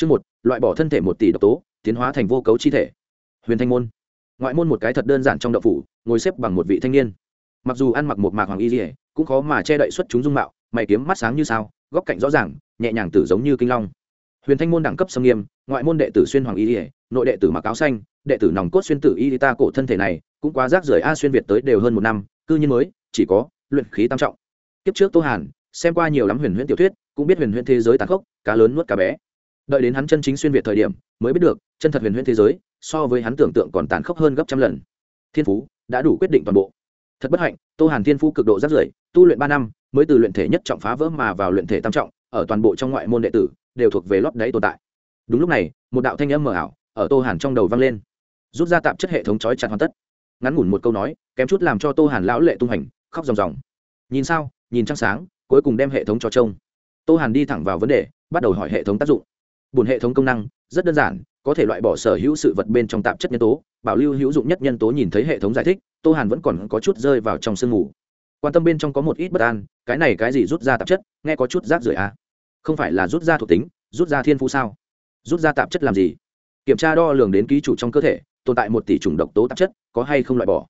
chương một, loại bỏ thân thể một tỷ độc tố, tiến hóa thành vô cấu chi thể. Huyền thanh môn. Ngoại môn một cái thật đơn giản trong đậu phủ, ngồi xếp bằng một vị thanh niên. Mặc dù ăn mặc một mạc hoàng y dỉa cũng khó mà che đậy xuất chúng dung mạo, mày kiếm mắt sáng như sao, góc cạnh rõ ràng, nhẹ nhàng tử giống như kinh long. Huyền thanh môn đẳng cấp sâm nghiêm, ngoại môn đệ tử xuyên hoàng y dỉa nội đệ tử mặc áo xanh, đệ tử nòng cốt xuyên tử y ta cổ thân thể này, cũng quá rác rưởi a xuyên việt tới đều hơn một năm, cư nhiên mới, chỉ có luyện khí tam trọng. Kiếp trước tô hàn, xem qua nhiều lắm huyền huyễn tiểu thuyết, cũng biết huyền huyễn thế giới tàn khốc, cá lớn nuốt cá bé đợi đến hắn chân chính xuyên việt thời điểm, mới biết được, chân thật huyền huyễn thế giới, so với hắn tưởng tượng còn tàn khốc hơn gấp trăm lần. Thiên phú đã đủ quyết định toàn bộ. Thật bất hạnh, tô hàn thiên phú cực độ rắt rưởi, tu luyện ba năm, mới từ luyện thể nhất trọng phá vỡ mà vào luyện thể tam trọng, ở toàn bộ trong ngoại môn đệ tử, đều thuộc về lót đáy tồn tại. Đúng lúc này, một đạo thanh âm mờ ảo ở tô hàn trong đầu vang lên. Rút ra tạp chất hệ thống trói chặt hoàn tất. Ngắn ngủn một câu nói, kém chút làm cho tô hàn lão lệ tung hành, khóc ròng ròng. Nhìn sao, nhìn trăng sáng, cuối cùng đem hệ thống cho trông. Tô hàn đi thẳng vào vấn đề, bắt đầu hỏi hệ thống tác dụng bùn hệ thống công năng, rất đơn giản, có thể loại bỏ sở hữu sự vật bên trong tạp chất nhân tố, bảo lưu hữu dụng nhất nhân tố nhìn thấy hệ thống giải thích, tô hàn vẫn còn có chút rơi vào trong sương mù. Quan tâm bên trong có một ít bất an, cái này cái gì rút ra tạp chất, nghe có chút rác rưởi à. không phải là rút ra thuộc tính, rút ra thiên phú sao? Rút ra tạp chất làm gì? Kiểm tra đo lường đến ký chủ trong cơ thể, tồn tại một tỷ chủng độc tố tạp chất, có hay không loại bỏ?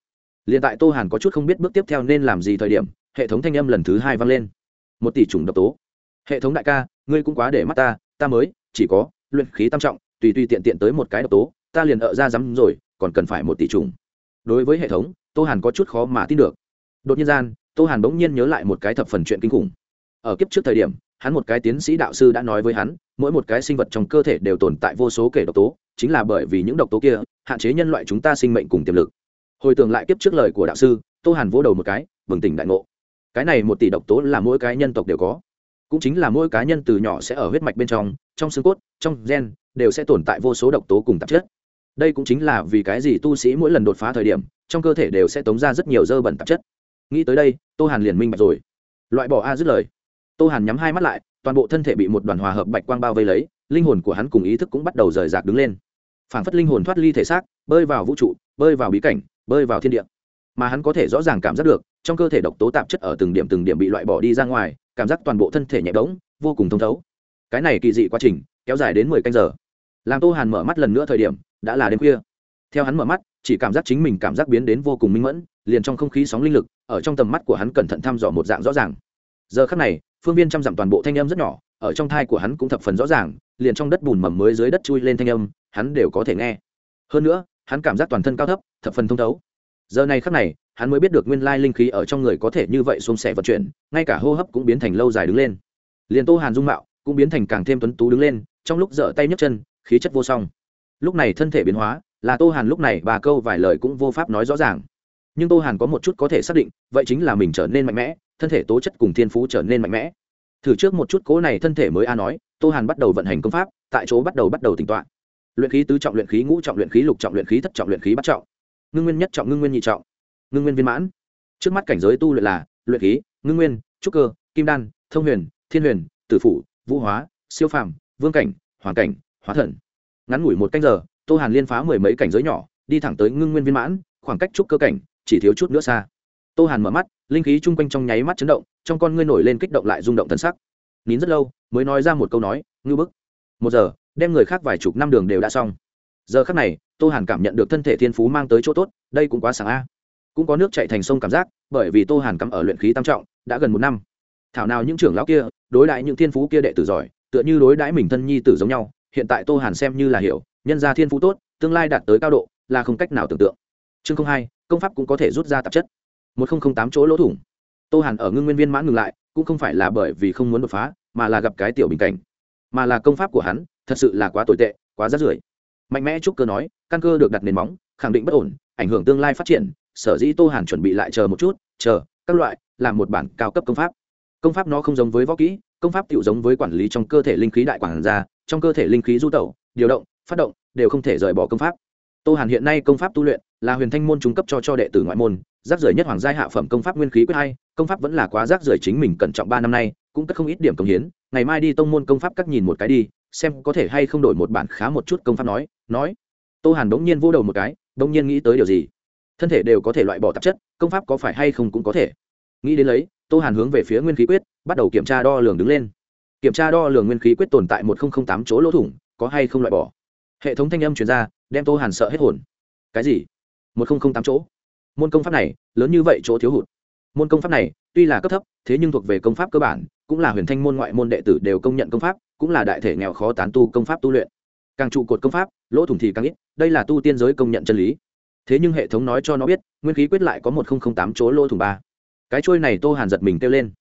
Liền tại tô hàn có chút không biết bước tiếp theo nên làm gì thời điểm, hệ thống thanh âm lần thứ hai vang lên. Một tỷ chủng độc tố. Hệ thống đại ca, ngươi cũng quá để mắt ta ta mới chỉ có, luyện khí tam trọng, tùy tùy tiện tiện tới một cái độc tố, ta liền ở ra rắm rồi, còn cần phải một tỷ trùng. Đối với hệ thống, tô hàn có chút khó mà tin được. Đột nhiên gian, tô hàn bỗng nhiên nhớ lại một cái thập phần chuyện kinh khủng. Ở kiếp trước thời điểm, hắn một cái tiến sĩ đạo sư đã nói với hắn, mỗi một cái sinh vật trong cơ thể đều tồn tại vô số kể độc tố, chính là bởi vì những độc tố kia, hạn chế nhân loại chúng ta sinh mệnh cùng tiềm lực. Hồi tưởng lại kiếp trước lời của đạo sư, tô hàn vỗ đầu một cái, bừng tỉnh đại ngộ. Cái này một tỷ độc tố là mỗi cái nhân tộc đều có. Cũng chính là mỗi cá nhân từ nhỏ sẽ ở huyết mạch bên trong trong xương cốt, trong gen, đều sẽ tồn tại vô số độc tố cùng tạp chất. Đây cũng chính là vì cái gì tu sĩ mỗi lần đột phá thời điểm, trong cơ thể đều sẽ tống ra rất nhiều dơ bẩn tạp chất. Nghĩ tới đây, tô hàn liền minh bạch rồi. Loại bỏ a dứt lời. Tô hàn nhắm hai mắt lại, toàn bộ thân thể bị một đoàn hòa hợp bạch quang bao vây lấy, linh hồn của hắn cùng ý thức cũng bắt đầu rời rạc đứng lên. Phảng phất linh hồn thoát ly thể xác, bơi vào vũ trụ, bơi vào bí cảnh, bơi vào thiên địa. Mà hắn có thể rõ ràng cảm giác được, trong cơ thể độc tố tạp chất ở từng điểm từng điểm bị loại bỏ đi ra ngoài, cảm giác toàn bộ thân thể nhẹ bỗng, vô cùng thông thấu cái này kỳ dị quá trình, kéo dài đến mười canh giờ. Làm tô hàn mở mắt lần nữa thời điểm, đã là đêm khuya. Theo hắn mở mắt, chỉ cảm giác chính mình cảm giác biến đến vô cùng minh mẫn, liền trong không khí sóng linh lực, ở trong tầm mắt của hắn cẩn thận thăm dò một dạng rõ ràng. Giờ khắc này, phương viên chăm dặm toàn bộ thanh âm rất nhỏ, ở trong thai của hắn cũng thập phần rõ ràng, liền trong đất bùn mầm mới dưới đất chui lên thanh âm, hắn đều có thể nghe. Hơn nữa, hắn cảm giác toàn thân cao thấp, thập phần thông thấu. Giờ này khắc này, hắn mới biết được nguyên lai linh khí ở trong người có thể như vậy xuống xẻ vận chuyển, ngay cả hô hấp cũng biến thành lâu dài đứng lên. Liền tô hàn dung mạo cũng biến thành càng thêm tuấn tú đứng lên, trong lúc giở tay nhấc chân, khí chất vô song. Lúc này thân thể biến hóa, là tô hàn lúc này bà câu vài lời cũng vô pháp nói rõ ràng. Nhưng tô hàn có một chút có thể xác định, vậy chính là mình trở nên mạnh mẽ, thân thể tố chất cùng thiên phú trở nên mạnh mẽ. Thử trước một chút cố này thân thể mới a nói, tô hàn bắt đầu vận hành công pháp, tại chỗ bắt đầu bắt đầu tỉnh toạn luyện khí tứ trọng luyện khí ngũ trọng luyện khí lục trọng luyện khí thất trọng luyện khí bắt trọng. Ngưng nguyên nhất trọng, ngưng nguyên nhị trọng. Ngưng nguyên viên mãn. Trước mắt cảnh giới tu luyện là luyện khí, ngưng nguyên, trúc cơ, kim đan, thông huyền, thiên huyền, tử phủ vũ hóa, siêu phàm, vương cảnh, hoàn cảnh, hóa thần. Ngắn ngủi một canh giờ, tô hàn liên phá mười mấy cảnh giới nhỏ, đi thẳng tới ngưng nguyên viên mãn, khoảng cách trúc cơ cảnh chỉ thiếu chút nữa xa. Tô hàn mở mắt, linh khí chung quanh trong nháy mắt chấn động, trong con ngươi nổi lên kích động lại rung động thân sắc. Nín rất lâu, mới nói ra một câu nói, ngư bức. Một giờ, đem người khác vài chục năm đường đều đã xong. Giờ khác này, tô hàn cảm nhận được thân thể thiên phú mang tới chỗ tốt, đây cũng quá sáng a. Cũng có nước chạy thành sông cảm giác, bởi vì tô hàn cắm ở luyện khí tam trọng, đã gần một năm. Thảo nào những trưởng lão kia đối đãi những thiên phú kia đệ tử giỏi, tựa như đối đãi mình thân nhi tử giống nhau, hiện tại tô hàn xem như là hiểu, nhân gia thiên phú tốt, tương lai đạt tới cao độ, là không cách nào tưởng tượng. Chương không hai, công pháp cũng có thể rút ra tạp chất. Một nghìn tám chỗ lỗ thủng. Tô hàn ở ngưng nguyên viên mãn ngừng lại, cũng không phải là bởi vì không muốn đột phá, mà là gặp cái tiểu bình cảnh. Mà là công pháp của hắn, thật sự là quá tồi tệ, quá rát rưởi. Mạnh mẽ trúc cơ nói, căn cơ được đặt nền móng, khẳng định bất ổn, ảnh hưởng tương lai phát triển, sở dĩ tô hàn chuẩn bị lại chờ một chút, chờ, các loại, làm một bản cao cấp công pháp công pháp nó không giống với võ kỹ, công pháp tự giống với quản lý trong cơ thể linh khí đại quản gia, trong cơ thể linh khí du tẩu, điều động, phát động, đều không thể rời bỏ công pháp. Tô hàn hiện nay công pháp tu luyện là huyền thanh môn trung cấp cho cho đệ tử ngoại môn, rác rưởi nhất hoàng gia hạ phẩm công pháp nguyên khí quyết hai, công pháp vẫn là quá rác rưởi chính mình cẩn trọng ba năm nay, cũng cất không ít điểm công hiến. Ngày mai đi tông môn công pháp các nhìn một cái đi, xem có thể hay không đổi một bản khá một chút công pháp nói nói. Tô hàn đống nhiên vô đầu một cái đống nhiên nghĩ tới điều gì? Thân thể đều có thể loại bỏ tạp chất, công pháp có phải hay không cũng có thể. Nghĩ đến lấy tô hàn hướng về phía nguyên khí quyết, bắt đầu kiểm tra đo lường đứng lên. Kiểm tra đo lường nguyên khí quyết tồn tại một nghìn tám chỗ lỗ thủng, có hay không loại bỏ. Hệ thống thanh âm truyền ra, đem tô hàn sợ hết hồn. Cái gì? Một nghìn tám chỗ? Môn công pháp này, lớn như vậy chỗ thiếu hụt. Môn công pháp này, tuy là cấp thấp, thế nhưng thuộc về công pháp cơ bản, cũng là huyền thanh môn ngoại môn đệ tử đều công nhận công pháp, cũng là đại thể nghèo khó tán tu công pháp tu luyện. Càng trụ cột công pháp, lỗ thủng thì càng ít, đây là tu tiên giới công nhận chân lý. Thế nhưng hệ thống nói cho nó biết, nguyên khí quyết lại có một nghìn tám chỗ lỗ thủng ba cái trôi này tô hàn giật mình kêu lên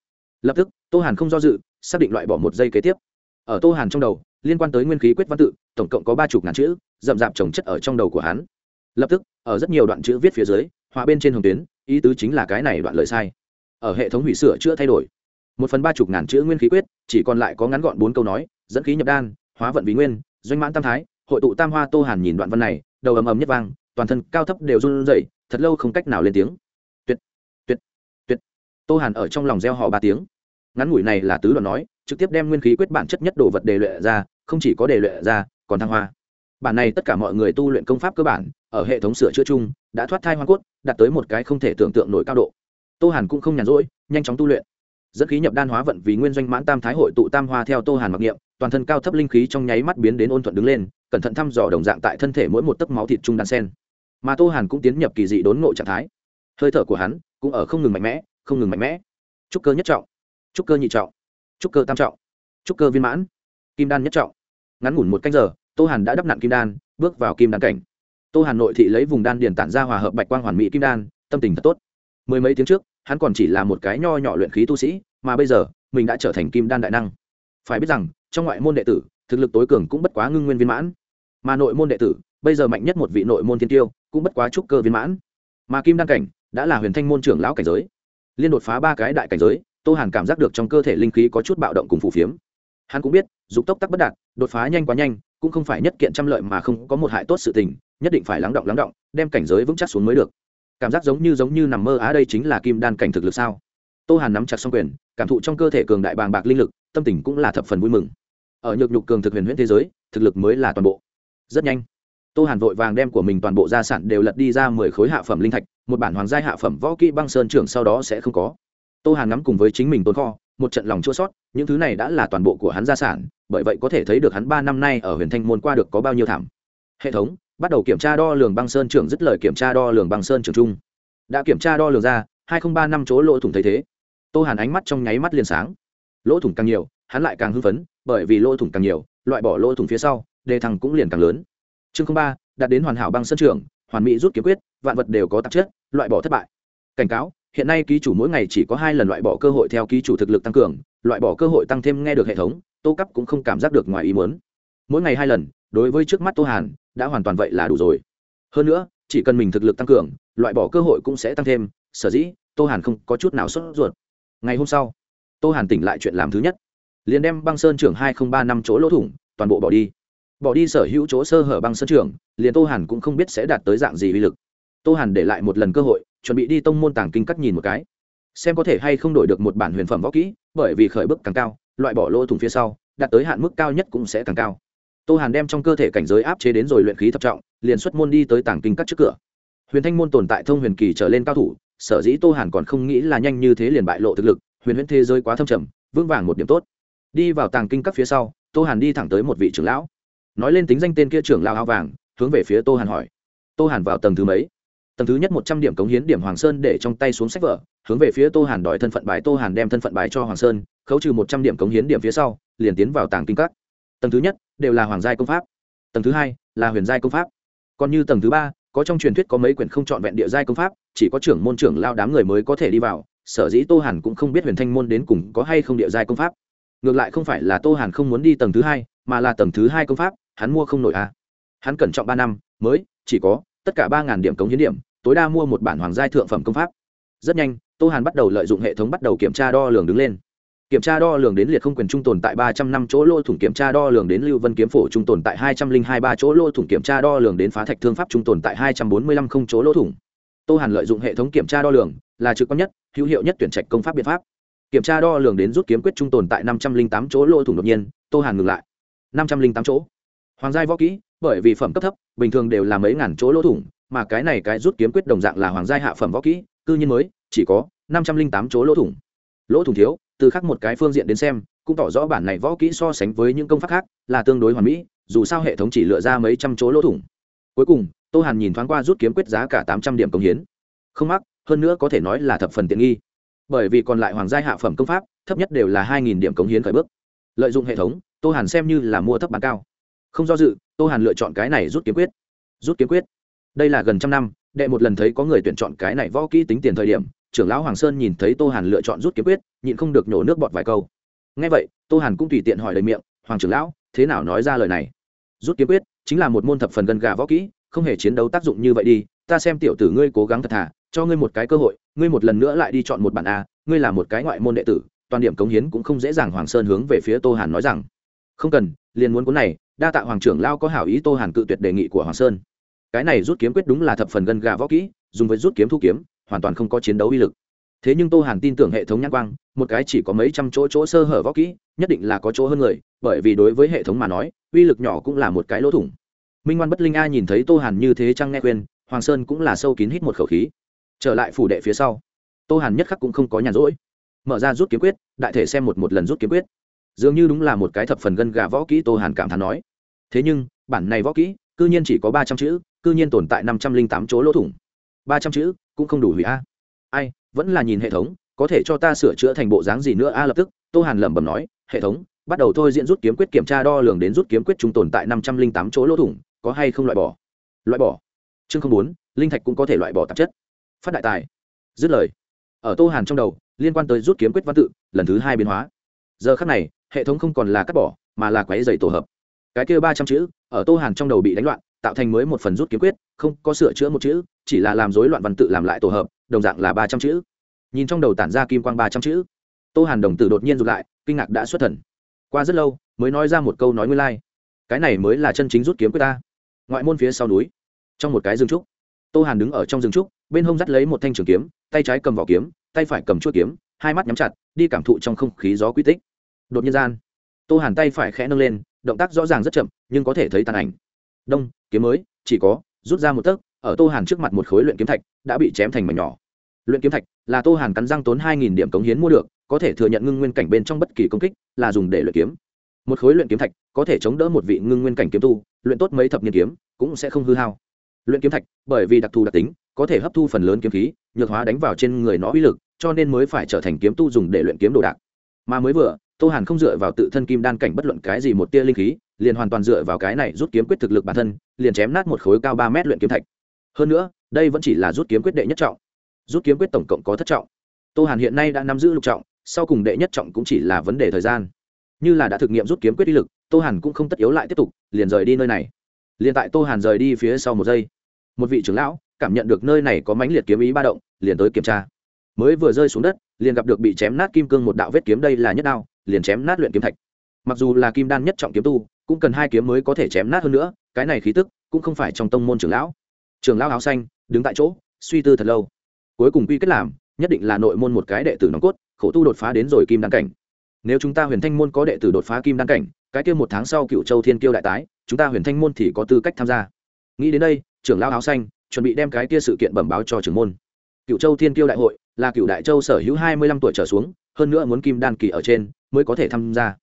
lập tức tô hàn không do dự xác định loại bỏ một giây kế tiếp ở tô hàn trong đầu liên quan tới nguyên khí quyết văn tự tổng cộng có ba chục ngàn chữ rậm rạp trồng chất ở trong đầu của hắn lập tức ở rất nhiều đoạn chữ viết phía dưới họa bên trên hồng tuyến ý tứ chính là cái này đoạn lời sai ở hệ thống hủy sửa chữa thay đổi một phần ba chục ngàn chữ nguyên khí quyết chỉ còn lại có ngắn gọn bốn câu nói dẫn khí nhập đan hóa vận vì nguyên doanh mãn tam thái hội tụ tam hoa tô hàn nhìn đoạn văn này đầu ầm ầm nhất vang toàn thân cao thấp đều run rẩy thật lâu không cách nào lên tiếng tô hàn ở trong lòng gieo họ ba tiếng. Ngắn ngủi này là tứ đoạn nói, trực tiếp đem nguyên khí quyết bản chất nhất đồ vật đề luyện ra, không chỉ có đề luyện ra, còn thăng hoa. Bản này tất cả mọi người tu luyện công pháp cơ bản, ở hệ thống sửa chữa chung, đã thoát thai hoa cốt, đạt tới một cái không thể tưởng tượng nổi cao độ. Tô hàn cũng không nhàn rỗi, nhanh chóng tu luyện. Dẫn khí nhập đan hóa vận vì nguyên doanh mãn tam thái hội tụ tam hoa theo tô hàn mặc niệm, toàn thân cao thấp linh khí trong nháy mắt biến đến ôn thuận đứng lên, cẩn thận thăm dò đồng dạng tại thân thể mỗi một tấc máu thịt trung đan sen. Mà tô hàn cũng tiến nhập kỳ dị đốn ngộ trạng thái. Hơi thở của hắn cũng ở không ngừng mạnh mẽ không ngừng mạnh mẽ. Trúc cơ nhất trọng, trúc cơ nhị trọng, trúc cơ tam trọng, trúc cơ viên mãn, kim đan nhất trọng. Ngắn ngủn một canh giờ, tô hàn đã đắp nặn kim đan, bước vào kim đan cảnh. Tô hàn nội thị lấy vùng đan điền tản ra hòa hợp bạch quang hoàn mỹ kim đan, tâm tình thật tốt. Mười mấy tiếng trước, hắn còn chỉ là một cái nho nhỏ luyện khí tu sĩ, mà bây giờ, mình đã trở thành kim đan đại năng. Phải biết rằng, trong ngoại môn đệ tử, thực lực tối cường cũng bất quá ngưng nguyên viên mãn. Mà nội môn đệ tử, bây giờ mạnh nhất một vị nội môn thiên tiêu, cũng bất quá trúc cơ viên mãn. Mà kim đan cảnh, đã là huyền thanh môn trưởng lão cảnh giới liên đột phá ba cái đại cảnh giới, tô hàn cảm giác được trong cơ thể linh khí có chút bạo động cùng phù phiếm. Hắn cũng biết, dục tốc tắc bất đạt, đột phá nhanh quá nhanh, cũng không phải nhất kiện trăm lợi mà không có một hại tốt sự tình, nhất định phải lắng động lắng động, đem cảnh giới vững chắc xuống mới được. Cảm giác giống như giống như nằm mơ, á, đây chính là kim đan cảnh thực lực sao? Tô hàn nắm chặt xong quyền, cảm thụ trong cơ thể cường đại bàng bạc linh lực, tâm tình cũng là thập phần vui mừng. Ở nhược nhục cường thực huyền huyễn thế giới, thực lực mới là toàn bộ. Rất nhanh tô hàn vội vàng đem của mình toàn bộ gia sản đều lật đi ra mười khối hạ phẩm linh thạch, một bản hoàng gia hạ phẩm võ kỹ băng sơn trưởng sau đó sẽ không có. Tô hàn ngắm cùng với chính mình tồn kho, một trận lòng chua sót những thứ này đã là toàn bộ của hắn gia sản, bởi vậy có thể thấy được hắn ba năm nay ở huyền thanh môn qua được có bao nhiêu thảm. Hệ thống, bắt đầu kiểm tra đo lường băng sơn trưởng, dứt lời kiểm tra đo lường băng sơn trưởng trung đã kiểm tra đo lường ra, hai không ba năm chỗ lỗ thủng thấy thế. Tô hàn ánh mắt trong nháy mắt liền sáng. Lỗ thủng càng nhiều, hắn lại càng hưng phấn, bởi vì lỗ thủng càng nhiều, loại bỏ lỗ thủng phía sau, đề thằng cũng liền càng lớn chương ba, đạt đến hoàn hảo băng sơn trưởng hoàn mỹ rút kiếm quyết, vạn vật đều có tạp chất, loại bỏ thất bại. Cảnh cáo, hiện nay ký chủ mỗi ngày chỉ có hai lần loại bỏ cơ hội theo ký chủ thực lực tăng cường, loại bỏ cơ hội tăng thêm nghe được hệ thống, tô cấp cũng không cảm giác được ngoài ý muốn. Mỗi ngày hai lần, đối với trước mắt tô hàn, đã hoàn toàn vậy là đủ rồi. Hơn nữa, chỉ cần mình thực lực tăng cường, loại bỏ cơ hội cũng sẽ tăng thêm, sở dĩ, tô hàn không có chút nào sốt ruột. Ngày hôm sau, tô hàn tỉnh lại chuyện làm thứ nhất. Liền đem băng sơn trưởng hai không ba năm chỗ lỗ thủng, toàn bộ bỏ đi bỏ đi sở hữu chỗ sơ hở băng sân trưởng liền tô hàn cũng không biết sẽ đạt tới dạng gì uy lực. Tô hàn để lại một lần cơ hội, chuẩn bị đi tông môn tàng kinh cắt nhìn một cái. Xem có thể hay không đổi được một bản huyền phẩm võ kỹ, bởi vì khởi bức càng cao, loại bỏ lỗ thủng phía sau, đạt tới hạn mức cao nhất cũng sẽ càng cao. Tô hàn đem trong cơ thể cảnh giới áp chế đến rồi luyện khí thập trọng, liền xuất môn đi tới tàng kinh cắt trước cửa. Huyền thanh môn tồn tại thông huyền kỳ trở lên cao thủ, sở dĩ tô hàn còn không nghĩ là nhanh như thế liền bại lộ thực lực, huyền huyễn thế giới quá thâm trầm, vững vàng một điểm tốt. Đi vào tàng kinh các phía sau, tô hàn đi thẳng tới một vị trưởng lão nói lên tính danh tên kia trưởng lao áo vàng, hướng về phía tô hàn hỏi. Tô hàn vào tầng thứ mấy? Tầng thứ nhất một trăm điểm cống hiến điểm hoàng sơn để trong tay xuống sách vở, hướng về phía tô hàn đòi thân phận bài, tô hàn đem thân phận bài cho hoàng sơn, khấu trừ một trăm điểm cống hiến điểm phía sau, liền tiến vào tàng kinh các. Tầng thứ nhất, đều là hoàng giai công pháp. Tầng thứ hai, là huyền giai công pháp. Còn như tầng thứ ba, có trong truyền thuyết có mấy quyển không trọn vẹn địa giai công pháp, chỉ có trưởng môn trưởng lao đám người mới có thể đi vào, sở dĩ tô hàn cũng không biết huyền thanh môn đến cùng có hay không địa giai công pháp. Ngược lại không phải là tô hàn không muốn đi tầng thứ hai, mà là tầng thứ hai công pháp hắn mua không nổi a à. hắn cẩn trọng ba năm, mới, chỉ có, tất cả ba ngàn điểm cống hiến điểm, tối đa mua một bản hoàng giai thượng phẩm công pháp. Rất nhanh, tô hàn bắt đầu lợi dụng hệ thống bắt đầu kiểm tra đo lường đứng lên. Kiểm tra đo lường đến liệt không quyền trung tồn tại ba trăm năm chỗ lô thủng kiểm tra đo lường đến lưu vân kiếm phổ trung tồn tại hai trăm linh hai ba chỗ lô thủng kiểm tra đo lường đến phá thạch thương pháp trung tồn tại hai trăm bốn mươi lăm không chỗ lô thủng. Tô hàn lợi dụng hệ thống kiểm tra đo lường, là trực quan nhất, hữu hiệu nhất tuyển trạch công pháp biện pháp. Kiểm tra đo lường đến rút kiếm quyết trung tồn tại năm trăm linh tám chỗ lô thủng đột nhiên, tô hàn ngừng lại. Năm trăm linh tám chỗ hoàng giai võ kỹ, bởi vì phẩm cấp thấp, bình thường đều là mấy ngàn chỗ lỗ thủng, mà cái này cái rút kiếm quyết đồng dạng là hoàng giai hạ phẩm võ kỹ, cư nhiên mới chỉ có năm trăm linh tám chỗ lỗ thủng. Lỗ thủng thiếu, từ khác một cái phương diện đến xem, cũng tỏ rõ bản này võ kỹ so sánh với những công pháp khác là tương đối hoàn mỹ, dù sao hệ thống chỉ lựa ra mấy trăm chỗ lỗ thủng. Cuối cùng, tô hàn nhìn thoáng qua rút kiếm quyết giá cả tám trăm điểm công hiến. Không mắc, hơn nữa có thể nói là thập phần tiện nghi. Bởi vì còn lại hoàng gia hạ phẩm công pháp, thấp nhất đều là hai nghìn điểm cống hiến khởi bước. Lợi dụng hệ thống, tô hàn xem như là mua thấp bán cao không do dự, tô hàn lựa chọn cái này rút kiếm quyết. Rút kiếm quyết. Đây là gần trăm năm, đệ một lần thấy có người tuyển chọn cái này võ kỹ tính tiền thời điểm, trưởng lão hoàng sơn nhìn thấy tô hàn lựa chọn rút kiếm quyết, nhịn không được nhổ nước bọt vài câu. Ngay vậy, tô hàn cũng tùy tiện hỏi lời miệng, hoàng trưởng lão, thế nào nói ra lời này? Rút kiếm quyết chính là một môn thập phần gần gà võ kỹ, không hề chiến đấu tác dụng như vậy đi, ta xem tiểu tử ngươi cố gắng thật thà, cho ngươi một cái cơ hội, ngươi một lần nữa lại đi chọn một bản a, ngươi là một cái ngoại môn đệ tử, toàn điểm cống hiến cũng không dễ dàng hoàng sơn hướng về phía tô hàn nói rằng. Không cần, liền muốn cuốn này đa tạ hoàng trưởng lao có hảo ý tô hàn cự tuyệt đề nghị của hoàng sơn. Cái này rút kiếm quyết đúng là thập phần gần gà võ kỹ, dùng với rút kiếm thu kiếm, hoàn toàn không có chiến đấu uy lực. Thế nhưng tô hàn tin tưởng hệ thống nhãn quang, một cái chỉ có mấy trăm chỗ chỗ sơ hở võ kỹ, nhất định là có chỗ hơn người, bởi vì đối với hệ thống mà nói, uy lực nhỏ cũng là một cái lỗ thủng. Minh ngoan bất linh a nhìn thấy tô hàn như thế chăng nghe khuyên, hoàng sơn cũng là sâu kín hít một khẩu khí. Trở lại phủ đệ phía sau, tô hàn nhất khắc cũng không có nhàn rỗi. Mở ra rút kiếm quyết, đại thể xem một một lần rút kiếm quyết dường như đúng là một cái thập phần gân gà võ kỹ tô hàn cảm thán nói. Thế nhưng, bản này võ kỹ, cư nhiên chỉ có ba trăm chữ, cư nhiên tồn tại năm trăm linh tám chỗ lỗ thủng. Ba trăm chữ, cũng không đủ hủy a. Ai, vẫn là nhìn hệ thống, có thể cho ta sửa chữa thành bộ dáng gì nữa a? Lập tức, tô hàn lẩm bẩm nói, hệ thống, bắt đầu thôi diễn rút kiếm quyết kiểm tra đo lường đến rút kiếm quyết chúng tồn tại năm trăm linh tám chỗ lỗ thủng, có hay không loại bỏ? Loại bỏ? Chương không bốn, linh thạch cũng có thể loại bỏ tạp chất. Phát đại tài. Dứt lời. Ở tô hàn trong đầu, liên quan tới rút kiếm quyết văn tự, lần thứ hai biến hóa. Giờ khắc này hệ thống không còn là cắt bỏ, mà là quáy dày tổ hợp. Cái kia ba trăm chữ, ở tô hàn trong đầu bị đánh loạn, tạo thành mới một phần rút kiếm quyết, không có sửa chữa một chữ, chỉ là làm rối loạn văn tự làm lại tổ hợp, đồng dạng là ba trăm chữ. Nhìn trong đầu tản ra kim quang ba trăm chữ, tô hàn đồng tử đột nhiên rụt lại, kinh ngạc đã xuất thần. Qua rất lâu, mới nói ra một câu nói nguyên lai、like. cái này mới là chân chính rút kiếm quyết ta. Ngoại môn phía sau núi, trong một cái rừng trúc. Tô hàn đứng ở trong rừng trúc, bên hông dắt lấy một thanh trường kiếm, tay trái cầm vỏ kiếm, tay phải cầm chuỗi kiếm, hai mắt nhắm chặt, đi cảm thụ trong không khí gió quy tích đột nhiên gian, tô hàn tay phải khẽ nâng lên, động tác rõ ràng rất chậm, nhưng có thể thấy tàn ảnh. Đông, kiếm mới, chỉ có, rút ra một tấc, ở tô hàn trước mặt một khối luyện kiếm thạch, đã bị chém thành mảnh nhỏ. Luyện kiếm thạch là tô hàn cắn răng tốn hai nghìn điểm cống hiến mua được, có thể thừa nhận ngưng nguyên cảnh bên trong bất kỳ công kích, là dùng để luyện kiếm. Một khối luyện kiếm thạch có thể chống đỡ một vị ngưng nguyên cảnh kiếm tu, luyện tốt mấy thập niên kiếm, cũng sẽ không hư hao. Luyện kiếm thạch, bởi vì đặc thù đặc tính, có thể hấp thu phần lớn kiếm khí, nhược hóa đánh vào trên người nó uy lực, cho nên mới phải trở thành kiếm tu dùng để luyện kiếm đồ đạc. Mà mới vừa tô hàn không dựa vào tự thân kim đan cảnh bất luận cái gì một tia linh khí, liền hoàn toàn dựa vào cái này rút kiếm quyết thực lực bản thân, liền chém nát một khối cao ba mét luyện kiếm thạch. Hơn nữa, đây vẫn chỉ là rút kiếm quyết đệ nhất trọng. Rút kiếm quyết tổng cộng có thất trọng. Tô hàn hiện nay đã nắm giữ lục trọng, sau cùng đệ nhất trọng cũng chỉ là vấn đề thời gian. Như là đã thực nghiệm rút kiếm quyết uy lực, tô hàn cũng không tất yếu lại tiếp tục, liền rời đi nơi này. Liền tại tô hàn rời đi phía sau một giây, một vị trưởng lão cảm nhận được nơi này có mãnh liệt kiếm ý ba động, liền tới kiểm tra. Mới vừa rơi xuống đất, liền gặp được bị chém nát kim cương một đạo vết kiếm đây là nhất đao liền chém nát luyện kiếm thạch. Mặc dù là kim đan nhất trọng kiếm tu, cũng cần hai kiếm mới có thể chém nát hơn nữa, cái này khí tức cũng không phải trong tông môn trưởng lão. Trưởng lão áo xanh, đứng tại chỗ, suy tư thật lâu. Cuối cùng quy kết làm, nhất định là nội môn một cái đệ tử nòng cốt, khổ tu đột phá đến rồi kim đan cảnh. Nếu chúng ta huyền thanh môn có đệ tử đột phá kim đan cảnh, cái kia một tháng sau cựu châu thiên kiêu đại tái, chúng ta huyền thanh môn thì có tư cách tham gia. Nghĩ đến đây, trưởng lão áo xanh, chuẩn bị đem cái kia sự kiện bẩm báo cho trưởng môn. Cựu châu thiên kiêu đại hội là cựu đại châu sở hữu hai mươi lăm tuổi trở xuống, hơn nữa muốn kim đan kỳ ở trên mới có thể tham gia.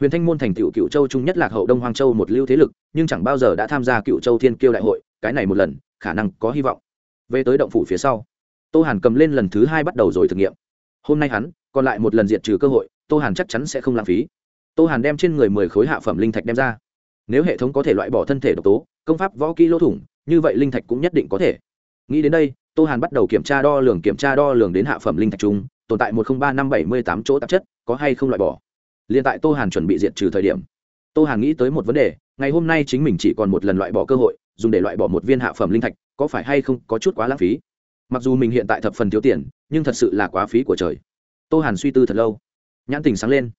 Huyền thanh môn thành tựu cựu châu trung nhất lạc hậu đông hoang châu một lưu thế lực, nhưng chẳng bao giờ đã tham gia cựu châu thiên kiêu đại hội, cái này một lần, khả năng có hy vọng. Về tới động phủ phía sau, tô hàn cầm lên lần thứ hai bắt đầu rồi thử nghiệm. Hôm nay hắn, còn lại một lần diệt trừ cơ hội, tô hàn chắc chắn sẽ không lãng phí. Tô hàn đem trên người mười khối hạ phẩm linh thạch đem ra. Nếu hệ thống có thể loại bỏ thân thể độc tố, công pháp võ kỹ lỗ thủng, như vậy linh thạch cũng nhất định có thể. Nghĩ đến đây, tô hàn bắt đầu kiểm tra đo lường, kiểm tra đo lường đến hạ phẩm linh thạch chung, tồn tại một trăm ba năm bảy mươi tám chỗ tạp chất có hay không loại bỏ. Liền tại tô hàn chuẩn bị diệt trừ thời điểm, tô hàn nghĩ tới một vấn đề, ngày hôm nay chính mình chỉ còn một lần loại bỏ cơ hội, dùng để loại bỏ một viên hạ phẩm linh thạch, có phải hay không có chút quá lãng phí? Mặc dù mình hiện tại thập phần thiếu tiền, nhưng thật sự là quá phí của trời. Tô hàn suy tư thật lâu, nhãn tình sáng lên.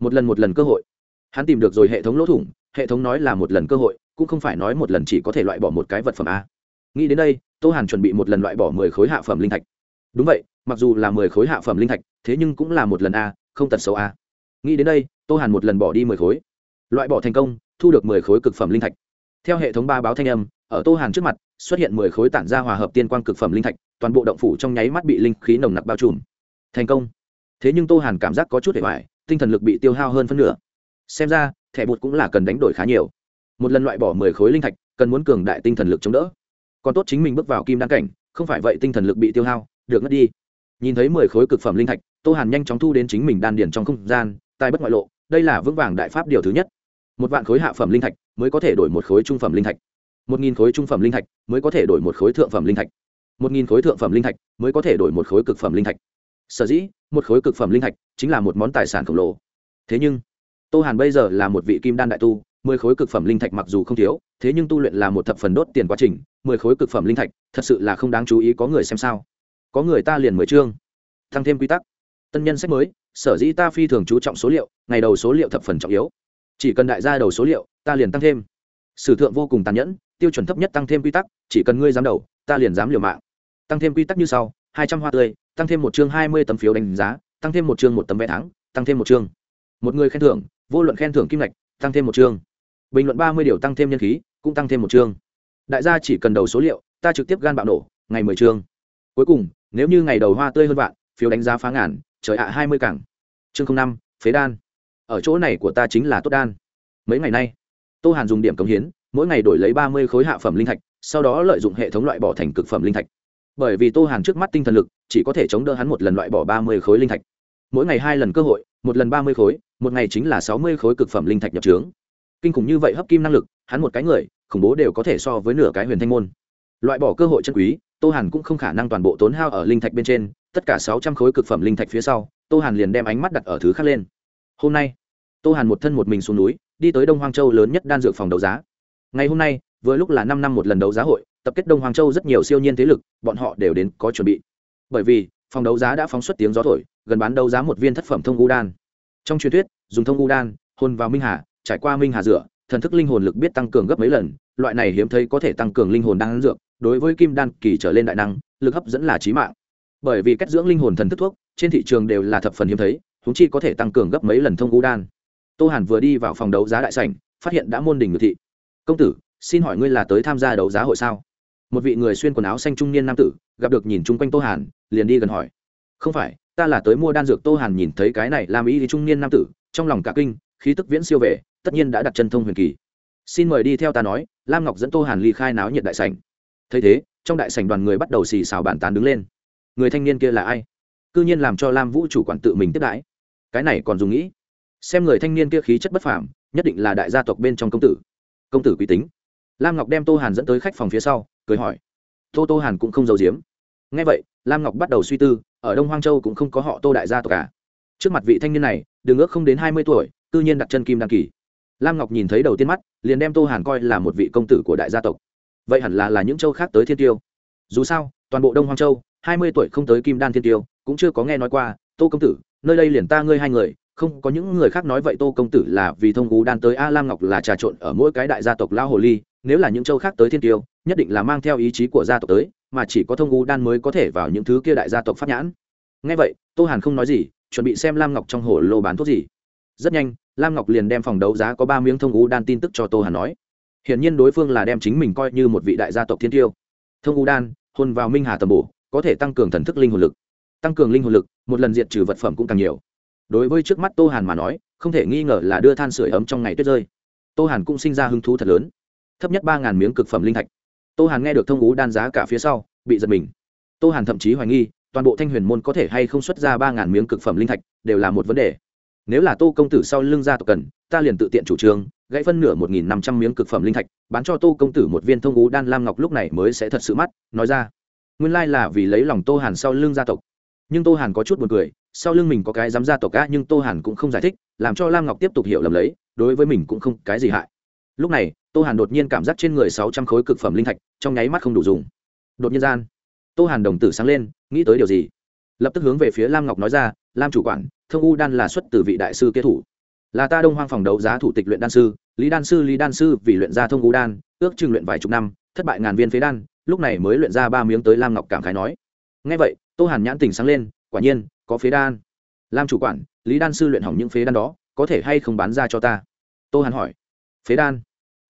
Một lần một lần cơ hội. Hắn tìm được rồi hệ thống lỗ thủng, hệ thống nói là một lần cơ hội, cũng không phải nói một lần chỉ có thể loại bỏ một cái vật phẩm a. Nghĩ đến đây, tô hàn chuẩn bị một lần loại bỏ mười khối hạ phẩm linh thạch. Đúng vậy, mặc dù là mười khối hạ phẩm linh thạch, thế nhưng cũng là một lần a không tật xấu a nghĩ đến đây, tô hàn một lần bỏ đi mười khối. Loại bỏ thành công, thu được mười khối cực phẩm linh thạch. Theo hệ thống ba báo thanh âm, ở tô hàn trước mặt, xuất hiện mười khối tản ra hòa hợp tiên quang cực phẩm linh thạch, toàn bộ động phủ trong nháy mắt bị linh khí nồng nặc bao trùm. Thành công. Thế nhưng tô hàn cảm giác có chút để hoài, tinh thần lực bị tiêu hao hơn phân nửa. Xem ra, thẻ bột cũng là cần đánh đổi khá nhiều. Một lần loại bỏ mười khối linh thạch, cần muốn cường đại tinh thần lực chống đỡ. Còn tốt chính mình bước vào kim đan cảnh, không phải vậy tinh thần lực bị tiêu hao, được ngất đi. Nhìn thấy mười khối cực phẩm linh thạch tô hàn nhanh chóng thu đến chính mình đan điền trong không gian, tài bất ngoại lộ, đây là vững vàng đại pháp điều thứ nhất. Một vạn khối hạ phẩm linh thạch mới có thể đổi một khối trung phẩm linh thạch. Một nghìn khối trung phẩm linh thạch mới có thể đổi một khối thượng phẩm linh thạch. Một nghìn khối thượng phẩm linh thạch mới có thể đổi một khối cực phẩm linh thạch. Sở dĩ, một khối cực phẩm linh thạch chính là một món tài sản khổng lồ. Thế nhưng, tô hàn bây giờ là một vị kim đan đại tu, mười khối cực phẩm linh thạch mặc dù không thiếu, thế nhưng tu luyện là một thập phần đốt tiền quá trình, mười khối cực phẩm linh thạch thật sự là không đáng chú ý có người xem sao. Có người ta liền mười chương. Tăng thêm quy tắc tân nhân sách mới sở dĩ ta phi thường chú trọng số liệu ngày đầu số liệu thập phần trọng yếu. Chỉ cần đại gia đầu số liệu ta liền tăng thêm. Sử thượng vô cùng tàn nhẫn tiêu chuẩn thấp nhất tăng thêm quy tắc chỉ cần ngươi dám đầu ta liền dám liều mạng. Tăng thêm quy tắc như sau hai trăm hoa tươi tăng thêm một chương hai mươi tấm phiếu đánh giá tăng thêm một chương một tấm vé tháng, tăng thêm một chương. Một người khen thưởng vô luận khen thưởng kim ngạch, tăng thêm một chương. Bình luận ba mươi điều tăng thêm nhân khí cũng tăng thêm một chương. Đại gia chỉ cần đầu số liệu ta trực tiếp gan bạo nổ ngày mười chương. Cuối cùng nếu như ngày đầu hoa tươi hơn vạn phiếu đánh giá phá ngàn trời ạ, hai mươi cảng. Chương năm, phế đan. Ở chỗ này của ta chính là tốt đan. Mấy ngày nay, tô hàn dùng điểm cống hiến, mỗi ngày đổi lấy ba mươi khối hạ phẩm linh thạch, sau đó lợi dụng hệ thống loại bỏ thành cực phẩm linh thạch. Bởi vì tô hàn trước mắt tinh thần lực, chỉ có thể chống đỡ hắn một lần loại bỏ ba mươi khối linh thạch. Mỗi ngày hai lần cơ hội, một lần ba mươi khối, một ngày chính là sáu mươi khối cực phẩm linh thạch nhập trướng. Kinh khủng như vậy hấp kim năng lực, hắn một cái người, khủng bố đều có thể so với nửa cái huyền thanh môn. Loại bỏ cơ hội chân quý, tô hàn cũng không khả năng toàn bộ tốn hao ở linh thạch bên trên tất cả sáu trăm khối cực phẩm linh thạch phía sau, tô hàn liền đem ánh mắt đặt ở thứ khác lên. Hôm nay, tô hàn một thân một mình xuống núi, đi tới đông hoang châu lớn nhất đan dược phòng đấu giá. Ngày hôm nay, vừa lúc là năm năm một lần đấu giá hội, tập kết đông hoang châu rất nhiều siêu nhiên thế lực, bọn họ đều đến có chuẩn bị. Bởi vì, phòng đấu giá đã phóng xuất tiếng gió thổi, gần bán đấu giá một viên thất phẩm thông u đan. Trong truyền thuyết, dùng thông u đan, hôn vào minh hà, trải qua minh hà rửa, thần thức linh hồn lực biết tăng cường gấp mấy lần, loại này hiếm thấy có thể tăng cường linh hồn đan dược, đối với kim đan kỳ trở lên đại năng, lực hấp dẫn là trí mạng bởi vì cách dưỡng linh hồn thần thức thuốc, trên thị trường đều là thập phần hiếm thấy chúng chi có thể tăng cường gấp mấy lần thông u đan. Tô hàn vừa đi vào phòng đấu giá đại sảnh, phát hiện đã môn đình ngự thị. Công tử, xin hỏi ngươi là tới tham gia đấu giá hội sao? Một vị người xuyên quần áo xanh trung niên nam tử, gặp được nhìn chung quanh tô hàn, liền đi gần hỏi. Không phải, ta là tới mua đan dược. Tô hàn nhìn thấy cái này làm ý thì trung niên nam tử, trong lòng cả kinh, khí tức viễn siêu về tất nhiên đã đặt chân thông huyền kỳ. Xin mời đi theo ta nói. Lam ngọc dẫn tô hàn ly khai náo nhiệt đại sảnh. Thấy thế, trong đại sảnh đoàn người bắt đầu xì xào bàn tán đứng lên người thanh niên kia là ai? C ư nhiên làm cho lam vũ chủ quản tự mình tiếp đãi. Cái này còn dùng nghĩ. Xem người thanh niên kia khí chất bất phàm, nhất định là đại gia tộc bên trong công tử. Công tử quý tính. Lam ngọc đem tô hàn dẫn tới khách phòng phía sau, cười hỏi. Tô tô hàn cũng không giấu giếm. Ngay vậy, lam ngọc bắt đầu suy tư, ở đông hoang châu cũng không có họ tô đại gia tộc cả trước mặt vị thanh niên này đường ước không đến hai mươi tuổi tự nhiên đặt chân kim đăng kỳ. Lam ngọc nhìn thấy đầu tiên mắt, liền đem tô hàn coi là một vị công tử của đại gia tộc. Vậy hẳn là là những châu khác tới thiên tiêu. Dù sao, toàn bộ đông hoang châu hai mươi tuổi không tới kim đan thiên tiêu, cũng chưa có nghe nói qua, tô công tử, nơi đây liền ta ngươi hai người, không có những người khác nói vậy tô công tử là vì thông cú đan tới a lam ngọc là trà trộn ở mỗi cái đại gia tộc lao hồ ly, nếu là những châu khác tới thiên tiêu, nhất định là mang theo ý chí của gia tộc tới, mà chỉ có thông cú đan mới có thể vào những thứ kia đại gia tộc pháp nhãn. Ngay vậy, tô hàn không nói gì, chuẩn bị xem lam ngọc trong hồ lô bán thuốc gì. Rất nhanh, lam ngọc liền đem phòng đấu giá có ba miếng thông cú đan tin tức cho tô hàn nói. Hiển nhiên đối phương là đem chính mình coi như một vị đại gia tộc thiên tiêu. Thông cú đan, hôn vào minh hà tầm bổ có thể tăng cường thần thức linh hồn lực. Tăng cường linh hồn lực, một lần diệt trừ vật phẩm cũng càng nhiều. Đối với trước mắt tô hàn mà nói, không thể nghi ngờ là đưa than sửa ấm trong ngày tuyết rơi. Tô hàn cũng sinh ra hứng thú thật lớn. Thấp nhất ba ngàn miếng cực phẩm linh thạch. Tô hàn nghe được thông ú đan giá cả phía sau, bị giật mình. Tô hàn thậm chí hoài nghi, toàn bộ thanh huyền môn có thể hay không xuất ra ba ngàn miếng cực phẩm linh thạch, đều là một vấn đề. Nếu là tô công tử sau lưng ra tộc cần, ta liền tự tiện chủ trương, gãy phân nửa một nghìn năm trăm miếng cực phẩm linh thạch, bán cho tô công tử một viên thông ú đan lam ngọc lúc này mới sẽ thật sự mắt, nói ra nguyên lai là vì lấy lòng tô hàn sau lưng gia tộc. Nhưng tô hàn có chút b u ồ n cười, sau lưng mình có cái dám gia tộc cá nhưng tô hàn cũng không giải thích, làm cho lam ngọc tiếp tục hiểu lầm lấy, đối với mình cũng không cái gì hại. Lúc này, tô hàn đột nhiên cảm giác trên người sáu trăm khối cực phẩm linh thạch, trong nháy mắt không đủ dùng. Đột nhiên gian, tô hàn đồng tử sáng lên, nghĩ tới điều gì? Lập tức hướng về phía lam ngọc nói ra, lam chủ quản, thông u đan là xuất từ vị đại sư kế thủ. Là ta đông hoang phòng đấu giá thủ tịch luyện đan sư, lý đan sư, lý đan sư vì luyện ra thông u đan, ước chừng luyện vài chục năm, thất bại ngàn viên phế đan lúc này mới luyện ra ba miếng tới lam ngọc cảm khái nói. Ngay vậy, tô hàn nhãn tình sáng lên, quả nhiên, có phế đan. Lam chủ quản, lý đan sư luyện hỏng những phế đan đó, có thể hay không bán ra cho ta? Tô hàn hỏi. Phế đan?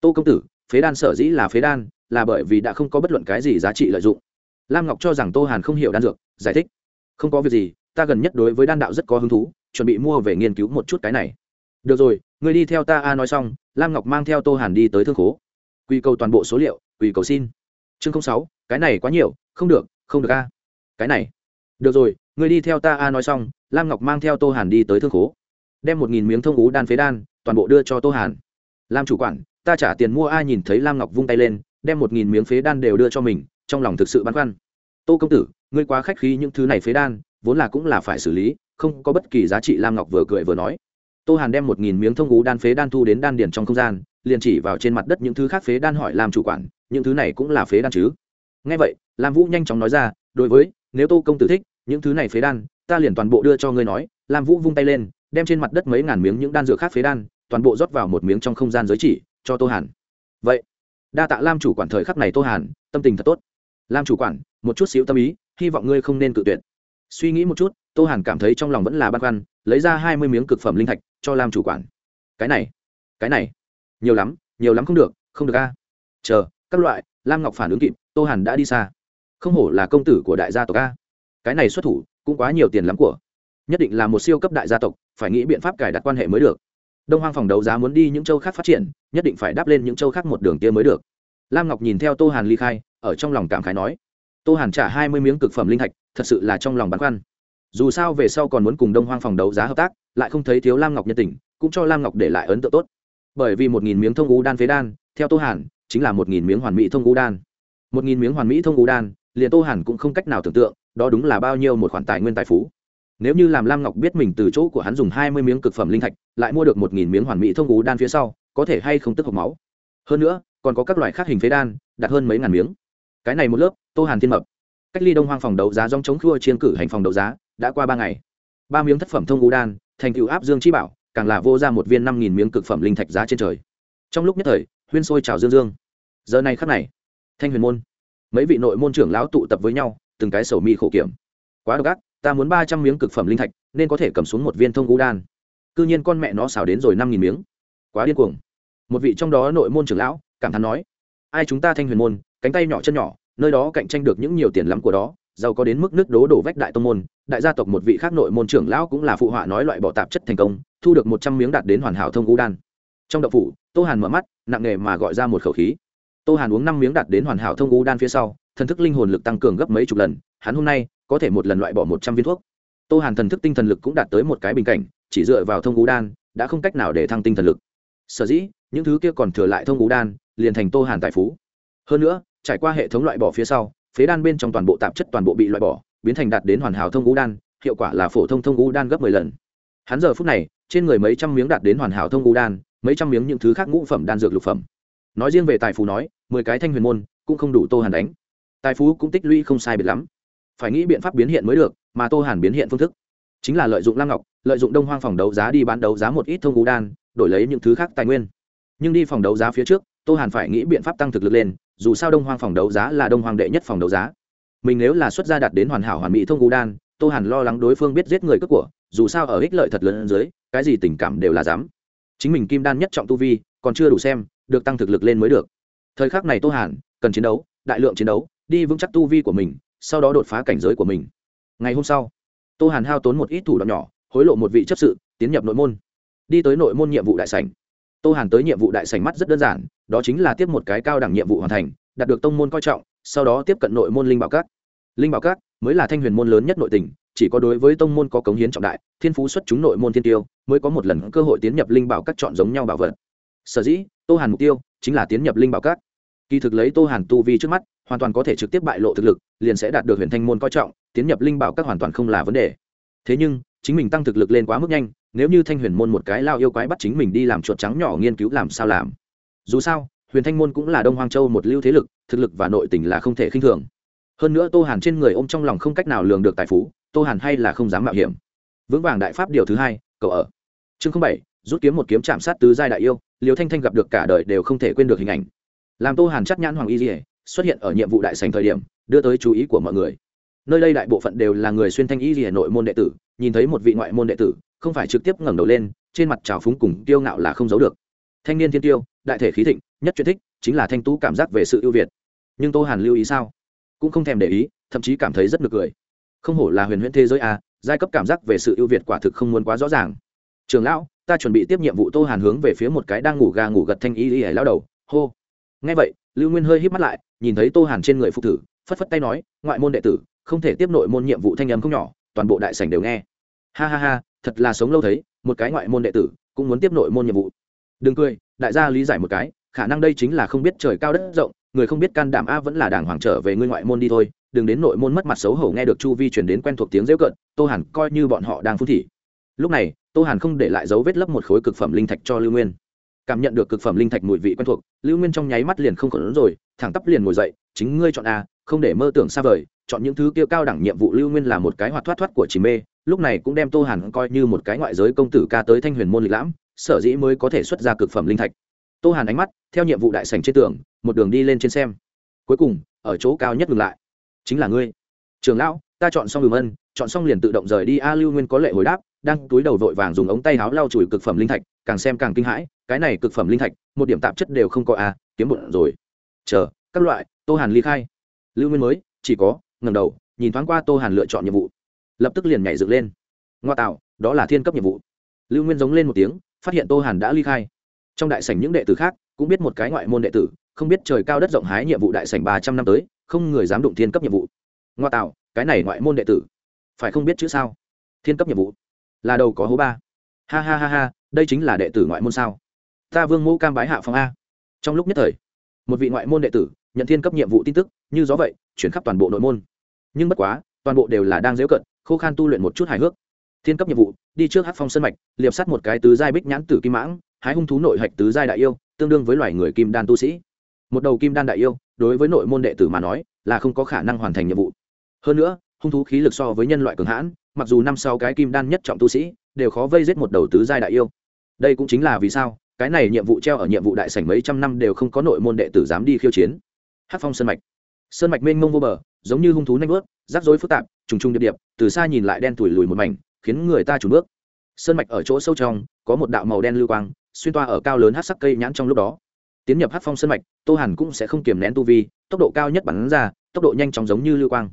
Tô công tử, phế đan sở dĩ là phế đan, là bởi vì đã không có bất luận cái gì giá trị lợi dụng. Lam ngọc cho rằng tô hàn không hiểu đan dược, giải thích. Không có việc gì, ta gần nhất đối với đan đạo rất có hứng thú, chuẩn bị mua về nghiên cứu một chút cái này. Được rồi, người đi theo ta a nói xong, lam ngọc mang theo tô hàn đi tới thương khố. Quy cầu toàn bộ số liệu, quy cầu xin chương sáu, cái này quá nhiều, không được không được a. Cái này. Được rồi người đi theo ta a nói xong, lam ngọc mang theo tô hàn đi tới thương khố. Đem một nghìn miếng thông ú đan phế đan, toàn bộ đưa cho tô hàn. Lam chủ quản, ta trả tiền mua a nhìn thấy lam ngọc vung tay lên, đem một nghìn miếng phế đan đều đưa cho mình, trong lòng thực sự băn khoăn. Tô công tử, ngươi quá khách khí những thứ này phế đan, vốn là cũng là phải xử lý, không có bất kỳ giá trị, lam ngọc vừa cười vừa nói. Tô hàn đem một nghìn miếng thông ú đan phế đan thu đến đan điền trong không gian, liền chỉ vào trên mặt đất những thứ khác phế đan hỏi làm chủ quản những thứ này cũng là phế đan chứ? Ngay vậy, lam vũ nhanh chóng nói ra, đối với, nếu tô công tử thích, những thứ này phế đan, ta liền toàn bộ đưa cho ngươi nói. Lam vũ vung tay lên, đem trên mặt đất mấy ngàn miếng những đan dược khác phế đan, toàn bộ rót vào một miếng trong không gian giới chỉ, cho tô hàn. Vậy, đa tạ lam chủ quản thời khắc này tô hàn, tâm tình thật tốt. Lam chủ quản, một chút xíu tâm ý, hy vọng ngươi không nên tự tuyệt. Suy nghĩ một chút, tô hàn cảm thấy trong lòng vẫn là băn khoăn, lấy ra hai mươi miếng cực phẩm linh thạch, cho lam chủ quản. Cái này cái này, nhiều lắm nhiều lắm không được không được a. Chờ các loại, lam ngọc phản ứng kịp, tô hàn đã đi xa. Không hổ là công tử của đại gia tộc a. Cái này xuất thủ, cũng quá nhiều tiền lắm của. Nhất định là một siêu cấp đại gia tộc, phải nghĩ biện pháp cài đặt quan hệ mới được. Đông hoang phòng đấu giá muốn đi những châu khác phát triển, nhất định phải đáp lên những châu khác một đường kia mới được. Lam ngọc nhìn theo tô hàn ly khai, ở trong lòng cảm khái nói. Tô hàn trả hai mươi miếng cực phẩm linh thạch, thật sự là trong lòng băn khoăn. Dù sao về sau còn muốn cùng đông hoang phòng đấu giá hợp tác, lại không thấy thiếu lam ngọc nhân tình, cũng cho lam ngọc để lại ấn tượng tốt. Bởi vì một nghìn miếng thông u đan phế đan, theo tô hàn chính là một nghìn miếng hoàn mỹ thông u đan. Một nghìn miếng hoàn mỹ thông u đan, liền tô hàn cũng không cách nào tưởng tượng, đó đúng là bao nhiêu một khoản tài nguyên tài phú. Nếu như làm lam ngọc biết mình từ chỗ của hắn dùng hai mươi miếng cực phẩm linh thạch, lại mua được một nghìn miếng hoàn mỹ thông u đan phía sau, có thể hay không tức hộc máu? Hơn nữa, còn có các loại khác hình phế đan, đạt hơn mấy ngàn miếng. Cái này một lớp, tô hàn thiên mập. Cách ly đông hoang phòng đấu giá dòng chống khua chiến cử hành phòng đấu giá, đã qua ba ngày. Ba miếng thất phẩm thông u đan, thành cựu áp dương chi bảo, càng là vô ra một viên năm nghìn miếng cực phẩm linh thạch giá trên trời. Trong lúc nhất thời, huyên sôi trào dương dương giờ này khắc này, thanh huyền môn, mấy vị nội môn trưởng lão tụ tập với nhau, từng cái sầu mi khổ kiểm. Quá độc ác, ta muốn ba trăm miếng cực phẩm linh thạch, nên có thể cầm xuống một viên thông ngũ đan. C ư nhiên con mẹ nó xào đến rồi năm nghìn miếng. Quá điên cuồng. Một vị trong đó nội môn trưởng lão, cảm thán nói, ai chúng ta thanh huyền môn, cánh tay nhỏ chân nhỏ, nơi đó cạnh tranh được những nhiều tiền lắm của đó, giàu có đến mức nước đố đổ vách đại tông môn, đại gia tộc một vị khác nội môn trưởng lão cũng là phụ họa nói loại bỏ tạp chất thành công, thu được một trăm miếng đạt đến hoàn hảo thông ngũ đan. Trong đậu phủ, tô hàn mở mắt, nặng nề mà gọi ra một khẩu khí tô hàn uống năm miếng đạt đến hoàn hảo thông u đan phía sau, thần thức linh hồn lực tăng cường gấp mấy chục lần, hắn hôm nay có thể một lần loại bỏ một trăm viên thuốc. Tô hàn thần thức tinh thần lực cũng đạt tới một cái bình cảnh, chỉ dựa vào thông u đan, đã không cách nào để thăng tinh thần lực. Sở dĩ, những thứ kia còn thừa lại thông u đan, liền thành tô hàn tài phú. Hơn nữa, trải qua hệ thống loại bỏ phía sau, phế đan bên trong toàn bộ tạp chất toàn bộ bị loại bỏ, biến thành đạt đến hoàn hảo thông u đan, hiệu quả là phổ thông thông u đan gấp mười lần. Hắn giờ phút này, trên người mấy trăm miếng đạt đến hoàn hảo thông u đan, mấy trăm miếng những thứ khác ngũ phẩm đan dược lục phẩm nói riêng về tài phú nói, mười cái thanh huyền môn cũng không đủ tô hàn đánh. Tài phú cũng tích lũy không sai biệt lắm. Phải nghĩ biện pháp biến hiện mới được, mà tô hàn biến hiện phương thức chính là lợi dụng lam ngọc, lợi dụng đông hoang phòng đấu giá đi bán đấu giá một ít thông ngũ đan, đổi lấy những thứ khác tài nguyên. Nhưng đi phòng đấu giá phía trước, tô hàn phải nghĩ biện pháp tăng thực lực lên, dù sao đông hoang phòng đấu giá là đông hoang đệ nhất phòng đấu giá. Mình nếu là xuất gia đạt đến hoàn hảo hoàn mỹ thông ngũ đan, tô hàn lo lắng đối phương biết giết người cướp của, dù sao ở ích lợi thật lớn dưới, cái gì tình cảm đều là dám. Chính mình kim đan nhất trọng tu vi, còn chưa đủ xem được tăng thực lực lên mới được. Thời khắc này tô hàn cần chiến đấu, đại lượng chiến đấu, đi vững chắc tu vi của mình, sau đó đột phá cảnh giới của mình. Ngày hôm sau, tô hàn hao tốn một ít thủ đoạn nhỏ, hối lộ một vị chấp sự, tiến nhập nội môn. Đi tới nội môn nhiệm vụ đại sảnh. Tô hàn tới nhiệm vụ đại sảnh mắt rất đơn giản, đó chính là tiếp một cái cao đẳng nhiệm vụ hoàn thành, đạt được tông môn coi trọng, sau đó tiếp cận nội môn linh bảo các. Linh bảo các mới là thanh huyền môn lớn nhất nội tỉnh, chỉ có đối với tông môn có cống hiến trọng đại, thiên phú xuất chúng nội môn thiên tiêu, mới có một lần cơ hội tiến nhập linh bảo các chọn giống nhau bảo vật sở dĩ, tô hàn mục tiêu chính là tiến nhập linh bảo các. Kỳ thực lấy tô hàn tu vi trước mắt, hoàn toàn có thể trực tiếp bại lộ thực lực, liền sẽ đạt được huyền thanh môn coi trọng, tiến nhập linh bảo các hoàn toàn không là vấn đề. Thế nhưng, chính mình tăng thực lực lên quá mức nhanh, nếu như thanh huyền môn một cái lao yêu quái bắt chính mình đi làm chuột trắng nhỏ nghiên cứu làm sao làm? Dù sao, huyền thanh môn cũng là đông hoang châu một lưu thế lực, thực lực và nội tình là không thể khinh thường. Hơn nữa tô hàn trên người ôm trong lòng không cách nào lường được tài phú, tô hàn hay là không dám mạo hiểm. Vững vàng đại pháp điều thứ hai, cậu ở. Chương bảy rút kiếm một kiếm chạm sát tứ giai đại yêu liều thanh thanh gặp được cả đời đều không thể quên được hình ảnh. Làm tô hàn chắc nhãn hoàng y dỉa xuất hiện ở nhiệm vụ đại sành thời điểm, đưa tới chú ý của mọi người. Nơi đây đại bộ phận đều là người xuyên thanh y dỉa nội môn đệ tử, nhìn thấy một vị ngoại môn đệ tử, không phải trực tiếp ngẩng đầu lên, trên mặt trào phúng cùng tiêu ngạo là không giấu được. Thanh niên thiên tiêu, đại thể khí thịnh, nhất chuyện thích, chính là thanh tú cảm giác về sự ưu việt. Nhưng tô hàn lưu ý sao? Cũng không thèm để ý, thậm chí cảm thấy rất nực cười. Không hổ là huyền huyễn thế giới a, giai cấp cảm giác về sự ưu việt quả thực không muốn quá rõ ràng. Trường lão ta chuẩn bị tiếp nhiệm vụ tô hàn hướng về phía một cái đang ngủ gà ngủ gật thanh y y lao đầu. Hô. Ngay vậy, lưu nguyên hơi hít mắt lại, nhìn thấy tô hàn trên người phục thử, phất phất tay nói, ngoại môn đệ tử, không thể tiếp nội môn nhiệm vụ thanh âm không nhỏ, toàn bộ đại sảnh đều nghe. Ha ha ha, thật là sống lâu thấy, một cái ngoại môn đệ tử cũng muốn tiếp nội môn nhiệm vụ. Đừng cười, đại gia lý giải một cái, khả năng đây chính là không biết trời cao đất rộng, người không biết can đảm a vẫn là đảng hoàng trở về ngươi ngoại môn đi thôi, đừng đến nội môn mất mặt xấu hổ nghe được chu vi chuyển đến quen thuộc tiếng rêu cận tô hàn coi như bọn họ đang phun thị lúc này, tô hàn không để lại dấu vết lấp một khối cực phẩm linh thạch cho lưu nguyên. Cảm nhận được cực phẩm linh thạch mùi vị quen thuộc, lưu nguyên trong nháy mắt liền không còn rồi, thẳng tắp liền ngồi dậy, chính ngươi chọn a, không để mơ tưởng xa vời, chọn những thứ kia cao đẳng nhiệm vụ lưu nguyên là một cái hoạt thoát thoát của chỉ mê, lúc này cũng đem tô hàn coi như một cái ngoại giới công tử ca tới thanh huyền môn lịch lãm, sở dĩ mới có thể xuất ra cực phẩm linh thạch. Tô hàn ánh mắt, theo nhiệm vụ đại sành trên tường, một đường đi lên trên xem. Cuối cùng, ở chỗ cao nhất ngừng lại. Chính là ngươi. Trường lão, ta chọn xong đường ân chọn xong liền tự động rời đi a, lưu nguyên có lệ hồi đáp đang túi đầu vội vàng dùng ống tay áo lau chùi cực phẩm linh thạch, càng xem càng kinh hãi, cái này cực phẩm linh thạch, một điểm tạp chất đều không có a kiếm bụng rồi. Chờ, các loại, tô hàn ly khai. Lưu nguyên mới, chỉ có ngầm đầu, nhìn thoáng qua tô hàn lựa chọn nhiệm vụ. Lập tức liền nhảy dựng lên. Ngoa tạo, đó là thiên cấp nhiệm vụ. Lưu nguyên giống lên một tiếng, phát hiện tô hàn đã ly khai. Trong đại sảnh những đệ tử khác, cũng biết một cái ngoại môn đệ tử, không biết trời cao đất rộng hái nhiệm vụ đại sảnh ba trăm năm tới, không người dám đụng thiên cấp nhiệm vụ. Ngoa tạo, cái này ngoại môn đệ tử, phải không biết chữ sao? Thiên cấp nhiệm vụ là đầu có hố ba. Ha ha ha ha, đây chính là đệ tử ngoại môn sao? Ta vương mẫu cam bái hạ phong a. Trong lúc nhất thời, một vị ngoại môn đệ tử nhận thiên cấp nhiệm vụ tin tức, như gió vậy, chuyển khắp toàn bộ nội môn. Nhưng bất quá, toàn bộ đều là đang dễu cận, khô khan tu luyện một chút hài hước. Thiên cấp nhiệm vụ, đi trước hát phong sân mạch, liệp sắt một cái tứ giai bích nhãn tử kim mãng, hái hung thú nội hạch tứ giai đại yêu, tương đương với loài người kim đan tu sĩ. Một đầu kim đan đại yêu, đối với nội môn đệ tử mà nói, là không có khả năng hoàn thành nhiệm vụ. Hơn nữa, hung thú khí lực so với nhân loại cường hãn mặc dù năm sau cái kim đan nhất trọng tu sĩ đều khó vây giết một đầu tứ giai đại yêu. Đây cũng chính là vì sao, cái này nhiệm vụ treo ở nhiệm vụ đại sảnh mấy trăm năm đều không có nội môn đệ tử dám đi khiêu chiến. Hát phong sơn mạch. Sơn mạch mênh mông vô bờ, giống như hung thú nanh vớt rắc rối phức tạp, trùng trùng điệp điệp, từ xa nhìn lại đen tủi lùi một mảnh, khiến người ta trùn bước. Sơn mạch ở chỗ sâu trong, có một đạo màu đen lưu quang, xuyên toa ở cao lớn hát sắc cây nhãn trong lúc đó. Tiến nhập hát phong sơn mạch, tô hàn cũng sẽ không kiềm nén tu vi, tốc độ cao nhất bắn ra, tốc độ nhanh chóng giống như lưu quang.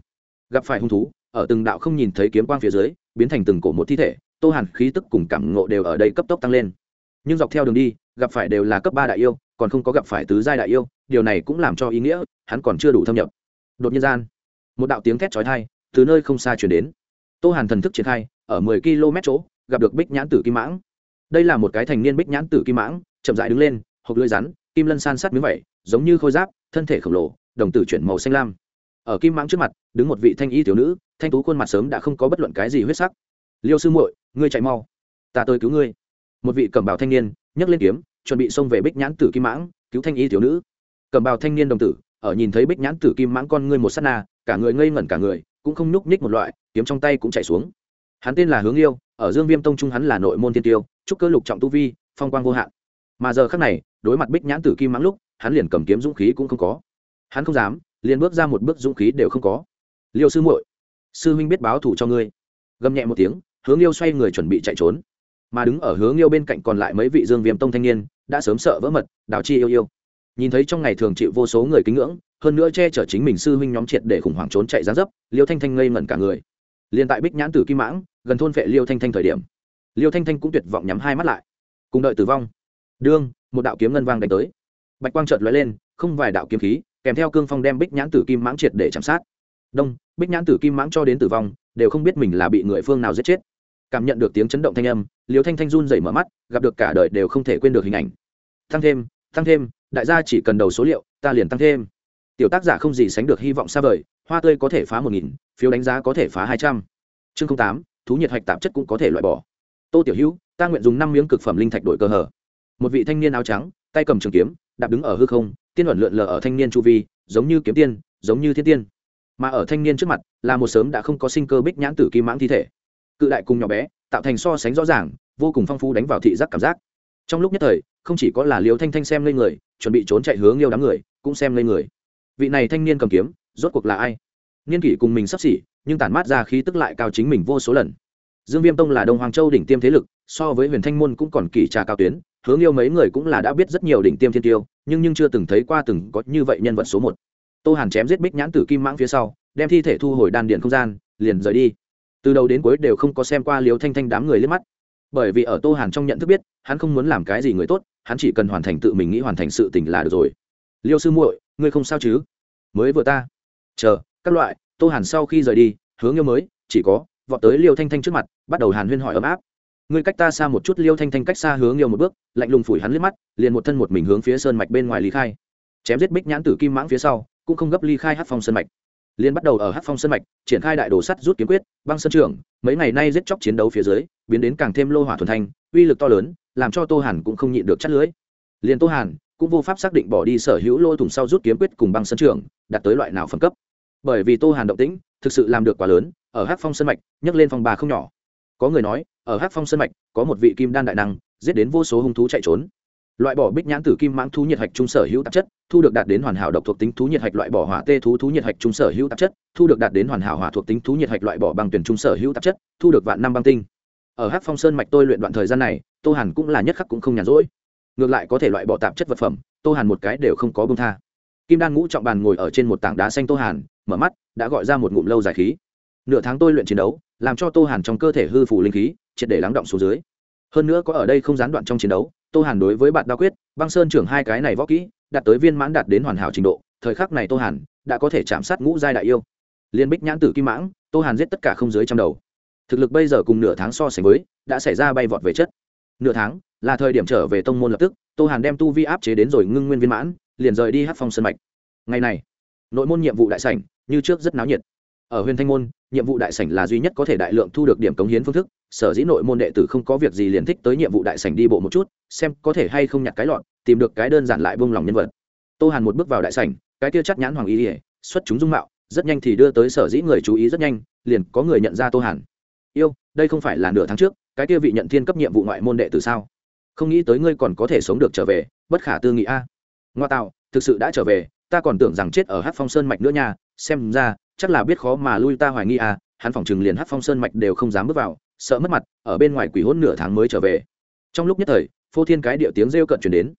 Gặp phải hung thú ở từng đạo không nhìn thấy kiếm quang phía dưới, biến thành từng cổ một thi thể, tô hàn khí tức cùng cảm ngộ đều ở đây cấp tốc tăng lên. Nhưng dọc theo đường đi, gặp phải đều là cấp ba đại yêu, còn không có gặp phải tứ giai đại yêu, điều này cũng làm cho ý nghĩa, hắn còn chưa đủ thâm nhập. Đột nhiên gian, một đạo tiếng thét chói tai từ nơi không xa chuyển đến. Tô hàn thần thức triển khai, ở mười km chỗ, gặp được bích nhãn tử kim mãng. Đây là một cái thành niên bích nhãn tử kim mãng, chậm dại đứng lên, hộp lưỡi rắn, kim lân san sát miếng vẩy giống như khôi giáp, thân thể khổng lồ, đồng tử chuyển màu xanh lam. Ở kim mãng trước mặt, đứng một vị thanh y thiếu nữ thanh tú khuôn mặt sớm đã không có bất luận cái gì huyết sắc. Liêu sư muội, ngươi chạy mau. Ta tới cứu ngươi. Một vị cẩm bào thanh niên nhấc lên kiếm, chuẩn bị xông về bích nhãn tử kim mãng, cứu thanh y thiếu nữ. Cẩm bào thanh niên đồng tử, ở nhìn thấy bích nhãn tử kim mãng con ngươi một sát na, cả người ngây ngẩn cả người, cũng không nhúc nhích một loại, kiếm trong tay cũng chạy xuống. Hắn tên là hướng yêu, ở dương viêm tông trung hắn là nội môn tiên tiêu, trúc cơ lục trọng tu vi, phong quang vô hạn. Mà giờ khác này, đối mặt bích nhãn tử kim mãng lúc, hắn liền cầm kiếm dũng khí cũng không có. Hắn không dám, liền bước ra một bước dũng khí đều không có. Liêu sư muội sư huynh biết báo thủ cho ngươi. Gầm nhẹ một tiếng, hướng yêu xoay người chuẩn bị chạy trốn. Mà đứng ở hướng yêu bên cạnh còn lại mấy vị dương viêm tông thanh niên, đã sớm sợ vỡ mật, đào chi yêu yêu. Nhìn thấy trong ngày thường chịu vô số người kính ngưỡng, hơn nữa che chở chính mình sư huynh nhóm triệt để khủng hoảng trốn chạy ra dấp, liêu thanh thanh ngây ngẩn cả người. Liền tại bích nhãn tử kim mãng, gần thôn vệ liêu thanh thanh thời điểm, liêu thanh thanh cũng tuyệt vọng nhắm hai mắt lại. Cùng đợi tử vong. Đương, một đạo kiếm ngân vang đánh tới. Bạch quang trợt lóe lên, không vài đạo kiếm khí, kèm theo cương phong đem bích nhãn tử kim mãng triệt để chạm sát đông, bích nhãn tử kim mãng cho đến tử vong, đều không biết mình là bị người phương nào giết chết. Cảm nhận được tiếng chấn động thanh âm liều thanh thanh run dậy mở mắt, gặp được cả đời đều không thể quên được hình ảnh. Tăng thêm tăng thêm, đại gia chỉ cần đầu số liệu, ta liền tăng thêm. Tiểu tác giả không gì sánh được hy vọng xa vời, hoa tươi có thể phá một nghìn, phiếu đánh giá có thể phá hai trăm. Chương tám, thú nhiệt hạch tạp chất cũng có thể loại bỏ. Tô tiểu hữu, ta nguyện dùng năm miếng cực phẩm linh thạch đổi cơ hở. Một vị thanh niên áo trắng, tay cầm trường kiếm, đạp đứng ở hư không, tiên luận lượn lờ ở thanh niên chu vi, giống như kiếm tiên, giống như thiên tiên mà ở thanh niên trước mặt là một sớm đã không có sinh cơ bích nhãn tử kim mãng thi thể. Cự đại cùng nhỏ bé, tạo thành so sánh rõ ràng, vô cùng phong phú đánh vào thị giác cảm giác. Trong lúc nhất thời, không chỉ có là liều thanh thanh xem lên người, chuẩn bị trốn chạy hướng yêu đám người, cũng xem lên người. Vị này thanh niên cầm kiếm, rốt cuộc là ai? Niên kỷ cùng mình sắp xỉ, nhưng tản mát ra khí tức lại cao chính mình vô số lần. Dương viêm tông là đông hoàng châu đỉnh tiêm thế lực, so với huyền thanh môn cũng còn kỳ trà cao tuyến, hướng yêu mấy người cũng là đã biết rất nhiều đỉnh tiêm thiên tiêu, nhưng nhưng chưa từng thấy qua từng có như vậy nhân vật số một tô hàn chém giết bích nhãn tử kim mãng phía sau, đem thi thể thu hồi đan điện không gian, liền rời đi. Từ đầu đến cuối đều không có xem qua liều thanh thanh đám người liếc mắt. Bởi vì ở tô hàn trong nhận thức biết, hắn không muốn làm cái gì người tốt, hắn chỉ cần hoàn thành tự mình nghĩ hoàn thành sự tình là được rồi. Liêu sư muội, ngươi không sao chứ? Mới vừa ta. Chờ, các loại. Tô hàn sau khi rời đi, hướng yêu mới, chỉ có vọt tới liêu thanh thanh trước mặt, bắt đầu hàn huyên hỏi ấm áp. Ngươi cách ta xa một chút, liêu thanh thanh cách xa hướng yêu một bước. Lạnh lùng phủi hắn liếc mắt, liền một thân một mình hướng phía sơn mạch bên ngoài lý khai. Chém giết bích nhãn tử kim mãng phía sau cũng không gấp ly khai hát phong sơn mạch. Liền bắt đầu ở hát phong sơn mạch, triển khai đại đồ sắt rút kiếm quyết, băng sơn trưởng mấy ngày nay giết chóc chiến đấu phía dưới, biến đến càng thêm lô hỏa thuần thanh, uy lực to lớn, làm cho tô hàn cũng không nhịn được chắt lưới. Liên tô hàn cũng vô pháp xác định bỏ đi sở hữu lô thủng sau rút kiếm quyết cùng băng sơn trưởng đạt tới loại nào phẩm cấp. Bởi vì tô hàn động tĩnh, thực sự làm được quá lớn, ở hát phong sơn mạch, nhấc lên phòng bà không nhỏ. Có người nói, ở hát phong sơn mạch, có một vị kim đan đại năng, giết đến vô số hung thú chạy trốn loại bỏ bích nhãn tử kim mãng thú nhiệt hạch trung sở hữu tạp chất, thu được đạt đến hoàn hảo độc thuộc tính thú nhiệt hạch loại bỏ hỏa tê thú thú nhiệt hạch trung sở hữu tạp chất, thu được đạt đến hoàn hảo hỏa thuộc tính thú nhiệt hạch loại bỏ băng tuyển trung sở hữu tạp chất, thu được vạn năm băng tinh. Ở hát phong sơn mạch tôi luyện đoạn thời gian này, tô hàn cũng là nhất khắc cũng không nhàn rỗi. Ngược lại có thể loại bỏ tạp chất vật phẩm, tô hàn một cái đều không có bông tha. Kim đan ngũ trọng bàn ngồi ở trên một tảng đá xanh tô hàn, mở mắt, đã gọi ra một ngụm lâu dài khí. Nửa tháng tôi luyện chiến đấu, làm cho tô hàn trong cơ thể hư phủ linh khí, triệt để lắng động xuống dưới. Hơn nữa có ở đây không gián đoạn trong chiến đấu tô hàn đối với bạn đa quyết, băng sơn trưởng hai cái này võ kỹ, đạt tới viên mãn đạt đến hoàn hảo trình độ, thời khắc này tô hàn đã có thể chạm sát ngũ giai đại yêu. Liên bích nhãn tử kim mãng, tô hàn giết tất cả không dưới trăm đầu. Thực lực bây giờ cùng nửa tháng so sánh với, đã xảy ra bay vọt về chất. Nửa tháng là thời điểm trở về tông môn lập tức, tô hàn đem tu vi áp chế đến rồi ngưng nguyên viên mãn, liền rời đi hát phong sân mạch. Ngày này, nội môn nhiệm vụ đại sảnh, như trước rất náo nhiệt ở huyền thanh môn, nhiệm vụ đại sảnh là duy nhất có thể đại lượng thu được điểm cống hiến phương thức, sở dĩ nội môn đệ tử không có việc gì liền thích tới nhiệm vụ đại sảnh đi bộ một chút, xem có thể hay không nhặt cái lọt tìm được cái đơn giản lại buông lòng nhân vật. Tô hàn một bước vào đại sảnh, cái kia chắc nhãn hoàng y ỉa xuất chúng dung mạo, rất nhanh thì đưa tới sở dĩ người chú ý rất nhanh, liền có người nhận ra tô hàn. Yêu, đây không phải là nửa tháng trước, cái kia vị nhận thiên cấp nhiệm vụ ngoại môn đệ tử sao? Không nghĩ tới ngươi còn có thể sống được trở về, bất khả tư nghị a. Ngoa tạo, thực sự đã trở về, ta còn tưởng rằng chết ở hát phong sơn mạch nữa nha, xem ra chắc là biết khó mà lui ta hoài nghi à hắn phỏng chừng liền hát phong sơn mạch đều không dám bước vào, sợ mất mặt, ở bên ngoài quỷ hôn nửa tháng mới trở về. Trong lúc nhất thời, phô thiên cái điệu tiếng rêu cận chuyển đến.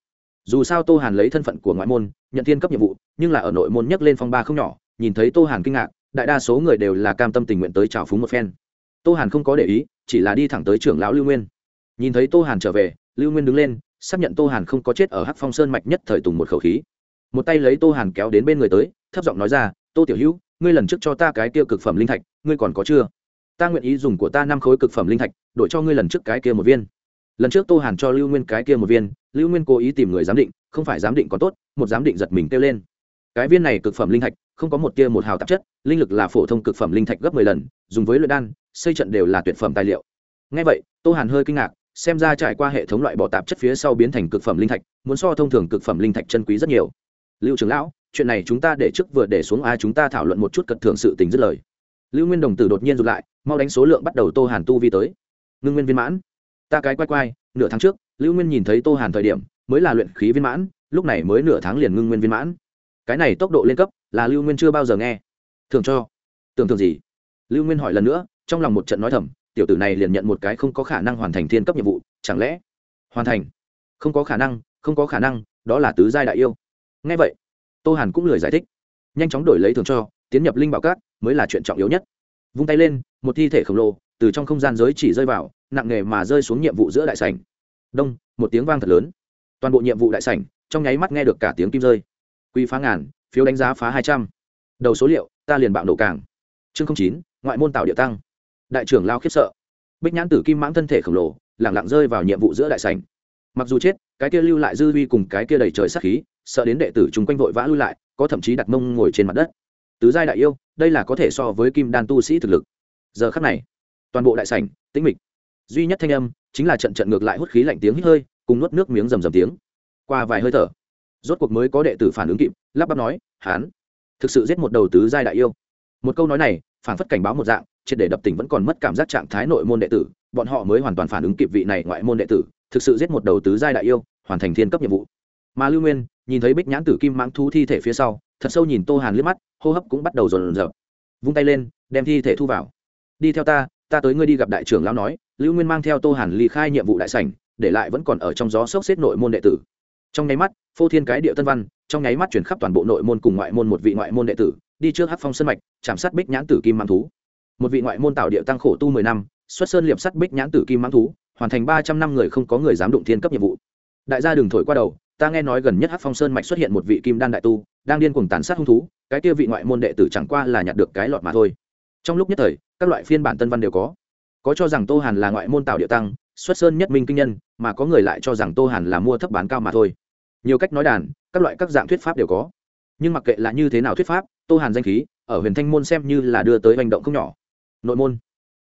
Dù sao tô hàn lấy thân phận của ngoại môn, nhận thiên cấp nhiệm vụ, nhưng là ở nội môn nhấc lên phong ba không nhỏ, nhìn thấy tô hàn kinh ngạc, đại đa số người đều là cam tâm tình nguyện tới trào phúng một phen. Tô hàn không có để ý, chỉ là đi thẳng tới trưởng lão lưu nguyên. Nhìn thấy tô hàn trở về, lưu nguyên đứng lên, xác nhận tô hàn không có chết ở hắc phong sơn mạch nhất thời tùng một khẩu khí. Một tay lấy tô hàn kéo đến bên người tới, thấp giọng nói ra, tô tiểu hữu ngươi lần trước cho ta cái kia cực phẩm linh thạch, ngươi còn có chưa? Ta nguyện ý dùng của ta năm khối cực phẩm linh thạch, đổi cho ngươi lần trước cái kia một viên. Lần trước tô hàn cho lưu nguyên cái kia một viên, lưu nguyên cố ý tìm người giám định, không phải giám định còn tốt, một giám định giật mình kêu lên. Cái viên này cực phẩm linh thạch, không có một tia một hào tạp chất, linh lực là phổ thông cực phẩm linh thạch gấp mười lần, dùng với luyện đan, xây trận đều là tuyệt phẩm tài liệu. Ngay vậy, tô hàn hơi kinh ngạc, xem ra trải qua hệ thống loại bỏ tạp chất phía sau biến thành cực phẩm linh thạch, muốn so thông thường cực phẩm linh thạch chân quý rất nhiều. Lưu trưởng lão chuyện này chúng ta để trước vừa để xuống ai chúng ta thảo luận một chút cật thường sự tình dứt lời. Lưu nguyên đồng tử đột nhiên rụt lại, mau đánh số lượng bắt đầu tô hàn tu vi tới. Ngưng nguyên viên mãn. Ta cái quay quay, nửa tháng trước, lưu nguyên nhìn thấy tô hàn thời điểm, mới là luyện khí viên mãn, lúc này mới nửa tháng liền ngưng nguyên viên mãn. Cái này tốc độ lên cấp, là lưu nguyên chưa bao giờ nghe. Thường cho. Tưởng thường gì? Lưu nguyên hỏi lần nữa, trong lòng một trận nói thầm, tiểu tử này liền nhận một cái không có khả năng hoàn thành thiên cấp nhiệm vụ, chẳng lẽ? Hoàn thành. Không có khả năng, không có khả năng, đó là tứ giai đại yêu. Nghe vậy tô hàn cũng lười giải thích. Nhanh chóng đổi lấy thường cho, tiến nhập linh bảo cát mới là chuyện trọng yếu nhất. Vung tay lên, một thi thể khổng lồ từ trong không gian giới chỉ rơi vào, nặng nề mà rơi xuống nhiệm vụ giữa đại sảnh. Đông, một tiếng vang thật lớn. Toàn bộ nhiệm vụ đại sảnh, trong nháy mắt nghe được cả tiếng kim rơi. Quy phá ngàn, phiếu đánh giá phá hai trăm. Đầu số liệu, ta liền bạo nổ cảng chương chín, ngoại môn tạo địa tăng. Đại trưởng lao khiếp sợ. Bích nhãn tử kim mãng thân thể khổng lồ lẳng lặng rơi vào nhiệm vụ giữa đại sảnh mặc dù chết, cái kia lưu lại dư vi cùng cái kia đầy trời sát khí, sợ đến đệ tử chung quanh vội vã lui lại, có thậm chí đặt mông ngồi trên mặt đất. Tứ giai đại yêu, đây là có thể so với kim đan tu sĩ thực lực. Giờ khắc này, toàn bộ đại sảnh, tĩnh mịch. Duy nhất thanh âm chính là trận trận ngược lại hút khí lạnh tiếng hít hơi, cùng nuốt nước miếng rầm rầm tiếng. Qua vài hơi thở, rốt cuộc mới có đệ tử phản ứng kịp, lắp bắp nói, hán, thực sự giết một đầu tứ giai đại yêu. Một câu nói này phản phất cảnh báo một dạng, triệt để đập tỉnh vẫn còn mất cảm giác trạng thái nội môn đệ tử, bọn họ mới hoàn toàn phản ứng kịp vị này ngoại môn đệ tử thực sự giết một đầu tứ giai đại yêu, hoàn thành thiên cấp nhiệm vụ. Mà lưu nguyên, nhìn thấy bích nhãn tử kim mãng thu thi thể phía sau, thật sâu nhìn tô hàn liếc mắt, hô hấp cũng bắt đầu rồn rợn. Vung tay lên, đem thi thể thu vào. Đi theo ta ta tới ngươi đi gặp đại trưởng lão nói. Lưu nguyên mang theo tô hàn ly khai nhiệm vụ đại sảnh, để lại vẫn còn ở trong gió sốc xếp nội môn đệ tử. Trong nháy mắt, phô thiên cái địa tân văn, trong nháy mắt chuyển khắp toàn bộ nội môn cùng ngoại môn một vị ngoại môn đệ tử, đi trước hát phong sân mạch, chạm sát bích nhãn tử kim mang thú. Một vị ngoại môn tạo địa tăng khổ tu mười năm, xuất sơn liệp sắt bích nhãn tử kim mãng thú hoàn thành ba trăm năm người không có người dám đụng thiên cấp nhiệm vụ. Đại gia đừng thổi qua đầu, ta nghe nói gần nhất hát phong sơn mạch xuất hiện một vị kim đan đại tu, đang điên cuồng tàn sát hung thú, cái kia vị ngoại môn đệ tử chẳng qua là nhặt được cái lọt mà thôi. Trong lúc nhất thời, các loại phiên bản tân văn đều có. Có cho rằng tô hàn là ngoại môn tạo địa tăng, xuất sơn nhất minh kinh nhân, mà có người lại cho rằng tô hàn là mua thấp bán cao mà thôi. Nhiều cách nói đàn, các loại các dạng thuyết pháp đều có. Nhưng mặc kệ là như thế nào thuyết pháp, tô hàn danh khí, ở huyền thanh môn xem như là đưa tới hành động không nhỏ. Nội môn,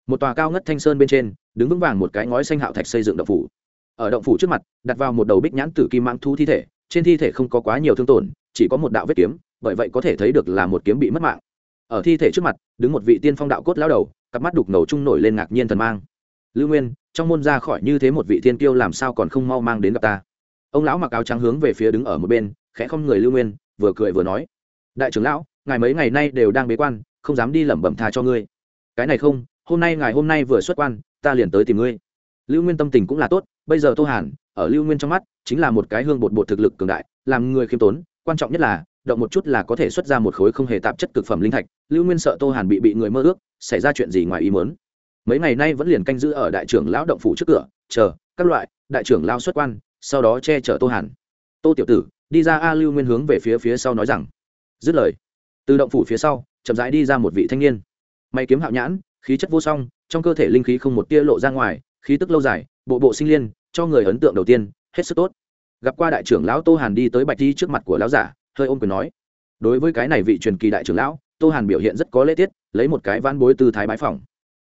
một tòa cao ngất thanh sơn bên trên đứng vững vàng một cái ngói xanh hạo thạch xây dựng động phủ. Ở động phủ trước mặt, đặt vào một đầu bích nhãn tử kim mãng thu thi thể, trên thi thể không có quá nhiều thương tổn, chỉ có một đạo vết kiếm, bởi vậy có thể thấy được là một kiếm bị mất mạng. Ở thi thể trước mặt, đứng một vị tiên phong đạo cốt lao đầu, cặp mắt đục ngầu trung nổi lên ngạc nhiên thần mang. Lưu nguyên, trong môn ra khỏi như thế một vị thiên kiêu làm sao còn không mau mang đến gặp ta? Ông lão mặc áo trắng hướng về phía đứng ở một bên, khẽ không người lưu nguyên, vừa cười vừa nói, đại trưởng lão, ngài mấy ngày nay đều đang bế quan, không dám đi lẩm bẩm thà cho ngươi. Cái này không, hôm nay ngài hôm nay vừa xuất quan ta liền tới tìm ngươi. Lưu nguyên tâm tình cũng là tốt, bây giờ tô hàn, ở lưu nguyên trong mắt, chính là một cái hương bột bột thực lực cường đại, làm người khiêm tốn, quan trọng nhất là, động một chút là có thể xuất ra một khối không hề tạp chất cực phẩm linh thạch. Lưu nguyên sợ tô hàn bị bị người mơ ước, xảy ra chuyện gì ngoài ý muốn. Mấy ngày nay vẫn liền canh giữ ở đại trưởng lão động phủ trước cửa, chờ, các loại, đại trưởng lao xuất quan, sau đó che chở tô hàn. Tô tiểu tử, đi ra a lưu nguyên hướng về phía phía sau nói rằng. Dứt lời, từ động phủ phía sau, chậm rãi đi ra một vị thanh niên. May kiếm hạo nhãn khí chất vô song, trong cơ thể linh khí không một tia lộ ra ngoài, khí tức lâu dài, bộ bộ sinh liên, cho người ấn tượng đầu tiên, hết sức tốt. Gặp qua đại trưởng lão tô hàn đi tới bạch thi trước mặt của lão giả, hơi ôm quyền nói, đối với cái này vị truyền kỳ đại trưởng lão, tô hàn biểu hiện rất có lễ tiết, lấy một cái van bối tư thái bái phỏng.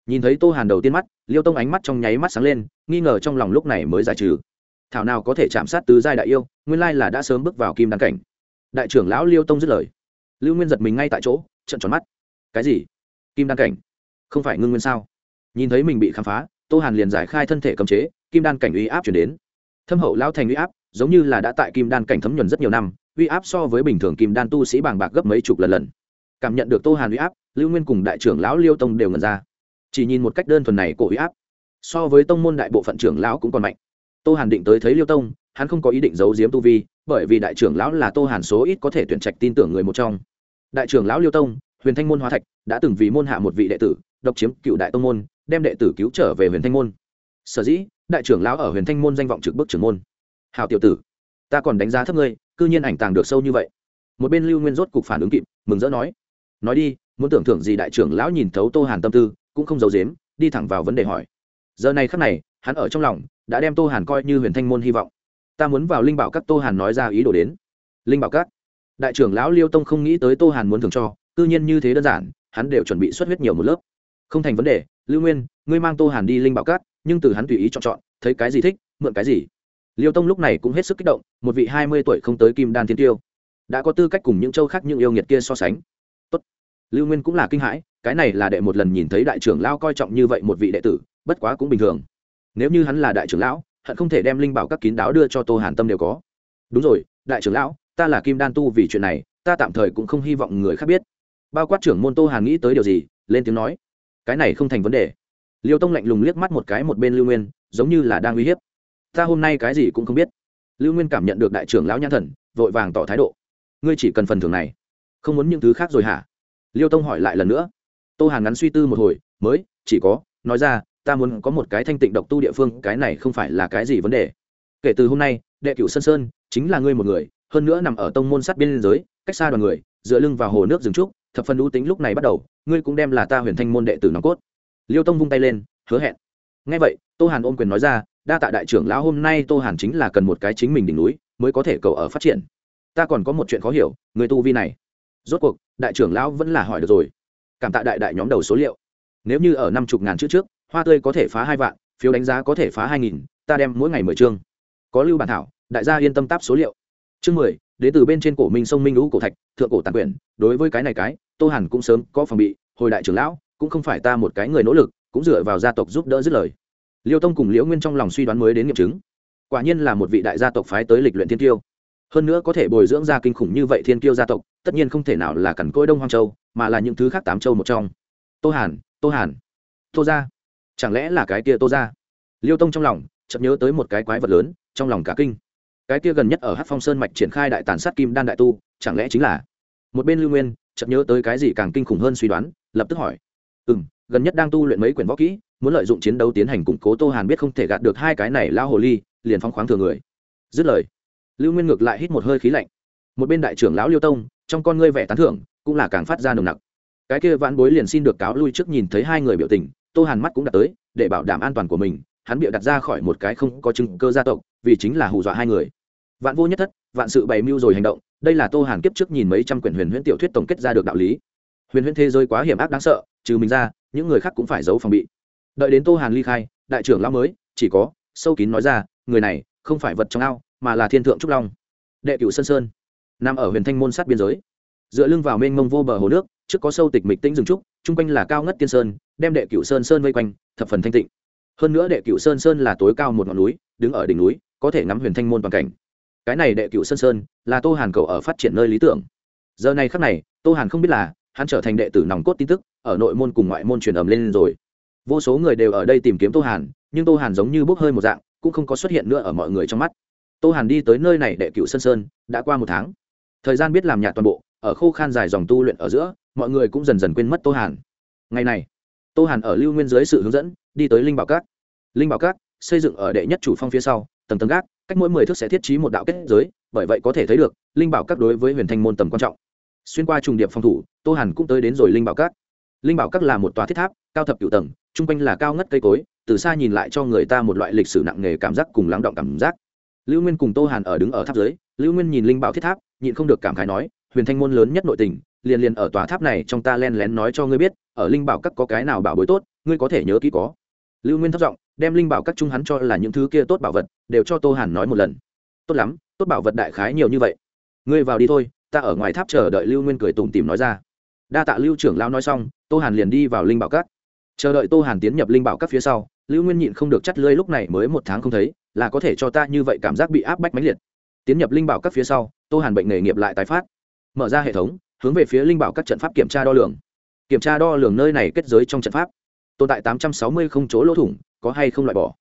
Nhìn thấy tô hàn đầu tiên mắt, liêu tông ánh mắt trong nháy mắt sáng lên, nghi ngờ trong lòng lúc này mới giải trừ. Thảo nào có thể chạm sát tứ giai đại yêu, nguyên lai là đã sớm bước vào kim đan cảnh. Đại trưởng lão liêu tông dứt lời. Lưu nguyên giật mình ngay tại chỗ trận tròn mắt. Cái gì? Kim đan cảnh? Không phải ngưng nguyên sao? Nhìn thấy mình bị khám phá, tô hàn liền giải khai thân thể cấm chế, kim đan cảnh uy áp chuyển đến. Thâm hậu lão thành uy áp, giống như là đã tại kim đan cảnh thấm nhuần rất nhiều năm, uy áp so với bình thường kim đan tu sĩ bàng bạc gấp mấy chục lần lần. Cảm nhận được tô hàn uy áp, lưu nguyên cùng đại trưởng lão liêu tông đều ngần ra. Chỉ nhìn một cách đơn thuần này cổ uy áp, so với tông môn đại bộ phận trưởng lão cũng còn mạnh. Tô hàn định tới thấy liêu tông, hắn không có ý định giấu giếm tu vi, bởi vì đại trưởng lão là tô hàn số ít có thể tuyển trạch tin tưởng người một trong. Đại trưởng lão liêu tông huyền thanh môn hóa thạch đã từng vì môn hạ một vị đệ tử, độc chiếm cựu đại tông môn, đem đệ tử cứu trở về huyền thanh môn. Sở dĩ, đại trưởng lão ở huyền thanh môn danh vọng trực bức trưởng môn. Hào tiểu tử, ta còn đánh giá thấp ngươi, cư nhiên ảnh tàng được sâu như vậy. Một bên lưu nguyên rốt cục phản ứng kịp, mừng rỡ nói nói đi, muốn tưởng thưởng gì đại trưởng lão nhìn thấu tô hàn tâm tư, cũng không giấu dếm đi thẳng vào vấn đề hỏi. Giờ này khắc này, hắn ở trong lòng đã đem tô hàn coi như huyền thanh môn hy vọng. Ta muốn vào linh bảo các tô hàn nói ra ý đồ đến. Linh bảo các? Đại trưởng lão liêu tông không nghĩ tới tô hàn muốn thưởng cho cư nhiên như thế đơn giản, hắn đều chuẩn bị xuất huyết nhiều một lớp. Không thành vấn đề, lưu nguyên, ngươi mang tô hàn đi linh bảo cát, nhưng từ hắn tùy ý chọn chọn, thấy cái gì thích, mượn cái gì. Liêu tông lúc này cũng hết sức kích động, một vị hai mươi tuổi không tới kim đan thiên tiêu. Đã có tư cách cùng những châu khác những yêu nghiệt kia so sánh. Tốt. lưu nguyên cũng là kinh hãi, cái này là đệ một lần nhìn thấy đại trưởng lão coi trọng như vậy một vị đệ tử, bất quá cũng bình thường. Nếu như hắn là đại trưởng lão, hận không thể đem linh bảo các kín đáo đưa cho tô hàn tâm đều có. Đúng rồi, đại trưởng lão, ta là kim đan tu vì chuyện này, ta tạm thời cũng không hy vọng người khác biết bao quát trưởng môn tô hàn nghĩ tới điều gì, lên tiếng nói, cái này không thành vấn đề. Liêu tông lạnh lùng liếc mắt một cái một bên lưu nguyên, giống như là đang uy hiếp. Ta hôm nay cái gì cũng không biết. Lưu nguyên cảm nhận được đại trưởng lão nhãn thần, vội vàng tỏ thái độ. Ngươi chỉ cần phần thưởng này, không muốn những thứ khác rồi hả? Liêu tông hỏi lại lần nữa. Tô hàn ngắn suy tư một hồi, mới, chỉ có, nói ra, ta muốn có một cái thanh tịnh độc tu địa phương, cái này không phải là cái gì vấn đề. Kể từ hôm nay, đệ cửu sơn sơn chính là ngươi một người, hơn nữa nằm ở tông môn sát biên giới, cách xa đoàn người, dựa lưng vào hồ nước rừng trúc thập phần ưu tính lúc này bắt đầu, ngươi cũng đem là ta huyền thanh môn đệ tử nòng cốt. Liêu tông vung tay lên, hứa hẹn. Ngay vậy, tô hàn ôm quyền nói ra, đa tạ đại trưởng lão, hôm nay tô hàn chính là cần một cái chính mình đỉnh núi, mới có thể cầu ở phát triển. Ta còn có một chuyện khó hiểu, người tu vi này. Rốt cuộc, đại trưởng lão vẫn là hỏi được rồi. Cảm tạ đại đại nhóm đầu số liệu. Nếu như ở năm chục ngàn chữ trước, hoa tươi có thể phá hai vạn, phiếu đánh giá có thể phá hai nghìn, ta đem mỗi ngày mười chương. Có lưu bản thảo, đại gia yên tâm táp số liệu chương mười đến từ bên trên cổ minh sông minh lũ cổ thạch, thượng cổ tàn quyển, đối với cái này cái, tô hàn cũng sớm có phòng bị, hồi đại trưởng lão, cũng không phải ta một cái người nỗ lực, cũng dựa vào gia tộc giúp đỡ dứt lời. Liêu tông cùng liễu nguyên trong lòng suy đoán mới đến nghiệm chứng. Quả nhiên là một vị đại gia tộc phái tới lịch luyện thiên tiêu hơn nữa có thể bồi dưỡng ra kinh khủng như vậy thiên tiêu gia tộc, tất nhiên không thể nào là cằn côi đông hoang châu, mà là những thứ khác tám châu một trong. Tô hàn tô hàn, tô ra chẳng lẽ là cái kia tô ra liêu tông trong lòng chợt nhớ tới một cái quái vật lớn, trong lòng cả kinh cái kia gần nhất ở hát phong sơn mạch triển khai đại tàn sát kim đan đại tu, chẳng lẽ chính là một bên lưu nguyên chợt nhớ tới cái gì càng kinh khủng hơn suy đoán, lập tức hỏi. Ừ m gần nhất đang tu luyện mấy quyển võ kỹ, muốn lợi dụng chiến đấu tiến hành củng cố tô hàn biết không thể gạt được hai cái này lao hồ ly, liền phong khoáng thừa người. Dứt lời, lưu nguyên ngược lại hít một hơi khí lạnh. Một bên đại trưởng lão liêu tông, trong con ngươi vẻ tán thưởng, cũng là càng phát ra nồng nặc. Cái kia vãn bối liền xin được cáo lui trước nhìn thấy hai người biểu tình, tô hàn mắt cũng đã tới, để bảo đảm an toàn của mình, hắn bịa đặt ra khỏi một cái không có chứng cơ gia tộc vì chính là hù dọa hai người. Vạn vô nhất thất, vạn sự bày mưu rồi hành động, đây là tô hàn kiếp trước nhìn mấy trăm quyển huyền huyễn tiểu thuyết tổng kết ra được đạo lý. Huyền huyễn thế giới quá hiểm ác đáng sợ, trừ mình ra, những người khác cũng phải giấu phòng bị. Đợi đến tô hàn ly khai, đại trưởng lão mới, chỉ có, sâu kín nói ra, người này, không phải vật trong ao, mà là thiên thượng trúc long. Đệ cửu sơn sơn, nằm ở huyền thanh môn sát biên giới. Dựa lưng vào mênh mông vô bờ hồ nước, trước có sâu tịch mịch tĩnh rừng trúc, chung quanh là cao ngất tiên sơn, đem đệ cửu sơn sơn vây quanh, thập phần thanh tịnh. Hơn nữa đệ cửu sơn sơn là tối cao một ngọn núi, đứng ở đỉnh núi có thể ngắm huyền thanh môn toàn cảnh. Cái này đệ cửu sơn sơn là tô hàn cầu ở phát triển nơi lý tưởng. Giờ này khắc này, tô hàn không biết là hắn trở thành đệ tử nòng cốt tin tức ở nội môn cùng ngoại môn truyền ầm lên rồi. Vô số người đều ở đây tìm kiếm tô hàn, nhưng tô hàn giống như bốc hơi một dạng, cũng không có xuất hiện nữa ở mọi người trong mắt. Tô hàn đi tới nơi này đệ cửu sơn sơn, đã qua một tháng. Thời gian biết làm nhạt toàn bộ, ở khô khan dài dòng tu luyện ở giữa, mọi người cũng dần dần quên mất tô hàn. Ngày này, tô hàn ở lưu nguyên dưới sự hướng dẫn, đi tới linh bảo cát. Linh bảo cát, xây dựng ở đệ nhất chủ phong phía sau tầng tầng gác, cách mỗi mười thước sẽ thiết trí một đạo kết giới, bởi vậy có thể thấy được, linh bảo các đối với huyền thanh môn tầm quan trọng. Xuyên qua trùng điệp phòng thủ, tô hàn cũng tới đến rồi linh bảo các. Linh bảo các là một tòa thiết tháp, cao thập cựu tầng, chung quanh là cao ngất cây cối, từ xa nhìn lại cho người ta một loại lịch sử nặng nề cảm giác cùng lắng động cảm giác. Lưu nguyên cùng tô hàn ở đứng ở tháp dưới, lưu nguyên nhìn linh bảo thiết tháp, nhịn không được cảm khái nói, huyền thanh môn lớn nhất nội tình, liền liền ở tòa tháp này trong ta len lén nói cho ngươi biết, ở linh bảo các có cái nào bảo bối tốt, ngươi có thể nhớ kỹ có. Lưu nguyên thất giọng đem linh bảo các trung hắn cho là những thứ kia tốt bảo vật, đều cho tô hàn nói một lần. Tốt lắm, tốt bảo vật đại khái nhiều như vậy. Ngươi vào đi thôi, ta ở ngoài tháp chờ đợi lưu nguyên cười tủm tìm nói ra. Đa tạ lưu trưởng lao nói xong, tô hàn liền đi vào linh bảo các. Chờ đợi tô hàn tiến nhập linh bảo các phía sau, lưu nguyên nhịn không được chắt lưới lúc này mới một tháng không thấy, là có thể cho ta như vậy cảm giác bị áp bách mãnh liệt. Tiến nhập linh bảo các phía sau, tô hàn bệnh nghề nghiệp lại tái phát. Mở ra hệ thống, hướng về phía linh bảo các trận pháp kiểm tra đo lường. Kiểm tra đo lường nơi này kết giới trong trận pháp tồn tại tám trăm sáu mươi không chỗ lỗ thủng, có hay không loại bỏ?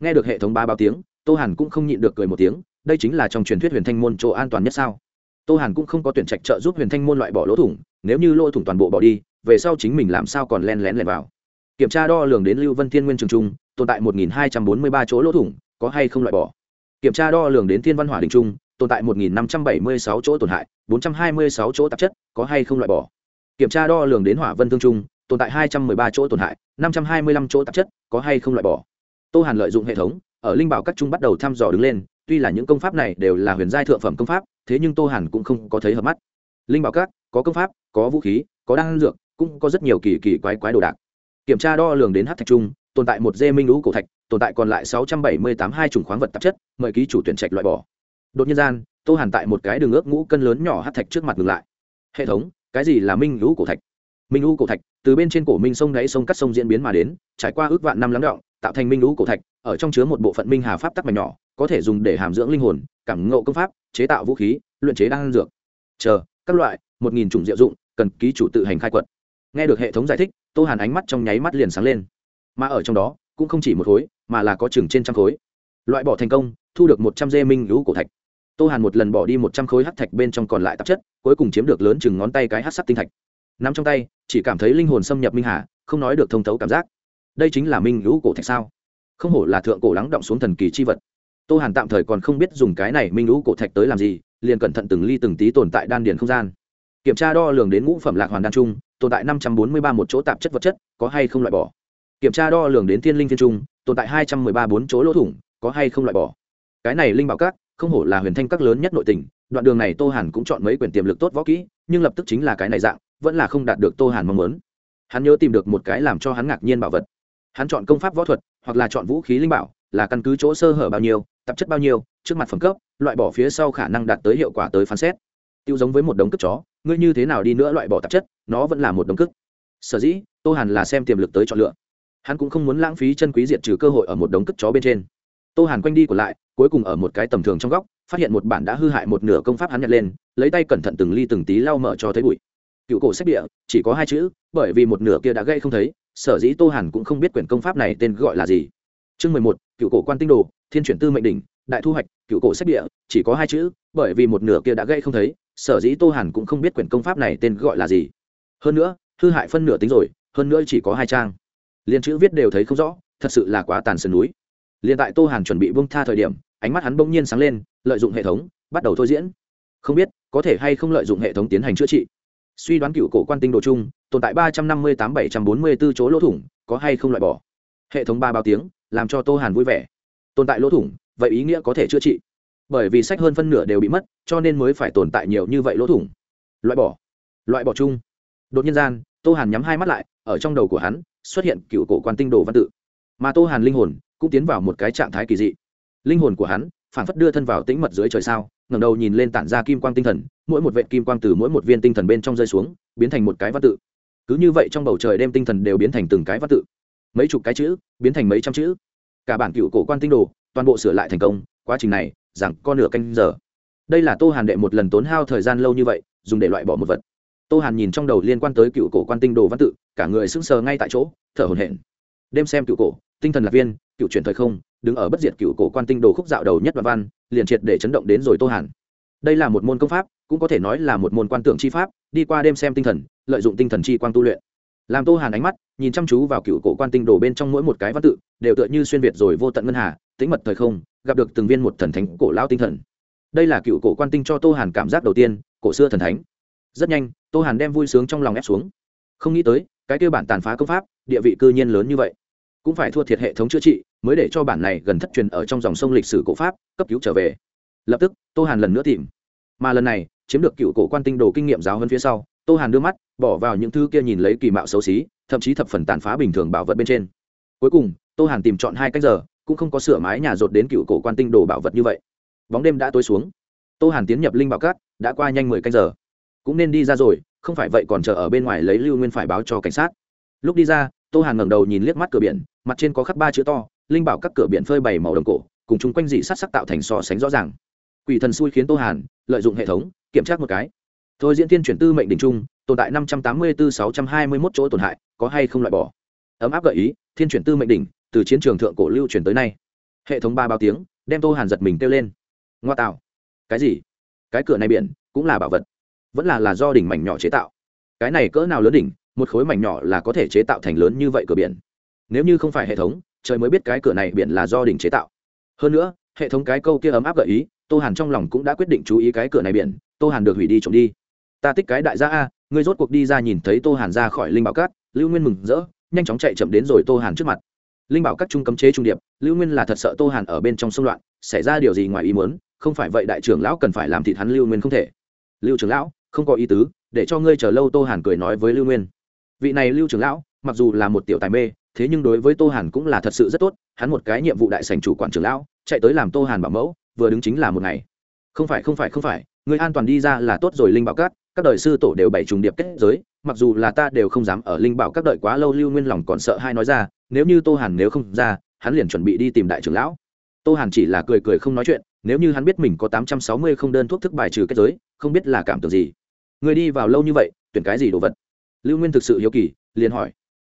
Nghe được hệ thống ba báo tiếng, tô hàn cũng không nhịn được cười một tiếng, đây chính là trong truyền thuyết huyền thanh môn chỗ an toàn nhất sao? Tô hàn cũng không có tuyển trạch trợ giúp huyền thanh môn loại bỏ lỗ thủng, nếu như lỗ thủng toàn bộ bỏ đi, về sau chính mình làm sao còn len lén lẻn vào? Kiểm tra đo lường đến lưu vân thiên nguyên trường trung, tồn tại một nghìn hai trăm bốn mươi ba chỗ lỗ thủng, có hay không loại bỏ? Kiểm tra đo lường đến thiên văn hỏa đình trung, tồn tại một nghìn năm trăm bảy mươi sáu chỗ tổn hại, bốn trăm hai mươi sáu chỗ tạp chất, có hay không loại bỏ? Kiểm tra đo lường đến hỏa vân thương trung tồn tại hai trăm m ư ơ i ba chỗ tổn hại, năm trăm hai mươi lăm chỗ tạp chất, có hay không loại bỏ. Tô hàn lợi dụng hệ thống, ở linh bảo các trung bắt đầu thăm dò đứng lên, tuy là những công pháp này đều là huyền giai thượng phẩm công pháp, thế nhưng tô hàn cũng không có thấy hợp mắt. Linh bảo các, có công pháp, có vũ khí, có đan dược, cũng có rất nhiều kỳ kỳ quái quái đồ đạc. Kiểm tra đo lường đến hát thạch trung tồn tại một dê minh lũ cổ thạch, tồn tại còn lại sáu trăm bảy mươi tám hai chủng khoáng vật tạp chất, mời ký chủ tuyển trạch loại bỏ. Đột nhiên gian, tô hàn tại một cái đường ước ngũ cân lớn nhỏ hát thạch trước mặt ngừng lại. Hệ thống, cái gì là minh lũ cổ thạch? Minh U cổ thạch từ bên trên cổ minh sông đáy sông cắt sông diễn biến mà đến trải qua ước vạn năm lắng động tạo thành minh U cổ thạch ở trong chứa một bộ phận minh hà pháp tắc mạch nhỏ có thể dùng để hàm dưỡng linh hồn cảm ngộ công pháp chế tạo vũ khí luyện chế đan dược chờ các loại một nghìn chủng diệu dụng cần ký chủ tự hành khai quật nghe được hệ thống giải thích tô hàn ánh mắt trong nháy mắt liền sáng lên mà ở trong đó cũng không chỉ một khối mà là có chừng trên trăm khối loại bỏ thành công thu được một trăm dê minh lũ cổ thạch tô hàn một lần bỏ đi một trăm khối hát thạch bên trong còn lại tạp chất cuối cùng chiếm được lớn chừng ngón tay cái hát sắc tinh thạch nắm trong tay, chỉ cảm thấy linh hồn xâm nhập minh hà, không nói được thông thấu cảm giác. Đây chính là minh lũ cổ thạch sao? Không hổ là thượng cổ lắng động xuống thần kỳ chi vật. Tô hàn tạm thời còn không biết dùng cái này minh lũ cổ thạch tới làm gì, liền cẩn thận từng ly từng tí tồn tại đan điền không gian. Kiểm tra đo lường đến ngũ phẩm lạc hoàn đan trung, tồn tại năm trăm bốn mươi ba một chỗ tạp chất vật chất, có hay không loại bỏ. Kiểm tra đo lường đến thiên linh thiên trung, tồn tại hai trăm m ư ơ i ba bốn chỗ lỗ thủng, có hay không loại bỏ. Cái này linh bảo các, không hổ là huyền thanh các lớn nhất nội tỉnh đoạn đường này tô hàn cũng chọn mấy quyển tiềm lực tốt võ kỹ, nhưng lập tức chính là cái này dạng vẫn là không đạt được tô hàn mong muốn. Hắn nhớ tìm được một cái làm cho hắn ngạc nhiên bảo vật. Hắn chọn công pháp võ thuật, hoặc là chọn vũ khí linh bảo, là căn cứ chỗ sơ hở bao nhiêu, tạp chất bao nhiêu, trước mặt phẩm cấp, loại bỏ phía sau khả năng đạt tới hiệu quả tới phán xét. Tiêu giống với một đống cất chó, ngươi như thế nào đi nữa loại bỏ tạp chất, nó vẫn là một đống cất sở dĩ, tô hàn là xem tiềm lực tới chọn lựa. Hắn cũng không muốn lãng phí chân quý diệt trừ cơ hội ở một đống cất chó bên trên. Tô hàn quanh đi của lại, cuối cùng ở một cái tầm thường trong góc, phát hiện một bản đã hư hại một nửa công pháp hắn nhặt lên, lấy tay cẩn thận từng ly từng tí lau mở cho thấy bụi cựu cổ sách địa, chỉ có hai chữ, bởi vì một nửa kia đã gây không thấy, sở dĩ tô hàn cũng không biết quyển công pháp này tên gọi là gì. Chương mười một, cựu cổ quan tinh đồ, thiên chuyển tư mệnh đỉnh, đại thu hoạch, cựu cổ sách địa, chỉ có hai chữ, bởi vì một nửa kia đã gây không thấy, sở dĩ tô hàn cũng không biết quyển công pháp này tên gọi là gì. Hơn nữa, hư hại phân nửa tính rồi, hơn nữa chỉ có hai trang. Liên chữ viết đều thấy không rõ, thật sự là quá tàn sườn núi. Liền tại tô hàn chuẩn bị bông tha thời điểm, ánh mắt hắn bỗng nhiên sáng lên, lợi dụng hệ thống, bắt đầu thôi diễn. Không biết, có thể hay không lợi dụng hệ thống tiến hành chữa trị suy đoán cựu cổ quan tinh đồ chung, tồn tại ba trăm năm mươi tám bảy trăm bốn mươi b ố chỗ lỗ thủng, có hay không loại bỏ? Hệ thống ba bao tiếng, làm cho tô hàn vui vẻ. Tồn tại lỗ thủng, vậy ý nghĩa có thể chữa trị. Bởi vì sách hơn phân nửa đều bị mất, cho nên mới phải tồn tại nhiều như vậy lỗ thủng. Loại bỏ. Loại bỏ chung. Đột nhiên gian, tô hàn nhắm hai mắt lại, ở trong đầu của hắn, xuất hiện cựu cổ quan tinh đồ văn tự. Mà tô hàn linh hồn, cũng tiến vào một cái trạng thái kỳ dị. Linh hồn của hắn phản phất đưa thân vào tĩnh mật dưới trời sao, ngẩng đầu nhìn lên tản ra kim quang tinh thần, mỗi một vệ kim quang từ mỗi một viên tinh thần bên trong rơi xuống, biến thành một cái văn tự. Cứ như vậy trong bầu trời đêm tinh thần đều biến thành từng cái văn tự. Mấy chục cái chữ, biến thành mấy trăm chữ. Cả bản cựu cổ quan tinh đồ, toàn bộ sửa lại thành công, quá trình này, rằng con nửa canh giờ. Đây là tô hàn đệ một lần tốn hao thời gian lâu như vậy, dùng để loại bỏ một vật. Tô hàn nhìn trong đầu liên quan tới cựu cổ quan tinh đồ văn tự, cả người sững sờ ngay tại chỗ, thở hổn hển. Đêm xem cựu cổ, tinh thần lạc viên, cựu truyền thời không đứng ở bất diệt cựu cổ quan tinh đồ khúc dạo đầu nhất đoạn văn, liền triệt để chấn động đến rồi tô hàn. Đây là một môn công pháp, cũng có thể nói là một môn quan tưởng chi pháp, đi qua đêm xem tinh thần, lợi dụng tinh thần chi quang tu luyện. Làm tô hàn ánh mắt, nhìn chăm chú vào cựu cổ quan tinh đồ bên trong mỗi một cái văn tự, đều tựa như xuyên việt rồi vô tận ngân hà, tĩnh mật thời không, gặp được từng viên một thần thánh cổ lao tinh thần. Đây là cựu cổ quan tinh cho tô hàn cảm giác đầu tiên, cổ xưa thần thánh. Rất nhanh, tô hàn đem vui sướng trong lòng ép xuống. Không nghĩ tới, cái kêu bản tàn phá công pháp, địa vị cư nhiên lớn như vậy cũng phải thua thiệt hệ thống chữa trị, mới để cho bản này gần thất truyền ở trong dòng sông lịch sử cổ pháp, cấp cứu trở về. Lập tức, tô hàn lần nữa tìm. Mà lần này, chiếm được cựu cổ quan tinh đồ kinh nghiệm giáo hơn phía sau, tô hàn đưa mắt, bỏ vào những thứ kia nhìn lấy kỳ mạo xấu xí, thậm chí thập phần tàn phá bình thường bảo vật bên trên. Cuối cùng, tô hàn tìm chọn hai cách giờ, cũng không có sửa mái nhà rột đến cựu cổ quan tinh đồ bảo vật như vậy. Bóng đêm đã tối xuống. Tô hàn tiến nhập linh bảo cát, đã qua nhanh mười canh giờ. Cũng nên đi ra rồi, không phải vậy còn chờ ở bên ngoài lấy lưu nguyên phải báo cho cảnh sát. Lúc đi ra tô hàn ngẩng đầu nhìn liếc mắt cửa biển, mặt trên có khắc ba chữ to, linh bảo các cửa biển phơi bày màu đồng cổ, cùng chung quanh dị sát sắc tạo thành so sánh rõ ràng. Quỷ thần xui khiến tô hàn lợi dụng hệ thống, kiểm tra một cái. Thôi diễn tiên chuyển tư mệnh đình trung, tồn tại năm trăm tám mươi bốn sáu trăm hai mươi mốt chỗ tổn hại, có hay không loại bỏ? Ấm áp gợi ý, thiên chuyển tư mệnh đỉnh, từ chiến trường thượng cổ lưu truyền tới nay. Hệ thống ba bao tiếng, đem tô hàn giật mình kêu lên. Ngoa tạo. Cái gì? Cái cửa này biển, cũng là bảo vật. Vẫn là là do đỉnh mảnh nhỏ chế tạo. Cái này cỡ nào lớn đỉnh một khối mảnh nhỏ là có thể chế tạo thành lớn như vậy cửa biển. Nếu như không phải hệ thống, trời mới biết cái cửa này biển là do đỉnh chế tạo. Hơn nữa, hệ thống cái câu kia ấm áp gợi ý, tô hàn trong lòng cũng đã quyết định chú ý cái cửa này biển, tô hàn được hủy đi trộm đi. Ta tích cái đại gia a, ngươi rốt cuộc đi ra nhìn thấy tô hàn ra khỏi linh bảo cát, lưu nguyên mừng rỡ, nhanh chóng chạy chậm đến rồi tô hàn trước mặt. Linh bảo các trung cấm chế trung điệp, lưu nguyên là thật sợ tô hàn ở bên trong sông loạn, xảy ra điều gì ngoài ý muốn, không phải vậy đại trưởng lão cần phải làm thịt hắn lưu nguyên không thể. Lưu trưởng lão, không có ý tứ, để cho ngươi chờ lâu tô hàn cười nói với lưu nguyên vị này lưu trưởng lão, mặc dù là một tiểu tài mê, thế nhưng đối với tô hàn cũng là thật sự rất tốt, hắn một cái nhiệm vụ đại sành chủ quản trưởng lão, chạy tới làm tô hàn bảo mẫu, vừa đứng chính là một ngày. Không phải không phải không phải, người an toàn đi ra là tốt rồi, linh bảo cát các đời sư tổ đều bảy trùng điệp kết giới, mặc dù là ta đều không dám ở linh bảo các đợi quá lâu, lưu nguyên lòng còn sợ hai nói ra, nếu như tô hàn nếu không ra, hắn liền chuẩn bị đi tìm đại trưởng lão. Tô hàn chỉ là cười cười không nói chuyện, nếu như hắn biết mình có tám trăm sáu mươi không đơn thuốc thức bài trừ kết giới, không biết là cảm tưởng gì. Người đi vào lâu như vậy, tuyển cái gì đồ vật? Lưu nguyên thực sự hiếu kỳ, liền hỏi.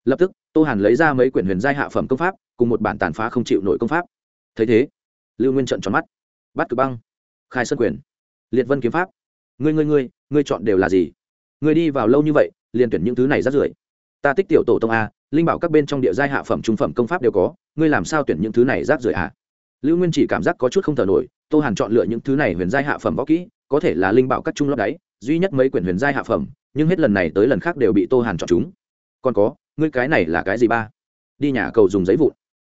Lập tức, tô hàn lấy ra mấy quyển huyền giai hạ phẩm công pháp, cùng một bản tàn phá không chịu nổi công pháp. Thấy thế, lưu nguyên trận tròn mắt. Bắt cử băng, khai sơn quyền, liệt vân kiếm pháp. Ngươi ngươi ngươi ngươi chọn đều là gì? Ngươi đi vào lâu như vậy, liền tuyển những thứ này rất rưởi ta tích tiểu tổ tông a, linh bảo các bên trong địa giai hạ phẩm, trung phẩm công pháp đều có, ngươi làm sao tuyển những thứ này rác rưởi à? Lưu nguyên chỉ cảm giác có chút không thở nổi, tô hàn chọn lựa những thứ này huyền giai hạ phẩm võ kỹ, có thể là linh bảo các trung lót đáy duy nhất mấy quyển huyền giai hạ phẩm, nhưng hết lần này tới lần khác đều bị tô hàn chọn chúng. Còn có, ngươi cái này là cái gì ba? Đi nhà cầu dùng giấy vụn.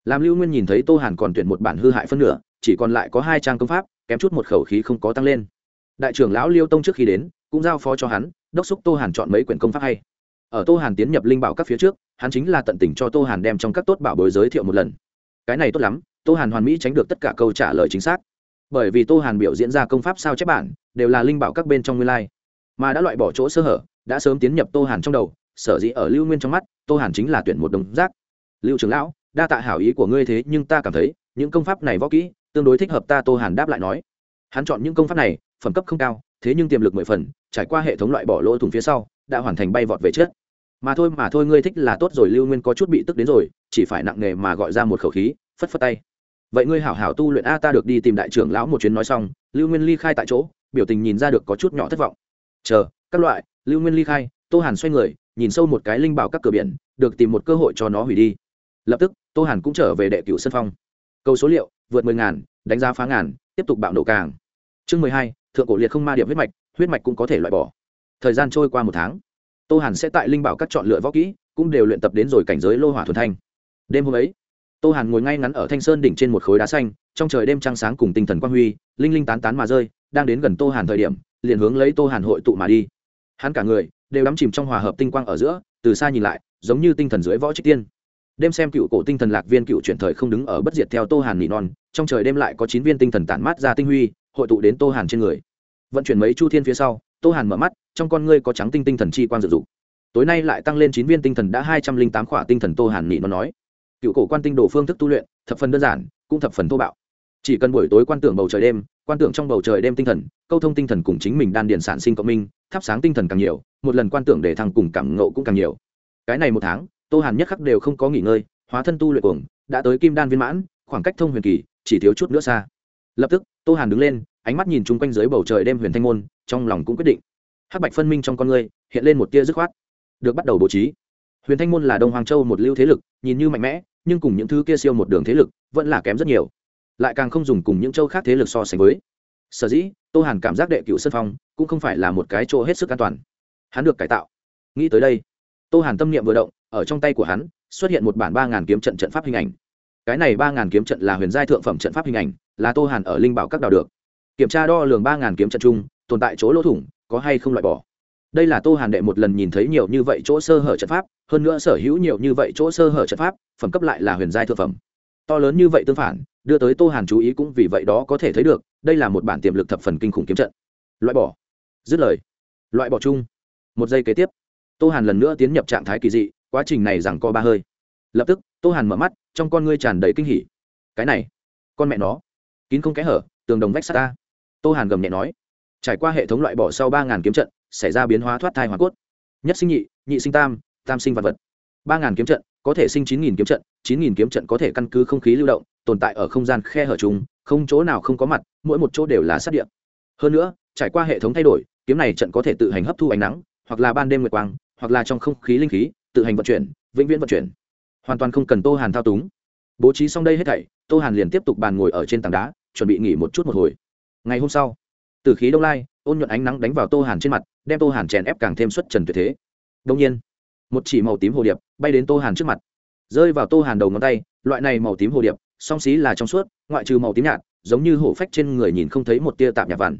Làm lưu nguyên nhìn thấy tô hàn còn tuyển một bản hư hại phân nửa, chỉ còn lại có hai trang công pháp, kém chút một khẩu khí không có tăng lên. Đại trưởng lão liêu tông trước khi đến, cũng giao phó cho hắn, đốc xúc tô hàn chọn mấy quyển công pháp hay. Ở tô hàn tiến nhập linh bảo các phía trước, hắn chính là tận tình cho tô hàn đem trong các tốt bảo bối giới thiệu một lần. Cái này tốt lắm, tô hàn hoàn mỹ tránh được tất cả câu trả lời chính xác bởi vì tô hàn biểu diễn ra công pháp sao chép bản, đều là linh bảo các bên trong nguyên lai. Mà đã loại bỏ chỗ sơ hở, đã sớm tiến nhập tô hàn trong đầu, sở dĩ ở lưu nguyên trong mắt, tô hàn chính là tuyển một đồng giác. Lưu trưởng lão, đa tạ hảo ý của ngươi thế, nhưng ta cảm thấy, những công pháp này võ kỹ, tương đối thích hợp ta, tô hàn đáp lại nói. Hắn chọn những công pháp này, phẩm cấp không cao, thế nhưng tiềm lực mười phần, trải qua hệ thống loại bỏ lỗ thủng phía sau, đã hoàn thành bay vọt về trước. Mà thôi mà thôi, ngươi thích là tốt rồi, lưu nguyên có chút bị tức đến rồi, chỉ phải nặng nề mà gọi ra một khẩu khí, phất phất tay vậy ngươi hảo hảo tu luyện a, ta được đi tìm đại trưởng lão một chuyến nói xong, lưu nguyên ly khai tại chỗ, biểu tình nhìn ra được có chút nhỏ thất vọng. Chờ, các loại, lưu nguyên ly khai, tô hàn xoay người, nhìn sâu một cái linh bảo các cửa biển, được tìm một cơ hội cho nó hủy đi. Lập tức, tô hàn cũng trở về đệ cửu sân phong. Câu số liệu, vượt mười ngàn, đánh giá phá ngàn, tiếp tục bạo nổ càng. Chương mười hai, thượng cổ liệt không ma điểm huyết mạch huyết mạch cũng có thể loại bỏ. Thời gian trôi qua một tháng, tô hàn sẽ tại linh bảo các chọn lựa võ kỹ, cũng đều luyện tập đến rồi cảnh giới lô hỏa thuần thanh. Đêm hôm ấy tô hàn ngồi ngay ngắn ở thanh sơn đỉnh trên một khối đá xanh, trong trời đêm trăng sáng cùng tinh thần quang huy, linh linh tán tán mà rơi, đang đến gần tô hàn thời điểm, liền hướng lấy tô hàn hội tụ mà đi. Hắn cả người đều đắm chìm trong hòa hợp tinh quang ở giữa, từ xa nhìn lại, giống như tinh thần dưới võ trích tiên. Đêm xem cựu cổ tinh thần lạc viên cựu chuyển thời không đứng ở bất diệt theo tô hàn nỉ non, trong trời đêm lại có chín viên tinh thần tản mát ra tinh huy, hội tụ đến tô hàn trên người. Vận chuyển mấy chu thiên phía sau, tô hàn mở mắt, trong con ngươi có trắng tinh tinh thần chi quang dự dục. Tối nay lại tăng lên chín viên tinh thần đã hai trăm linh tám khỏa tinh thần tô hàn nỉ non nói cựu cổ quan tinh đồ phương thức tu luyện, thập phần đơn giản, cũng thập phần thô bạo. Chỉ cần buổi tối quan tưởng bầu trời đêm, quan tưởng trong bầu trời đêm tinh thần, câu thông tinh thần cùng chính mình đan điền sản sinh cộng minh, thắp sáng tinh thần càng nhiều, một lần quan tưởng để thăng cùng cảm ngộ cũng càng nhiều. Cái này một tháng, tô hàn nhất khắc đều không có nghỉ ngơi, hóa thân tu luyện cuồng, đã tới kim đan viên mãn, khoảng cách thông huyền kỳ, chỉ thiếu chút nữa xa. Lập tức, tô hàn đứng lên, ánh mắt nhìn chung quanh dưới bầu trời đêm huyền thanh môn, trong lòng cũng quyết định. Hắc bạch phân minh trong con người, hiện lên một tia dứt khoát. Được bắt đầu bố trí. Huyền thanh môn là đông hoàng châu một lưu thế lực, nhìn như mạnh mẽ nhưng cùng những thứ kia siêu một đường thế lực vẫn là kém rất nhiều. Lại càng không dùng cùng những châu khác thế lực so sánh với. Sở dĩ, tô hàn cảm giác đệ cựu sân phong cũng không phải là một cái chỗ hết sức an toàn. Hắn được cải tạo. Nghĩ tới đây, tô hàn tâm niệm vừa động, ở trong tay của hắn xuất hiện một bản ba ngàn kiếm trận trận pháp hình ảnh. Cái này ba ngàn kiếm trận là huyền giai thượng phẩm trận pháp hình ảnh, là tô hàn ở linh bảo các đào được. Kiểm tra đo lường ba ngàn kiếm trận chung, tồn tại chỗ lỗ thủng, có hay không loại bỏ đây là tô hàn đệ một lần nhìn thấy nhiều như vậy chỗ sơ hở trận pháp, hơn nữa sở hữu nhiều như vậy chỗ sơ hở trận pháp, phẩm cấp lại là huyền giai thực phẩm. To lớn như vậy tương phản, đưa tới tô hàn chú ý cũng vì vậy đó có thể thấy được, đây là một bản tiềm lực thập phần kinh khủng kiếm trận. Loại bỏ. Dứt lời. Loại bỏ chung. Một giây kế tiếp, tô hàn lần nữa tiến nhập trạng thái kỳ dị, quá trình này rằng co ba hơi. Lập tức, tô hàn mở mắt, trong con ngươi tràn đầy kinh hỉ. Cái này, con mẹ nó. Kín không kẽ hở, tường đồng vách sắt ta. Tô hàn gầm nhẹ nói. Trải qua hệ thống loại bỏ sau ba ngàn kiếm trận xảy ra biến hóa thoát thai hoàn cốt. Nhất sinh nhị nhị sinh tam tam sinh vật vật. Ba ngàn kiếm trận, có thể sinh chín nghìn kiếm trận, chín nghìn kiếm trận có thể căn cứ không khí lưu động, tồn tại ở không gian khe hở chung, không chỗ nào không có mặt, mỗi một chỗ đều là sát điện hơn nữa, trải qua hệ thống thay đổi, kiếm này trận có thể tự hành hấp thu ánh nắng, hoặc là ban đêm nguyệt quang, hoặc là trong không khí linh khí, tự hành vận chuyển, vĩnh viễn vận chuyển. Hoàn toàn không cần tô hàn thao túng. Bố trí xong đây hết thảy, tô hàn liền tiếp tục bàn ngồi ở trên tảng đá, chuẩn bị nghỉ một chút một hồi. Ngày hôm sau, từ khí đông lai ôn nhuận ánh nắng đánh vào tô hàn trên mặt, đem tô hàn chèn ép càng thêm xuất trần tuyệt thế. Đông nhiên, một chỉ màu tím hồ điệp bay đến tô hàn trước mặt. Rơi vào tô hàn đầu ngón tay, loại này màu tím hồ điệp, song xí là trong suốt, ngoại trừ màu tím nhạt, giống như hổ phách trên người nhìn không thấy một tia tạp nhạt vằn.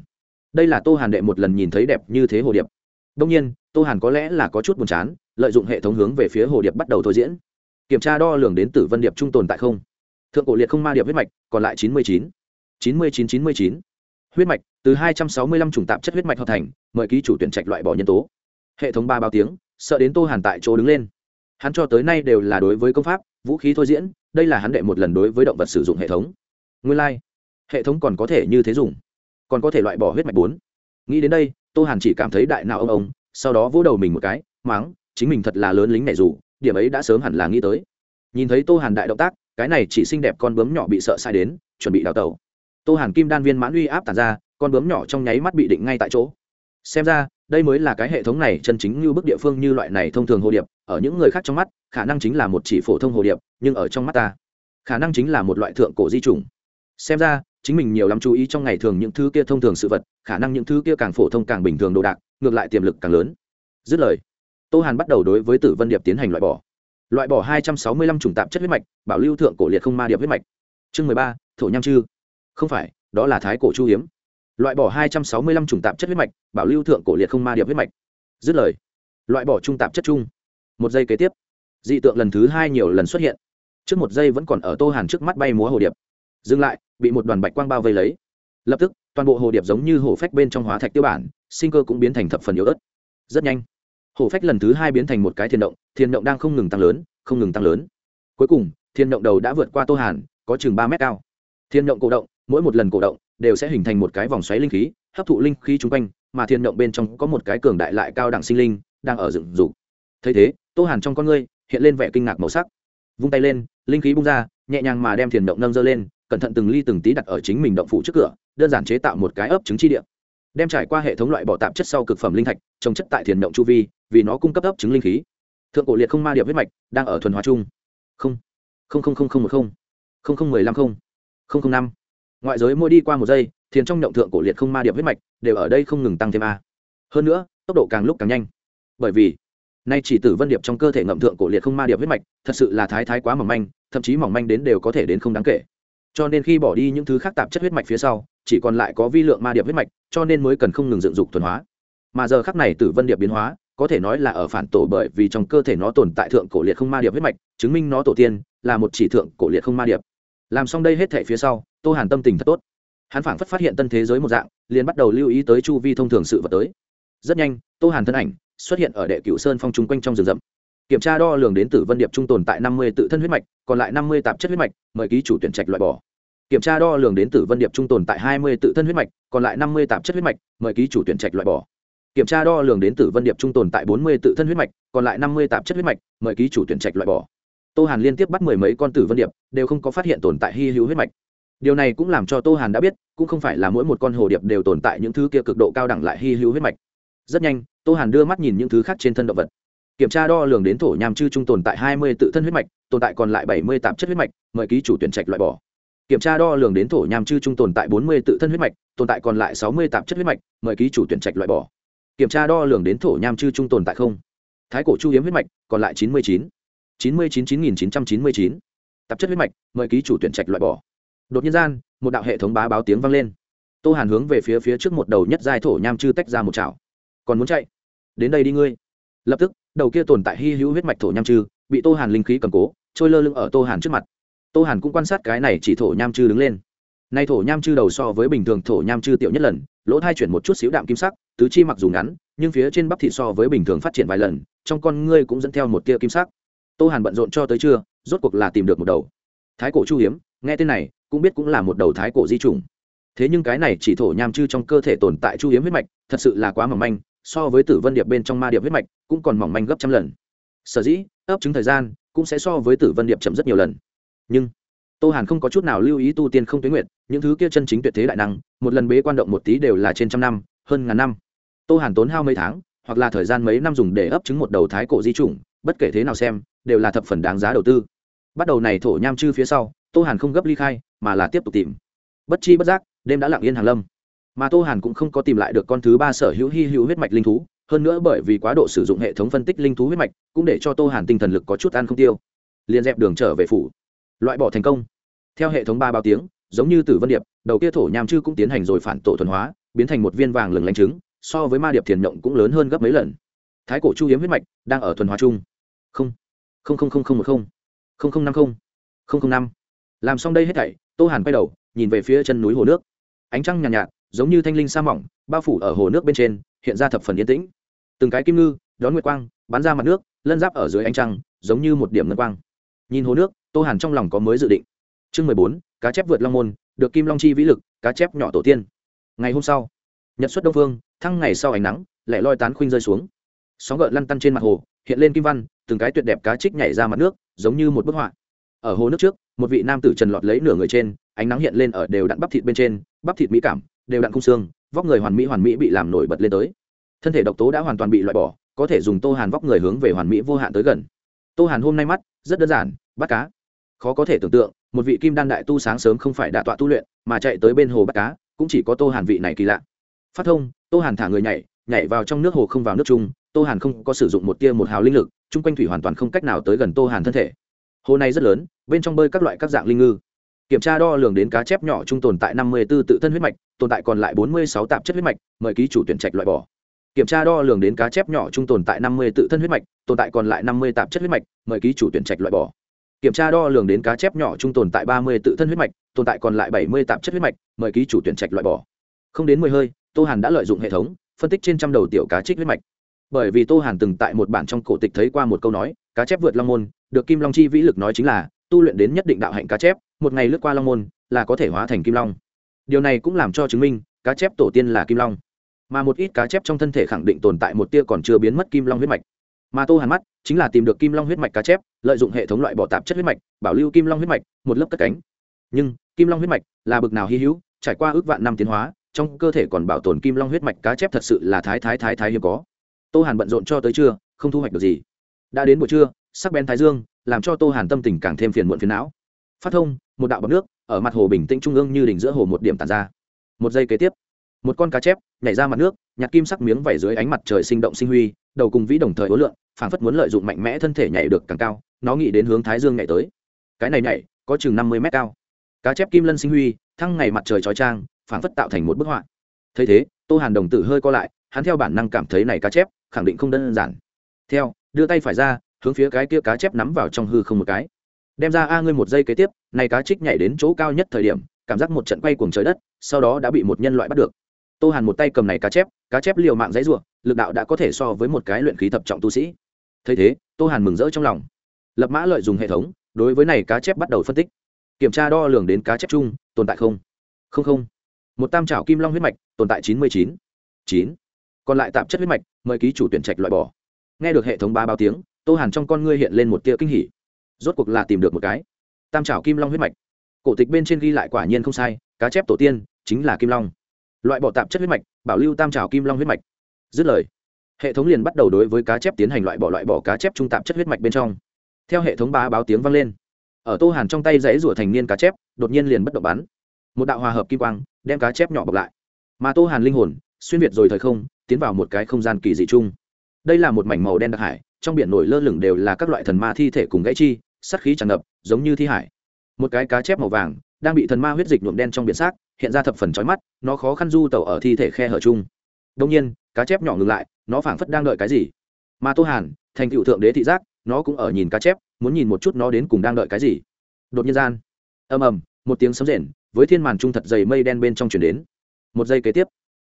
Đây là tô hàn đệ một lần nhìn thấy đẹp như thế hồ điệp. Đông nhiên, tô hàn có lẽ là có chút buồn chán, lợi dụng hệ thống hướng về phía hồ điệp bắt đầu thôi diễn. Kiểm tra đo lường đến tử vân điệp trung tồn tại không? Thượng cổ liệt không ma điệp huyết mạch còn lại chín mươi chín. chín mươi chín chín mươi chín. Huyết mạch từ hai trăm sáu mươi lăm chủng tạp chất huyết mạch hợp thành, mời ký chủ tuyển trạch loại bỏ nhân tố. Hệ thống ba bao tiếng, sợ đến tô hàn tại chỗ đứng lên. Hắn cho tới nay đều là đối với công pháp, vũ khí thôi diễn, đây là hắn đệ một lần đối với động vật sử dụng hệ thống. Nguyên lai、like. hệ thống còn có thể như thế dùng, còn có thể loại bỏ huyết mạch bốn. Nghĩ đến đây, tô hàn chỉ cảm thấy đại nào ông ông, sau đó vỗ đầu mình một cái máng chính mình thật là lớn lính này dù, điểm ấy đã sớm hẳn là nghĩ tới. Nhìn thấy tô hàn đại động tác, cái này chỉ xinh đẹp con bướm nhỏ bị sợ sai đến, chuẩn bị đào tẩu. Tô hàn kim đan viên mãn uy áp tàn ra con bướm nhỏ trong nháy mắt bị định ngay tại chỗ. Xem ra, đây mới là cái hệ thống này chân chính như bức địa phương như loại này thông thường hồ điệp, ở những người khác trong mắt, khả năng chính là một chỉ phổ thông hồ điệp, nhưng ở trong mắt ta, khả năng chính là một loại thượng cổ di chủng. Xem ra, chính mình nhiều lắm chú ý trong ngày thường những thứ kia thông thường sự vật, khả năng những thứ kia càng phổ thông càng bình thường đồ đạc, ngược lại tiềm lực càng lớn. Dứt lời, tô hàn bắt đầu đối với tử vân điệp tiến hành loại bỏ. Loại bỏ hai trăm sáu mươi lăm chủng tạp chất huyết mạch, bảo lưu thượng cổ liệt không ma điệp huyết mạch. Chương mười ba, thổ nham chư. Không phải, đó là thái cổ chu hiếm loại bỏ hai trăm sáu mươi lăm chủng tạp chất huyết mạch, bảo lưu thượng cổ liệt không ma điệp huyết mạch. Dứt lời, loại bỏ trung tạp chất chung. Một giây kế tiếp, dị tượng lần thứ hai nhiều lần xuất hiện. Trước một giây vẫn còn ở tô hàn trước mắt bay múa hồ điệp. Dừng lại, bị một đoàn bạch quang bao vây lấy. Lập tức, toàn bộ hồ điệp giống như hồ phách bên trong hóa thạch tiêu bản, sinh cơ cũng biến thành thập phần yếu ớt. Rất nhanh, hồ phách lần thứ hai biến thành một cái thiên động thiên động đang không ngừng tăng lớn, không ngừng tăng lớn. Cuối cùng, thiên động đầu đã vượt qua tô hàn, có chừng ba mét cao. Thiên động cổ động mỗi một lần cổ động đều sẽ hình thành một cái vòng xoáy linh khí, hấp thụ linh khí chung quanh, mà thiên động bên trong có một cái cường đại lại cao đẳng sinh linh đang ở dựng dục. Thấy thế, tô hàn trong con ngươi hiện lên vẻ kinh ngạc màu sắc. Vung tay lên, linh khí bung ra, nhẹ nhàng mà đem thiền động nâng dơ lên, cẩn thận từng ly từng tí đặt ở chính mình động phủ trước cửa, đơn giản chế tạo một cái ấp trứng chi địa. Đem trải qua hệ thống loại bỏ tạp chất sau cực phẩm linh thạch, trồng chất tại thiền động chu vi, vì nó cung cấp ấp trứng linh khí. Thượng cổ liệt không ma điệp huyết mạch đang ở thuần hóa chung. Không. Không không không không một không. Không không mười lăm không. Không không năm ngoại giới mua đi qua một giây, thiền trong nhộng thượng cổ liệt không ma điệp huyết mạch đều ở đây không ngừng tăng thêm a. Hơn nữa, tốc độ càng lúc càng nhanh. Bởi vì, nay chỉ tử vân điệp trong cơ thể ngậm thượng cổ liệt không ma điệp huyết mạch thật sự là thái thái quá mỏng manh, thậm chí mỏng manh đến đều có thể đến không đáng kể. Cho nên khi bỏ đi những thứ khác tạp chất huyết mạch phía sau, chỉ còn lại có vi lượng ma điệp huyết mạch, cho nên mới cần không ngừng dựng dục thuần hóa. Mà giờ khắc này tử vân điệp biến hóa, có thể nói là ở phản tổ bởi vì trong cơ thể nó tồn tại thượng cổ liệt không ma điệp huyết mạch, chứng minh nó tổ tiên là một chỉ thượng cổ liệt không ma điệp làm xong đây hết thể phía sau, tô hàn tâm tình thật tốt. Hắn phảng phất phát hiện tân thế giới một dạng, liền bắt đầu lưu ý tới chu vi thông thường sự vật tới. Rất nhanh, tô hàn thân ảnh xuất hiện ở đệ cửu sơn phong chung quanh trong rừng rậm. Kiểm tra đo lường đến tử vân điệp trung tồn tại năm mươi tự thân huyết mạch, còn lại năm mươi tạp chất huyết mạch, mời ký chủ tuyển trạch loại bỏ. Kiểm tra đo lường đến tử vân điệp trung tồn tại hai mươi tự thân huyết mạch, còn lại năm mươi tạp chất huyết mạch, mời ký chủ tuyển trạch loại bỏ. Kiểm tra đo lường đến tử vân điệp trung tồn tại bốn mươi tự thân huyết mạch, còn lại năm mươi tạp chất huyết mạch, mời ký chủ tuyển trạch loại bỏ tô hàn liên tiếp bắt mười mấy con tử vân điệp, đều không có phát hiện tồn tại hy hữu huyết mạch. Điều này cũng làm cho tô hàn đã biết, cũng không phải là mỗi một con hồ điệp đều tồn tại những thứ kia cực độ cao đẳng lại hy hữu huyết mạch. Rất nhanh, tô hàn đưa mắt nhìn những thứ khác trên thân động vật. Kiểm tra đo lường đến thổ nham chư trung tồn tại hai mươi tự thân huyết mạch, tồn tại còn lại bảy mươi tạp chất huyết mạch, mời ký chủ tuyển trạch loại bỏ. Kiểm tra đo lường đến thổ nham chư trung tồn tại bốn mươi tự thân huyết mạch, tồn tại còn lại sáu mươi tạp chất huyết mạch, mời ký chủ tuyển trạch loại bỏ. Kiểm tra đo lường đến thổ nham chư trung tồn tại không. Thái cổ chu hiếm huyết mạch, còn lại chín mươi chín chín mươi chín chín nghìn chín trăm chín mươi chín. Tạp chất huyết mạch, mời ký chủ tuyển trạch loại bỏ. Đột nhiên gian, một đạo hệ thống bá báo tiếng vang lên. Tô hàn hướng về phía phía trước một đầu nhất giai thổ nham chư tách ra một chảo. Còn muốn chạy? Đến đây đi ngươi. Lập tức, đầu kia tồn tại hy hữu huyết mạch thổ nham chư, bị tô hàn linh khí cầm cố, trôi lơ lưng ở tô hàn trước mặt. Tô hàn cũng quan sát cái này chỉ thổ nham chư đứng lên. Nay thổ nham chư đầu so với bình thường thổ nham chư tiểu nhất lần, lỗ thai chuyển một chút xíu đạm kim sắc, tứ chi mặc dù ngắn, nhưng phía trên bắp thị so với bình thường phát triển vài lần, trong con ngươi cũng dẫn theo một tia kim sắc tô hàn bận rộn cho tới trưa, rốt cuộc là tìm được một đầu. Thái cổ chu hiếm, nghe tên này, cũng biết cũng là một đầu thái cổ di trùng. Thế nhưng cái này chỉ thổ nham chư trong cơ thể tồn tại chu hiếm huyết mạch, thật sự là quá mỏng manh, so với tử vân điệp bên trong ma điệp huyết mạch, cũng còn mỏng manh gấp trăm lần. Sở dĩ, ấp trứng thời gian, cũng sẽ so với tử vân điệp chậm rất nhiều lần. Nhưng, tô hàn không có chút nào lưu ý tu tiên không tuyến nguyện những thứ kia chân chính tuyệt thế đại năng, một lần bế quan động một tí đều là trên trăm năm, hơn ngàn năm. Tô hàn tốn hao mấy tháng, hoặc là thời gian mấy năm dùng để ấp trứng một đầu thái cổ di chủng bất kể thế nào xem đều là thập phần đáng giá đầu tư. Bắt đầu này thổ nham chư phía sau, tô hàn không gấp ly khai, mà là tiếp tục tìm. Bất chi bất giác, đêm đã lặng yên hàng lâm. Mà tô hàn cũng không có tìm lại được con thứ ba sở hữu hy hữu huyết mạch linh thú, hơn nữa bởi vì quá độ sử dụng hệ thống phân tích linh thú huyết mạch, cũng để cho tô hàn tinh thần lực có chút ăn không tiêu. Liền dẹp đường trở về phủ. Loại bỏ thành công. Theo hệ thống ba bao tiếng, giống như tử vân điệp, đầu kia thổ nham chư cũng tiến hành rồi phản tổ thuần hóa, biến thành một viên vàng lừng lánh trứng, so với ma điệp thiền nhộng cũng lớn hơn gấp mấy lần. Thái cổ chu hiếm huyết mạch đang ở thuần hóa chung. Không không không không không một không không không năm không không không năm. Làm xong đây hết thảy tô hàn quay đầu nhìn về phía chân núi hồ nước. Ánh trăng nhàn nhạt, nhạt giống như thanh linh sa mỏng bao phủ ở hồ nước bên trên hiện ra thập phần yên tĩnh. Từng cái kim ngư đón nguyệt quang bắn ra mặt nước lân giáp ở dưới ánh trăng giống như một điểm ngân quang. Nhìn hồ nước tô hàn trong lòng có mới dự định. Chương mười bốn cá chép vượt long môn được kim long chi vĩ lực cá chép nhỏ tổ tiên. Ngày hôm sau nhật xuất đông phương thăng ngày sau ánh nắng lẻ loi tán khuynh rơi xuống. Sóng gợn lăn tăn trên mặt hồ hiện lên kim văn từng cái tuyệt đẹp cá trích nhảy ra mặt nước, giống như một bức họa. Ở hồ nước trước, một vị nam tử trần lọt lấy nửa người trên, ánh nắng hiện lên ở đều đặn bắp thịt bên trên, bắp thịt mỹ cảm, đều đặn cung xương, vóc người hoàn mỹ hoàn mỹ bị làm nổi bật lên tới. Thân thể độc tố đã hoàn toàn bị loại bỏ, có thể dùng tô hàn vóc người hướng về hoàn mỹ vô hạn tới gần. Tô hàn hôm nay mắt, rất đơn giản, bắt cá. Khó có thể tưởng tượng, một vị kim đan đại tu sáng sớm không phải đạ tọa tu luyện, mà chạy tới bên hồ bắt cá, cũng chỉ có tô hàn vị này kỳ lạ. Phát thông, tô hàn thả người nhảy nhảy vào trong nước hồ không vào nước chung, tô hàn không có sử dụng một tia một hào linh lực chung quanh thủy hoàn toàn không cách nào tới gần tô hàn thân thể. Hồ này rất lớn, bên trong bơi các loại các dạng linh ngư. Kiểm tra đo lường đến cá chép nhỏ trung tồn tại năm mươi 54 tự thân huyết mạch, tồn tại còn lại bốn mươi sáu tạp chất huyết mạch, mời ký chủ tuyển trạch loại bỏ. Kiểm tra đo lường đến cá chép nhỏ trung tồn tại năm mươi tự thân huyết mạch, tồn tại còn lại năm mươi tạp chất huyết mạch, mời ký chủ tuyển trạch loại bỏ. Kiểm tra đo lường đến cá chép nhỏ trung tồn tại ba mươi tự thân huyết mạch, tồn tại còn lại bảy mươi tạp chất huyết mạch, mời ký chủ tuyển trạch loại bỏ. Không đến mười hơi, tô hàn đã lợi dụng hệ thống, phân tích trên trăm đầu tiểu cá trích huyết mạch bởi vì tô hàn từng tại một bản trong cổ tịch thấy qua một câu nói, cá chép vượt long môn, được kim long chi vĩ lực nói chính là, tu luyện đến nhất định đạo hạnh cá chép, một ngày lướt qua long môn, là có thể hóa thành kim long. Điều này cũng làm cho chứng minh, cá chép tổ tiên là kim long. Mà một ít cá chép trong thân thể khẳng định tồn tại một tia còn chưa biến mất kim long huyết mạch. Mà tô hàn mắt, chính là tìm được kim long huyết mạch cá chép, lợi dụng hệ thống loại bỏ tạp chất huyết mạch, bảo lưu kim long huyết mạch, một lớp cất cánh. Nhưng, kim long huyết mạch là bực nào hy hữu, trải qua ước vạn năm tiến hóa, trong cơ thể còn bảo tồn kim long huyết mạch cá chép thật sự là thái thái thái thái hiếm có tô hàn bận rộn cho tới trưa không thu hoạch được gì. Đã đến buổi trưa sắc bén thái dương làm cho tô hàn tâm tình càng thêm phiền muộn phiền não. Phát thông một đạo bọc nước ở mặt hồ bình tĩnh trung ương như đỉnh giữa hồ một điểm tàn ra. Một giây kế tiếp một con cá chép nhảy ra mặt nước nhặt kim sắc miếng vẩy dưới ánh mặt trời sinh động sinh huy đầu cùng vĩ đồng thời ối lượn, phảng phất muốn lợi dụng mạnh mẽ thân thể nhảy được càng cao nó nghĩ đến hướng thái dương nhảy tới. Cái này nhảy có chừng năm mươi mét cao. Cá chép kim lân sinh huy thăng ngày mặt trời chói trang phảng phất tạo thành một bức họa. Thấy thế tô hàn đồng tử hơi co lại hắn theo bản năng cảm thấy này cá chép khẳng định không đơn giản. Theo, đưa tay phải ra, hướng phía cái kia cá chép nắm vào trong hư không một cái. Đem ra a ngươi một giây kế tiếp, này cá trích nhảy đến chỗ cao nhất thời điểm, cảm giác một trận quay cuồng trời đất, sau đó đã bị một nhân loại bắt được. Tô hàn một tay cầm này cá chép cá chép liều mạng dãy ruộng lực đạo đã có thể so với một cái luyện khí thập trọng tu sĩ. Thấy thế, tô hàn mừng rỡ trong lòng. Lập mã lợi dùng hệ thống, đối với này cá chép bắt đầu phân tích. Kiểm tra đo lường đến cá chép chung, tồn tại không? Không không. Một tam trảo kim long huyết mạch, tồn tại chín mươi chín. Chín còn lại tạp chất huyết mạch, mời ký chủ tuyển trạch loại bỏ. Nghe được hệ thống ba báo tiếng, tô hàn trong con ngươi hiện lên một tia kinh hỉ. Rốt cuộc là tìm được một cái. Tam trảo kim long huyết mạch. Cổ tịch bên trên ghi lại quả nhiên không sai, cá chép tổ tiên, chính là kim long. Loại bỏ tạp chất huyết mạch, bảo lưu tam trào kim long huyết mạch. Dứt lời, hệ thống liền bắt đầu đối với cá chép tiến hành loại bỏ loại bỏ cá chép trung tạp chất huyết mạch bên trong. Theo hệ thống ba báo tiếng vang lên, ở tô hàn trong tay dãy rủa thành niên cá chép, đột nhiên liền bất động bắn. Một đạo hòa hợp kim quang, đem cá chép nhỏ bọc lại. Mà tô hàn linh hồn, xuyên việt rồi thời không tiến vào một cái không gian kỳ dị chung. Đây là một mảnh màu đen đặc hải, trong biển nổi lơ lửng đều là các loại thần ma thi thể cùng gãy chi sắt khí tràn ngập, giống như thi hải. Một cái cá chép màu vàng, đang bị thần ma huyết dịch nhuộm đen trong biển xác, hiện ra thập phần chói mắt, nó khó khăn du tẩu ở thi thể khe hở chung. Đông nhiên, cá chép nhỏ ngừng lại, nó phảng phất đang đợi cái gì. Mà tô hàn, thành cựu thượng đế thị giác, nó cũng ở nhìn cá chép, muốn nhìn một chút nó đến cùng đang đợi cái gì. Đột nhiên gian, ầm ầm, một tiếng sấm rền, với thiên màn trung thật dày mây đen bên trong chuyển đến. Một giây kế tiếp,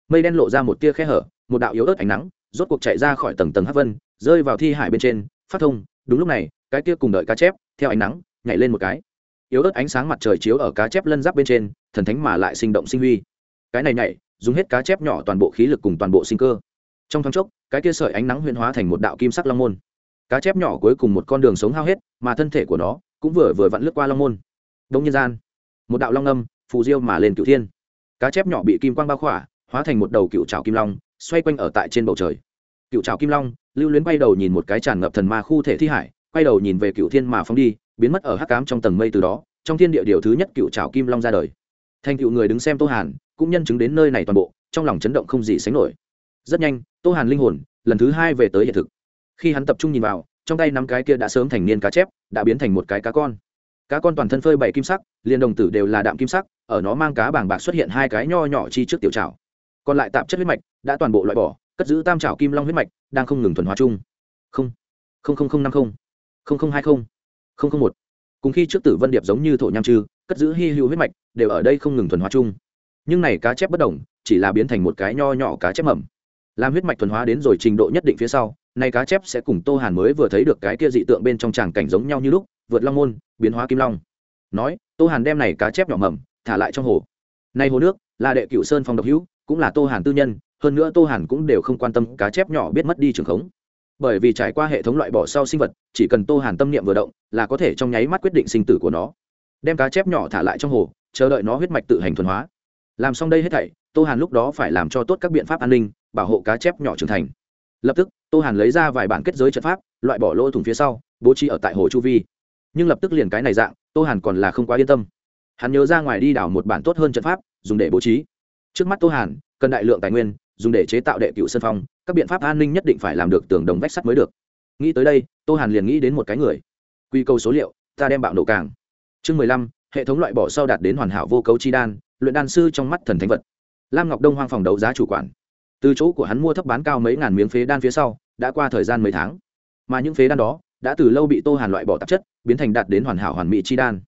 mây đen lộ ra một tia khe hở một đạo yếu ớt ánh nắng, rốt cuộc chạy ra khỏi tầng tầng hắc vân, rơi vào thi hải bên trên. Phát thông, đúng lúc này, cái kia cùng đợi cá chép, theo ánh nắng, nhảy lên một cái. Yếu ớt ánh sáng mặt trời chiếu ở cá chép lân giáp bên trên, thần thánh mà lại sinh động sinh huy. Cái này nhảy, dùng hết cá chép nhỏ toàn bộ khí lực cùng toàn bộ sinh cơ. Trong thoáng chốc, cái kia sợi ánh nắng huyên hóa thành một đạo kim sắc long môn. Cá chép nhỏ cuối cùng một con đường sống hao hết, mà thân thể của nó cũng vừa vừa vặn lướt qua long môn. Đông nhân gian, một đạo long âm phù diêu mà lên cựu thiên. Cá chép nhỏ bị kim quang bao khỏa, hóa thành một đầu cựu trào kim long xoay quanh ở tại trên bầu trời. Cựu trào kim long, lưu luyến quay đầu nhìn một cái tràn ngập thần ma khu thể thi hải, quay đầu nhìn về cựu thiên mà phóng đi, biến mất ở hắc cám trong tầng mây từ đó, trong thiên địa điều thứ nhất cựu trào kim long ra đời. Thành cựu người đứng xem tô hàn, cũng nhân chứng đến nơi này toàn bộ, trong lòng chấn động không gì sánh nổi. Rất nhanh, tô hàn linh hồn, lần thứ hai về tới hiện thực. Khi hắn tập trung nhìn vào, trong tay năm cái kia đã sớm thành niên cá chép, đã biến thành một cái cá con. Cá con toàn thân phơi bảy kim sắc, liền đồng tử đều là đạm kim sắc, ở nó mang cá bảng bạc xuất hiện hai cái nho nhỏ chi trước tiểu trào còn lại tạp chất huyết mạch đã toàn bộ loại bỏ, cất giữ tam trào kim long huyết mạch đang không ngừng thuần hóa chung. Không không không không, năm không không không, hai không không không, một. Cùng khi trước tử vân điệp giống như thổ nham chư cất giữ hy hữu huyết mạch, đều ở đây không ngừng thuần hóa chung. Nhưng này cá chép bất đồng, chỉ là biến thành một cái nho nhỏ cá chép mầm. Làm huyết mạch thuần hóa đến rồi trình độ nhất định phía sau, này cá chép sẽ cùng tô hàn mới vừa thấy được cái kia dị tượng bên trong tràng cảnh giống nhau như lúc, vượt long môn, biến hóa kim long. Nói, tô hàn đem này cá chép nhỏ mầm, thả lại trong hồ. Này hồ nước, là đệ cựu sơn phong độc hữu cũng là tô hàn tư nhân, hơn nữa tô hàn cũng đều không quan tâm cá chép nhỏ biết mất đi trường khống. Bởi vì trải qua hệ thống loại bỏ sau sinh vật, chỉ cần tô hàn tâm niệm vừa động, là có thể trong nháy mắt quyết định sinh tử của nó. Đem cá chép nhỏ thả lại trong hồ, chờ đợi nó huyết mạch tự hành thuần hóa. Làm xong đây hết thảy, tô hàn lúc đó phải làm cho tốt các biện pháp an ninh, bảo hộ cá chép nhỏ trưởng thành. Lập tức, tô hàn lấy ra vài bản kết giới trận pháp, loại bỏ lỗ thủng phía sau, bố trí ở tại hồ chu vi. Nhưng lập tức liền cái này dạng, tô hàn còn là không quá yên tâm. Hắn nhớ ra ngoài đi đảo một bản tốt hơn trận pháp, dùng để bố trí trước mắt tô hàn, cần đại lượng tài nguyên, dùng để chế tạo đệ cựu sân phong, các biện pháp an ninh nhất định phải làm được tường đồng vách sắt mới được. Nghĩ tới đây, tô hàn liền nghĩ đến một cái người. Quy cầu số liệu, ta đem bạo nổ càng. Chương mười lăm, hệ thống loại bỏ sau đạt đến hoàn hảo vô cấu chi đan, luyện đan sư trong mắt thần thánh vật. Lam ngọc đông hoang phòng đấu giá chủ quản. Từ chỗ của hắn mua thấp bán cao mấy ngàn miếng phế đan phía sau, đã qua thời gian mấy tháng. Mà những phế đan đó, đã từ lâu bị tô hàn loại bỏ tạp chất, biến thành đạt đến hoàn hảo hoàn mỹ chi đan.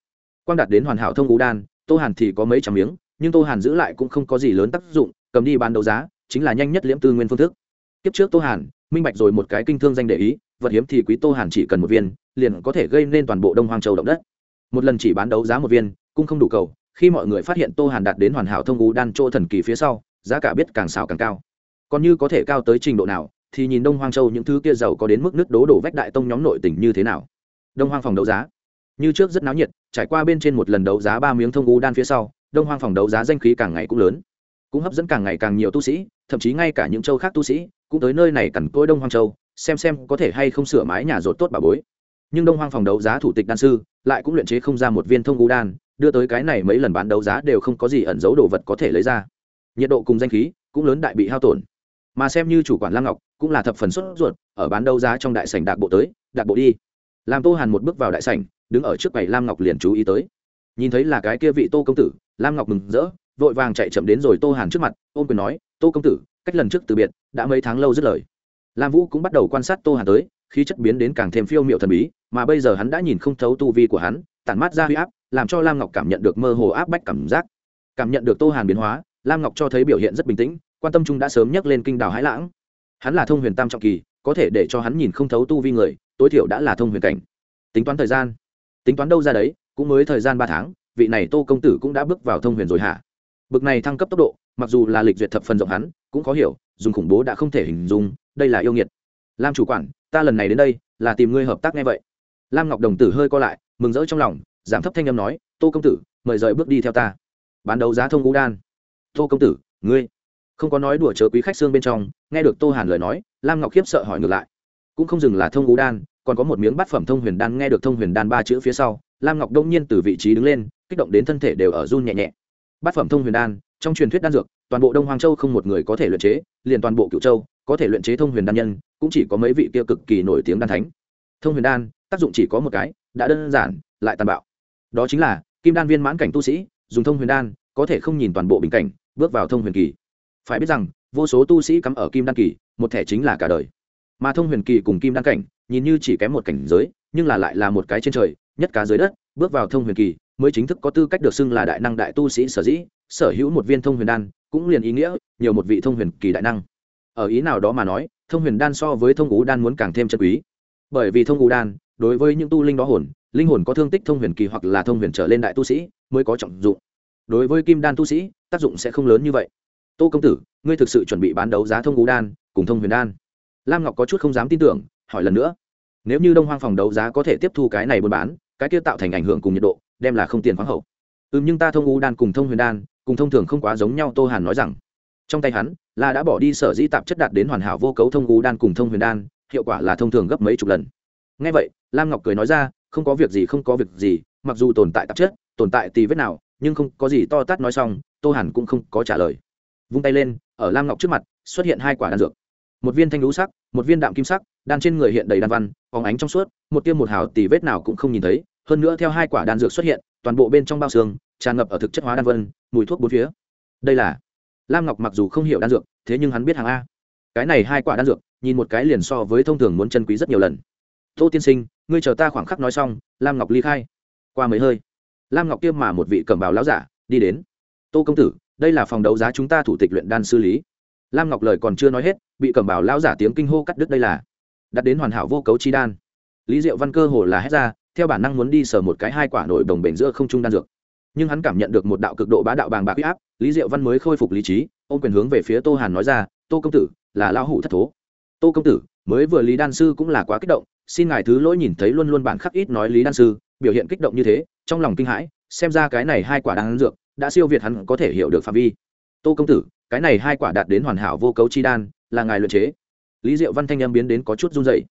Quang đạt đến hoàn hảo thông ngũ đan, tô hàn thì có mấy trăm miếng nhưng tô hàn giữ lại cũng không có gì lớn tác dụng, cầm đi bán đấu giá, chính là nhanh nhất liễm tư nguyên phương thức. Kiếp trước tô hàn, minh bạch rồi một cái kinh thương danh để ý, vật hiếm thì quý tô hàn chỉ cần một viên, liền có thể gây nên toàn bộ đông hoang châu động đất. Một lần chỉ bán đấu giá một viên, cũng không đủ cầu, khi mọi người phát hiện tô hàn đạt đến hoàn hảo thông ngũ đan chỗ thần kỳ phía sau, giá cả biết càng xào càng cao. Còn như có thể cao tới trình độ nào, thì nhìn đông hoang châu những thứ kia giàu có đến mức nước đố đổ vách đại tông nhóm nội tỉnh như thế nào. Đông hoang phòng đấu giá. Như trước rất náo nhiệt, trải qua bên trên một lần đấu giá ba miếng thông ngũ đan phía sau đông hoang phòng đấu giá danh khí càng ngày cũng lớn, cũng hấp dẫn càng ngày càng nhiều tu sĩ, thậm chí ngay cả những châu khác tu sĩ cũng tới nơi này cằn côi đông hoang châu, xem xem có thể hay không sửa mái nhà rột tốt bà bối. Nhưng đông hoang phòng đấu giá thủ tịch đan sư lại cũng luyện chế không ra một viên thông u đan, đưa tới cái này mấy lần bán đấu giá đều không có gì ẩn giấu đồ vật có thể lấy ra. Nhiệt độ cùng danh khí cũng lớn đại bị hao tổn. Mà xem như chủ quản lăng ngọc cũng là thập phần sốt ruột, ở bán đấu giá trong đại sảnh đạc bộ tới, đạc bộ đi. Làm tô hàn một bước vào đại sảnh, đứng ở trước quầy lam ngọc liền chú ý tới. Nhìn thấy là cái kia vị tô công tử lam ngọc mừng rỡ, vội vàng chạy chậm đến rồi tô hàn trước mặt, ôm quyền nói, tô công tử, cách lần trước từ biệt, đã mấy tháng lâu dứt lời. Lam vũ cũng bắt đầu quan sát tô hàn tới khi chất biến đến càng thêm phiêu m i ệ u thần bí, mà bây giờ hắn đã nhìn không thấu tu vi của hắn, tản mát ra huy áp, làm cho lam ngọc cảm nhận được mơ hồ áp bách cảm giác. Cảm nhận được tô hàn biến hóa, lam ngọc cho thấy biểu hiện rất bình tĩnh, quan tâm trung đã sớm nhắc lên kinh đảo hãi lãng. Hắn là thông huyền tam trọng kỳ, có thể để cho hắn nhìn không thấu tu vi người, tối thiểu đã là thông huyền cảnh. Tính toán thời gian. Tính toán đâu ra đấy, cũng mới thời gian ba tháng vị này tô công tử cũng đã bước vào thông huyền rồi hả? Bực này thăng cấp tốc độ, mặc dù là lịch duyệt thập phần rộng hắn, cũng khó hiểu, dùng khủng bố đã không thể hình dung, đây là yêu nghiệt. Lam chủ quản, ta lần này đến đây, là tìm ngươi hợp tác nghe vậy. Lam ngọc đồng tử hơi co lại, mừng rỡ trong lòng, giảm thấp thanh âm nói, tô công tử, mời rời bước đi theo ta. Bán đấu giá thông ngũ đan. Tô công tử, ngươi. Không có nói đùa chớ quý khách xương bên trong, nghe được tô hàn lời nói, lam ngọc khiếp sợ hỏi ngược lại. Cũng không dừng là thông ngũ đan, còn có một miếng bát phẩm thông huyền đan nghe được thông huyền đan ba chữ phía sau, lam ngọc đông nhiên từ vị trí đứng lên kích động đến thân thể đều ở run nhẹ nhẹ. Bát phẩm thông huyền đan, trong truyền thuyết đan dược, toàn bộ đông hoàng châu không một người có thể luyện chế, liền toàn bộ cựu châu có thể luyện chế thông huyền đan nhân, cũng chỉ có mấy vị kia cực kỳ nổi tiếng đan thánh. Thông huyền đan, tác dụng chỉ có một cái, đã đơn giản, lại tàn bạo. Đó chính là, kim đan viên mãn cảnh tu sĩ, dùng thông huyền đan, có thể không nhìn toàn bộ bình cảnh, bước vào thông huyền kỳ. Phải biết rằng, vô số tu sĩ cắm ở kim đan kỳ, một thẻ chính là cả đời. Mà thông huyền kỳ cùng kim đan cảnh, nhìn như chỉ kém một cảnh giới, nhưng là lại là một cái trên trời, nhất cá dưới đất, bước vào thông huyền kỳ mới chính thức có tư cách được xưng là đại năng đại tu sĩ sở dĩ, sở hữu một viên thông huyền đan cũng liền ý nghĩa nhiều một vị thông huyền kỳ đại năng. Ở ý nào đó mà nói, thông huyền đan so với thông ú đan muốn càng thêm chân quý. Bởi vì thông ú đan, đối với những tu linh đó hồn, linh hồn có thương tích thông huyền kỳ hoặc là thông huyền trở lên đại tu sĩ mới có trọng dụng. Đối với kim đan tu sĩ, tác dụng sẽ không lớn như vậy. Tô công tử, ngươi thực sự chuẩn bị bán đấu giá thông ú đan cùng thông huyền đan. Lam ngọc có chút không dám tin tưởng, hỏi lần nữa. Nếu như đông hoang phòng đấu giá có thể tiếp thu cái này buôn bán, cái kia tạo thành ảnh hưởng cùng nhiệt độ đem là không tiền khoáng hậu. Ừ nhưng ta thông u đan cùng thông huyền đan, cùng thông thường không quá giống nhau, tô hàn nói rằng. Trong tay hắn, là đã bỏ đi sở dĩ tạp chất đạt đến hoàn hảo vô cấu thông u đan cùng thông huyền đan, hiệu quả là thông thường gấp mấy chục lần. Ngay vậy, lam ngọc cười nói ra, không có việc gì, không có việc gì, mặc dù tồn tại tạp chất, tồn tại tì vết nào, nhưng không có gì to tát nói xong, tô hàn cũng không có trả lời. Vung tay lên, ở lam ngọc trước mặt, xuất hiện hai quả đan dược. Một viên thanh lũ sắc, một viên đạm kim sắc, đan trên người hiện đầy đan văn, phóng ánh trong suốt, một tiêm một hào tì vết nào cũng không nhìn thấy hơn nữa theo hai quả đan dược xuất hiện, toàn bộ bên trong bao xương, tràn ngập ở thực chất hóa đan vân, mùi thuốc bốn phía. Đây là lam ngọc mặc dù không hiểu đan dược, thế nhưng hắn biết hàng a. Cái này hai quả đan dược, nhìn một cái liền so với thông thường muốn chân quý rất nhiều lần. Tô tiên sinh, ngươi chờ ta khoảng khắc nói xong, lam ngọc ly khai. Qua mấy hơi, lam ngọc tiêm mà một vị cẩm bào lão giả, đi đến. Tô công tử, đây là phòng đấu giá chúng ta thủ tịch luyện đan sư lý. Lam ngọc lời còn chưa nói hết, bị cẩm bào lão giả tiếng kinh hô cắt đứt đây là. Đặt đến hoàn hảo vô cấu chi đan. Lý diệu văn cơ hồ là hết ra theo bản năng muốn đi sờ một cái hai quả nổi đồng bền giữa không trung đan dược. Nhưng hắn cảm nhận được một đạo cực độ bá đạo bàng bạc huy áp, lý diệu văn mới khôi phục lý trí ô quyền hướng về phía tô hàn nói ra, tô công tử, là lão hủ thất thố. Tô công tử, mới vừa lý đan sư cũng là quá kích động, xin ngài thứ lỗi nhìn thấy luôn luôn bản khắc ít nói lý đan sư, biểu hiện kích động như thế, trong lòng kinh hãi, xem ra cái này hai quả đan dược đã siêu việt hắn có thể hiểu được phạm vi. Tô công tử, cái này hai quả đạt đến hoàn hảo vô cấu chi đan, là ngài luyện chế. Lý diệu văn thanh âm biến đến có chút run dậy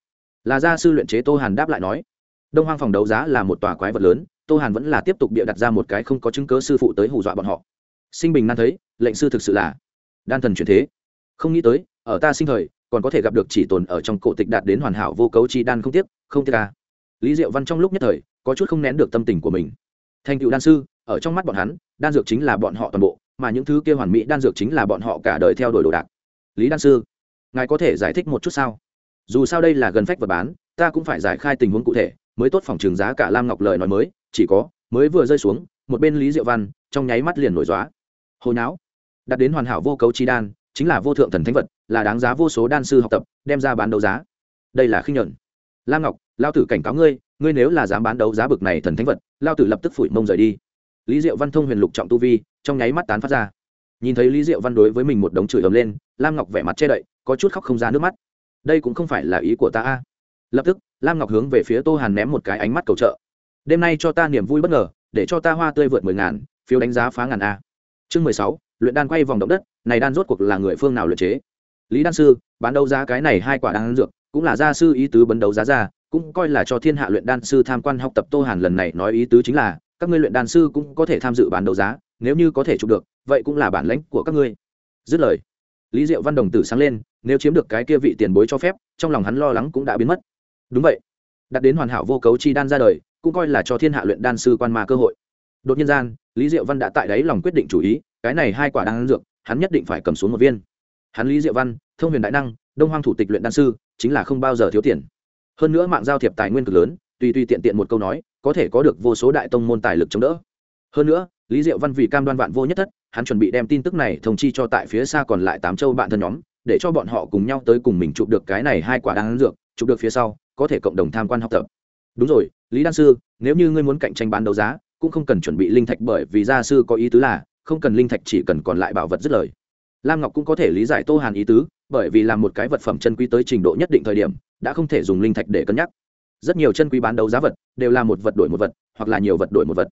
là gia sư luyện chế tô hàn đáp lại nói đông hoang phòng đấu giá là một tòa quái vật lớn, tô hàn vẫn là tiếp tục bịa đặt ra một cái không có chứng cớ sư phụ tới hù dọa bọn họ. Sinh bình nan thấy, lệnh sư thực sự là đan thần truyền thế. Không nghĩ tới, ở ta sinh thời, còn có thể gặp được chỉ tồn ở trong cổ tịch đạt đến hoàn hảo vô cấu chi đan không tiếc không tiếc ca lý diệu văn trong lúc nhất thời, có chút không nén được tâm tình của mình. Thành cựu đan sư, ở trong mắt bọn hắn, đan dược chính là bọn họ toàn bộ, mà những thứ kia hoàn mỹ đan dược chính là bọn họ cả đời theo đuổi đồ đạc. Lý đan sư, ngài có thể giải thích một chút sao? Dù sao đây là gần phách vật bán, ta cũng phải giải khai tình huống cụ thể mới tốt phòng trường giá cả lam ngọc lời nói mới, chỉ có, mới vừa rơi xuống, một bên lý diệu văn, trong nháy mắt liền nổi dóa. Hồi não đặt đến hoàn hảo vô cấu chi đan, chính là vô thượng thần thánh vật, là đáng giá vô số đan sư học tập, đem ra bán đấu giá. Đây là khinh nhuận. Lam ngọc, lao tử cảnh cáo ngươi ngươi nếu là dám bán đấu giá bực này thần thánh vật, lao tử lập tức phủi mông rời đi. Lý diệu văn thông huyền lục trọng tu vi, trong nháy mắt tán phát ra. Nhìn thấy lý diệu văn đối với mình một đống chửi ầm lên, lam ngọc vẻ mặt che đậy, có chút khóc không ra nước mắt. Đây cũng không phải là ý của ta a. Lập tức lam ngọc hướng về phía tô hàn ném một cái ánh mắt cầu trợ. Đêm nay cho ta niềm vui bất ngờ, để cho ta hoa tươi vượt mười ngàn, phiếu đánh giá phá ngàn a. Chương mười sáu, luyện đan quay vòng động đất, này đan rốt cuộc là người phương nào luyện chế? Lý đan sư, bán đấu giá cái này hai quả đan dược, cũng là gia sư ý tứ bấn đấu giá ra, cũng coi là cho thiên hạ luyện đan sư tham quan học tập tô hàn lần này nói ý tứ chính là, các ngươi luyện đan sư cũng có thể tham dự bán đấu giá, nếu như có thể chụp được, vậy cũng là bản lãnh của các ngươi. Dứt lời, lý diệu văn đồng tử sáng lên, nếu chiếm được cái kia vị tiền bối cho phép, trong lòng hắn lo lắng cũng đã biến mất đúng vậy. Đặt đến hoàn hảo vô cấu chi đan ra đời, cũng coi là cho thiên hạ luyện đan sư quan ma cơ hội. Đột nhiên gian, lý diệu văn đã tại đấy lòng quyết định chủ ý, cái này hai quả đan dược, hắn nhất định phải cầm xuống một viên. Hắn lý diệu văn, thông huyền đại năng, đông hoang thủ tịch luyện đan sư, chính là không bao giờ thiếu tiền. Hơn nữa mạng giao thiệp tài nguyên cực lớn, tùy tùy tiện tiện một câu nói, có thể có được vô số đại tông môn tài lực chống đỡ. Hơn nữa, lý diệu văn vì cam đoan vạn vô nhất thất, hắn chuẩn bị đem tin tức này thông chi cho tại phía xa còn lại tám châu bạn thân nhóm, để cho bọn họ cùng nhau tới cùng mình chụp được cái này hai quả đan dược, chụp được phía sau có thể cộng đồng tham quan học tập. Đúng rồi, lý đan sư, nếu như ngươi muốn cạnh tranh bán đấu giá, cũng không cần chuẩn bị linh thạch bởi vì gia sư có ý tứ là, không cần linh thạch chỉ cần còn lại bảo vật dứt lời. Lam ngọc cũng có thể lý giải tô hàn ý tứ, bởi vì làm một cái vật phẩm chân quý tới trình độ nhất định thời điểm, đã không thể dùng linh thạch để cân nhắc. Rất nhiều chân quý bán đấu giá vật, đều là một vật đổi một vật, hoặc là nhiều vật đổi một vật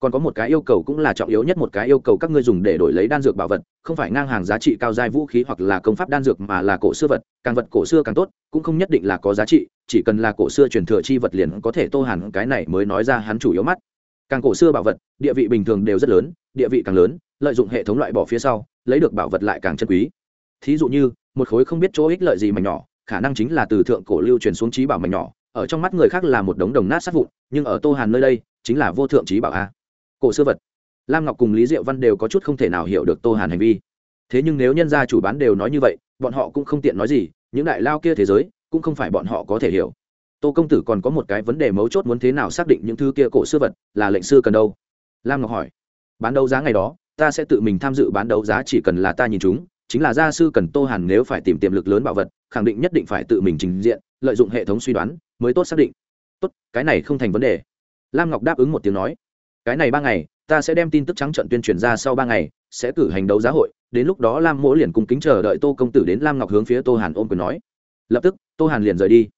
còn có một cái yêu cầu cũng là trọng yếu nhất, một cái yêu cầu các ngươi dùng để đổi lấy đan dược bảo vật, không phải ngang hàng giá trị cao dài vũ khí hoặc là công pháp đan dược mà là cổ xưa vật, càng vật cổ xưa càng tốt, cũng không nhất định là có giá trị, chỉ cần là cổ xưa truyền thừa chi vật liền có thể tô hàn, cái này mới nói ra hắn chủ yếu mắt. Càng cổ xưa bảo vật, địa vị bình thường đều rất lớn, địa vị càng lớn, lợi dụng hệ thống loại bỏ phía sau, lấy được bảo vật lại càng chân quý. Thí dụ như, một khối không biết chỗ ích lợi gì mà nhỏ, khả năng chính là từ thượng cổ lưu truyền xuống trí bảo mảnh nhỏ, ở trong mắt người khác là một đống đồng nát sát vụn, nhưng ở tô hàn nơi đây, chính là vô thượng trí bảo a cổ xưa vật. Lam ngọc cùng lý diệu văn đều có chút không thể nào hiểu được tô hàn hành vi. Thế nhưng nếu nhân gia chủ bán đều nói như vậy, bọn họ cũng không tiện nói gì, những đại lao kia thế giới, cũng không phải bọn họ có thể hiểu. Tô công tử còn có một cái vấn đề mấu chốt muốn thế nào xác định những thứ kia cổ xưa vật là lệnh sư cần đâu? Lam ngọc hỏi. Bán đấu giá ngày đó, ta sẽ tự mình tham dự bán đấu giá chỉ cần là ta nhìn chúng, chính là gia sư cần tô hàn nếu phải tìm tiềm lực lớn bảo vật, khẳng định nhất định phải tự mình trình diện, lợi dụng hệ thống suy đoán mới tốt xác định. Tốt, cái này không thành vấn đề. Lam ngọc đáp ứng một tiếng nói cái này ba ngày, ta sẽ đem tin tức trắng trận tuyên truyền ra sau ba ngày, sẽ cử hành đấu giá hội. Đến lúc đó lam mỗ liền cùng kính chờ đợi tô công tử đến lam ngọc hướng phía tô hàn ôm quyền nói. Lập tức, tô hàn liền rời đi.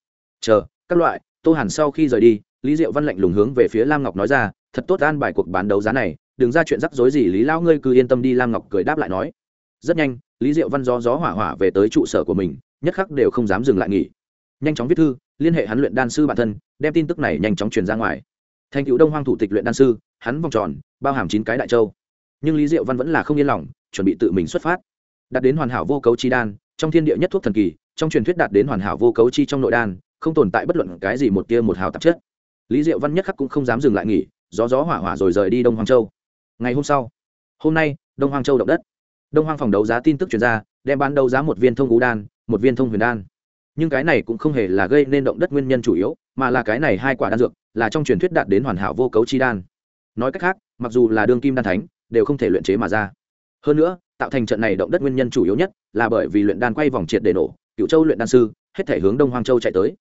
Chờ, các loại, tô hàn sau khi rời đi, lý diệu văn lạnh lùng hướng về phía lam ngọc nói ra, thật tốt, an bài cuộc bán đấu giá này, đừng ra chuyện rắc rối gì, lý lao ngươi cứ yên tâm đi. Lam ngọc cười đáp lại nói. Rất nhanh, lý diệu văn gió gió hỏa hỏa về tới trụ sở của mình, nhất khắc đều không dám dừng lại nghỉ. Nhanh chóng viết thư, liên hệ hắn luyện đan sư bản thân, đem tin tức này nhanh chóng truyền ra ngoài. Thành cựu đông hoang thủ tịch luyện đan sư hắn vòng tròn, bao hàm chín cái đại châu. Nhưng lý diệu văn vẫn là không yên lòng, chuẩn bị tự mình xuất phát. Đạt đến hoàn hảo vô cấu chi đan, trong thiên địa nhất thuốc thần kỳ, trong truyền thuyết đạt đến hoàn hảo vô cấu chi trong nội đan, không tồn tại bất luận cái gì một tia một hào tạp chất. Lý diệu văn nhất khắc cũng không dám dừng lại nghỉ, gió gió hỏa hỏa rồi rời đi đông hoàng châu. Ngày hôm sau, hôm nay, đông hoàng châu động đất. Đông hoàng phòng đấu giá tin tức chuyển ra, đem bán đấu giá một viên thông gú đan, một viên thông huyền đan. Nhưng cái này cũng không hề là gây nên động đất nguyên nhân chủ yếu, mà là cái này hai quả đan dược là trong truyền thuyết đạt đến hoàn hảo vô cấu chi đan nói cách khác, mặc dù là đương kim đan thánh, đều không thể luyện chế mà ra. Hơn nữa, tạo thành trận này động đất nguyên nhân chủ yếu nhất là bởi vì luyện đan quay vòng triệt để nổ cựu châu luyện đan sư hết thể hướng đông hoàng châu chạy tới.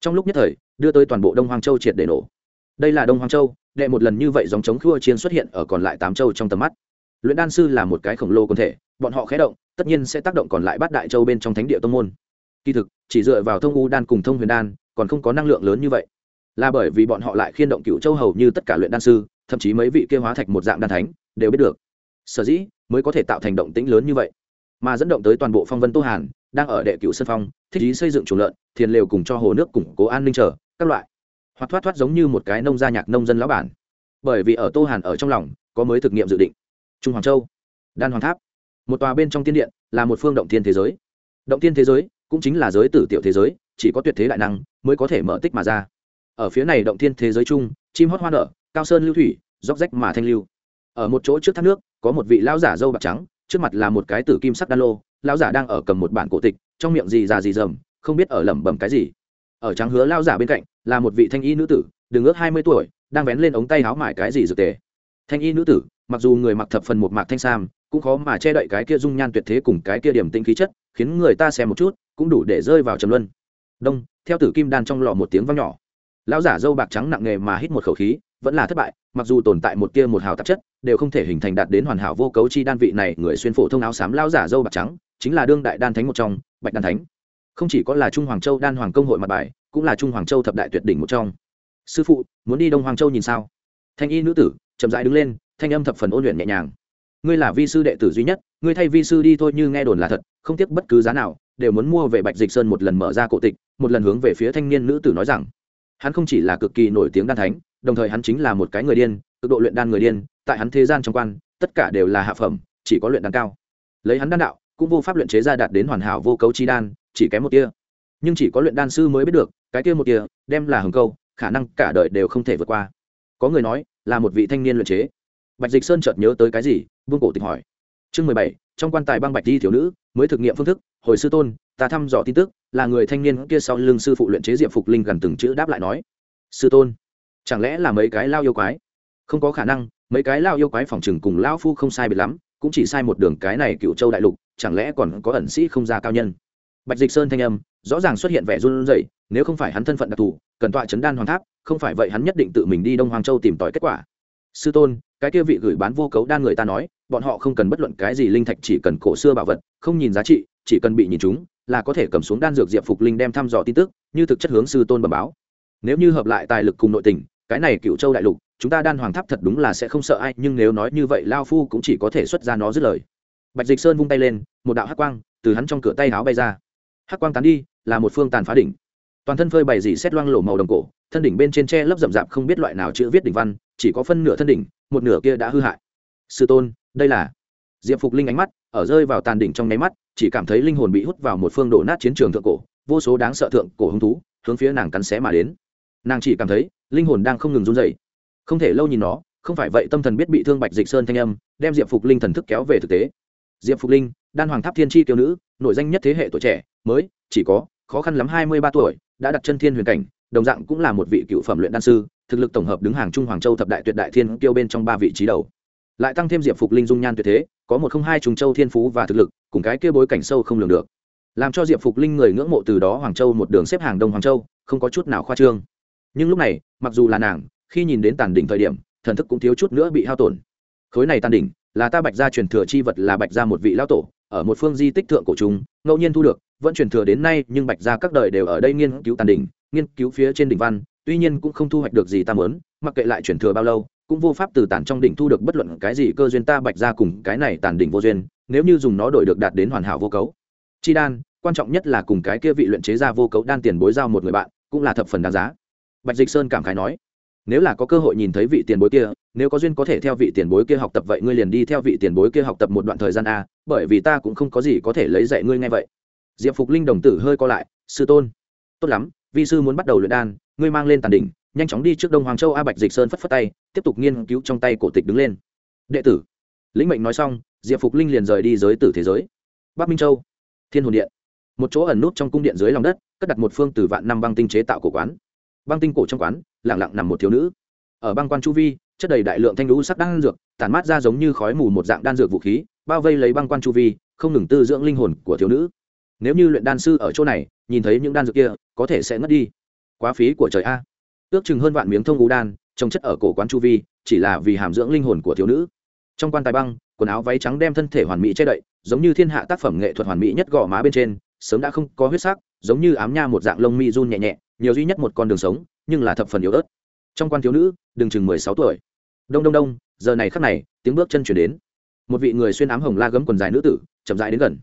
Trong lúc nhất thời, đưa tới toàn bộ đông hoàng châu triệt để nổ. Đây là đông hoàng châu, đệ một lần như vậy dòng chống khua chiến xuất hiện ở còn lại tám châu trong tầm mắt. Luyện đan sư là một cái khổng lồ quần thể, bọn họ khé động, tất nhiên sẽ tác động còn lại bát đại châu bên trong thánh địa tông môn. Kỳ thực, chỉ dựa vào thông u đan cùng thông huyền đan, còn không có năng lượng lớn như vậy. Là bởi vì bọn họ lại khiên động cựu châu hầu như tất cả luyện đan sư thậm chí mấy vị kia hóa thạch một dạng đan thánh, đều biết được. Sở dĩ mới có thể tạo thành động tĩnh lớn như vậy. Mà dẫn động tới toàn bộ phong vân tô hàn, đang ở đệ cựu sân phong, thích ý xây dựng chuồng lợn, thiền lều cùng cho hồ nước củng cố an ninh trở các loại. Hoặc thoát thoát giống như một cái nông gia nhạc nông dân lão bản. Bởi vì ở tô hàn ở trong lòng, có mới thực nghiệm dự định. Trung hoàng châu, đan hoàng tháp. Một tòa bên trong tiên điện, là một phương động tiên thế giới. Động tiên thế giới cũng chính là giới tử tiểu thế giới, chỉ có tuyệt thế đại năng mới có thể mở tích mà ra. Ở phía này động thiên thế giới chung, chim hót hoa nở cao sơn lưu thủy róc rách mà thanh lưu. Ở một chỗ trước thác nước, có một vị lão giả dâu bạc trắng, trước mặt là một cái tử kim sắc đan lô, lão giả đang ở cầm một bản cổ tịch, trong miệng gì già gì dầm, không biết ở lẩm bẩm cái gì. Ở trắng hứa lão giả bên cạnh, là một vị thanh y nữ tử, đừng ước hai mươi tuổi, đang vén lên ống tay áo mải cái gì dược tề. Thanh y nữ tử, mặc dù người mặc thập phần một mạc thanh sam, cũng khó mà che đậy cái kia dung nhan tuyệt thế cùng cái kia điểm tinh khí chất, khiến người ta xem một chút, cũng đủ để rơi vào trầm luân. Đông, theo tử kim đan trong lò một tiếng vang nhỏ. Lão giả dâu bạc trắng nặng nghề mà hít một khẩu khí vẫn là thất bại, mặc dù tồn tại một tia một hào tạp chất, đều không thể hình thành đạt đến hoàn hảo vô cấu chi đan vị này người xuyên phổ thông áo xám lao giả dâu bạc trắng, chính là đương đại đan thánh một trong, bạch đan thánh. Không chỉ có là trung hoàng châu đan hoàng công hội mặt bài, cũng là trung hoàng châu thập đại tuyệt đỉnh một trong. Sư phụ, muốn đi đông hoàng châu nhìn sao? Thanh y nữ tử, chậm rãi đứng lên, thanh âm thập phần ôn luyện nhẹ nhàng. Ngươi là vi sư đệ tử duy nhất, ngươi thay vi sư đi thôi như nghe đồn là thật, không tiếc bất cứ giá nào, đều muốn mua về bạch dịch sơn một lần mở ra cổ tịch, một lần hướng về phía thanh niên nữ tử nói rằng, hắn không chỉ là cực kỳ nổi tiếng đan thánh đồng thời hắn chính là một cái người điên, cực độ luyện đan người điên, tại hắn thế gian trong quan, tất cả đều là hạ phẩm, chỉ có luyện đan cao. Lấy hắn đan đạo, cũng vô pháp luyện chế ra đạt đến hoàn hảo vô cấu chi đan, chỉ kém một tia. Nhưng chỉ có luyện đan sư mới biết được, cái kia một tia, đem là hừng câu, khả năng cả đời đều không thể vượt qua. Có người nói, là một vị thanh niên luyện chế. Bạch dịch sơn chợt nhớ tới cái gì vương cổ tịch hỏi. Chương mười bảy, trong quan tài băng bạch đi thiếu nữ, mới thực nghiệm phương thức, hồi sư tôn, ta thăm dò tin tức, là người thanh niên kia sau lưng sư phụ luyện chế diệp phục linh gần từng chữ đáp lại nói. Sư tôn chẳng lẽ là mấy cái lao yêu quái? Không có khả năng, mấy cái lao yêu quái phòng chừng cùng lao phu không sai biệt lắm, cũng chỉ sai một đường cái này cựu châu đại lục, chẳng lẽ còn có ẩn sĩ không ra cao nhân? Bạch dịch sơn thanh âm, rõ ràng xuất hiện vẻ run rẩy, nếu không phải hắn thân phận đặc thù, cần tọa chấn đan hoàng tháp, không phải vậy hắn nhất định tự mình đi đông hoàng châu tìm tòi kết quả. Sư tôn, cái kia vị gửi bán vô cấu đan người ta nói, bọn họ không cần bất luận cái gì linh thạch, chỉ cần cổ xưa bảo vật, không nhìn giá trị, chỉ cần bị nhìn chúng, là có thể cầm xuống đan dược diệp phục linh đem thăm dò tin tức, như thực chất hướng sư tôn bẩm báo. Nếu như hợp lại tài lực cùng nội tình cái này cựu châu đại lục, chúng ta đan hoàng tháp thật đúng là sẽ không sợ ai, nhưng nếu nói như vậy, lao phu cũng chỉ có thể xuất ra nó dứt lời. Bạch dịch sơn vung tay lên, một đạo hắc quang từ hắn trong cửa tay áo bay ra. Hắc quang tán đi, là một phương tàn phá đỉnh. Toàn thân phơi bày dì xét loang lổ màu đồng cổ, thân đỉnh bên trên tre lấp rậm rạp không biết loại nào chữ viết đỉnh văn, chỉ có phân nửa thân đỉnh, một nửa kia đã hư hại. Sư tôn, đây là diệp phục linh ánh mắt, ở rơi vào tàn đỉnh trong nháy mắt, chỉ cảm thấy linh hồn bị hút vào một phương đổ nát chiến trường thượng cổ, vô số đáng sợ thượng cổ hứng thú hướng phía nàng cắn xé mà đến. Nàng chỉ cảm thấy linh hồn đang không ngừng run dậy không thể lâu nhìn nó, không phải vậy tâm thần biết bị thương bạch dịch sơn thanh âm, đem diệp phục linh thần thức kéo về thực tế. Diệp phục linh, đan hoàng tháp thiên tri tiểu nữ nội danh nhất thế hệ tuổi trẻ, mới, chỉ có, khó khăn lắm hai mươi ba tuổi, đã đặt chân thiên huyền cảnh, đồng dạng cũng là một vị cựu phẩm luyện đan sư, thực lực tổng hợp đứng hàng trung hoàng châu thập đại tuyệt đại thiên kiêu bên trong ba vị trí đầu. Lại tăng thêm diệp phục linh dung nhan tuyệt thế, có một không hai trùng châu thiên phú và thực lực, cùng cái kia bối cảnh sâu không lường được. Làm cho diệp phục linh người ngưỡng mộ từ đó hoàng châu một đường xếp hàng đông hoàng châu, không có chút nào khoa trương nhưng lúc này, mặc dù là nàng, khi nhìn đến tàn đỉnh thời điểm, thần thức cũng thiếu chút nữa bị hao tổn. Khối này tàn đỉnh, là ta bạch gia truyền thừa chi vật là bạch gia một vị lao tổ, ở một phương di tích thượng cổ chúng ngẫu nhiên thu được, vẫn truyền thừa đến nay, nhưng bạch gia các đời đều ở đây nghiên cứu tàn đỉnh, nghiên cứu phía trên đỉnh văn, tuy nhiên cũng không thu hoạch được gì ta mớn mặc kệ lại truyền thừa bao lâu, cũng vô pháp từ tàn trong đỉnh thu được bất luận cái gì cơ duyên ta bạch gia cùng cái này tàn đỉnh vô duyên, nếu như dùng nó đổi được đạt đến hoàn hảo vô cấu. Chi đan, quan trọng nhất là cùng cái kia vị luyện chế ra vô cấu đan tiền bối giao một người bạn, cũng là thập phần đáng giá bạch dịch sơn cảm khái nói, nếu là có cơ hội nhìn thấy vị tiền bối kia, nếu có duyên có thể theo vị tiền bối kia học tập vậy ngươi liền đi theo vị tiền bối kia học tập một đoạn thời gian a, bởi vì ta cũng không có gì có thể lấy dạy ngươi ngay vậy. Diệp phục linh đồng tử hơi co lại, sư tôn, tốt lắm, vi sư muốn bắt đầu luyện đan, ngươi mang lên tàn đỉnh, nhanh chóng đi trước đông hoàng châu a. Bạch dịch sơn phất phất tay, tiếp tục nghiên cứu trong tay cổ tịch đứng lên. Đệ tử. Lĩnh mệnh nói xong, diệp phục linh liền rời đi giới tử thế giới. Bắc minh châu, thiên hồn điện. Một chỗ ẩn nút trong cung điện dưới lòng đất, cất đặt một phương từ vạn năm băng tinh chế tạo cổ quán băng tinh cổ trong quán lẳng lặng nằm một thiếu nữ. Ở băng quan chu vi, chất đầy đại lượng thanh lũ sắc đan dược, tản mát ra giống như khói mù một dạng đan dược vũ khí, bao vây lấy băng quan chu vi, không ngừng tư dưỡng linh hồn của thiếu nữ. Nếu như luyện đan sư ở chỗ này, nhìn thấy những đan dược kia, có thể sẽ ngất đi. Quá phí của trời a. Ước chừng hơn vạn miếng thông ngũ đan, trồng chất ở cổ quán chu vi, chỉ là vì hàm dưỡng linh hồn của thiếu nữ. Trong quan tài băng, quần áo váy trắng đem thân thể hoàn mỹ che đậy, giống như thiên hạ tác phẩm nghệ thuật hoàn mỹ nhất gò má bên trên, sớm đã không có huyết sắc, giống như ám nha một dạng lông mi run nhẹ nhẹ nhiều duy nhất một con đường sống, nhưng là thập phần yếu ớt. Trong quan thiếu nữ, đừng chừng mười sáu tuổi. Đông đông đông, giờ này khắc này, tiếng bước chân chuyển đến. Một vị người xuyên ám hồng la gấm quần dài nữ tử, chậm rãi đến gần.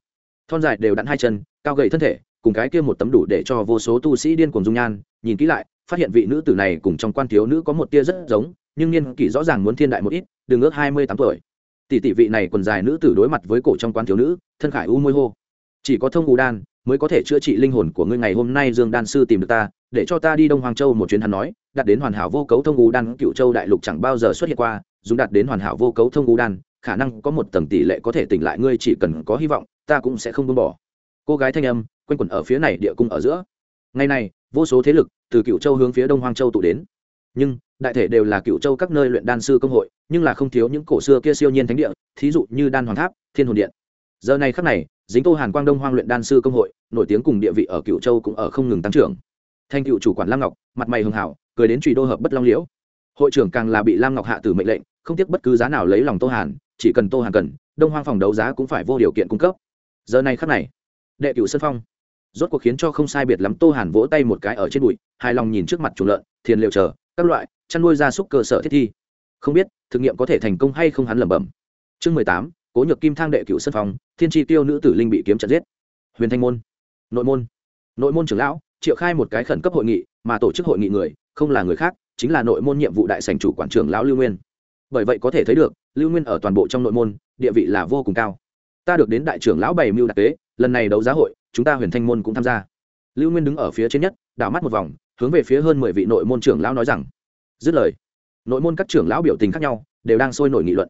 Thon dài đều đặn hai chân, cao gầy thân thể, cùng cái kia một tấm đủ để cho vô số tu sĩ điên cuồng dung nhan, nhìn kỹ lại, phát hiện vị nữ tử này cùng trong quan thiếu nữ có một tia rất giống, nhưng niên kỷ rõ ràng muốn thiên đại một ít, đừng ước hai mươi tám tuổi. Tỷ tỷ vị này quần dài nữ tử đối mặt với cổ trong quan thiếu nữ, thân khải u môi hô. Chỉ có thông u đan mới có thể chữa trị linh hồn của ngươi ngày hôm nay dương đan sư tìm được ta, để cho ta đi đông hoàng châu một chuyến hắn nói, đạt đến hoàn hảo vô cấu thông u đan, cựu châu đại lục chẳng bao giờ xuất hiện qua, dùng đạt đến hoàn hảo vô cấu thông u đan, khả năng có một tầng tỷ lệ có thể tỉnh lại, ngươi chỉ cần có hy vọng, ta cũng sẽ không buông bỏ. Cô gái thanh âm, quanh quẩn ở phía này địa cung ở giữa. Ngày này, vô số thế lực từ cựu châu hướng phía đông hoang châu tụ đến. Nhưng, đại thể đều là cựu châu các nơi luyện đan sư công hội, nhưng là không thiếu những cổ xưa kia siêu nhiên thánh địa, thí dụ như đan hoàng tháp, thiên hồn điện giờ này khắc này, dính tô hàn quang đông hoang luyện đan sư công hội, nổi tiếng cùng địa vị ở cựu châu cũng ở không ngừng tăng trưởng. Thanh cựu chủ quản lam ngọc, mặt mày hưng hảo, cười đến trùy đô hợp bất long liễu. Hội trưởng càng là bị lam ngọc hạ tử mệnh lệnh, không tiếc bất cứ giá nào lấy lòng tô hàn, chỉ cần tô hàn cần, đông hoang phòng đấu giá cũng phải vô điều kiện cung cấp. Giờ này khắc này, đệ cựu sân phong. Rốt cuộc khiến cho không sai biệt lắm tô hàn vỗ tay một cái ở trên bụi, hài lòng nhìn trước mặt chuồng lợn, thiền liệu chờ, các loại, chăn nuôi gia súc cơ sở thiết thi. Không biết, thực nghiệm có thể thành công hay không hắn lẩm bẩm. Chương mười tám cố nhược kim thang đệ cựu sân phòng, thiên tri tiêu nữ tử linh bị kiếm chặt giết. Huyền thanh môn nội môn. Nội môn trưởng lão triệu khai một cái khẩn cấp hội nghị mà tổ chức hội nghị người không là người khác chính là nội môn nhiệm vụ đại sành chủ quản trưởng lão lưu nguyên. Bởi vậy có thể thấy được lưu nguyên ở toàn bộ trong nội môn địa vị là vô cùng cao. Ta được đến đại trưởng lão bảy mưu đặc tế, lần này đấu giá hội chúng ta huyền thanh môn cũng tham gia. Lưu nguyên đứng ở phía trên nhất đảo mắt một vòng hướng về phía hơn mười vị nội môn trưởng lão nói rằng dứt lời. Nội môn các trưởng lão biểu tình khác nhau đều đang sôi nổi nghị luận.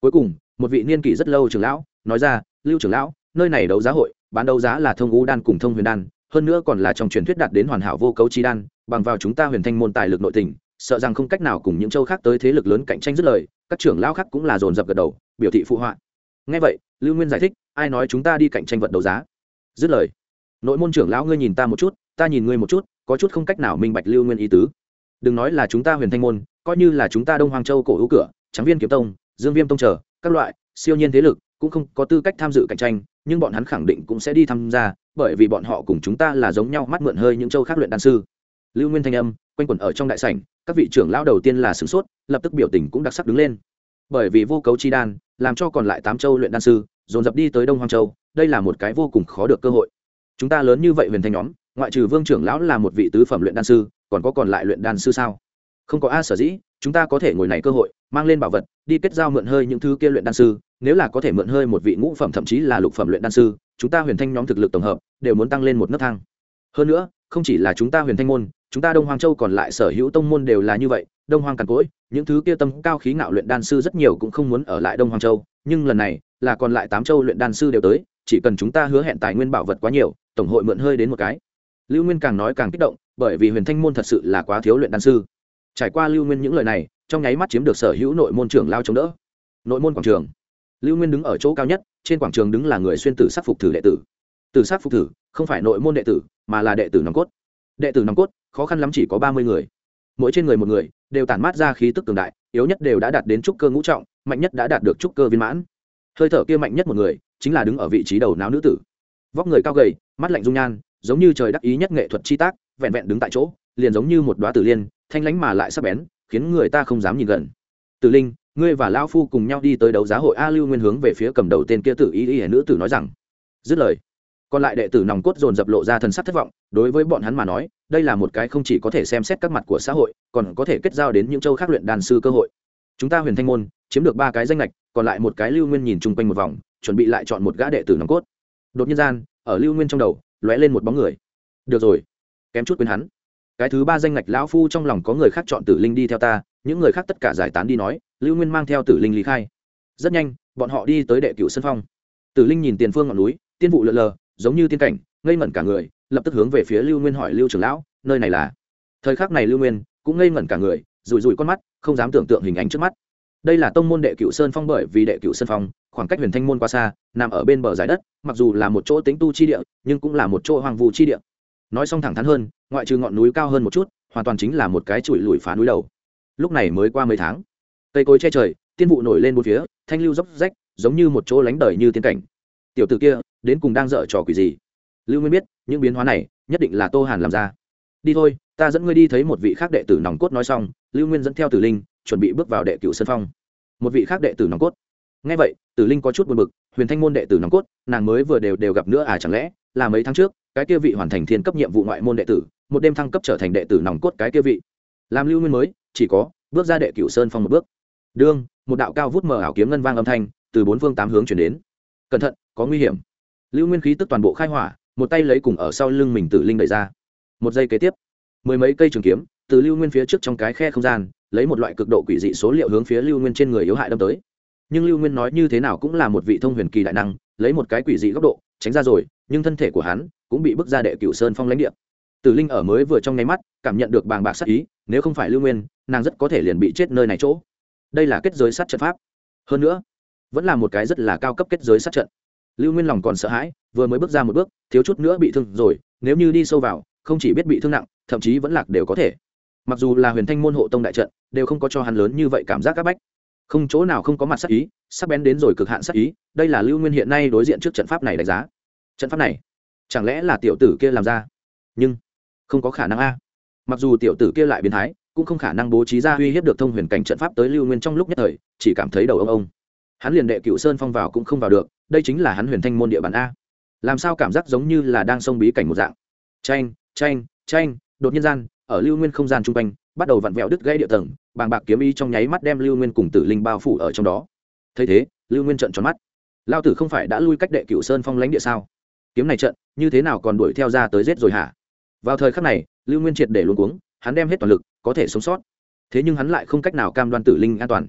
Cuối cùng một vị niên kỷ rất lâu trưởng lão, nói ra, lưu trưởng lão, nơi này đấu giá hội, bán đấu giá là thông ngũ đan cùng thông huyền đan, hơn nữa còn là trong truyền thuyết đạt đến hoàn hảo vô cấu chi đan, bằng vào chúng ta huyền thanh môn tài lực nội tình, sợ rằng không cách nào cùng những châu khác tới thế lực lớn cạnh tranh dứt lời. Các trưởng lão khác cũng là dồn dập gật đầu, biểu thị phụ họa. Ngay vậy, lưu nguyên giải thích, ai nói chúng ta đi cạnh tranh vật đấu giá? Dứt lời, nội môn trưởng lão ngươi nhìn ta một chút, ta nhìn ngươi một chút, có chút không cách nào minh bạch lưu nguyên ý tứ. Đừng nói là chúng ta huyền thanh môn, coi như là chúng ta đông hoàng châu cổ hữu cửa, tráng viên kiếm tông, dương viêm tông trở các loại, siêu nhiên thế lực cũng không có tư cách tham dự cạnh tranh, nhưng bọn hắn khẳng định cũng sẽ đi tham gia, bởi vì bọn họ cùng chúng ta là giống nhau mắt mượn hơi những châu khác luyện đan sư. Lưu nguyên thanh âm, quanh quẩn ở trong đại sảnh, các vị trưởng lão đầu tiên là sửng sốt, lập tức biểu tình cũng đặc sắc đứng lên. Bởi vì vô cấu chi đan, làm cho còn lại tám châu luyện đan sư, dồn dập đi tới đông hoang châu, đây là một cái vô cùng khó được cơ hội. Chúng ta lớn như vậy huyền thanh nhóm, ngoại trừ vương trưởng lão là một vị tứ phẩm luyện đan sư, còn có còn lại luyện đan sư sao? Không có a sở dĩ chúng ta có thể ngồi này cơ hội, mang lên bảo vật, đi kết giao mượn hơi những thứ kia luyện đan sư, nếu là có thể mượn hơi một vị ngũ phẩm thậm chí là lục phẩm luyện đan sư, chúng ta huyền thanh nhóm thực lực tổng hợp đều muốn tăng lên một nấc thang. Hơn nữa, không chỉ là chúng ta huyền thanh môn, chúng ta đông hoàng châu còn lại sở hữu tông môn đều là như vậy, đông hoàng càn cỗi, những thứ kia tâm cao khí ngạo luyện đan sư rất nhiều cũng không muốn ở lại đông hoàng châu, nhưng lần này là còn lại tám châu luyện đan sư đều tới, chỉ cần chúng ta hứa hẹn tài nguyên bảo vật quá nhiều, tổng hội mượn hơi đến một cái. Lưu nguyên càng nói càng kích động, bởi vì huyền thanh môn thật sự là quá thiếu luyện đan sư trải qua lưu nguyên những lời này, trong nháy mắt chiếm được sở hữu nội môn trưởng lao chống đỡ. Nội môn quảng trường. Lưu nguyên đứng ở chỗ cao nhất, trên quảng trường đứng là người xuyên tử sắc phục thử đệ tử. Tử sắc phục thử, không phải nội môn đệ tử, mà là đệ tử nòng cốt. Đệ tử nòng cốt, khó khăn lắm chỉ có ba mươi người. Mỗi trên người một người, đều tản mát ra khí tức cường đại, yếu nhất đều đã đạt đến trúc cơ ngũ trọng, mạnh nhất đã đạt được trúc cơ viên mãn. Hơi thở kia mạnh nhất một người, chính là đứng ở vị trí đầu não nữ tử. Vóc người cao gầy, mắt lạnh dung nhan, giống như trời đắc ý nhất nghệ thuật chi tác vẹn vẹn đứng tại chỗ, liền giống như một đoá tử liên, thanh lánh mà lại sắc bén, khiến người ta không dám nhìn gần. Tử linh, ngươi và lao phu cùng nhau đi tới đấu giá hội a lưu nguyên hướng về phía cầm đầu tên kia tử y y nữ tử nói rằng, dứt lời. Còn lại đệ tử nòng cốt dồn dập lộ ra thần sắc thất vọng, đối với bọn hắn mà nói, đây là một cái không chỉ có thể xem xét các mặt của xã hội, còn có thể kết giao đến những châu khác luyện đàn sư cơ hội. Chúng ta huyền thanh môn, chiếm được ba cái danh lệch còn lại một cái lưu nguyên nhìn chung quanh một vòng, chuẩn bị lại chọn một gã đệ tử nòng cốt. Đột nhiên gian, ở lưu nguyên trong đầu, lóe lên một bóng người. Được rồi kém chút quên hắn. Cái thứ ba danh ngạch lão phu trong lòng có người khác chọn tử linh đi theo ta, những người khác tất cả giải tán đi nói, lưu nguyên mang theo tử linh lý khai. Rất nhanh, bọn họ đi tới đệ cựu sân phong. Tử linh nhìn tiền phương ngọn núi, tiên vụ lượn lờ, giống như tiên cảnh, ngây ngẩn cả người, lập tức hướng về phía lưu nguyên hỏi lưu trưởng lão, nơi này là? Thời khắc này lưu nguyên cũng ngây ngẩn cả người, rủi rủi con mắt, không dám tưởng tượng hình ảnh trước mắt. Đây là tông môn đệ cựu sơn phong bởi vì đệ cựu sơn phong, khoảng cách huyền thanh môn quá xa, nằm ở bên bờ giải đất, mặc dù là một chỗ tính tu chi địa, nhưng cũng là một chỗ hoàng vu chi địa nói xong thẳng thắn hơn, ngoại trừ ngọn núi cao hơn một chút, hoàn toàn chính là một cái chùi lùi phá núi đầu. Lúc này mới qua mấy tháng, cây cối che trời, tiên vụ nổi lên một phía, thanh lưu dốc rách, giống như một chỗ lánh đời như tiên cảnh. Tiểu t ử kia, đến cùng đang dở trò quỷ gì? Lưu nguyên biết, những biến hóa này, nhất định là tô hàn làm ra. Đi thôi, ta dẫn ngươi đi thấy một vị khác đệ tử nòng cốt nói xong, lưu nguyên dẫn theo tử linh, chuẩn bị bước vào đệ cựu sân phong. Một vị khác đệ tử nòng cốt. Ngay vậy, tử linh có chút buồn b ự c huyền thanh môn đệ tử nòng cốt, nàng mới vừa đều đều gặp nữa à chẳng lẽ, là mấy tháng trước cái kia vị hoàn thành thiên cấp nhiệm vụ ngoại môn đệ tử, một đêm thăng cấp trở thành đệ tử nòng cốt cái kia vị. Làm lưu nguyên mới, chỉ có, bước ra đệ cửu sơn phong một bước. Đương, một đạo cao vút mở ảo kiếm ngân vang âm thanh, từ bốn phương tám hướng chuyển đến. Cẩn thận, có nguy hiểm. Lưu nguyên khí tức toàn bộ khai hỏa, một tay lấy cùng ở sau lưng mình tử linh đẩy ra. Một giây kế tiếp, mười mấy cây trường kiếm, từ lưu nguyên phía trước trong cái khe không gian, lấy một loại cực độ quỷ dị số liệu hướng phía lưu nguyên trên người yếu hại đâm tới. Nhưng lưu nguyên nói như thế nào cũng là một vị thông huyền kỳ đại năng, lấy một cái quỷ dị góc độ, tránh ra rồi, nhưng thân thể của hắn cũng bị bức ra đệ cửu sơn phong lãnh địa. Tử linh ở mới vừa trong nháy mắt, cảm nhận được bàng bạc sát ý, nếu không phải lưu nguyên, nàng rất có thể liền bị chết nơi này chỗ. Đây là kết giới sát trận pháp. Hơn nữa, vẫn là một cái rất là cao cấp kết giới sát trận. Lưu nguyên lòng còn sợ hãi, vừa mới bước ra một bước, thiếu chút nữa bị thương rồi, nếu như đi sâu vào, không chỉ biết bị thương nặng, thậm chí vẫn lạc đều có thể. Mặc dù là huyền thanh môn hộ tông đại trận, đều không có cho hắn lớn như vậy cảm giác áp bách. Không chỗ nào không có mặt sắc ý, sắc bén đến rồi cực hạn sắc ý, đây là lưu nguyên hiện nay đối diện trước trận pháp này đánh giá. Trận pháp này chẳng lẽ là tiểu tử kia làm ra? Nhưng, không có khả năng a. Mặc dù tiểu tử kia lại biến thái, cũng không khả năng bố trí ra uy hiếp được thông huyền cảnh trận pháp tới lưu nguyên trong lúc nhất thời, chỉ cảm thấy đầu ông ông. Hắn liền đệ cựu sơn phong vào cũng không vào được, đây chính là hắn huyền thanh môn địa bàn a. Làm sao cảm giác giống như là đang sông bí cảnh một dạng? Tranh tranh tranh đột nhiên gian, ở lưu nguyên không gian chung quanh, bắt đầu vặn vẹo đứt gãy địa tầng, bàng bạc kiếm ý trong nháy mắt đem lưu nguyên cùng tử linh bao phủ ở trong đó. Thấy thế, lưu nguyên trợn tròn mắt. Lao tử không phải đã lui cách đệ cựu sơn phong lãnh địa sao? Kiếm này trận, như thế nào còn đuổi theo ra tới giết rồi hả? Vào thời khắc này, lưu nguyên triệt để luôn cuống, hắn đem hết toàn lực, có thể sống sót. Thế nhưng hắn lại không cách nào cam đoan tử linh an toàn.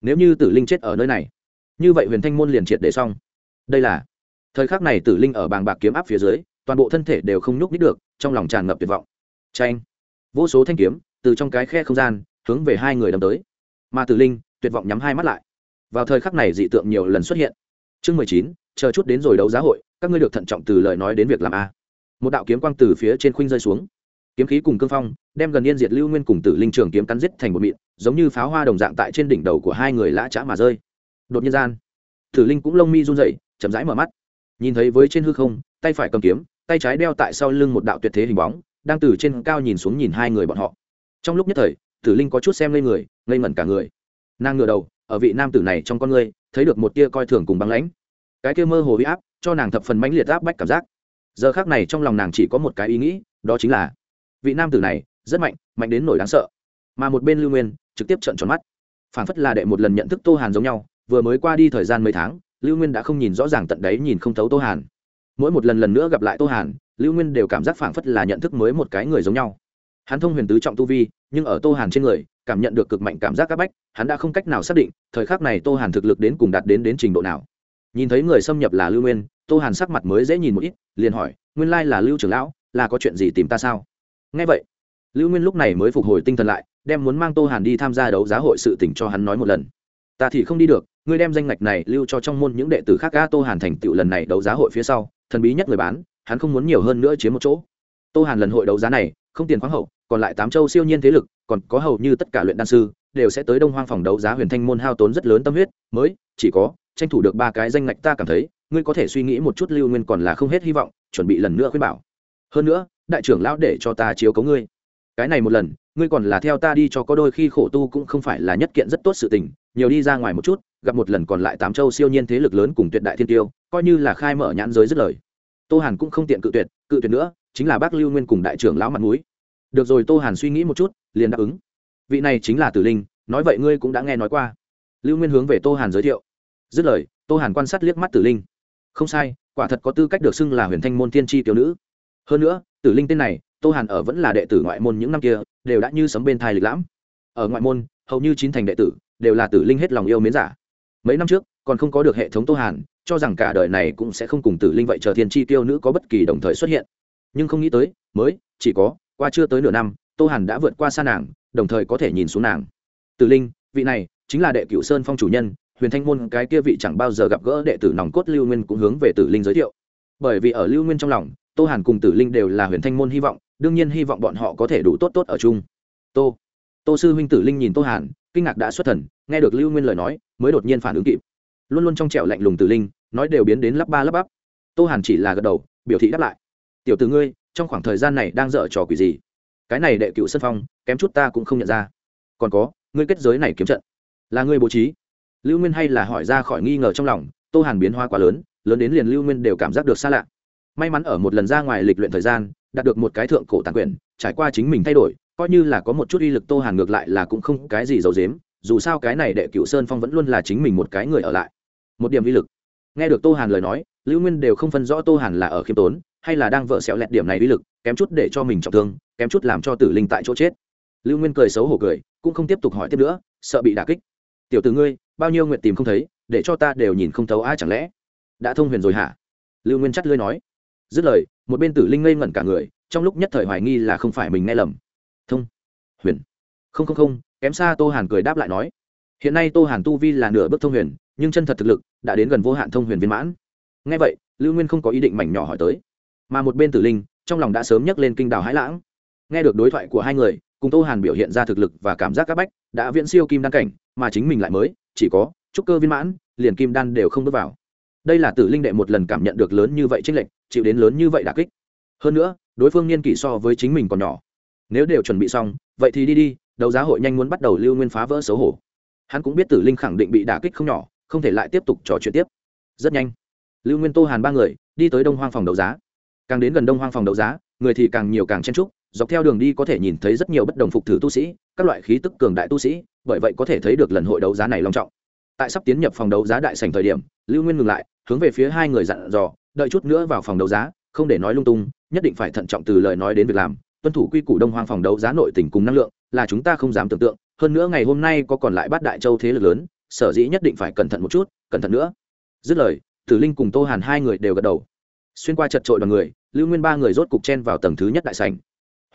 Nếu như tử linh chết ở nơi này, như vậy huyền thanh môn liền triệt để xong. Đây là, thời khắc này tử linh ở bàng bạc kiếm áp phía dưới, toàn bộ thân thể đều không nhúc nít được, trong lòng tràn ngập tuyệt vọng. Tranh vô số thanh kiếm, từ trong cái khe không gian, hướng về hai người đâm tới. Mà tử linh, tuyệt vọng nhắm hai mắt lại. Vào thời khắc này dị tượng nhiều lần xuất hiện. Chương mười chín, chờ chút đến rồi đấu giá hội các ngươi được thận trọng từ lời nói đến việc làm a. Một đạo kiếm quang từ phía trên khuynh rơi xuống. Kiếm khí cùng cương phong, đem gần yên diệt lưu nguyên cùng tử linh trường kiếm cắn giết thành một mịn, giống như pháo hoa đồng dạng tại trên đỉnh đầu của hai người lã chã mà rơi. Đột nhiên gian, tử linh cũng lông mi run rẩy, chậm rãi mở mắt. Nhìn thấy với trên hư không, tay phải cầm kiếm, tay trái đeo tại sau lưng một đạo tuyệt thế hình bóng, đang từ trên cao nhìn xuống nhìn hai người bọn họ. Trong lúc nhất thời, tử linh có chút xem lên người, ngây ngẩn cả người. Nàng ngửa đầu, ở vị nam tử này trong con ngươi, thấy được một tia coi thường cùng băng lãnh. Cái kia mơ hồ huy áp cho nàng thập phần mãnh liệt áp bách cảm giác. Giờ khác này trong lòng nàng chỉ có một cái ý nghĩ, đó chính là, vị nam tử này rất mạnh mạnh đến nổi đáng sợ. Mà một bên lưu nguyên trực tiếp trợn tròn mắt. Phảng phất là đệ một lần nhận thức tô hàn giống nhau, vừa mới qua đi thời gian mấy tháng, lưu nguyên đã không nhìn rõ ràng tận đấy nhìn không thấu tô hàn. Mỗi một lần lần nữa gặp lại tô hàn, lưu nguyên đều cảm giác phảng phất là nhận thức mới một cái người giống nhau. Hắn thông huyền tứ trọng tu vi, nhưng ở tô hàn trên người, cảm nhận được cực mạnh cảm giác áp bách, hắn đã không cách nào xác định thời khắc này tô hàn thực lực đến cùng đạt đến đến trình độ nào nhìn thấy người xâm nhập là lưu nguyên, tô hàn sắc mặt mới dễ nhìn một ít, liền hỏi, nguyên lai là lưu trưởng lão, là có chuyện gì tìm ta sao? Ngay vậy, lưu nguyên lúc này mới phục hồi tinh thần lại, đem muốn mang tô hàn đi tham gia đấu giá hội sự tỉnh cho hắn nói một lần. Ta thì không đi được, ngươi đem danh ngạch này lưu cho trong môn những đệ tử khác. Ga tô hàn thành tựu lần này đấu giá hội phía sau, thần bí nhất người bán, hắn không muốn nhiều hơn nữa chiếm một chỗ. Tô hàn lần hội đấu giá này, không tiền khoáng hậu, còn lại tám châu siêu nhiên thế lực, còn có hầu như tất cả luyện đan sư, đều sẽ tới đông hoang phòng đấu giá huyền thanh môn hao tốn rất lớn tâm huyết, mới, chỉ có tranh thủ được ba cái danh ngạch ta cảm thấy, ngươi có thể suy nghĩ một chút lưu nguyên còn là không hết hy vọng, chuẩn bị lần nữa khuyên bảo. Hơn nữa, đại trưởng lão để cho ta chiếu cấu ngươi. Cái này một lần, ngươi còn là theo ta đi cho có đôi khi khổ tu cũng không phải là nhất kiện rất tốt sự tình, nhiều đi ra ngoài một chút, gặp một lần còn lại tám châu siêu nhiên thế lực lớn cùng tuyệt đại thiên tiêu, coi như là khai mở nhãn giới dứt lời. Tô hàn cũng không tiện cự tuyệt cự tuyệt nữa, chính là bác lưu nguyên cùng đại trưởng lão mặt mũi. Được rồi tô hàn suy nghĩ một chút, liền đáp ứng. Vị này chính là tử linh, nói vậy ngươi cũng đã nghe nói qua. Lưu nguyên hướng về tô hàn giới thiệu dứt lời, tô hàn quan sát liếc mắt tử linh. Không sai, quả thật có tư cách được xưng là huyền thanh môn tiên tri tiểu nữ. Hơn nữa, tử linh tên này, tô hàn ở vẫn là đệ tử ngoại môn những năm kia, đều đã như sấm bên thai lịch lãm. Ở ngoại môn, hầu như chín thành đệ tử, đều là tử linh hết lòng yêu mến giả. Mấy năm trước, còn không có được hệ thống tô hàn, cho rằng cả đời này cũng sẽ không cùng tử linh vậy chờ thiên tri tiêu nữ có bất kỳ đồng thời xuất hiện. Nhưng không nghĩ tới, mới, chỉ có, qua chưa tới nửa năm, tô hàn đã vượt qua xa nàng, đồng thời có thể nhìn xuống nàng. Tử linh, vị này, chính là đệ cửu sơn phong chủ nhân huyền thanh môn cái kia vị chẳng bao giờ gặp gỡ đệ tử nòng cốt lưu nguyên cũng hướng về tử linh giới thiệu. Bởi vì ở lưu nguyên trong lòng, tô hàn cùng tử linh đều là huyền thanh môn hy vọng, đương nhiên hy vọng bọn họ có thể đủ tốt tốt ở chung. Tô tô sư huynh tử linh nhìn tô hàn, kinh ngạc đã xuất thần, nghe được lưu nguyên lời nói, mới đột nhiên phản ứng kịp. Luôn luôn trong trẻo lạnh lùng tử linh, nói đều biến đến lắp ba lắp bắp. Tô hàn chỉ là gật đầu, biểu thị đáp lại. Tiểu tử ngươi, trong khoảng thời gian này đang dở trò quỷ gì? Cái này đệ cựu sân phong, kém chút ta cũng không nhận ra. Còn có, ngươi kết giới này kiếm trận, là ngươi bố trí lưu nguyên hay là hỏi ra khỏi nghi ngờ trong lòng, tô hàn biến hoa quá lớn lớn đến liền lưu nguyên đều cảm giác được xa lạ. May mắn ở một lần ra ngoài lịch luyện thời gian, đạt được một cái thượng cổ tàn quyền, trải qua chính mình thay đổi, coi như là có một chút uy lực tô hàn ngược lại là cũng không cái gì giấu dếm dù sao cái này đệ cựu sơn phong vẫn luôn là chính mình một cái người ở lại. Một điểm uy lực. Nghe được tô hàn lời nói, lưu nguyên đều không phân rõ tô hàn là ở khiêm tốn, hay là đang vợ xẹo lẹt điểm này uy lực, kém chút để cho mình trọng thương, kém chút làm cho tử linh tại chỗ chết. Lưu nguyên cười xấu hổ cười, cũng không tiếp tục hỏi tiếp nữa, sợ bị đả kích tiểu tử ngươi, bao nhiêu nguyện tìm không thấy, để cho ta đều nhìn không thấu ai chẳng lẽ? Đã thông huyền rồi hả? Lưu nguyên chắt lưới nói. Dứt lời, một bên tử linh ngây ngẩn cả người, trong lúc nhất thời hoài nghi là không phải mình nghe lầm. Thông. Huyền. Không không không, kém xa tô hàn cười đáp lại nói. Hiện nay tô hàn tu vi là nửa bước thông huyền, nhưng chân thật thực lực đã đến gần vô hạn thông huyền viên mãn. Ngay vậy, lưu nguyên không có ý định mảnh nhỏ hỏi tới. Mà một bên tử linh, trong lòng đã sớm nhắc lên kinh đào hãi lãng. Nghe được đối thoại của hai người, cùng tô hàn biểu hiện ra thực lực và cảm giác áp bách, đã viễn siêu kim đăng cảnh mà chính mình lại mới, chỉ có trúc cơ viên mãn, liền kim đan đều không bước vào. Đây là tử linh đệ một lần cảm nhận được lớn như vậy tranh lệch, chịu đến lớn như vậy đà kích. Hơn nữa, đối phương niên kỷ so với chính mình còn nhỏ. Nếu đều chuẩn bị xong, vậy thì đi đi, đấu giá hội nhanh muốn bắt đầu lưu nguyên phá vỡ xấu hổ. Hắn cũng biết tử linh khẳng định bị đả kích không nhỏ, không thể lại tiếp tục trò chuyện tiếp. Rất nhanh, lưu nguyên tô hàn ba người đi tới đông hoang phòng đấu giá. Càng đến gần đông hoang phòng đấu giá, người thì càng nhiều càng chen trúc dọc theo đường đi có thể nhìn thấy rất nhiều bất đồng phục thử tu sĩ, các loại khí tức cường đại tu sĩ bởi vậy có thể thấy được lần hội đấu giá này long trọng. Tại sắp tiến nhập phòng đấu giá đại sành thời điểm, lưu nguyên ngừng lại, hướng về phía hai người dặn dò, đợi chút nữa vào phòng đấu giá, không để nói lung tung, nhất định phải thận trọng từ lời nói đến việc làm, tuân thủ quy củ đông hoang phòng đấu giá nội tỉnh cùng năng lượng, là chúng ta không dám tưởng tượng, hơn nữa ngày hôm nay có còn lại bát đại châu thế lực lớn, sở dĩ nhất định phải cẩn thận một chút, cẩn thận nữa. Dứt lời, tử linh cùng tô hàn hai người đều gật đầu. Xuyên qua chật trội đoàn người, lưu nguyên ba người rốt cục chen vào tầng thứ nhất đại sành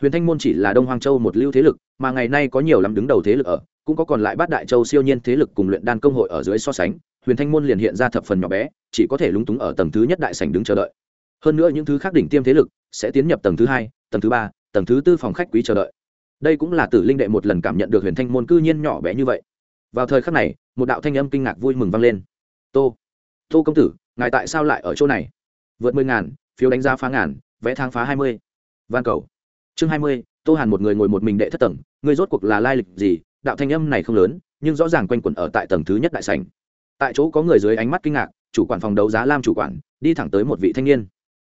huyền thanh môn chỉ là đông hoang châu một lưu thế lực, mà ngày nay có nhiều lắm đứng đầu thế lực ở cũng có còn lại bát đại châu siêu nhiên thế lực cùng luyện đan công hội ở dưới so sánh, huyền thanh môn liền hiện ra thập phần nhỏ bé, chỉ có thể lúng túng ở tầng thứ nhất đại sành đứng chờ đợi. Hơn nữa những thứ khác đỉnh tiêm thế lực sẽ tiến nhập tầng thứ hai, tầng thứ ba, tầng thứ tư phòng khách quý chờ đợi. Đây cũng là tử linh đệ một lần cảm nhận được huyền thanh môn cư nhiên nhỏ bé như vậy. Vào thời khắc này, một đạo thanh âm kinh ngạc vui mừng vang lên. Tô tô công tử, ngài tại sao lại ở chỗ này? Vượt mười ngàn, phiếu đánh giá phá ngàn vẽ thang phá hai mươi. Van cầu. Chương hai mươi, tô hàn một người ngồi một mình đệ thất tầng, ngươi rốt cuộc là lai lịch gì đạo thanh âm này không lớn, nhưng rõ ràng quanh quẩn ở tại tầng thứ nhất đại sảnh. Tại chỗ có người dưới ánh mắt kinh ngạc, chủ quản phòng đấu giá lam chủ quản, đi thẳng tới một vị thanh niên.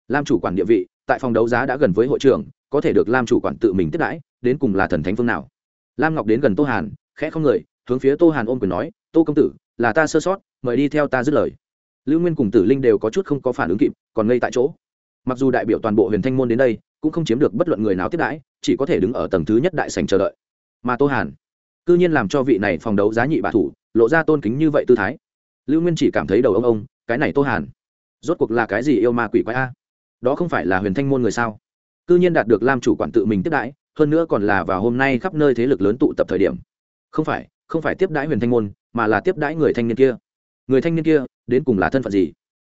Lam chủ quản địa vị, tại phòng đấu giá đã gần với hội trưởng, có thể được lam chủ quản tự mình tiếp đãi, đến cùng là thần thánh phương nào. Lam ngọc đến gần tô hàn, khẽ không người, hướng phía tô hàn ôm quyền nói, tô công tử, là ta sơ sót, mời đi theo ta dứt lời. Lưu nguyên cùng tử linh đều có chút không có phản ứng kịp, còn ngây tại chỗ. Mặc dù đại biểu toàn bộ huyền thanh môn đến đây, cũng không chiếm được bất luận người nào tiếp đãi, chỉ có thể đứng ở tầng thứ nhất đại sành chờ đợi. Mà tô hàn cư nhiên làm cho vị này phòng đấu giá nhị bạ thủ lộ ra tôn kính như vậy tư thái. Lưu nguyên chỉ cảm thấy đầu ông ông, cái này tô hàn, rốt cuộc là cái gì yêu ma quỷ quái a? Đó không phải là huyền thanh môn người sao? Cư nhiên đạt được lam chủ quản tự mình tiếp đãi, hơn nữa còn là vào hôm nay khắp nơi thế lực lớn tụ tập thời điểm. Không phải không phải tiếp đãi huyền thanh môn, mà là tiếp đãi người thanh niên kia. Người thanh niên kia, đến cùng là thân phận gì?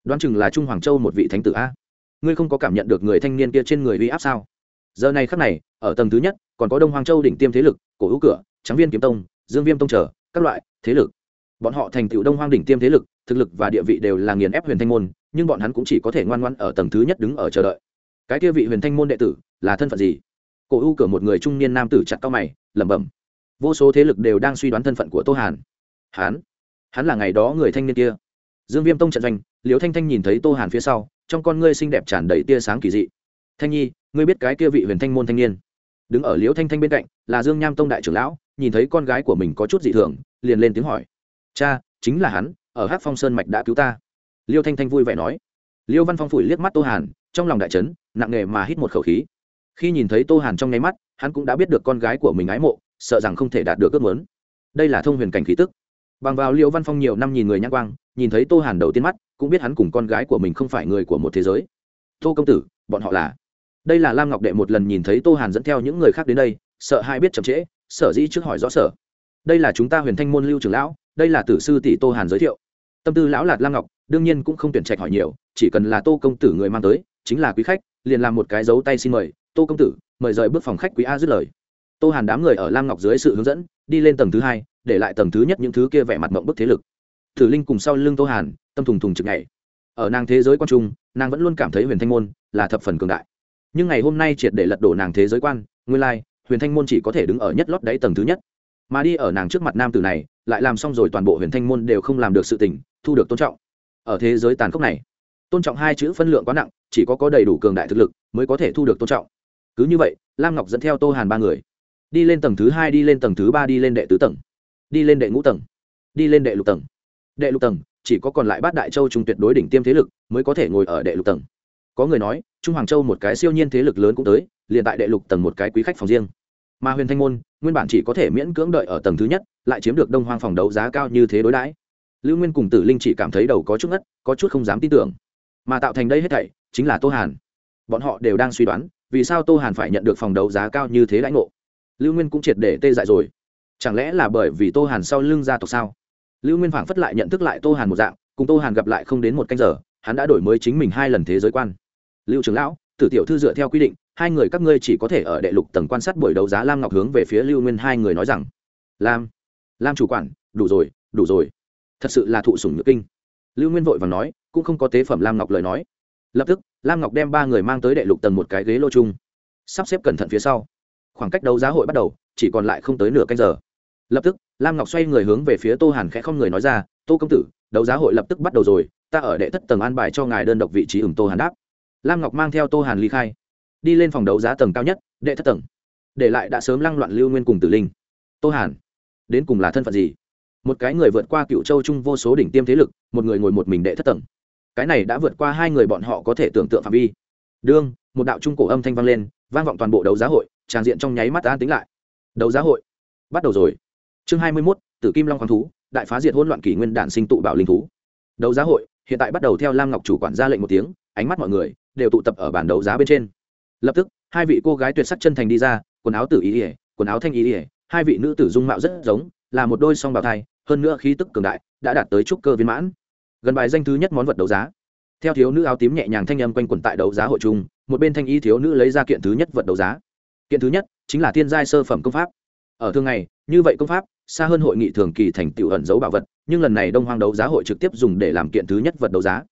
Đoán chừng là trung hoàng châu một vị thánh tử a. Ngươi không có cảm nhận được người thanh niên kia trên người uy áp sao? Giờ này khắc này, ở tầng thứ nhất, còn có đông hoàng châu đỉnh tiêm thế lực, cổ hữu cửa trắng viên kiếm tông, dương viêm tông trở, các loại, thế lực. Bọn họ thành tựu đông hoang đỉnh tiêm thế lực, thực lực và địa vị đều là nghiền ép huyền thanh môn, nhưng bọn hắn cũng chỉ có thể ngoan ngoan ở tầng thứ nhất đứng ở chờ đợi. Cái kia vị huyền thanh môn đệ tử, là thân phận gì? Cổ ưu cửa một người trung niên nam tử chặt cao mày, lẩm bẩm. Vô số thế lực đều đang suy đoán thân phận của tô hàn. Hắn hắn là ngày đó người thanh niên kia. Dương viêm tông trận doanh, liễu thanh thanh nhìn thấy tô hàn phía sau, trong con ngươi xinh đẹp tràn đầy tia sáng kỳ dị. Thanh nhi, ngươi biết cái kia vị huyền thanh môn thanh niên? Đứng ở liễu thanh thanh bên cạnh, là dương nham tông đại trưởng lão, nhìn thấy con gái của mình có chút dị thường, liền lên tiếng hỏi. Cha, chính là hắn, ở hát phong sơn mạch đã cứu ta. Liêu thanh thanh vui vẻ nói. Liêu văn phong phủi liếc mắt tô hàn, trong lòng đại trấn nặng nề mà hít một khẩu khí. Khi nhìn thấy tô hàn trong nháy mắt, hắn cũng đã biết được con gái của mình ái mộ, sợ rằng không thể đạt được ước muốn. Đây là thông huyền cảnh khí tức. Bằng vào liêu văn phong nhiều năm nhìn người nhãn quang, nhìn thấy tô hàn đầu tiên mắt, cũng biết hắn cùng con gái của mình không phải người của một thế giới. Tô công tử, bọn họ là đây là lam ngọc đệ một lần nhìn thấy tô hàn dẫn theo những người khác đến đây, sợ hai biết chậm trễ, sở dĩ trước hỏi rõ sở. Đây là chúng ta huyền thanh môn lưu trưởng lão, đây là tử sư tỷ tô hàn giới thiệu. Tâm tư lão lạt lam ngọc, đương nhiên cũng không tuyển trạch hỏi nhiều, chỉ cần là tô công tử người mang tới, chính là quý khách, liền làm một cái dấu tay xin mời, tô công tử, mời rời bước phòng khách quý a dứt lời. Tô hàn đám người ở lam ngọc dưới sự hướng dẫn, đi lên tầng thứ hai, để lại tầng thứ nhất những thứ kia vẻ mặt mộng bức thế lực. Thử linh cùng sau lưng tô hàn, tâm thùng thùng chực ngày ở nàng thế giới quan trung, nàng vẫn luôn cảm thấy huyền thanh môn là thập phần cường đại nhưng ngày hôm nay triệt để lật đổ nàng thế giới quan nguyên lai huyền thanh môn chỉ có thể đứng ở nhất lót đáy tầng thứ nhất. Mà đi ở nàng trước mặt nam tử này lại làm xong rồi toàn bộ huyền thanh môn đều không làm được sự tỉnh, thu được tôn trọng. Ở thế giới tàn khốc này tôn trọng hai chữ phân lượng quá nặng chỉ có có đầy đủ cường đại thực lực mới có thể thu được tôn trọng. Cứ như vậy lam ngọc dẫn theo tô hàn ba người đi lên tầng thứ hai đi lên tầng thứ ba đi lên đệ tứ tầng đi lên đệ ngũ tầng đi lên đệ lục tầng. Đệ lục tầng chỉ có còn lại bát đại châu trung tuyệt đối đỉnh tiêm thế lực mới có thể ngồi ở đệ lục tầng có người nói, trung hoàng châu một cái siêu nhiên thế lực lớn cũng tới, liền tại đệ lục tầng một cái quý khách phòng riêng. Mà huyền thanh môn, nguyên bản chỉ có thể miễn cưỡng đợi ở tầng thứ nhất, lại chiếm được đông hoang phòng đấu giá cao như thế đối đãi. Lưu nguyên cùng tử linh chỉ cảm thấy đầu có chút ngất, có chút không dám tin tưởng. Mà tạo thành đây hết thảy, chính là tô hàn. Bọn họ đều đang suy đoán, vì sao tô hàn phải nhận được phòng đấu giá cao như thế lãnh ngộ. Lưu nguyên cũng triệt để tê dại rồi. Chẳng lẽ là bởi vì tô hàn sau lưng gia tộc sao? Lưu nguyên phảng phất lại nhận thức lại tô hàn một dạng, cùng tô hàn gặp lại không đến một canh giờ, hắn đã đổi mới chính mình hai lần thế giới quan lưu trưởng lão, tử tiểu thư dựa theo quy định, hai người các ngươi chỉ có thể ở đệ lục tầng quan sát buổi đấu giá lam ngọc hướng về phía lưu nguyên hai người nói rằng, lam lam chủ quản, đủ rồi đủ rồi. Thật sự là thụ sủng nhược kinh. Lưu nguyên vội và nói, cũng không có tế phẩm lam ngọc lời nói. Lập tức, lam ngọc đem ba người mang tới đệ lục tầng một cái ghế lô chung. Sắp xếp cẩn thận phía sau. Khoảng cách đấu giá hội bắt đầu, chỉ còn lại không tới nửa canh giờ. Lập tức, lam ngọc xoay người hướng về phía tô hàn khẽ không người nói ra, tô công tử, đấu giá hội lập tức bắt đầu rồi, ta ở đệ thất tầng an bài cho ngài đơn độc vị trí ửng tô hàn đáp lam ngọc mang theo tô hàn ly khai, đi lên phòng đấu giá tầng cao nhất, đệ thất tầng. Để lại đã sớm lăng loạn lưu nguyên cùng tử linh. Tô hàn, đến cùng là thân phận gì? Một cái người vượt qua cựu châu chung vô số đỉnh tiêm thế lực, một người ngồi một mình đệ thất tầng. Cái này đã vượt qua hai người bọn họ có thể tưởng tượng phạm vi. Đương, một đạo trung cổ âm thanh vang lên, vang vọng toàn bộ đấu giá hội, tràn diện trong nháy mắt an tính lại. Đấu giá hội, bắt đầu rồi. Chương hai mươi mốt, tử kim long khoáng thú, đại phá diệt hỗn loạn kỷ nguyên đản sinh tụ bảo linh thú. Đấu giá hội, hiện tại bắt đầu theo lam ngọc chủ quản ra lệnh một tiếng ánh mắt mọi người đều tụ tập ở bàn đấu giá bên trên. Lập tức, hai vị cô gái tuyệt sắc chân thành đi ra, quần áo tử ý ỉa quần áo thanh ý ỉa hai vị nữ tử dung mạo rất giống, là một đôi song bào thai, hơn nữa khí tức cường đại, đã đạt tới trúc cơ viên mãn. Gần bài danh thứ nhất món vật đấu giá. Theo thiếu nữ áo tím nhẹ nhàng thanh âm quanh quần tại đấu giá hội chung một bên thanh y thiếu nữ lấy ra kiện thứ nhất vật đấu giá. Kiện thứ nhất chính là thiên giai sơ phẩm công pháp. Ở thường ngày, như vậy công pháp, xa hơn hội nghị thường kỳ thành tựu ẩn dấu bảo vật, nhưng lần này đông hoang đấu giá hội trực tiếp dùng để làm kiện thứ nhất vật đấu giá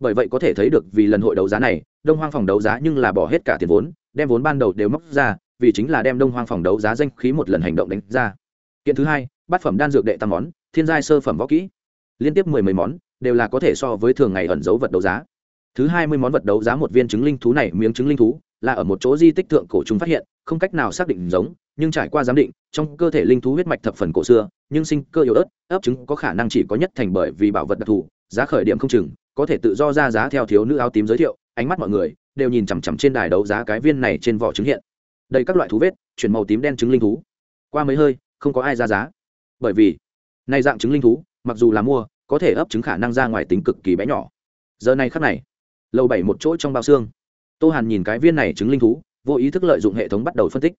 bởi vậy có thể thấy được vì lần hội đấu giá này, đông hoang phòng đấu giá nhưng là bỏ hết cả tiền vốn, đem vốn ban đầu đều móc ra, vì chính là đem đông hoang phòng đấu giá danh khí một lần hành động đánh ra. Kiện thứ hai, bát phẩm đan dược đệ tam món, thiên giai sơ phẩm võ kỹ. Liên tiếp mười mấy món, đều là có thể so với thường ngày ẩn dấu vật đấu giá. Thứ hai mươi món vật đấu giá một viên trứng linh thú này, miếng trứng linh thú, là ở một chỗ di tích thượng cổ chúng phát hiện, không cách nào xác định giống, nhưng trải qua giám định, trong cơ thể linh thú huyết mạch thập phần cổ xưa, nhưng sinh cơ yếu ớt, ấp trứng có khả năng chỉ có nhất thành bởi vì bảo vật đặc thù, giá khởi điểm không chừng có thể tự do ra giá theo thiếu nữ áo tím giới thiệu, ánh mắt mọi người đều nhìn chằm chằm trên đài đấu giá cái viên này trên vỏ trứng hiện. Đây các loại thú vết, chuyển màu tím đen trứng linh thú. Qua mấy hơi, không có ai ra giá. Bởi vì, nay dạng trứng linh thú, mặc dù là mua, có thể ấp trứng khả năng ra ngoài tính cực kỳ bé nhỏ. Giờ này khắc này, lâu bảy một chỗ trong bao xương, tô hàn nhìn cái viên này trứng linh thú, vô ý thức lợi dụng hệ thống bắt đầu phân tích.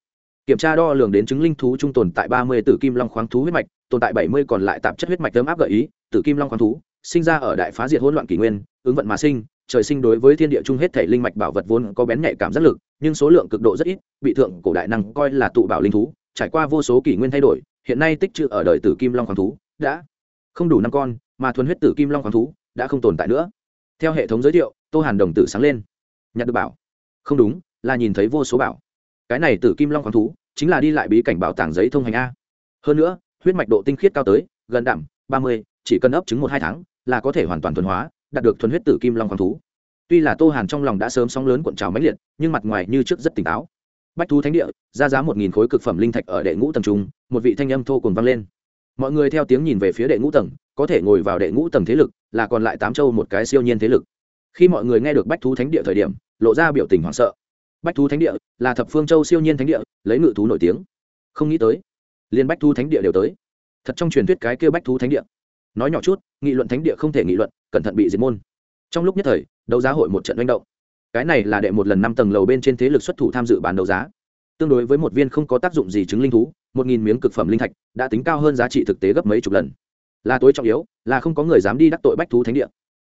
Kiểm tra đo lường đến chứng linh thú trung tồn tại ba mươi tử kim long khoáng thú huyết mạch, tồn tại bảy mươi còn lại tạp chất huyết mạch tấm áp gợi ý, tử kim long khoáng thú sinh ra ở đại phá diệt hỗn loạn kỷ nguyên, ứng vận mà sinh, trời sinh đối với thiên địa chung hết thể linh mạch bảo vật vốn có bén nhạy cảm giác lực, nhưng số lượng cực độ rất ít, bị thượng cổ đại năng coi là tụ bảo linh thú, trải qua vô số kỷ nguyên thay đổi, hiện nay tích trữ ở đời tử kim long khoáng thú, đã không đủ năm con, mà thuần huyết tử kim long khoáng thú đã không tồn tại nữa. Theo hệ thống giới thiệu, tô hàn đồng tử sáng lên. Nhặt được bảo, không đúng, là nhìn thấy vô số bảo. Cái này tử kim long khoáng thú chính là đi lại bí cảnh bảo tàng giấy thông hành a. Hơn nữa, huyết mạch độ tinh khiết cao tới gần đẳng ba mươi chỉ cần ấp trứng một hai tháng là có thể hoàn toàn thuần hóa, đạt được thuần huyết tử kim long khoáng thú. Tuy là tô hàn trong lòng đã sớm sóng lớn cuộn trào mãnh liệt, nhưng mặt ngoài như trước rất tỉnh táo. Bách thú thánh địa, ra giá một nghìn khối cực phẩm linh thạch ở đệ ngũ tầng trung, một vị thanh âm thô cùng vang lên. Mọi người theo tiếng nhìn về phía đệ ngũ tầng, có thể ngồi vào đệ ngũ tầng thế lực, là còn lại tám châu một cái siêu nhiên thế lực. Khi mọi người nghe được bách thú thánh địa thời điểm, lộ ra biểu tình hoảng sợ. Bách thú thánh địa là thập phương châu siêu nhiên thánh địa, lấy ngự thú nổi tiếng. Không nghĩ tới liên bách thú thánh địa đều tới. Thật trong truyền thuyết cái kêu bách thú thánh địa nói nhỏ chút, nghị luận thánh địa không thể nghị luận, cẩn thận bị diệt môn. Trong lúc nhất thời, đấu giá hội một trận manh động. Cái này là đệ một lần năm tầng lầu bên trên thế lực xuất thủ tham dự bán đấu giá. Tương đối với một viên không có tác dụng gì chứng linh thú, một nghìn miếng cực phẩm linh thạch, đã tính cao hơn giá trị thực tế gấp mấy chục lần. Là tối trọng yếu, là không có người dám đi đắc tội bách thú thánh địa.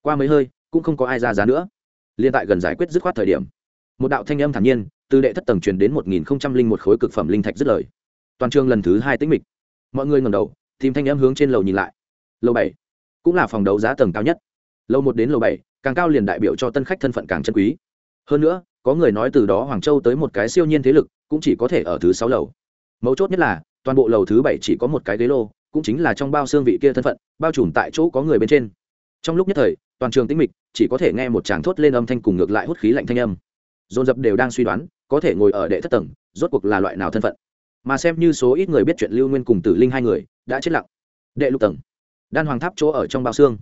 Qua mấy hơi, cũng không có ai ra giá nữa. Liên tại gần giải quyết dứt khoát thời điểm, một đạo thanh âm thản nhiên, từ đệ thất tầng truyền đến một nghìn một khối cực phẩm linh thạch dứt lời. Toàn trường lần thứ hai tĩnh mịch. Mọi người ngầm đầu, tìm thanh âm hướng trên lầu nhìn lại lầu bảy cũng là phòng đấu giá tầng cao nhất. Lầu một đến lầu bảy, càng cao liền đại biểu cho tân khách thân phận càng chân quý. Hơn nữa, có người nói từ đó hoàng châu tới một cái siêu nhiên thế lực, cũng chỉ có thể ở thứ sáu lầu. Mấu chốt nhất là, toàn bộ lầu thứ bảy chỉ có một cái ghế lô, cũng chính là trong bao xương vị kia thân phận, bao trùm tại chỗ có người bên trên. Trong lúc nhất thời, toàn trường tĩnh mịch, chỉ có thể nghe một tràng thốt lên âm thanh cùng ngược lại hút khí lạnh thanh âm. Dồn dập đều đang suy đoán, có thể ngồi ở đệ thất tầng, rốt cuộc là loại nào thân phận. Mà xem như số ít người biết chuyện lưu nguyên cùng tử linh hai người, đã chết lặng. Đệ lục tầng đan hoàng tháp chỗ ở trong bao xương.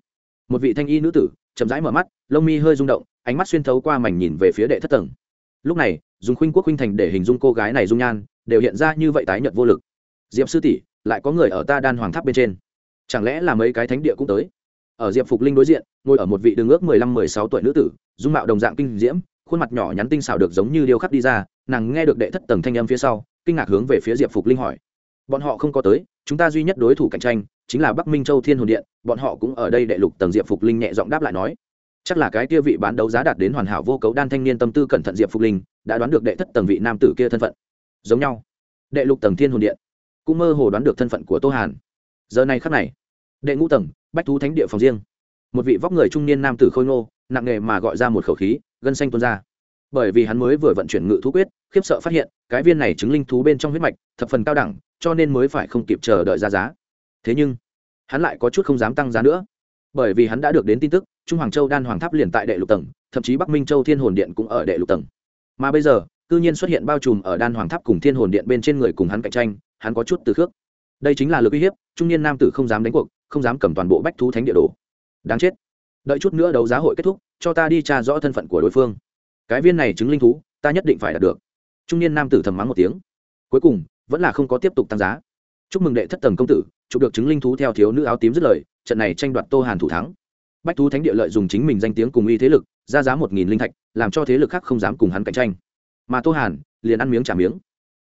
Một vị thanh y nữ tử, chậm rãi mở mắt, lông mi hơi rung động, ánh mắt xuyên thấu qua mảnh nhìn về phía đệ thất tầng. Lúc này, dùng khuynh quốc khuynh thành để hình dung cô gái này dung nhan, đều hiện ra như vậy tái nhợt vô lực. Diệp sư tỷ, lại có người ở ta đan hoàng tháp bên trên. Chẳng lẽ là mấy cái thánh địa cũng tới? Ở diệp phục linh đối diện, ngồi ở một vị đường ước mười lăm, mười sáu tuổi nữ tử, dung mạo đồng dạng kinh diễm, khuôn mặt nhỏ nhắn tinh xảo được giống như điêu khắc đi ra, nàng nghe được đệ thất tầng thanh âm phía sau, kinh ngạc hướng về phía diệp phục linh hỏi. Bọn họ không có tới, chúng ta duy nhất đối thủ cạnh tranh chính là bắc minh châu thiên hồn điện, bọn họ cũng ở đây đệ lục tầng diệp phục linh nhẹ giọng đáp lại nói. Chắc là cái kia vị bán đấu giá đạt đến hoàn hảo vô cấu đan thanh niên tâm tư cẩn thận diệp phục linh, đã đoán được đệ thất tầng vị nam tử kia thân phận. Giống nhau. Đệ lục tầng thiên hồn điện. Cũng mơ hồ đoán được thân phận của tô hàn. Giờ này khắc này, đệ ngũ tầng, bách thú thánh địa phòng riêng. Một vị vóc người trung niên nam tử khôi ngô, nặng nghề mà gọi ra một khẩu khí, gân xanh tuôn ra. Bởi vì hắn mới vừa vận chuyển ngự thú quyết, khiếp sợ phát hiện, cái viên này chứng linh thú bên trong huyết mạch, thập phần cao đẳng, cho nên mới phải không kịp chờ đợi ra giá thế nhưng, hắn lại có chút không dám tăng giá nữa. Bởi vì hắn đã được đến tin tức, trung hoàng châu đan hoàng tháp liền tại đệ lục tầng, thậm chí bắc minh châu thiên hồn điện cũng ở đệ lục tầng. Mà bây giờ, cư nhiên xuất hiện bao trùm ở đan hoàng tháp cùng thiên hồn điện bên trên người cùng hắn cạnh tranh, hắn có chút từ khước. Đây chính là lực uy hiếp, trung niên nam tử không dám đánh cuộc, không dám cầm toàn bộ bách thú thánh địa đồ. Đáng chết. Đợi chút nữa đấu giá hội kết thúc, cho ta đi tra rõ thân phận của đối phương. Cái viên này chứng linh thú, ta nhất định phải đạt được. Trung niên nam tử thầm mắng một tiếng. Cuối cùng, vẫn là không có tiếp tục tăng giá chúc mừng đệ thất tầng công tử, chụp được chứng linh thú theo thiếu nữ áo tím dứt lời, trận này tranh đoạt tô hàn thủ thắng. Bách thú thánh địa lợi dùng chính mình danh tiếng cùng y thế lực, ra giá một nghìn linh thạch, làm cho thế lực khác không dám cùng hắn cạnh tranh. Mà tô hàn, liền ăn miếng trả miếng.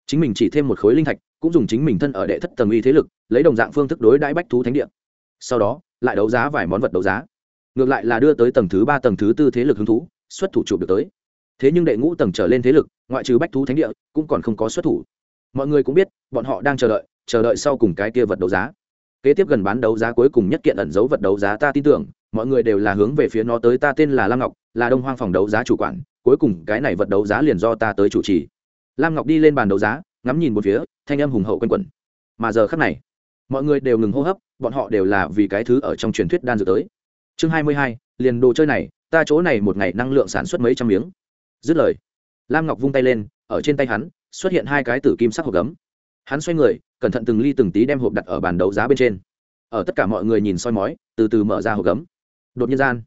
Chính mình chỉ thêm một khối linh thạch, cũng dùng chính mình thân ở đệ thất tầng y thế lực, lấy đồng dạng phương thức đối đãi bách thú thánh địa. Sau đó, lại đấu giá vài món vật đấu giá. Ngược lại là đưa tới tầng thứ ba, tầng thứ tư thế lực hứng thú, xuất thủ chụp được tới. Thế nhưng đệ ngũ tầng trở lên thế lực, ngoại trừ bách thú thánh địa, cũng còn không có xuất thủ. Mọi người cũng biết, bọn họ đang chờ đợi chờ đợi sau cùng cái kia vật đấu giá. Kế tiếp gần bán đấu giá cuối cùng nhất kiện ẩn dấu vật đấu giá ta tin tưởng, mọi người đều là hướng về phía nó tới ta tên là lam ngọc, là đông hoang phòng đấu giá chủ quản, cuối cùng cái này vật đấu giá liền do ta tới chủ trì. Lam ngọc đi lên bàn đấu giá, ngắm nhìn một phía, thanh âm hùng hậu quanh quẩn. Mà giờ khắc này, mọi người đều ngừng hô hấp, bọn họ đều là vì cái thứ ở trong truyền thuyết đan dược tới. Chương hai mươi hai, liền đồ chơi này, ta chỗ này một ngày năng lượng sản xuất mấy trăm miếng. Dứt lời, lam ngọc vung tay lên, ở trên tay hắn, xuất hiện hai cái tử kim sắc hộp gấm hắn xoay người, cẩn thận từng ly từng tí đem hộp đặt ở bàn đấu giá bên trên. Ở tất cả mọi người nhìn soi mói, từ từ mở ra hộp gấm. Đột nhiên gian,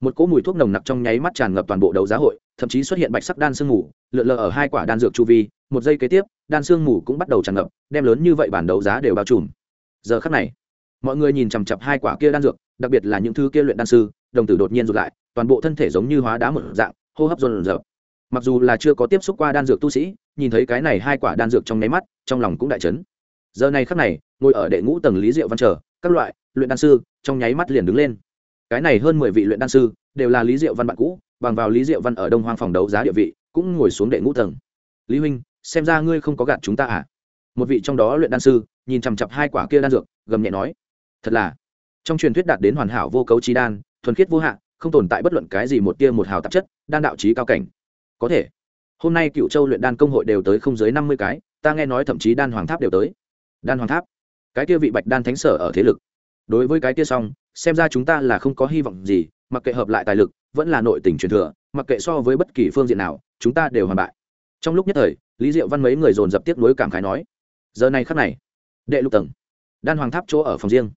một cỗ mùi thuốc nồng nặc trong nháy mắt tràn ngập toàn bộ đấu giá hội, thậm chí xuất hiện bạch sắc đan sương mù, lượn lờ ở hai quả đan dược chu vi, một giây kế tiếp, đan sương mù cũng bắt đầu tràn ngập, đem lớn như vậy bản đấu giá đều bao trùm. Giờ khắc này, mọi người nhìn chằm chặp hai quả kia đan dược, đặc biệt là những thứ kia luyện đan sư, đồng tử đột nhiên rụt lại, toàn bộ thân thể giống như hóa đá một dạng, hô hấp dồn dập mặc dù là chưa có tiếp xúc qua đan dược tu sĩ, nhìn thấy cái này hai quả đan dược trong nháy mắt, trong lòng cũng đại chấn. Giờ này khắc này, ngồi ở đệ ngũ tầng lý diệu văn trở các loại, luyện đan sư, trong nháy mắt liền đứng lên. Cái này hơn mười vị luyện đan sư, đều là lý diệu văn bạn cũ, bằng vào lý diệu văn ở đông hoang phòng đấu giá địa vị, cũng ngồi xuống đệ ngũ tầng. Lý huynh, xem ra ngươi không có gạt chúng ta à? Một vị trong đó luyện đan sư, nhìn chằm chặp hai quả kia đan dược, gầm nhẹ nói, thật là. Trong truyền thuyết đạt đến hoàn hảo vô cấu trí đan, thuần khiết vô hạn không tồn tại bất luận cái gì một tia một hào tạp chất, đan đạo trí cao cảnh có thể. Hôm nay cựu châu luyện đan công hội đều tới không dưới năm mươi cái, ta nghe nói thậm chí đan hoàng tháp đều tới. Đan hoàng tháp? Cái kia vị bạch đan thánh sở ở thế lực. Đối với cái kia xong, xem ra chúng ta là không có hy vọng gì, mặc kệ hợp lại tài lực, vẫn là nội tình truyền thừa, mặc kệ so với bất kỳ phương diện nào, chúng ta đều hoàn bại. Trong lúc nhất thời, lý diệu văn mấy người dồn dập tiếp nối cảm khái nói, giờ này khắc này, đệ lục tầng, đan hoàng tháp chỗ ở phòng riêng.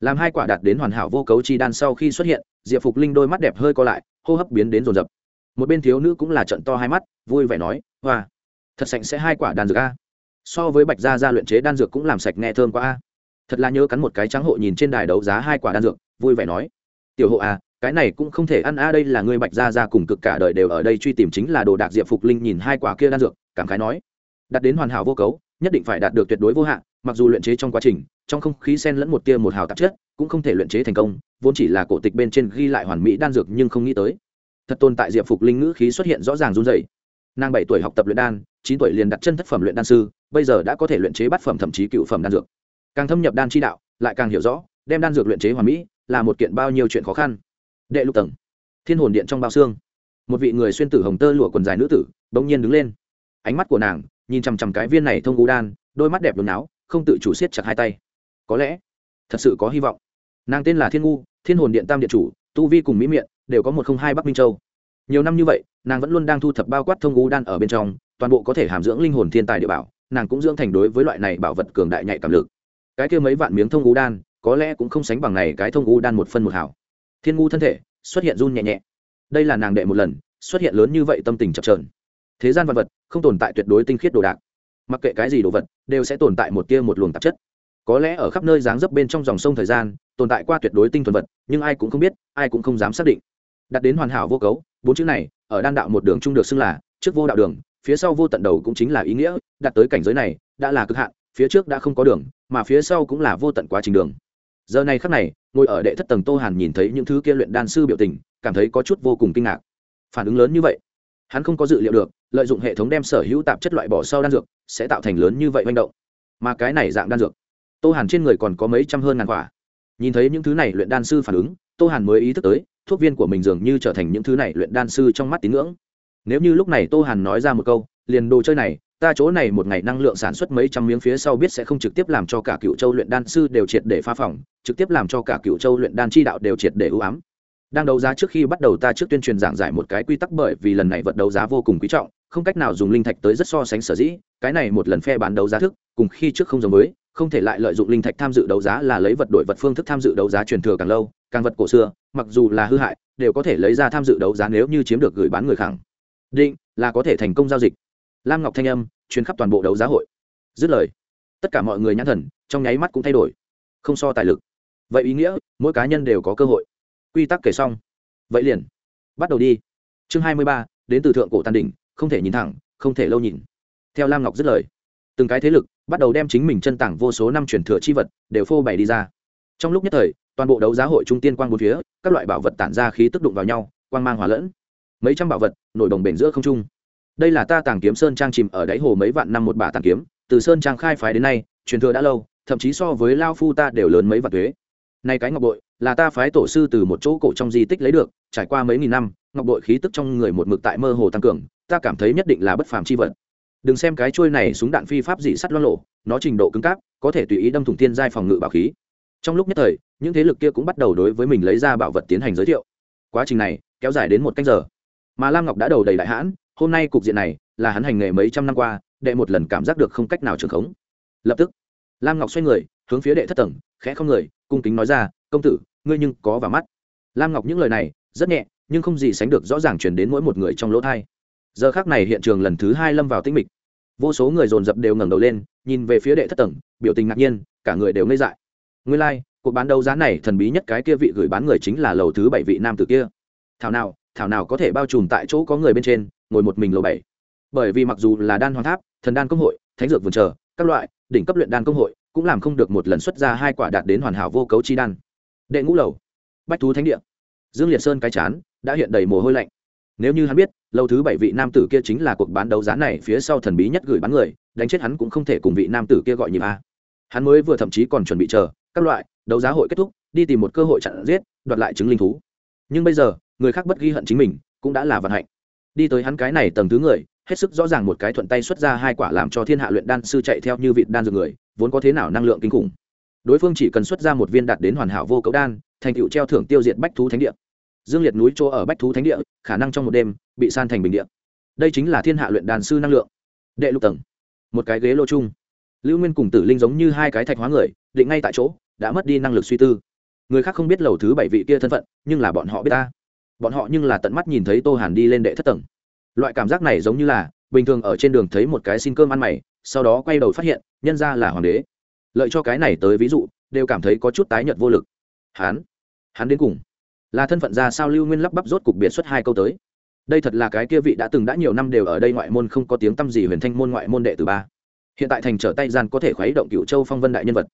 Làm hai quả đạt đến hoàn hảo vô cấu chi đan sau khi xuất hiện, diệp phục linh đôi mắt đẹp hơi co lại, hô hấp biến đến dồn dập một bên thiếu nữ cũng là trận to hai mắt, vui vẻ nói, hoa, thật sạch sẽ hai quả đan dược a. So với bạch gia gia luyện chế đan dược cũng làm sạch nghe thơm quá a. Thật là nhớ cắn một cái trắng hộ nhìn trên đài đấu giá hai quả đan dược, vui vẻ nói, tiểu hộ a cái này cũng không thể ăn a, đây là người bạch gia gia cùng cực cả đời đều ở đây truy tìm chính là đồ đạc diệp phục linh nhìn hai quả kia đan dược, cảm khái nói đạt đến hoàn hảo vô cấu, nhất định phải đạt được tuyệt đối vô hạn, mặc dù luyện chế trong quá trình, trong không khí sen lẫn một tia một hào tạp chất, cũng không thể luyện chế thành công, vốn chỉ là cổ tịch bên trên ghi lại hoàn mỹ đan dược nhưng không nghĩ tới thật tồn tại diệp phục linh ngữ khí xuất hiện rõ ràng run dày nàng bảy tuổi học tập luyện đan, chín tuổi liền đặt chân thất phẩm luyện đan sư, bây giờ đã có thể luyện chế bát phẩm thậm chí cựu phẩm đan dược. Càng thâm nhập đan chi đạo, lại càng hiểu rõ, đem đan dược luyện chế hoàn mỹ, là một kiện bao nhiêu chuyện khó khăn. Đệ lục tầng. Thiên hồn điện trong bao xương. Một vị người xuyên tử hồng tơ lụa quần dài nữ tử, bỗng nhiên đứng lên. Ánh mắt của nàng, nhìn chằm chằm cái viên này thông gú đan, đôi mắt đẹp đồn áo không tự chủ siết chặt hai tay. Có lẽ, thật sự có hy vọng. Nàng tên là thiên ngu, thiên hồn điện tam điện chủ, tu vi cùng mỹ miệng đều có một không hai bắc minh châu. Nhiều năm như vậy, nàng vẫn luôn đang thu thập bao quát thông gu đan ở bên trong, toàn bộ có thể hàm dưỡng linh hồn thiên tài địa bảo, nàng cũng dưỡng thành đối với loại này bảo vật cường đại nhạy cảm lực. Cái kia mấy vạn miếng thông gu đan, có lẽ cũng không sánh bằng này cái thông gu đan một phân một hảo thiên ngu thân thể, xuất hiện run nhẹ nhẹ. Đây là nàng đệ một lần, xuất hiện lớn như vậy tâm tình chập trờn thế gian vật vật, không tồn tại tuyệt đối tinh khiết đồ đạc. Mặc kệ cái gì đồ vật, đều sẽ tồn tại một tia một luồng tạp chất. Có lẽ ở khắp nơi dáng dấp bên trong dòng sông thời gian, tồn tại qua tuyệt đối tinh thuần vật, nhưng ai cũng không biết, ai cũng không dám xác định đặt đến hoàn hảo vô cấu, bốn chữ này, ở đan đạo một đường chung được xưng là trước vô đạo đường, phía sau vô tận đầu cũng chính là ý nghĩa đặt tới cảnh giới này, đã là cực hạn, phía trước đã không có đường, mà phía sau cũng là vô tận quá trình đường. Giờ này khắc này, ngồi ở đệ thất tầng tô hàn nhìn thấy những thứ kia luyện đan sư biểu tình, cảm thấy có chút vô cùng kinh ngạc. Phản ứng lớn như vậy, hắn không có dự liệu được, lợi dụng hệ thống đem sở hữu tạp chất loại bỏ sau đan dược, sẽ tạo thành lớn như vậy manh động. Mà cái này dạng đan dược, tô hàn trên người còn có mấy trăm hơn ngàn quả. Nhìn thấy những thứ này luyện đan sư phản ứng tô hàn mới ý thức tới, thuốc viên của mình dường như trở thành những thứ này luyện đan sư trong mắt tín ngưỡng. Nếu như lúc này tô hàn nói ra một câu, liền đồ chơi này, ta chỗ này một ngày năng lượng sản xuất mấy trăm miếng phía sau biết sẽ không trực tiếp làm cho cả cựu châu luyện đan sư đều triệt để phá phòng, trực tiếp làm cho cả cựu châu luyện đan chi đạo đều triệt để ưu ám. Đang đấu giá trước khi bắt đầu ta trước tuyên truyền giảng giải một cái quy tắc bởi vì lần này vật đấu giá vô cùng quý trọng, không cách nào dùng linh thạch tới rất so sánh sở dĩ, cái này một lần phe bán đấu giá thức, cùng khi trước không giống với không thể lại lợi dụng linh thạch tham dự đấu giá là lấy vật đổi vật phương thức tham dự đấu giá truyền thừa càng lâu, càng vật cổ xưa, mặc dù là hư hại, đều có thể lấy ra tham dự đấu giá nếu như chiếm được gửi bán người khẳng. Định, là có thể thành công giao dịch. Lam ngọc thanh âm chuyến khắp toàn bộ đấu giá hội. Dứt lời, tất cả mọi người nhãn thần, trong nháy mắt cũng thay đổi. Không so tài lực. Vậy ý nghĩa, mỗi cá nhân đều có cơ hội. Quy tắc kể xong. Vậy liền. Bắt đầu đi. Chương hai mươi ba, đến từ thượng cổ tàn đỉnh, không thể nhìn thẳng, không thể lâu nhìn. Theo lam ngọc dứt lời, từng cái thế lực bắt đầu đem chính mình chân tảng vô số năm truyền thừa chi vật đều phô bày đi ra. Trong lúc nhất thời, toàn bộ đấu giá hội trung tiên quang bốn phía, các loại bảo vật tản ra khí tức đụng vào nhau, quang mang hòa lẫn. Mấy trăm bảo vật nổi đồng bền giữa không trung. Đây là ta tàng kiếm sơn trang chìm ở đáy hồ mấy vạn năm một bả tàng kiếm, từ sơn trang khai phái đến nay, truyền thừa đã lâu, thậm chí so với lao phu ta đều lớn mấy vạn thuế nay cái ngọc bội, là ta phái tổ sư từ một chỗ cổ trong di tích lấy được, trải qua mấy nghìn năm, ngọc bội khí tức trong người một mực tại mơ hồ tăng cường, ta cảm thấy nhất định là bất phàm chi vật đừng xem cái trôi này súng đạn phi pháp dị sắt lo lộ, nó trình độ cứng cáp, có thể tùy ý đâm thủng thiên giai phòng ngự bảo khí. Trong lúc nhất thời, những thế lực kia cũng bắt đầu đối với mình lấy ra bảo vật tiến hành giới thiệu. Quá trình này kéo dài đến một canh giờ. Mà lam ngọc đã đầu đầy đại hãn, hôm nay cục diện này là hắn hành nghề mấy trăm năm qua, đệ một lần cảm giác được không cách nào trường khống. Lập tức, lam ngọc xoay người, hướng phía đệ thất tầng, khẽ không người, cung kính nói ra, công tử, ngươi nhưng có vào mắt. Lam ngọc những lời này, rất nhẹ, nhưng không gì sánh được rõ ràng chuyển đến mỗi một người trong lỗ thai giờ khác này hiện trường lần thứ hai lâm vào tĩnh mịch. Vô số người dồn dập đều ngẩng đầu lên nhìn về phía đệ thất tầng biểu tình ngạc nhiên cả người đều ngây dại. Nguyên lai、like, cuộc bán đấu giá này thần bí nhất cái kia vị gửi bán người chính là lầu thứ bảy vị nam tử kia. Thảo nào thảo nào có thể bao trùm tại chỗ có người bên trên ngồi một mình lầu bảy. Bởi vì mặc dù là đan hoàng tháp thần đan công hội thánh dược vườn chờ các loại đỉnh cấp luyện đan công hội cũng làm không được một lần xuất ra hai quả đạt đến hoàn hảo vô cấu chi đan. Đệ ngũ lầu bách thú thánh địa. Dương liệt sơn cái chán đã hiện đầy mồ hôi lạnh nếu như hắn biết, lâu thứ bảy vị nam tử kia chính là cuộc bán đấu giá này phía sau thần bí nhất gửi bán người, đánh chết hắn cũng không thể cùng vị nam tử kia gọi nhịp a. Hắn mới vừa thậm chí còn chuẩn bị chờ, các loại, đấu giá hội kết thúc, đi tìm một cơ hội chặn giết, đoạt lại chứng linh thú. Nhưng bây giờ, người khác bất ghi hận chính mình, cũng đã là vận hạnh. Đi tới hắn cái này tầng thứ người, hết sức rõ ràng một cái thuận tay xuất ra hai quả làm cho thiên hạ luyện đan sư chạy theo như vị đan dược người, vốn có thế nào năng lượng kinh khủng. Đối phương chỉ cần xuất ra một viên đạt đến hoàn hảo vô cấu đan, thành tựu treo thưởng tiêu diệt bách thú thánh địa dương liệt núi chỗ ở bách thú thánh địa, khả năng trong một đêm bị san thành bình địa. Đây chính là thiên hạ luyện đàn sư năng lượng. Đệ lục tầng. Một cái ghế lô chung. Lưu nguyên cùng tử linh giống như hai cái thạch hóa người, định ngay tại chỗ, đã mất đi năng lực suy tư. Người khác không biết lầu thứ bảy vị kia thân phận, nhưng là bọn họ biết ta. Bọn họ nhưng là tận mắt nhìn thấy tô hàn đi lên đệ thất tầng. Loại cảm giác này giống như là, bình thường ở trên đường thấy một cái xin cơm ăn mày, sau đó quay đầu phát hiện, nhân ra là hoàng đế. Lợi cho cái này tới ví dụ, đều cảm thấy có chút tái nhợt vô lực. Hán. Hắn đến cùng là thân phận ra sao lưu nguyên lắp bắp rốt cục biệt xuất hai câu tới. Đây thật là cái kia vị đã từng đã nhiều năm đều ở đây ngoại môn không có tiếng tăm gì huyền thanh môn ngoại môn đệ tử ba. Hiện tại thành trở tay gian có thể khuấy động cựu châu phong vân đại nhân vật.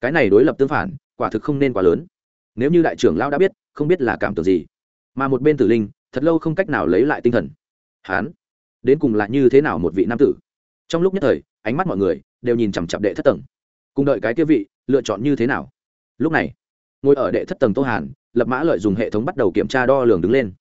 Cái này đối lập tương phản, quả thực không nên quá lớn. Nếu như đại trưởng lão đã biết, không biết là cảm tưởng gì. Mà một bên tử linh, thật lâu không cách nào lấy lại tinh thần. Hán, đến cùng là như thế nào một vị nam tử? Trong lúc nhất thời, ánh mắt mọi người đều nhìn chằm chặp đệ thất tầng. Cùng đợi cái kia vị, lựa chọn như thế nào? Lúc này, ngồi ở đệ thất tầng tô hàn lập mã lợi dùng hệ thống bắt đầu kiểm tra đo lường đứng lên.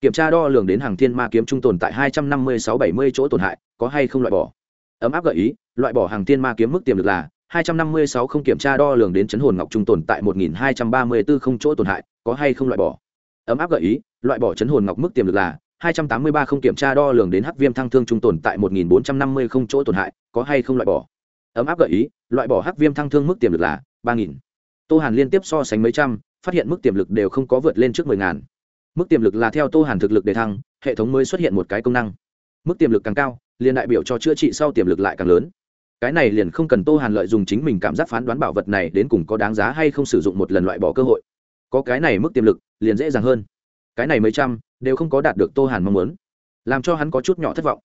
Kiểm tra đo lường đến hàng thiên ma kiếm trung tồn tại hai trăm năm mươi sáu bảy mươi chỗ tổn hại, có hay không loại bỏ? Ấm áp gợi ý, loại bỏ hàng thiên ma kiếm mức tiềm lực là hai trăm năm mươi sáu không kiểm tra đo lường đến chấn hồn ngọc trung tồn tại một nghìn hai trăm ba mươi bốn không chỗ tổn hại, có hay không loại bỏ? Ấm áp gợi ý, loại bỏ chấn hồn ngọc mức tiềm lực là hai trăm tám mươi ba không kiểm tra đo lường đến hắc viêm thăng thương trung tồn tại một nghìn bốn trăm năm mươi không chỗ tổn hại, có hay không loại bỏ? Ấm áp gợi ý, loại bỏ hắc viêm thăng thương mức tiềm lực là ba nghìn. Tô hàn liên tiếp so sánh mấy trăm phát hiện mức tiềm lực đều không có vượt lên trước mười ngàn. Mức tiềm lực là theo tô hàn thực lực để thăng, hệ thống mới xuất hiện một cái công năng. Mức tiềm lực càng cao, liền đại biểu cho chữa trị sau tiềm lực lại càng lớn. Cái này liền không cần tô hàn lợi dùng chính mình cảm giác phán đoán bảo vật này đến cùng có đáng giá hay không sử dụng một lần loại bỏ cơ hội. Có cái này mức tiềm lực, liền dễ dàng hơn. Cái này mấy trăm, đều không có đạt được tô hàn mong muốn. Làm cho hắn có chút nhỏ thất vọng.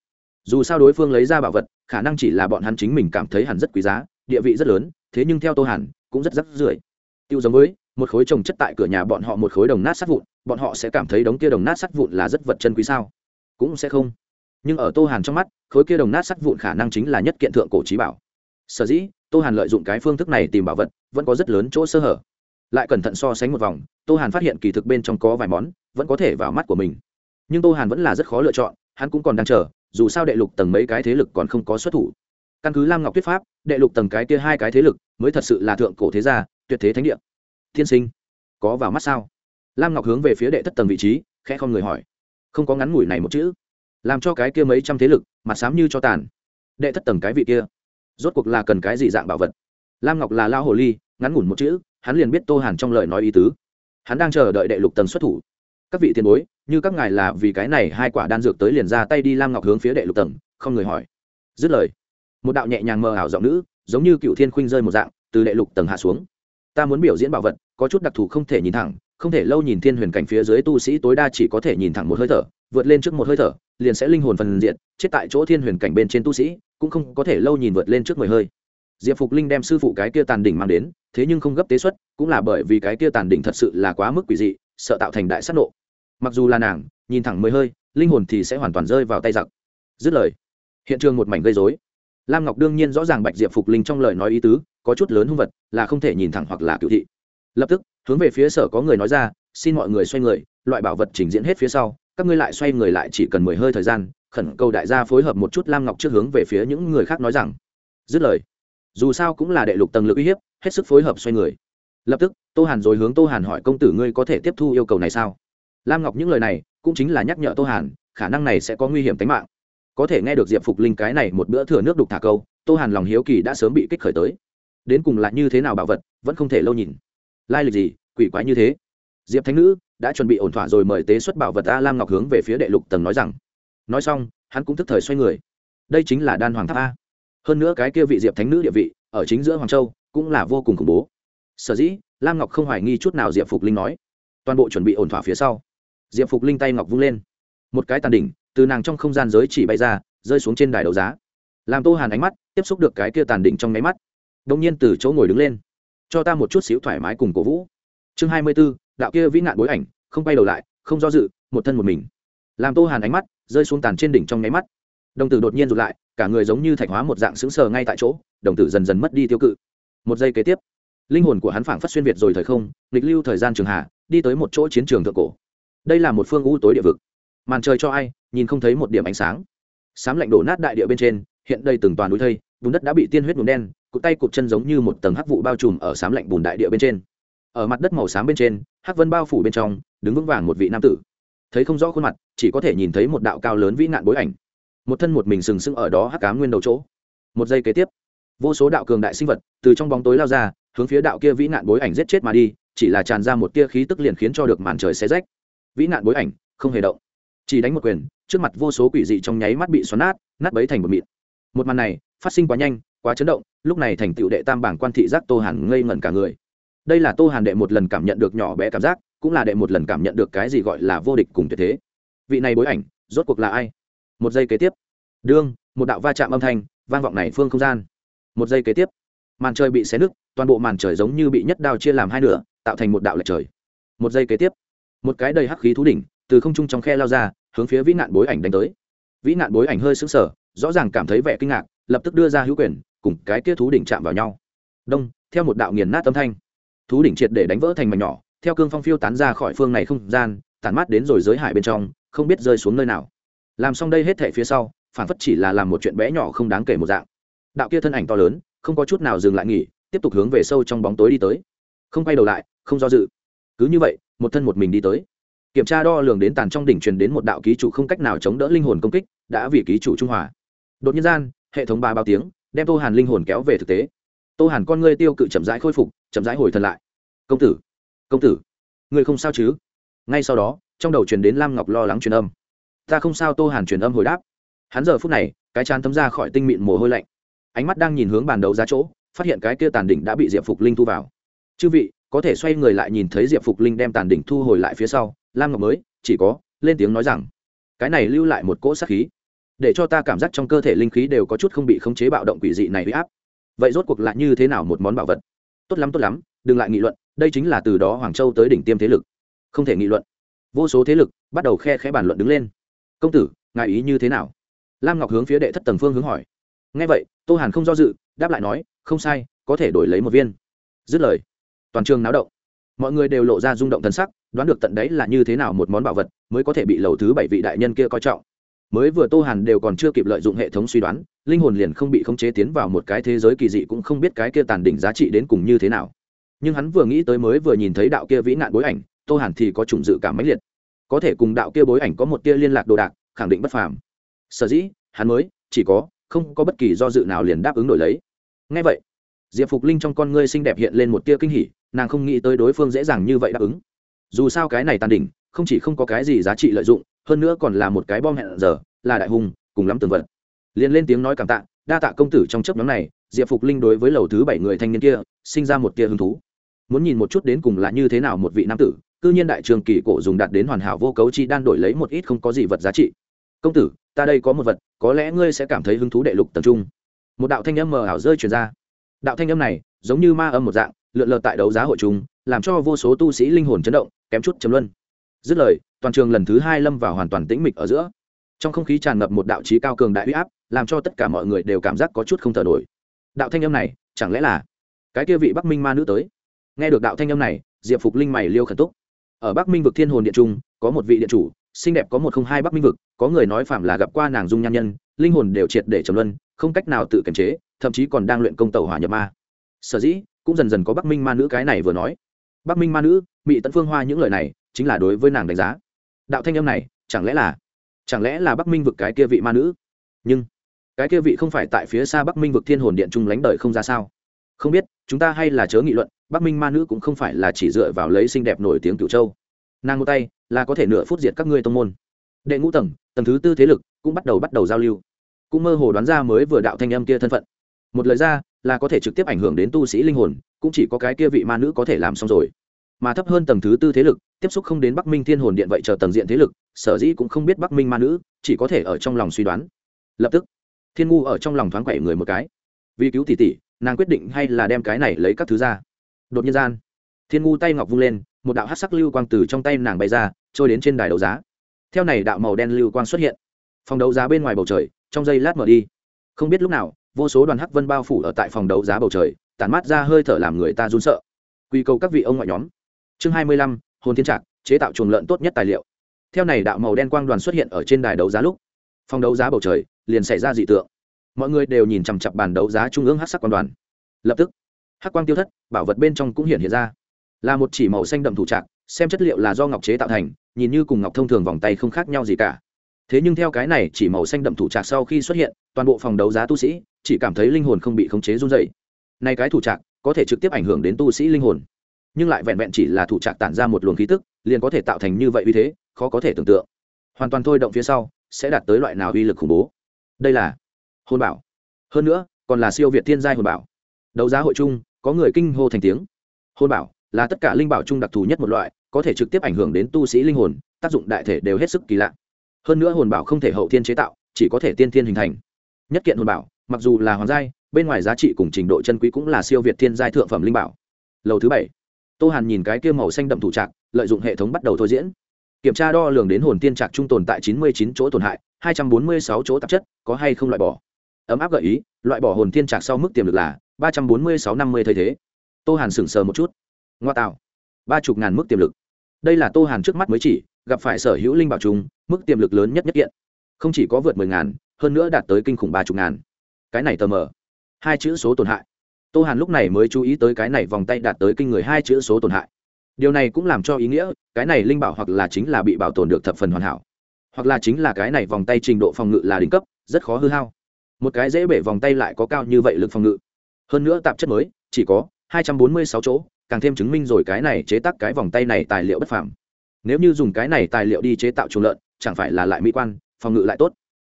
Dù sao đối phương lấy ra bảo vật, khả năng chỉ là bọn hắn chính mình cảm thấy hẳn rất quý giá, địa vị rất lớn, thế nhưng theo tô hàn, cũng rất rắc rưởi. Tiêu giống với một khối trồng chất tại cửa nhà bọn họ một khối đồng nát sắt vụn, bọn họ sẽ cảm thấy đống kia đồng nát sắt vụn là rất vật chân quý sao? Cũng sẽ không. Nhưng ở tô hàn trong mắt, khối kia đồng nát sắt vụn khả năng chính là nhất kiện thượng cổ trí bảo. Sở dĩ, tô hàn lợi dụng cái phương thức này tìm bảo vật, vẫn có rất lớn chỗ sơ hở. Lại cẩn thận so sánh một vòng, tô hàn phát hiện kỳ thực bên trong có vài món, vẫn có thể vào mắt của mình. Nhưng tô hàn vẫn là rất khó lựa chọn, hắn cũng còn đang chờ, dù sao đệ lục tầng mấy cái thế lực còn không có xuất thủ. Căn cứ lam ngọc tuyết pháp, đệ lục tầng cái kia hai cái thế lực mới thật sự là thượng cổ thế gia, tuyệt thế thánh địa tiên sinh. Có vào mắt sao? Lam ngọc hướng về phía đệ thất tầng vị trí, khẽ không người hỏi. Không có ngắn ngủi này một chữ. Làm cho cái kia mấy trăm thế lực mặt sám như cho tàn. Đệ thất tầng cái vị kia. Rốt cuộc là cần cái gì dạng bảo vật? Lam ngọc là lao hồ ly, ngắn ngủn một chữ, hắn liền biết tô hàn trong lời nói ý tứ. Hắn đang chờ đợi đệ lục tầng xuất thủ. Các vị tiền bối, như các ngài là vì cái này hai quả đan dược tới liền ra tay đi, lam ngọc hướng phía đệ lục tầng, không người hỏi. Dứt lời, một đạo nhẹ nhàng mờ ảo giọng nữ, giống như cựu thiên khuynh rơi một dạng, từ đệ lục tầng hạ xuống. Ta muốn biểu diễn bảo vật có chút đặc thù không thể nhìn thẳng, không thể lâu nhìn thiên huyền cảnh phía dưới tu sĩ tối đa chỉ có thể nhìn thẳng một hơi thở, vượt lên trước một hơi thở, liền sẽ linh hồn phần diện, chết tại chỗ thiên huyền cảnh bên trên tu sĩ, cũng không có thể lâu nhìn vượt lên trước mười hơi. Diệp phục linh đem sư phụ cái kia tàn đỉnh mang đến, thế nhưng không gấp tế xuất, cũng là bởi vì cái kia tàn đỉnh thật sự là quá mức quỷ dị, sợ tạo thành đại sát nộ. Mặc dù là nàng, nhìn thẳng mười hơi, linh hồn thì sẽ hoàn toàn rơi vào tay giặc. Dứt lời, hiện trường một mảnh gây dối lam ngọc đương nhiên rõ ràng bạch diệp phục linh trong lời nói ý tứ, có chút lớn hung vật, là không thể nhìn thẳng hoặc là cựu thị lập tức, hướng về phía sở có người nói ra, xin mọi người xoay người, loại bảo vật trình diễn hết phía sau, các ngươi lại xoay người lại chỉ cần mười hơi thời gian, khẩn cầu đại gia phối hợp một chút lam ngọc trước hướng về phía những người khác nói rằng. Dứt lời, dù sao cũng là đệ lục tầng lực uy hiếp, hết sức phối hợp xoay người. Lập tức, tô hàn rồi hướng tô hàn hỏi, công tử ngươi có thể tiếp thu yêu cầu này sao? Lam ngọc những lời này, cũng chính là nhắc nhở tô hàn, khả năng này sẽ có nguy hiểm tính mạng. Có thể nghe được diệp phục linh cái này một bữa thừa nước đục thả câu, tô hàn lòng hiếu kỳ đã sớm bị kích khởi tới. Đến cùng là như thế nào bảo vật, vẫn không thể lâu nhìn lai lịch gì, quỷ quái như thế. Diệp thánh nữ đã chuẩn bị ổn thỏa rồi mời tế xuất bảo vật a lam ngọc hướng về phía đệ lục tầng nói rằng. Nói xong, hắn cũng thức thời xoay người. Đây chính là đan hoàng tháp a. Hơn nữa cái kia vị diệp thánh nữ địa vị, ở chính giữa hoàng châu, cũng là vô cùng khủng bố. Sở dĩ, lam ngọc không hoài nghi chút nào diệp phục linh nói. Toàn bộ chuẩn bị ổn thỏa phía sau, diệp phục linh tay ngọc vung lên. Một cái tàn đỉnh, từ nàng trong không gian giới chỉ bay ra, rơi xuống trên đài đấu giá. Làm tô hàn ánh mắt tiếp xúc được cái kia tàn đỉnh trong nháy mắt. Đông nhiên từ chỗ ngồi đứng lên cho ta một chút xíu thoải mái cùng cổ vũ. Chương hai mươi b ố đạo kia vĩ nạn bối ảnh, không bay đầu lại, không do dự, một thân một mình. Làm tô hàn ánh mắt rơi xuống tàn trên đỉnh trong nháy mắt. Đồng tử đột nhiên rụt lại, cả người giống như thạch hóa một dạng sững sờ ngay tại chỗ, đồng tử dần dần mất đi tiêu cự. Một giây kế tiếp, linh hồn của hắn phảng phất xuyên việt rồi thời không lịch lưu thời gian trường hạ, đi tới một chỗ chiến trường thượng cổ. Đây là một phương u tối địa vực. Màn trời cho ai, nhìn không thấy một điểm ánh sáng. Sám lạnh đổ nát đại địa bên trên, hiện đây từng toàn núi thây, vùng đất đã bị tiên huyết nhuộm đen cụt tay cụt chân giống như một tầng hắc vụ bao trùm ở sám lạnh bùn đại địa bên trên. Ở mặt đất màu xám bên trên, hắc vân bao phủ bên trong, đứng vững vàng một vị nam tử. Thấy không rõ khuôn mặt, chỉ có thể nhìn thấy một đạo cao lớn vĩ nạn bối ảnh. Một thân một mình sừng sững ở đó hắc cá nguyên đầu chỗ. Một giây kế tiếp, vô số đạo cường đại sinh vật từ trong bóng tối lao ra, hướng phía đạo kia vĩ nạn bối ảnh giết chết mà đi, chỉ là tràn ra một tia khí tức liền khiến cho được màn trời xé rách. Vĩ nạn bối ảnh, không hề động. Chỉ đánh một quyền, trước mặt vô số quỷ dị trong nháy mắt bị xoắn nát nát bấy thành một mịn. Một màn này, phát sinh quá nhanh quá chấn động, lúc này thành tựu đệ tam bảng quan thị giác tô hàn ngây ngẩn cả người. Đây là tô hàn đệ một lần cảm nhận được nhỏ bé cảm giác, cũng là đệ một lần cảm nhận được cái gì gọi là vô địch cùng tuyệt thế. Vị này bối ảnh, rốt cuộc là ai? Một giây kế tiếp. Đương, một đạo va chạm âm thanh, vang vọng này phương không gian. Một giây kế tiếp. Màn trời bị xé nứt, toàn bộ màn trời giống như bị nhất đao chia làm hai nửa, tạo thành một đạo lệch trời. Một giây kế tiếp. Một cái đầy hắc khí thú đỉnh, từ không trung trong khe lao ra, hướng phía vĩ nạn bối ảnh đánh tới. Vĩ nạn bối ảnh hơi sững sờ, rõ ràng cảm thấy vẻ kinh ngạc, lập tức đưa ra hữu quyền cùng cái kia thú đỉnh chạm vào nhau. Đông, theo một đạo nghiền nát âm thanh. Thú đỉnh triệt để đánh vỡ thành mảnh nhỏ, theo cương phong phiêu tán ra khỏi phương này không gian, tản mát đến rồi giới hải bên trong, không biết rơi xuống nơi nào. Làm xong đây hết thể phía sau phản phất chỉ là làm một chuyện bé nhỏ không đáng kể một dạng. Đạo kia thân ảnh to lớn, không có chút nào dừng lại nghỉ, tiếp tục hướng về sâu trong bóng tối đi tới. Không quay đầu lại, không do dự. Cứ như vậy, một thân một mình đi tới. Kiểm tra đo lường đến tàn trong đỉnh truyền đến một đạo ký chủ không cách nào chống đỡ linh hồn công kích, đã vì ký chủ trung hòa. Đột nhiên gian, hệ thống ba bao tiếng đem tô hàn linh hồn kéo về thực tế tô hàn con ngươi tiêu cự chậm rãi khôi phục chậm rãi hồi thần lại công tử công tử ngươi không sao chứ ngay sau đó trong đầu truyền đến lam ngọc lo lắng truyền âm ta không sao tô hàn truyền âm hồi đáp hắn giờ phút này cái chán thấm ra khỏi tinh mịn mồ hôi lạnh ánh mắt đang nhìn hướng bàn đầu ra chỗ phát hiện cái kia tàn đỉnh đã bị diệp phục linh thu vào chư vị có thể xoay người lại nhìn thấy diệp phục linh đem tàn đỉnh thu hồi lại phía sau lam ngọc mới chỉ có lên tiếng nói rằng cái này lưu lại một cỗ sát khí để cho ta cảm giác trong cơ thể linh khí đều có chút không bị khống chế bạo động quỷ dị này huy áp. Vậy rốt cuộc lại như thế nào một món bảo vật? Tốt lắm tốt lắm, đừng lại nghị luận, đây chính là từ đó hoàng châu tới đỉnh tiêm thế lực. Không thể nghị luận. Vô số thế lực bắt đầu khe khẽ bàn luận đứng lên. Công tử, ngài ý như thế nào? Lam ngọc hướng phía đệ thất tầng phương hướng hỏi. Ngay vậy, tô hàn không do dự, đáp lại nói, không sai, có thể đổi lấy một viên. Dứt lời, toàn trường náo động. Mọi người đều lộ ra rung động thần sắc, đoán được tận đấy là như thế nào một món bảo vật mới có thể bị lầu thứ bảy vị đại nhân kia coi trọng mới vừa tô hàn đều còn chưa kịp lợi dụng hệ thống suy đoán, linh hồn liền không bị khống chế tiến vào một cái thế giới kỳ dị cũng không biết cái kia tàn đỉnh giá trị đến cùng như thế nào. Nhưng hắn vừa nghĩ tới mới vừa nhìn thấy đạo kia vĩ nạn bối ảnh, tô hàn thì có chủng dự cảm mãnh liệt. Có thể cùng đạo kia bối ảnh có một tia liên lạc đồ đạc, khẳng định bất phàm. Sở dĩ, hắn mới, chỉ có, không có bất kỳ do dự nào liền đáp ứng đổi lấy. Ngay vậy, diệp phục linh trong con ngươi xinh đẹp hiện lên một tia kinh hỉ, nàng không nghĩ tới đối phương dễ dàng như vậy đáp ứng. Dù sao cái này tàn đỉnh, không chỉ không có cái gì giá trị lợi dụng hơn nữa còn là một cái bom hẹn giờ, là đại hùng, cùng lắm tường vật. Liền lên tiếng nói cảm tạ, đa tạ công tử trong chấp nhóm này, diệp phục linh đối với lầu thứ bảy người thanh niên kia, sinh ra một tia hứng thú. Muốn nhìn một chút đến cùng là như thế nào một vị nam tử, cư nhiên đại trường kỳ cổ dùng đạt đến hoàn hảo vô cấu chi đan đổi lấy một ít không có gì vật giá trị. Công tử, ta đây có một vật, có lẽ ngươi sẽ cảm thấy hứng thú đệ lục tập trung. Một đạo thanh âm mờ ảo rơi truyền ra. Đạo thanh âm này, giống như ma âm một dạng, lượn lờ tại đấu giá hội chúng, làm cho vô số tu sĩ linh hồn chấn động, kém chút chấm luân dứt lời, toàn trường lần thứ hai lâm vào hoàn toàn tĩnh mịch ở giữa. Trong không khí tràn ngập một đạo trí cao cường đại huy áp, làm cho tất cả mọi người đều cảm giác có chút không thở nổi. Đạo thanh âm này, chẳng lẽ là cái kia vị bắc minh ma nữ tới? Nghe được đạo thanh âm này, diệp phục linh mày liêu khẩn túc. Ở bắc minh vực thiên hồn điện trung, có một vị điện chủ, xinh đẹp có một không hai bắc minh vực, có người nói phạm là gặp qua nàng dung nhan nhân, linh hồn đều triệt để trầm luân, không cách nào tự kiềm chế, thậm chí còn đang luyện công tàu hỏa nhập ma. Sở dĩ, cũng dần dần có bắc minh ma nữ cái này vừa nói. Bắc minh ma nữ bị tận phương hoa những lời này chính là đối với nàng đánh giá. Đạo thanh âm này, chẳng lẽ là, chẳng lẽ là bắc minh vực cái kia vị ma nữ? Nhưng, cái kia vị không phải tại phía xa bắc minh vực thiên hồn điện trung lánh đời không ra sao? Không biết, chúng ta hay là chớ nghị luận, bắc minh ma nữ cũng không phải là chỉ dựa vào lấy xinh đẹp nổi tiếng cửu châu. Nàng một tay, là có thể nửa phút diệt các ngươi tông môn. Đệ ngũ tầng tầng thứ tư thế lực cũng bắt đầu bắt đầu giao lưu. Cũng mơ hồ đoán ra mới vừa đạo thanh âm kia thân phận. Một lời ra, là có thể trực tiếp ảnh hưởng đến tu sĩ linh hồn, cũng chỉ có cái kia vị ma nữ có thể làm xong rồi mà thấp hơn tầng thứ tư thế lực, tiếp xúc không đến bắc minh thiên hồn điện vậy chờ tầng diện thế lực, sở dĩ cũng không biết bắc minh ma nữ, chỉ có thể ở trong lòng suy đoán. Lập tức, thiên ngu ở trong lòng thoáng quậy người một cái. Vì cứu tỷ tỷ, nàng quyết định hay là đem cái này lấy các thứ ra? Đột nhiên gian, thiên ngu tay ngọc vung lên, một đạo hát sắc lưu quang từ trong tay nàng bay ra, trôi đến trên đài đấu giá. Theo này đạo màu đen lưu quang xuất hiện. Phòng đấu giá bên ngoài bầu trời, trong giây lát mở đi. Không biết lúc nào, vô số đoàn hắc vân bao phủ ở tại phòng đấu giá bầu trời, tản mát ra hơi thở làm người ta run sợ. Quy cầu các vị ông ngoại nhóm chương hai mươi lăm, hồn thiên trạc, chế tạo chuồng lợn tốt nhất tài liệu. Theo này đạo màu đen quang đoàn xuất hiện ở trên đài đấu giá lúc, phòng đấu giá bầu trời liền xảy ra dị tượng. Mọi người đều nhìn chằm chặp bàn đấu giá trung ương hát sắc quang đoàn. Lập tức, hắc quang tiêu thất, bảo vật bên trong cũng hiện hiện ra. Là một chỉ màu xanh đậm thủ trạc, xem chất liệu là do ngọc chế tạo thành, nhìn như cùng ngọc thông thường vòng tay không khác nhau gì cả. Thế nhưng theo cái này chỉ màu xanh đậm thủ trạc sau khi xuất hiện, toàn bộ phòng đấu giá tu sĩ chỉ cảm thấy linh hồn không bị khống chế run dày nay cái thủ trạc có thể trực tiếp ảnh hưởng đến tu sĩ linh hồn nhưng lại vẹn vẹn chỉ là thủ trạc tản ra một luồng khí tức, liền có thể tạo thành như vậy uy thế, khó có thể tưởng tượng. Hoàn toàn thôi động phía sau, sẽ đạt tới loại nào uy lực khủng bố? Đây là hồn bảo. Hơn nữa, còn là siêu việt thiên giai hồn bảo. Đấu giá hội chung, có người kinh hô thành tiếng. Hồn bảo là tất cả linh bảo chung đặc thù nhất một loại, có thể trực tiếp ảnh hưởng đến tu sĩ linh hồn, tác dụng đại thể đều hết sức kỳ lạ. Hơn nữa hồn bảo không thể hậu thiên chế tạo, chỉ có thể tiên thiên hình thành. Nhất kiện hồn bảo, mặc dù là hoàng giai, bên ngoài giá trị cùng trình độ chân quý cũng là siêu việt thiên giai thượng phẩm linh bảo. Lầu thứ bảy tô hàn nhìn cái kia màu xanh đậm thủ trạc, lợi dụng hệ thống bắt đầu thôi diễn. Kiểm tra đo lường đến hồn tiên trạc trung tồn tại chín mươi chín chỗ tổn hại, hai trăm bốn mươi sáu chỗ tạp chất, có hay không loại bỏ. Ấm áp gợi ý, loại bỏ hồn tiên trạc sau mức tiềm lực là ba trăm bốn mươi sáu năm mươi thay thế. Tô hàn sững sờ một chút. Ngoa tạo. ba chục ngàn mức tiềm lực. Đây là tô hàn trước mắt mới chỉ, gặp phải sở hữu linh bảo chúng mức tiềm lực lớn nhất nhất kiện. Không chỉ có vượt mười ngàn, hơn nữa đạt tới kinh khủng ba chục ngàn. Cái này tờ mờ. Hai chữ số tổn hại tô hàn lúc này mới chú ý tới cái này vòng tay đạt tới kinh người hai chữ số tổn hại. Điều này cũng làm cho ý nghĩa, cái này linh bảo hoặc là chính là bị bảo tồn được thập phần hoàn hảo. Hoặc là chính là cái này vòng tay trình độ phòng ngự là đỉnh cấp, rất khó hư hao. Một cái dễ bể vòng tay lại có cao như vậy lực phòng ngự. Hơn nữa tạp chất mới, chỉ có hai trăm bốn mươi sáu chỗ, càng thêm chứng minh rồi cái này chế tác cái vòng tay này tài liệu bất phàm. Nếu như dùng cái này tài liệu đi chế tạo chuồng lợn, chẳng phải là lại mỹ quan, phòng ngự lại tốt.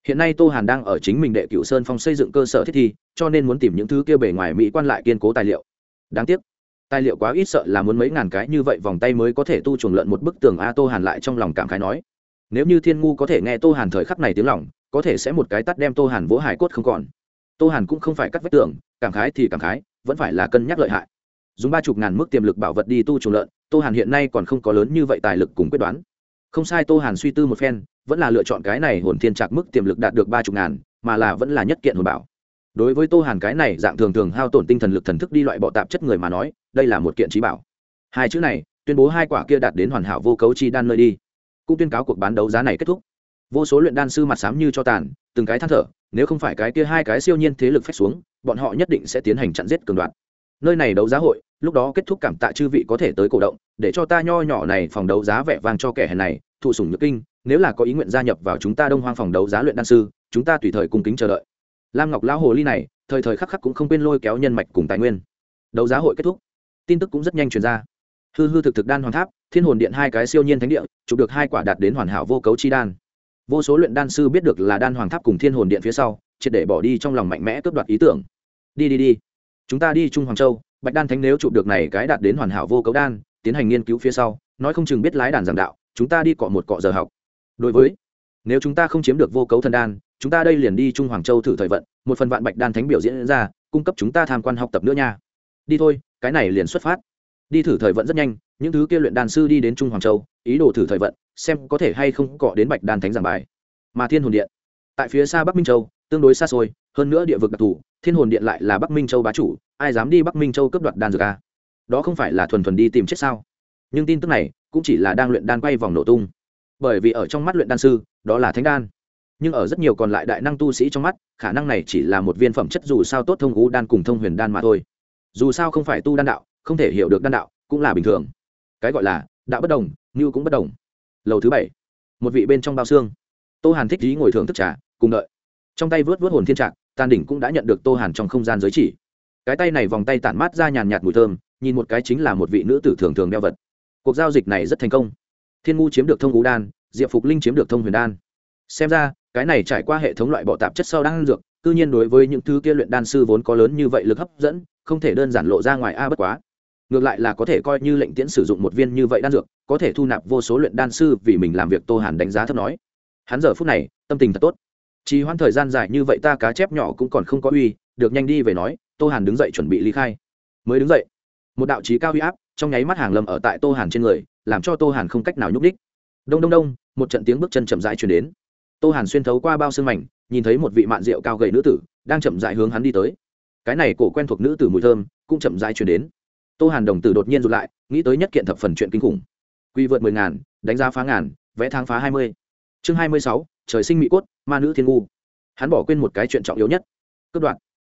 Hiện nay tô hàn đang ở chính mình đệ cửu sơn phong xây dựng cơ sở thiết thi cho nên muốn tìm những thứ kia bề ngoài mỹ quan lại kiên cố tài liệu. Đáng tiếc, tài liệu quá ít sợ là muốn mấy ngàn cái như vậy vòng tay mới có thể tu chuồng lợn một bức tường a tô hàn lại trong lòng cảm khái nói. Nếu như thiên ngu có thể nghe tô hàn thời khắc này tiếng lòng, có thể sẽ một cái tắt đem tô hàn vỗ hải cốt không còn. Tô hàn cũng không phải cắt vết tường, cảm khái thì cảm khái, vẫn phải là cân nhắc lợi hại. Dùng ba chục ngàn mức tiềm lực bảo vật đi tu chuồng lợn, tô hàn hiện nay còn không có lớn như vậy tài lực cùng quyết đoán. Không sai tô hàn suy tư một phen, vẫn là lựa chọn cái này hồn thiên trạc mức tiềm lực đạt được ba chục ngàn, mà là vẫn là nhất kiện hồn bảo đối với tô hàn cái này dạng thường thường hao tổn tinh thần lực thần thức đi loại bọ tạp chất người mà nói, đây là một kiện trí bảo. Hai chữ này tuyên bố hai quả kia đạt đến hoàn hảo vô cấu chi đan nơi đi. Cũng tuyên cáo cuộc bán đấu giá này kết thúc. Vô số luyện đan sư mặt sám như cho tàn, từng cái than thở, nếu không phải cái kia hai cái siêu nhiên thế lực phép xuống, bọn họ nhất định sẽ tiến hành chặn giết cường đoạt. Nơi này đấu giá hội, lúc đó kết thúc cảm tạ chư vị có thể tới cổ động, để cho ta nho nhỏ này phòng đấu giá vẻ vang cho kẻ hèn này, thụ sủng nhược kinh, nếu là có ý nguyện gia nhập vào chúng ta đông hoang phòng đấu giá luyện đan sư, chúng ta tùy thời cung kính chờ đợi lam ngọc lão hồ ly này, thời thời khắc khắc cũng không quên lôi kéo nhân mạch cùng tài nguyên. Đấu giá hội kết thúc. Tin tức cũng rất nhanh truyền ra. Hư hư thực thực đan hoàng tháp, thiên hồn điện hai cái siêu nhiên thánh địa, chụp được hai quả đạt đến hoàn hảo vô cấu chi đan. Vô số luyện đan sư biết được là đan hoàng tháp cùng thiên hồn điện phía sau, triệt để bỏ đi trong lòng mạnh mẽ cướp đoạt ý tưởng. Đi đi đi. Chúng ta đi trung hoàng châu, bạch đan thánh nếu chụp được này cái đạt đến hoàn hảo vô cấu đan, tiến hành nghiên cứu phía sau, nói không chừng biết lái đàn giảng đạo, chúng ta đi cọ một cọ giờ học. Đối với, nếu chúng ta không chiếm được vô cấu thần đan chúng ta đây liền đi trung hoàng châu thử thời vận, một phần vạn bạch đan thánh biểu diễn ra, cung cấp chúng ta tham quan học tập nữa nha. Đi thôi, cái này liền xuất phát. Đi thử thời vận rất nhanh, những thứ kia luyện đan sư đi đến trung hoàng châu, ý đồ thử thời vận, xem có thể hay không cọ đến bạch đan thánh giảng bài. Mà thiên hồn điện, tại phía xa bắc minh châu, tương đối xa xôi, hơn nữa địa vực đặc thù, thiên hồn điện lại là bắc minh châu bá chủ, ai dám đi bắc minh châu cấp đoạt đan dược a đó không phải là thuần thuần đi tìm chết sao? Nhưng tin tức này cũng chỉ là đang luyện đan quay vòng nổ tung. Bởi vì ở trong mắt luyện đan sư, đó là thánh đan nhưng ở rất nhiều còn lại đại năng tu sĩ trong mắt, khả năng này chỉ là một viên phẩm chất dù sao tốt thông ngũ đan cùng thông huyền đan mà thôi. Dù sao không phải tu đan đạo, không thể hiểu được đan đạo, cũng là bình thường. Cái gọi là đạo bất đồng, như cũng bất đồng. Lầu thứ bảy, một vị bên trong bao xương. Tô hàn thích ý ngồi thưởng thức trà, cùng đợi. Trong tay vớt vớt hồn thiên trạng tàn đỉnh cũng đã nhận được tô hàn trong không gian giới chỉ. Cái tay này vòng tay tản mát ra nhàn nhạt mùi thơm, nhìn một cái chính là một vị nữ tử thường thường đeo vật. Cuộc giao dịch này rất thành công. Thiên ngu chiếm được thông ngũ đan, diệp phục linh chiếm được thông huyền đan. Xem ra cái này trải qua hệ thống loại bỏ tạp chất sau đang dược, tự nhiên đối với những thứ kia luyện đan sư vốn có lớn như vậy lực hấp dẫn, không thể đơn giản lộ ra ngoài a bất quá. Ngược lại là có thể coi như lệnh tiễn sử dụng một viên như vậy đan dược, có thể thu nạp vô số luyện đan sư vì mình làm việc tô hàn đánh giá thấp nói. Hắn giờ phút này, tâm tình thật tốt. Chỉ hoãn thời gian dài như vậy ta cá chép nhỏ cũng còn không có uy, được nhanh đi về nói, tô hàn đứng dậy chuẩn bị ly khai. Mới đứng dậy, một đạo trí cao huy áp trong nháy mắt hàng lầm ở tại tô hàn trên người, làm cho tô hàn không cách nào nhúc đích đông đông đông, một trận tiếng bước chân chậm rãi chuyển đến tô hàn xuyên thấu qua bao xương mảnh, nhìn thấy một vị mạn rượu cao gầy nữ tử, đang chậm rãi hướng hắn đi tới. Cái này cổ quen thuộc nữ tử mùi thơm, cũng chậm rãi chuyển đến. Tô hàn đồng tử đột nhiên rụt lại, nghĩ tới nhất kiện thập phần chuyện kinh khủng. Quy vượt mười ngàn, đánh giá phá ngàn vẽ thang phá hai mươi. Chương hai mươi sáu, trời sinh mỹ cốt, ma nữ thiên ngu. Hắn bỏ quên một cái chuyện trọng yếu nhất. Cướp đoạn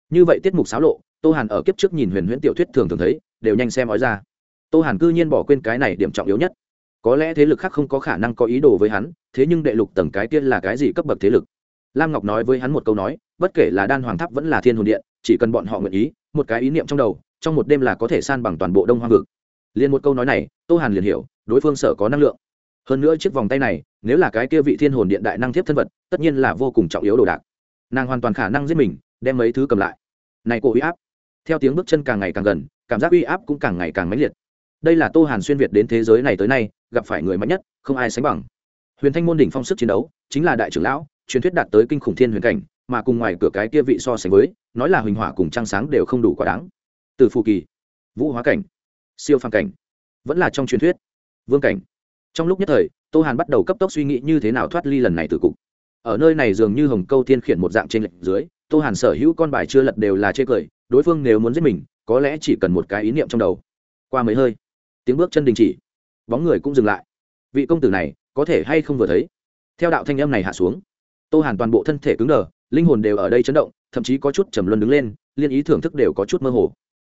như vậy tiết mục xáo lộ, tô hàn ở kiếp trước nhìn huyền huyễn tiểu thuyết thường thường thấy, đều nhanh xem nói ra. Tô hàn cư nhiên bỏ quên cái này điểm trọng yếu nhất có lẽ thế lực khác không có khả năng có ý đồ với hắn, thế nhưng đệ lục tầng cái tiên là cái gì cấp bậc thế lực? Lam ngọc nói với hắn một câu nói, bất kể là đan hoàng tháp vẫn là thiên hồn điện, chỉ cần bọn họ nguyện ý, một cái ý niệm trong đầu, trong một đêm là có thể san bằng toàn bộ đông hoang vực. Liền một câu nói này, tô hàn liền hiểu, đối phương sở có năng lượng. Hơn nữa chiếc vòng tay này, nếu là cái kia vị thiên hồn điện đại năng thiếp thân vật, tất nhiên là vô cùng trọng yếu đồ đạc. Nàng hoàn toàn khả năng giết mình, đem mấy thứ cầm lại. Này cổ uy áp. Theo tiếng bước chân càng ngày càng gần, cảm giác uy áp cũng càng ngày càng mãnh liệt đây là tô hàn xuyên việt đến thế giới này tới nay, gặp phải người mạnh nhất, không ai sánh bằng. Huyền thanh môn đỉnh phong sức chiến đấu, chính là đại trưởng lão, truyền thuyết đạt tới kinh khủng thiên huyền cảnh, mà cùng ngoài cửa cái kia vị so sánh với, nói là huỳnh hỏa cùng trăng sáng đều không đủ quá đáng. Từ phù kỳ, vũ hóa cảnh, siêu phàm cảnh, vẫn là trong truyền thuyết, vương cảnh. Trong lúc nhất thời, tô hàn bắt đầu cấp tốc suy nghĩ như thế nào thoát ly lần này từ cục. Ở nơi này dường như hồng câu thiên khiển một dạng trên lệnh dưới, tô hàn sở hữu con bài chưa lật đều là chê cười, đối phương nếu muốn giết mình, có lẽ chỉ cần một cái ý niệm trong đầu. Qua mấy hơi tiếng bước chân đình chỉ. Bóng người cũng dừng lại. Vị công tử này có thể hay không vừa thấy? Theo đạo thanh âm này hạ xuống, tô hàn toàn bộ thân thể cứng đờ, linh hồn đều ở đây chấn động, thậm chí có chút trầm luân đứng lên, liên ý thưởng thức đều có chút mơ hồ.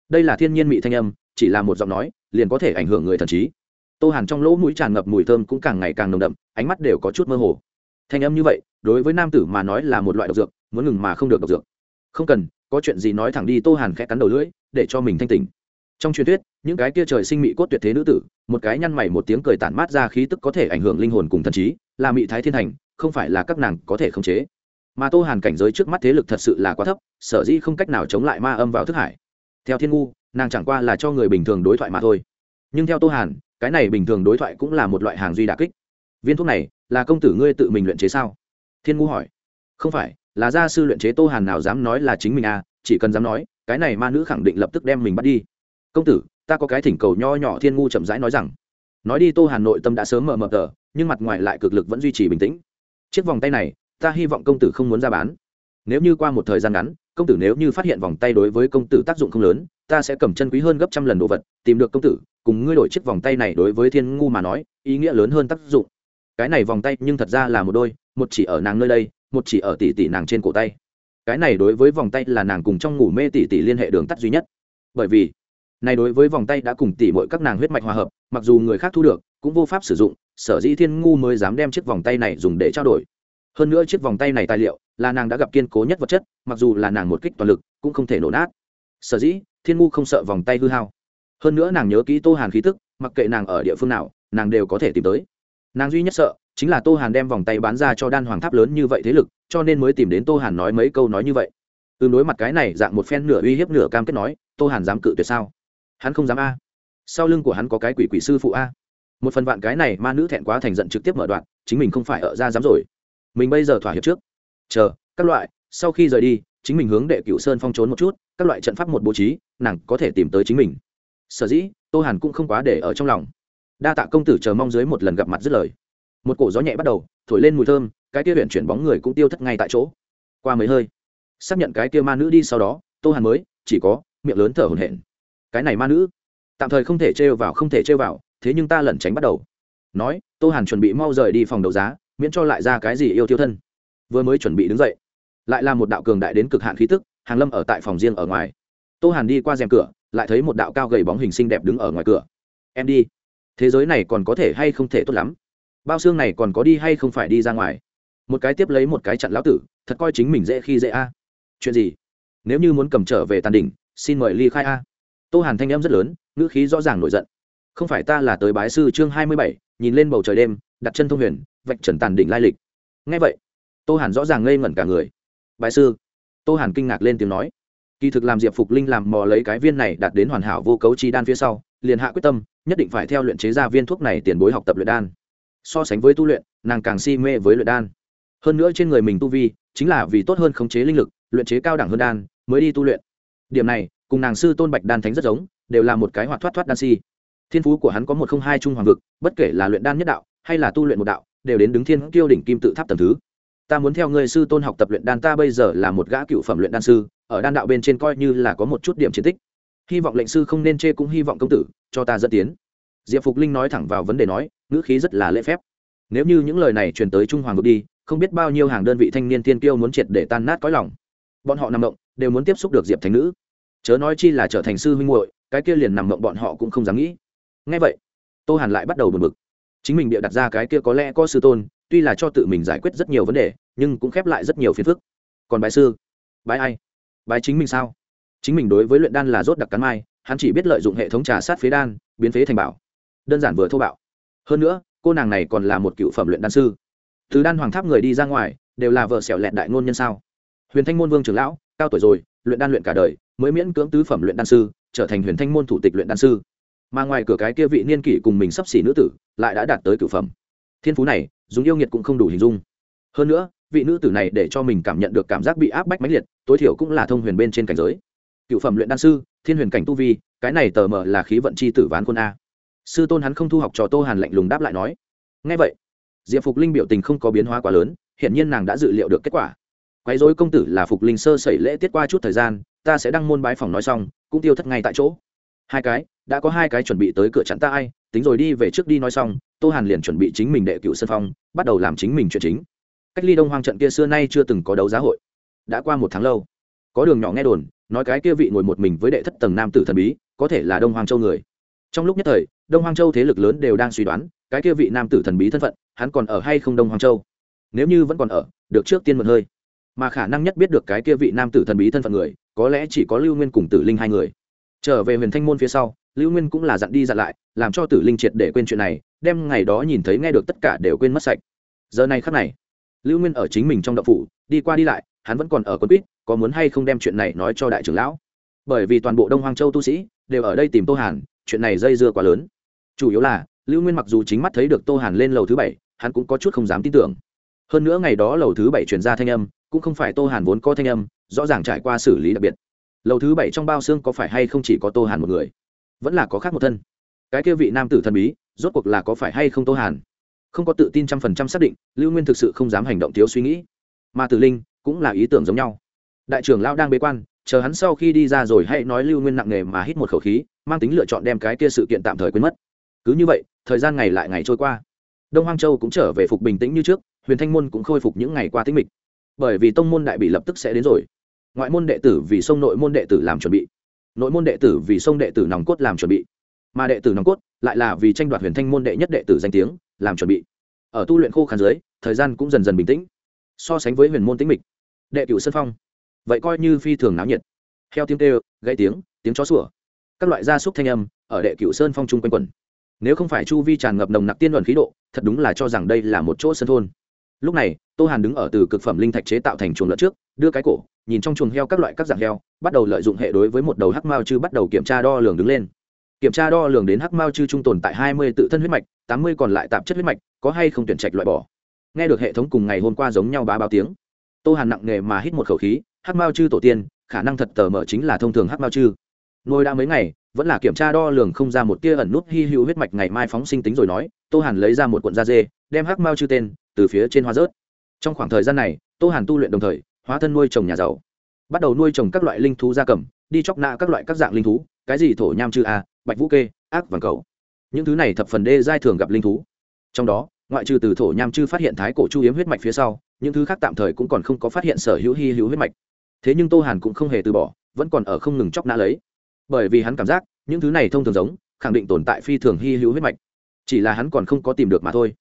Đây là thiên nhiên mị thanh âm, chỉ là một giọng nói, liền có thể ảnh hưởng người thần trí. Tô hàn trong lỗ mũi tràn ngập mùi thơm cũng càng ngày càng nồng đậm, ánh mắt đều có chút mơ hồ. Thanh âm như vậy, đối với nam tử mà nói là một loại độc dược, muốn ngừng mà không được độc dược. Không cần, có chuyện gì nói thẳng đi, tô hàn khẽ cắn đầu lưỡi, để cho mình thanh tỉnh trong truyền thuyết những cái kia trời sinh mỹ cốt tuyệt thế nữ tử một cái nhăn mày một tiếng cười tản mát ra khí tức có thể ảnh hưởng linh hồn cùng thần trí là mỹ thái thiên hành, không phải là các nàng có thể khống chế. Mà tô hàn cảnh giới trước mắt thế lực thật sự là quá thấp sở dĩ không cách nào chống lại ma âm vào thức hải. Theo thiên ngu nàng chẳng qua là cho người bình thường đối thoại mà thôi. Nhưng theo tô hàn cái này bình thường đối thoại cũng là một loại hàng duy đà kích. Viên thuốc này là công tử ngươi tự mình luyện chế sao? Thiên ngu hỏi. Không phải là gia sư luyện chế tô hàn nào dám nói là chính mình à chỉ cần dám nói cái này ma nữ khẳng định lập tức đem mình bắt đi công tử, ta có cái thỉnh cầu nho nhỏ thiên ngu chậm rãi nói rằng. Nói đi, tô hàn nội tâm đã sớm mờ mờ tờ, nhưng mặt ngoài lại cực lực vẫn duy trì bình tĩnh. Chiếc vòng tay này, ta hy vọng công tử không muốn ra bán. Nếu như qua một thời gian ngắn, công tử nếu như phát hiện vòng tay đối với công tử tác dụng không lớn, ta sẽ cầm chân quý hơn gấp trăm lần đồ vật, tìm được công tử, cùng ngươi đổi chiếc vòng tay này đối với thiên ngu mà nói, ý nghĩa lớn hơn tác dụng. Cái này vòng tay, nhưng thật ra là một đôi, một chỉ ở nàng nơi đây, một chỉ ở tỷ tỷ nàng trên cổ tay. Cái này đối với vòng tay là nàng cùng trong ngủ mê tỷ tỷ liên hệ đường tắt duy nhất. Bởi vì này đối với vòng tay đã cùng tỷ mọi các nàng huyết mạch hòa hợp, mặc dù người khác thu được, cũng vô pháp sử dụng, sở dĩ thiên ngu mới dám đem chiếc vòng tay này dùng để trao đổi. Hơn nữa chiếc vòng tay này tài liệu, là nàng đã gặp kiên cố nhất vật chất, mặc dù là nàng một kích toàn lực, cũng không thể nổ nát. Sở dĩ, thiên ngu không sợ vòng tay hư hao. Hơn nữa nàng nhớ kỹ tô hàn khí tức, mặc kệ nàng ở địa phương nào, nàng đều có thể tìm tới. Nàng duy nhất sợ, chính là tô hàn đem vòng tay bán ra cho đan hoàng tháp lớn như vậy thế lực, cho nên mới tìm đến tô hàn nói mấy câu nói như vậy. Tương đối mặt cái này, dạng một phen nửa uy hiếp nửa cam kết nói, tô hàn dám cự tuyệt sao? Hắn không dám a. Sau lưng của hắn có cái quỷ quỷ sư phụ a. Một phần vạn cái này ma nữ thẹn quá thành giận trực tiếp mở đoạn, chính mình không phải ở ra dám rồi. Mình bây giờ thỏa hiệp trước. Chờ, các loại, sau khi rời đi, chính mình hướng đệ cựu sơn phong trốn một chút, các loại trận pháp một bố trí, nàng có thể tìm tới chính mình. Sở dĩ, tô hàn cũng không quá để ở trong lòng. Đa tạ công tử chờ mong dưới một lần gặp mặt dứt lời. Một cổ gió nhẹ bắt đầu, thổi lên mùi thơm, cái kia huyện chuyển bóng người cũng tiêu thất ngay tại chỗ. Qua mấy hơi, xác nhận cái kia ma nữ đi sau đó, tô hàn mới, chỉ có, miệng lớn thở hổn hển cái này ma nữ. Tạm thời không thể trêu vào, không thể trêu vào, thế nhưng ta lẩn tránh bắt đầu. Nói, tô hàn chuẩn bị mau rời đi phòng đấu giá, miễn cho lại ra cái gì yêu tiêu thân. Vừa mới chuẩn bị đứng dậy, lại là một đạo cường đại đến cực hạn khí tức, hàng lâm ở tại phòng riêng ở ngoài. Tô hàn đi qua rèm cửa, lại thấy một đạo cao gầy bóng hình xinh đẹp đứng ở ngoài cửa. Em đi. Thế giới này còn có thể hay không thể tốt lắm? Bao xương này còn có đi hay không phải đi ra ngoài? Một cái tiếp lấy một cái chặn lão tử, thật coi chính mình dễ khi dễ a. Chuyện gì? Nếu như muốn cầm trở về tàn đỉnh, xin mời ly khai a tô hàn thanh em rất lớn, ngữ khí rõ ràng nổi giận. Không phải ta là tới bái sư chương hai mươi bảy, nhìn lên bầu trời đêm, đặt chân thông huyền, vạch trần tàn đỉnh lai lịch. Ngay vậy, tô hàn rõ ràng ngây ngẩn cả người. Bái sư? Tô hàn kinh ngạc lên tiếng nói. Kỳ thực làm diệp phục linh làm mò lấy cái viên này đạt đến hoàn hảo vô cấu chi đan phía sau, liền hạ quyết tâm, nhất định phải theo luyện chế ra viên thuốc này tiền bối học tập luyện đan. So sánh với tu luyện, nàng càng si mê với luyện đan. Hơn nữa trên người mình tu vi, chính là vì tốt hơn khống chế linh lực, luyện chế cao đẳng hơn đan, mới đi tu luyện. Điểm này cùng nàng sư tôn bạch đan thánh rất giống, đều là một cái hoạt thoát thoát đan si. Thiên phú của hắn có một không hai trung hoàng vực, bất kể là luyện đan nhất đạo, hay là tu luyện một đạo, đều đến đứng thiên kiêu đỉnh kim tự tháp tầm thứ. Ta muốn theo người sư tôn học tập luyện đan, ta bây giờ là một gã cựu phẩm luyện đan sư, ở đan đạo bên trên coi như là có một chút điểm chiến tích. Hy vọng lệnh sư không nên chê cũng hy vọng công tử, cho ta dẫn tiến. Diệp phục linh nói thẳng vào vấn đề nói, ngữ khí rất là lễ phép. Nếu như những lời này truyền tới trung hoàng vực đi, không biết bao nhiêu hàng đơn vị thanh niên tiên kiêu muốn triệt để tan nát cõi lòng. Bọn họ nằm động, đều muốn tiếp xúc được diệp thành nữ chớ nói chi là trở thành sư huynh muội, cái kia liền nằm mộng bọn họ cũng không dám nghĩ. Ngay vậy, tô hàn lại bắt đầu buồn bực. Chính mình bịa đặt ra cái kia có lẽ có sư tôn, tuy là cho tự mình giải quyết rất nhiều vấn đề, nhưng cũng khép lại rất nhiều phiền phức. Còn bài sư, bài ai? Bài chính mình sao? Chính mình đối với luyện đan là rốt đặc cắn mai, hắn chỉ biết lợi dụng hệ thống trà sát phế đan, biến phế thành bảo. Đơn giản vừa thô bạo. Hơn nữa, cô nàng này còn là một cựu phẩm luyện đan sư. Từ đan hoàng tháp người đi ra ngoài, đều là vợ xẻo lẹn đại ngôn nhân sao? Huyền thanh môn vương trưởng lão, cao tuổi rồi luyện đan luyện cả đời, mới miễn cưỡng tứ phẩm luyện đan sư, trở thành huyền thanh môn thủ tịch luyện đan sư. Mà ngoài cửa cái kia vị niên kỷ cùng mình sắp xỉ nữ tử, lại đã đạt tới cửu phẩm. Thiên phú này, dùng yêu nghiệt cũng không đủ hình dung. Hơn nữa, vị nữ tử này để cho mình cảm nhận được cảm giác bị áp bách mãnh liệt, tối thiểu cũng là thông huyền bên trên cảnh giới. Cựu phẩm luyện đan sư, thiên huyền cảnh tu vi, cái này tờ mờ là khí vận c h i tử ván quân a. Sư tôn hắn không thu học trò tô hàn lạnh lùng đáp lại nói. Ngay vậy, diệp phục linh biểu tình không có biến hóa quá lớn, hiển nhiên nàng đã dự liệu được kết quả quấy rối công tử là phục linh sơ sẩy lễ tiết qua chút thời gian, ta sẽ đăng môn bái phòng nói xong, cũng tiêu thất ngay tại chỗ. Hai cái, đã có hai cái chuẩn bị tới cửa chặn ta ai, tính rồi đi về trước đi nói xong, tô hàn liền chuẩn bị chính mình đệ cựu sân phong, bắt đầu làm chính mình chuyện chính. Cách ly đông hoang trận kia xưa nay chưa từng có đấu giá hội. Đã qua một tháng lâu. Có đường nhỏ nghe đồn, nói cái kia vị ngồi một mình với đệ thất tầng nam tử thần bí, có thể là đông hoang châu người. Trong lúc nhất thời, đông hoang châu thế lực lớn đều đang suy đoán, cái kia vị nam tử thần bí thân phận, hắn còn ở hay không đông hoang châu? Nếu như vẫn còn ở, được trước tiên một hơi mà khả năng nhất biết được cái kia vị nam tử thần bí thân phận người, có lẽ chỉ có lưu nguyên cùng tử linh hai người. Trở về huyền thanh môn phía sau, lưu nguyên cũng là dặn đi dặn lại, làm cho tử linh triệt để quên chuyện này, đem ngày đó nhìn thấy nghe được tất cả đều quên mất sạch. Giờ này khắc này, lưu nguyên ở chính mình trong đậu phủ, đi qua đi lại, hắn vẫn còn ở quân quýt, có muốn hay không đem chuyện này nói cho đại trưởng lão. Bởi vì toàn bộ đông hoang châu tu sĩ đều ở đây tìm tô hàn, chuyện này dây dưa quá lớn. Chủ yếu là, lưu nguyên mặc dù chính mắt thấy được tô hàn lên lầu thứ bảy, hắn cũng có chút không dám tin tưởng. Hơn nữa ngày đó lầu thứ bảy chuyển ra thanh âm cũng không phải tô hàn vốn có thanh âm, rõ ràng trải qua xử lý đặc biệt. Lầu thứ bảy trong bao xương có phải hay không chỉ có tô hàn một người? Vẫn là có khác một thân. Cái kia vị nam tử thần bí, rốt cuộc là có phải hay không tô hàn? Không có tự tin trăm phần trăm xác định, lưu nguyên thực sự không dám hành động thiếu suy nghĩ. Mà tử linh cũng là ý tưởng giống nhau. Đại trưởng lão đang bế quan, chờ hắn sau khi đi ra rồi hãy nói lưu nguyên nặng nề mà hít một khẩu khí, mang tính lựa chọn đem cái kia sự kiện tạm thời quên mất. Cứ như vậy, thời gian ngày lại ngày trôi qua. Đông hoang châu cũng trở về phục bình tĩnh như trước, huyền thanh môn cũng khôi phục những ngày qua tĩnh mịch bởi vì tông môn đại bị lập tức sẽ đến rồi. Ngoại môn đệ tử vì sông nội môn đệ tử làm chuẩn bị. Nội môn đệ tử vì sông đệ tử nòng cốt làm chuẩn bị. Mà đệ tử nòng cốt lại là vì tranh đoạt huyền thanh môn đệ nhất đệ tử danh tiếng, làm chuẩn bị. Ở tu luyện khô khăn dưới, thời gian cũng dần dần bình tĩnh. So sánh với huyền môn tĩnh mịch, đệ cửu sân phong, vậy coi như phi thường náo nhiệt. Heo tiếng kêu, gãy tiếng tiếng chó sủa. Các loại gia súc thanh âm ở đệ cửu sơn phong trung quanh quẩn. Nếu không phải chu vi tràn ngập nồng nặc tiên luận khí độ, thật đúng là cho rằng đây là một chỗ sân thôn lúc này, tô hàn đứng ở từ cực phẩm linh thạch chế tạo thành chuồng lợn trước, đưa cái cổ, nhìn trong chuồng heo các loại các dạng heo, bắt đầu lợi dụng hệ đối với một đầu hắc mao chư bắt đầu kiểm tra đo lường đứng lên. Kiểm tra đo lường đến hắc mao chư trung tồn tại hai mươi tự thân huyết mạch, tám mươi còn lại tạp chất huyết mạch, có hay không tuyển trạch loại bỏ. Nghe được hệ thống cùng ngày hôm qua giống nhau bá báo tiếng, tô hàn nặng nề mà hít một khẩu khí, hắc mao chư tổ tiên, khả năng thật tờ mở chính là thông thường hắc mao chư. Ngồi đã mấy ngày, vẫn là kiểm tra đo lường không ra một tia ẩn nút hy hữu huyết mạch ngày mai phóng sinh tính rồi nói, tô hàn lấy ra một cuộn da dê, đem hắc mao chư tên từ phía trên hoa rớt. Trong khoảng thời gian này, tô hàn tu luyện đồng thời, hóa thân nuôi trồng nhà giàu. Bắt đầu nuôi trồng các loại linh thú gia cầm, đi chóc nạ các loại các dạng linh thú, cái gì thổ nham chư a, bạch vũ kê, ác vàng cầu. Những thứ này thập phần đê giai thường gặp linh thú. Trong đó, ngoại trừ từ thổ nham chư phát hiện thái cổ chu hiếm huyết mạch phía sau, những thứ khác tạm thời cũng còn không có phát hiện sở hữu hy hữu huyết mạch. Thế nhưng tô hàn cũng không hề từ bỏ, vẫn còn ở không ngừng chóc nã lấy. Bởi vì hắn cảm giác, những thứ này thông thường giống, khẳng định tồn tại phi thường hy hữu huyết mạch. Chỉ là hắn còn không có tìm được mà thôi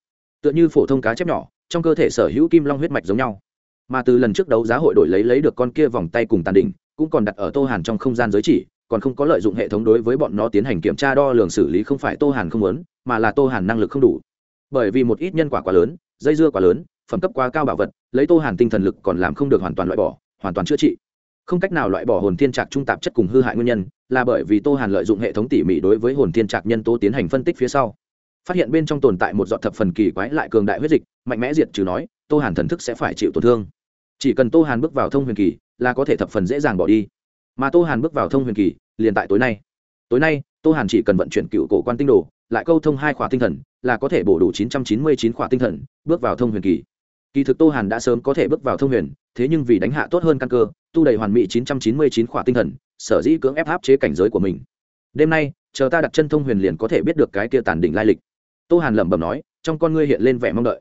tựa như phổ thông cá chép nhỏ, trong cơ thể sở hữu kim long huyết mạch giống nhau. Mà từ lần trước đấu giá hội đổi lấy lấy được con kia vòng tay cùng tàn đỉnh, cũng còn đặt ở tô hàn trong không gian giới chỉ, còn không có lợi dụng hệ thống đối với bọn nó tiến hành kiểm tra đo lường xử lý không phải tô hàn không muốn, mà là tô hàn năng lực không đủ. Bởi vì một ít nhân quả quá lớn, dây dưa quá lớn, phẩm cấp quá cao bảo vật, lấy tô hàn tinh thần lực còn làm không được hoàn toàn loại bỏ, hoàn toàn chữa trị. Không cách nào loại bỏ hồn thiên trạc trung tạp chất cùng hư hại nguyên nhân, là bởi vì tô hàn lợi dụng hệ thống tỉ mỉ đối với hồn thiên trạc nhân tố tiến hành phân tích phía sau phát hiện bên trong tồn tại một dọn thập phần kỳ quái lại cường đại huyết dịch, mạnh mẽ diệt trừ nói, tô hàn thần thức sẽ phải chịu tổn thương. Chỉ cần tô hàn bước vào thông huyền kỳ, là có thể thập phần dễ dàng bỏ đi. Mà tô hàn bước vào thông huyền kỳ, liền tại tối nay. Tối nay, tô hàn chỉ cần vận chuyển cựu cổ quan tinh đồ, lại câu thông hai khóa tinh thần, là có thể bổ đủ chín trăm chín mươi chín khóa tinh thần, bước vào thông huyền kỳ. Kỳ thực tô hàn đã sớm có thể bước vào thông huyền, thế nhưng vì đánh hạ tốt hơn căn cơ, tu đầy hoàn mỹ chín trăm chín mươi chín khóa tinh thần, sở dĩ cưỡng ép áp chế cảnh giới của mình. Đêm nay, chờ ta đặt chân thông huyền liền có thể biết được cái kia tàn đỉnh lai lịch tô hàn lẩm bẩm nói, trong con ngươi hiện lên vẻ mong đợi.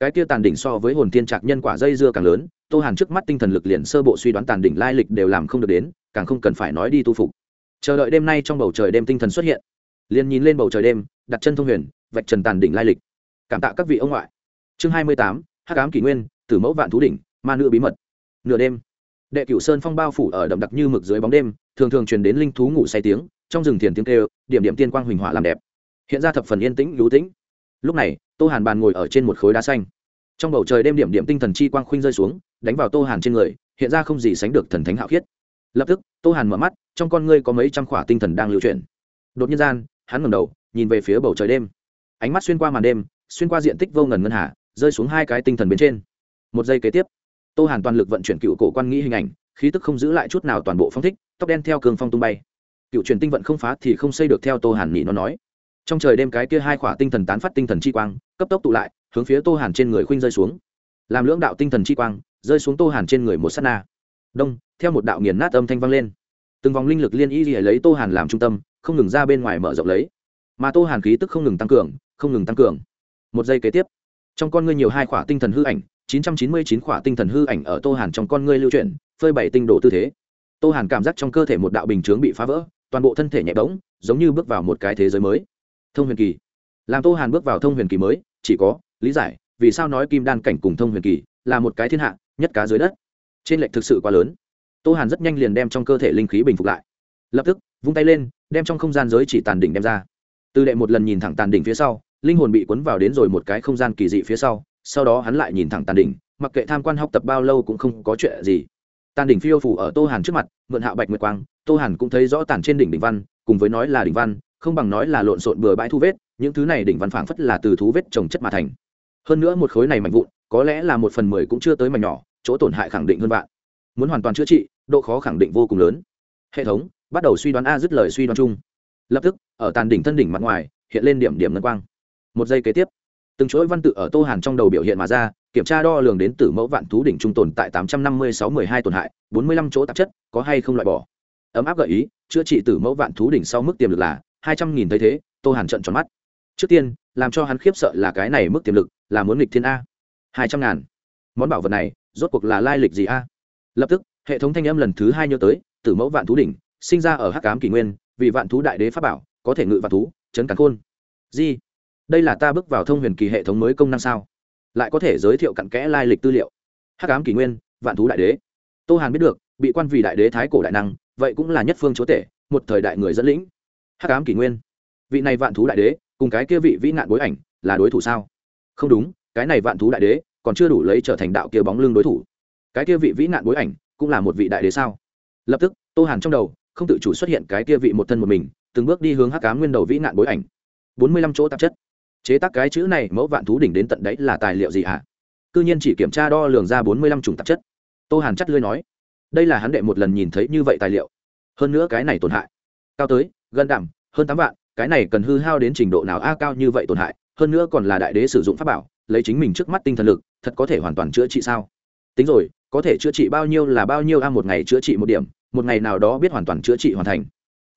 Cái kia tàn đỉnh so với hồn thiên trạc nhân quả dây dưa càng lớn, tô hàn trước mắt tinh thần lực liền sơ bộ suy đoán tàn đỉnh lai lịch đều làm không được đến, càng không cần phải nói đi tu phục. Chờ đợi đêm nay trong bầu trời đêm tinh thần xuất hiện, liền nhìn lên bầu trời đêm, đặt chân thông huyền, vạch trần tàn đỉnh lai lịch. Cảm tạ các vị ông ngoại. Chương hai mươi tám, hắc ám kỷ nguyên, tử mẫu vạn thú đỉnh, ma nữ bí mật. Nửa đêm, đệ cửu sơn phong bao phủ ở đậm đặc như mực dưới bóng đêm, thường thường truyền đến linh thú ngủ say tiếng, trong rừng thiền tiếng kêu, điểm điểm tiên quang huỳnh hỏa làm đẹp hiện ra thập phần yên tĩnh lú tĩnh. Lúc này, tô hàn bàn ngồi ở trên một khối đá xanh. Trong bầu trời đêm điểm điểm tinh thần chi quang khuynh rơi xuống, đánh vào tô hàn trên người, hiện ra không gì sánh được thần thánh hạo khiết. Lập tức, tô hàn mở mắt, trong con ngươi có mấy trăm khỏa tinh thần đang lưu chuyển. Đột nhiên gian, hắn ngầm đầu, nhìn về phía bầu trời đêm. Ánh mắt xuyên qua màn đêm, xuyên qua diện tích vô ngần ngân hà, rơi xuống hai cái tinh thần bên trên. Một giây kế tiếp, tô hàn toàn lực vận chuyển cựu cổ quan nghĩ hình ảnh, khí tức không giữ lại chút nào toàn bộ phong thích, tóc đen theo cường phong tung bay. Cựu truyền tinh vận không phá thì không xây được theo tô hàn nghĩ nó nói trong trời đêm cái kia hai khỏa tinh thần tán phát tinh thần chi quang, cấp tốc tụ lại, hướng phía tô hàn trên người khuynh rơi xuống. Làm lưỡng đạo tinh thần chi quang, rơi xuống tô hàn trên người một s á t na. Đông, theo một đạo nghiền nát âm thanh vang lên. Từng vòng linh lực liên y lìa lấy tô hàn làm trung tâm, không ngừng ra bên ngoài mở rộng lấy. Mà tô hàn khí tức không ngừng tăng cường, không ngừng tăng cường. Một giây kế tiếp, trong con ngươi nhiều hai khỏa tinh thần hư ảnh, chín trăm chín mươi chín khỏa tinh thần hư ảnh ở tô hàn trong con ngươi lưu chuyển, phơi bảy tinh đồ tư thế. Tô hàn cảm giác trong cơ thể một đạo bình chướng bị phá vỡ, toàn bộ thân thể nhẹ bỗng, giống như bước vào một cái thế giới mới thông huyền kỳ. Làm tô hàn bước vào thông huyền kỳ mới, chỉ có, lý giải, vì sao nói kim đan cảnh cùng thông huyền kỳ là một cái thiên hạ, nhất cá dưới đất. Trên lệnh thực sự quá lớn. Tô hàn rất nhanh liền đem trong cơ thể linh khí bình phục lại. Lập tức, vung tay lên, đem trong không gian giới chỉ tàn đỉnh đem ra. Từ đệ một lần nhìn thẳng tàn đỉnh phía sau, linh hồn bị cuốn vào đến rồi một cái không gian kỳ dị phía sau sau đó hắn lại nhìn thẳng tàn đỉnh, mặc kệ tham quan học tập bao lâu cũng không có chuyện gì. Tàn đỉnh phiêu phủ ở tô hàn trước mặt, mượn hạ bạch nguyệt quang, tô hàn cũng thấy rõ tàn trên đỉnh đỉnh văn, cùng với nói là đỉnh văn không bằng nói là lộn xộn bừa bãi thu vết, những thứ này đỉnh văn phảng phất là từ thú vết trồng chất mà thành. Hơn nữa một khối này mạnh vụn, có lẽ là một phần mười cũng chưa tới mảnh nhỏ, chỗ tổn hại khẳng định hơn bạn muốn hoàn toàn chữa trị, độ khó khẳng định vô cùng lớn. Hệ thống, bắt đầu suy đoán a dứt lời suy đoán chung. Lập tức, ở tàn đỉnh thân đỉnh mặt ngoài, hiện lên điểm điểm ngân quang. Một giây kế tiếp, từng chuỗi văn tự ở tô hàn trong đầu biểu hiện mà ra, kiểm tra đo lường đến từ mẫu vạn thú đỉnh trung tồn tại tám trăm năm mươi sáu mười hai tổn hại, bốn mươi lăm chỗ tạp chất, có hay không loại bỏ. Ấm áp gợi ý, chữa trị từ mẫu vạn thú đỉnh sau mức tiềm lực là hai trăm nghìn thấy thế, tô hàn trận tròn mắt. Trước tiên, làm cho hắn khiếp sợ là cái này mức tiềm lực, là muốn nghịch thiên a. hai trăm ngàn món bảo vật này, rốt cuộc là lai lịch gì a? Lập tức, hệ thống thanh âm lần thứ hai nhớ tới, tử mẫu vạn thú đỉnh, sinh ra ở hắc cám kỷ nguyên, vì vạn thú đại đế pháp bảo, có thể ngự vạn thú, chấn cắn khôn. Di đây là ta bước vào thông huyền kỳ hệ thống mới công năng sao? Lại có thể giới thiệu cặn kẽ lai lịch tư liệu. Hắc ám kỷ nguyên, vạn thú đại đế. Tô hàn biết được, bị quan vì đại đế thái cổ đại năng, vậy cũng là nhất phương chúa tể, một thời đại người dẫn lĩnh hắc ám kỷ nguyên. Vị này vạn thú đại đế, cùng cái kia vị vĩ nạn bối ảnh, là đối thủ sao? Không đúng, cái này vạn thú đại đế, còn chưa đủ lấy trở thành đạo kia bóng lưng đối thủ. Cái kia vị vĩ nạn bối ảnh, cũng là một vị đại đế sao? Lập tức, tô hàn trong đầu, không tự chủ xuất hiện cái kia vị một thân một mình, từng bước đi hướng hắc ám nguyên đầu vĩ nạn bối ảnh. Bốn mươi lăm chỗ tạp chất. Chế tác cái chữ này, mẫu vạn thú đỉnh đến tận đấy là tài liệu gì hả? Cư nhiên chỉ kiểm tra đo lường ra bốn mươi lăm chủng tạp chất. Tô hàn chắt lưỡi nói, đây là hắn đệ một lần nhìn thấy như vậy tài liệu. Hơn nữa cái này tổn hại. Cao tới gần đảm, hơn tám vạn, cái này cần hư hao đến trình độ nào a cao như vậy tổn hại, hơn nữa còn là đại đế sử dụng pháp bảo, lấy chính mình trước mắt tinh thần lực, thật có thể hoàn toàn chữa trị sao? Tính rồi, có thể chữa trị bao nhiêu là bao nhiêu a, một ngày chữa trị một điểm, một ngày nào đó biết hoàn toàn chữa trị hoàn thành.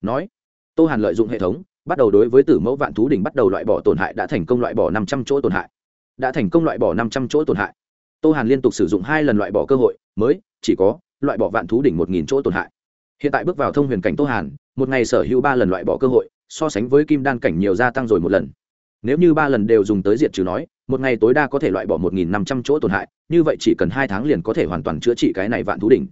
Nói, tô hàn lợi dụng hệ thống, bắt đầu đối với tử mẫu vạn thú đỉnh bắt đầu loại bỏ tổn hại đã thành công loại bỏ năm trăm chỗ tổn hại. Đã thành công loại bỏ năm trăm chỗ tổn hại. Tô hàn liên tục sử dụng hai lần loại bỏ cơ hội, mới, chỉ có, loại bỏ vạn thú đỉnh một nghìn chỗ tổn hại. Hiện tại bước vào thông huyền cảnh tô hàn một ngày sở hữu ba lần loại bỏ cơ hội, so sánh với kim đan cảnh nhiều gia tăng rồi một lần. Nếu như ba lần đều dùng tới diệt trừ nói, một ngày tối đa có thể loại bỏ một nghìn năm trăm chỗ tổn hại, như vậy chỉ cần hai tháng liền có thể hoàn toàn chữa trị cái này vạn thú đỉnh.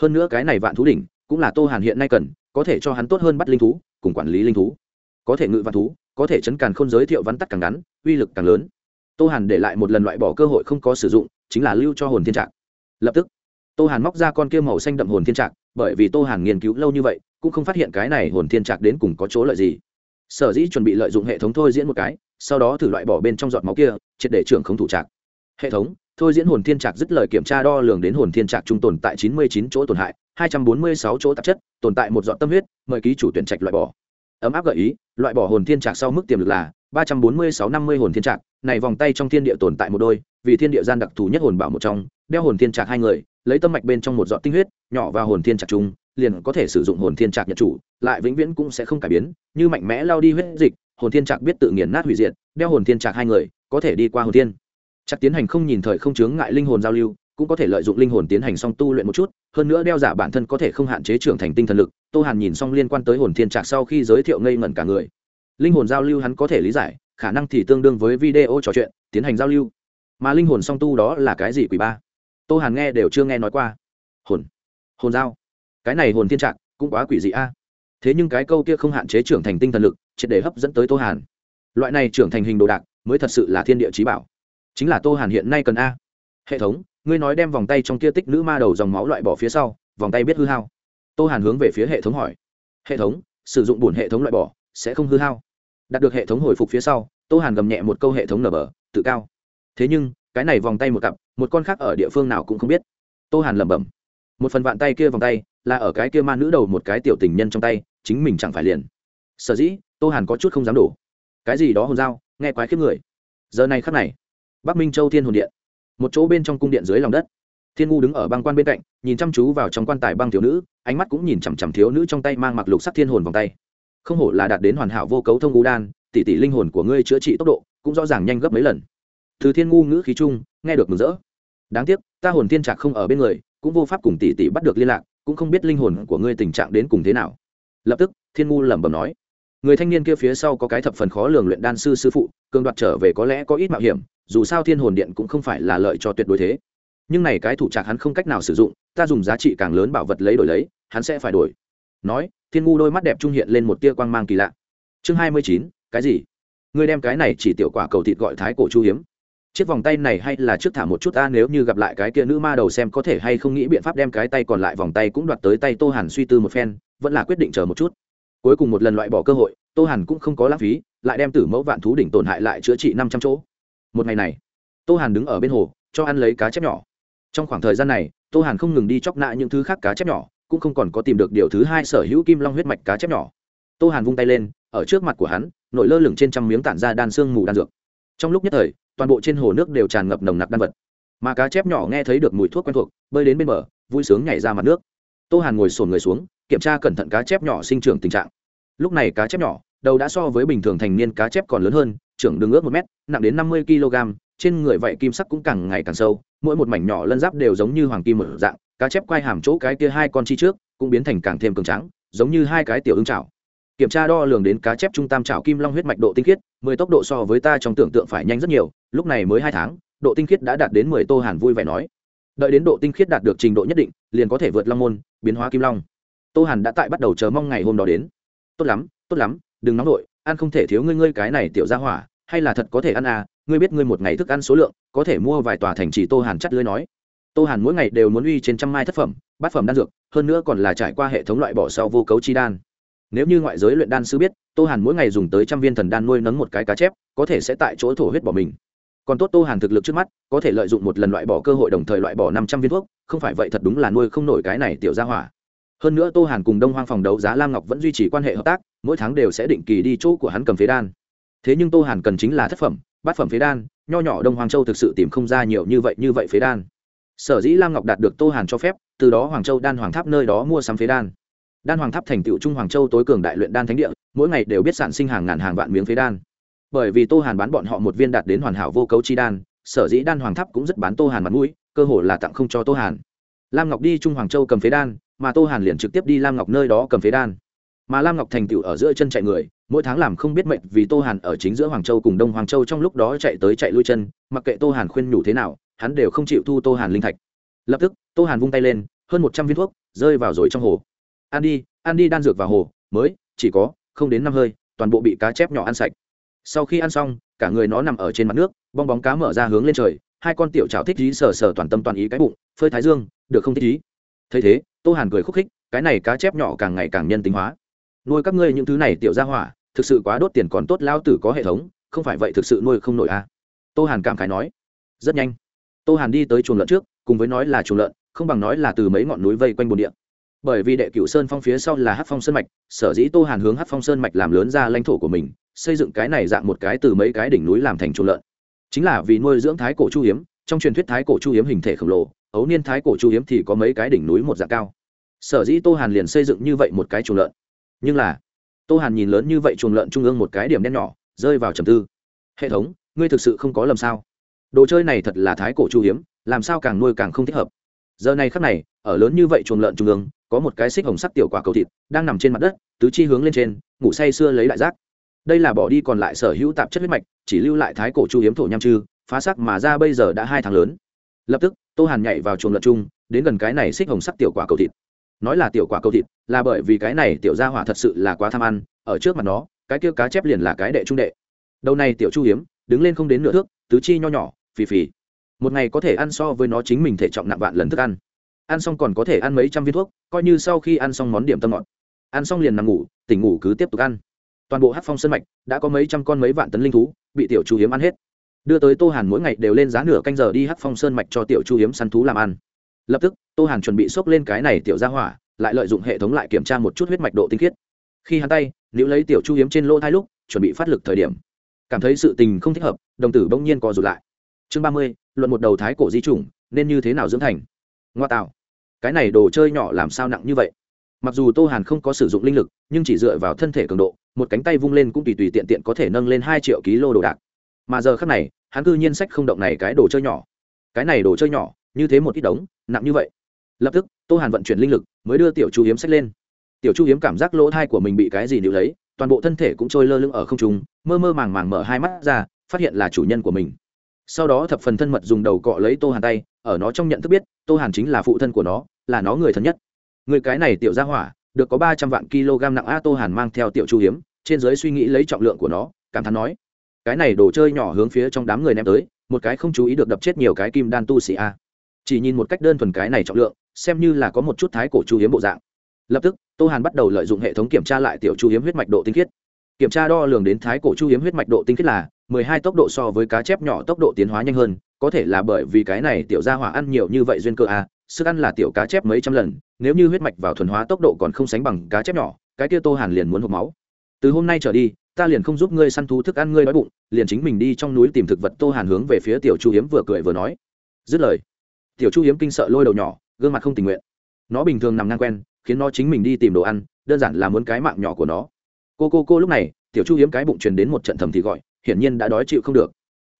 Hơn nữa cái này vạn thú đỉnh cũng là tô hàn hiện nay cần, có thể cho hắn tốt hơn bắt linh thú, cùng quản lý linh thú. Có thể ngự vạn thú, có thể chấn càn không giới thiệu vắn tắt càng ngắn, uy lực càng lớn. Tô hàn để lại một lần loại bỏ cơ hội không có sử dụng, chính là lưu cho hồn thiên trạng. Lập tức, tô hàn móc ra con kia màu xanh đậm hồn thiên trạng, bởi vì tô hàn nghiên cứu lâu như vậy cũng không phát hiện cái này hồn thiên trạc đến cùng có chỗ lợi gì. Sở dĩ chuẩn bị lợi dụng hệ thống thôi diễn một cái, sau đó thử loại bỏ bên trong giọt máu kia, triệt để trưởng không thủ trạc. Hệ thống, thôi diễn hồn thiên trạc dứt lời kiểm tra đo lường đến hồn thiên trạc trung tồn tại chín mươi chín chỗ tổn hại, hai trăm bốn mươi sáu chỗ tạp chất, tồn tại một dọn tâm huyết, mời ký chủ tuyển trạch loại bỏ. Ấm áp gợi ý, loại bỏ hồn thiên trạc sau mức tiềm lực là ba trăm bốn mươi sáu năm mươi hồn thiên trạc, này vòng tay trong thiên địa tồn tại một đôi, vì thiên địa gian đặc thù nhất hồn bảo một trong, đeo hồn thiên trạc hai người, lấy tâm mạch bên trong một dọn tinh huyết, nhỏ vào hồn thiên trạc trung liền có thể sử dụng hồn thiên trạc nhật chủ, lại vĩnh viễn cũng sẽ không cải biến, như mạnh mẽ lao đi huyết dịch, hồn thiên trạc biết tự nghiền nát hủy diệt, đeo hồn thiên trạc hai người, có thể đi qua hồn thiên. Chắc tiến hành không nhìn thời không chướng ngại linh hồn giao lưu, cũng có thể lợi dụng linh hồn tiến hành song tu luyện một chút, hơn nữa đeo giả bản thân có thể không hạn chế trưởng thành tinh thần lực, tô hàn nhìn xong liên quan tới hồn thiên trạc sau khi giới thiệu ngây ngẩn cả người. Linh hồn giao lưu hắn có thể lý giải, khả năng thì tương đương với video trò chuyện, tiến hành giao lưu. Mà linh hồn song tu đó là cái gì quỷ ba? Tô hàn nghe đều chưa nghe nói qua. Hồn. Hồn giao cái này hồn thiên trạc cũng quá quỷ dị a. Thế nhưng cái câu kia không hạn chế trưởng thành tinh thần lực, triệt để hấp dẫn tới tô hàn. Loại này trưởng thành hình đồ đạc, mới thật sự là thiên địa trí bảo. Chính là tô hàn hiện nay cần a. Hệ thống, ngươi nói đem vòng tay trong kia tích nữ ma đầu dòng máu loại bỏ phía sau, vòng tay biết hư hao. Tô hàn hướng về phía hệ thống hỏi. Hệ thống, sử dụng bổn hệ thống loại bỏ, sẽ không hư hao. Đạt được hệ thống hồi phục phía sau, tô hàn gầm nhẹ một câu hệ thống nở bờ, tự cao. Thế nhưng, cái này vòng tay một cặp, một con khác ở địa phương nào cũng không biết. Tô hàn lẩm bẩm. Một phần vạn tay kia vòng tay là ở cái kia ma nữ đầu một cái tiểu tình nhân trong tay, chính mình chẳng phải liền. Sở dĩ, tô hàn có chút không dám đổ. Cái gì đó hồn dao, nghe quái khiếp người. Giờ này khắc này, bắc minh châu thiên hồn điện, một chỗ bên trong cung điện dưới lòng đất. Thiên ngu đứng ở băng quan bên cạnh, nhìn chăm chú vào trong quan tài băng thiếu nữ, ánh mắt cũng nhìn chằm chằm thiếu nữ trong tay mang mặc lục sắc thiên hồn vòng tay. Không hổ là đạt đến hoàn hảo vô cấu thông ngũ đan, tỷ tỷ linh hồn của ngươi chữa trị tốc độ cũng rõ ràng nhanh gấp mấy lần. Từ thiên ngu ngữ khí trung nghe được mừng rỡ. Đáng tiếc, ta hồn thiên trạc không ở bên người, cũng vô pháp cùng tỷ tỷ bắt được liên lạc cũng không biết linh hồn của ngươi tình trạng đến cùng thế nào. Lập tức, thiên ngu lẩm bẩm nói. Người thanh niên kia phía sau có cái thập phần khó lường luyện đan sư sư phụ, cường đoạt trở về có lẽ có ít mạo hiểm, dù sao thiên hồn điện cũng không phải là lợi cho tuyệt đối thế. Nhưng này cái thủ trạc hắn không cách nào sử dụng, ta dùng giá trị càng lớn bảo vật lấy đổi lấy, hắn sẽ phải đổi. Nói, thiên ngu đôi mắt đẹp trung hiện lên một tia quang mang kỳ lạ. Chương hai mươi chín, cái gì? Ngươi đem cái này chỉ tiểu quả cầu thịt gọi thái cổ chu hiếm chiếc vòng tay này hay là trước thả một chút ta, nếu như gặp lại cái kia nữ ma đầu xem có thể hay không nghĩ biện pháp đem cái tay còn lại vòng tay cũng đoạt tới tay tô hàn suy tư một phen, vẫn là quyết định chờ một chút. Cuối cùng một lần loại bỏ cơ hội, tô hàn cũng không có lãng phí, lại đem tử mẫu vạn thú đỉnh tổn hại lại chữa trị năm trăm chỗ. Một ngày này, tô hàn đứng ở bên hồ, cho ăn lấy cá chép nhỏ. Trong khoảng thời gian này, tô hàn không ngừng đi chóc nạ những thứ khác cá chép nhỏ, cũng không còn có tìm được điều thứ hai sở hữu kim long huyết mạch cá chép nhỏ. Tô hàn vung tay lên, ở trước mặt của hắn, nội lơ lửng trên trăm miếng tản ra đan xương mù đan dược. Trong lúc nhất thời toàn bộ trên hồ nước đều tràn ngập nồng nặc đan vật. Mà cá chép nhỏ nghe thấy được mùi thuốc quen thuộc, bơi đến bên bờ, vui sướng nhảy ra mặt nước. Tô hàn ngồi sồn người xuống, kiểm tra cẩn thận cá chép nhỏ sinh trưởng tình trạng. Lúc này cá chép nhỏ, đầu đã so với bình thường thành niên cá chép còn lớn hơn, trưởng đường ước một mét, nặng đến năm mươi kg, trên người vậy kim sắc cũng càng ngày càng sâu, mỗi một mảnh nhỏ lân giáp đều giống như hoàng kim một dạng, cá chép quay hàm chỗ cái kia hai con chi trước, cũng biến thành càng thêm cường trắng giống như hai cái tiểu ưng trào kiểm tra đo lường đến cá chép trung tam chảo kim long huyết mạch độ tinh khiết, mười tốc độ so với ta trong tưởng tượng phải nhanh rất nhiều, lúc này mới hai tháng, độ tinh khiết đã đạt đến mười tô hàn vui vẻ nói. Đợi đến độ tinh khiết đạt được trình độ nhất định, liền có thể vượt long môn, biến hóa kim long. Tô hàn đã tại bắt đầu chờ mong ngày hôm đó đến. Tốt lắm tốt lắm, đừng nóng vội, ăn không thể thiếu ngươi ngươi cái này tiểu ra hỏa, hay là thật có thể ăn à ngươi biết ngươi một ngày thức ăn số lượng, có thể mua vài tòa thành trì tô hàn chắt lưới nói. Tô hàn mỗi ngày đều muốn uy trên trăm mai thất phẩm, bát phẩm đan dược, hơn nữa còn là trải qua hệ thống loại bỏ sau vô cấu chi đan nếu như ngoại giới luyện đan sư biết, tô hàn mỗi ngày dùng tới trăm viên thần đan nuôi nấng một cái cá chép, có thể sẽ tại chỗ thổ huyết bỏ mình. Còn tốt tô hàn thực lực trước mắt, có thể lợi dụng một lần loại bỏ cơ hội đồng thời loại bỏ năm trăm viên thuốc, không phải vậy thật đúng là nuôi không nổi cái này tiểu ra hỏa. Hơn nữa tô hàn cùng đông hoang phòng đấu giá lam ngọc vẫn duy trì quan hệ hợp tác, mỗi tháng đều sẽ định kỳ đi chỗ của hắn cầm phế đan. Thế nhưng tô hàn cần chính là thất phẩm, bát phẩm phế đan, nho nhỏ đông hoàng châu thực sự tìm không ra nhiều như vậy như vậy phế đan. Sở dĩ lam ngọc đạt được tô hàn cho phép, từ đó hoàng châu đan hoàng tháp nơi đó mua sắm phế đan đan hoàng tháp thành tựu trung hoàng châu tối cường đại luyện đan thánh địa, mỗi ngày đều biết sản sinh hàng ngàn hàng vạn miếng phế đan. Bởi vì tô hàn bán bọn họ một viên đạt đến hoàn hảo vô cấu chi đan, sở dĩ đan hoàng tháp cũng rất bán tô hàn mặt mũi, cơ hội là tặng không cho tô hàn. Lam ngọc đi trung hoàng châu cầm phế đan, mà tô hàn liền trực tiếp đi lam ngọc nơi đó cầm phế đan. Mà lam ngọc thành tựu ở giữa chân chạy người, mỗi tháng làm không biết mệnh vì tô hàn ở chính giữa hoàng châu cùng đông hoàng châu trong lúc đó chạy tới chạy lui chân, mặc kệ tô hàn khuyên nhủ thế nào, hắn đều không chịu thu tô hàn linh thạch. Lập tức, tô hàn vung tay lên, hơn một trăm viên thuốc rơi vào rồi trong hồ ăn đi ăn đi đan dược vào hồ, mới, chỉ có, không đến năm hơi, toàn bộ bị cá chép nhỏ ăn sạch. Sau khi ăn xong, cả người nó nằm ở trên mặt nước, bong bóng cá mở ra hướng lên trời, hai con tiểu trào thích ý sờ sờ toàn tâm toàn ý cái bụng, phơi thái dương, được không thích ý thấy thế, tô hàn cười khúc khích, cái này cá chép nhỏ càng ngày càng nhân tính hóa. Nuôi các ngươi những thứ này tiểu ra hỏa, thực sự quá đốt tiền còn tốt lao tử có hệ thống, không phải vậy thực sự nuôi không nổi à. tô hàn cảm khái nói. Rất nhanh. Tô hàn đi tới chuồng lợn trước, cùng với nói là chuồng lợn, không bằng nói là từ mấy ngọn núi vây quanh bồn địa bởi vì đệ cửu sơn phong phía sau là hát phong sơn mạch, sở dĩ tô hàn hướng hát phong sơn mạch làm lớn ra lãnh thổ của mình, xây dựng cái này dạng một cái từ mấy cái đỉnh núi làm thành chuồng lợn. Chính là vì nuôi dưỡng thái cổ chu hiếm, trong truyền thuyết thái cổ chu hiếm hình thể khổng lồ, ấu niên thái cổ chu hiếm thì có mấy cái đỉnh núi một dạng cao. Sở dĩ tô hàn liền xây dựng như vậy một cái chuồng lợn. Nhưng là, tô hàn nhìn lớn như vậy chuồng lợn trung ương một cái điểm đen nhỏ, rơi vào trầm tư. Hệ thống, ngươi thực sự không có lầm sao? Đồ chơi này thật là thái cổ chu hiếm, làm sao càng nuôi càng không thích hợp? Giờ này khắc này ở lớn như vậy chuồng lợn trung ương, có một cái xích hồng sắc tiểu quả cầu thịt đang nằm trên mặt đất, tứ chi hướng lên trên, ngủ say sưa lấy lại rác. Đây là bỏ đi còn lại sở hữu tạp chất huyết mạch, chỉ lưu lại thái cổ chu hiếm thổ nham chư, phá sắc mà ra bây giờ đã hai tháng lớn. Lập tức, tô hàn nhảy vào chuồng lợn chung, đến gần cái này xích hồng sắc tiểu quả cầu thịt. Nói là tiểu quả cầu thịt, là bởi vì cái này tiểu gia hỏa thật sự là quá tham ăn, ở trước mặt nó, cái kia cá chép liền là cái đệ trung đệ. Đầu này tiểu chu hiếm, đứng lên không đến nửa thước, tứ chi nho nhỏ, phì phì. Một ngày có thể ăn so với nó chính mình thể trọng nặng vạn lần thức ăn ăn xong còn có thể ăn mấy trăm viên thuốc, coi như sau khi ăn xong món điểm tâm ngọt. Ăn xong liền nằm ngủ, tỉnh ngủ cứ tiếp tục ăn. Toàn bộ hát phong sân mạch đã có mấy trăm con mấy vạn tấn linh thú, bị tiểu chu hiếm ăn hết. Đưa tới tô hàn mỗi ngày đều lên giá nửa canh giờ đi hát phong sơn mạch cho tiểu chu hiếm săn thú làm ăn. Lập tức, tô hàn chuẩn bị xốc lên cái này tiểu ra hỏa, lại lợi dụng hệ thống lại kiểm tra một chút huyết mạch độ tinh khiết. Khi hắn tay nếu lấy tiểu chu hiếm trên lỗ hai lúc, chuẩn bị phát lực thời điểm. Cảm thấy sự tình không thích hợp, đồng tử bỗng nhiên co rụt lại. Chương ba mươi, luận một đầu thái cổ di chủng, nên như thế nào dưỡng thành? Ngoa tạo cái này đồ chơi nhỏ làm sao nặng như vậy? Mặc dù tô hàn không có sử dụng linh lực, nhưng chỉ dựa vào thân thể cường độ, một cánh tay vung lên cũng tùy tùy tiện tiện có thể nâng lên hai triệu ký lô đồ đạc. Mà giờ khác này, hắn cư nhiên sách không động này cái đồ chơi nhỏ. Cái này đồ chơi nhỏ, như thế một ít đống, nặng như vậy. Lập tức, tô hàn vận chuyển linh lực, mới đưa tiểu chu hiếm sách lên. Tiểu chu hiếm cảm giác lỗ thai của mình bị cái gì níu lấy, toàn bộ thân thể cũng trôi lơ lưng ở không trung, mơ mơ màng màng mở hai mắt ra, phát hiện là chủ nhân của mình sau đó thập phần thân mật dùng đầu cọ lấy tô hàn tay, ở nó trong nhận thức biết, tô hàn chính là phụ thân của nó, là nó người thân nhất. Người cái này tiểu ra hỏa, được có ba trăm vạn kg nặng a tô hàn mang theo tiểu chu hiếm, trên giới suy nghĩ lấy trọng lượng của nó, cảm thán nói, cái này đồ chơi nhỏ hướng phía trong đám người ném tới, một cái không chú ý được đập chết nhiều cái kim đan tu sĩ a. Chỉ nhìn một cách đơn thuần cái này trọng lượng, xem như là có một chút thái cổ chu hiếm bộ dạng. Lập tức, tô hàn bắt đầu lợi dụng hệ thống kiểm tra lại tiểu chu hiếm huyết mạch độ tinh khiết. Kiểm tra đo lường đến thái cổ chu hiếm huyết mạch độ tinh khiết là mười hai tốc độ so với cá chép nhỏ tốc độ tiến hóa nhanh hơn, có thể là bởi vì cái này tiểu gia hỏa ăn nhiều như vậy duyên cơ a sức ăn là tiểu cá chép mấy trăm lần, nếu như huyết mạch vào thuần hóa tốc độ còn không sánh bằng cá chép nhỏ, cái kia tô hàn liền muốn hộp máu. Từ hôm nay trở đi, ta liền không giúp ngươi săn thú thức ăn ngươi đói bụng, liền chính mình đi trong núi tìm thực vật tô hàn hướng về phía tiểu chu hiếm vừa cười vừa nói. Dứt lời, tiểu chu hiếm kinh sợ lôi đầu nhỏ, gương mặt không tình nguyện. Nó bình thường nằm ngang quen, khiến nó chính mình đi tìm đồ ăn, đơn giản là muốn cái mạng nhỏ của nó. Cô cô cô lúc này, tiểu chu hiếm cái bụng truyền đến một trận thầm thì gọi hiển nhiên đã đói chịu không được.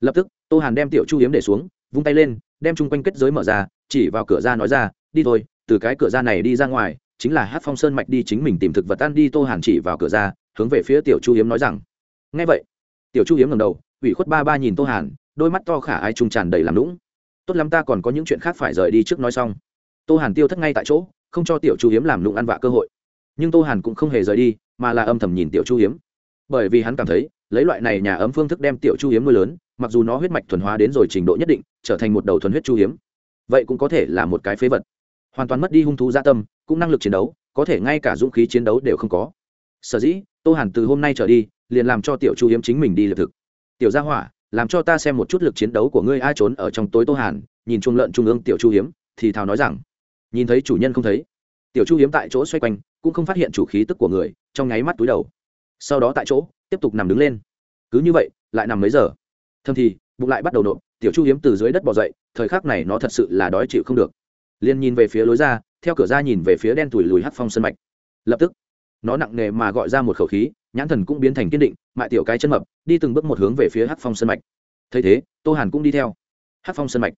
Lập tức, tô hàn đem tiểu chu hiếm để xuống, vung tay lên, đem chung quanh kết giới mở ra, chỉ vào cửa ra nói ra, đi thôi, từ cái cửa ra này đi ra ngoài, chính là hát phong sơn mạch đi chính mình tìm thực vật ăn đi. Tô hàn chỉ vào cửa ra, hướng về phía tiểu chu hiếm nói rằng ngay vậy. Tiểu chu hiếm ngầm đầu, ủy khuất ba ba nhìn tô hàn, đôi mắt to khả ai trung tràn đầy làm lũng tốt lắm ta còn có những chuyện khác phải rời đi trước nói xong. Tô hàn tiêu thất ngay tại chỗ, không cho tiểu chu hiếm làm lụng ăn vạ cơ hội. Nhưng tô hàn cũng không hề rời đi, mà là âm thầm nhìn tiểu chu hiếm bởi vì hắn cảm thấy, lấy loại này nhà ấm phương thức đem tiểu chu hiếm nuôi lớn, mặc dù nó huyết mạch thuần hóa đến rồi trình độ nhất định, trở thành một đầu thuần huyết chu hiếm, vậy cũng có thể là một cái phế vật. Hoàn toàn mất đi hung thú gia tâm, cũng năng lực chiến đấu, có thể ngay cả dũng khí chiến đấu đều không có. Sở dĩ, tô hàn từ hôm nay trở đi, liền làm cho tiểu chu hiếm chính mình đi lập thực. Tiểu gia hỏa, làm cho ta xem một chút lực chiến đấu của ngươi ai trốn ở trong tối tô hàn, nhìn chuông lợn trung ương tiểu chu hiếm, thì thào nói rằng, nhìn thấy chủ nhân không thấy. Tiểu chu hiếm tại chỗ xoay quanh, cũng không phát hiện chủ khí tức của người, trong nháy mắt túi đầu sau đó tại chỗ, tiếp tục nằm đứng lên. Cứ như vậy, lại nằm mấy giờ? Thâm thì, bụng lại bắt đầu nộp, tiểu chu hiếm từ dưới đất bỏ dậy, thời khắc này nó thật sự là đói chịu không được. Liền nhìn về phía lối ra, theo cửa ra nhìn về phía đen tủi lùi hắc phong sân mạch. Lập tức, nó nặng nề mà gọi ra một khẩu khí, nhãn thần cũng biến thành kiên định, mại tiểu cái chân mập, đi từng bước một hướng về phía hắc phong sân mạch. Thấy thế, tô hàn cũng đi theo. Hắc phong sân mạch.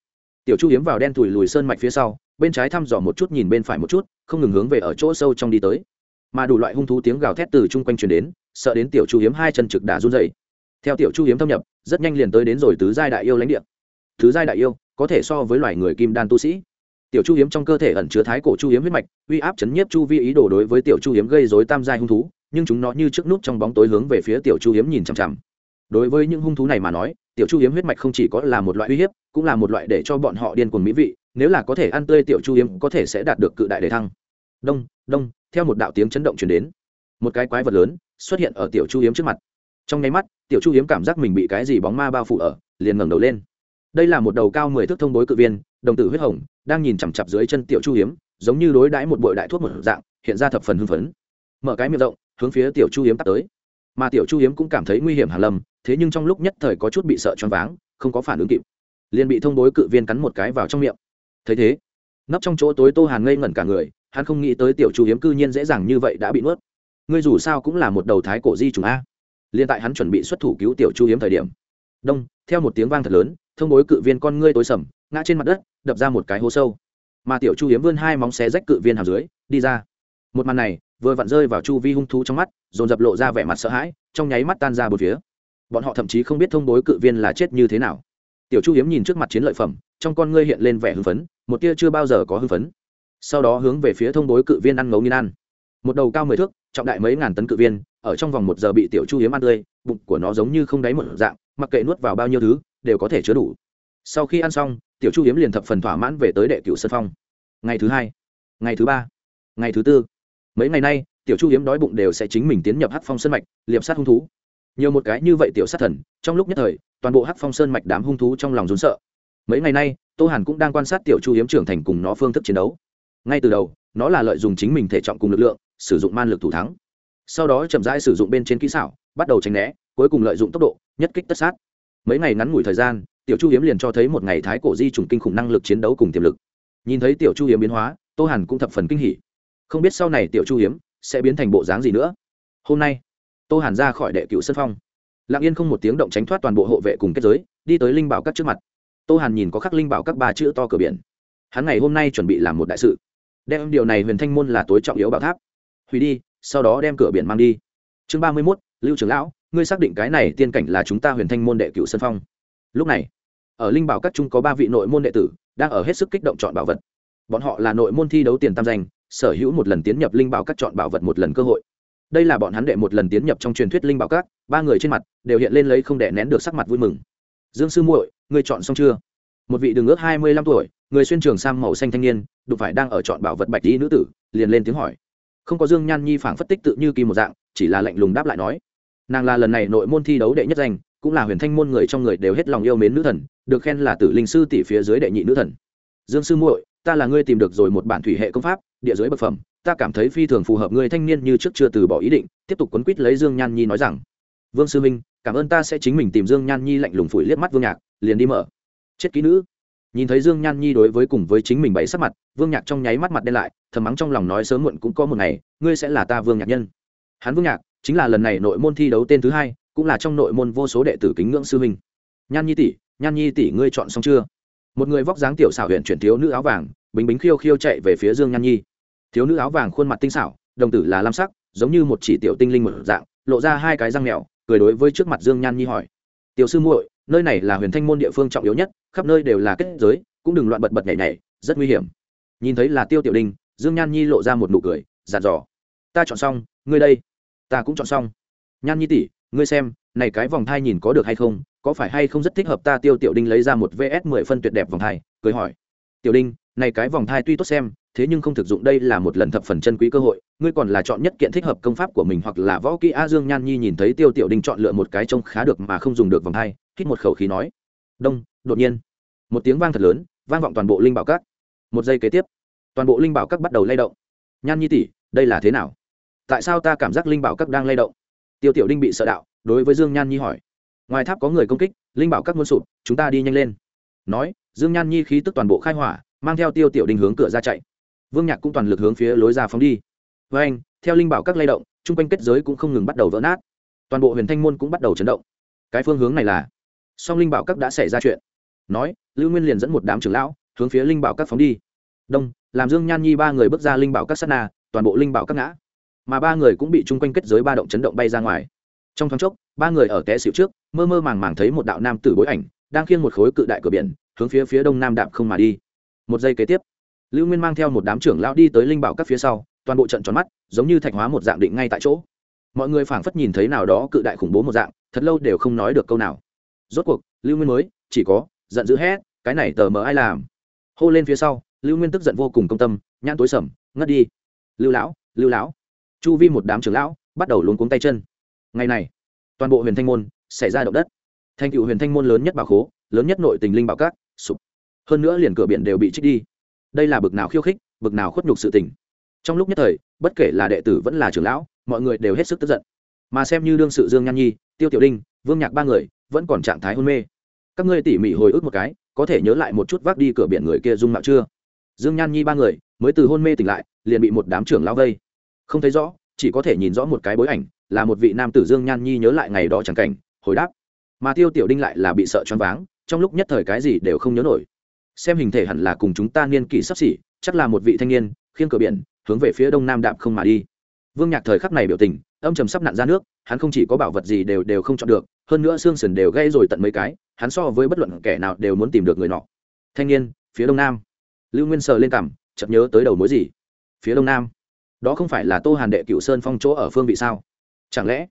Tiểu chu hiếm vào đen tủi lùi sơn mạch phía sau, bên trái thăm dò một chút nhìn bên phải một chút, không ngừng hướng về ở chỗ sâu trong đi tới. Mà đủ loại hung thú tiếng gào thét từ chung quanh truyền đến sợ đến tiểu chu hiếm hai chân trực đã run dậy theo tiểu chu hiếm thâm nhập, rất nhanh liền tới đến rồi tứ giai đại yêu lãnh địa. Tứ giai đại yêu, có thể so với loài người kim đan tu sĩ. Tiểu chu hiếm trong cơ thể ẩn chứa thái cổ chu hiếm huyết mạch, uy áp chấn nhiếp chu vi ý đồ đối với tiểu chu hiếm gây dối tam giai hung thú, nhưng chúng nó như trước nút trong bóng tối hướng về phía tiểu chu hiếm nhìn chằm chằm. Đối với những hung thú này mà nói, tiểu chu hiếm huyết mạch không chỉ có là một loại uy hiếp, cũng là một loại để cho bọn họ điên cuồng mỹ vị, nếu là có thể ăn tươi tiểu chu hiếm có thể sẽ đạt được cự đại đề thăng. Đông đông, theo một đạo tiếng chấn động chuyển đến một cái quái vật lớn xuất hiện ở tiểu chu hiếm trước mặt trong nháy mắt tiểu chu hiếm cảm giác mình bị cái gì bóng ma bao phủ ở liền ngẩng đầu lên đây là một đầu cao mười thước thông bối cự viên đồng tử huyết hồng đang nhìn chằm chặp dưới chân tiểu chu hiếm giống như đối đãi một bội đại thuốc một dạng hiện ra thập phần hưng phấn mở cái miệng rộng hướng phía tiểu chu hiếm tắt tới mà tiểu chu hiếm cũng cảm thấy nguy hiểm hàn lâm thế nhưng trong lúc nhất thời có chút bị sợ choáng váng, không có phản ứng kịp liền bị thông bối cự viên cắn một cái vào trong miệng thấy thế nấp trong chỗ tối tô hàn ngây ngẩn cả người hắn không nghĩ tới tiểu chu hiếm cư nhiên dễ dàng như vậy đã bị nuốt ngươi dù sao cũng là một đầu thái cổ di trùng a. Liên tại hắn chuẩn bị xuất thủ cứu tiểu chu hiếm thời điểm, đông, theo một tiếng vang thật lớn, thông bối cự viên con ngươi tối sầm, ngã trên mặt đất, đập ra một cái hố sâu. Mà tiểu chu hiếm vươn hai móng xé rách cự viên hàm dưới, đi ra. Một màn này, vừa vặn rơi vào chu vi hung thú trong mắt, dồn dập lộ ra vẻ mặt sợ hãi, trong nháy mắt tan ra một phía. Bọn họ thậm chí không biết thông bối cự viên là chết như thế nào. Tiểu chu hiếm nhìn trước mặt chiến lợi phẩm, trong con ngươi hiện lên vẻ hưng phấn, một tia chưa bao giờ có hưng phấn. Sau đó hướng về phía thông bối cự viên ăn ngấu nghiên ăn. Một đầu cao mười thước trọng đại mấy ngàn tấn cự viên, ở trong vòng một giờ bị tiểu chu hiếm ăn tươi, bụng của nó giống như không đáy một dạng, mặc kệ nuốt vào bao nhiêu thứ, đều có thể chứa đủ. Sau khi ăn xong, tiểu chu hiếm liền thập phần thỏa mãn về tới đệ cựu sân phong. Ngày thứ hai, ngày thứ ba, ngày thứ tư. Mấy ngày nay, tiểu chu hiếm đói bụng đều sẽ chính mình tiến nhập hắc phong sơn mạch, liệp sát hung thú. Nhiều một cái như vậy tiểu sát thần, trong lúc nhất thời, toàn bộ hắc phong sơn mạch đám hung thú trong lòng rốn sợ. Mấy ngày nay, tô hàn cũng đang quan sát tiểu chu hiếm trưởng thành cùng nó phương thức chiến đấu. Ngay từ đầu, nó là lợi dụng chính mình thể trọng cùng lực lượng sử dụng man lực thủ thắng. Sau đó chậm rãi sử dụng bên trên kỹ xảo, bắt đầu tránh né, cuối cùng lợi dụng tốc độ, nhất kích tất sát. Mấy ngày ngắn ngủi thời gian, tiểu chu hiếm liền cho thấy một ngày thái cổ di trùng kinh khủng năng lực chiến đấu cùng tiềm lực. Nhìn thấy tiểu chu hiếm biến hóa, tô hàn cũng thập phần kinh hỉ. Không biết sau này tiểu chu hiếm sẽ biến thành bộ dáng gì nữa. Hôm nay, tô hàn ra khỏi đệ cựu sân phong. Lặng yên không một tiếng động tránh thoát toàn bộ hộ vệ cùng kết giới, đi tới linh bảo các trước mặt. Tô hàn nhìn có khắc linh bảo các ba chữ to cửa biển. Hắn ngày hôm nay chuẩn bị làm một đại sự. Đem điều này huyền thanh môn là tối trọng yếu bảo tháp hủy đi, sau đó đem cửa biển mang đi. Chương ba mươi mốt, lưu trưởng lão, ngươi xác định cái này tiên cảnh là chúng ta huyền thanh môn đệ cựu sân phong. Lúc này, ở linh bảo các trung có ba vị nội môn đệ tử, đang ở hết sức kích động chọn bảo vật. Bọn họ là nội môn thi đấu tiền tam danh, sở hữu một lần tiến nhập linh bảo các chọn bảo vật một lần cơ hội. Đây là bọn hắn đệ một lần tiến nhập trong truyền thuyết linh bảo các, ba người trên mặt đều hiện lên lấy không đệ nén được sắc mặt vui mừng. Dương sư muội, ngươi chọn xong chưa? Một vị đường ước hai mươi lăm tuổi, người xuyên trường sang màu xanh thanh niên, đụng phải đang ở chọn bảo vật bạch lý nữ tử, liền lên tiếng hỏi không có dương nhan nhi phảng phất tích tự như kim một dạng, chỉ là lạnh lùng đáp lại nói. Nàng là lần này nội môn thi đấu đệ nhất danh, cũng là huyền thanh môn người trong người đều hết lòng yêu mến nữ thần, được khen là tử linh sư tỷ phía dưới đệ nhị nữ thần. Dương sư muội, ta là ngươi tìm được rồi một bản thủy hệ công pháp, địa giới bậc phẩm, ta cảm thấy phi thường phù hợp ngươi thanh niên như trước chưa từ bỏ ý định, tiếp tục quấn quýt lấy dương nhan nhi nói rằng. Vương sư minh cảm ơn ta sẽ chính mình tìm dương nhan nhi lạnh lùng phủi liếc mắt vương nhạc, liền đi mở. Chết kỹ nữ nhìn thấy dương nhan nhi đối với cùng với chính mình bày sắc mặt, vương nhạc trong nháy mắt mặt đen lại, thầm mắng trong lòng nói sớm muộn cũng có một ngày, ngươi sẽ là ta vương nhạc nhân. Hắn vương nhạc, chính là lần này nội môn thi đấu tên thứ hai, cũng là trong nội môn vô số đệ tử kính ngưỡng sư huynh. Nhan nhi tỷ, nhan nhi tỷ ngươi chọn xong chưa? Một người vóc dáng tiểu xảo huyện chuyển thiếu nữ áo vàng bính bính khiêu khiêu chạy về phía dương nhan nhi. Thiếu nữ áo vàng khuôn mặt tinh xảo, đồng tử là lam sắc, giống như một chỉ tiểu tinh linh một dạng, lộ ra hai cái răng mèo, cười đối với trước mặt dương nhan nhi hỏi. Tiểu sư muội nơi này là huyền thanh môn địa phương trọng yếu nhất, khắp nơi đều là kết giới, cũng đừng loạn bật bật nhảy nhảy, rất nguy hiểm. Nhìn thấy là tiêu tiểu đình, dương nhan nhi lộ ra một nụ cười giạt dò. Ta chọn xong, ngươi đây. Ta cũng chọn xong. Nhan nhi tỷ, ngươi xem, này cái vòng thai nhìn có được hay không? Có phải hay không rất thích hợp ta tiêu tiểu đinh lấy ra một vs mười phân tuyệt đẹp vòng thai? Cười hỏi. Tiểu đinh này cái vòng thai tuy tốt xem, thế nhưng không thực dụng, đây là một lần thập phần chân quý cơ hội. Ngươi còn là chọn nhất kiện thích hợp công pháp của mình hoặc là võ kỹ a dương nhan nhi nhìn thấy tiêu tiểu Đình chọn lựa một cái trông khá được mà không dùng được vòng thai, hít một khẩu khí nói. Đông, đột nhiên. Một tiếng vang thật lớn, vang vọng toàn bộ linh bảo các. Một giây kế tiếp, toàn bộ linh bảo các bắt đầu lay động. Nhan nhi tỷ, đây là thế nào? Tại sao ta cảm giác linh bảo các đang lay động? Tiêu tiểu đinh bị sợ đạo, đối với dương nhan nhi hỏi. Ngoài tháp có người công kích, linh bảo các muốn sụp, chúng ta đi nhanh lên. Nói, dương nhan nhi khí tức toàn bộ khai hỏa mang theo tiêu tiểu đình hướng cửa ra chạy. Vương nhạc cũng toàn lực hướng phía lối ra phóng đi. Với anh, theo linh bảo các lay động, chung quanh kết giới cũng không ngừng bắt đầu vỡ nát. Toàn bộ huyền thanh môn cũng bắt đầu chấn động. Cái phương hướng này là, song linh bảo các đã xảy ra chuyện. Nói, lưu nguyên liền dẫn một đám trưởng lão, hướng phía linh bảo các phóng đi. Đông, làm dương nhan nhi ba người bước ra linh bảo các sát na, toàn bộ linh bảo các ngã. Mà ba người cũng bị chung quanh kết giới ba động chấn động bay ra ngoài. Trong thoáng chốc, ba người ở té xịu trước, mơ mơ màng màng thấy một đạo nam tử bối ảnh, đang khiêng một khối cự đại cửa biển, hướng phía phía đông nam đạp không mà đi một giây kế tiếp, lưu nguyên mang theo một đám trưởng lão đi tới linh bảo các phía sau, toàn bộ trận tròn mắt, giống như thạch hóa một dạng định ngay tại chỗ. Mọi người phảng phất nhìn thấy nào đó cự đại khủng bố một dạng, thật lâu đều không nói được câu nào. Rốt cuộc, lưu nguyên mới, chỉ có, giận dữ hét, cái này tờ mờ ai làm? Hô lên phía sau, lưu nguyên tức giận vô cùng công tâm, nhãn tối sầm, ngất đi. Lưu lão lưu lão. Chu vi một đám trưởng lão bắt đầu luống cuống tay chân. Ngày này, toàn bộ huyền thanh môn xảy ra động đất. Thành cựu huyền thanh môn lớn nhất bảo khố, lớn nhất nội tình linh bảo cát sụp hơn nữa liền cửa biển đều bị trích đi. Đây là bực nào khiêu khích, bực nào khuất nhục sự tình. Trong lúc nhất thời, bất kể là đệ tử vẫn là trưởng lão, mọi người đều hết sức tức giận. Mà xem như đương sự dương nhan nhi, tiêu tiểu đinh, vương nhạc ba người, vẫn còn trạng thái hôn mê. Các ngươi tỉ mỉ hồi ức một cái, có thể nhớ lại một chút vác đi cửa biển người kia dung mạo chưa? Dương nhan nhi ba người, mới từ hôn mê tỉnh lại, liền bị một đám trưởng lao vây. Không thấy rõ, chỉ có thể nhìn rõ một cái bối ảnh, là một vị nam tử dương nhan nhi nhớ lại ngày đó chẳng cảnh, hồi đáp. Mà tiêu tiểu đinh lại là bị sợ choáng váng, trong lúc nhất thời cái gì đều không nhớ nổi xem hình thể hẳn là cùng chúng ta niên kỷ sắp xỉ, chắc là một vị thanh niên, khiêng cửa biển, hướng về phía đông nam đạm không mà đi. Vương nhạc thời khắc này biểu tình, âm trầm sắp nặn ra nước, hắn không chỉ có bảo vật gì đều đều không chọn được, hơn nữa xương sườn đều gây rồi tận mấy cái, hắn so với bất luận kẻ nào đều muốn tìm được người nọ. Thanh niên, phía đông nam. Lưu nguyên sờ lên cằm, chợt nhớ tới đầu mối gì? Phía đông nam. Đó không phải là tô hàn đệ cựu sơn phong chỗ ở phương vị sao? Chẳng lẽ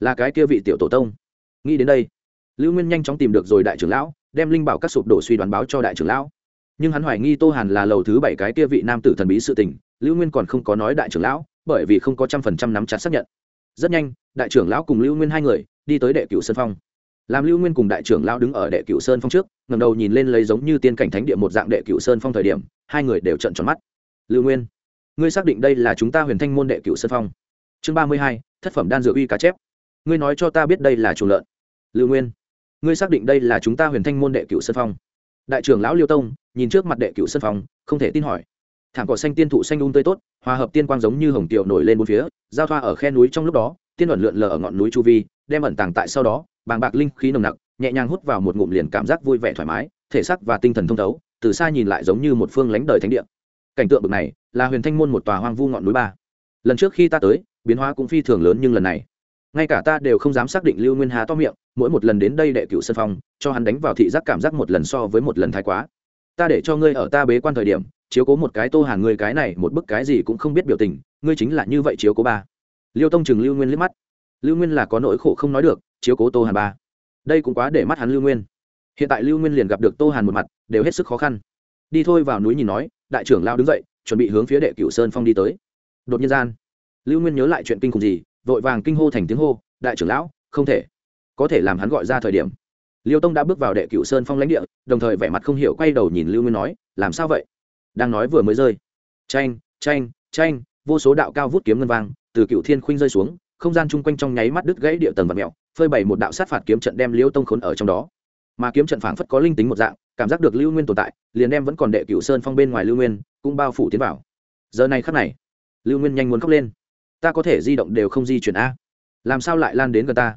là cái kia vị tiểu tổ tông? Nghĩ đến đây, lưu nguyên nhanh chóng tìm được rồi đại trưởng lão đem linh bảo các sụp đổ suy đoán báo cho đại trưởng lão. Nhưng hắn hoài nghi tô hàn là lầu thứ bảy cái kia vị nam tử thần bí sự tình, lưu nguyên còn không có nói đại trưởng lão, bởi vì không có trăm phần trăm nắm chặt xác nhận. Rất nhanh, đại trưởng lão cùng lưu nguyên hai người đi tới đệ cửu sơn phong. Làm lưu nguyên cùng đại trưởng lão đứng ở đệ cửu sơn phong trước ngầm đầu nhìn lên lấy giống như tiên cảnh thánh địa một dạng đệ cửu sơn phong thời điểm, hai người đều trận tròn mắt. Lưu nguyên, ngươi xác định đây là chúng ta huyền thanh môn đệ cửu sơn phong. Chương ba mươi hai, thất phẩm đan dược uy cá chép. Ngươi nói cho ta biết đây là chủ lợn. Lưu nguyên ngươi xác định đây là chúng ta huyền thanh môn đệ cựu sân phong. Đại trưởng lão liêu tông, nhìn trước mặt đệ cựu sân phong, không thể tin hỏi. Thảm cỏ xanh tiên thụ xanh un tươi tốt, hòa hợp tiên quang giống như hồng tiệu nổi lên bốn phía, giao thoa ở khe núi trong lúc đó, tiên ẩn lượn lờ ở ngọn núi chu vi, đem ẩn tàng tại sau đó, bàng bạc linh khí nồng nặc, nhẹ nhàng hút vào một ngụm liền cảm giác vui vẻ thoải mái, thể xác và tinh thần thông thấu, từ xa nhìn lại giống như một phương lánh đời thánh địa. Cảnh tượng bực này, là huyền thanh môn một tòa hoang vu ngọn núi ba. Lần trước khi ta tới, biến hóa cũng phi thường lớn nhưng lần này ngay cả ta đều không dám xác định lưu nguyên hà to miệng, mỗi một lần đến đây đệ cựu sân phong, cho hắn đánh vào thị giác cảm giác một lần so với một lần thái quá. Ta để cho ngươi ở ta bế quan thời điểm, chiếu cố một cái tô hàn ngươi cái này, một bức cái gì cũng không biết biểu tình, ngươi chính là như vậy chiếu cố ba. Liêu tông chừng lưu nguyên liếc mắt. Lưu nguyên là có nỗi khổ không nói được, chiếu cố tô hàn ba. Đây cũng quá để mắt hắn lưu nguyên. Hiện tại lưu nguyên liền gặp được tô hàn một mặt, đều hết sức khó khăn. Đi thôi vào núi nhìn nói, đại trưởng lao đứng dậy, chuẩn bị hướng phía đệ cửu sơn phong đi tới. Đột nhiên gian, lưu nguyên nhớ lại chuyện kinh khủng gì vội vàng kinh hô thành tiếng hô, đại trưởng lão, không thể, có thể làm hắn gọi ra thời điểm. Liêu tông đã bước vào đệ cửu sơn phong lãnh địa, đồng thời vẻ mặt không hiểu quay đầu nhìn lưu nguyên nói, làm sao vậy? Đang nói vừa mới rơi. Tranh tranh tranh vô số đạo cao vút kiếm ngân vang, từ cựu thiên khuynh rơi xuống, không gian chung quanh trong nháy mắt đứt gãy địa tầng và mèo phơi bày một đạo sát phạt kiếm trận đem liêu tông khốn ở trong đó. Mà kiếm trận phảng phất có linh tính một dạng, cảm giác được lưu nguyên tồn tại, liền đem vẫn còn đệ cựu sơn phong bên ngoài lưu nguyên cũng bao phủ tiến vào. Giờ này khắc này, lưu nguyên nhanh muốn khóc lên ta có thể di động đều không di chuyển a. Làm sao lại lan đến gần ta?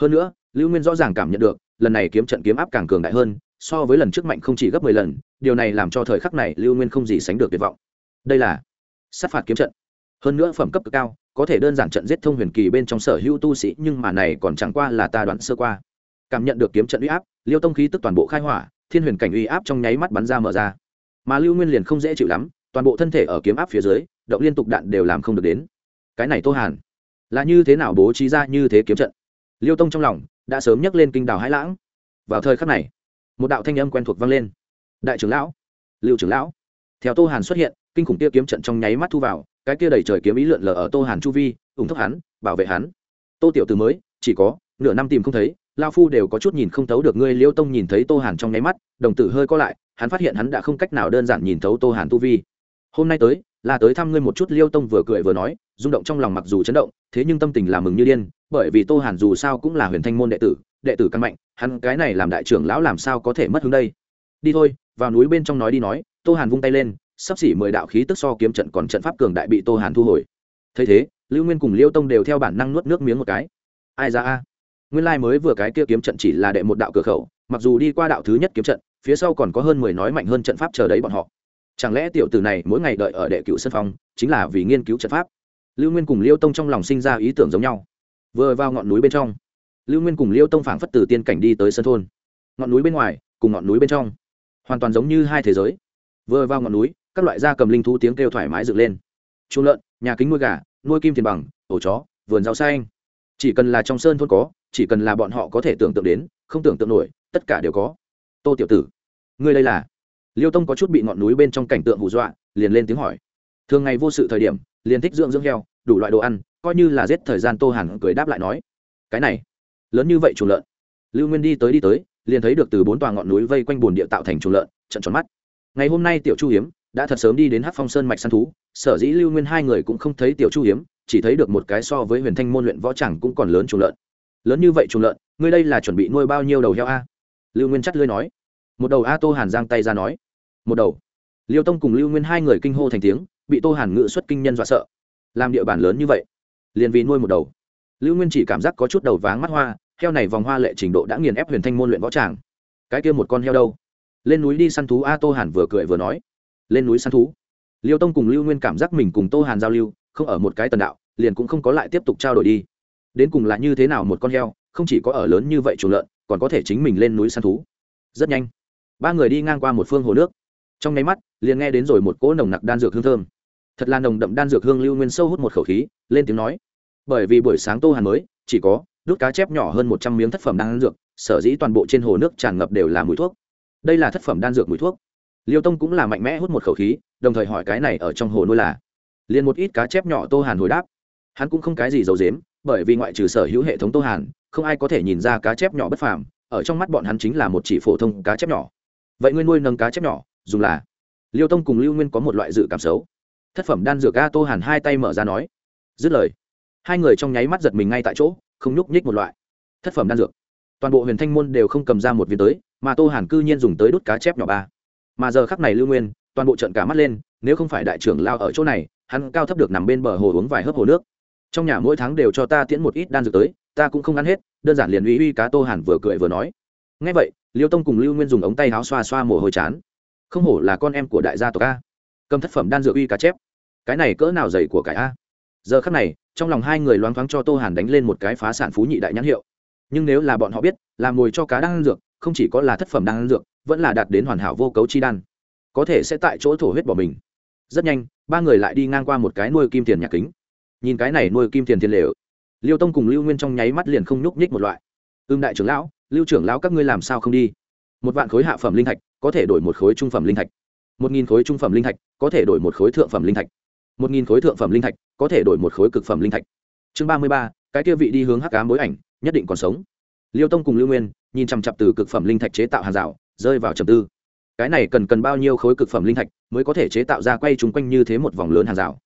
Hơn nữa, lưu nguyên rõ ràng cảm nhận được, lần này kiếm trận kiếm áp càng cường đại hơn, so với lần trước mạnh không chỉ gấp mười lần, điều này làm cho thời khắc này lưu nguyên không gì sánh được tuyệt vọng. Đây là sát phạt kiếm trận. Hơn nữa phẩm cấp cực cao, có thể đơn giản trận giết thông huyền kỳ bên trong sở hữu tu sĩ, nhưng mà này còn chẳng qua là ta đoán sơ qua. Cảm nhận được kiếm trận uy áp, liêu tông khí tức toàn bộ khai hỏa, thiên huyền cảnh uy áp trong nháy mắt bắn ra mở ra. Mà lưu nguyên liền không dễ chịu lắm, toàn bộ thân thể ở kiếm áp phía dưới, động liên tục đạn đều làm không được đến cái này tô hàn là như thế nào bố trí ra như thế kiếm trận? Liêu tông trong lòng đã sớm nhắc lên kinh đào hãi lãng. Vào thời khắc này, một đạo thanh âm quen thuộc vang lên. Đại trưởng lão, liêu trưởng lão. Theo tô hàn xuất hiện, kinh khủng kia kiếm trận trong nháy mắt thu vào, cái kia đầy trời kiếm ý lượn lờ ở tô hàn chu vi, ủng thúc hắn, bảo vệ hắn. Tô tiểu từ mới, chỉ có nửa năm tìm không thấy lao phu đều có chút nhìn không thấu được ngươi liêu tông nhìn thấy tô hàn trong nháy mắt, đồng tử hơi co lại, hắn phát hiện hắn đã không cách nào đơn giản nhìn thấu tô hàn tu vi hôm nay tới, là tới thăm ngươi một chút liêu tông vừa cười vừa nói, rung động trong lòng mặc dù chấn động, thế nhưng tâm tình là mừng như điên, bởi vì tô hàn dù sao cũng là huyền thanh môn đệ tử đệ tử căn mạnh, hắn cái này làm đại trưởng lão làm sao có thể mất hướng đây? Đi thôi, vào núi bên trong nói đi nói, tô hàn vung tay lên, sắp xỉ mười đạo khí tức so kiếm trận còn trận pháp cường đại bị tô hàn thu hồi. Thấy thế, lưu nguyên cùng liêu tông đều theo bản năng nuốt nước miếng một cái. Ai ra a? Nguyên lai mới vừa cái kia kiếm trận chỉ là đệ một đạo cửa khẩu, mặc dù đi qua đạo thứ nhất kiếm trận, phía sau còn có hơn mười nói mạnh hơn trận pháp chờ đấy bọn họ chẳng lẽ tiểu tử này mỗi ngày đợi ở đệ cựu sân phong chính là vì nghiên cứu trận pháp? Lưu nguyên cùng liêu tông trong lòng sinh ra ý tưởng giống nhau. Vừa vào ngọn núi bên trong, lưu nguyên cùng liêu tông phảng phất từ tiên cảnh đi tới sân thôn. Ngọn núi bên ngoài cùng ngọn núi bên trong, hoàn toàn giống như hai thế giới. Vừa vào ngọn núi, các loại da cầm linh thú tiếng kêu thoải mái dựng lên. Chuồng lợn, nhà kính nuôi gà, nuôi kim tiền bằng, ổ chó, vườn rau xanh. Chỉ cần là trong sơn thôn có, chỉ cần là bọn họ có thể tưởng tượng đến, không tưởng tượng nổi, tất cả đều có. Tô tiểu tử, ngươi đây là liêu tông có chút bị ngọn núi bên trong cảnh tượng hù dọa, liền lên tiếng hỏi. Thường ngày vô sự thời điểm, liền thích dưỡng dưỡng heo, đủ loại đồ ăn, coi như là giết thời gian tô hàn cười đáp lại nói. Cái này, lớn như vậy chuồng lợn. Lưu nguyên đi tới đi tới, liền thấy được từ bốn tòa ngọn núi vây quanh bồn địa tạo thành chuồng lợn, trận tròn mắt. Ngày hôm nay tiểu chu hiếm đã thật sớm đi đến hát phong sơn mạch săn thú, sở dĩ lưu nguyên hai người cũng không thấy tiểu chu hiếm, chỉ thấy được một cái so với huyền thanh môn luyện võ chẳng cũng còn lớn chuồng lợn. Lớn như vậy chuồng lợn, ngươi đây là chuẩn bị nuôi bao nhiêu đầu heo a? Lưu nguyên chắt lưới nói một đầu a tô hàn giang tay ra nói. Một đầu. Liêu tông cùng lưu nguyên hai người kinh hô thành tiếng, bị tô hàn ngự xuất kinh nhân dọa sợ. Làm địa bàn lớn như vậy, liền vì nuôi một đầu. Lưu nguyên chỉ cảm giác có chút đầu váng mắt hoa, heo này vòng hoa lệ trình độ đã nghiền ép huyền thanh môn luyện võ tràng. Cái kia một con heo đâu? Lên núi đi săn thú, a tô hàn vừa cười vừa nói. Lên núi săn thú. Liêu tông cùng lưu nguyên cảm giác mình cùng tô hàn giao lưu, không ở một cái tần đạo, liền cũng không có lại tiếp tục trao đổi đi. Đến cùng là như thế nào một con heo, không chỉ có ở lớn như vậy chuồng lợn, còn có thể chính mình lên núi săn thú. Rất nhanh ba người đi ngang qua một phương hồ nước. Trong nháy mắt, liền nghe đến rồi một cỗ nồng nặc đan dược hương thơm. Thật là nồng đậm đan dược hương lưu nguyên sâu hút một khẩu khí, lên tiếng nói. Bởi vì buổi sáng tô hàn mới, chỉ có đút cá chép nhỏ hơn một trăm miếng thất phẩm đan dược, sở dĩ toàn bộ trên hồ nước tràn ngập đều là mùi thuốc. Đây là thất phẩm đan dược mùi thuốc. Liêu tông cũng là mạnh mẽ hút một khẩu khí, đồng thời hỏi cái này ở trong hồ nuôi là. Liền một ít cá chép nhỏ tô hàn hồi đáp. Hắn cũng không cái gì giấu dếm bởi vì ngoại trừ sở hữu hệ thống tô hàn, không ai có thể nhìn ra cá chép nhỏ bất phàm, ở trong mắt bọn hắn chính là một chỉ phổ thông cá chép nhỏ vậy ngươi nuôi nâng cá chép nhỏ, dùng là. Liêu tông cùng lưu nguyên có một loại dự cảm xấu. Thất phẩm đan dược a tô hàn hai tay mở ra nói. Dứt lời, hai người trong nháy mắt giật mình ngay tại chỗ, không nhúc nhích một loại. Thất phẩm đan dược. Toàn bộ huyền thanh môn đều không cầm ra một viên tới, mà tô hàn cư nhiên dùng tới đốt cá chép nhỏ ba. Mà giờ khắc này lưu nguyên, toàn bộ trận cả mắt lên, nếu không phải đại trưởng lao ở chỗ này, hắn cao thấp được nằm bên bờ hồ uống vài hớp hồ nước. Trong nhà mỗi tháng đều cho ta tiễn một ít đan dược tới, ta cũng không ăn hết, đơn giản liền uy uy cá tô hàn vừa cười vừa nói. Ngay vậy liêu tông cùng lưu nguyên dùng ống tay áo xoa xoa mồ hôi chán. Không hổ là con em của đại gia tộc a. Cầm thất phẩm đan dựa uy cá chép. Cái này cỡ nào dày của cải a? Giờ khắc này, trong lòng hai người loáng thoáng cho tô hàn đánh lên một cái phá sản phú nhị đại nhãn hiệu. Nhưng nếu là bọn họ biết làm ngồi cho cá đan dược, không chỉ có là thất phẩm đan dược, vẫn là đạt đến hoàn hảo vô cấu chi đan. Có thể sẽ tại chỗ thổ huyết bỏ mình. Rất nhanh, ba người lại đi ngang qua một cái nuôi kim tiền nhà kính. Nhìn cái này nuôi kim tiền tiền lều, liêu tông cùng lưu nguyên trong nháy mắt liền không nhúc nhích một loại. Ưm đại trưởng lão lưu trưởng lão các ngươi làm sao không đi một vạn khối hạ phẩm linh thạch có thể đổi một khối trung phẩm linh thạch một nghìn khối trung phẩm linh thạch có thể đổi một khối thượng phẩm linh thạch một nghìn khối thượng phẩm linh thạch có thể đổi một khối cực phẩm linh thạch chương ba mươi ba cái kia vị đi hướng hắc cám bối ảnh nhất định còn sống liêu tông cùng lưu nguyên nhìn chằm chặp từ cực phẩm linh thạch chế tạo hàng rào rơi vào trầm tư cái này cần cần bao nhiêu khối cực phẩm linh thạch mới có thể chế tạo ra quay chung quanh như thế một vòng lớn hàng rào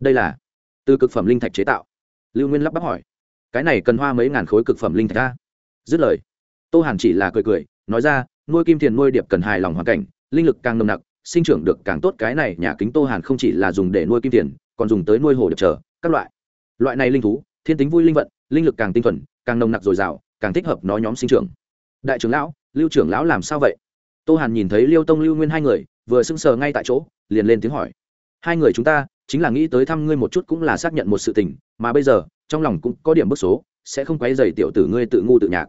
đây là từ cực phẩm linh thạch chế tạo lưu nguyên lắp bắp hỏi cái này cần hoa mấy ngàn khối cực phẩm linh thạch ra dứt lời tô hàn chỉ là cười cười, nói ra, nuôi kim tiền nuôi điệp cần hài lòng hoàn cảnh, linh lực càng nồng nặc, sinh trưởng được càng tốt. Cái này nhà kính tô hàn không chỉ là dùng để nuôi kim tiền, còn dùng tới nuôi hồ điệp trở, các loại. Loại này linh thú, thiên tính vui linh vận, linh lực càng tinh thuần, càng nồng nặc dồi dào, càng thích hợp nó nhóm sinh trưởng. Đại trưởng lão, lưu trưởng lão làm sao vậy? Tô hàn nhìn thấy liêu tông lưu nguyên hai người, vừa sưng sờ ngay tại chỗ, liền lên tiếng hỏi. Hai người chúng ta, chính là nghĩ tới thăm ngươi một chút cũng là xác nhận một sự tình, mà bây giờ, trong lòng cũng có điểm bức số, sẽ không quấy dày tiểu tử ngươi tự ngu tự nhạc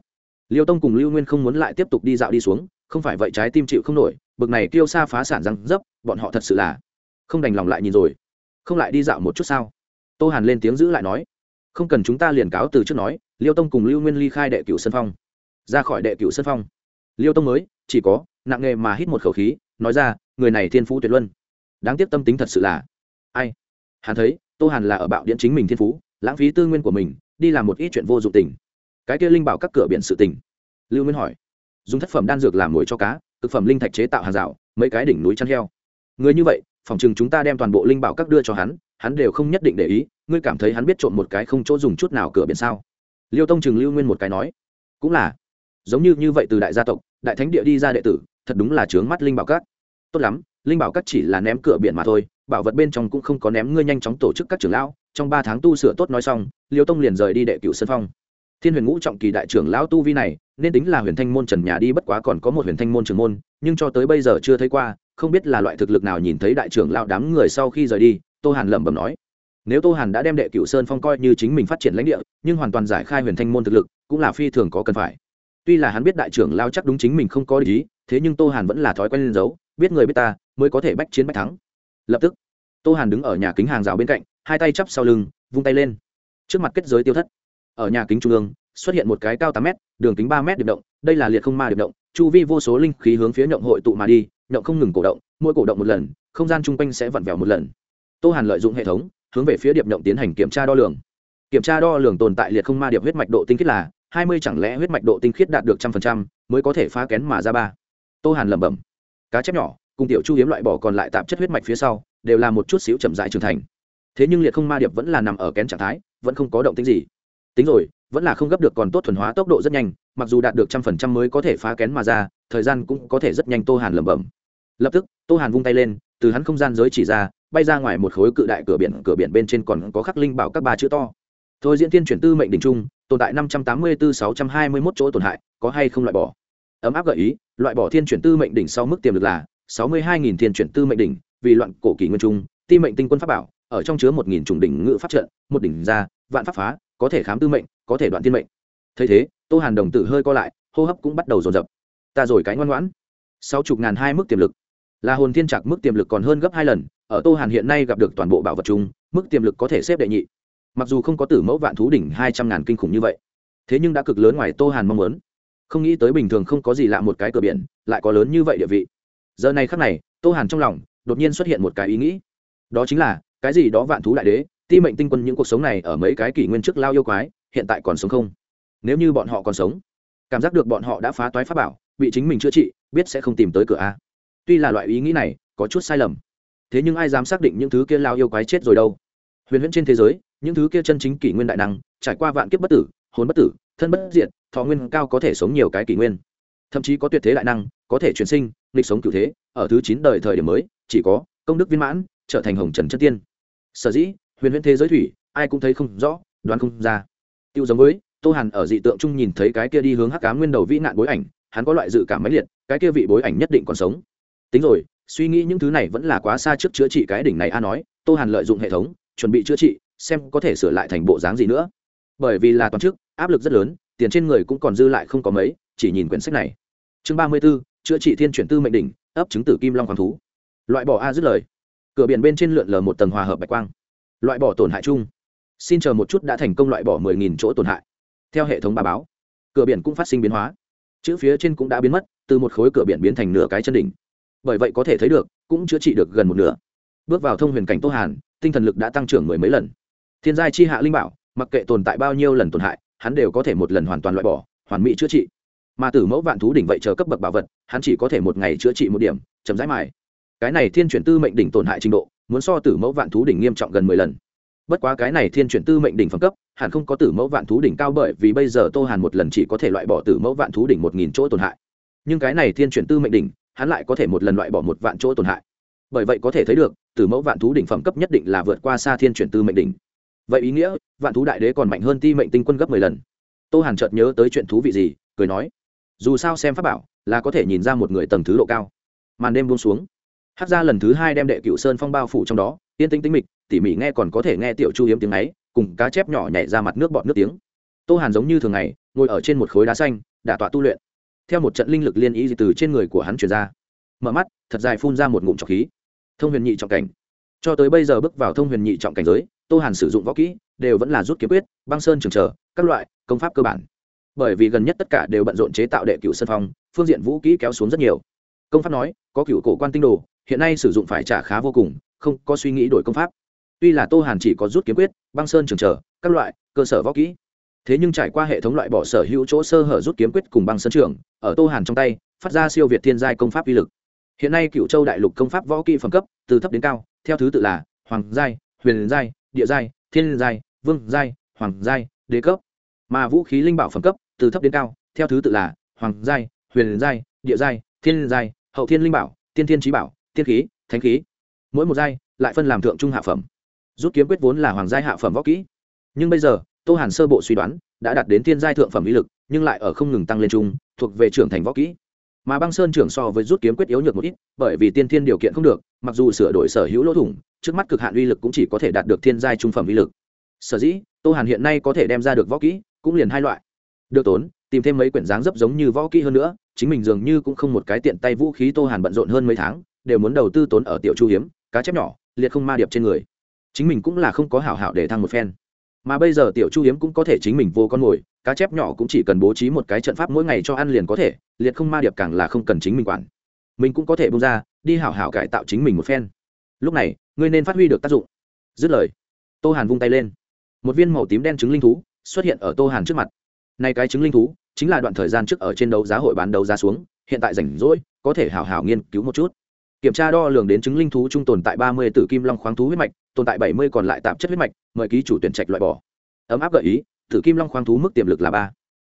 liêu tông cùng lưu nguyên không muốn lại tiếp tục đi dạo đi xuống, không phải vậy trái tim chịu không nổi, bực này kêu xa phá sản răng dấp, bọn họ thật sự là không đành lòng lại nhìn rồi. Không lại đi dạo một chút sao? Tô hàn lên tiếng giữ lại nói. Không cần chúng ta liền cáo từ trước nói, liêu tông cùng lưu nguyên ly khai đệ cửu sân phong. Ra khỏi đệ cửu sân phong. Liêu tông mới, chỉ có nặng nghề mà hít một khẩu khí, nói ra, người này thiên phú tuyệt luân. Đáng tiếc tâm tính thật sự là ai? Hắn thấy, tô hàn là ở bạo điện chính mình thiên phú, lãng phí tư nguyên của mình, đi làm một ít chuyện vô dụng tình cái kia linh bảo các cửa biển sự tình. Lưu nguyên hỏi. Dùng thất phẩm đan dược làm mồi cho cá thực phẩm linh thạch chế tạo hàng rào, mấy cái đỉnh núi chăn heo. Người như vậy, phòng chừng chúng ta đem toàn bộ linh bảo các đưa cho hắn hắn đều không nhất định để ý, ngươi cảm thấy hắn biết trộm một cái không chỗ dùng chút nào cửa biển sao? Liêu tông chừng lưu nguyên một cái nói. Cũng là. Giống như như vậy từ đại gia tộc, đại thánh địa đi ra đệ tử, thật đúng là trướng mắt linh bảo các. Tốt lắm, linh bảo các chỉ là ném cửa biển mà thôi, bảo vật bên trong cũng không có ném, ngươi nhanh chóng tổ chức các trưởng lão, trong ba tháng tu sửa tốt nói xong, liêu tông liền rời đi đệ cựu sân phong thiên huyền ngũ trọng kỳ đại trưởng lão tu vi này, nên tính là huyền thanh môn trần nhà đi bất quá còn có một huyền thanh môn trưởng môn, nhưng cho tới bây giờ chưa thấy qua, không biết là loại thực lực nào nhìn thấy đại trưởng lão đám người sau khi rời đi, tô hàn lẩm bẩm nói. Nếu tô hàn đã đem đệ cựu sơn phong coi như chính mình phát triển lãnh địa, nhưng hoàn toàn giải khai huyền thanh môn thực lực, cũng là phi thường có cần phải. Tuy là hắn biết đại trưởng lao chắc đúng chính mình không có lý thế nhưng tô hàn vẫn là thói quen lên giấu biết người biết ta, mới có thể bách chiến bách thắng. Lập tức, tô hàn đứng ở nhà kính hàng rào bên cạnh, hai tay chắp sau lưng, vung tay lên. Trước mặt kết giới tiêu thất ở nhà kính trung ương, xuất hiện một cái cao tám m đường kính ba m điệp động, đây là liệt không ma điệp động, chu vi vô số linh khí hướng phía nhộng hội tụ mà đi, nhộng không ngừng cổ động, mỗi cổ động một lần, không gian chung quanh sẽ vặn vẹo một lần. Tô hàn lợi dụng hệ thống, hướng về phía điệp nhộng tiến hành kiểm tra đo lường. Kiểm tra đo lường tồn tại liệt không ma điệp huyết mạch độ tinh khiết là hai mươi, chẳng lẽ huyết mạch độ tinh khiết đạt được trăm phần trăm mới có thể phá kén mà ra ba? Tô hàn lẩm bẩm. Cá chép nhỏ, cùng tiểu chu hiếm loại bỏ còn lại tạp chất huyết mạch phía sau, đều là một chút xíu chậm dại trưởng thành. Thế nhưng liệt không ma điệp vẫn là nằm ở kén trạng thái, vẫn không có động tính gì tính rồi, vẫn là không gấp được còn tốt thuần hóa tốc độ rất nhanh, mặc dù đạt được trăm phần trăm mới có thể phá kén mà ra, thời gian cũng có thể rất nhanh tô hàn lẩm bẩm. Lập tức, tô hàn vung tay lên, từ hắn không gian giới chỉ ra, bay ra ngoài một khối cự đại cửa biển cửa biển bên trên còn có khắc linh bảo các ba chữ to. Thôi diễn tiên chuyển tư mệnh đỉnh trung, tồn tại năm trăm tám mươi bốn sáu trăm hai mươi mốt chỗ tổn hại, có hay không loại bỏ? Ấm áp gợi ý, loại bỏ thiên chuyển tư mệnh đỉnh sau mức tiềm lực là sáu mươi hai nghìn thiên chuyển tư mệnh đỉnh, vì loạn cổ kỷ nguyên trung, ti mệnh tinh quân pháp bảo, ở trong chứa một nghìn chủng đỉnh ngự pháp trận, một đỉnh ra, vạn pháp phá có thể khám tư mệnh, có thể đoạn tiên mệnh. Thấy thế, tô hàn đồng tử hơi co lại, hô hấp cũng bắt đầu dồn dập. Ta rồi cái ngoan ngoãn. Sáu chục ngàn hai mức tiềm lực. Là hồn thiên trạc mức tiềm lực còn hơn gấp hai lần, ở tô hàn hiện nay gặp được toàn bộ bảo vật chung, mức tiềm lực có thể xếp đệ nhị. Mặc dù không có tử mẫu vạn thú đỉnh hai trăm ngàn kinh khủng như vậy, thế nhưng đã cực lớn ngoài tô hàn mong muốn. Không nghĩ tới bình thường không có gì lạ một cái cửa biển, lại có lớn như vậy địa vị. Giờ này khắc này, tô hàn trong lòng đột nhiên xuất hiện một cái ý nghĩ. Đó chính là, cái gì đó vạn thú đại đế ti mệnh tinh quân những cuộc sống này ở mấy cái kỷ nguyên trước lao yêu quái, hiện tại còn sống không? Nếu như bọn họ còn sống, cảm giác được bọn họ đã phá toái pháp bảo, bị chính mình chữa trị, biết sẽ không tìm tới cửa a. Tuy là loại ý nghĩ này, có chút sai lầm. Thế nhưng ai dám xác định những thứ kia lao yêu quái chết rồi đâu? Huyền huyễn trên thế giới, những thứ kia chân chính kỷ nguyên đại năng, trải qua vạn kiếp bất tử, hồn bất tử, thân bất diệt, thọ nguyên cao có thể sống nhiều cái kỷ nguyên. Thậm chí có tuyệt thế đại năng, có thể chuyển sinh lịch sống cựu thế, ở thứ chín đời thời điểm mới, chỉ có công đức viên mãn, trở thành hồng trần chất tiên. Sở dĩ huyền huyễn thế giới thủy, ai cũng thấy không rõ, đoán không ra. Tiêu giống với, tô hàn ở dị tượng chung nhìn thấy cái kia đi hướng hắc cá nguyên đầu vĩ nạn bối ảnh, hắn có loại dự cảm máy liệt, cái kia vị bối ảnh nhất định còn sống. Tính rồi, suy nghĩ những thứ này vẫn là quá xa trước chữa trị cái đỉnh này a nói, tô hàn lợi dụng hệ thống, chuẩn bị chữa trị, xem có thể sửa lại thành bộ dáng gì nữa. Bởi vì là toàn chức, áp lực rất lớn, tiền trên người cũng còn dư lại không có mấy, chỉ nhìn quyển sách này. Chương ba mươi b ố chữa trị thiên chuyển tư mệnh đỉnh, ấp chứng tử kim long hoàng thú. Loại bỏ a dứt lời. Cửa biển bên trên lượn lờ một tầng hòa hợp bạch quang loại bỏ tổn hại chung. Xin chờ một chút đã thành công loại bỏ mười nghìn chỗ tổn hại. Theo hệ thống bà báo, cửa biển cũng phát sinh biến hóa. Chữ phía trên cũng đã biến mất, từ một khối cửa biển biến thành nửa cái chân đỉnh. Bởi vậy có thể thấy được, cũng chữa trị được gần một nửa. Bước vào thông huyền cảnh tô hàn, tinh thần lực đã tăng trưởng mười mấy lần. Thiên giai chi hạ linh bảo, mặc kệ tồn tại bao nhiêu lần tổn hại, hắn đều có thể một lần hoàn toàn loại bỏ, hoàn mỹ chữa trị. Mà tử mẫu vạn thú đỉnh vậy chờ cấp bậc bảo vật, hắn chỉ có thể một ngày chữa trị một điểm chấm dãi mài. Cái này thiên chuyển tư mệnh đỉnh tổn hại trình độ muốn so tử mẫu vạn thú đỉnh nghiêm trọng gần mười lần. Bất quá cái này thiên chuyển tư mệnh đỉnh phẩm cấp, hẳn không có tử mẫu vạn thú đỉnh cao bởi vì bây giờ tô hàn một lần chỉ có thể loại bỏ tử mẫu vạn thú đỉnh một nghìn chỗ tổn hại. Nhưng cái này thiên chuyển tư mệnh đỉnh, hắn lại có thể một lần loại bỏ một vạn chỗ tổn hại. Bởi vậy có thể thấy được, tử mẫu vạn thú đỉnh phẩm cấp nhất định là vượt qua xa thiên chuyển tư mệnh đỉnh. Vậy ý nghĩa, vạn thú đại đế còn mạnh hơn ti mệnh tinh quân gấp mười lần. Tô hàn chợt nhớ tới chuyện thú vị gì, cười nói, dù sao xem pháp bảo, là có thể nhìn ra một người tầng thứ độ cao. Màn đêm buông xuống hát ra lần thứ hai đem đệ cựu sơn phong bao phủ trong đó yên tĩnh tĩnh mịch tỉ mỉ nghe còn có thể nghe tiểu chu hiếm tiếng ấy cùng cá chép nhỏ nhảy ra mặt nước bọt nước tiếng tô hàn giống như thường ngày ngồi ở trên một khối đá xanh đả tọa tu luyện theo một trận linh lực liên ý từ trên người của hắn chuyển ra mở mắt thật dài phun ra một ngụm trọc khí thông huyền nhị trọng cảnh cho tới bây giờ bước vào thông huyền nhị trọng cảnh giới tô hàn sử dụng võ kỹ đều vẫn là rút kiếm quyết băng sơn trường trở các loại công pháp cơ bản bởi vì gần nhất tất cả đều bận rộn chế tạo đệ cựu sân phong phương diện vũ kỹ kéo xuống rất nhiều công pháp nói có cựu cổ quan tinh đồ hiện nay sử dụng phải trả khá vô cùng, không có suy nghĩ đổi công pháp. Tuy là tô hàn chỉ có rút kiếm quyết, băng sơn trường trở, các loại, cơ sở võ kỹ. Thế nhưng trải qua hệ thống loại bỏ sở hữu chỗ sơ hở rút kiếm quyết cùng băng sơn trường, ở tô hàn trong tay, phát ra siêu việt thiên giai công pháp uy lực. Hiện nay cựu châu đại lục công pháp võ kỹ phẩm cấp, từ thấp đến cao, theo thứ tự là hoàng giai, huyền giai, địa giai, thiên giai, vương giai, hoàng giai, đế cấp. Mà vũ khí linh bảo phẩm cấp, từ thấp đến cao, theo thứ tự là hoàng giai, huyền giai, địa giai, thiên giai, hậu thiên linh bảo, tiên thiên trí bảo tiên khí, thánh khí. Mỗi một giai lại phân làm thượng trung hạ phẩm. Rút kiếm quyết vốn là hoàng giai hạ phẩm võ kỹ. Nhưng bây giờ, tô hàn sơ bộ suy đoán đã đạt đến thiên giai thượng phẩm ý lực, nhưng lại ở không ngừng tăng lên trung, thuộc về trưởng thành võ kỹ. Mà băng sơn trưởng so với rút kiếm quyết yếu nhược một ít, bởi vì tiên thiên điều kiện không được, mặc dù sửa đổi sở hữu lỗ thủng, trước mắt cực hạn uy lực cũng chỉ có thể đạt được thiên giai trung phẩm uy lực. Sở dĩ, tô hàn hiện nay có thể đem ra được võ kỹ cũng liền hai loại. Được tốn, tìm thêm mấy quyển dáng dấp giống như võ kỹ hơn nữa, chính mình dường như cũng không một cái tiện tay vũ khí tô hàn bận rộn hơn mấy tháng đều muốn đầu tư tốn ở tiểu chu hiếm, cá chép nhỏ, liệt không ma điệp trên người. Chính mình cũng là không có hảo hảo để thăng một phen. Mà bây giờ tiểu chu hiếm cũng có thể chính mình vô con mồi cá chép nhỏ cũng chỉ cần bố trí một cái trận pháp mỗi ngày cho ăn liền có thể, liệt không ma điệp càng là không cần chính mình quản. Mình cũng có thể bung ra, đi hảo hảo cải tạo chính mình một phen. Lúc này, ngươi nên phát huy được tác dụng. Dứt lời, tô hàn vung tay lên. Một viên màu tím đen trứng linh thú xuất hiện ở tô hàn trước mặt. Nay cái trứng linh thú chính là đoạn thời gian trước ở trên đấu giá hội bán đấu giá xuống, hiện tại rảnh rỗi, có thể hảo hảo nghiên cứu một chút kiểm tra đo lường đến chứng linh thú trung tồn tại ba mươi tử kim long khoáng thú huyết mạch, tồn tại bảy mươi còn lại tạp chất huyết mạch, mời ký chủ tuyển trạch loại bỏ. Ấm áp gợi ý, tử kim long khoáng thú mức tiềm lực là ba.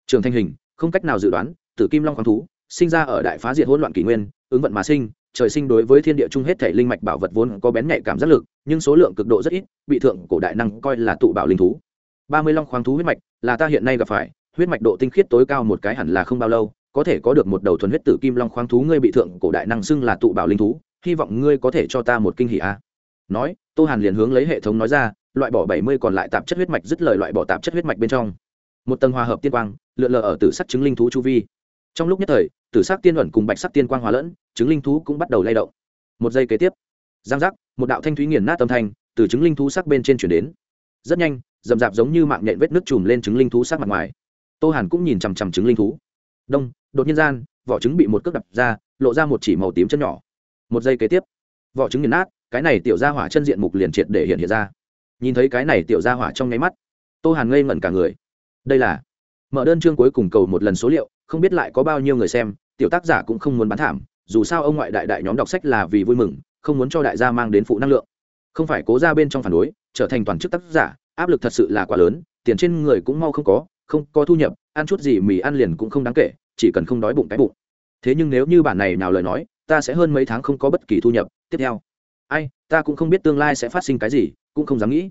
Trường thanh hình, không cách nào dự đoán, tử kim long khoáng thú sinh ra ở đại phá diệt hỗn loạn kỷ nguyên, ứng vận mà sinh, trời sinh đối với thiên địa chung hết thể linh mạch bảo vật vốn có bén nhạy cảm giác lực, nhưng số lượng cực độ rất ít, bị thượng cổ đại năng coi là tụ bảo linh thú. Ba mươi long khoáng thú huyết mạch là ta hiện nay gặp phải, huyết mạch độ tinh khiết tối cao một cái hẳn là không bao lâu có thể có được một đầu thuần huyết tử kim long khoáng thú ngươi bị thượng cổ đại năng xưng là tụ bảo linh thú, hy vọng ngươi có thể cho ta một kinh hỉ a. Nói, tô hàn liền hướng lấy hệ thống nói ra, loại bỏ bảy mươi còn lại tạp chất huyết mạch dứt lời loại bỏ tạp chất huyết mạch bên trong. Một tầng hòa hợp tiên quang, lượn lờ ở tử sắc chứng linh thú chu vi. Trong lúc nhất thời, tử sắc tiên ẩn cùng bạch sắc tiên quang hòa lẫn, chứng linh thú cũng bắt đầu lay động. Một giây kế tiếp, giang giác, một đạo thanh thúy nghiền nát âm thanh từ chứng linh thú sắc bên trên chuyển đến. Rất nhanh, rậm rạp giống như mạng nhện vết nước chùm lên trứng linh thú sắc mặt ngoài. Tô hàn cũng nhìn chằm chằm trứng linh thú đông, đột nhiên gian, vỏ trứng bị một cước đập ra, lộ ra một chỉ màu tím chân nhỏ. Một giây kế tiếp, vỏ trứng nghiền nát, cái này tiểu ra hỏa chân diện mục liền triệt để hiện hiện ra. Nhìn thấy cái này tiểu ra hỏa trong nháy mắt, tô hàn ngây ngẩn cả người. Đây là, mở đơn chương cuối cùng cầu một lần số liệu, không biết lại có bao nhiêu người xem, tiểu tác giả cũng không muốn bán thảm, dù sao ông ngoại đại đại nhóm đọc sách là vì vui mừng, không muốn cho đại gia mang đến phụ năng lượng. Không phải cố ra bên trong phản đối, trở thành toàn chức tác giả, áp lực thật sự là quá lớn, tiền trên người cũng mau không có không có thu nhập ăn chút gì mì ăn liền cũng không đáng kể, chỉ cần không đói bụng cái bụng. Thế nhưng nếu như bản này nào lời nói, ta sẽ hơn mấy tháng không có bất kỳ thu nhập. Tiếp theo, ai, ta cũng không biết tương lai sẽ phát sinh cái gì, cũng không dám nghĩ.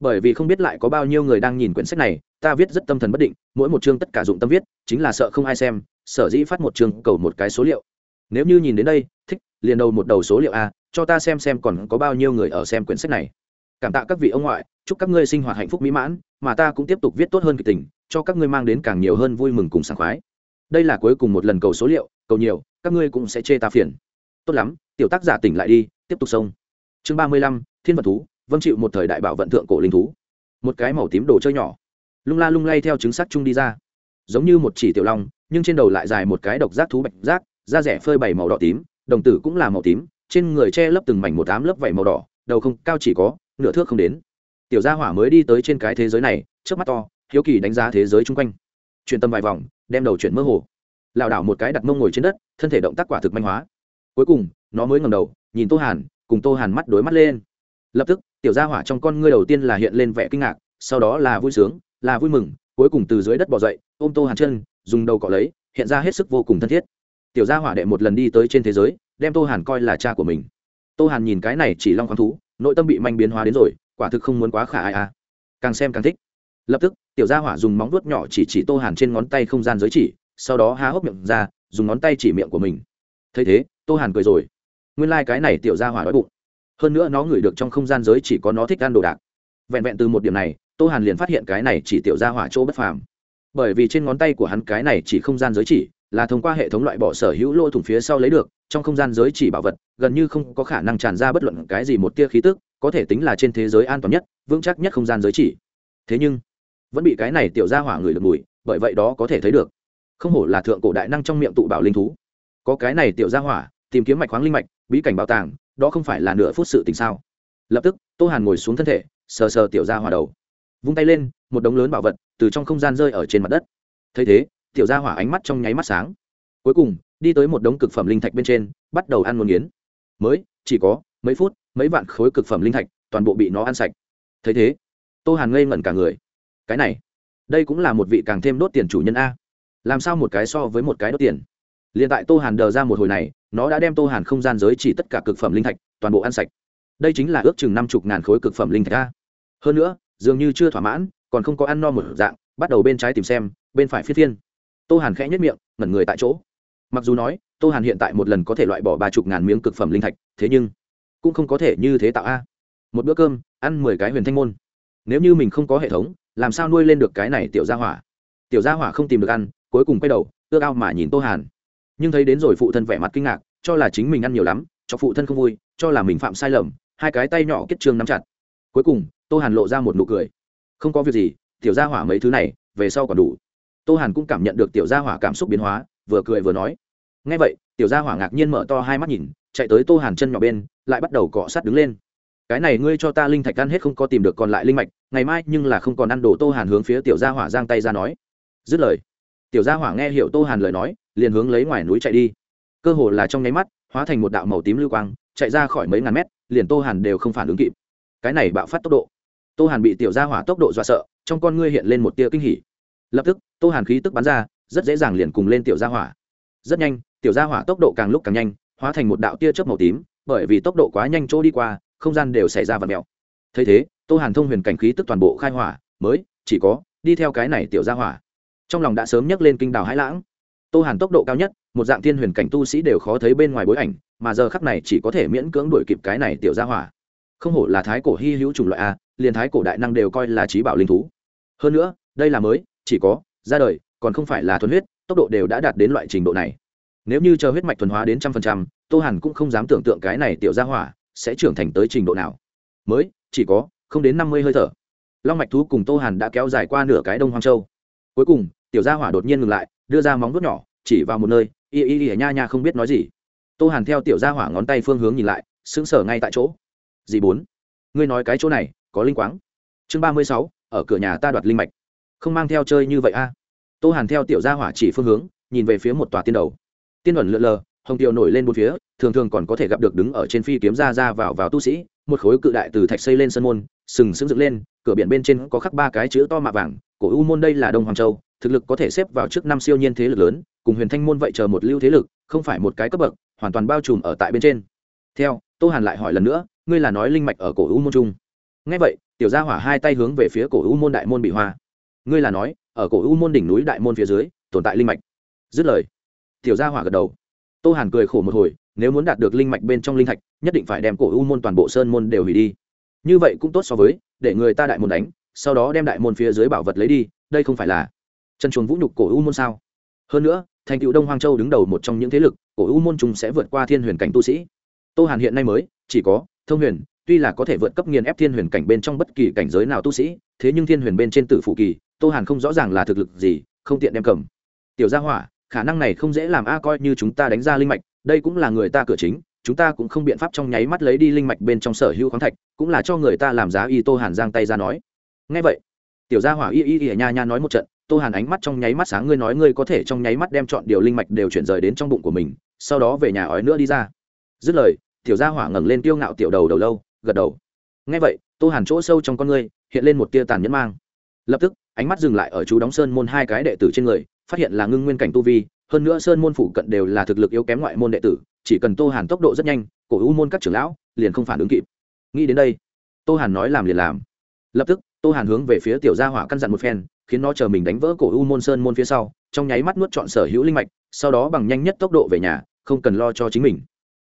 Bởi vì không biết lại có bao nhiêu người đang nhìn quyển sách này, ta viết rất tâm thần bất định, mỗi một chương tất cả dụng tâm viết, chính là sợ không ai xem, sở dĩ phát một chương cầu một cái số liệu. Nếu như nhìn đến đây, thích, liền đầu một đầu số liệu a, cho ta xem xem còn có bao nhiêu người ở xem quyển sách này. Cảm tạ các vị ông ngoại, chúc các ngươi sinh hoạt hạnh phúc mỹ mãn, mà ta cũng tiếp tục viết tốt hơn kịch tình cho các ngươi mang đến càng nhiều hơn vui mừng cùng sảng khoái. Đây là cuối cùng một lần cầu số liệu, cầu nhiều, các ngươi cũng sẽ chê ta phiền. Tốt lắm, tiểu tác giả tỉnh lại đi, tiếp tục sông. Chương ba mươi lăm, thiên vật thú vâng chịu một thời đại bảo vận thượng cổ linh thú. Một cái màu tím đồ chơi nhỏ. Lung la lung lay theo trứng sắc chung đi ra. Giống như một chỉ tiểu long, nhưng trên đầu lại dài một cái độc giác thú bạch giác, da rẻ phơi bảy màu đỏ tím, đồng tử cũng là màu tím, trên người che lấp từng mảnh một tám lớp vảy màu đỏ, đầu không, cao chỉ có, nửa thước không đến. Tiểu gia hỏa mới đi tới trên cái thế giới này trước mắt to hiếu kỳ đánh giá thế giới chung quanh. Chuyển tâm vài vòng, đem đầu chuyển mơ hồ. Lảo đảo một cái đặt mông ngồi trên đất, thân thể động tác quả thực manh hóa. Cuối cùng, nó mới ngầm đầu, nhìn tô hàn, cùng tô hàn mắt đối mắt lên. Lập tức, tiểu gia hỏa trong con ngươi đầu tiên là hiện lên vẻ kinh ngạc, sau đó là vui sướng, là vui mừng, cuối cùng từ dưới đất bỏ dậy, ôm tô hàn chân, dùng đầu cọ lấy, hiện ra hết sức vô cùng thân thiết. Tiểu gia hỏa đệ một lần đi tới trên thế giới, đem tô hàn coi là cha của mình. Tô hàn nhìn cái này chỉ long khoáng thú, nội tâm bị manh biến hóa đến rồi, quả thực không muốn quá khả ai à. Càng xem càng thích lập tức, tiểu gia hỏa dùng móng vuốt nhỏ chỉ chỉ tô hàn trên ngón tay không gian giới chỉ, sau đó há hốc miệng ra, dùng ngón tay chỉ miệng của mình. Thấy thế, tô hàn cười rồi. Nguyên lai、like、cái này tiểu gia hỏa đói bụng. Hơn nữa nó ngửi được trong không gian giới chỉ có nó thích ăn đồ đạc. Vẹn vẹn từ một điểm này, tô hàn liền phát hiện cái này chỉ tiểu gia hỏa chỗ bất phàm. Bởi vì trên ngón tay của hắn cái này chỉ không gian giới chỉ, là thông qua hệ thống loại bỏ sở hữu lỗ thủng phía sau lấy được, trong không gian giới chỉ bảo vật, gần như không có khả năng tràn ra bất luận cái gì một tia khí tức, có thể tính là trên thế giới an toàn nhất, vững chắc nhất không gian giới chỉ. Thế nhưng vẫn bị cái này tiểu ra hỏa người được mùi bởi vậy đó có thể thấy được. Không hổ là thượng cổ đại năng trong miệng tụ bảo linh thú. Có cái này tiểu ra hỏa, tìm kiếm mạch khoáng linh mạch, bí cảnh bảo tàng, đó không phải là nửa phút sự tình sao? Lập tức, tô hàn ngồi xuống thân thể, sờ sờ tiểu ra hỏa đầu. Vung tay lên, một đống lớn bảo vật từ trong không gian rơi ở trên mặt đất. Thấy thế, tiểu ra hỏa ánh mắt trong nháy mắt sáng. Cuối cùng, đi tới một đống cực phẩm linh thạch bên trên, bắt đầu ăn một nghiến. Mới, chỉ có mấy phút, mấy vạn khối cực phẩm linh thạch toàn bộ bị nó ăn sạch. Thấy thế, tô hàn ngây ngẩn cả người cái này, đây cũng là một vị càng thêm đốt tiền chủ nhân a. Làm sao một cái so với một cái đốt tiền? Liền tại tô hàn đờ ra một hồi này, nó đã đem tô hàn không gian giới chỉ tất cả cực phẩm linh thạch, toàn bộ ăn sạch. Đây chính là ước chừng năm chục ngàn khối cực phẩm linh thạch a. Hơn nữa, dường như chưa thỏa mãn, còn không có ăn no một dạng, bắt đầu bên trái tìm xem, bên phải phi thiên tô hàn khẽ nhất miệng, ngẩn người tại chỗ. Mặc dù nói, tô hàn hiện tại một lần có thể loại bỏ ba chục ngàn miếng cực phẩm linh thạch, thế nhưng, cũng không có thể như thế tạo a. Một bữa cơm, ăn mười cái huyền thanh môn. Nếu như mình không có hệ thống làm sao nuôi lên được cái này tiểu gia hỏa? Tiểu gia hỏa không tìm được ăn, cuối cùng quay đầu, ước ao mà nhìn tô hàn. Nhưng thấy đến rồi phụ thân vẻ mặt kinh ngạc, cho là chính mình ăn nhiều lắm, cho phụ thân không vui, cho là mình phạm sai lầm, hai cái tay nhỏ kết trương nắm chặt. Cuối cùng, tô hàn lộ ra một nụ cười. Không có việc gì, tiểu gia hỏa mấy thứ này, về sau còn đủ. Tô hàn cũng cảm nhận được tiểu gia hỏa cảm xúc biến hóa, vừa cười vừa nói. Ngay vậy, tiểu gia hỏa ngạc nhiên mở to hai mắt nhìn, chạy tới tô hàn chân nhỏ bên, lại bắt đầu cọ sát đứng lên cái này ngươi cho ta linh thạch ăn hết không có tìm được còn lại linh mạch, ngày mai nhưng là không còn ăn đồ tô hàn hướng phía tiểu gia hỏa giang tay ra nói. Dứt lời, tiểu gia hỏa nghe hiểu tô hàn lời nói, liền hướng lấy ngoài núi chạy đi. Cơ hồ là trong nháy mắt, hóa thành một đạo màu tím lưu quang, chạy ra khỏi mấy ngàn mét, liền tô hàn đều không phản ứng kịp. Cái này bạo phát tốc độ. Tô hàn bị tiểu gia hỏa tốc độ dọa sợ, trong con ngươi hiện lên một tia kinh hỉ. Lập tức, tô hàn khí tức bắn ra, rất dễ dàng liền cùng lên tiểu gia hỏa. Rất nhanh, tiểu gia hỏa tốc độ càng lúc càng nhanh, hóa thành một đạo tia chớp màu tím, bởi vì tốc độ quá nhanh chỗ đi qua không gian đều xảy ra vật mèo thấy thế, tô hàn thông huyền cảnh khí tức toàn bộ khai hỏa, mới, chỉ có, đi theo cái này tiểu gia hỏa. Trong lòng đã sớm nhấc lên kinh đào hãi lãng. Tô hàn tốc độ cao nhất, một dạng thiên huyền cảnh tu sĩ đều khó thấy bên ngoài bối ảnh, mà giờ khắc này chỉ có thể miễn cưỡng đuổi kịp cái này tiểu gia hỏa. Không hổ là thái cổ hy hữu chủng loại a, liền thái cổ đại năng đều coi là trí bảo linh thú. Hơn nữa, đây là mới, chỉ có, ra đời, còn không phải là thuần huyết, tốc độ đều đã đạt đến loại trình độ này. Nếu như chờ huyết mạch thuần hóa đến trăm phần trăm, tô hàn cũng không dám tưởng tượng cái này tiểu gia hỏa sẽ trưởng thành tới trình độ nào. Mới, chỉ có không đến năm mươi hơi thở. Long mạch thú cùng tô hàn đã kéo dài qua nửa cái đông hoang châu. Cuối cùng, tiểu gia hỏa đột nhiên ngừng lại, đưa ra móng vuốt nhỏ, chỉ vào một nơi, y y y, nha nha không biết nói gì. Tô hàn theo tiểu gia hỏa ngón tay phương hướng nhìn lại, sững sờ ngay tại chỗ. Gì bốn, ngươi nói cái chỗ này, có linh quáng. Chương ba mươi sáu, ở cửa nhà ta đoạt linh mạch. Không mang theo chơi như vậy a. Tô hàn theo tiểu gia hỏa chỉ phương hướng, nhìn về phía một tòa tiên đầu. Tiên ẩn lượn lờ hồng tiểu nổi lên một phía, thường thường còn có thể gặp được đứng ở trên phi kiếm ra ra vào vào tu sĩ, một khối cự đại từ thạch xây lên sân môn, sừng sững dựng lên, cửa biển bên trên có khắc ba cái chữ to mạ vàng, cổ u môn đây là đông hoàng châu, thực lực có thể xếp vào trước năm siêu nhiên thế lực lớn, cùng huyền thanh môn vậy chờ một lưu thế lực, không phải một cái cấp bậc, hoàn toàn bao trùm ở tại bên trên. Theo, tô hàn lại hỏi lần nữa, ngươi là nói linh mạch ở cổ u môn trung? Ngay vậy, tiểu gia hỏa hai tay hướng về phía cổ u môn đại môn bị hoa. Ngươi là nói, ở cổ u môn đỉnh núi đại môn phía dưới, tồn tại linh mạch. Dứt lời, tiểu gia hỏa gật đầu tô hàn cười khổ một hồi, nếu muốn đạt được linh mạch bên trong linh thạch, nhất định phải đem cổ u môn toàn bộ sơn môn đều hủy đi. Như vậy cũng tốt so với, để người ta đại môn đánh, sau đó đem đại môn phía dưới bảo vật lấy đi, đây không phải là chân chuồng vũ nhục cổ u môn sao? Hơn nữa, thành cựu đông hoang châu đứng đầu một trong những thế lực, cổ u môn chúng sẽ vượt qua thiên huyền cảnh tu sĩ. Tô hàn hiện nay mới, chỉ có thông huyền, tuy là có thể vượt cấp nghiền ép thiên huyền cảnh bên trong bất kỳ cảnh giới nào tu sĩ, thế nhưng thiên huyền bên trên tử phụ kỳ, tô hàn không rõ ràng là thực lực gì, không tiện đem cầm. Tiểu gia hỏa khả năng này không dễ làm a, coi như chúng ta đánh ra linh mạch, đây cũng là người ta cửa chính, chúng ta cũng không biện pháp trong nháy mắt lấy đi linh mạch bên trong sở hữu khoáng thạch, cũng là cho người ta làm giá y tô hàn giang tay ra nói. Ngay vậy, tiểu gia hỏa y y y nha nha nói một trận, tô hàn ánh mắt trong nháy mắt sáng, ngươi nói ngươi có thể trong nháy mắt đem chọn điều linh mạch đều chuyển rời đến trong bụng của mình, sau đó về nhà ói nữa đi ra. Dứt lời, tiểu gia hỏa ngẩng lên tiêu ngạo tiểu đầu đầu lâu, gật đầu. Ngay vậy, tô hàn chỗ sâu trong con ngươi hiện lên một tia tàn nhẫn mang. Lập tức, ánh mắt dừng lại ở chú đóng sơn môn hai cái đệ tử trên người phát hiện là ngưng nguyên cảnh tu vi, hơn nữa sơn môn phụ cận đều là thực lực yếu kém ngoại môn đệ tử, chỉ cần tô hàn tốc độ rất nhanh, cổ u môn các trưởng lão liền không phản ứng kịp. Nghĩ đến đây, tô hàn nói làm liền làm. Lập tức, tô hàn hướng về phía tiểu gia hỏa căn dặn một phen, khiến nó chờ mình đánh vỡ cổ u môn sơn môn phía sau, trong nháy mắt nuốt chọn sở hữu linh mạch, sau đó bằng nhanh nhất tốc độ về nhà, không cần lo cho chính mình.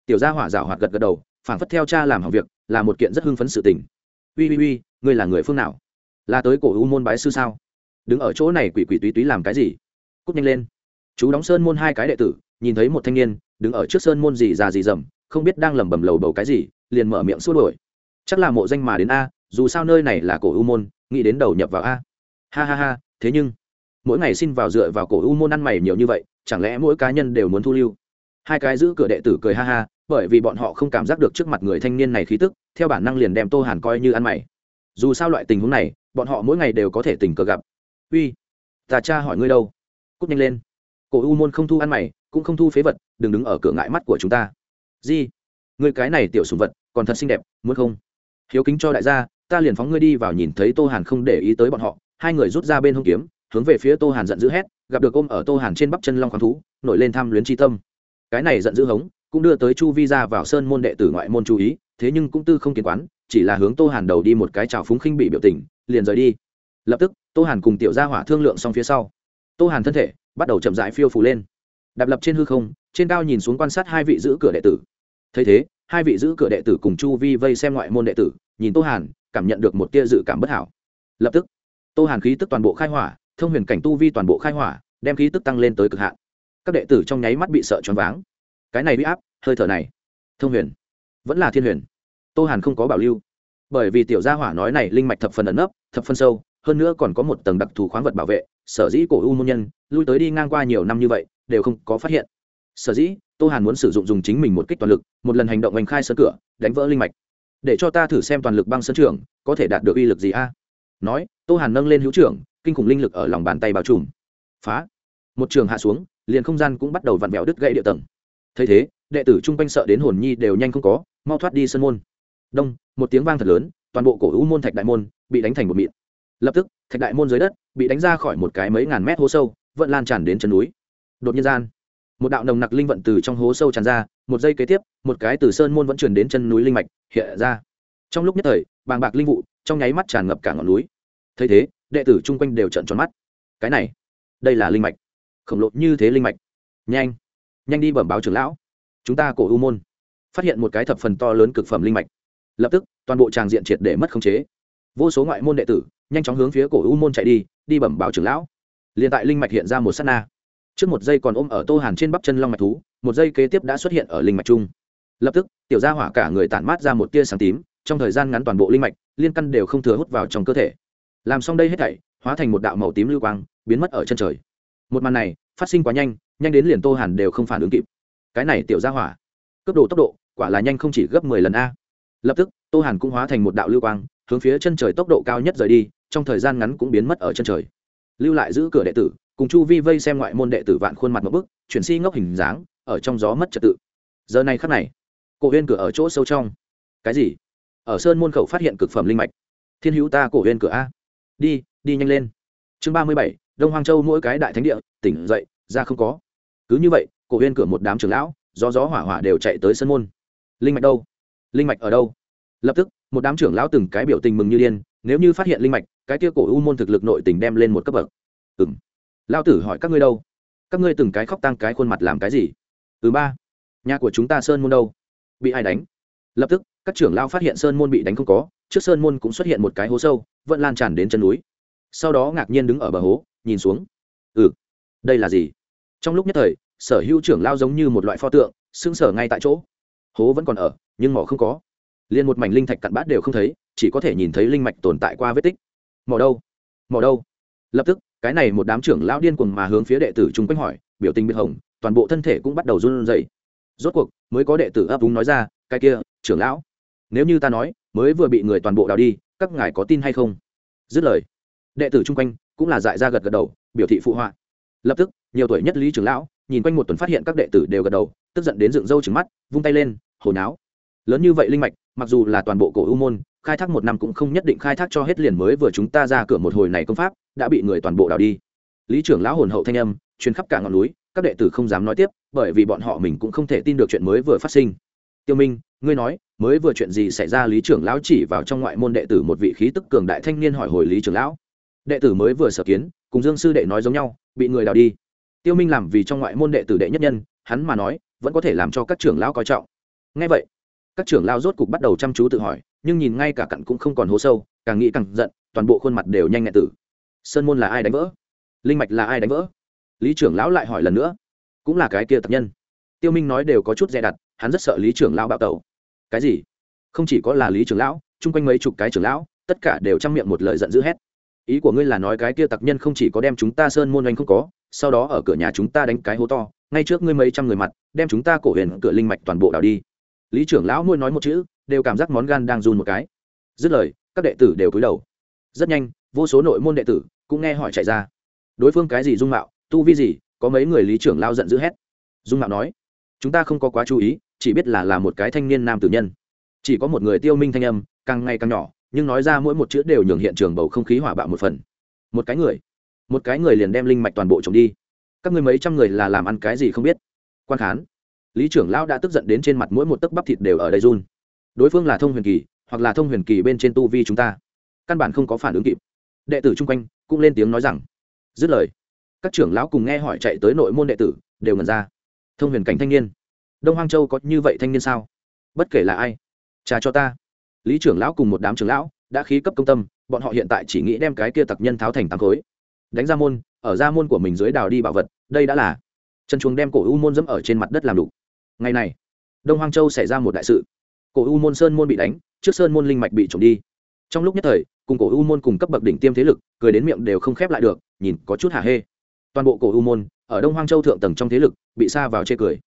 Tiểu gia hỏa rảo hoạt gật gật đầu, phảng phất theo cha làm hỏng việc, là một kiện rất hưng phấn sự tình. Uy uy uy, ngươi là người phương nào? Là tới cổ u môn bái sư sao? Đứng ở chỗ này quỷ quỷ túy túy làm cái gì? Cút nhanh lên. Chú đóng sơn môn hai cái đệ tử, nhìn thấy một thanh niên đứng ở trước sơn môn gì già gì dầm, không biết đang lẩm bẩm lầu bầu cái gì, liền mở miệng xua đổi chắc là mộ danh mà đến a, dù sao nơi này là cổ u môn, nghĩ đến đầu nhập vào a. Ha ha ha, thế nhưng, mỗi ngày xin vào dựa vào cổ u môn ăn mày nhiều như vậy, chẳng lẽ mỗi cá nhân đều muốn thu lưu? Hai cái giữ cửa đệ tử cười ha ha, bởi vì bọn họ không cảm giác được trước mặt người thanh niên này khí tức, theo bản năng liền đem tô hàn coi như ăn mày. Dù sao loại tình huống này, bọn họ mỗi ngày đều có thể tình cờ gặp. Uy, ta cha hỏi ngươi đâu? Cúp nhanh lên. Cổ u môn không thu ăn mày, cũng không thu phế vật, đừng đứng ở cửa ngại mắt của chúng ta. Di, người cái này tiểu sùng vật, còn thật xinh đẹp, muốn không? Hiếu kính cho đại gia, ta liền phóng ngươi đi vào nhìn thấy tô hàn không để ý tới bọn họ, hai người rút ra bên hông kiếm, hướng về phía tô hàn giận dữ hét, gặp được ôm ở tô hàn trên bắp chân long khoáng thú, nổi lên tham luyến tri tâm. Cái này giận dữ hống, cũng đưa tới chu vi ra vào sơn môn đệ tử ngoại môn chú ý, thế nhưng cũng tư không kiến quán, chỉ là hướng tô hàn đầu đi một cái trào phúng khinh bị biểu tình, liền rời đi. Lập tức, tô hàn cùng tiểu gia hỏa thương lượng xong phía sau tô hàn thân thể bắt đầu chậm rãi phiêu phù lên. Đạp lập trên hư không, trên cao nhìn xuống quan sát hai vị giữ cửa đệ tử. Thấy thế, hai vị giữ cửa đệ tử cùng chu vi vây xem ngoại môn đệ tử, nhìn tô hàn, cảm nhận được một tia dự cảm bất hảo. Lập tức, tô hàn khí tức toàn bộ khai hỏa, thông huyền cảnh tu vi toàn bộ khai hỏa, đem khí tức tăng lên tới cực hạn. Các đệ tử trong nháy mắt bị sợ choáng váng. Cái này bị áp, hơi thở này. Thông huyền, vẫn là thiên huyền. Tô hàn không có bảo lưu. Bởi vì tiểu gia hỏa nói này linh mạch thập phần ẩn nấp, thập phần sâu, hơn nữa còn có một tầng đặc thù khoáng vật bảo vệ sở dĩ cổ u môn nhân lui tới đi ngang qua nhiều năm như vậy đều không có phát hiện. Sở dĩ, tô hàn muốn sử dụng dùng chính mình một kích toàn lực, một lần hành động oanh khai sơ cửa, đánh vỡ linh mạch. Để cho ta thử xem toàn lực băng sân trường, có thể đạt được uy lực gì a? Nói, tô hàn nâng lên hữu trưởng, kinh khủng linh lực ở lòng bàn tay bao trùm. Phá. Một trường hạ xuống, liền không gian cũng bắt đầu vặn vẹo đứt gãy địa tầng. Thấy thế, đệ tử chung quanh sợ đến hồn nhi đều nhanh không có, mau thoát đi sân môn. Đông, một tiếng vang thật lớn, toàn bộ cổ u môn thạch đại môn bị đánh thành một mịn lập tức, thạch đại môn dưới đất bị đánh ra khỏi một cái mấy ngàn mét hố sâu, vẫn lan tràn đến chân núi. Đột nhiên gian, một đạo nồng nặc linh vận từ trong hố sâu tràn ra, một giây kế tiếp, một cái từ sơn môn vẫn truyền đến chân núi linh mạch hiện ra. Trong lúc nhất thời, bàng bạc linh vụ trong nháy mắt tràn ngập cả ngọn núi. Thấy thế, đệ tử chung quanh đều trợn tròn mắt. Cái này, đây là linh mạch. Khổng lồ như thế linh mạch. Nhanh nhanh đi bẩm báo trưởng lão. Chúng ta cổ u môn. Phát hiện một cái thập phần to lớn cực phẩm linh mạch. Lập tức, toàn bộ tràng diện triệt để mất khống chế. Vô số ngoại môn đệ tử nhanh chóng hướng phía cổ u môn chạy đi đi bẩm báo trưởng lão. Liền tại linh mạch hiện ra một s á t na. Trước một giây còn ôm ở tô hàn trên bắp chân long mạch thú, một giây kế tiếp đã xuất hiện ở linh mạch trung. Lập tức, tiểu gia hỏa cả người tản mát ra một tia sáng tím, trong thời gian ngắn toàn bộ linh mạch, liên căn đều không thừa hút vào trong cơ thể. Làm xong đây hết thảy, hóa thành một đạo màu tím lưu quang, biến mất ở chân trời. Một màn này, phát sinh quá nhanh nhanh đến liền tô hàn đều không phản ứng kịp. Cái này tiểu gia hỏa, cấp độ tốc độ, quả là nhanh không chỉ gấp mười lần a. Lập tức, tô hàn cũng hóa thành một đạo lưu quang, hướng phía chân trời tốc độ cao nhất rời đi trong thời gian ngắn cũng biến mất ở chân trời. Lưu lại giữ cửa đệ tử, cùng chu vi vây xem ngoại môn đệ tử vạn khuôn mặt một bức, chuyển si ngốc hình dáng, ở trong gió mất trật tự. Giờ này khắc này, cổ huyên cửa ở chỗ sâu trong. Cái gì? Ở sơn môn khẩu phát hiện cực phẩm linh mạch. Thiên hữu ta cổ huyên cửa a. Đi đi nhanh lên. Chương ba mươi bảy, đông hoang châu mỗi cái đại thánh địa, tỉnh dậy, ra không có. Cứ như vậy, cổ huyên cửa một đám trưởng lão, gió gió hỏa hỏa đều chạy tới sân môn. Linh mạch đâu? Linh mạch ở đâu? Lập tức, một đám trưởng lão từng cái biểu tình mừng như điên nếu như phát hiện linh mạch, cái kia cổ u môn thực lực nội tình đem lên một cấp bậc. Ừ m lao tử hỏi các ngươi đâu? Các ngươi từng cái khóc tăng cái khuôn mặt làm cái gì? Thứ ba, nhà của chúng ta sơn môn đâu? Bị ai đánh? Lập tức, các trưởng lao phát hiện sơn môn bị đánh không có, trước sơn môn cũng xuất hiện một cái hố sâu, vẫn lan tràn đến chân núi. Sau đó ngạc nhiên đứng ở bờ hố, nhìn xuống. Ừ đây là gì? Trong lúc nhất thời, sở hữu trưởng lao giống như một loại pho tượng xương sở ngay tại chỗ. Hố vẫn còn ở, nhưng mỏ không có liền một mảnh linh thạch cặn bát đều không thấy, chỉ có thể nhìn thấy linh mạch tồn tại qua vết tích. Mỏ đâu? Mỏ đâu? Lập tức, cái này một đám trưởng lão điên cuồng mà hướng phía đệ tử chung quanh hỏi, biểu tình biệt hồng, toàn bộ thân thể cũng bắt đầu run rẩy. Rốt cuộc, mới có đệ tử ấp úng nói ra, cái kia, trưởng lão, nếu như ta nói, mới vừa bị người toàn bộ đào đi, các ngài có tin hay không? Dứt lời, đệ tử chung quanh cũng là dại ra gật gật đầu, biểu thị phụ họa. Lập tức, nhiều tuổi nhất lý trưởng lão, nhìn quanh một tuần phát hiện các đệ tử đều gật đầu, tức giận đến dựng râu trứng mắt, vung tay lên hồi náo lớn như vậy linh mạch mặc dù là toàn bộ cổ u môn, khai thác một năm cũng không nhất định khai thác cho hết liền mới vừa chúng ta ra cửa một hồi này công pháp, đã bị người toàn bộ đào đi. Lý trưởng lão hồn hậu thanh âm, truyền khắp cả ngọn núi, các đệ tử không dám nói tiếp, bởi vì bọn họ mình cũng không thể tin được chuyện mới vừa phát sinh. Tiêu minh, ngươi nói, mới vừa chuyện gì xảy ra? Lý trưởng lão chỉ vào trong ngoại môn đệ tử một vị khí tức cường đại thanh niên hỏi hồi lý trưởng lão. Đệ tử mới vừa sở kiến, cùng dương sư đệ nói giống nhau, bị người đào đi. Tiêu minh làm vì trong ngoại môn đệ tử đệ nhất nhân, hắn mà nói, vẫn có thể làm cho các trưởng lão coi trọng. Nghe vậy các trưởng lao rốt cục bắt đầu chăm chú tự hỏi, nhưng nhìn ngay cả cặn cũng không còn hố sâu, càng nghĩ càng giận, toàn bộ khuôn mặt đều nhanh nhẹn tử. Sơn môn là ai đánh vỡ? Linh mạch là ai đánh vỡ? Lý trưởng lão lại hỏi lần nữa. Cũng là cái kia tập nhân. Tiêu minh nói đều có chút dè đặt hắn rất sợ lý trưởng lão bạo tẩu. Cái gì? Không chỉ có là lý trưởng lão, chung quanh mấy chục cái trưởng lão, tất cả đều chăm miệng một lời giận dữ hét. Ý của ngươi là nói cái kia tặc nhân không chỉ có đem chúng ta sơn môn anh không có, sau đó ở cửa nhà chúng ta đánh cái hố to, ngay trước ngươi mấy trăm người mặt, đem chúng ta cổ huyền, cửa linh mạch toàn bộ đào đi lý trưởng lão nuôi nói một chữ, đều cảm giác món gan đang run một cái. Dứt lời, các đệ tử đều cúi đầu. Rất nhanh, vô số nội môn đệ tử cũng nghe hỏi chạy ra. Đối phương cái gì dung mạo, tu vi gì, có mấy người lý trưởng lao giận dữ hét. Dung mạo nói, chúng ta không có quá chú ý, chỉ biết là là một cái thanh niên nam tử nhân. Chỉ có một người tiêu minh thanh âm, càng ngày càng nhỏ, nhưng nói ra mỗi một chữ đều nhường hiện trường bầu không khí hỏa bạo một phần. Một cái người, một cái người liền đem linh mạch toàn bộ trộm đi. Các ngươi mấy trăm người là làm ăn cái gì không biết? Quan khán lý trưởng lão đã tức giận đến trên mặt mỗi một tấc bắp thịt đều ở đây run. Đối phương là thông huyền kỳ, hoặc là thông huyền kỳ bên trên tu vi chúng ta. Căn bản không có phản ứng kịp. Đệ tử chung quanh cũng lên tiếng nói rằng, dứt lời. Các trưởng lão cùng nghe hỏi chạy tới nội môn đệ tử, đều ngần ra. Thông huyền cảnh thanh niên. Đông hoang châu có như vậy thanh niên sao? Bất kể là ai, trà cho ta. Lý trưởng lão cùng một đám trưởng lão đã khí cấp công tâm, bọn họ hiện tại chỉ nghĩ đem cái kia tặc nhân tháo thành tám khối. Đánh ra môn, ở ra môn của mình dưới đào đi bảo vật, đây đã là chân chuồng đem cổ u môn dẫm ở trên mặt đất làm đủ ngày này, đông hoang châu xảy ra một đại sự. Cổ u môn sơn môn bị đánh, trước sơn môn linh mạch bị trộm đi. Trong lúc nhất thời, cùng cổ u môn cùng cấp bậc đỉnh tiêm thế lực, cười đến miệng đều không khép lại được, nhìn có chút hả hê. Toàn bộ cổ u môn, ở đông hoang châu thượng tầng trong thế lực, bị xa vào chê cười.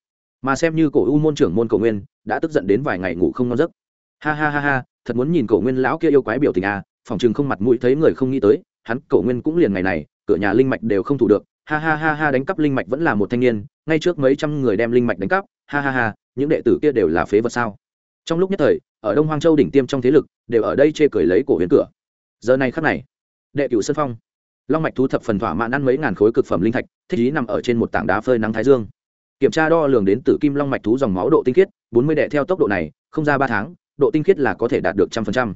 Mà xem như cổ u môn trưởng môn cổ nguyên, đã tức giận đến vài ngày ngủ không ngon giấc. Ha ha ha ha, thật muốn nhìn cổ nguyên lão kia yêu quái biểu tình à phòng chừng không mặt mũi thấy người không nghĩ tới, hắn cổ nguyên cũng liền ngày này, cửa nhà linh mạch đều không thủ được ha ha ha ha đánh cắp linh mạch vẫn là một thanh niên, ngay trước mấy trăm người đem linh mạch đánh cắp, ha ha ha, những đệ tử kia đều là phế vật sao? Trong lúc nhất thời, ở đông hoang châu đỉnh tiêm trong thế lực, đều ở đây chê cười lấy cổ huyền cửa. Giờ này khắc này, đệ cửu sơn phong, long mạch thú thập phần thỏa mãn ăn mấy ngàn khối cực phẩm linh thạch, thích ý nằm ở trên một tảng đá phơi nắng thái dương. Kiểm tra đo lường đến tử kim long mạch thú dòng máu độ tinh khiết, bốn mươi đệ theo tốc độ này, không ra ba tháng, độ tinh khiết là có thể đạt được trăm phần trăm.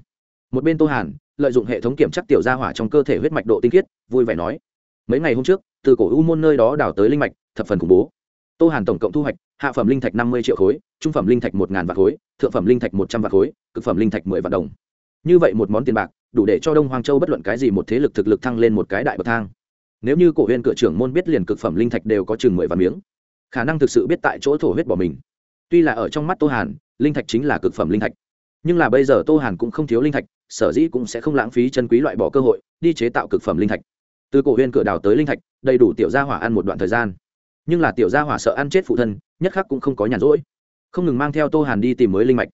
Một bên tô hàn, lợi dụng hệ thống kiểm chắc tiểu gia hỏa trong cơ thể huyết mạch độ tinh khiết, vui vẻ nói mấy ngày hôm trước, từ cổ u môn nơi đó đào tới linh mạch, thập phần khủng bố. Tô hàn tổng cộng thu hoạch, hạ phẩm linh thạch năm mươi triệu khối, trung phẩm linh thạch một ngàn vạn khối, thượng phẩm linh thạch một trăm vạn khối, cực phẩm linh thạch mười vạn đồng. Như vậy một món tiền bạc, đủ để cho đông hoàng châu bất luận cái gì một thế lực thực lực thăng lên một cái đại bậc thang. Nếu như cổ huyên cửa trưởng môn biết liền cực phẩm linh thạch đều có chừng mười vạn miếng, khả năng thực sự biết tại chỗ thổ huyết bỏ mình. Tuy là ở trong mắt tô hàn, linh thạch chính là cực phẩm linh thạch. Nhưng là bây giờ tô hàn cũng không thiếu linh thạch, sở dĩ cũng sẽ không lãng phí chân quý loại bỏ cơ hội, đi chế tạo cực phẩm linh thạch từ cổ huyên cửa đào tới linh thạch, đầy đủ tiểu gia hỏa ăn một đoạn thời gian. Nhưng là tiểu gia hỏa sợ ăn chết phụ thân, nhất khắc cũng không có nhàn rỗi. Không ngừng mang theo tô hàn đi tìm mới linh mạch.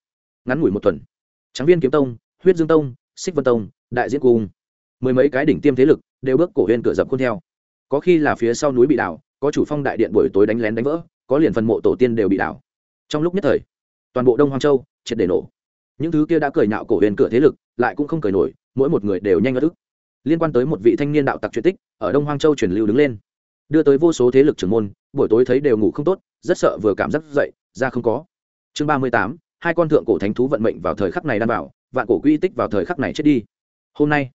Ngắn ngủi một tuần. Tráng viên kiếm tông, huyết dương tông, xích vân tông, đại diễn cung. Mười mấy cái đỉnh tiêm thế lực đều bước cổ huyên cửa dập khuôn theo. Có khi là phía sau núi bị đảo, có chủ phong đại điện buổi tối đánh lén đánh vỡ, có liền phần mộ tổ tiên đều bị đảo. Trong lúc nhất thời, toàn bộ đông hoang châu triệt để nổ. Những thứ kia đã cười nhạo cổ huyền cửa thế lực, lại cũng không cười nổi, mỗi một người đều nhanh ngất ức liên quan tới một vị thanh niên đạo tặc truyện tích, ở đông hoang châu truyền lưu đứng lên. Đưa tới vô số thế lực trưởng môn, buổi tối thấy đều ngủ không tốt, rất sợ vừa cảm giác dậy, ra không có. Chương ba mươi tám, hai con thượng cổ thánh thú vận mệnh vào thời khắc này đan bảo vạn cổ quy tích vào thời khắc này chết đi. Hôm nay,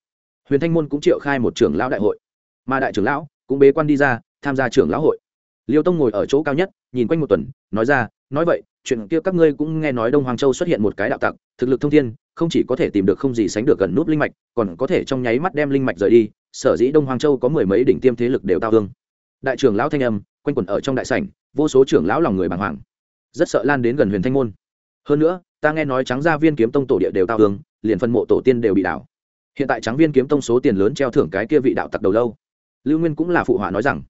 huyền thanh môn cũng triệu khai một trưởng lão đại hội. Mà đại trưởng lão cũng bế quan đi ra, tham gia trưởng lão hội. Liêu tông ngồi ở chỗ cao nhất, nhìn quanh một tuần, nói ra, nói vậy, chuyện kia các ngươi cũng nghe nói đông hoàng châu xuất hiện một cái đạo tặc, thực lực thông thiên không chỉ có thể tìm được không gì sánh được gần nút linh mạch, còn có thể trong nháy mắt đem linh mạch rời đi, sở dĩ đông hoàng châu có mười mấy đỉnh tiêm thế lực đều tao thương. Đại trưởng lão thanh âm, quanh quẩn ở trong đại sảnh, vô số trưởng lão lòng người bàng hoàng. Rất sợ lan đến gần huyền thanh môn. Hơn nữa, ta nghe nói trắng gia viên kiếm tông tổ địa đều tao thương, liền phân mộ tổ tiên đều bị đảo. Hiện tại trắng viên kiếm tông số tiền lớn treo thưởng cái kia vị đạo tặc đầu lâu. Lưu nguyên cũng là phụ họa nói rằng,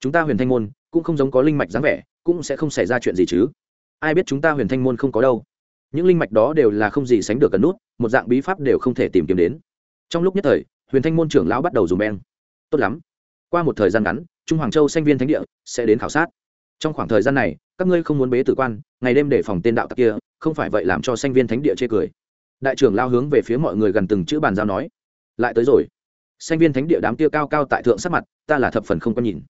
chúng ta huyền thanh môn cũng không giống có linh mạch dáng vẻ, cũng sẽ không xảy ra chuyện gì chứ. Ai biết chúng ta huyền thanh môn không có đâu? Những linh mạch đó đều là không gì sánh được cần nút, một dạng bí pháp đều không thể tìm kiếm đến. Trong lúc nhất thời, huyền thanh môn trưởng lão bắt đầu dùng beng. Tốt lắm. Qua một thời gian ngắn, trung hoàng châu sanh viên thánh địa sẽ đến khảo sát. Trong khoảng thời gian này, các ngươi không muốn bế tử quan, ngày đêm để phòng tên đạo tặc kia, không phải vậy làm cho sanh viên thánh địa chê cười. Đại trưởng lao hướng về phía mọi người gần từng chữ bàn giao nói. Lại tới rồi. Sanh viên thánh địa đám kia cao cao tại thượng sắc mặt, ta là thập phần không có nhìn.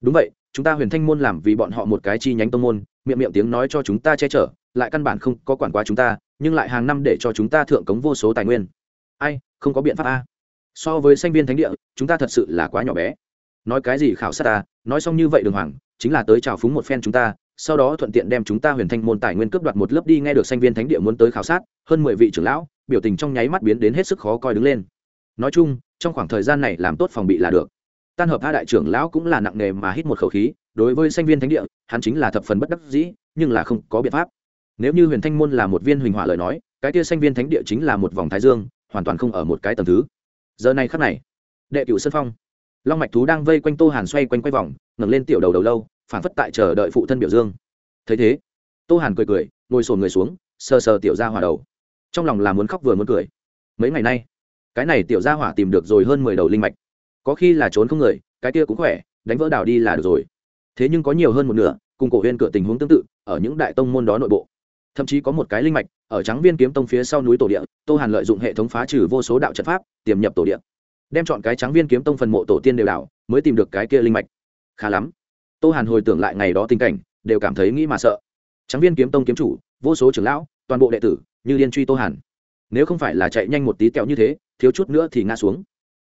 Đúng vậy, chúng ta huyền thanh môn làm vì bọn họ một cái chi nhánh tông môn, miệng miệng tiếng nói cho chúng ta che chở lại căn bản không có quản quá chúng ta, nhưng lại hàng năm để cho chúng ta thượng cống vô số tài nguyên. Ai, không có biện pháp a. So với sanh viên thánh địa, chúng ta thật sự là quá nhỏ bé. Nói cái gì khảo sát ta, nói xong như vậy đường hoàng, chính là tới chào phúng một phen chúng ta, sau đó thuận tiện đem chúng ta huyền thanh môn tài nguyên cướp đoạt một lớp đi nghe được sanh viên thánh địa muốn tới khảo sát, hơn mười vị trưởng lão, biểu tình trong nháy mắt biến đến hết sức khó coi đứng lên. Nói chung, trong khoảng thời gian này làm tốt phòng bị là được. Tan hợp a đại trưởng lão cũng là nặng nề mà hít một khẩu khí, đối với sanh viên thánh địa, hắn chính là thập phần bất đắc dĩ, nhưng là không có biện pháp nếu như huyền thanh môn là một viên huỳnh hỏa lời nói, cái tia xanh viên thánh địa chính là một vòng thái dương, hoàn toàn không ở một cái tầm thứ. Giờ này khắc này, đệ cửu sân phong, long mạch thú đang vây quanh tô hàn xoay quanh quay vòng, ngẩng lên tiểu đầu đầu lâu, phản phất tại chờ đợi phụ thân biểu dương. Thấy thế, tô hàn cười cười, ngồi sồn người xuống, sờ sờ tiểu ra hỏa đầu. Trong lòng là muốn khóc vừa muốn cười. Mấy ngày nay, cái này tiểu gia hỏa tìm được rồi hơn mười đầu linh mạch. Có khi là trốn không người, cái kia cũng khỏe, đánh vỡ đảo đi là được rồi. Thế nhưng có nhiều hơn một nửa, cùng cổ huyên cửa tình huống tương tự, ở những đại tông môn đó nội bộ thậm chí có một cái linh mạch, ở trắng viên kiếm tông phía sau núi tổ địa, tô hàn lợi dụng hệ thống phá trừ vô số đạo trận pháp, tiềm nhập tổ địa. Đem chọn cái trắng viên kiếm tông phần mộ tổ tiên đều đảo, mới tìm được cái kia linh mạch. Khá lắm. Tô hàn hồi tưởng lại ngày đó tình cảnh, đều cảm thấy nghĩ mà sợ. Trắng viên kiếm tông kiếm chủ, vô số trưởng lão, toàn bộ đệ tử, như liên truy tô hàn. Nếu không phải là chạy nhanh một tí kẹo như thế, thiếu chút nữa thì ngã xuống.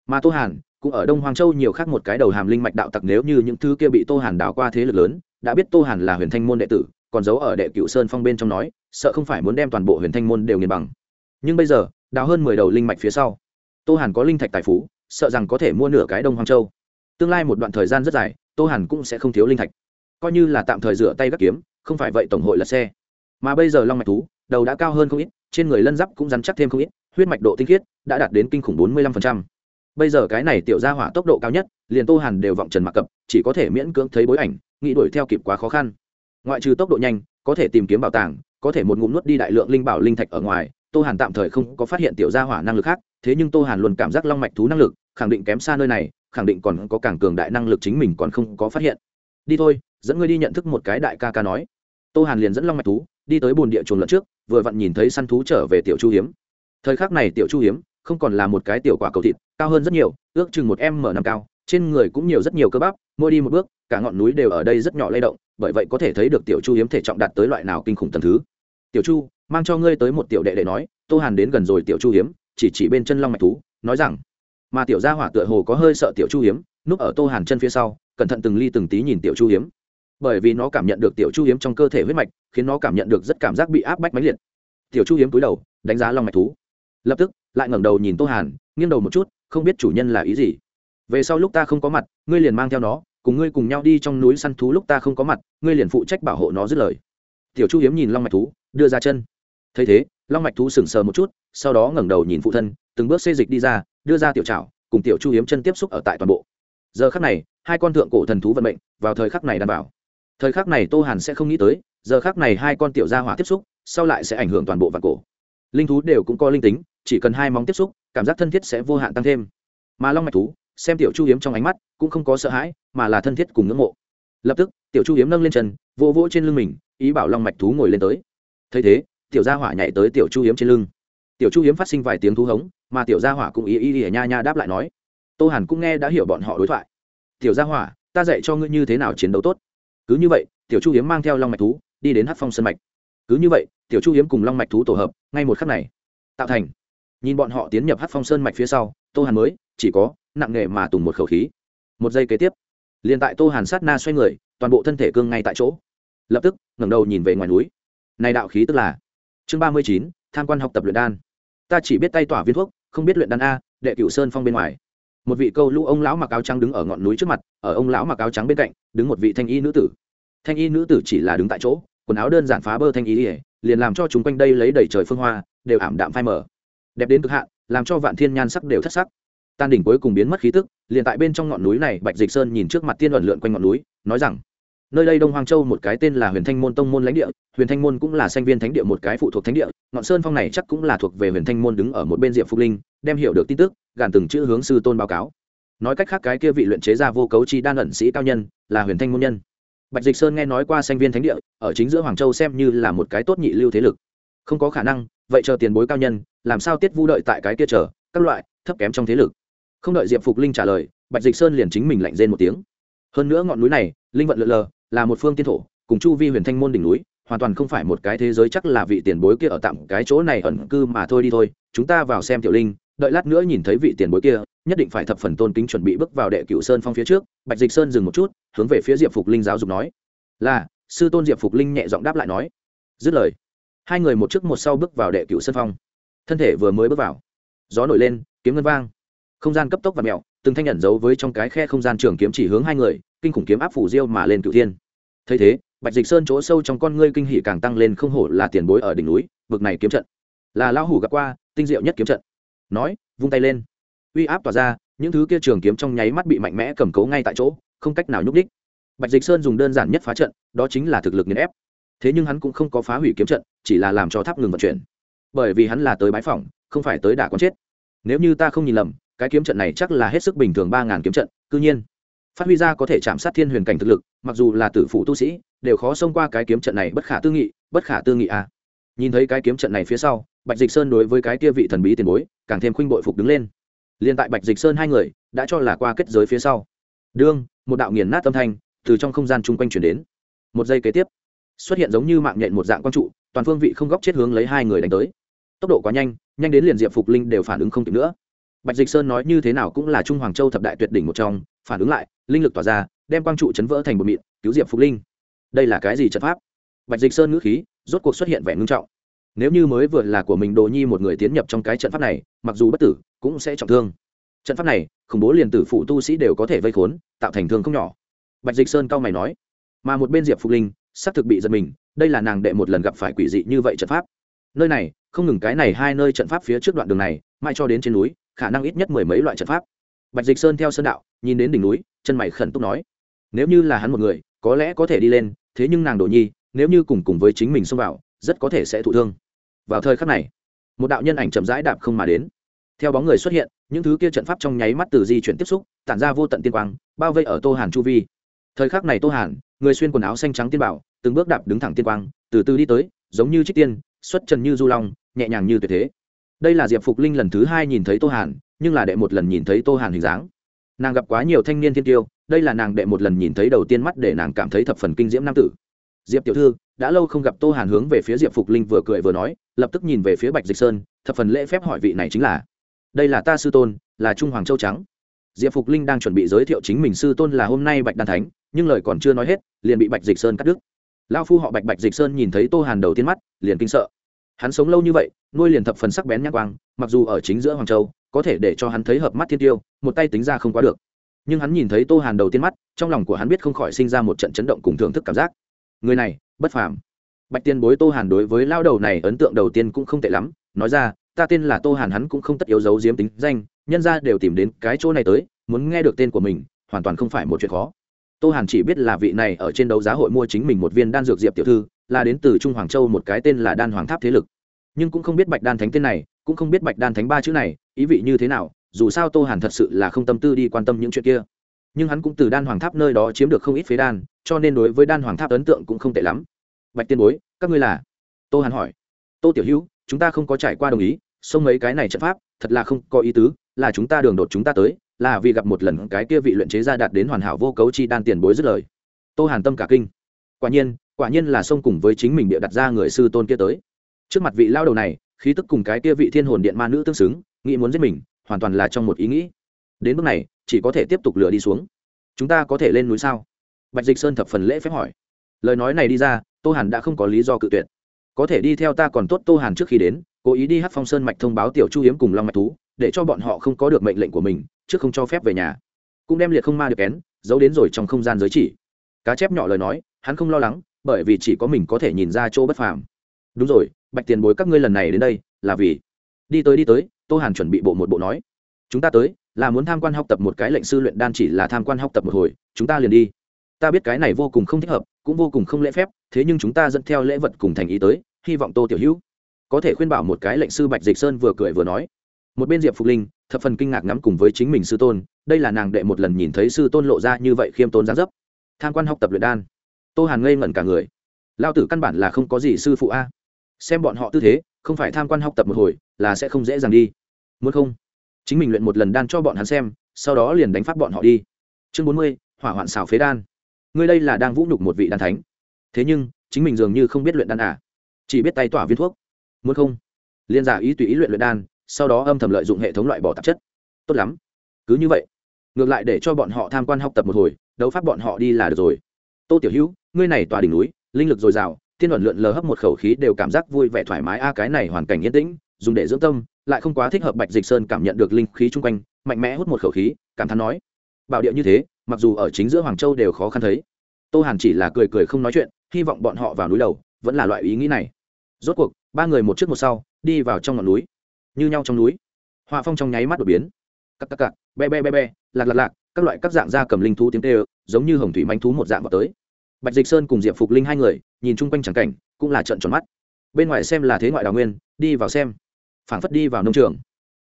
Mà tô hàn, cũng ở đông hoàng châu nhiều khác một cái đầu hàm linh mạch đạo tặc nếu như những thứ kia bị tô hàn đảo qua thế lực lớn, đã biết tô hàn là huyền thanh môn đệ tử còn giấu ở đệ cựu sơn phong bên trong nói, sợ không phải muốn đem toàn bộ huyền thanh môn đều nghiền bằng. Nhưng bây giờ, đào hơn mười đầu linh mạch phía sau, tô hàn có linh thạch tài phú, sợ rằng có thể mua nửa cái đông hoàng châu. Tương lai một đoạn thời gian rất dài, tô hàn cũng sẽ không thiếu linh thạch. Coi như là tạm thời rửa tay gác kiếm, không phải vậy tổng hội lật xe. Mà bây giờ long mạch thú, đầu đã cao hơn không ít, trên người lân giáp cũng rắn chắc thêm không ít, huyết mạch độ tinh khiết đã đạt đến kinh khủng bốn mươi lăm bây giờ cái này tiểu ra hỏa tốc độ cao nhất, liền tô hàn đều vọng trần mặc cập, chỉ có thể miễn cưỡng thấy bối ảnh, nghĩ đuổi theo kịp quá khó khăn ngoại trừ tốc độ nhanh, có thể tìm kiếm bảo tàng, có thể một ngụm nuốt đi đại lượng linh bảo linh thạch ở ngoài, tô hàn tạm thời không có phát hiện tiểu gia hỏa năng lực khác, thế nhưng tô hàn luôn cảm giác long mạch thú năng lực, khẳng định kém xa nơi này, khẳng định còn có càng cường đại năng lực chính mình còn không có phát hiện. Đi thôi, dẫn ngươi đi nhận thức một cái đại ca ca nói. Tô hàn liền dẫn long mạch thú đi tới bồn địa chuồng lợn trước, vừa vặn nhìn thấy săn thú trở về tiểu chu hiếm. Thời khắc này tiểu chu hiếm không còn là một cái tiểu quả cầu thịt, cao hơn rất nhiều, ước chừng một m năm cao trên người cũng nhiều rất nhiều cơ bắp, mỗi đi một bước, cả ngọn núi đều ở đây rất nhỏ lay động, bởi vậy có thể thấy được tiểu chu hiếm thể trọng đạt tới loại nào kinh khủng tầm thứ. Tiểu chu, mang cho ngươi tới một tiểu đệ để nói, tô hàn đến gần rồi tiểu chu hiếm, chỉ chỉ bên chân long mạch thú, nói rằng, mà tiểu gia hỏa tựa hồ có hơi sợ tiểu chu hiếm, núp ở tô hàn chân phía sau, cẩn thận từng ly từng tí nhìn tiểu chu hiếm. Bởi vì nó cảm nhận được tiểu chu hiếm trong cơ thể huyết mạch, khiến nó cảm nhận được rất cảm giác bị áp bách máy liệt. Tiểu chu hiếm cúi đầu, đánh giá long mạch thú. Lập tức, lại ngẩng đầu nhìn tô hàn, nghiêng đầu một chút, không biết chủ nhân là ý gì về sau lúc ta không có mặt, ngươi liền mang theo nó, cùng ngươi cùng nhau đi trong núi săn thú lúc ta không có mặt, ngươi liền phụ trách bảo hộ nó dứt lời. Tiểu chu hiếm nhìn long mạch thú, đưa ra chân. Thấy thế, long mạch thú sững sờ một chút, sau đó ngẩng đầu nhìn phụ thân, từng bước xê dịch đi ra, đưa ra tiểu trảo, cùng tiểu chu hiếm chân tiếp xúc ở tại toàn bộ. Giờ khắc này, hai con thượng cổ thần thú vận mệnh, vào thời khắc này đảm bảo thời khắc này tô hàn sẽ không nghĩ tới, giờ khắc này hai con tiểu gia hỏa tiếp xúc, sau lại sẽ ảnh hưởng toàn bộ vạn cổ. Linh thú đều cũng có linh tính, chỉ cần hai móng tiếp xúc, cảm giác thân thiết sẽ vô hạn tăng thêm. Mà long mạch thú xem tiểu chu hiếm trong ánh mắt, cũng không có sợ hãi, mà là thân thiết cùng ngưỡng mộ. Lập tức, tiểu chu hiếm nâng lên chân, vỗ vỗ trên lưng mình, ý bảo long mạch thú ngồi lên tới. Thấy thế, tiểu gia hỏa nhảy tới tiểu chu hiếm trên lưng. Tiểu chu hiếm phát sinh vài tiếng thú hống, mà tiểu gia hỏa cũng ý ý ỉa nha nha đáp lại nói, tô hàn cũng nghe đã hiểu bọn họ đối thoại. Tiểu gia hỏa, ta dạy cho ngươi như thế nào chiến đấu tốt. Cứ như vậy, tiểu chu hiếm mang theo long mạch thú, đi đến hát phong sân mạch. Cứ như vậy, tiểu chu hiếm cùng long mạch thú tổ hợp, ngay một khắc này, tạo thành. Nhìn bọn họ tiến nhập hát phong sơn mạch phía sau, tô hàn mới, chỉ có nặng nề mà tùng một khẩu khí. Một giây kế tiếp, liền tại tô hàn sát na xoay người, toàn bộ thân thể cương ngay tại chỗ. Lập tức, ngẩng đầu nhìn về ngoài núi. Này đạo khí tức là chương ba mươi chín, tham quan học tập luyện đan. Ta chỉ biết tay tỏa viên thuốc, không biết luyện đan a, đệ cửu sơn phong bên ngoài. Một vị câu lũ ông lão mặc áo trắng đứng ở ngọn núi trước mặt, ở ông lão mặc áo trắng bên cạnh, đứng một vị thanh y nữ tử. Thanh y nữ tử chỉ là đứng tại chỗ, quần áo đơn giản phá bơ thanh y ỉa liền làm cho chúng quanh đây lấy đầy trời phương hoa, đều ảm đạm phai mở đẹp đến cực hạn, làm cho vạn thiên nhan sắc đều thất sắc tan đỉnh cuối cùng biến mất khí tức, liền tại bên trong ngọn núi này, bạch dịch sơn nhìn trước mặt tiên luận lượn quanh ngọn núi, nói rằng, nơi đây đông hoang châu một cái tên là huyền thanh môn tông môn lãnh địa, huyền thanh môn cũng là sanh viên thánh địa một cái phụ thuộc thánh địa, ngọn sơn phong này chắc cũng là thuộc về huyền thanh môn đứng ở một bên diệp phục linh, đem hiểu được tin tức, gàn từng chữ hướng sư tôn báo cáo. Nói cách khác, cái kia vị luyện chế ra vô cấu chi đan ẩn sĩ cao nhân, là huyền thanh môn nhân. Bạch dịch sơn nghe nói qua sanh viên thánh địa, ở chính giữa hoàng châu xem như là một cái tốt nhị lưu thế lực. Không có khả năng, vậy chờ tiền bối cao nhân, làm sao tiết vu đợi tại cái kia chờ, các loại, thấp kém trong thế lực không đợi diệp phục linh trả lời, bạch dịch sơn liền chính mình lạnh rên một tiếng. Hơn nữa ngọn núi này, linh vận lượn lờ, là một phương tiên thổ, cùng chu vi huyền thanh môn đỉnh núi, hoàn toàn không phải một cái thế giới chắc là vị tiền bối kia ở tạm cái chỗ này ẩn cư mà thôi đi thôi. Chúng ta vào xem tiểu linh, đợi lát nữa nhìn thấy vị tiền bối kia, nhất định phải thập phần tôn kính chuẩn bị bước vào đệ cựu sơn phong phía trước. Bạch dịch sơn dừng một chút, hướng về phía diệp phục linh giáo dục nói. Là sư tôn diệp phục linh nhẹ giọng đáp lại nói. Dứt lời, hai người một trước một sau bước vào đệ cựu sơn phong. Thân thể vừa mới bước vào, gió nổi lên, kiếm ngân vang không gian cấp tốc và mèo, từng thanh nhận giấu với trong cái khe không gian trường kiếm chỉ hướng hai người kinh khủng kiếm áp phủ diêu mà lên cựu thiên. Thấy thế bạch dịch sơn chỗ sâu trong con ngươi kinh hỉ càng tăng lên không hổ là tiền bối ở đỉnh núi vực này kiếm trận. Là lão hủ gặp qua tinh diệu nhất kiếm trận. Nói vung tay lên. Uy áp tỏa ra những thứ kia trường kiếm trong nháy mắt bị mạnh mẽ cầm cố ngay tại chỗ không cách nào nhúc đích bạch dịch sơn dùng đơn giản nhất phá trận đó chính là thực lực nghiền ép. Thế nhưng hắn cũng không có phá hủy kiếm trận chỉ là làm cho tháp ngừng vận chuyển. Bởi vì hắn là tới bái phỏng không phải tới đả con chết. Nếu như ta không nhìn lầm cái kiếm trận này chắc là hết sức bình thường ba ngàn kiếm trận, cư nhiên. Phát huy ra có thể chạm sát thiên huyền cảnh thực lực, mặc dù là tử phụ tu sĩ, đều khó xông qua cái kiếm trận này bất khả tư nghị, bất khả tư nghị à. Nhìn thấy cái kiếm trận này phía sau, bạch dịch sơn đối với cái kia vị thần bí tiền bối, càng thêm khuynh bội phục đứng lên. Liền tại bạch dịch sơn hai người, đã cho là qua kết giới phía sau. Đương, một đạo nghiền nát âm thanh từ trong không gian chung quanh chuyển đến. Một giây kế tiếp, xuất hiện giống như mạng nhện một dạng quang trụ, toàn phương vị không góc chết hướng lấy hai người đánh tới. Tốc độ quá nhanh nhanh đến liền diệp phục linh đều phản ứng không kịp nữa bạch dịch sơn nói như thế nào cũng là trung hoàng châu thập đại tuyệt đỉnh một trong, phản ứng lại, linh lực tỏa ra, đem quang trụ chấn vỡ thành một mịn, cứu diệp phục linh. Đây là cái gì trận pháp? Bạch dịch sơn ngữ khí, rốt cuộc xuất hiện vẻ ngưng trọng. Nếu như mới vừa là của mình đồ nhi một người tiến nhập trong cái trận pháp này, mặc dù bất tử, cũng sẽ trọng thương. Trận pháp này, khủng bố liền tử phụ tu sĩ đều có thể vây khốn, tạo thành thương không nhỏ. Bạch dịch sơn cao mày nói, mà một bên diệp phục linh, xác thực bị giật mình, đây là nàng đệ một lần gặp phải quỷ dị như vậy trận pháp. Nơi này, không ngừng cái này hai nơi trận pháp phía trước đoạn đường này mai cho đến trên núi khả năng ít nhất mười mấy loại trận pháp. Bạch dịch sơn theo sơn đạo, nhìn đến đỉnh núi, chân mày khẩn túc nói, nếu như là hắn một người, có lẽ có thể đi lên, thế nhưng nàng đồ nhi, nếu như cùng cùng với chính mình xông vào, rất có thể sẽ thụ thương. Vào thời khắc này, một đạo nhân ảnh chậm rãi đạp không mà đến. Theo bóng người xuất hiện, những thứ kia trận pháp trong nháy mắt từ di chuyển tiếp xúc, tản ra vô tận tiên quang, bao vây ở tô hàn chu vi. Thời khắc này tô hàn, người xuyên quần áo xanh trắng tiên bảo, từng bước đạp đứng thẳng tiên quang, từ từ đi tới, giống như trích tiên, xuất trần như du long, nhẹ nhàng như tuyệt thế đây là diệp phục linh lần thứ hai nhìn thấy tô hàn, nhưng là đệ một lần nhìn thấy tô hàn hình dáng. Nàng gặp quá nhiều thanh niên thiên tiêu, đây là nàng đệ một lần nhìn thấy đầu tiên mắt để nàng cảm thấy thập phần kinh diễm nam tử. Diệp tiểu thư, đã lâu không gặp tô hàn hướng về phía diệp phục linh vừa cười vừa nói, lập tức nhìn về phía bạch dịch sơn, thập phần lễ phép hỏi vị này chính là, đây là ta sư tôn, là trung hoàng châu trắng. Diệp phục linh đang chuẩn bị giới thiệu chính mình sư tôn là hôm nay bạch đan thánh, nhưng lời còn chưa nói hết, liền bị bạch dịch sơn cắt đứt. Lao phu họ bạch bạch dịch sơn nhìn thấy tô hàn đầu tiên mắt, liền kinh sợ hắn sống lâu như vậy, nuôi liền thập phần sắc bén nhắc quang, mặc dù ở chính giữa hoàng châu, có thể để cho hắn thấy hợp mắt thiên tiêu, một tay tính ra không quá được. Nhưng hắn nhìn thấy tô hàn đầu tiên mắt, trong lòng của hắn biết không khỏi sinh ra một trận chấn động cùng thưởng thức cảm giác. Người này, bất phàm. Bạch tiên bối tô hàn đối với lao đầu này ấn tượng đầu tiên cũng không tệ lắm, nói ra, ta tên là tô hàn, hắn cũng không tất yếu giấu diếm tính danh, nhân ra đều tìm đến cái chỗ này tới, muốn nghe được tên của mình, hoàn toàn không phải một chuyện khó tô hàn chỉ biết là vị này ở trên đấu giá hội mua chính mình một viên đan dược diệp tiểu thư, là đến từ trung hoàng châu một cái tên là đan hoàng tháp thế lực. Nhưng cũng không biết bạch đan thánh tên này, cũng không biết bạch đan thánh ba chữ này, ý vị như thế nào, dù sao tô hàn thật sự là không tâm tư đi quan tâm những chuyện kia. Nhưng hắn cũng từ đan hoàng tháp nơi đó chiếm được không ít phế đan, cho nên đối với đan hoàng tháp ấn tượng cũng không tệ lắm. Bạch tiên bối, các ngươi là? Tô hàn hỏi. Tô tiểu hữu, chúng ta không có trải qua đồng ý, xông mấy cái này trận pháp, thật là không có ý tứ, là chúng ta đường đột chúng ta tới là vì gặp một lần cái kia vị luyện chế ra đạt đến hoàn hảo vô cấu chi đan tiền bối dứt lời. Tô hàn tâm cả kinh. Quả nhiên quả nhiên là song cùng với chính mình địa đặt ra người sư tôn kia tới. Trước mặt vị lao đầu này, khí tức cùng cái kia vị thiên hồn điện ma nữ tương xứng, nghĩ muốn giết mình, hoàn toàn là trong một ý nghĩ. Đến bước này, chỉ có thể tiếp tục lừa đi xuống. Chúng ta có thể lên núi sao? Bạch dịch sơn thập phần lễ phép hỏi. Lời nói này đi ra, tô hàn đã không có lý do cự tuyệt. Có thể đi theo ta còn tốt, tô hàn trước khi đến, cố ý đi hát phong sơn mạch thông báo tiểu chu hiếm cùng long mạch thú để cho bọn họ không có được mệnh lệnh của mình trước không cho phép về nhà. Cũng đem liệt không ma được kén, giấu đến rồi trong không gian giới chỉ. Cá chép nhỏ lời nói, hắn không lo lắng, bởi vì chỉ có mình có thể nhìn ra chỗ bất phàm. Đúng rồi, bạch tiền bối các ngươi lần này đến đây, là vì? Đi tới đi tới, tô hàn chuẩn bị bộ một bộ nói. Chúng ta tới, là muốn tham quan học tập một cái lệnh sư luyện đan chỉ là tham quan học tập một hồi, chúng ta liền đi. Ta biết cái này vô cùng không thích hợp, cũng vô cùng không lễ phép, thế nhưng chúng ta dẫn theo lễ vật cùng thành ý tới, hy vọng tô tiểu hữu có thể khuyên bảo một cái lệnh sư bạch dịch sơn vừa cười vừa nói một bên diệp phục linh thập phần kinh ngạc ngắm cùng với chính mình sư tôn đây là nàng đệ một lần nhìn thấy sư tôn lộ ra như vậy khiêm tốn gián dấp tham quan học tập luyện đan tô hàn ngây ngẩn cả người lao tử căn bản là không có gì sư phụ a xem bọn họ tư thế không phải tham quan học tập một hồi là sẽ không dễ dàng đi muốn không chính mình luyện một lần đan cho bọn hắn xem sau đó liền đánh phát bọn họ đi chương bốn mươi hỏa hoạn xào phế đan ngươi đây là đang vũ nhục một vị đan thánh thế nhưng chính mình dường như không biết luyện đan à chỉ biết tay tỏa viên thuốc muốn không liên giả ý tùy ý luyện luyện đan sau đó âm thầm lợi dụng hệ thống loại bỏ tạp chất. Tốt lắm. Cứ như vậy, ngược lại để cho bọn họ tham quan học tập một hồi, đấu pháp bọn họ đi là được rồi. Tô tiểu hữu, ngươi này tòa đỉnh núi, linh lực dồi dào, tiên luận lượn lờ hấp một khẩu khí đều cảm giác vui vẻ thoải mái. A, cái này hoàn cảnh yên tĩnh, dùng để dưỡng tâm, lại không quá thích hợp bạch dịch sơn cảm nhận được linh khí chung quanh, mạnh mẽ hút một khẩu khí, cảm thán nói, bảo địa như thế, mặc dù ở chính giữa hoàng châu đều khó khăn thấy. Tô hàn chỉ là cười cười không nói chuyện, hy vọng bọn họ vào núi đầu, vẫn là loại ý nghĩ này. Rốt cuộc, ba người một trước một sau, đi vào trong ngọn núi như nhau trong núi. Họa phong trong nháy mắt đột biến. Cắc cắc cắc be be be be, lạc lạc lạc, các loại các dạng da cầm linh thú tiếng tê giống như hồng thủy manh thú một dạng vào tới. Bạch dịch sơn cùng diệp phục linh hai người, nhìn chung quanh trắng cảnh, cũng là trận tròn mắt. Bên ngoài xem là thế ngoại đào nguyên, đi vào xem. Phảng phất đi vào nông trường.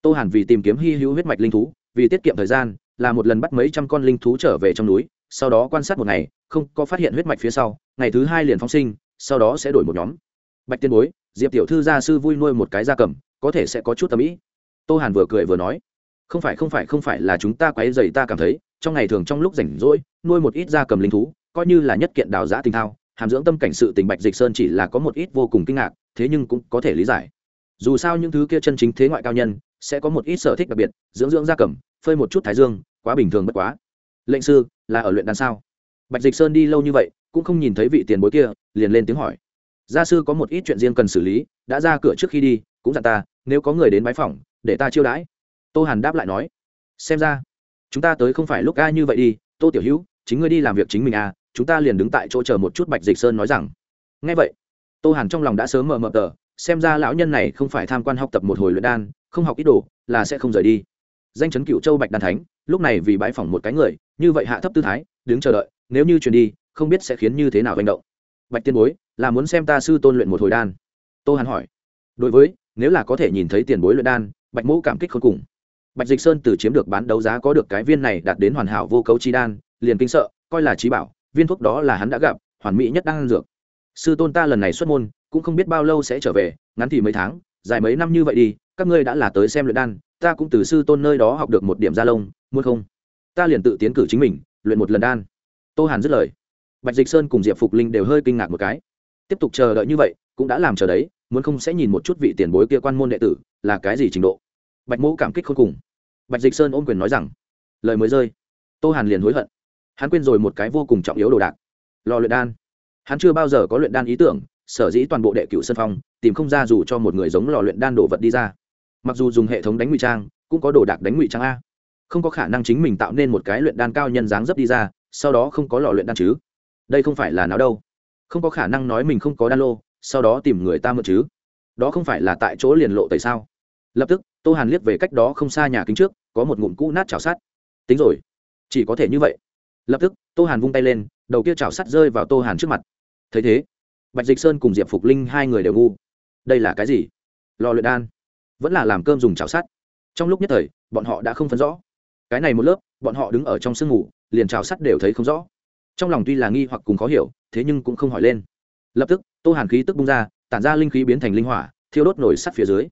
Tô hàn vì tìm kiếm hy hữu huyết mạch linh thú, vì tiết kiệm thời gian, là một lần bắt mấy trăm con linh thú trở về trong núi, sau đó quan sát một ngày, không có phát hiện huyết mạch phía sau, ngày thứ hai liền phóng sinh, sau đó sẽ đổi một nhóm. Bạch tiên bối, diệp tiểu thư gia sư vui nuôi một cái gia cầm có thể sẽ có chút tâm ý. Tô hàn vừa cười vừa nói, không phải không phải không phải là chúng ta quấy dày ta cảm thấy, trong ngày thường trong lúc rảnh rỗi, nuôi một ít gia cầm linh thú, coi như là nhất kiện đào giã tình thao, hàm dưỡng tâm cảnh sự tình bạch dịch sơn chỉ là có một ít vô cùng kinh ngạc, thế nhưng cũng có thể lý giải. Dù sao những thứ kia chân chính thế ngoại cao nhân, sẽ có một ít sở thích đặc biệt, dưỡng dưỡng gia cầm, phơi một chút thái dương, quá bình thường bất quá. Lệnh sư, là ở luyện đan sao? Bạch dịch sơn đi lâu như vậy, cũng không nhìn thấy vị tiền bối kia, liền lên tiếng hỏi. Gia sư có một ít chuyện riêng cần xử lý, đã ra cửa trước khi đi cũng dặn ta, nếu có người đến bái phỏng, để ta chiêu đãi. Tô hàn đáp lại nói, xem ra, chúng ta tới không phải lúc a như vậy đi, tô tiểu hữu, chính ngươi đi làm việc chính mình à chúng ta liền đứng tại chỗ chờ một chút bạch dịch sơn nói rằng. Ngay vậy, tô hàn trong lòng đã sớm mờ mờ tờ, xem ra lão nhân này không phải tham quan học tập một hồi luyện đan, không học ít đồ, là sẽ không rời đi. Danh chấn cựu châu bạch đan thánh, lúc này vì bãi phỏng một cái người, như vậy hạ thấp tư thái, đứng chờ đợi, nếu như chuyển đi, không biết sẽ khiến như thế nào hành động. Bạch tiên bối, là muốn xem ta sư tôn luyện một hồi đan. Tô hàn hỏi. Đối với nếu là có thể nhìn thấy tiền bối luyện đan, bạch mẫu cảm kích khôn cùng. Bạch dịch sơn từ chiếm được bán đấu giá có được cái viên này đạt đến hoàn hảo vô cấu chi đan, liền kinh sợ, coi là trí bảo, viên thuốc đó là hắn đã gặp, hoàn mỹ nhất đang dược. Sư tôn ta lần này xuất môn, cũng không biết bao lâu sẽ trở về, ngắn thì mấy tháng, dài mấy năm như vậy đi, các ngươi đã là tới xem luyện đan, ta cũng từ sư tôn nơi đó học được một điểm gia lông, muốn không? Ta liền tự tiến cử chính mình, luyện một lần đan. Tô hàn dứt lời. Bạch dịch sơn cùng diệp phục linh đều hơi kinh ngạc một cái. Tiếp tục chờ đợi như vậy, cũng đã làm chờ đấy muốn không sẽ nhìn một chút vị tiền bối kia quan môn đệ tử là cái gì trình độ. Bạch mẫu cảm kích khôn cùng. Bạch dịch sơn ôm quyền nói rằng, lời mới rơi. Tô hàn liền hối hận. Hắn quên rồi một cái vô cùng trọng yếu đồ đạc. Lò luyện đan. Hắn chưa bao giờ có luyện đan ý tưởng, sở dĩ toàn bộ đệ cựu sân phong, tìm không ra dù cho một người giống lò luyện đan đồ vật đi ra. Mặc dù dùng hệ thống đánh ngụy trang, cũng có đồ đạc đánh ngụy trang a. Không có khả năng chính mình tạo nên một cái luyện đan cao nhân dáng dấp đi ra, sau đó không có lò luyện đan chứ. Đây không phải là nào đâu. Không có khả năng nói mình không có đan lô sau đó tìm người ta mượn chứ? Đó không phải là tại chỗ liền lộ tại sao? Lập tức, tô hàn liếc về cách đó không xa nhà kính trước, có một ngụm cũ nát chảo sát tính rồi, chỉ có thể như vậy. Lập tức, tô hàn vung tay lên, đầu kia chảo sắt rơi vào tô hàn trước mặt. Thấy thế, bạch dịch sơn cùng diệp phục linh hai người đều ngu. Đây là cái gì? Lò luyện đan. Vẫn là làm cơm dùng chảo sắt. Trong lúc nhất thời, bọn họ đã không phân rõ. Cái này một lớp, bọn họ đứng ở trong sương ngủ, liền chảo sắt đều thấy không rõ. Trong lòng tuy là nghi hoặc cùng khó hiểu, thế nhưng cũng không hỏi lên lập tức, tô hàn khí tức bung ra, tản ra linh khí biến thành linh hỏa, thiêu đốt nổi sắt phía dưới.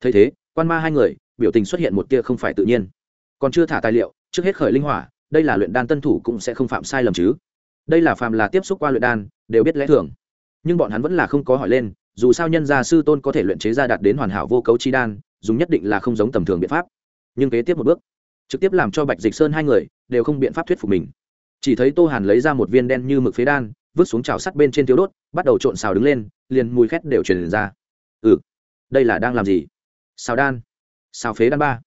Thấy thế, quan ma hai người, biểu tình xuất hiện một tia không phải tự nhiên. Còn chưa thả tài liệu, trước hết khởi linh hỏa, đây là luyện đan tân thủ cũng sẽ không phạm sai lầm chứ. Đây là phàm là tiếp xúc qua luyện đan, đều biết lẽ thường. Nhưng bọn hắn vẫn là không có hỏi lên, dù sao nhân gia sư tôn có thể luyện chế ra đạt đến hoàn hảo vô cấu chi đan, dùng nhất định là không giống tầm thường biện pháp. Nhưng kế tiếp một bước, trực tiếp làm cho bạch dịch sơn hai người đều không biện pháp thuyết phục mình. Chỉ thấy tô hàn lấy ra một viên đen như mực phế đan vứt xuống chảo sắt bên trên thiếu đốt, bắt đầu trộn xào đứng lên, liền mùi khét đều truyền ra. Ừ đây là đang làm gì? Xào đan. Xào phế đan ba.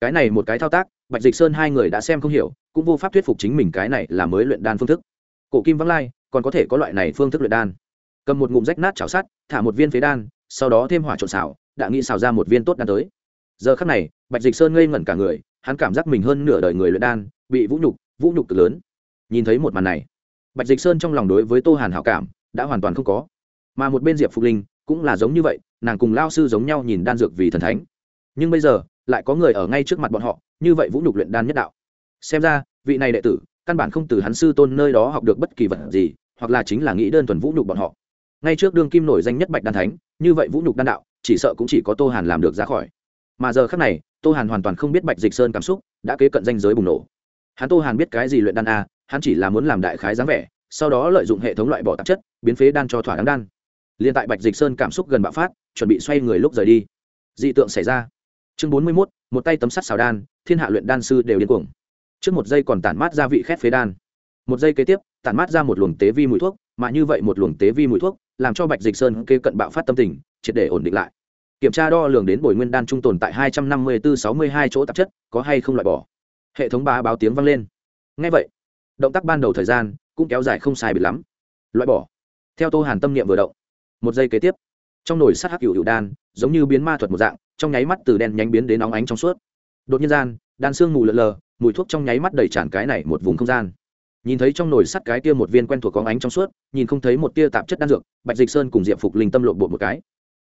Cái này một cái thao tác, bạch dịch sơn hai người đã xem không hiểu, cũng vô pháp thuyết phục chính mình cái này là mới luyện đan phương thức. Cổ kim vắng lai, còn có thể có loại này phương thức luyện đan. Cầm một ngụm rách nát chảo sắt, thả một viên phế đan, sau đó thêm hỏa trộn xào, đã nghĩ xào ra một viên tốt đan tới. Giờ khắc này, bạch dịch sơn ngây ngẩn cả người, hắn cảm giác mình hơn nửa đời người luyện đan, bị vũ nhục vũ nhục cực lớn. Nhìn thấy một màn này bạch dịch sơn trong lòng đối với tô hàn hảo cảm đã hoàn toàn không có. Mà một bên diệp phục linh cũng là giống như vậy, nàng cùng lao sư giống nhau nhìn đan dược vì thần thánh. Nhưng bây giờ, lại có người ở ngay trước mặt bọn họ, như vậy vũ nhục luyện đan nhất đạo. Xem ra, vị này đệ tử, căn bản không từ hắn sư tôn nơi đó học được bất kỳ vật gì, hoặc là chính là nghĩ đơn thuần vũ nhục bọn họ. Ngay trước đương kim nổi danh nhất bạch đan thánh, như vậy vũ nhục đan đạo, chỉ sợ cũng chỉ có tô hàn làm được ra khỏi. Mà giờ khác này, tô hàn hoàn toàn không biết bạch dịch sơn cảm xúc đã kế cận danh giới bùng nổ hắn tô hàn biết cái gì luyện đan a, hắn chỉ là muốn làm đại khái dáng vẻ, sau đó lợi dụng hệ thống loại bỏ tạp chất, biến phế đan cho thỏa đáng đan. Liền tại bạch dịch sơn cảm xúc gần bạo phát, chuẩn bị xoay người lúc rời đi. Dị tượng xảy ra. Chương bốn mươi mốt, một tay tấm sắt xào đan, thiên hạ luyện đan sư đều điên cuồng. Trước một giây còn tản mát ra vị khét phế đan. Một giây kế tiếp, tản mát ra một luồng tế vi mùi thuốc, mà như vậy một luồng tế vi mùi thuốc, làm cho bạch dịch sơn kê cận bạo phát tâm tình, triệt để ổn định lại. Kiểm tra đo lường đến bồi nguyên đan trung tồn tại hai trăm năm mươi bốn sáu mươi hai chỗ tạp chất, có hay không loại bỏ hệ thống bá báo tiếng vang lên. Ngay vậy, động tác ban đầu thời gian cũng kéo dài không sai bị lắm. Loại bỏ. Theo tô hàn tâm niệm vừa động, một giây kế tiếp, trong nồi sắt hắc hữu hữu đan giống như biến ma thuật một dạng, trong nháy mắt từ đen nhánh biến đến óng ánh trong suốt. Đột nhiên gian, đan xương mù lờ lờ, mùi thuốc trong nháy mắt đầy tràn cái này một vùng không gian. Nhìn thấy trong nồi sắt cái kia một viên quen thuộc có ánh trong suốt, nhìn không thấy một tia tạp chất đan dược, bạch dịch sơn cùng diệp phục linh tâm lộn bộ một cái.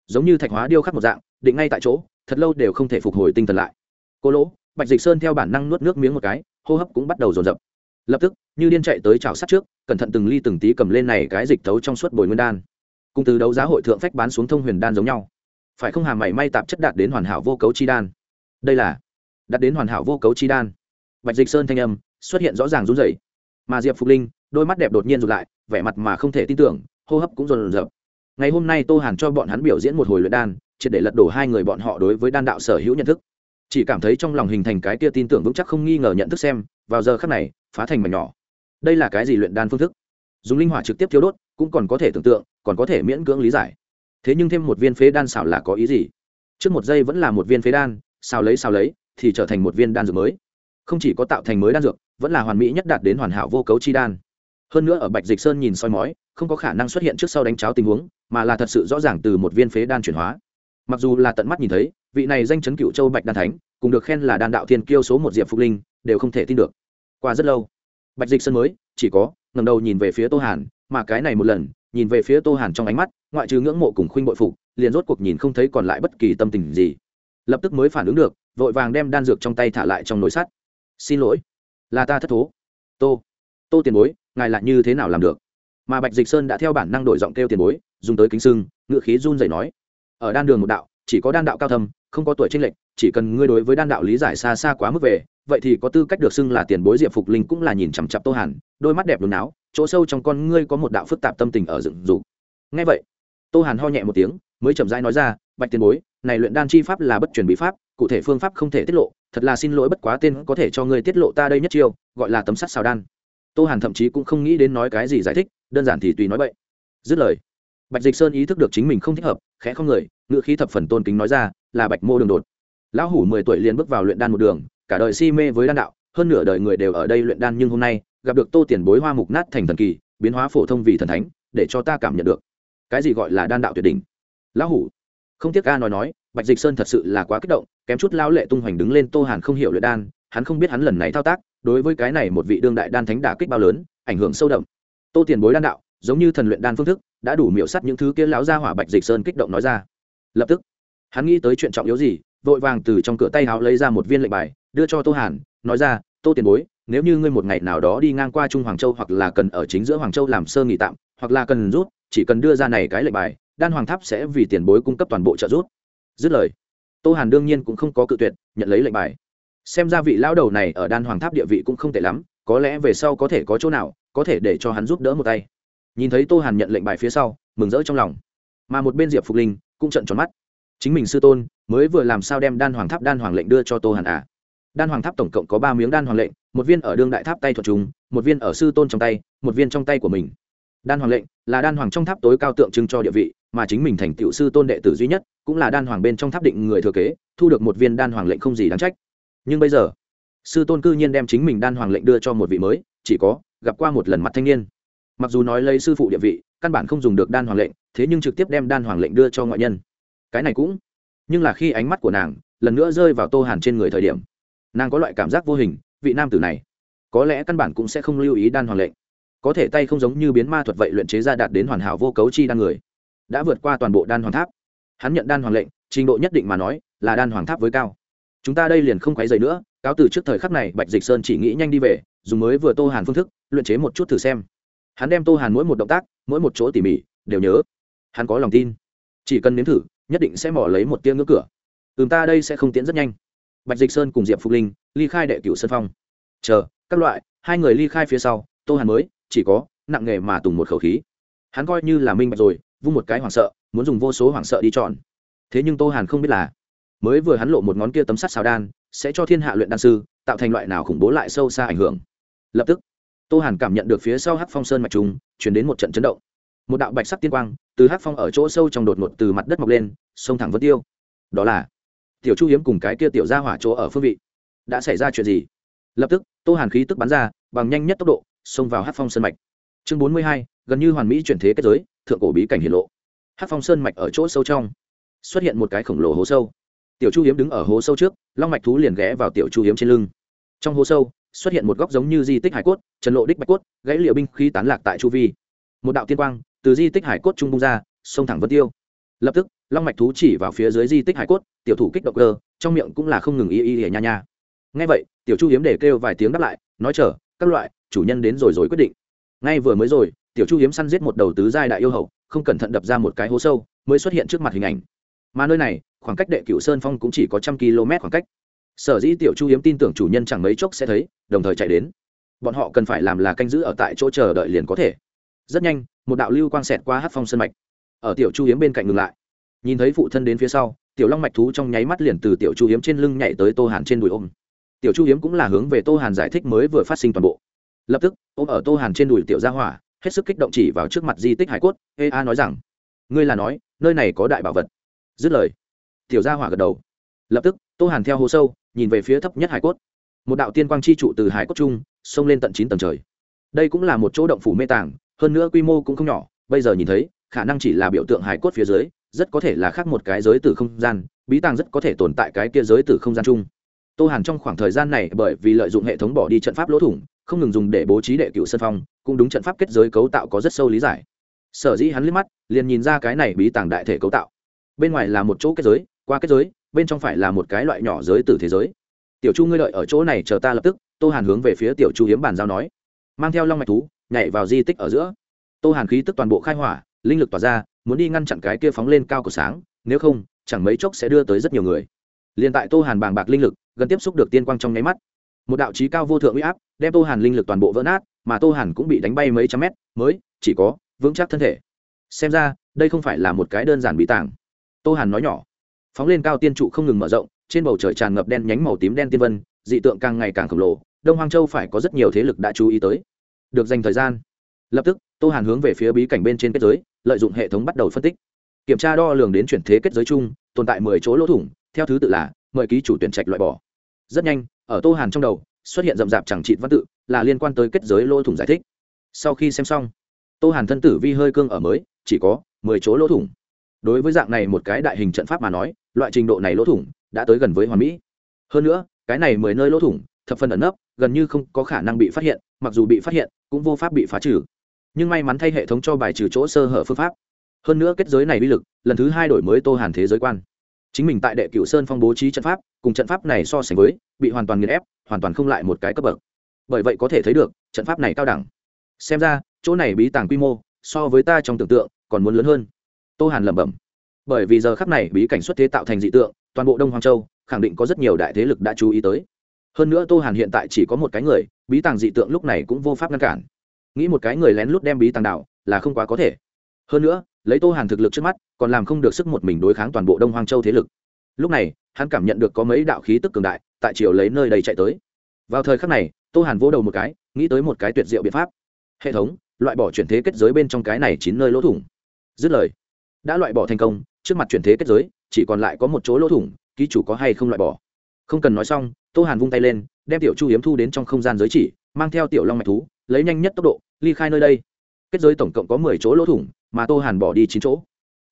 Giống như thạch hóa điêu khắc một dạng, định ngay tại chỗ, thật lâu đều không thể phục hồi tinh thần lại. Cô lỗ bạch dịch sơn theo bản năng nuốt nước miếng một cái, hô hấp cũng bắt đầu dồn dập. Lập tức, như điên chạy tới chảo sắt trước, cẩn thận từng ly từng tí cầm lên này cái dịch thấu trong suốt bồi nguyên đan. Cùng từ đấu giá hội thượng phách bán xuống thông huyền đan giống nhau. Phải không hàm mảy may tạp chất đạt đến hoàn hảo vô cấu chi đan? Đây là, đạt đến hoàn hảo vô cấu chi đan. Bạch dịch sơn thanh âm xuất hiện rõ ràng run rẩy. Mà diệp phục linh, đôi mắt đẹp đột nhiên rụt lại, vẻ mặt mà không thể tin tưởng, hô hấp cũng dồn dập. Ngày hôm nay tô hàn cho bọn hắn biểu diễn một hồi luyện đan, triệt để lật đổ hai người bọn họ đối với đan đạo sở hữu nhận thức chỉ cảm thấy trong lòng hình thành cái kia tin tưởng vững chắc không nghi ngờ nhận thức xem, vào giờ khắc này, phá thành mảnh nhỏ. Đây là cái gì luyện đan phương thức? Dùng linh hỏa trực tiếp thiếu đốt, cũng còn có thể tưởng tượng, còn có thể miễn cưỡng lý giải. Thế nhưng thêm một viên phế đan xào là có ý gì? Trước một giây vẫn là một viên phế đan, xào lấy xào lấy, thì trở thành một viên đan dược mới. Không chỉ có tạo thành mới đan dược, vẫn là hoàn mỹ nhất đạt đến hoàn hảo vô cấu chi đan. Hơn nữa ở bạch dịch sơn nhìn soi mói, không có khả năng xuất hiện trước sau đánh cháo tình huống, mà là thật sự rõ ràng từ một viên phế đan chuyển hóa. Mặc dù là tận mắt nhìn thấy vị này danh chấn cựu châu bạch đan thánh, cùng được khen là đan đạo thiên kiêu số một diệp phục linh, đều không thể tin được. Qua rất lâu, bạch dịch sơn mới, chỉ có ngầm đầu nhìn về phía tô hàn, mà cái này một lần, nhìn về phía tô hàn trong ánh mắt, ngoại trừ ngưỡng mộ cùng khuynh bội phục, liền rốt cuộc nhìn không thấy còn lại bất kỳ tâm tình gì. Lập tức mới phản ứng được, vội vàng đem đan dược trong tay thả lại trong nồi sắt. Xin lỗi, là ta thất thố. Tô tô tiền bối, ngài lại như thế nào làm được? Mà bạch dịch sơn đã theo bản năng đổi giọng kêu tiền bối, dùng tới kính sưng, ngựa khí run dày nói, ở đan đường một đạo, chỉ có đan đạo cao thâm không có tuổi tranh lệch, chỉ cần ngươi đối với đan đạo lý giải xa xa quá mức về, vậy thì có tư cách được xưng là tiền bối diệp phục linh cũng là nhìn chằm chặp tô hàn, đôi mắt đẹp đồn áo chỗ sâu trong con ngươi có một đạo phức tạp tâm tình ở dựng dục. Ngay vậy, tô hàn ho nhẹ một tiếng, mới chậm rãi nói ra, bạch tiền bối, này luyện đan chi pháp là bất truyền bí pháp, cụ thể phương pháp không thể tiết lộ, thật là xin lỗi bất quá tên có thể cho ngươi tiết lộ ta đây nhất chiêu, gọi là tấm sắt xào đan. Tô hàn thậm chí cũng không nghĩ đến nói cái gì giải thích, đơn giản thì tùy nói vậy. Dứt lời bạch dịch sơn ý thức được chính mình không thích hợp, khẽ không người ngựa khí thập phần tôn kính nói ra, là bạch mô đường đột. Lão hủ mười tuổi liền bước vào luyện đan một đường, cả đời si mê với đan đạo, hơn nửa đời người đều ở đây luyện đan nhưng hôm nay, gặp được tô tiền bối hoa mục nát thành thần kỳ, biến hóa phổ thông vì thần thánh, để cho ta cảm nhận được. Cái gì gọi là đan đạo tuyệt đỉnh? Lão hủ, không tiếc ca nói nói, bạch dịch sơn thật sự là quá kích động, kém chút lao lệ tung hoành đứng lên tô hàn không hiểu luyện đan, hắn không biết hắn lần này thao tác, đối với cái này một vị đương đại đan thánh đả kích bao lớn, ảnh hưởng sâu đậm. Tô tiền bối đan đạo, giống như thần luyện đan phương thức đã đủ miểu sắt những thứ kia láo ra hỏa bạch dịch sơn kích động nói ra. Lập tức, hắn nghĩ tới chuyện trọng yếu gì, vội vàng từ trong cửa tay háo lấy ra một viên lệnh bài, đưa cho tô hàn, nói ra, tô tiền bối, nếu như ngươi một ngày nào đó đi ngang qua trung hoàng châu hoặc là cần ở chính giữa hoàng châu làm sơ nghỉ tạm, hoặc là cần rút, chỉ cần đưa ra này cái lệnh bài, đan hoàng tháp sẽ vì tiền bối cung cấp toàn bộ trợ rút. dứt lời, tô hàn đương nhiên cũng không có cự tuyệt, nhận lấy lệnh bài. Xem ra vị lão đầu này ở đan hoàng tháp địa vị cũng không tệ lắm, có lẽ về sau có thể có chỗ nào, có thể để cho hắn giúp đỡ một tay nhìn thấy tô hàn nhận lệnh bài phía sau, mừng rỡ trong lòng. Mà một bên diệp phục linh cũng trận tròn mắt. Chính mình sư tôn mới vừa làm sao đem đan hoàng tháp đan hoàng lệnh đưa cho tô hàn à? Đan hoàng tháp tổng cộng có ba miếng đan hoàng lệnh, một viên ở đương đại tháp tay thuật chúng, một viên ở sư tôn trong tay, một viên trong tay của mình. Đan hoàng lệnh là đan hoàng trong tháp tối cao tượng trưng cho địa vị, mà chính mình thành tựu sư tôn đệ tử duy nhất cũng là đan hoàng bên trong tháp định người thừa kế, thu được một viên đan hoàng lệnh không gì đáng trách. Nhưng bây giờ, sư tôn cư nhiên đem chính mình đan hoàng lệnh đưa cho một vị mới, chỉ có gặp qua một lần mặt thanh niên mặc dù nói lấy sư phụ địa vị, căn bản không dùng được đan hoàng lệnh, thế nhưng trực tiếp đem đan hoàng lệnh đưa cho ngoại nhân. Cái này cũng. Nhưng là khi ánh mắt của nàng lần nữa rơi vào tô hàn trên người thời điểm, nàng có loại cảm giác vô hình, vị nam tử này có lẽ căn bản cũng sẽ không lưu ý đan hoàng lệnh. Có thể tay không giống như biến ma thuật vậy luyện chế ra đạt đến hoàn hảo vô cấu chi đan người, đã vượt qua toàn bộ đan hoàng tháp. Hắn nhận đan hoàng lệnh, trình độ nhất định mà nói là đan hoàng tháp với cao. Chúng ta đây liền không quấy dày nữa, cáo từ trước thời khắc này, bạch dịch sơn chỉ nghĩ nhanh đi về, dùng mới vừa tô hàn phương thức, luyện chế một chút thử xem hắn đem tô hàn mỗi một động tác, mỗi một chỗ tỉ mỉ, đều nhớ. Hắn có lòng tin. Chỉ cần nếm thử, nhất định sẽ mỏ lấy một tia ngưỡng cửa. Ừm, ta đây sẽ không tiến rất nhanh. Bạch dịch sơn cùng diệp phục linh, ly khai đệ cửu sơn phong. Chờ, các loại, hai người ly khai phía sau, tô hàn mới, chỉ có, nặng nghề mà tùng một khẩu khí. Hắn coi như là minh bạch rồi, vung một cái hoảng sợ, muốn dùng vô số hoảng sợ đi chọn. Thế nhưng tô hàn không biết là, mới vừa hắn lộ một ngón kia tấm sắt xào đan, sẽ cho thiên hạ luyện đan sư, tạo thành loại nào khủng bố lại sâu xa ảnh hưởng. Lập tức tô hàn cảm nhận được phía sau hát phong sơn mạch trùng, chuyển đến một trận chấn động. Một đạo bạch sắc tiên quang, từ hát phong ở chỗ sâu trong đột ngột từ mặt đất mọc lên sông thẳng vân tiêu. Đó là tiểu chu hiếm cùng cái kia tiểu ra hỏa chỗ ở phương vị. Đã xảy ra chuyện gì? Lập tức, tô hàn khí tức bắn ra, bằng nhanh nhất tốc độ, xông vào hát phong sơn mạch. Chương bốn mươi hai, gần như hoàn mỹ chuyển thế kết giới, thượng cổ bí cảnh hiển lộ. Hát phong sơn mạch ở chỗ sâu trong, xuất hiện một cái khổng lồ hố sâu. Tiểu chu hiếm đứng ở hố sâu trước, long mạch thú liền ghé vào tiểu chu hiếm trên lưng. Trong hố sâu xuất hiện một góc giống như di tích hải cốt, trần lộ đích bạch cốt, gãy liệu binh khí tán lạc tại chu vi. Một đạo tiên quang từ di tích hải cốt trung bung ra sông thẳng vân tiêu. Lập tức, long mạch thú chỉ vào phía dưới di tích hải cốt, tiểu thủ kích động cơ, trong miệng cũng là không ngừng y y hề nha nha. Ngay vậy, tiểu chu hiếm để kêu vài tiếng đáp lại, nói chờ, các loại, chủ nhân đến rồi rồi quyết định. Ngay vừa mới rồi, tiểu chu hiếm săn giết một đầu tứ giai đại yêu hậu không cẩn thận đập ra một cái hố sâu, mới xuất hiện trước mặt hình ảnh. Mà nơi này, khoảng cách đệ cựu sơn phong cũng chỉ có trăm km khoảng cách sở dĩ tiểu chu hiếm tin tưởng chủ nhân chẳng mấy chốc sẽ thấy, đồng thời chạy đến. Bọn họ cần phải làm là canh giữ ở tại chỗ chờ đợi liền có thể. Rất nhanh, một đạo lưu quang xẹt qua hát phong sân mạch. Ở tiểu chu hiếm bên cạnh ngừng lại. Nhìn thấy phụ thân đến phía sau, tiểu long mạch thú trong nháy mắt liền từ tiểu chu hiếm trên lưng nhảy tới tô hàn trên đùi ôm. Tiểu chu hiếm cũng là hướng về tô hàn giải thích mới vừa phát sinh toàn bộ. Lập tức, ôm ở tô hàn trên đùi tiểu gia hỏa, hết sức kích động chỉ vào trước mặt di tích hải cốt, ê a à nói rằng, ngươi là nói, nơi này có đại bảo vật. Dứt lời, tiểu gia hỏa gật đầu lập tức, tô hàn theo hồ sâu, nhìn về phía thấp nhất hải cốt. Một đạo tiên quang chi trụ từ hải cốt trung, xông lên tận chín tầng trời. Đây cũng là một chỗ động phủ mê tàng, hơn nữa quy mô cũng không nhỏ, bây giờ nhìn thấy, khả năng chỉ là biểu tượng hải cốt phía dưới, rất có thể là khác một cái giới tử không gian, bí tàng rất có thể tồn tại cái kia giới tử không gian chung. Tô hàn trong khoảng thời gian này bởi vì lợi dụng hệ thống bỏ đi trận pháp lỗ thủng, không ngừng dùng để bố trí đệ cựu sân phong, cũng đúng trận pháp kết giới cấu tạo có rất sâu lý giải. Sở dĩ hắn liếc mắt, liền nhìn ra cái này bí tàng đại thể cấu tạo. Bên ngoài là một chỗ kết giới, qua kết giới bên trong phải là một cái loại nhỏ giới tử thế giới. Tiểu chu ngươi đợi ở chỗ này chờ ta lập tức. Tô hàn hướng về phía tiểu chu hiếm bàn giao nói. Mang theo long mạch thú, nhảy vào di tích ở giữa. Tô hàn khí tức toàn bộ khai hỏa, linh lực tỏa ra, muốn đi ngăn chặn cái kia phóng lên cao của sáng, nếu không, chẳng mấy chốc sẽ đưa tới rất nhiều người. Liền tại tô hàn bàng bạc linh lực, gần tiếp xúc được tiên quang trong nháy mắt. Một đạo trí cao vô thượng uy áp, đem tô hàn linh lực toàn bộ vỡ nát, mà tô hàn cũng bị đánh bay mấy trăm mét, mới chỉ có vững chắc thân thể. Xem ra, đây không phải là một cái đơn giản bí tàng. Tô hàn nói nhỏ phóng lên cao tiên trụ không ngừng mở rộng, trên bầu trời tràn ngập đen nhánh màu tím đen tiên vân, dị tượng càng ngày càng khổng lồ, đông hoang châu phải có rất nhiều thế lực đã chú ý tới. Được dành thời gian, lập tức, tô hàn hướng về phía bí cảnh bên trên kết giới, lợi dụng hệ thống bắt đầu phân tích. Kiểm tra đo lường đến chuyển thế kết giới chung, tồn tại mười chỗ lỗ thủng, theo thứ tự là, mời ký chủ tuyển trạch loại bỏ. Rất nhanh, ở tô hàn trong đầu, xuất hiện rậm rạp chẳng trị văn tự, là liên quan tới kết giới lỗ thủng giải thích. Sau khi xem xong, tô hàn thân tử vi hơi cương ở mới, chỉ có mười chỗ lỗ thủng đối với dạng này một cái đại hình trận pháp mà nói, loại trình độ này lỗ thủng đã tới gần với hoàn mỹ. Hơn nữa, cái này mười nơi lỗ thủng, thập phần ẩn nấp, gần như không có khả năng bị phát hiện, mặc dù bị phát hiện, cũng vô pháp bị phá trừ. Nhưng may mắn thay hệ thống cho bài trừ chỗ sơ hở phương pháp. Hơn nữa kết giới này uy lực, lần thứ hai đổi mới tô hàn thế giới quan. Chính mình tại đệ cựu sơn phong bố trí trận pháp, cùng trận pháp này so sánh với, bị hoàn toàn nghiền ép, hoàn toàn không lại một cái cấp bậc. Bởi vậy có thể thấy được, trận pháp này cao đẳng. Xem ra, chỗ này bí tàng quy mô, so với ta trong tưởng tượng, còn muốn lớn hơn tô hàn lẩm bẩm. Bởi vì giờ khắc này bí cảnh xuất thế tạo thành dị tượng, toàn bộ đông hoàng châu, khẳng định có rất nhiều đại thế lực đã chú ý tới. Hơn nữa tô hàn hiện tại chỉ có một cái người, bí tàng dị tượng lúc này cũng vô pháp ngăn cản. Nghĩ một cái người lén lút đem bí tàng đạo là không quá có thể. Hơn nữa, lấy tô hàn thực lực trước mắt, còn làm không được sức một mình đối kháng toàn bộ đông hoang châu thế lực. Lúc này, hắn cảm nhận được có mấy đạo khí tức cường đại, tại triều lấy nơi đầy chạy tới. Vào thời khắc này, tô hàn vỗ đầu một cái, nghĩ tới một cái tuyệt diệu biện pháp. Hệ thống, loại bỏ chuyển thế kết giới bên trong cái này chín nơi lỗ thủng. Dứt lời đã loại bỏ thành công, trước mặt chuyển thế kết giới, chỉ còn lại có một chỗ lỗ thủng, ký chủ có hay không loại bỏ. Không cần nói xong, tô hàn vung tay lên, đem tiểu chu hiếm thu đến trong không gian giới chỉ, mang theo tiểu long mạch thú, lấy nhanh nhất tốc độ, ly khai nơi đây. Kết giới tổng cộng có mười chỗ lỗ thủng, mà tô hàn bỏ đi chín chỗ.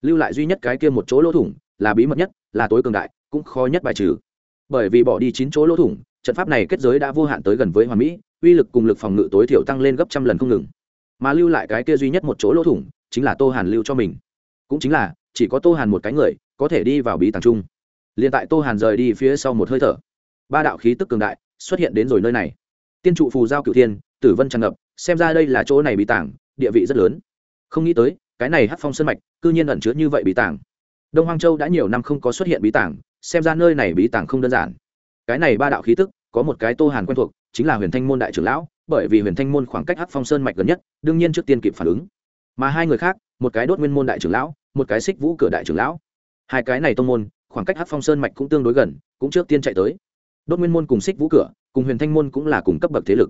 Lưu lại duy nhất cái kia một chỗ lỗ thủng, là bí mật nhất, là tối cường đại, cũng khó nhất bài trừ. Bởi vì bỏ đi chín chỗ lỗ thủng, trận pháp này kết giới đã vô hạn tới gần với hoàn mỹ, uy lực cùng lực phòng ngự tối thiểu tăng lên gấp trăm lần không ngừng. Mà lưu lại cái kia duy nhất một chỗ lỗ thủng, chính là tô hàn lưu cho mình cũng chính là, chỉ có tô hàn một cái người, có thể đi vào bí tàng trung liền tại tô hàn rời đi phía sau một hơi thở, ba đạo khí tức cường đại xuất hiện đến rồi nơi này. Tiên trụ phù giao cửu thiên, tử vân tràn ngập, xem ra đây là chỗ này bí tàng, địa vị rất lớn. Không nghĩ tới, cái này hát phong sân mạch, cư nhiên ẩn chứa như vậy bí tàng. Đông hoang châu đã nhiều năm không có xuất hiện bí tàng, xem ra nơi này bí tàng không đơn giản. Cái này ba đạo khí tức, có một cái tô hàn quen thuộc, chính là huyền thanh môn đại trưởng lão, bởi vì huyền thanh môn khoảng cách hát phong sơn mạch gần nhất, đương nhiên trước tiên kịp phản ứng. Mà hai người khác một cái đốt nguyên môn đại trưởng lão, một cái xích vũ cửa đại trưởng lão. Hai cái này tông môn, khoảng cách hát phong sơn mạch cũng tương đối gần, cũng trước tiên chạy tới. Đốt nguyên môn cùng xích vũ cửa, cùng huyền thanh môn cũng là cùng cấp bậc thế lực.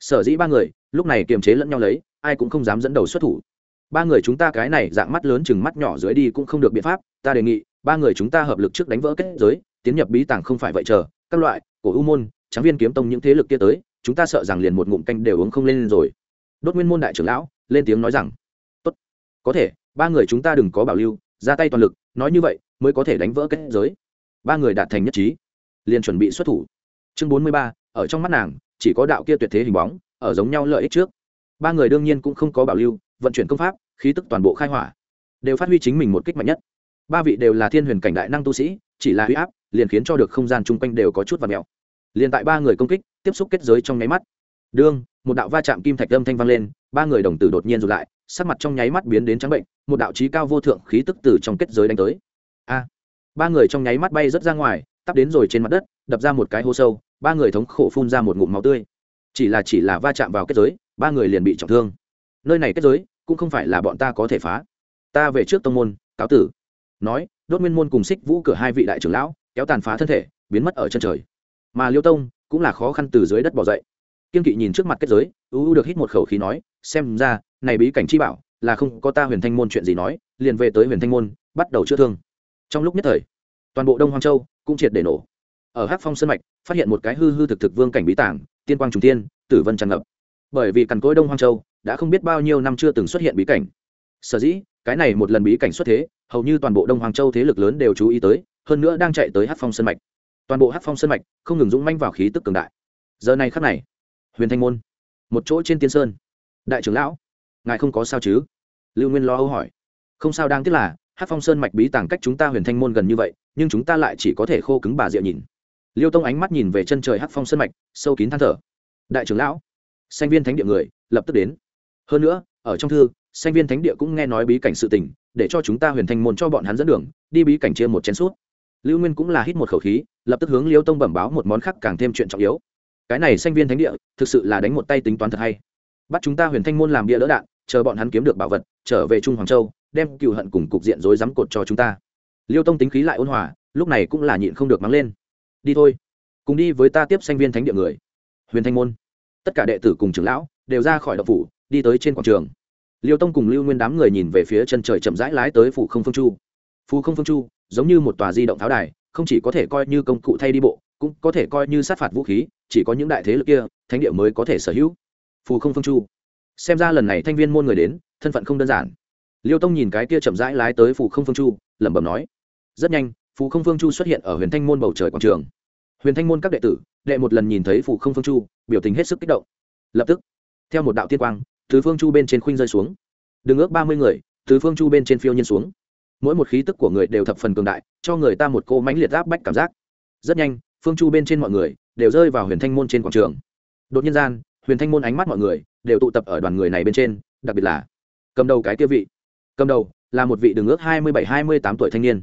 Sở dĩ ba người, lúc này kiềm chế lẫn nhau lấy, ai cũng không dám dẫn đầu xuất thủ. Ba người chúng ta cái này dạng mắt lớn chừng mắt nhỏ dưới đi cũng không được biện pháp, ta đề nghị, ba người chúng ta hợp lực trước đánh vỡ kết giới, tiến nhập bí tàng không phải vậy chờ, các loại, cổ u môn, tráng viên kiếm tông những thế lực kia tới, chúng ta sợ rằng liền một ngụm canh đều uống không lên rồi. Đốt nguyên môn đại trưởng lão, lên tiếng nói rằng có thể, ba người chúng ta đừng có bảo lưu, ra tay toàn lực, nói như vậy mới có thể đánh vỡ kết giới. Ba người đạt thành nhất trí, liền chuẩn bị xuất thủ. Chương bốn mươi ba, ở trong mắt nàng, chỉ có đạo kia tuyệt thế hình bóng, ở giống nhau lợi ích trước. Ba người đương nhiên cũng không có bảo lưu, vận chuyển công pháp, khí tức toàn bộ khai hỏa, đều phát huy chính mình một kích mạnh nhất. Ba vị đều là thiên huyền cảnh đại năng tu sĩ, chỉ là huy áp, liền khiến cho được không gian chung quanh đều có chút và mèo. Liền tại ba người công kích, tiếp xúc kết giới trong nháy mắt. Đương, một đạo va chạm kim thạch âm thanh vang lên ba người đồng tử đột nhiên rụt lại, sắc mặt trong nháy mắt biến đến trắng bệnh, một đạo trí cao vô thượng khí tức từ trong kết giới đánh tới. A! Ba người trong nháy mắt bay rớt ra ngoài, tắp đến rồi trên mặt đất, đập ra một cái hố sâu, ba người thống khổ phun ra một ngụm máu tươi. Chỉ là chỉ là va chạm vào kết giới, ba người liền bị trọng thương. Nơi này kết giới, cũng không phải là bọn ta có thể phá. Ta về trước tông môn, cáo tử. Nói, đốt nguyên môn cùng xích vũ cửa hai vị đại trưởng lão, kéo tàn phá thân thể, biến mất ở chân trời. Mà liêu tông, cũng là khó khăn từ dưới đất bỏ dậy kiên kỵ nhìn trước mặt kết giới u được hít một khẩu khí nói, xem ra, này bí cảnh chi bảo, là không có ta huyền thanh môn chuyện gì nói, liền về tới huyền thanh môn, bắt đầu chữa thương. Trong lúc nhất thời, toàn bộ đông hoang châu cũng triệt để nổ. Ở hắc phong sơn mạch, phát hiện một cái hư hư thực thực vương cảnh bí tàng, tiên quang trùng tiên, tử vân tràn ngập. Bởi vì cằn cối đông hoang châu đã không biết bao nhiêu năm chưa từng xuất hiện bí cảnh. Sở dĩ, cái này một lần bí cảnh xuất thế, hầu như toàn bộ đông hoàng châu thế lực lớn đều chú ý tới, hơn nữa đang chạy tới hát phong sân mạch. Toàn bộ hát phong sân mạch không ngừng dũng manh vào khí tức cường đại. Giờ này khắc này huyền thanh môn, một chỗ trên tiên sơn. Đại trưởng lão, ngài không có sao chứ? Lưu nguyên lo âu hỏi. Không sao đang tiếc là hát phong sơn mạch bí tàng cách chúng ta huyền thanh môn gần như vậy, nhưng chúng ta lại chỉ có thể khô cứng bà diệu nhìn. Liêu tông ánh mắt nhìn về chân trời hát phong sơn mạch, sâu kín than thở. Đại trưởng lão, sanh viên thánh địa người, lập tức đến. Hơn nữa, ở trong thư, sanh viên thánh địa cũng nghe nói bí cảnh sự tình, để cho chúng ta huyền thanh môn cho bọn hắn dẫn đường, đi bí cảnh chia một chén suốt lưu nguyên cũng là hít một khẩu khí, lập tức hướng liêu tông bẩm báo một món khác càng thêm chuyện trọng yếu cái này sanh viên thánh địa, thực sự là đánh một tay tính toán thật hay. Bắt chúng ta huyền thanh môn làm bia lỡ đạn, chờ bọn hắn kiếm được bảo vật, trở về trung hoàng châu, đem cựu hận cùng cục diện rối rắm cột cho chúng ta. Liêu tông tính khí lại ôn hòa, lúc này cũng là nhịn không được mắng lên. Đi thôi, cùng đi với ta tiếp sanh viên thánh địa người. Huyền thanh môn. Tất cả đệ tử cùng trưởng lão đều ra khỏi độc phủ, đi tới trên quảng trường. Liêu tông cùng lưu nguyên đám người nhìn về phía chân trời chậm rãi lái tới phủ không phương chu. Phù không phương chu, giống như một tòa di động tháo đài, không chỉ có thể coi như công cụ thay đi bộ, cũng có thể coi như sát phạt vũ khí chỉ có những đại thế lực kia, thánh địa mới có thể sở hữu. Phù không phương chu. Xem ra lần này thanh viên môn người đến, thân phận không đơn giản. Liêu tông nhìn cái kia chậm rãi lái tới phù không phương chu, lẩm bẩm nói, rất nhanh, phù không phương chu xuất hiện ở huyền thanh môn bầu trời quảng trường. Huyền thanh môn các đệ tử, đệ một lần nhìn thấy phù không phương chu, biểu tình hết sức kích động. Lập tức, theo một đạo tiên quang từ phương chu bên trên khuynh rơi xuống. Đừng ước ba mươi người từ phương chu bên trên phiêu nhiên xuống. Mỗi một khí tức của người đều thập phần cường đại, cho người ta một cô mãnh liệt áp bách cảm giác. Rất nhanh, phương chu bên trên mọi người đều rơi vào huyền thanh môn trên quảng trường. Đột nhiên gian, huyền thanh môn ánh mắt mọi người đều tụ tập ở đoàn người này bên trên, đặc biệt là cầm đầu cái kia vị. Cầm đầu là một vị đường ước hai mươi bảy, hai mươi tám tuổi thanh niên.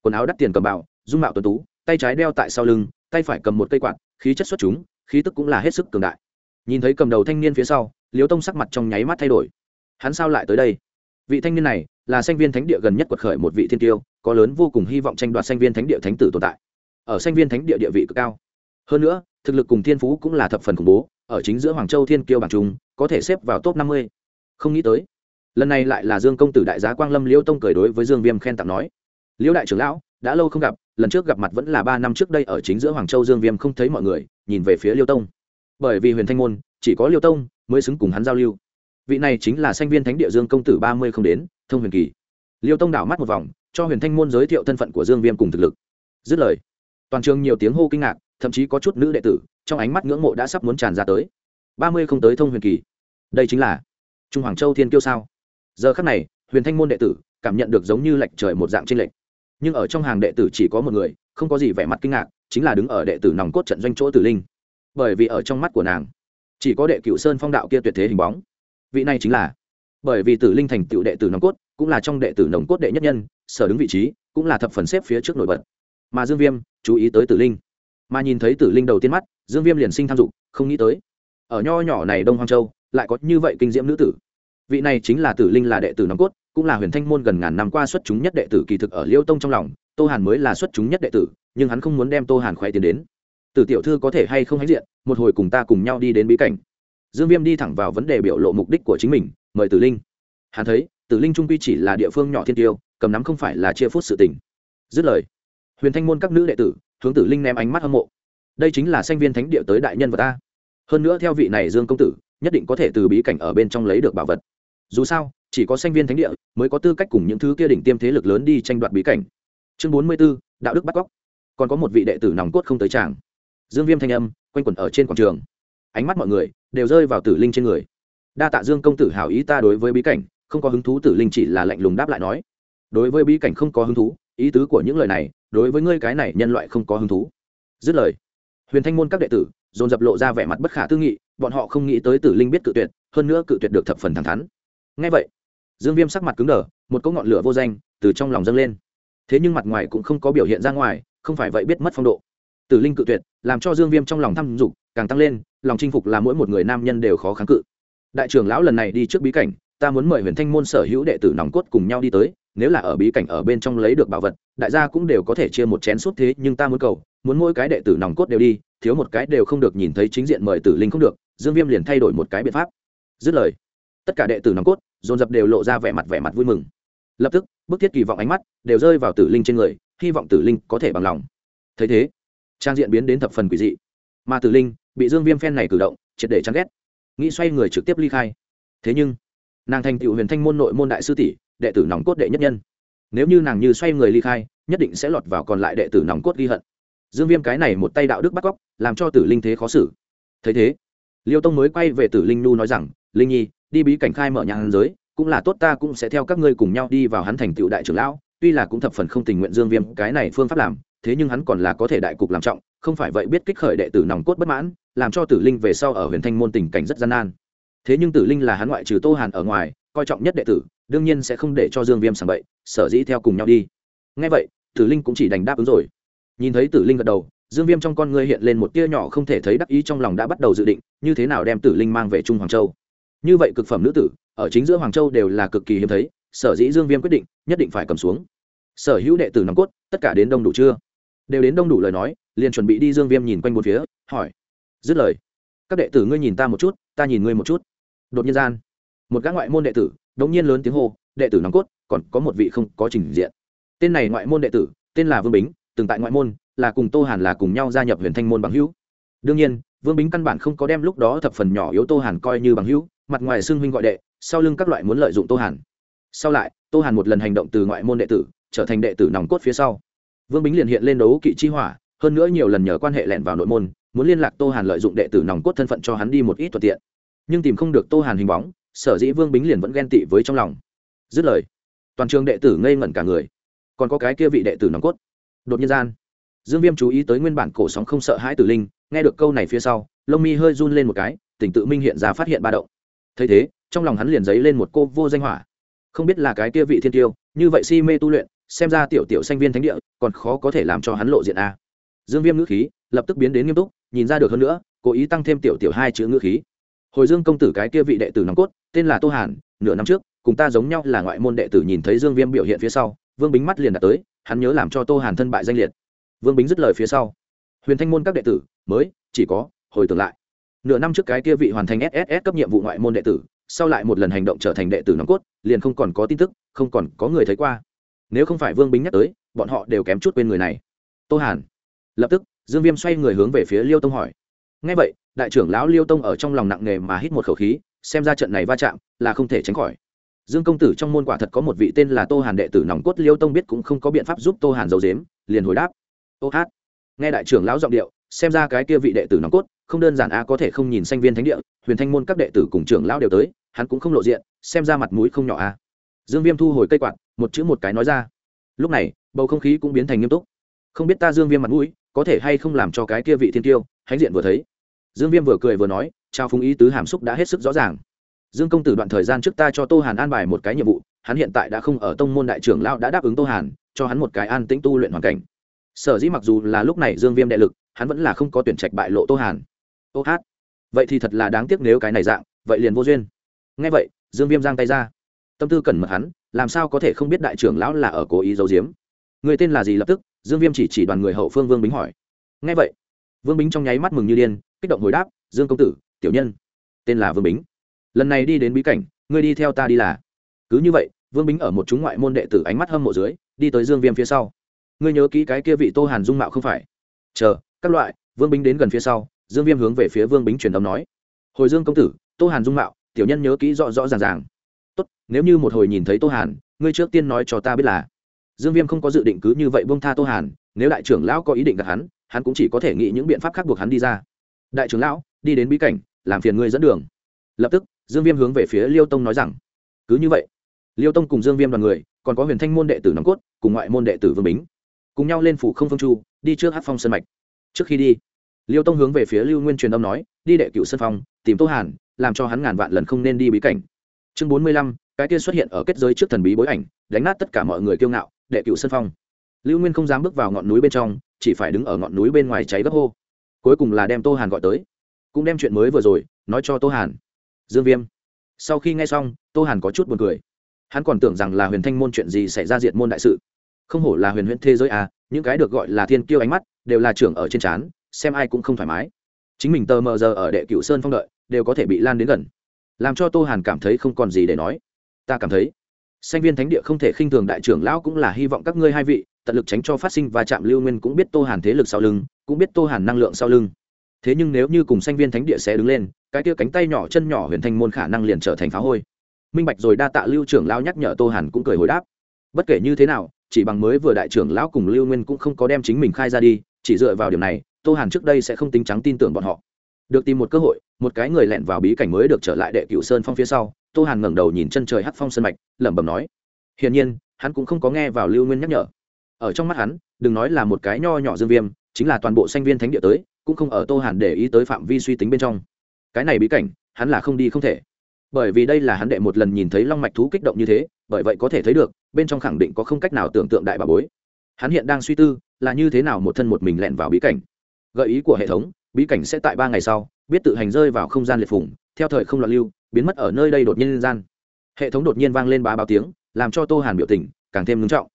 Quần áo đắt tiền cầm bạo dung mạo tuấn tú, tay trái đeo tại sau lưng, tay phải cầm một cây quạt, khí chất xuất chúng, khí tức cũng là hết sức cường đại. Nhìn thấy cầm đầu thanh niên phía sau liếu tông sắc mặt trong nháy mắt thay đổi. Hắn sao lại tới đây? Vị thanh niên này là sanh viên thánh địa gần nhất quật khởi một vị thiên tiêu, có lớn vô cùng hy vọng tranh đoạt sanh viên thánh địa thánh tử tồn tại. Ở sanh viên thánh địa địa vị cực cao hơn nữa, thực lực cùng thiên phú cũng là thập phần khủng bố, ở chính giữa hoàng châu thiên kiêu bảng trung, có thể xếp vào top năm mươi. Không nghĩ tới, lần này lại là dương công tử đại giá quang lâm liêu tông cười đối với dương viêm khen tặng nói, liêu đại trưởng lão, đã lâu không gặp, lần trước gặp mặt vẫn là ba năm trước đây ở chính giữa hoàng châu dương viêm không thấy mọi người, nhìn về phía liêu tông. Bởi vì huyền thanh môn, chỉ có liêu tông mới xứng cùng hắn giao lưu. Vị này chính là sanh viên thánh địa dương công tử ba mươi không đến, thông huyền kỳ. Liêu tông đảo mắt một vòng, cho huyền thanh môn giới thiệu thân phận của dương viêm cùng thực lực. Dứt lời, toàn trường nhiều tiếng hô kinh ngạc thậm chí có chút nữ đệ tử, trong ánh mắt ngưỡng mộ đã sắp muốn tràn ra tới. Ba mươi không tới thông huyền kỳ. Đây chính là trung hoàng châu thiên kiêu sao? Giờ khắc này, huyền thanh môn đệ tử cảm nhận được giống như lệch trời một dạng trên lệch. Nhưng ở trong hàng đệ tử chỉ có một người, không có gì vẻ mặt kinh ngạc, chính là đứng ở đệ tử nòng cốt trận doanh chỗ tử linh. Bởi vì ở trong mắt của nàng, chỉ có đệ cựu sơn phong đạo kia tuyệt thế hình bóng. Vị này chính là, bởi vì tử linh thành tựu đệ tử nòng cốt, cũng là trong đệ tử nòng cốt đệ nhất nhân, sở đứng vị trí, cũng là thập phần xếp phía trước nổi bật. Mà dương viêm, chú ý tới tử linh mà nhìn thấy tử linh đầu tiên mắt, dương viêm liền sinh tham dục, không nghĩ tới. Ở nho nhỏ này đông hoang châu, lại có như vậy kinh diễm nữ tử. Vị này chính là tử linh là đệ tử nòng cốt, cũng là huyền thanh môn gần ngàn năm qua xuất chúng nhất đệ tử kỳ thực ở liêu tông trong lòng, tô hàn mới là xuất chúng nhất đệ tử, nhưng hắn không muốn đem tô hàn khoe tiền đến. Tử tiểu thư có thể hay không hãnh diện, một hồi cùng ta cùng nhau đi đến bí cảnh. Dương viêm đi thẳng vào vấn đề biểu lộ mục đích của chính mình, mời tử linh. Hắn thấy, tử linh trung quy chỉ là địa phương nhỏ thiên tiêu, cầm nắm không phải là chia phút sự tình. Dứt lời, huyền thanh môn các nữ đệ tử hướng tử linh ném ánh mắt hâm mộ. Đây chính là sanh viên thánh địa tới đại nhân vật ta hơn nữa theo vị này dương công tử, nhất định có thể từ bí cảnh ở bên trong lấy được bảo vật. Dù sao, chỉ có sanh viên thánh địa mới có tư cách cùng những thứ kia đỉnh tiêm thế lực lớn đi tranh đoạt bí cảnh. Chương bốn mươi b ố đạo đức bắt cóc. Còn có một vị đệ tử nòng cốt không tới tràng. Dương viêm thanh âm, quanh quẩn ở trên quảng trường. Ánh mắt mọi người đều rơi vào tử linh trên người. Đa tạ dương công tử hảo ý ta đối với bí cảnh, không có hứng thú, tử linh chỉ là lạnh lùng đáp lại nói. Đối với bí cảnh không có hứng thú ý tứ của những lời này, đối với ngươi cái này nhân loại không có hứng thú. Dứt lời, huyền thanh môn các đệ tử, dồn dập lộ ra vẻ mặt bất khả tư nghị, bọn họ không nghĩ tới tử linh biết cự tuyệt, hơn nữa cự tuyệt được thập phần thẳng thắn. Ngay vậy, dương viêm sắc mặt cứng đờ, một cỗ ngọn lửa vô danh từ trong lòng dâng lên. Thế nhưng mặt ngoài cũng không có biểu hiện ra ngoài, không phải vậy biết mất phong độ. Tử linh cự tuyệt, làm cho dương viêm trong lòng thăm dục, càng tăng lên, lòng chinh phục là mỗi một người nam nhân đều khó kháng cự. Đại trưởng lão lần này đi trước bí cảnh, ta muốn mời huyền thanh môn sở hữu đệ tử nòng cốt cùng nhau đi tới nếu là ở bí cảnh ở bên trong lấy được bảo vật, đại gia cũng đều có thể chia một chén suốt thế, nhưng ta muốn cầu, muốn mỗi cái đệ tử nòng cốt đều đi, thiếu một cái đều không được nhìn thấy chính diện mời tử linh không được, dương viêm liền thay đổi một cái biện pháp. Dứt lời, tất cả đệ tử nòng cốt, dồn dập đều lộ ra vẻ mặt vẻ mặt vui mừng. Lập tức, bức thiết kỳ vọng ánh mắt đều rơi vào tử linh trên người, hy vọng tử linh có thể bằng lòng. Thấy thế, trang diện biến đến thập phần quỷ dị. Mà tử linh bị dương viêm phen này cử động, triệt để chán ghét. Nghĩ xoay người trực tiếp ly khai. Thế nhưng, nàng thành tựu huyền thanh môn nội môn đại sư tỷ đệ tử nòng cốt đệ nhất nhân. Nếu như nàng như xoay người ly khai, nhất định sẽ lọt vào còn lại đệ tử nòng cốt ghi hận. Dương viêm cái này một tay đạo đức bắt cóc, làm cho tử linh thế khó xử. Thấy thế, liêu tông mới quay về tử linh nu nói rằng, linh nhi, đi bí cảnh khai mở nhà hàn giới, cũng là tốt ta cũng sẽ theo các ngươi cùng nhau đi vào hắn thành tựu đại trưởng lão, tuy là cũng thập phần không tình nguyện dương viêm cái này phương pháp làm, thế nhưng hắn còn là có thể đại cục làm trọng, không phải vậy biết kích khởi đệ tử nòng cốt bất mãn, làm cho tử linh về sau ở huyền thanh môn tình cảnh rất gian nan. Thế nhưng tử linh là hắn ngoại trừ tô hàn ở ngoài coi trọng nhất đệ tử, đương nhiên sẽ không để cho dương viêm sàng bậy, sở dĩ theo cùng nhau đi. Ngay vậy, tử linh cũng chỉ đành đáp ứng rồi. Nhìn thấy tử linh gật đầu, dương viêm trong con ngươi hiện lên một tia nhỏ không thể thấy đắc ý trong lòng đã bắt đầu dự định, như thế nào đem tử linh mang về trung hoàng châu. Như vậy cực phẩm nữ tử, ở chính giữa hoàng châu đều là cực kỳ hiếm thấy, sở dĩ dương viêm quyết định, nhất định phải cầm xuống. Sở hữu đệ tử nòng cốt, tất cả đến đông đủ chưa? Đều đến đông đủ lời nói, liền chuẩn bị đi dương viêm nhìn quanh một phía, hỏi. Dứt lời, các đệ tử ngươi nhìn ta một chút, ta nhìn ngươi một chút. Đột nhiên gian một gã ngoại môn đệ tử đống nhiên lớn tiếng hô, đệ tử nòng cốt, còn có một vị không có trình diện. Tên này ngoại môn đệ tử, tên là vương bính, từng tại ngoại môn, là cùng tô hàn là cùng nhau gia nhập huyền thanh môn bằng hữu. Đương nhiên, vương bính căn bản không có đem lúc đó thập phần nhỏ yếu tô hàn coi như bằng hữu, mặt ngoài xưng huynh gọi đệ, sau lưng các loại muốn lợi dụng tô hàn. Sau lại, tô hàn một lần hành động từ ngoại môn đệ tử, trở thành đệ tử nòng cốt phía sau. Vương bính liền hiện lên đấu kỵ chi hỏa, hơn nữa nhiều lần nhờ quan hệ lẻn vào nội môn, muốn liên lạc tô hàn lợi dụng đệ tử nòng cốt thân phận cho hắn đi một ít thuận tiện. Nhưng tìm không được tô hàn hình bóng sở dĩ vương bính liền vẫn ghen tị với trong lòng. Dứt lời, toàn trường đệ tử ngây ngẩn cả người. Còn có cái kia vị đệ tử nòng cốt. Đột nhiên gian, dương viêm chú ý tới nguyên bản cổ sóng không sợ hãi tử linh, nghe được câu này phía sau, lông mi hơi run lên một cái, tỉnh tự minh hiện ra phát hiện ba động. Thấy thế, trong lòng hắn liền dấy lên một cô vô danh hỏa. Không biết là cái kia vị thiên tiêu, như vậy si mê tu luyện, xem ra tiểu tiểu sanh viên thánh địa, còn khó có thể làm cho hắn lộ diện a. Dương viêm ngữ khí lập tức biến đến nghiêm túc, nhìn ra được hơn nữa, cố ý tăng thêm tiểu tiểu hai chữ ngữ khí hồi dương công tử cái kia vị đệ tử nòng cốt, tên là tô hàn, nửa năm trước, cùng ta giống nhau là ngoại môn đệ tử nhìn thấy dương viêm biểu hiện phía sau, vương bính mắt liền đặt tới, hắn nhớ làm cho tô hàn thân bại danh liệt. Vương bính dứt lời phía sau. Huyền thanh môn các đệ tử, mới, chỉ có, hồi tưởng lại. Nửa năm trước cái kia vị hoàn thành sss cấp nhiệm vụ ngoại môn đệ tử, sau lại một lần hành động trở thành đệ tử nòng cốt, liền không còn có tin tức, không còn có người thấy qua. Nếu không phải vương bính nhắc tới, bọn họ đều kém chút quên người này. Tô hàn. Lập tức, dương viêm xoay người hướng về phía liêu tông hỏi. Ngay vậy đại trưởng lão liêu tông ở trong lòng nặng nề mà hít một khẩu khí, xem ra trận này va chạm là không thể tránh khỏi. Dương công tử trong môn quả thật có một vị tên là tô hàn đệ tử nòng cốt liêu tông biết cũng không có biện pháp giúp tô hàn giấu dếm liền hồi đáp. Ô hát. Nghe đại trưởng lão giọng điệu, xem ra cái kia vị đệ tử nòng cốt, không đơn giản a, có thể không nhìn sanh viên thánh địa, huyền thanh môn các đệ tử cùng trưởng lão đều tới, hắn cũng không lộ diện, xem ra mặt mũi không nhỏ a. Dương viêm thu hồi cây quạt, một chữ một cái nói ra. Lúc này, bầu không khí cũng biến thành nghiêm túc. Không biết ta dương viêm mặt mũi, có thể hay không làm cho cái kia vị thiên tiêu hãnh diện vừa thấy dương viêm vừa cười vừa nói, trao phúng ý tứ hàm xúc đã hết sức rõ ràng. Dương công tử đoạn thời gian trước ta cho tô hàn an bài một cái nhiệm vụ, hắn hiện tại đã không ở tông môn đại trưởng lão đã đáp ứng tô hàn, cho hắn một cái an tĩnh tu luyện hoàn cảnh. Sở dĩ mặc dù là lúc này dương viêm đệ lực, hắn vẫn là không có tuyển trạch bại lộ tô hàn. Ô hát. Vậy thì thật là đáng tiếc nếu cái này dạng, vậy liền vô duyên. Ngay vậy, dương viêm giang tay ra. Tâm tư cẩn mật hắn, làm sao có thể không biết đại trưởng lão là ở cố ý giấu giếm. Người tên là gì lập tức? Dương viêm chỉ chỉ đoàn người hậu phương vương bính hỏi. Ngay vậy vương bính trong nháy mắt mừng như điên, kích động hồi đáp, dương công tử, tiểu nhân, tên là vương bính. Lần này đi đến bí cảnh, ngươi đi theo ta đi là. Cứ như vậy, vương bính ở một chúng ngoại môn đệ tử ánh mắt hâm mộ dưới, đi tới dương viêm phía sau. Ngươi nhớ kỹ cái kia vị tô hàn dung mạo không phải? Chờ, các loại. Vương bính đến gần phía sau, dương viêm hướng về phía vương bính truyền âm nói. Hồi dương công tử, tô hàn dung mạo, tiểu nhân nhớ kỹ rõ rõ ràng ràng. Tốt, nếu như một hồi nhìn thấy tô hàn, ngươi trước tiên nói cho ta biết là. Dương viêm không có dự định cứ như vậy bông tha tô hàn, nếu đại trưởng lão có ý định gặp hắn hắn cũng chỉ có thể nghĩ những biện pháp khác buộc hắn đi ra. Đại trưởng lão, đi đến bí cảnh, làm phiền ngươi dẫn đường. Lập tức, dương viêm hướng về phía liêu tông nói rằng, cứ như vậy, liêu tông cùng dương viêm đoàn người, còn có huyền thanh môn đệ tử nòng cốt, cùng ngoại môn đệ tử vương bính, cùng nhau lên phủ không phương chu, đi trước hát phong sân mạch. Trước khi đi, liêu tông hướng về phía lưu nguyên truyền âm nói, đi đệ cựu sân phong, tìm tô hàn, làm cho hắn ngàn vạn lần không nên đi bí cảnh. Chương bốn mươi lăm, cái kia xuất hiện ở kết giới trước thần bí bối ảnh, đánh nát tất cả mọi người kiêu ngạo, đệ cựu sân phong. Lưu nguyên không dám bước vào ngọn núi bên trong chỉ phải đứng ở ngọn núi bên ngoài cháy gấp hô. Cuối cùng là đem tô hàn gọi tới. Cũng đem chuyện mới vừa rồi nói cho tô hàn. Dương viêm. Sau khi nghe xong, tô hàn có chút buồn cười. Hắn còn tưởng rằng là huyền thanh môn chuyện gì xảy ra diệt môn đại sự. Không hổ là huyền huyễn thế giới à những cái được gọi là thiên kiêu ánh mắt đều là trưởng ở trên trán, xem ai cũng không thoải mái. Chính mình tờ mờ giờ ở đệ cựu sơn phong đợi, đều có thể bị lan đến gần. Làm cho tô hàn cảm thấy không còn gì để nói. Ta cảm thấy, sanh viên thánh địa không thể khinh thường đại trưởng lão cũng là hy vọng các ngươi hai vị tận lực tránh cho phát sinh và chạm lưu nguyên cũng biết tô hàn thế lực sau lưng, cũng biết tô hàn năng lượng sau lưng. Thế nhưng nếu như cùng sanh viên thánh địa sẽ đứng lên, cái kia cánh tay nhỏ chân nhỏ huyền thanh môn khả năng liền trở thành phá hôi. Minh bạch rồi đa tạ lưu trưởng lão nhắc nhở tô hàn cũng cười hồi đáp. Bất kể như thế nào, chỉ bằng mới vừa đại trưởng lão cùng lưu nguyên cũng không có đem chính mình khai ra đi, chỉ dựa vào điểm này, tô hàn trước đây sẽ không tính trắng tin tưởng bọn họ. Được tìm một cơ hội, một cái người lẹn vào bí cảnh mới được trở lại đệ cựu sơn phong phía sau, tô hàn ngẩng đầu nhìn chân trời hắc phong sân mạch, lẩm bẩm nói. Hiển nhiên, hắn cũng không có nghe vào lưu nguyên nhắc nhở ở trong mắt hắn, đừng nói là một cái nho nhỏ dương viêm, chính là toàn bộ sanh viên thánh địa tới, cũng không ở tô hàn để ý tới phạm vi suy tính bên trong. Cái này bí cảnh, hắn là không đi không thể. Bởi vì đây là hắn đệ một lần nhìn thấy long mạch thú kích động như thế, bởi vậy có thể thấy được, bên trong khẳng định có không cách nào tưởng tượng đại bà bối. Hắn hiện đang suy tư, là như thế nào một thân một mình lẹn vào bí cảnh. Gợi ý của hệ thống, bí cảnh sẽ tại ba ngày sau, biết tự hành rơi vào không gian liệt phủng theo thời không loạn lưu, biến mất ở nơi đây đột nhiên gian. Hệ thống đột nhiên vang lên bá báo tiếng, làm cho tô hàn biểu tình càng thêm ngưng trọng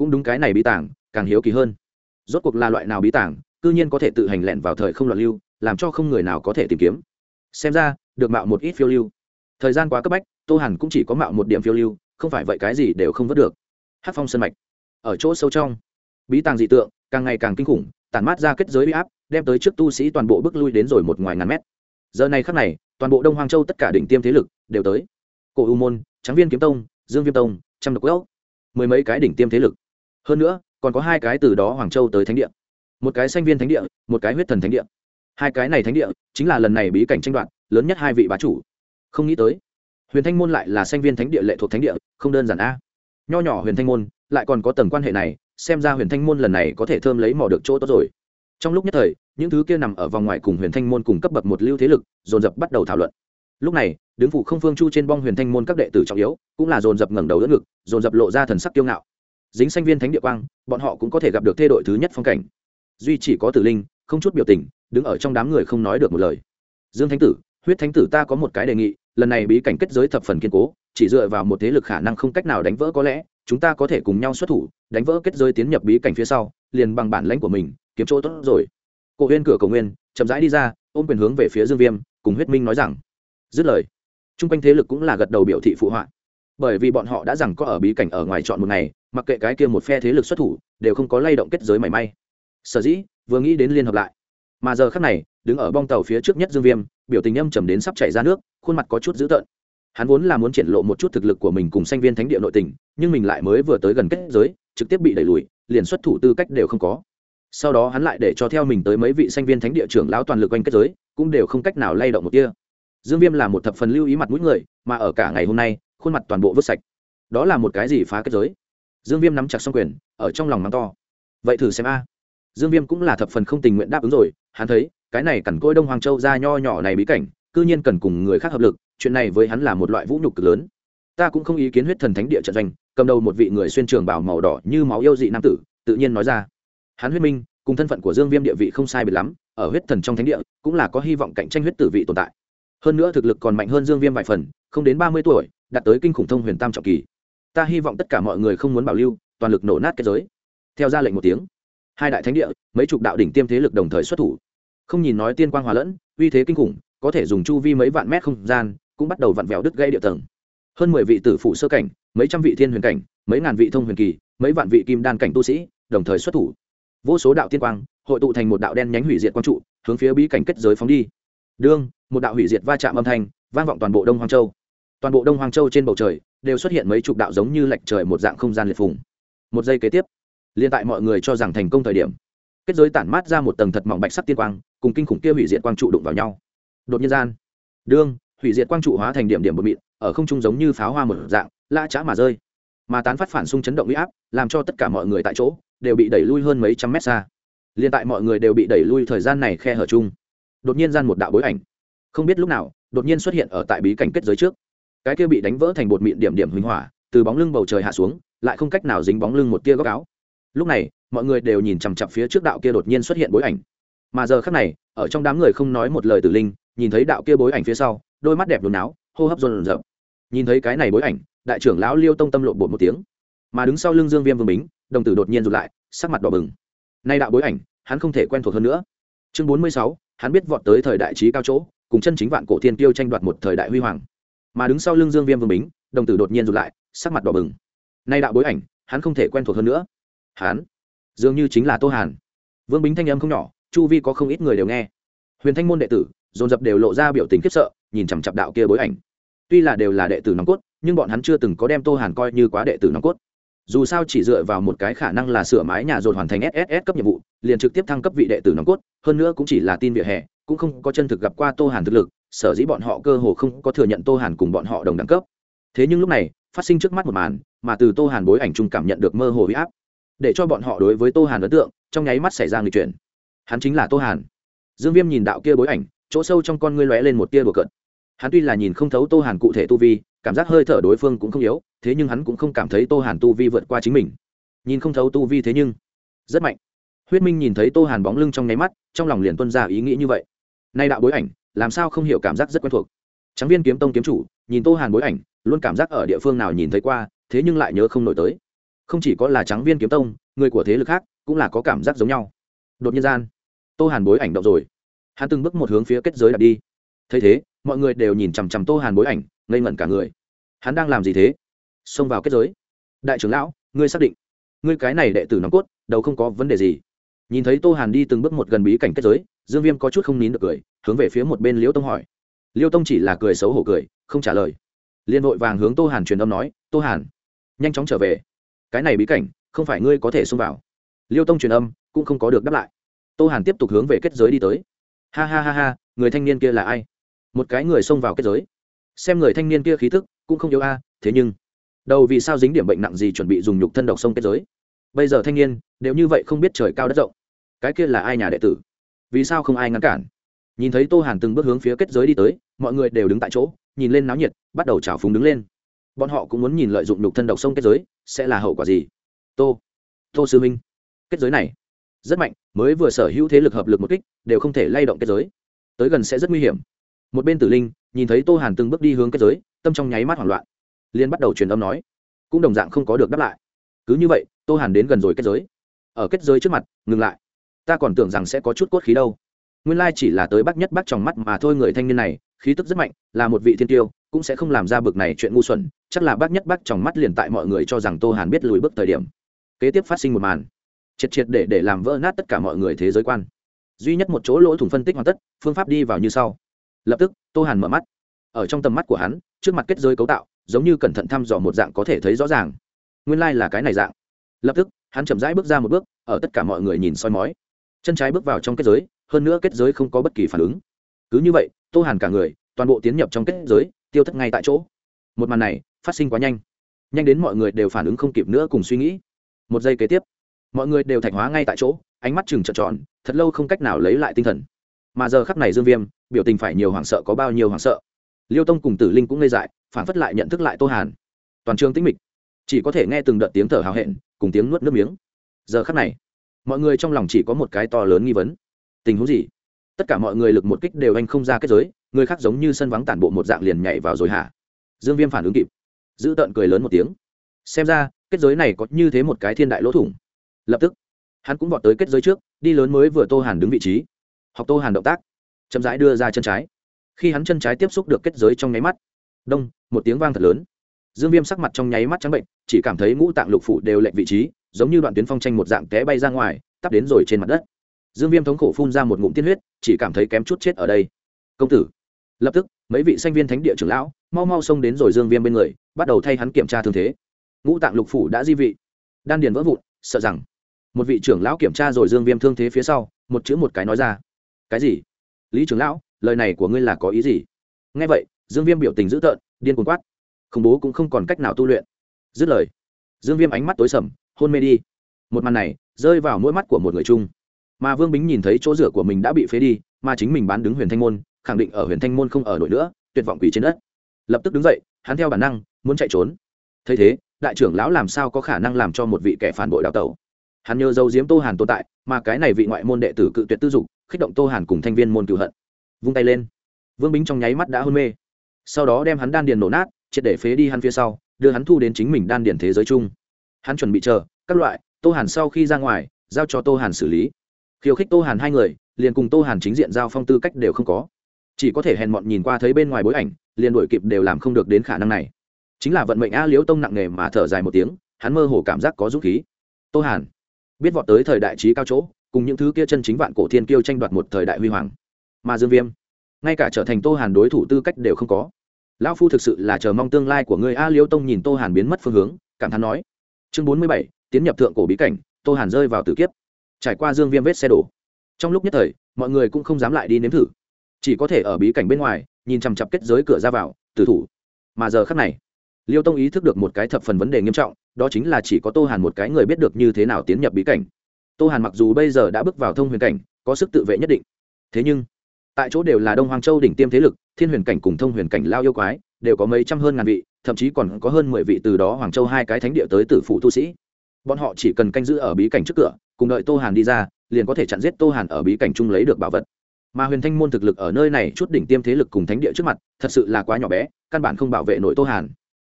cũng đúng cái này bí tàng càng hiếu kỳ hơn. Rốt cuộc là loại nào bí tàng, cư nhiên có thể tự hành lẹn vào thời không loạn lưu làm cho không người nào có thể tìm kiếm. Xem ra được mạo một ít phiêu lưu. Thời gian quá cấp bách tô hàn cũng chỉ có mạo một điểm phiêu lưu không phải vậy cái gì đều không vớt được. Hát phong sân mạch ở chỗ sâu trong. Bí tàng dị tượng càng ngày càng kinh khủng tản mát ra kết giới uy áp đem tới trước tu sĩ toàn bộ bước lui đến rồi một ngoài ngàn mét. Giờ này khắc này toàn bộ đông hoang châu tất cả đỉnh tiêm thế lực đều tới. Cổ u môn tráng viên kiếm tông dương viêm tông trăm độc ốc mười mấy cái đỉnh tiêm thế lực hơn nữa, còn có hai cái từ đó hoàng châu tới thánh địa. Một cái sanh viên thánh địa, một cái huyết thần thánh địa. Hai cái này thánh địa, chính là lần này bí cảnh tranh đoạt, lớn nhất hai vị bá chủ. Không nghĩ tới, huyền thanh môn lại là sanh viên thánh địa lệ thuộc thánh địa, không đơn giản a. Nho nhỏ huyền thanh môn, lại còn có tầng quan hệ này, xem ra huyền thanh môn lần này có thể thơm lấy mỏ được chỗ tốt rồi. Trong lúc nhất thời, những thứ kia nằm ở vòng ngoài cùng huyền thanh môn cùng cấp bậc một lưu thế lực, dồn dập bắt đầu thảo luận. Lúc này, đứng phủ không phương chu trên bong huyền thanh môn các đệ tử trọng yếu, cũng là dồn dập ngẩng đầu đỡ ngực, dồn dập lộ ra thần sắc kiêu ngạo dính sanh viên thánh địa quang, bọn họ cũng có thể gặp được thê đội thứ nhất phong cảnh. Duy chỉ có tử linh, không chút biểu tình, đứng ở trong đám người không nói được một lời. Dương thánh tử, huyết thánh tử ta có một cái đề nghị, lần này bí cảnh kết giới thập phần kiên cố, chỉ dựa vào một thế lực khả năng không cách nào đánh vỡ có lẽ, chúng ta có thể cùng nhau xuất thủ, đánh vỡ kết giới tiến nhập bí cảnh phía sau, liền bằng bản lãnh của mình, kiếm chỗ tốt rồi. Cổ huyên cửa cầu nguyên, chậm rãi đi ra, ôm quyền hướng về phía dương viêm, cùng huyết minh nói rằng, dứt lời. Chung quanh thế lực cũng là gật đầu biểu thị phụ họa. Bởi vì bọn họ đã rằng có ở bí cảnh ở ngoài chọn một ngày mặc kệ cái kia một phe thế lực xuất thủ, đều không có lay động kết giới mảy may. Sở dĩ, vừa nghĩ đến liên hợp lại. Mà giờ khắc này, đứng ở bong tàu phía trước nhất dương viêm, biểu tình âm trầm đến sắp chảy ra nước, khuôn mặt có chút dữ tợn. Hắn vốn là muốn triển lộ một chút thực lực của mình cùng sanh viên thánh địa nội tình, nhưng mình lại mới vừa tới gần kết giới, trực tiếp bị đẩy lùi, liền xuất thủ tư cách đều không có. Sau đó hắn lại để cho theo mình tới mấy vị sanh viên thánh địa trưởng lão toàn lực quanh kết giới, cũng đều không cách nào lay động một kia dương viêm là một thập phần lưu ý mặt mũi người, mà ở cả ngày hôm nay, khuôn mặt toàn bộ vứt sạch. Đó là một cái gì phá kết giới? Dương viêm nắm chặt xong quyền, ở trong lòng mắng to. Vậy thử xem a. Dương viêm cũng là thập phần không tình nguyện đáp ứng rồi, hắn thấy, cái này cằn côi đông hoàng châu ra nho nhỏ này bí cảnh, cư nhiên cần cùng người khác hợp lực, chuyện này với hắn là một loại vũ nhục cực lớn. Ta cũng không ý kiến huyết thần thánh địa trận doanh, cầm đầu một vị người xuyên trường bảo màu đỏ như máu yêu dị nam tử, tự nhiên nói ra. Hắn huyết minh, cùng thân phận của dương viêm địa vị không sai biệt lắm, ở huyết thần trong thánh địa, cũng là có hy vọng cạnh tranh huyết tử vị tồn tại. Hơn nữa thực lực còn mạnh hơn dương viêm vài phần, không đến ba mươi tuổi, đạt tới kinh khủng thông huyền tam trọng kỳ ta hy vọng tất cả mọi người không muốn bảo lưu, toàn lực nổ nát kết giới. Theo ra lệnh một tiếng, hai đại thánh địa, mấy chục đạo đỉnh tiêm thế lực đồng thời xuất thủ. Không nhìn nói tiên quang hòa lẫn, uy thế kinh khủng, có thể dùng chu vi mấy vạn mét không gian, cũng bắt đầu vặn vẹo đứt gây địa tầng. Hơn mười vị tử phụ sơ cảnh, mấy trăm vị thiên huyền cảnh, mấy ngàn vị thông huyền kỳ, mấy vạn vị kim đan cảnh tu sĩ, đồng thời xuất thủ. Vô số đạo tiên quang, hội tụ thành một đạo đen nhánh hủy diệt quang trụ, hướng phía bí cảnh kết giới phóng đi. Đương, một đạo hủy diệt va chạm âm thanh, vang vọng toàn bộ đông hoang châu. Toàn bộ đông hoang châu trên bầu trời đều xuất hiện mấy chục đạo giống như lệch trời một dạng không gian liệt phùng. Một giây kế tiếp, liên tại mọi người cho rằng thành công thời điểm, kết giới tản mát ra một tầng thật mỏng bạch sắc tiên quang, cùng kinh khủng kia hủy diệt quang trụ đụng vào nhau. Đột nhiên gian, đương, hủy diệt quang trụ hóa thành điểm điểm bột mịn, ở không trung giống như pháo hoa một dạng la chã mà rơi. Mà tán phát phản xung chấn động uy áp, làm cho tất cả mọi người tại chỗ đều bị đẩy lui hơn mấy trăm mét xa. Liên tại mọi người đều bị đẩy lui thời gian này khe hở chung, đột nhiên gian một đạo bối ảnh. Không biết lúc nào, đột nhiên xuất hiện ở tại bí cảnh kết giới trước cái kia bị đánh vỡ thành bột mịn điểm điểm huỳnh hỏa, từ bóng lưng bầu trời hạ xuống, lại không cách nào dính bóng lưng một tia góc áo. Lúc này, mọi người đều nhìn chằm chặp phía trước đạo kia đột nhiên xuất hiện bối ảnh. Mà giờ khác này, ở trong đám người không nói một lời tử linh, nhìn thấy đạo kia bối ảnh phía sau, đôi mắt đẹp đồn áo hô hấp rộn rợp nhìn thấy cái này bối ảnh, đại trưởng lão liêu tông tâm lộn bột một tiếng. Mà đứng sau lưng dương viêm vương bính, đồng tử đột nhiên rụt lại, sắc mặt đỏ bừng. Nay đạo bối ảnh, hắn không thể quen thuộc hơn nữa. Chương bốn mươi sáu, hắn biết vọt tới thời đại trí cao chỗ, cùng chân chính vạn cổ thiên tiêu tranh đoạt một thời đại huy hoàng mà đứng sau lưng dương viêm vương bính, đồng tử đột nhiên rụt lại, sắc mặt đỏ bừng. Nay đạo bối ảnh, hắn không thể quen thuộc hơn nữa. Hắn, dường như chính là tô hàn. Vương bính thanh âm không nhỏ, chu vi có không ít người đều nghe. Huyền thanh môn đệ tử, dồn dập đều lộ ra biểu tình khiếp sợ, nhìn chằm chặp đạo kia bối ảnh. Tuy là đều là đệ tử nòng cốt, nhưng bọn hắn chưa từng có đem tô hàn coi như quá đệ tử nòng cốt. Dù sao chỉ dựa vào một cái khả năng là sửa mái nhà dồn hoàn thành sss cấp nhiệm vụ, liền trực tiếp thăng cấp vị đệ tử nòng cốt, hơn nữa cũng chỉ là tin vỉa hè, cũng không có chân thực gặp qua tô hàn thực lực sở dĩ bọn họ cơ hồ không có thừa nhận tô hàn cùng bọn họ đồng đẳng cấp. Thế nhưng lúc này, phát sinh trước mắt một màn, mà từ tô hàn bối ảnh chung cảm nhận được mơ hồ huy áp, để cho bọn họ đối với tô hàn ấn tượng, trong nháy mắt xảy ra người chuyển. Hắn chính là tô hàn. Dương viêm nhìn đạo kia bối ảnh, chỗ sâu trong con ngươi lóe lên một tia đùa cợt. Hắn tuy là nhìn không thấu tô hàn cụ thể tu vi, cảm giác hơi thở đối phương cũng không yếu, thế nhưng hắn cũng không cảm thấy tô hàn tu vi vượt qua chính mình. Nhìn không thấu tu vi thế nhưng, rất mạnh. Huyết minh nhìn thấy tô hàn bóng lưng trong nháy mắt, trong lòng liền tuân ra ý nghĩ như vậy. Nay đạo bối ảnh làm sao không hiểu cảm giác rất quen thuộc. Tráng viên kiếm tông kiếm chủ, nhìn tô hàn bối ảnh, luôn cảm giác ở địa phương nào nhìn thấy qua, thế nhưng lại nhớ không nổi tới. Không chỉ có là tráng viên kiếm tông, người của thế lực khác cũng là có cảm giác giống nhau. Đột nhiên gian, tô hàn bối ảnh động rồi. Hắn từng bước một hướng phía kết giới đặt đi. Thấy thế, mọi người đều nhìn chằm chằm tô hàn bối ảnh, ngây ngẩn cả người. Hắn đang làm gì thế? Xông vào kết giới. Đại trưởng lão, ngươi xác định. Ngươi cái này đệ tử nóng cốt, đầu không có vấn đề gì. Nhìn thấy tô hàn đi từng bước một gần bí cảnh kết giới, dương viêm có chút không nín được cười hướng về phía một bên liễu tông hỏi. Liêu tông chỉ là cười xấu hổ cười, không trả lời. Liên vội vàng hướng tô hàn truyền âm nói, tô hàn, nhanh chóng trở về. Cái này bí cảnh, không phải ngươi có thể xông vào. Liêu tông truyền âm, cũng không có được đáp lại. Tô hàn tiếp tục hướng về kết giới đi tới. Ha ha ha ha, người thanh niên kia là ai? Một cái người xông vào kết giới. Xem người thanh niên kia khí thức cũng không yếu a, thế nhưng, đầu vì sao dính điểm bệnh nặng gì chuẩn bị dùng nhục thân độc sông kết giới? Bây giờ thanh niên, đều như vậy không biết trời cao đất rộng. Cái kia là ai nhà đệ tử? Vì sao không ai ngăn cản? Nhìn thấy tô hàn từng bước hướng phía kết giới đi tới, mọi người đều đứng tại chỗ, nhìn lên náo nhiệt, bắt đầu trào phúng đứng lên. Bọn họ cũng muốn nhìn lợi dụng nhục thân độc sông kết giới, sẽ là hậu quả gì? Tô tô sư minh, kết giới này rất mạnh, mới vừa sở hữu thế lực hợp lực một kích, đều không thể lay động kết giới. Tới gần sẽ rất nguy hiểm. Một bên tử linh, nhìn thấy tô hàn từng bước đi hướng kết giới, tâm trong nháy mắt hoảng loạn. Liên bắt đầu truyền âm nói, cũng đồng dạng không có được đáp lại. Cứ như vậy, tô hàn đến gần rồi kết giới. Ở kết giới trước mặt, ngừng lại. Ta còn tưởng rằng sẽ có chút cốt khí đâu nguyên lai chỉ là tới bắc nhất bắc trong mắt mà thôi người thanh niên này, khí tức rất mạnh, là một vị thiên tiêu, cũng sẽ không làm ra bực này chuyện ngu xuẩn, chắc là bác nhất bác trong mắt liền tại mọi người cho rằng tô hàn biết lùi bước thời điểm. Kế tiếp phát sinh một màn. Triệt triệt để để làm vỡ nát tất cả mọi người thế giới quan. Duy nhất một chỗ lỗ thủng phân tích hoàn tất, phương pháp đi vào như sau. Lập tức, tô hàn mở mắt. Ở trong tầm mắt của hắn, trước mặt kết giới cấu tạo, giống như cẩn thận thăm dò một dạng có thể thấy rõ ràng. Nguyên lai、like、là cái này dạng. Lập tức, hắn chậm rãi bước ra một bước, ở tất cả mọi người nhìn soi mói. Chân trái bước vào trong kết giới hơn nữa kết giới không có bất kỳ phản ứng. Cứ như vậy, tô hàn cả người, toàn bộ tiến nhập trong kết giới, tiêu thất ngay tại chỗ. Một màn này, phát sinh quá nhanh. Nhanh đến mọi người đều phản ứng không kịp nữa cùng suy nghĩ. Một giây kế tiếp, mọi người đều thạch hóa ngay tại chỗ, ánh mắt chừng trợn tròn, thật lâu không cách nào lấy lại tinh thần. Mà giờ khắc này dương viêm, biểu tình phải nhiều hoảng sợ có bao nhiêu hoảng sợ. Liêu tông cùng tử linh cũng ngây dại, phản phất lại nhận thức lại tô hàn. Toàn trường tĩnh mịch, chỉ có thể nghe từng đợt tiếng thở hào hẹn, cùng tiếng nuốt nước miếng. Giờ khắc này, mọi người trong lòng chỉ có một cái to lớn nghi vấn tình huống gì? Tất cả mọi người lực một kích đều anh không ra kết giới, người khác giống như sân vắng tản bộ một dạng liền nhảy vào rồi hả? Dương viêm phản ứng kịp. Giữ tợn cười lớn một tiếng. Xem ra, kết giới này có như thế một cái thiên đại lỗ thủng. Lập tức, hắn cũng vọt tới kết giới trước, đi lớn mới vừa tô hàn đứng vị trí. Học tô hàn động tác, chậm rãi đưa ra chân trái. Khi hắn chân trái tiếp xúc được kết giới trong nháy mắt, đông, một tiếng vang thật lớn. Dương viêm sắc mặt trong nháy mắt trắng bệnh, chỉ cảm thấy ngũ tạng lục phủ đều lệnh vị trí, giống như đoạn tuyến phong tranh một dạng té bay ra ngoài, tắp đến rồi trên mặt đất dương viêm thống khổ phun ra một ngụm tiên huyết, chỉ cảm thấy kém chút chết ở đây. Công tử. Lập tức, mấy vị sanh viên thánh địa trưởng lão, mau mau xông đến rồi dương viêm bên người, bắt đầu thay hắn kiểm tra thương thế. Ngũ tạng lục phủ đã di vị. Đan điền vỡ vụn, sợ rằng một vị trưởng lão kiểm tra rồi dương viêm thương thế phía sau, một chữ một cái nói ra. Cái gì? Lý trưởng lão, lời này của ngươi là có ý gì? Nghe vậy, dương viêm biểu tình dữ tợn, điên cuồng quát. Khủng bố cũng không còn cách nào tu luyện. Dứt lời, dương viêm ánh mắt tối sầm, hôn mê đi. Một màn này, rơi vào mỗi mắt của một người chung mà vương bính nhìn thấy chỗ rửa của mình đã bị phế đi, mà chính mình bán đứng huyền thanh môn, khẳng định ở huyền thanh môn không ở nổi nữa, tuyệt vọng quỷ trên đất. Lập tức đứng dậy, hắn theo bản năng, muốn chạy trốn. Thấy thế, đại trưởng lão làm sao có khả năng làm cho một vị kẻ phản bội đào tẩu? Hắn nhớ dấu diếm tô hàn tồn tại, mà cái này vị ngoại môn đệ tử cự tuyệt tư dục, khích động tô hàn cùng thanh viên môn cựu hận. Vung tay lên. Vương bính trong nháy mắt đã hôn mê. Sau đó đem hắn đan điền nổ nát, triệt để phế đi hắn phía sau, đưa hắn thu đến chính mình đan điền thế giới chung. Hắn chuẩn bị chờ, các loại, tô hàn sau khi ra ngoài, giao cho tô hàn xử lý khiêu khích tô hàn hai người, liền cùng tô hàn chính diện giao phong tư cách đều không có. Chỉ có thể hèn mọn nhìn qua thấy bên ngoài bối ảnh, liền đổi kịp đều làm không được đến khả năng này. Chính là vận mệnh a liễu tông nặng nề mà thở dài một tiếng, hắn mơ hồ cảm giác có dũng khí. Tô hàn, biết vọt tới thời đại trí cao chỗ, cùng những thứ kia chân chính vạn cổ thiên kiêu tranh đoạt một thời đại huy hoàng. Mà dương viêm, ngay cả trở thành tô hàn đối thủ tư cách đều không có. Lão phu thực sự là chờ mong tương lai của người a liễu tông nhìn tô hàn biến mất phương hướng, cảm thán nói. Chương bốn mươi bảy, tiến nhập thượng cổ bí cảnh, tô hàn rơi vào tử kiếp trải qua dương viêm vết xe đổ. Trong lúc nhất thời, mọi người cũng không dám lại đi nếm thử. Chỉ có thể ở bí cảnh bên ngoài, nhìn chằm chặp kết giới cửa ra vào, tử thủ. Mà giờ khắc này, liêu tông ý thức được một cái thập phần vấn đề nghiêm trọng, đó chính là chỉ có tô hàn một cái người biết được như thế nào tiến nhập bí cảnh. Tô hàn mặc dù bây giờ đã bước vào thông huyền cảnh, có sức tự vệ nhất định. Thế nhưng, tại chỗ đều là đông hoàng châu đỉnh tiêm thế lực, thiên huyền cảnh cùng thông huyền cảnh lao yêu quái, đều có mấy trăm hơn ngàn vị, thậm chí còn có hơn mười vị từ đó hoàng châu hai cái thánh địa tới tử phụ tu sĩ. Bọn họ chỉ cần canh giữ ở bí cảnh trước cửa cùng đợi tô hàn đi ra, liền có thể chặn giết tô hàn ở bí cảnh chung lấy được bảo vật. Mà huyền thanh môn thực lực ở nơi này chút đỉnh tiêm thế lực cùng thánh địa trước mặt, thật sự là quá nhỏ bé, căn bản không bảo vệ nổi tô hàn.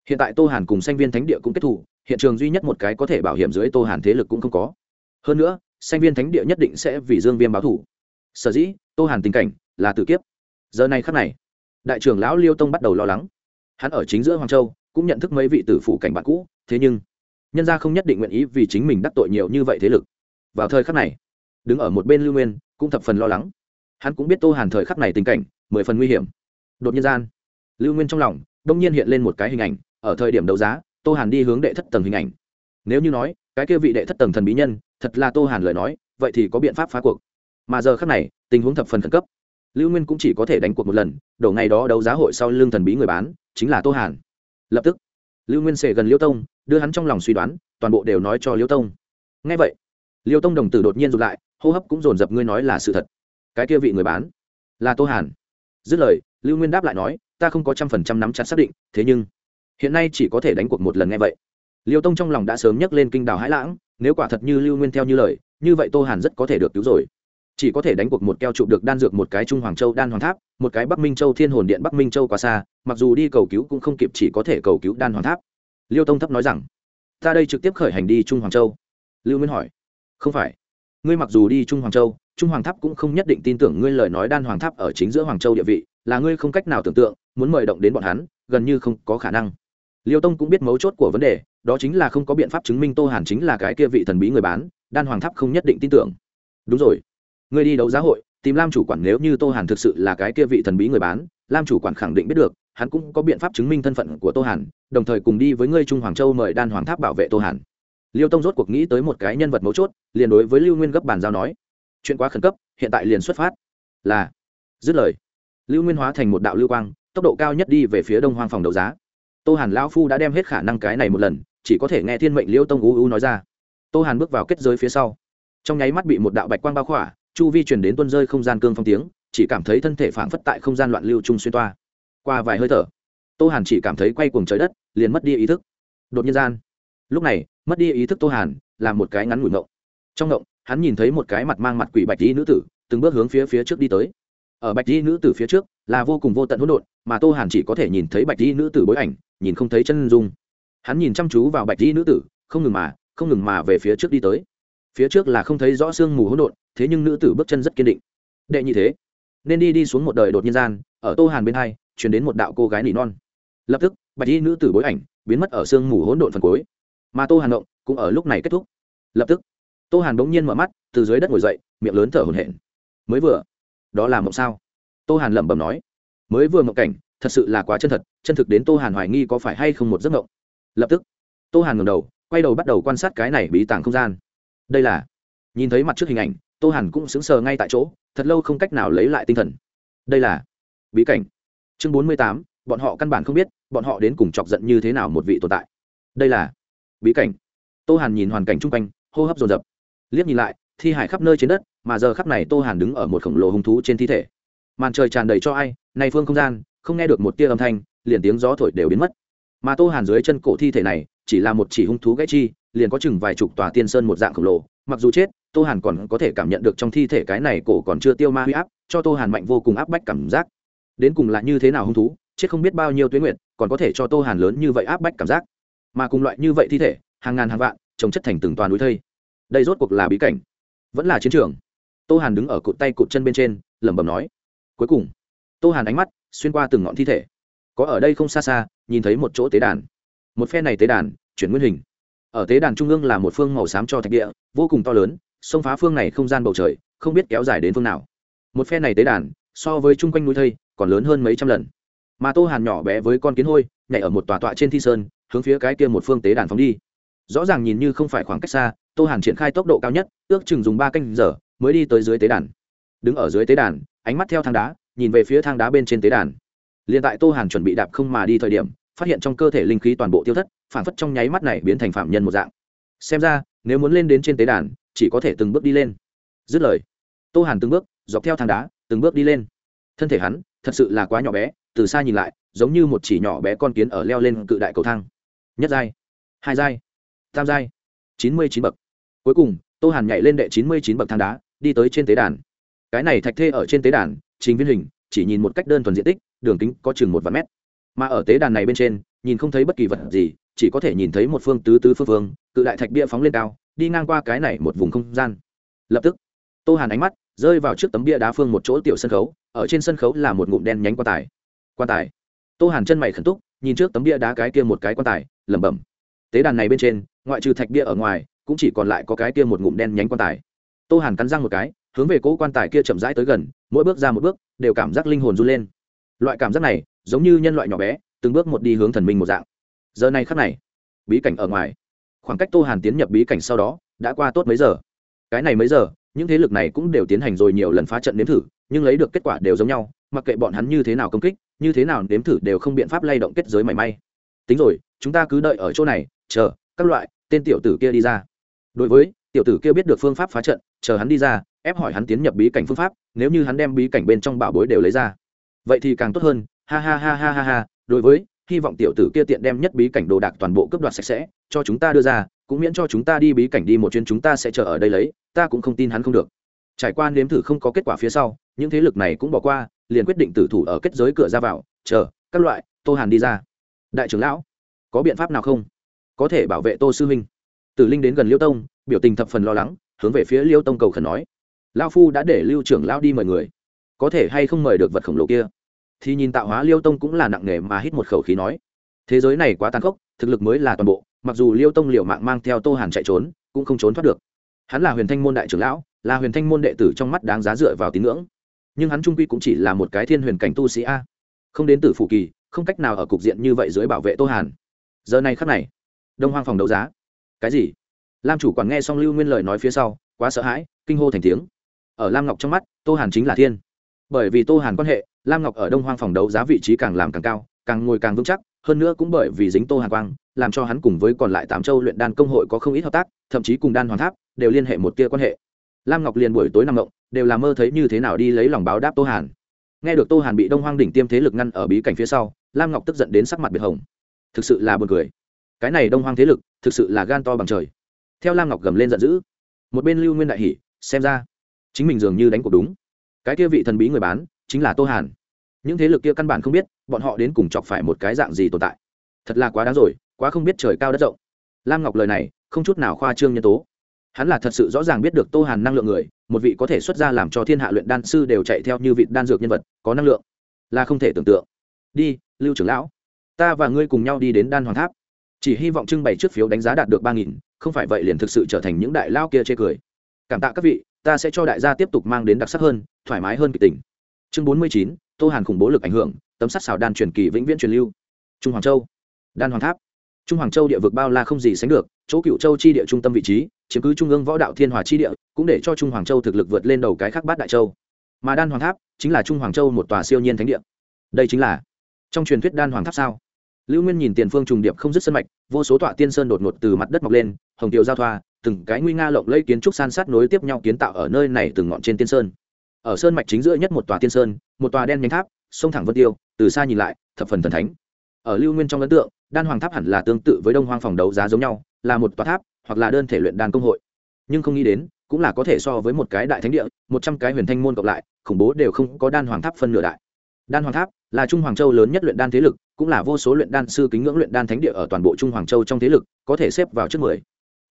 Hiện tại tô hàn cùng sanh viên thánh địa cũng kết thủ hiện trường duy nhất một cái có thể bảo hiểm dưới tô hàn thế lực cũng không có. Hơn nữa, sanh viên thánh địa nhất định sẽ vì dương viêm báo thủ sở dĩ, tô hàn tình cảnh là tử kiếp. Giờ này khắc này, đại trưởng lão liêu tông bắt đầu lo lắng. Hắn ở chính giữa hoàng châu, cũng nhận thức mấy vị tử phủ cảnh bạn cũ, thế nhưng, nhân gia không nhất định nguyện ý vì chính mình đắc tội nhiều như vậy thế lực vào thời khắc này, đứng ở một bên lưu nguyên cũng thập phần lo lắng. Hắn cũng biết tô hàn thời khắc này tình cảnh, mười phần nguy hiểm. Đột nhiên gian, lưu nguyên trong lòng đông nhiên hiện lên một cái hình ảnh, ở thời điểm đấu giá, tô hàn đi hướng đệ thất tầng hình ảnh. Nếu như nói, cái kia vị đệ thất tầng thần bí nhân, thật là tô hàn lời nói, vậy thì có biện pháp phá cuộc. Mà giờ khắc này, tình huống thập phần khẩn cấp. Lưu nguyên cũng chỉ có thể đánh cuộc một lần, đổ ngày đó đấu giá hội sau lưng thần bí người bán, chính là tô hàn. Lập tức, lưu nguyên xề gần liêu tông, đưa hắn trong lòng suy đoán, toàn bộ đều nói cho liêu tông. Ngay vậy liêu tông đồng tử đột nhiên rụt lại, hô hấp cũng dồn dập, ngươi nói là sự thật. Cái kia vị người bán, là tô hàn. Dứt lời, lưu nguyên đáp lại nói, ta không có trăm phần trăm nắm chặt xác định, thế nhưng, hiện nay chỉ có thể đánh cuộc một lần nghe vậy. Liêu tông trong lòng đã sớm nhấc lên kinh đào hãi lãng, nếu quả thật như lưu nguyên theo như lời, như vậy tô hàn rất có thể được cứu rồi. Chỉ có thể đánh cuộc một keo trụ được đan dược một cái trung hoàng châu, đan hoàng tháp, một cái bắc minh châu, thiên hồn điện, bắc minh châu quá xa, mặc dù đi cầu cứu cũng không kịp, chỉ có thể cầu cứu đan hoàng tháp. Liêu tông thấp nói rằng, ta đây trực tiếp khởi hành đi trung hoàng châu. Lưu nguyên hỏi không phải. Ngươi mặc dù đi trung hoàng châu, trung hoàng tháp cũng không nhất định tin tưởng ngươi lời nói đan hoàng tháp ở chính giữa hoàng châu địa vị, là ngươi không cách nào tưởng tượng, muốn mời động đến bọn hắn, gần như không có khả năng. Liêu tông cũng biết mấu chốt của vấn đề, đó chính là không có biện pháp chứng minh tô hàn chính là cái kia vị thần bí người bán, đan hoàng tháp không nhất định tin tưởng. Đúng rồi. Ngươi đi đấu giá hội, tìm lam chủ quản nếu như tô hàn thực sự là cái kia vị thần bí người bán, lam chủ quản khẳng định biết được, hắn cũng có biện pháp chứng minh thân phận của tô hàn, đồng thời cùng đi với ngươi trung hoàng châu mời đan hoàng tháp bảo vệ tô hàn liêu tông rốt cuộc nghĩ tới một cái nhân vật mấu chốt, liền đối với lưu nguyên gấp bàn giao nói, chuyện quá khẩn cấp, hiện tại liền xuất phát. Là, dứt lời, lưu nguyên hóa thành một đạo lưu quang, tốc độ cao nhất đi về phía đông hoang phòng đấu giá. Tô hàn lão phu đã đem hết khả năng cái này một lần, chỉ có thể nghe thiên mệnh liêu tông u u nói ra. Tô hàn bước vào kết giới phía sau. Trong nháy mắt bị một đạo bạch quang bao khỏa, chu vi chuyển đến tuân rơi không gian cương phong tiếng, chỉ cảm thấy thân thể phảng phất tại không gian loạn lưu trung xuyên toa. Qua vài hơi thở, tô hàn chỉ cảm thấy quay cuồng trời đất, liền mất đi ý thức. Đột nhiên gian lúc này, mất đi ý thức tô hàn, là một cái ngắn ngủi ngộng. Trong ngộng, hắn nhìn thấy một cái mặt mang mặt quỷ bạch y nữ tử, từng bước hướng phía phía trước đi tới. Ở bạch y nữ tử phía trước, là vô cùng vô tận hỗn độn, mà tô hàn chỉ có thể nhìn thấy bạch y nữ tử bối ảnh, nhìn không thấy chân dung. Hắn nhìn chăm chú vào bạch y nữ tử, không ngừng mà, không ngừng mà về phía trước đi tới. Phía trước là không thấy rõ sương mù hỗn độn, thế nhưng nữ tử bước chân rất kiên định. Đệ như thế. Nên đi đi xuống một đời đột nhiên gian, ở tô hàn bên hai chuyển đến một đạo cô gái nỉ non. Lập tức, bạch y nữ tử bối ảnh biến mất ở sương mù hỗn độn phần cuối mà tô hàn động cũng ở lúc này kết thúc lập tức tô hàn bỗng nhiên mở mắt từ dưới đất ngồi dậy miệng lớn thở hổn hển mới vừa đó là mộng sao tô hàn lẩm bẩm nói mới vừa mộng cảnh thật sự là quá chân thật chân thực đến tô hàn hoài nghi có phải hay không một giấc mộng lập tức tô hàn ngầm đầu quay đầu bắt đầu quan sát cái này bí tàng không gian đây là nhìn thấy mặt trước hình ảnh tô hàn cũng sững sờ ngay tại chỗ thật lâu không cách nào lấy lại tinh thần đây là bí cảnh chương bốn mươi tám bọn họ căn bản không biết bọn họ đến cùng chọc giận như thế nào một vị tồn tại đây là bí cảnh. Tô hàn nhìn hoàn cảnh chung quanh, hô hấp dồn dập. Liếc nhìn lại, thi hải khắp nơi trên đất, mà giờ khắp này tô hàn đứng ở một khổng lồ hung thú trên thi thể. Màn trời tràn đầy cho ai này phương không gian, không nghe được một tia âm thanh, liền tiếng gió thổi đều biến mất. Mà tô hàn dưới chân cổ thi thể này, chỉ là một chỉ hung thú gãy chi, liền có chừng vài chục tòa tiên sơn một dạng khổng lồ. Mặc dù chết, tô hàn còn có thể cảm nhận được trong thi thể cái này cổ còn chưa tiêu ma huy áp, cho tô hàn mạnh vô cùng áp bách cảm giác. Đến cùng là như thế nào hung thú, chết không biết bao nhiêu tuyến nguyện còn có thể cho tô hàn lớn như vậy áp bách cảm giác mà cùng loại như vậy thi thể, hàng ngàn hàng vạn, trồng chất thành từng toàn núi thây. Đây rốt cuộc là bí cảnh, vẫn là chiến trường. Tô hàn đứng ở cụt tay cụt chân bên trên, lẩm bẩm nói. Cuối cùng, tô hàn ánh mắt xuyên qua từng ngọn thi thể. Có ở đây không xa xa, nhìn thấy một chỗ tế đàn. Một phe này tế đàn, chuyển nguyên hình. Ở tế đàn trung ương là một phương màu xám cho thạch địa, vô cùng to lớn, xông phá phương này không gian bầu trời, không biết kéo dài đến phương nào. Một phe này tế đàn, so với chung quanh núi thây, còn lớn hơn mấy trăm lần. Mà tô hàn nhỏ bé với con kiến hôi, nhảy ở một tòa tọa trên thi sơn hướng phía cái kia một phương tế đàn phóng đi. Rõ ràng nhìn như không phải khoảng cách xa, tô hàn triển khai tốc độ cao nhất, ước chừng dùng ba canh giờ mới đi tới dưới tế đàn. Đứng ở dưới tế đàn, ánh mắt theo thang đá, nhìn về phía thang đá bên trên tế đàn. Liền tại tô hàn chuẩn bị đạp không mà đi thời điểm, phát hiện trong cơ thể linh khí toàn bộ tiêu thất phản phất trong nháy mắt này biến thành phạm nhân một dạng. Xem ra, nếu muốn lên đến trên tế đàn, chỉ có thể từng bước đi lên. Dứt lời, tô hàn từng bước, dọc theo thang đá, từng bước đi lên. Thân thể hắn, thật sự là quá nhỏ bé, từ xa nhìn lại, giống như một chỉ nhỏ bé con kiến ở leo lên cự đại cầu thang nhất giai, hai giai, tam giai, chín mươi chín bậc. Cuối cùng, tô hàn nhảy lên đệ chín mươi chín bậc thang đá, đi tới trên tế đàn. Cái này thạch thê ở trên tế đàn, trình viên hình, chỉ nhìn một cách đơn thuần diện tích, đường kính có chừng một vạn mét. Mà ở tế đàn này bên trên, nhìn không thấy bất kỳ vật gì, chỉ có thể nhìn thấy một phương tứ tứ phương phương, cự đại thạch bia phóng lên cao, đi ngang qua cái này một vùng không gian. Lập tức, tô hàn ánh mắt rơi vào trước tấm bia đá phương một chỗ tiểu sân khấu, ở trên sân khấu là một ngụm đen nhánh quan tài. Quan tài. Tô hàn chân mày khẩn túc, nhìn trước tấm bia đá cái kia một cái quan tài lẩm bẩm. Tế đàn này bên trên, ngoại trừ thạch bia ở ngoài, cũng chỉ còn lại có cái kia một ngụm đen nhánh quan tài. Tô hàn cắn răng một cái, hướng về cỗ quan tài kia chậm rãi tới gần, mỗi bước ra một bước, đều cảm giác linh hồn run lên. Loại cảm giác này, giống như nhân loại nhỏ bé, từng bước một đi hướng thần minh một dạng. Giờ này khắc này, bí cảnh ở ngoài. Khoảng cách tô hàn tiến nhập bí cảnh sau đó, đã qua tốt mấy giờ? Cái này mấy giờ, những thế lực này cũng đều tiến hành rồi nhiều lần phá trận nếm thử, nhưng lấy được kết quả đều giống nhau, mặc kệ bọn hắn như thế nào công kích, như thế nào nếm thử đều không biện pháp lay động kết giới mảy may. Tính rồi chúng ta cứ đợi ở chỗ này, chờ, các loại, tên tiểu tử kia đi ra. Đối với, tiểu tử kia biết được phương pháp phá trận, chờ hắn đi ra, ép hỏi hắn tiến nhập bí cảnh phương pháp, nếu như hắn đem bí cảnh bên trong bảo bối đều lấy ra. Vậy thì càng tốt hơn, ha ha ha ha ha ha, đối với, hy vọng tiểu tử kia tiện đem nhất bí cảnh đồ đạc toàn bộ cướp đoạt sạch sẽ, cho chúng ta đưa ra, cũng miễn cho chúng ta đi bí cảnh đi một chuyến, chúng ta sẽ chờ ở đây lấy, ta cũng không tin hắn không được. Trải qua nếm thử không có kết quả phía sau, những thế lực này cũng bỏ qua, liền quyết định tử thủ ở kết giới cửa ra vào, chờ, các loại, tô hàn đi ra. Đại trưởng lão có biện pháp nào không? Có thể bảo vệ tô sư huynh tử linh đến gần liêu tông, biểu tình thập phần lo lắng, hướng về phía liêu tông cầu khẩn nói. Lao phu đã để lưu trưởng lão đi mời người. Có thể hay không mời được vật khổng lồ kia? Thì nhìn tạo hóa liêu tông cũng là nặng nề mà hít một khẩu khí nói. Thế giới này quá tàn khốc, thực lực mới là toàn bộ, mặc dù liêu tông liệu mạng mang theo tô hàn chạy trốn, cũng không trốn thoát được. Hắn là huyền thanh môn đại trưởng lão, là huyền thanh môn đệ tử trong mắt đáng giá dựa vào tín ngưỡng. Nhưng hắn trung quy cũng chỉ là một cái thiên huyền cảnh tu sĩ a. Không đến từ phụ kỳ, không cách nào ở cục diện như vậy dưới bảo vệ tô hàn giờ này khắc này, đông hoang phòng đấu giá. Cái gì? Lam chủ quản nghe xong lưu nguyên lời nói phía sau, quá sợ hãi, kinh hô thành tiếng. Ở lam ngọc trong mắt, tô hàn chính là thiên. Bởi vì tô hàn quan hệ, lam ngọc ở đông hoang phòng đấu giá vị trí càng làm càng cao, càng ngồi càng vững chắc, hơn nữa cũng bởi vì dính tô hàn quang, làm cho hắn cùng với còn lại tám châu luyện đan công hội có không ít hợp tác, thậm chí cùng đan hoàng tháp, đều liên hệ một tia quan hệ. Lam ngọc liền buổi tối nằm ngộng đều làm mơ thấy như thế nào đi lấy lòng báo đáp tô hàn. Nghe được tô hàn bị đông hoang đỉnh tiêm thế lực ngăn ở bí cảnh phía sau, lam ngọc tức giận đến sắc mặt biệt hồng thực sự là buồn cười. Cái này đông hoang thế lực, thực sự là gan to bằng trời. Theo lam ngọc gầm lên giận dữ. Một bên lưu nguyên đại hỷ xem ra, chính mình dường như đánh cuộc đúng. Cái kia vị thần bí người bán, chính là tô hàn. Những thế lực kia căn bản không biết, bọn họ đến cùng chọc phải một cái dạng gì tồn tại. Thật là quá đáng rồi, quá không biết trời cao đất rộng. Lam ngọc lời này, không chút nào khoa trương nhân tố. Hắn là thật sự rõ ràng biết được tô hàn năng lượng người, một vị có thể xuất ra làm cho thiên hạ luyện đan sư đều chạy theo như vị đan dược nhân vật, có năng lượng. Là không thể tưởng tượng. Đi, lưu trưởng lão ta và ngươi cùng nhau đi đến đan hoàng tháp. Chỉ hy vọng trưng bày trước phiếu đánh giá đạt được ba nghìn, không phải vậy liền thực sự trở thành những đại lao kia chê cười. Cảm tạ các vị, ta sẽ cho đại gia tiếp tục mang đến đặc sắc hơn, thoải mái hơn kịch tình. Chương bốn mươi chín, tô hàn khủng bố lực ảnh hưởng, tấm sắt xào đan truyền kỳ vĩnh viễn truyền lưu. Trung hoàng châu. Đan hoàng tháp. Trung hoàng châu địa vực bao la không gì sánh được, chỗ cựu châu chi địa trung tâm vị trí, chiếm cứ trung ương võ đạo thiên hòa chi địa, cũng để cho trung hoàng châu thực lực vượt lên đầu cái khác bát đại châu. Mà đan hoàng tháp chính là trung hoàng châu một tòa siêu nhiên thánh địa. Đây chính là trong truyền thuyết đan hoàng tháp sao? Lưu nguyên nhìn tiền phương trùng điệp không dứt sân mạch, vô số tọa tiên sơn đột ngột từ mặt đất mọc lên, hồng tiều giao thoa, từng cái nguy nga lộng lây kiến trúc san sát nối tiếp nhau kiến tạo ở nơi này từng ngọn trên tiên sơn. Ở sơn mạch chính giữa nhất một tòa tiên sơn, một tòa đen nhánh tháp, sông thẳng vân tiêu, từ xa nhìn lại, thập phần thần thánh. Ở lưu nguyên trong ấn tượng, đan hoàng tháp hẳn là tương tự với đông hoang phòng đấu giá giống nhau, là một tòa tháp, hoặc là đơn thể luyện đan công hội. Nhưng không nghĩ đến, cũng là có thể so với một cái đại thánh địa, một trăm cái huyền thanh môn cộng lại, khủng bố đều không có đan hoàng tháp phân nửa đại đan hoàng tháp là trung hoàng châu lớn nhất luyện đan thế lực, cũng là vô số luyện đan sư kính ngưỡng luyện đan thánh địa ở toàn bộ trung hoàng châu trong thế lực, có thể xếp vào trước mười.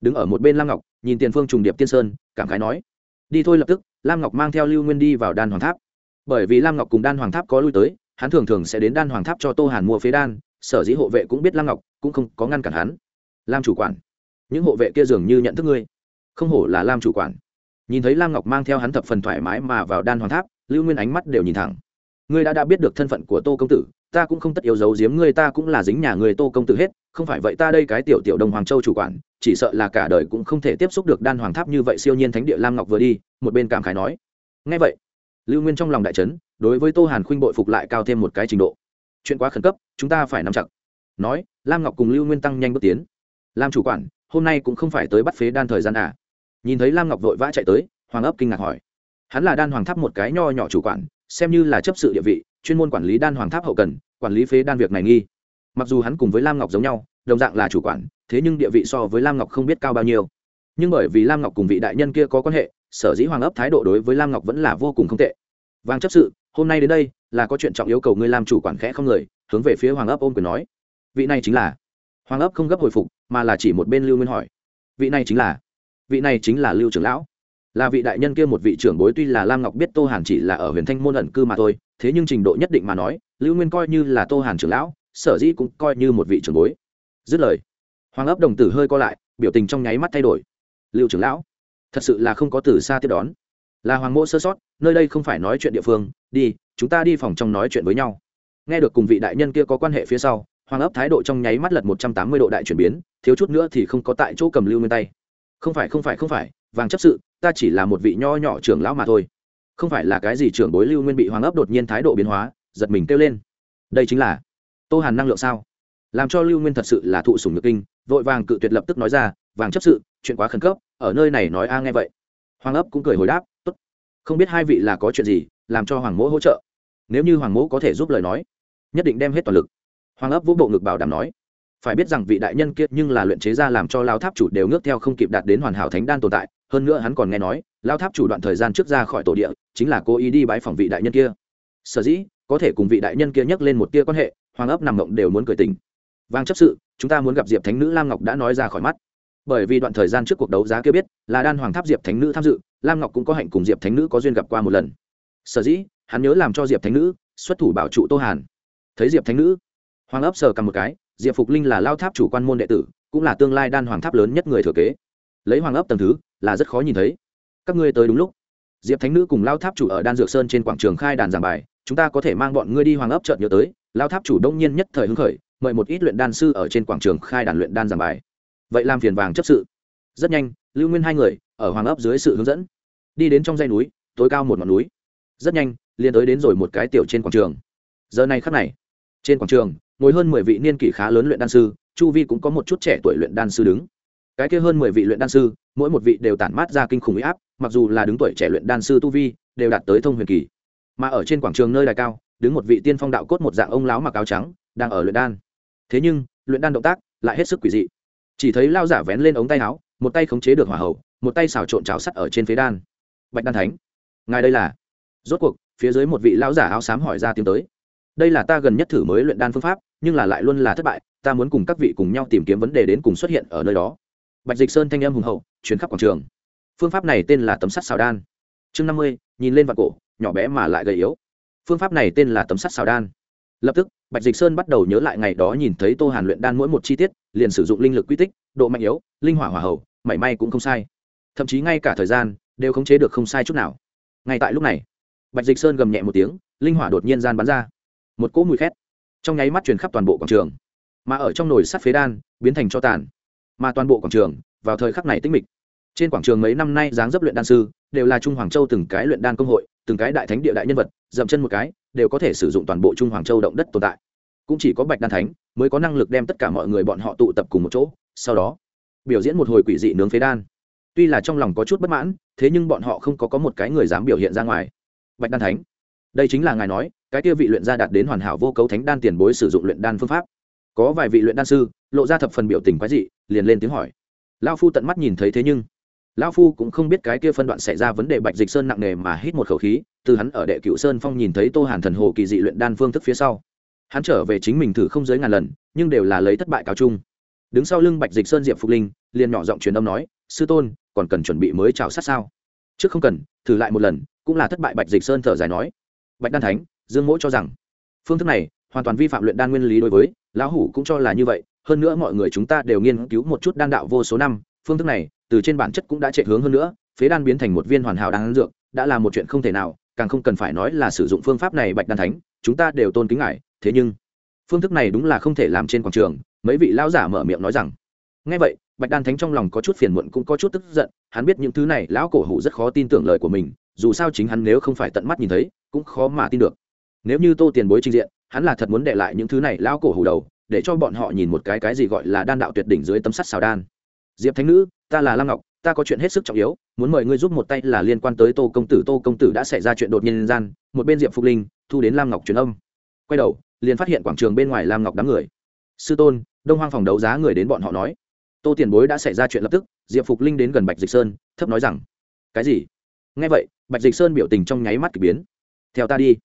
Đứng ở một bên lam ngọc, nhìn tiền phương trùng điệp tiên sơn, cảm khái nói, đi thôi lập tức, lam ngọc mang theo lưu nguyên đi vào đan hoàng tháp. Bởi vì lam ngọc cùng đan hoàng tháp có lui tới, hắn thường thường sẽ đến đan hoàng tháp cho tô hàn mua phế đan, sở dĩ hộ vệ cũng biết lam ngọc, cũng không có ngăn cản hắn. Lam chủ quản, những hộ vệ kia dường như nhận thức ngươi. Không hổ là lam chủ quản. Nhìn thấy lam ngọc mang theo hắn thập phần thoải mái mà vào đan hoàng tháp, lưu nguyên ánh mắt đều nhìn thẳng ngươi đã đã biết được thân phận của tô công tử, ta cũng không tất yếu giấu giếm ngươi, ta cũng là dính nhà người tô công tử hết, không phải vậy ta đây cái tiểu tiểu đồng hoàng châu chủ quản, chỉ sợ là cả đời cũng không thể tiếp xúc được đan hoàng tháp như vậy siêu nhiên thánh địa lam ngọc vừa đi, một bên cảm khái nói. Ngay vậy, lưu nguyên trong lòng đại trấn đối với tô hàn khuynh bội phục lại cao thêm một cái trình độ. Chuyện quá khẩn cấp, chúng ta phải nắm chặt. Nói, lam ngọc cùng lưu nguyên tăng nhanh bước tiến. Lam chủ quản, hôm nay cũng không phải tới bắt phế đan thời gian à? Nhìn thấy lam ngọc vội vã chạy tới, hoàng ấp kinh ngạc hỏi. Hắn là đan hoàng tháp một cái nho nhỏ chủ quản xem như là chấp sự địa vị, chuyên môn quản lý đan hoàng tháp hậu cần, quản lý phế đan việc này nghi. Mặc dù hắn cùng với lam ngọc giống nhau, đồng dạng là chủ quản, thế nhưng địa vị so với lam ngọc không biết cao bao nhiêu. Nhưng bởi vì lam ngọc cùng vị đại nhân kia có quan hệ, sở dĩ hoàng ấp thái độ đối với lam ngọc vẫn là vô cùng không tệ. Vàng chấp sự, hôm nay đến đây, là có chuyện trọng yêu cầu ngươi làm chủ quản khẽ không người, hướng về phía hoàng ấp ôm quyền nói. Vị này chính là. Hoàng ấp không gấp hồi phục, mà là chỉ một bên lưu nguyên hỏi. Vị này chính là. Vị này chính là lưu trưởng lão là vị đại nhân kia một vị trưởng bối tuy là lam ngọc biết tô hàn chỉ là ở huyền thanh môn ẩn cư mà thôi, thế nhưng trình độ nhất định mà nói, lưu nguyên coi như là tô hàn trưởng lão, sở dĩ cũng coi như một vị trưởng bối. Dứt lời, hoàng ấp đồng tử hơi co lại, biểu tình trong nháy mắt thay đổi. Lưu trưởng lão, thật sự là không có từ xa tiếp đón. Là hoàng mỗ sơ sót, nơi đây không phải nói chuyện địa phương, đi, chúng ta đi phòng trong nói chuyện với nhau. Nghe được cùng vị đại nhân kia có quan hệ phía sau, hoàng ấp thái độ trong nháy mắt lật một trăm tám mươi độ đại chuyển biến, thiếu chút nữa thì không có tại chỗ cầm lưu nguyên tay. Không phải không phải không phải, vàng chấp sự ta chỉ là một vị nho nhỏ trưởng lão mà thôi. Không phải là cái gì trưởng bối lưu nguyên bị hoàng ấp đột nhiên thái độ biến hóa, giật mình kêu lên. Đây chính là tô hàn năng lượng sao? Làm cho lưu nguyên thật sự là thụ sùng nhược kinh, vội vàng cự tuyệt lập tức nói ra, vàng chấp sự, chuyện quá khẩn cấp, ở nơi này nói a nghe vậy. Hoàng ấp cũng cười hồi đáp, tốt. Không biết hai vị là có chuyện gì, làm cho hoàng mỗ hỗ trợ. Nếu như hoàng mỗ có thể giúp lời nói, nhất định đem hết toàn lực. Hoàng ấp vũ bộ ngực bảo đảm nói phải biết rằng vị đại nhân kia nhưng là luyện chế ra làm cho lao tháp chủ đều ngước theo không kịp đạt đến hoàn hảo thánh đan tồn tại, hơn nữa hắn còn nghe nói, lao tháp chủ đoạn thời gian trước ra khỏi tổ địa, chính là cố ý đi bãi phòng vị đại nhân kia. Sở dĩ, có thể cùng vị đại nhân kia nhắc lên một tia quan hệ, hoàng ấp nằm mộng đều muốn cười tình. Vang chấp sự, chúng ta muốn gặp diệp thánh nữ lam ngọc đã nói ra khỏi mắt. Bởi vì đoạn thời gian trước cuộc đấu giá kia biết, là đan hoàng tháp diệp thánh nữ tham dự, lam ngọc cũng có hạnh cùng diệp thánh nữ có duyên gặp qua một lần. Sở dĩ, hắn nhớ làm cho diệp thánh nữ xuất thủ bảo trụ tô hàn. Thấy diệp thánh nữ, hoàng ấp sờ cầm một cái diệp phục linh là lao tháp chủ quan môn đệ tử, cũng là tương lai đan hoàng tháp lớn nhất người thừa kế. Lấy hoàng ấp tầng thứ, là rất khó nhìn thấy. Các ngươi tới đúng lúc. Diệp thánh nữ cùng lao tháp chủ ở đan dược sơn trên quảng trường khai đàn giảng bài, chúng ta có thể mang bọn ngươi đi hoàng ấp chợt nhớ tới. Lao tháp chủ đông nhiên nhất thời hứng khởi, mời một ít luyện đan sư ở trên quảng trường khai đàn luyện đan giảng bài. Vậy làm phiền vàng chấp sự. Rất nhanh, lưu nguyên hai người, ở hoàng ấp dưới sự hướng dẫn. Đi đến trong dây núi, tối cao một ngọn núi. Rất nhanh, liền tới đến rồi một cái tiểu trên quảng trường. Giờ này khắc này, trên quảng trường ngồi hơn mười vị niên kỷ khá lớn luyện đan sư, chu vi cũng có một chút trẻ tuổi luyện đan sư đứng. Cái kia hơn mười vị luyện đan sư, mỗi một vị đều tản mát ra kinh khủng huy áp, mặc dù là đứng tuổi trẻ luyện đan sư tu vi, đều đạt tới thông huyền kỳ. Mà ở trên quảng trường nơi đài cao, đứng một vị tiên phong đạo cốt một dạng ông láo mặc áo trắng, đang ở luyện đan. Thế nhưng, luyện đan động tác lại hết sức quỷ dị. Chỉ thấy lao giả vén lên ống tay áo, một tay khống chế được hỏa hậu một tay xào trộn cháo sắt ở trên phế đan. Bạch đan thánh, ngài đây là? Rốt cuộc, phía dưới một vị lão giả áo xám hỏi ra tiếng tới đây là ta gần nhất thử mới luyện đan phương pháp, nhưng là lại luôn là thất bại, ta muốn cùng các vị cùng nhau tìm kiếm vấn đề đến cùng xuất hiện ở nơi đó. Bạch dịch sơn thanh âm hùng hậu chuyến khắp quảng trường. Phương pháp này tên là tấm sắt xào đan. Chương năm mươi, nhìn lên vạt cổ, nhỏ bé mà lại gầy yếu. Phương pháp này tên là tấm sắt xào đan. Lập tức, bạch dịch sơn bắt đầu nhớ lại ngày đó nhìn thấy tô hàn luyện đan mỗi một chi tiết, liền sử dụng linh lực quy tích, độ mạnh yếu, linh hỏa hỏa hậu, mảy may cũng không sai. Thậm chí ngay cả thời gian, đều khống chế được không sai chút nào. Ngay tại lúc này, bạch dịch sơn gầm nhẹ một tiếng, linh hỏa đột nhiên gian bắn ra một cỗ mùi khét. Trong nháy mắt truyền khắp toàn bộ quảng trường. Mà ở trong nồi sắt phế đan, biến thành cho tàn. Mà toàn bộ quảng trường, vào thời khắc này tĩnh mịch. Trên quảng trường mấy năm nay dáng dấp luyện đan sư, đều là trung hoàng châu từng cái luyện đan công hội, từng cái đại thánh địa đại nhân vật, dậm chân một cái, đều có thể sử dụng toàn bộ trung hoàng châu động đất tồn tại. Cũng chỉ có bạch đan thánh mới có năng lực đem tất cả mọi người bọn họ tụ tập cùng một chỗ, sau đó, biểu diễn một hồi quỷ dị nướng phế đan. Tuy là trong lòng có chút bất mãn, thế nhưng bọn họ không có có một cái người dám biểu hiện ra ngoài. Bạch đan thánh đây chính là ngài nói, cái kia vị luyện gia đạt đến hoàn hảo vô cấu thánh đan tiền bối sử dụng luyện đan phương pháp. Có vài vị luyện đan sư, lộ ra thập phần biểu tình quái dị, liền lên tiếng hỏi. Lao phu tận mắt nhìn thấy thế nhưng lao phu cũng không biết cái kia phân đoạn xảy ra vấn đề bạch dịch sơn nặng nề mà hít một khẩu khí, từ hắn ở đệ cựu sơn phong nhìn thấy tô hàn thần hồ kỳ dị luyện đan phương thức phía sau. Hắn trở về chính mình thử không dưới ngàn lần, nhưng đều là lấy thất bại cáo chung. Đứng sau lưng bạch dịch sơn diệp phục linh, liền nhỏ giọng truyền âm nói, sư tôn, còn cần chuẩn bị mới chào sát sao? Trước không cần, thử lại một lần, cũng là thất bại. Bạch dịch sơn thở dài nói bạch đan thánh, dương mỗi cho rằng, phương thức này hoàn toàn vi phạm luyện đan nguyên lý đối với, lão hủ cũng cho là như vậy, hơn nữa mọi người chúng ta đều nghiên cứu một chút đan đạo vô số năm, phương thức này từ trên bản chất cũng đã chạy hướng hơn nữa, phế đan biến thành một viên hoàn hảo đan dược, đã là một chuyện không thể nào, càng không cần phải nói là sử dụng phương pháp này bạch đan thánh, chúng ta đều tôn kính ngài, thế nhưng, phương thức này đúng là không thể làm trên quảng trường, mấy vị lão giả mở miệng nói rằng. Ngay vậy, bạch đan thánh trong lòng có chút phiền muộn cũng có chút tức giận, hắn biết những thứ này lão cổ hủ rất khó tin tưởng lời của mình dù sao chính hắn nếu không phải tận mắt nhìn thấy, cũng khó mà tin được. Nếu như tô tiền bối trình diện, hắn là thật muốn để lại những thứ này lao cổ hủ đầu, để cho bọn họ nhìn một cái cái gì gọi là đan đạo tuyệt đỉnh dưới tấm sắt xào đan. Diệp thánh nữ, ta là lam ngọc, ta có chuyện hết sức trọng yếu, muốn mời ngươi giúp một tay là liên quan tới tô công tử. Tô công tử đã xảy ra chuyện đột nhiên gian, một bên diệp phục linh, thu đến lam ngọc truyền âm. Quay đầu, liền phát hiện quảng trường bên ngoài lam ngọc đám người. Sư tôn, đông hoang phòng đấu giá người đến bọn họ nói. Tô tiền bối đã xảy ra chuyện lập tức, diệp phục linh đến gần bạch dịch sơn, thấp nói rằng, cái gì? Nghe vậy bạch dịch sơn biểu tình trong nháy mắt k ỳ biến. Theo ta đi.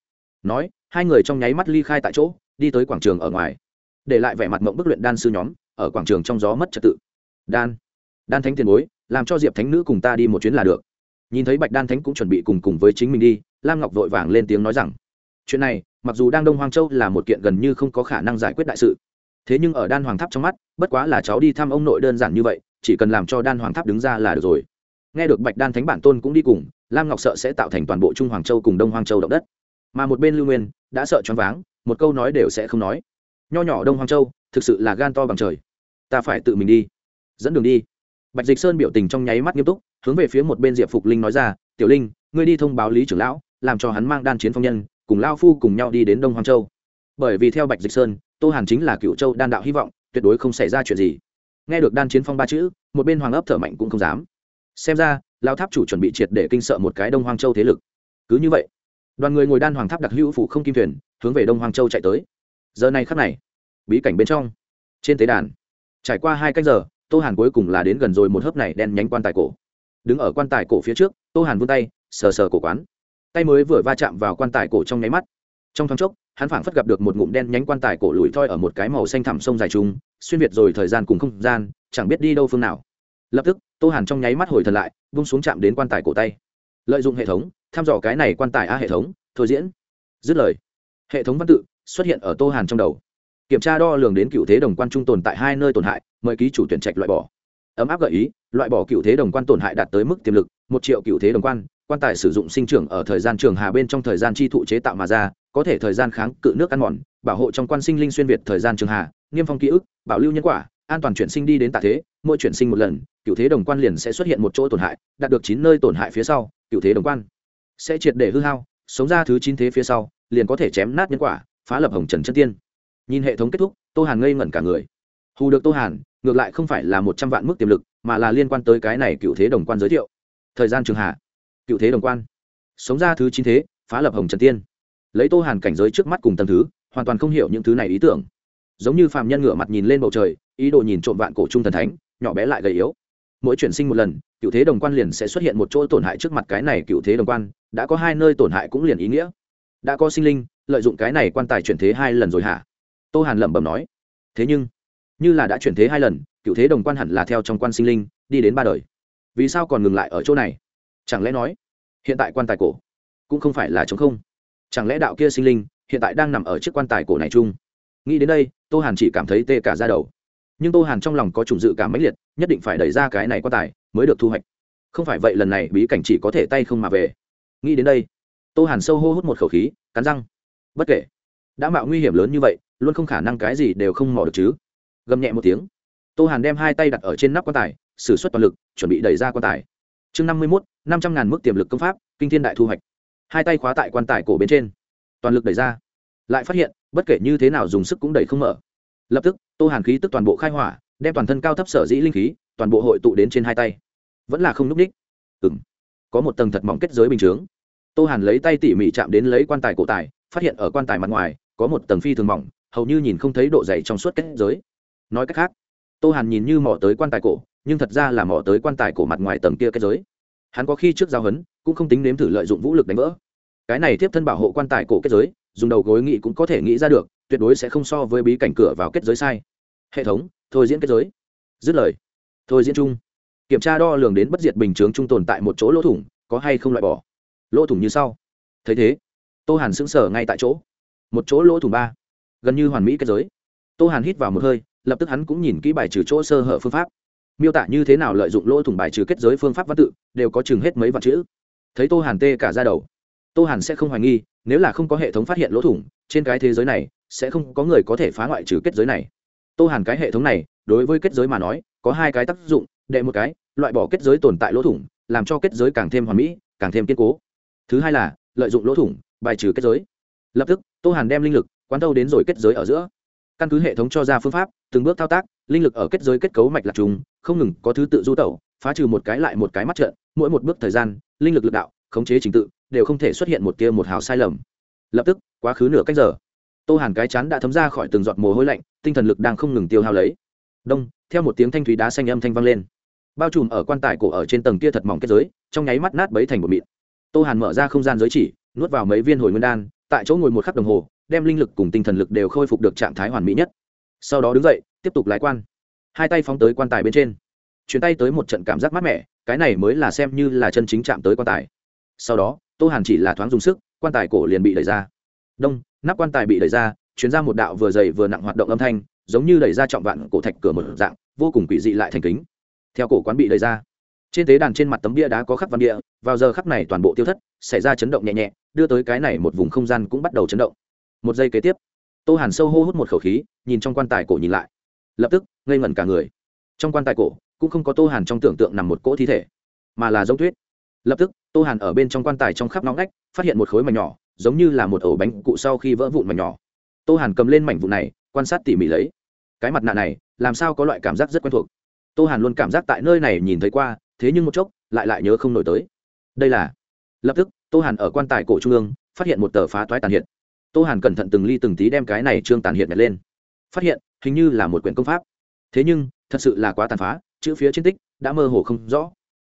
Nói, hai người trong nháy mắt ly khai tại chỗ, đi tới quảng trường ở ngoài. Để lại vẻ mặt mộng bức luyện đan sư nhóm, ở quảng trường trong gió mất trật tự. Đan đan thánh tiền bối, làm cho diệp thánh nữ cùng ta đi một chuyến là được. Nhìn thấy bạch đan thánh cũng chuẩn bị cùng cùng với chính mình đi, lam ngọc vội vàng lên tiếng nói rằng, chuyện này, mặc dù đang đông hoang châu là một kiện gần như không có khả năng giải quyết đại sự, thế nhưng ở đan hoàng tháp trong mắt, bất quá là cháu đi thăm ông nội đơn giản như vậy, chỉ cần làm cho đan hoàng tháp đứng ra là được rồi nghe được bạch đan thánh bản tôn cũng đi cùng, lam ngọc sợ sẽ tạo thành toàn bộ trung hoàng châu cùng đông hoàng châu động đất. Mà một bên lưu nguyên đã sợ choáng váng, một câu nói đều sẽ không nói. Nho nhỏ đông hoàng châu, thực sự là gan to bằng trời. Ta phải tự mình đi. Dẫn đường đi. Bạch dịch sơn biểu tình trong nháy mắt nghiêm túc, hướng về phía một bên diệp phục linh nói ra, tiểu linh, ngươi đi thông báo lý trưởng lão, làm cho hắn mang đan chiến phong nhân, cùng lao phu cùng nhau đi đến đông hoàng châu. Bởi vì theo bạch dịch sơn, tô hàn chính là cựu châu đan đạo hy vọng, tuyệt đối không xảy ra chuyện gì. Nghe được đan chiến phong ba chữ, một bên hoàng ấp thở mạnh cũng không dám xem ra lao tháp chủ chuẩn bị triệt để kinh sợ một cái đông hoang châu thế lực. Cứ như vậy, đoàn người ngồi đan hoàng tháp đặc hữu phủ không kim thuyền, hướng về đông hoàng châu chạy tới. Giờ này khắc này, bí cảnh bên trong, trên tế đàn, trải qua hai cách giờ, tô hàn cuối cùng là đến gần rồi một hớp này đen nhánh quan tài cổ. Đứng ở quan tài cổ phía trước, tô hàn vươn tay, sờ sờ cổ quán. Tay mới vừa va chạm vào quan tài cổ trong nháy mắt. Trong thoáng chốc, hắn phảng phất gặp được một ngụm đen nhánh quan tài cổ lùi thoi ở một cái màu xanh thẳm sông dài trung xuyên việt rồi thời gian cùng không gian, chẳng biết đi đâu phương nào lập tức, tô hàn trong nháy mắt hồi thần lại, vung xuống chạm đến quan tài cổ tay. Lợi dụng hệ thống thăm dò cái này quan tài a hệ thống, thôi diễn. Dứt lời, hệ thống văn tự xuất hiện ở tô hàn trong đầu. Kiểm tra đo lường đến cựu thế đồng quan trung tồn tại hai nơi tổn hại, mời ký chủ tuyển trạch loại bỏ. Ấm áp gợi ý, loại bỏ cựu thế đồng quan tổn hại đạt tới mức tiềm lực, một triệu cựu thế đồng quan quan tài sử dụng sinh trưởng ở thời gian trường hà bên trong thời gian chi thụ chế tạo mà ra, có thể thời gian kháng cự nước ăn mòn, bảo hộ trong quan sinh linh xuyên việt thời gian trường hà, niêm phong ký ức, bảo lưu nhân quả, an toàn chuyển sinh đi đến tạ thế, mỗi chuyển sinh một lần cựu thế đồng quan liền sẽ xuất hiện một chỗ tổn hại, đạt được chín nơi tổn hại phía sau, cựu thế đồng quan sẽ triệt để hư hao, sống ra thứ chín thế phía sau, liền có thể chém nát nhân quả, phá lập hồng trần chân tiên. Nhìn hệ thống kết thúc, tô hàn ngây ngẩn cả người. Hù được tô hàn, ngược lại không phải là một trăm vạn mức tiềm lực, mà là liên quan tới cái này cựu thế đồng quan giới thiệu. Thời gian trường hạ, cựu thế đồng quan sống ra thứ chín thế, phá lập hồng trần tiên. Lấy tô hàn cảnh giới trước mắt cùng tầm thứ, hoàn toàn không hiểu những thứ này ý tưởng. Giống như phàm nhân ngửa mặt nhìn lên bầu trời, ý đồ nhìn trộm vạn cổ trung thần thánh, nhỏ bé lại gầy yếu mỗi chuyển sinh một lần, cựu thế đồng quan liền sẽ xuất hiện một chỗ tổn hại trước mặt cái này cựu thế đồng quan, đã có hai nơi tổn hại cũng liền ý nghĩa. Đã có sinh linh, lợi dụng cái này quan tài chuyển thế hai lần rồi hả? Tô hàn lẩm bẩm nói. Thế nhưng, như là đã chuyển thế hai lần, cựu thế đồng quan hẳn là theo trong quan sinh linh, đi đến ba đời. Vì sao còn ngừng lại ở chỗ này? Chẳng lẽ nói, hiện tại quan tài cổ cũng không phải là chống không? Chẳng lẽ đạo kia sinh linh hiện tại đang nằm ở chiếc quan tài cổ này chung? Nghĩ đến đây, tô hàn chỉ cảm thấy tê cả ra đầu nhưng tô hàn trong lòng có chủng dự cảm mãnh liệt, nhất định phải đẩy ra cái này quan tài mới được thu hoạch. Không phải vậy lần này bí cảnh chỉ có thể tay không mà về. Nghĩ đến đây, tô hàn sâu hô hút một khẩu khí, cắn răng. Bất kể, đã mạo nguy hiểm lớn như vậy, luôn không khả năng cái gì đều không mò được chứ. Gầm nhẹ một tiếng, tô hàn đem hai tay đặt ở trên nắp quan tài s ử suất toàn lực, chuẩn bị đẩy ra quan tài. Chương năm mươi mốt, năm trăm ngàn mức tiềm lực công pháp, kinh thiên đại thu hoạch. Hai tay khóa tại quan tài cổ bên trên, toàn lực đẩy ra. Lại phát hiện, bất kể như thế nào dùng sức cũng đẩy không mở. Lập tức tô hàn khí tức toàn bộ khai hỏa, đem toàn thân cao thấp sở dĩ linh khí, toàn bộ hội tụ đến trên hai tay. Vẫn là không n ú c ních. Ừ m có một tầng thật mỏng kết giới bình chướng. Tô hàn lấy tay tỉ mỉ chạm đến lấy quan tài cổ tài, phát hiện ở quan tài mặt ngoài, có một tầng phi thường mỏng, hầu như nhìn không thấy độ dày trong suốt kết giới. Nói cách khác, tô hàn nhìn như mò tới quan tài cổ, nhưng thật ra là mò tới quan tài cổ mặt ngoài tầng kia kết giới. Hắn có khi trước giao hấn, cũng không tính nếm thử lợi dụng vũ lực đánh vỡ. Cái này tiếp thân bảo hộ quan tài cổ kết giới dùng đầu gối nghĩ cũng có thể nghĩ ra được, tuyệt đối sẽ không so với bí cảnh cửa vào kết giới sai. Hệ thống, thôi diễn kết giới. Dứt lời. Thôi diễn chung. Kiểm tra đo lường đến bất diệt bình chướng trung tồn tại một chỗ lỗ thủng, có hay không loại bỏ? Lỗ thủng như sau. Thấy thế, tô hàn sững sờ ngay tại chỗ. Một chỗ lỗ thủng ba. Gần như hoàn mỹ kết giới. Tô hàn hít vào một hơi, lập tức hắn cũng nhìn kỹ bài trừ chỗ sơ hở phương pháp. Miêu tả như thế nào lợi dụng lỗ thủng bài trừ kết giới phương pháp văn tự, đều có chừng hết mấy vạn chữ. Thấy tô hàn tê cả ra đầu tô hàn sẽ không hoài nghi, nếu là không có hệ thống phát hiện lỗ thủng, trên cái thế giới này, sẽ không có người có thể phá ngoại trừ kết giới này. Tô hàn cái hệ thống này, đối với kết giới mà nói, có hai cái tác dụng, đệ một cái, loại bỏ kết giới tồn tại lỗ thủng, làm cho kết giới càng thêm hoàn mỹ, càng thêm kiên cố. Thứ hai là, lợi dụng lỗ thủng, bài trừ kết giới. Lập tức, tô hàn đem linh lực, quán thâu đến rồi kết giới ở giữa. Căn cứ hệ thống cho ra phương pháp, từng bước thao tác, linh lực ở kết giới kết cấu mạch lạc trùng, không ngừng có thứ tự du tẩu, phá trừ một cái lại một cái mắt trận, mỗi một bước thời gian, linh lực lực đạo, khống chế trình tự đều không thể xuất hiện một tia một hào sai lầm. Lập tức, quá khứ nửa cách giờ, tô hàn cái chán đã thấm ra khỏi từng giọt mồ hôi lạnh, tinh thần lực đang không ngừng tiêu hao lấy. Đông, theo một tiếng thanh thúy đá xanh âm thanh vang lên. Bao trùm ở quan tài cổ ở trên tầng kia thật mỏng kết giới, trong nháy mắt nát bấy thành một mịn. Tô hàn mở ra không gian giới chỉ, nuốt vào mấy viên hồi nguyên đan, tại chỗ ngồi một khắc đồng hồ, đem linh lực cùng tinh thần lực đều khôi phục được trạng thái hoàn mỹ nhất. Sau đó đứng dậy, tiếp tục lái quan. Hai tay phóng tới quan tài bên trên. Chuyển tay tới một trận cảm giác mát mẻ, cái này mới là xem như là chân chính chạm tới quan tài. Sau đó tô hàn chỉ là thoáng dùng sức, quan tài cổ liền bị đẩy ra. Đông, nắp quan tài bị đẩy ra, chuyến ra một đạo vừa dày vừa nặng hoạt động âm thanh, giống như đẩy ra trọng vạn cổ thạch cửa một dạng, vô cùng quỷ dị lại thành kính. Theo cổ quán bị đẩy ra, trên tế đàn trên mặt tấm bia đá có khắc văn địa vào giờ khắc này toàn bộ tiêu thất, xảy ra chấn động nhẹ nhẹ, đưa tới cái này một vùng không gian cũng bắt đầu chấn động. Một giây kế tiếp, tô hàn sâu hô hút một khẩu khí, nhìn trong quan tài cổ nhìn lại. Lập tức, ngây ngẩn cả người. Trong quan tài cổ, cũng không có tô hàn trong tưởng tượng nằm một cỗ thi thể, mà là giống tuyết. Lập tức tô hàn ở bên trong quan tài trong khắp nóng ngách, phát hiện một khối mảnh nhỏ, giống như là một ổ bánh cụ sau khi vỡ vụn mảnh nhỏ. Tô hàn cầm lên mảnh vụn này, quan sát tỉ mỉ lấy. Cái mặt nạ này, làm sao có loại cảm giác rất quen thuộc? Tô hàn luôn cảm giác tại nơi này nhìn thấy qua, thế nhưng một chốc, lại lại nhớ không nổi tới. Đây là lập tức, tô hàn ở quan tài cổ trung ương, phát hiện một tờ phá toái tàn hiện. Tô hàn cẩn thận từng ly từng tí đem cái này trương tàn hiện nhặt lên. Phát hiện, hình như là một quyển công pháp. Thế nhưng, thật sự là quá tàn phá, chữ phía trên tích, đã mơ hồ không rõ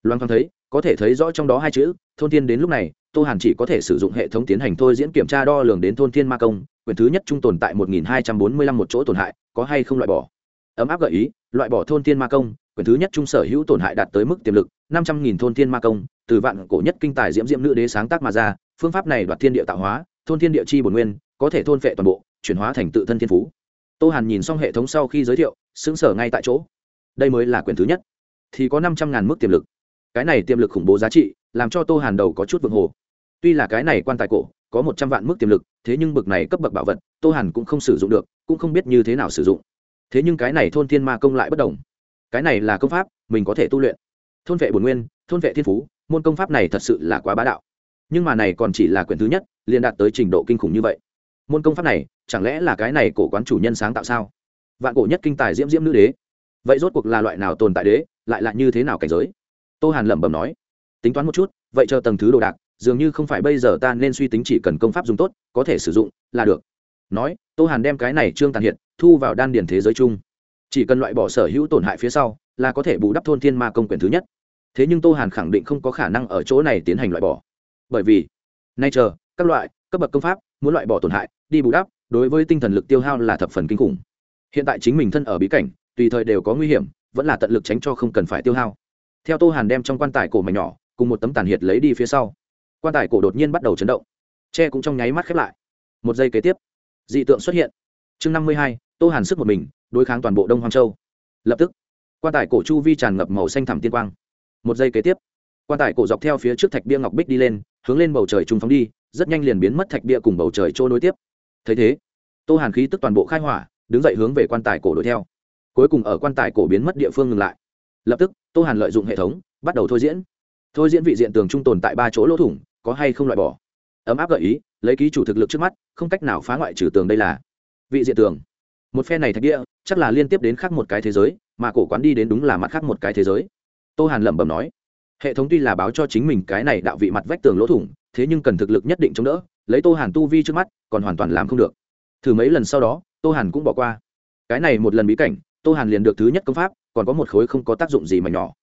loan thoáng thấy, có thể thấy rõ trong đó hai chữ, thôn thiên đến lúc này, tô hàn chỉ có thể sử dụng hệ thống tiến hành thôi diễn kiểm tra đo lường đến thôn thiên ma công, quyền thứ nhất trung tồn tại một nghìn hai trăm bốn mươi lăm một chỗ tổn hại, có hay không loại bỏ. Ấm áp gợi ý, loại bỏ thôn thiên ma công, quyền thứ nhất trung sở hữu tổn hại đạt tới mức tiềm lực, năm trăm nghìn thôn thiên ma công, từ vạn cổ nhất kinh tài diễm diễm nữ đế sáng tác mà ra, phương pháp này đoạt thiên địa tạo hóa, thôn thiên địa chi bổn nguyên, có thể thôn phệ toàn bộ, chuyển hóa thành tự thân thiên phú. Tô hàn nhìn xong hệ thống sau khi giới thiệu xứng sở ngay tại chỗ. Đây mới là quyền thứ nhất. Thì có năm trăm ngàn mức tiềm lực cái này tiềm lực khủng bố giá trị, làm cho tô hàn đầu có chút vượng hồ. Tuy là cái này quan tài cổ, có một trăm vạn mức tiềm lực, thế nhưng bực này cấp bậc bảo vật, tô hàn cũng không sử dụng được, cũng không biết như thế nào sử dụng. Thế nhưng cái này thôn thiên ma công lại bất đồng. Cái này là công pháp, mình có thể tu luyện. Thôn vệ bồn nguyên, thôn vệ thiên phú, môn công pháp này thật sự là quá bá đạo. Nhưng mà này còn chỉ là quyển thứ nhất, liền đạt tới trình độ kinh khủng như vậy. Môn công pháp này, chẳng lẽ là cái này cổ quán chủ nhân sáng tạo sao? Vạn cổ nhất kinh tài diễm diễm nữ đế. Vậy rốt cuộc là loại nào tồn tại đế, lại là như thế nào cảnh giới? Tô hàn lẩm bẩm nói, tính toán một chút, vậy chờ tầng thứ đồ đạc, dường như không phải bây giờ ta nên suy tính chỉ cần công pháp dùng tốt, có thể sử dụng, là được. Nói, tô hàn đem cái này trương tàn hiện, thu vào đan điền thế giới chung. Chỉ cần loại bỏ sở hữu tổn hại phía sau, là có thể bù đắp thôn thiên ma công quyền thứ nhất. Thế nhưng tô hàn khẳng định không có khả năng ở chỗ này tiến hành loại bỏ. Bởi vì, nay chờ, các loại, cấp bậc công pháp, muốn loại bỏ tổn hại, đi bù đắp, đối với tinh thần lực tiêu hao là thập phần kinh khủng. Hiện tại chính mình thân ở bí cảnh, tùy thời đều có nguy hiểm, vẫn là tận lực tránh cho không cần phải tiêu hao theo tô hàn đem trong quan tài cổ mảnh nhỏ, cùng một tấm tàn hiệt lấy đi phía sau. Quan tài cổ đột nhiên bắt đầu chấn động. Tre cũng trong nháy mắt khép lại. Một giây kế tiếp, dị tượng xuất hiện. Chương năm mươi hai, tô hàn sức một mình, đối kháng toàn bộ đông hoang châu. Lập tức, quan tài cổ chu vi tràn ngập màu xanh thẳm tiên quang. Một giây kế tiếp, quan tài cổ dọc theo phía trước thạch bia ngọc bích đi lên, hướng lên bầu trời trung phóng đi, rất nhanh liền biến mất thạch bia cùng bầu trời trôi nối tiếp. Thấy thế, tô hàn khí tức toàn bộ khai hỏa, đứng dậy hướng về quan tài cổ đuổi theo. Cuối cùng ở quan tài cổ biến mất địa phương ngừng lại lập tức, tô hàn lợi dụng hệ thống, bắt đầu thôi diễn. Thôi diễn vị diện tường trung tồn tại ba chỗ lỗ thủng, có hay không loại bỏ? Ấm áp gợi ý, lấy ký chủ thực lực trước mắt, không cách nào phá ngoại trừ tường đây là vị diện tường. Một phe này thạch địa, chắc là liên tiếp đến khác một cái thế giới, mà cổ quán đi đến đúng là mặt khác một cái thế giới. Tô hàn lẩm bẩm nói, hệ thống tuy là báo cho chính mình cái này đạo vị mặt vách tường lỗ thủng, thế nhưng cần thực lực nhất định chống đỡ, lấy tô hàn tu vi trước mắt, còn hoàn toàn làm không được. Thử mấy lần sau đó, tô hàn cũng bỏ qua. Cái này một lần bí cảnh, tô hàn liền được thứ nhất công pháp còn có một khối không có tác dụng gì mà nhỏ.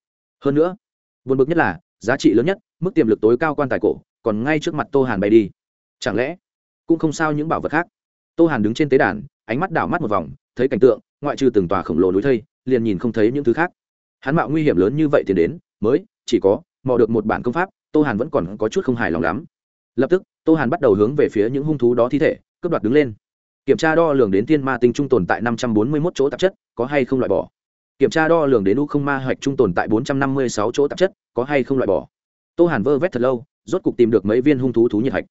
Hơn nữa, buồn bực nhất là, giá trị lớn nhất, mức tiềm lực tối cao quan tài cổ, còn ngay trước mặt tô hàn bay đi. Chẳng lẽ, cũng không sao những bảo vật khác? Tô hàn đứng trên tế đàn, ánh mắt đảo mắt một vòng, thấy cảnh tượng, ngoại trừ từng tòa khổng lồ núi thây, liền nhìn không thấy những thứ khác. Hắn mạo nguy hiểm lớn như vậy thì đến, mới, chỉ có, mò được một bản công pháp, tô hàn vẫn còn có chút không hài lòng lắm. Lập tức, tô hàn bắt đầu hướng về phía những hung thú đó thi thể, cướp đoạt đứng lên. Kiểm tra đo lường đến tiên ma tinh trung tồn tại năm trăm bốn mươi một chỗ tạp chất, có hay không loại bỏ kiểm tra đo lường đến u không ma hoạch trung tồn tại bốn trăm năm mươi sáu chỗ tạp chất, có hay không loại bỏ. Tô hàn vơ vét thật lâu, rốt cục tìm được mấy viên hung thú thú nhiệt hạch.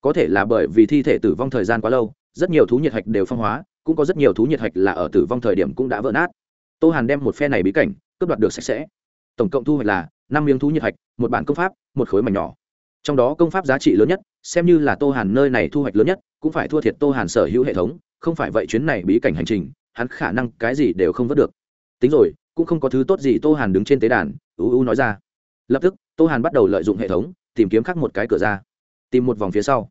Có thể là bởi vì thi thể tử vong thời gian quá lâu, rất nhiều thú nhiệt hạch đều phong hóa, cũng có rất nhiều thú nhiệt hạch là ở tử vong thời điểm cũng đã vỡ nát. Tô hàn đem một phe này bí cảnh, cướp đoạt được sạch sẽ. Tổng cộng thu hoạch là năm miếng thú nhiệt hạch, một bản công pháp, một khối mảnh nhỏ. Trong đó công pháp giá trị lớn nhất, xem như là tô hàn nơi này thu hoạch lớn nhất, cũng phải thua thiệt tô hàn sở hữu hệ thống, không phải vậy chuyến này bí cảnh hành trình, hắn khả năng cái gì đều không vớt được tính rồi, cũng không có thứ tốt gì tô hàn đứng trên tế đàn u u nói ra. Lập tức, tô hàn bắt đầu lợi dụng hệ thống, tìm kiếm khắc một cái cửa ra. Tìm một vòng phía sau.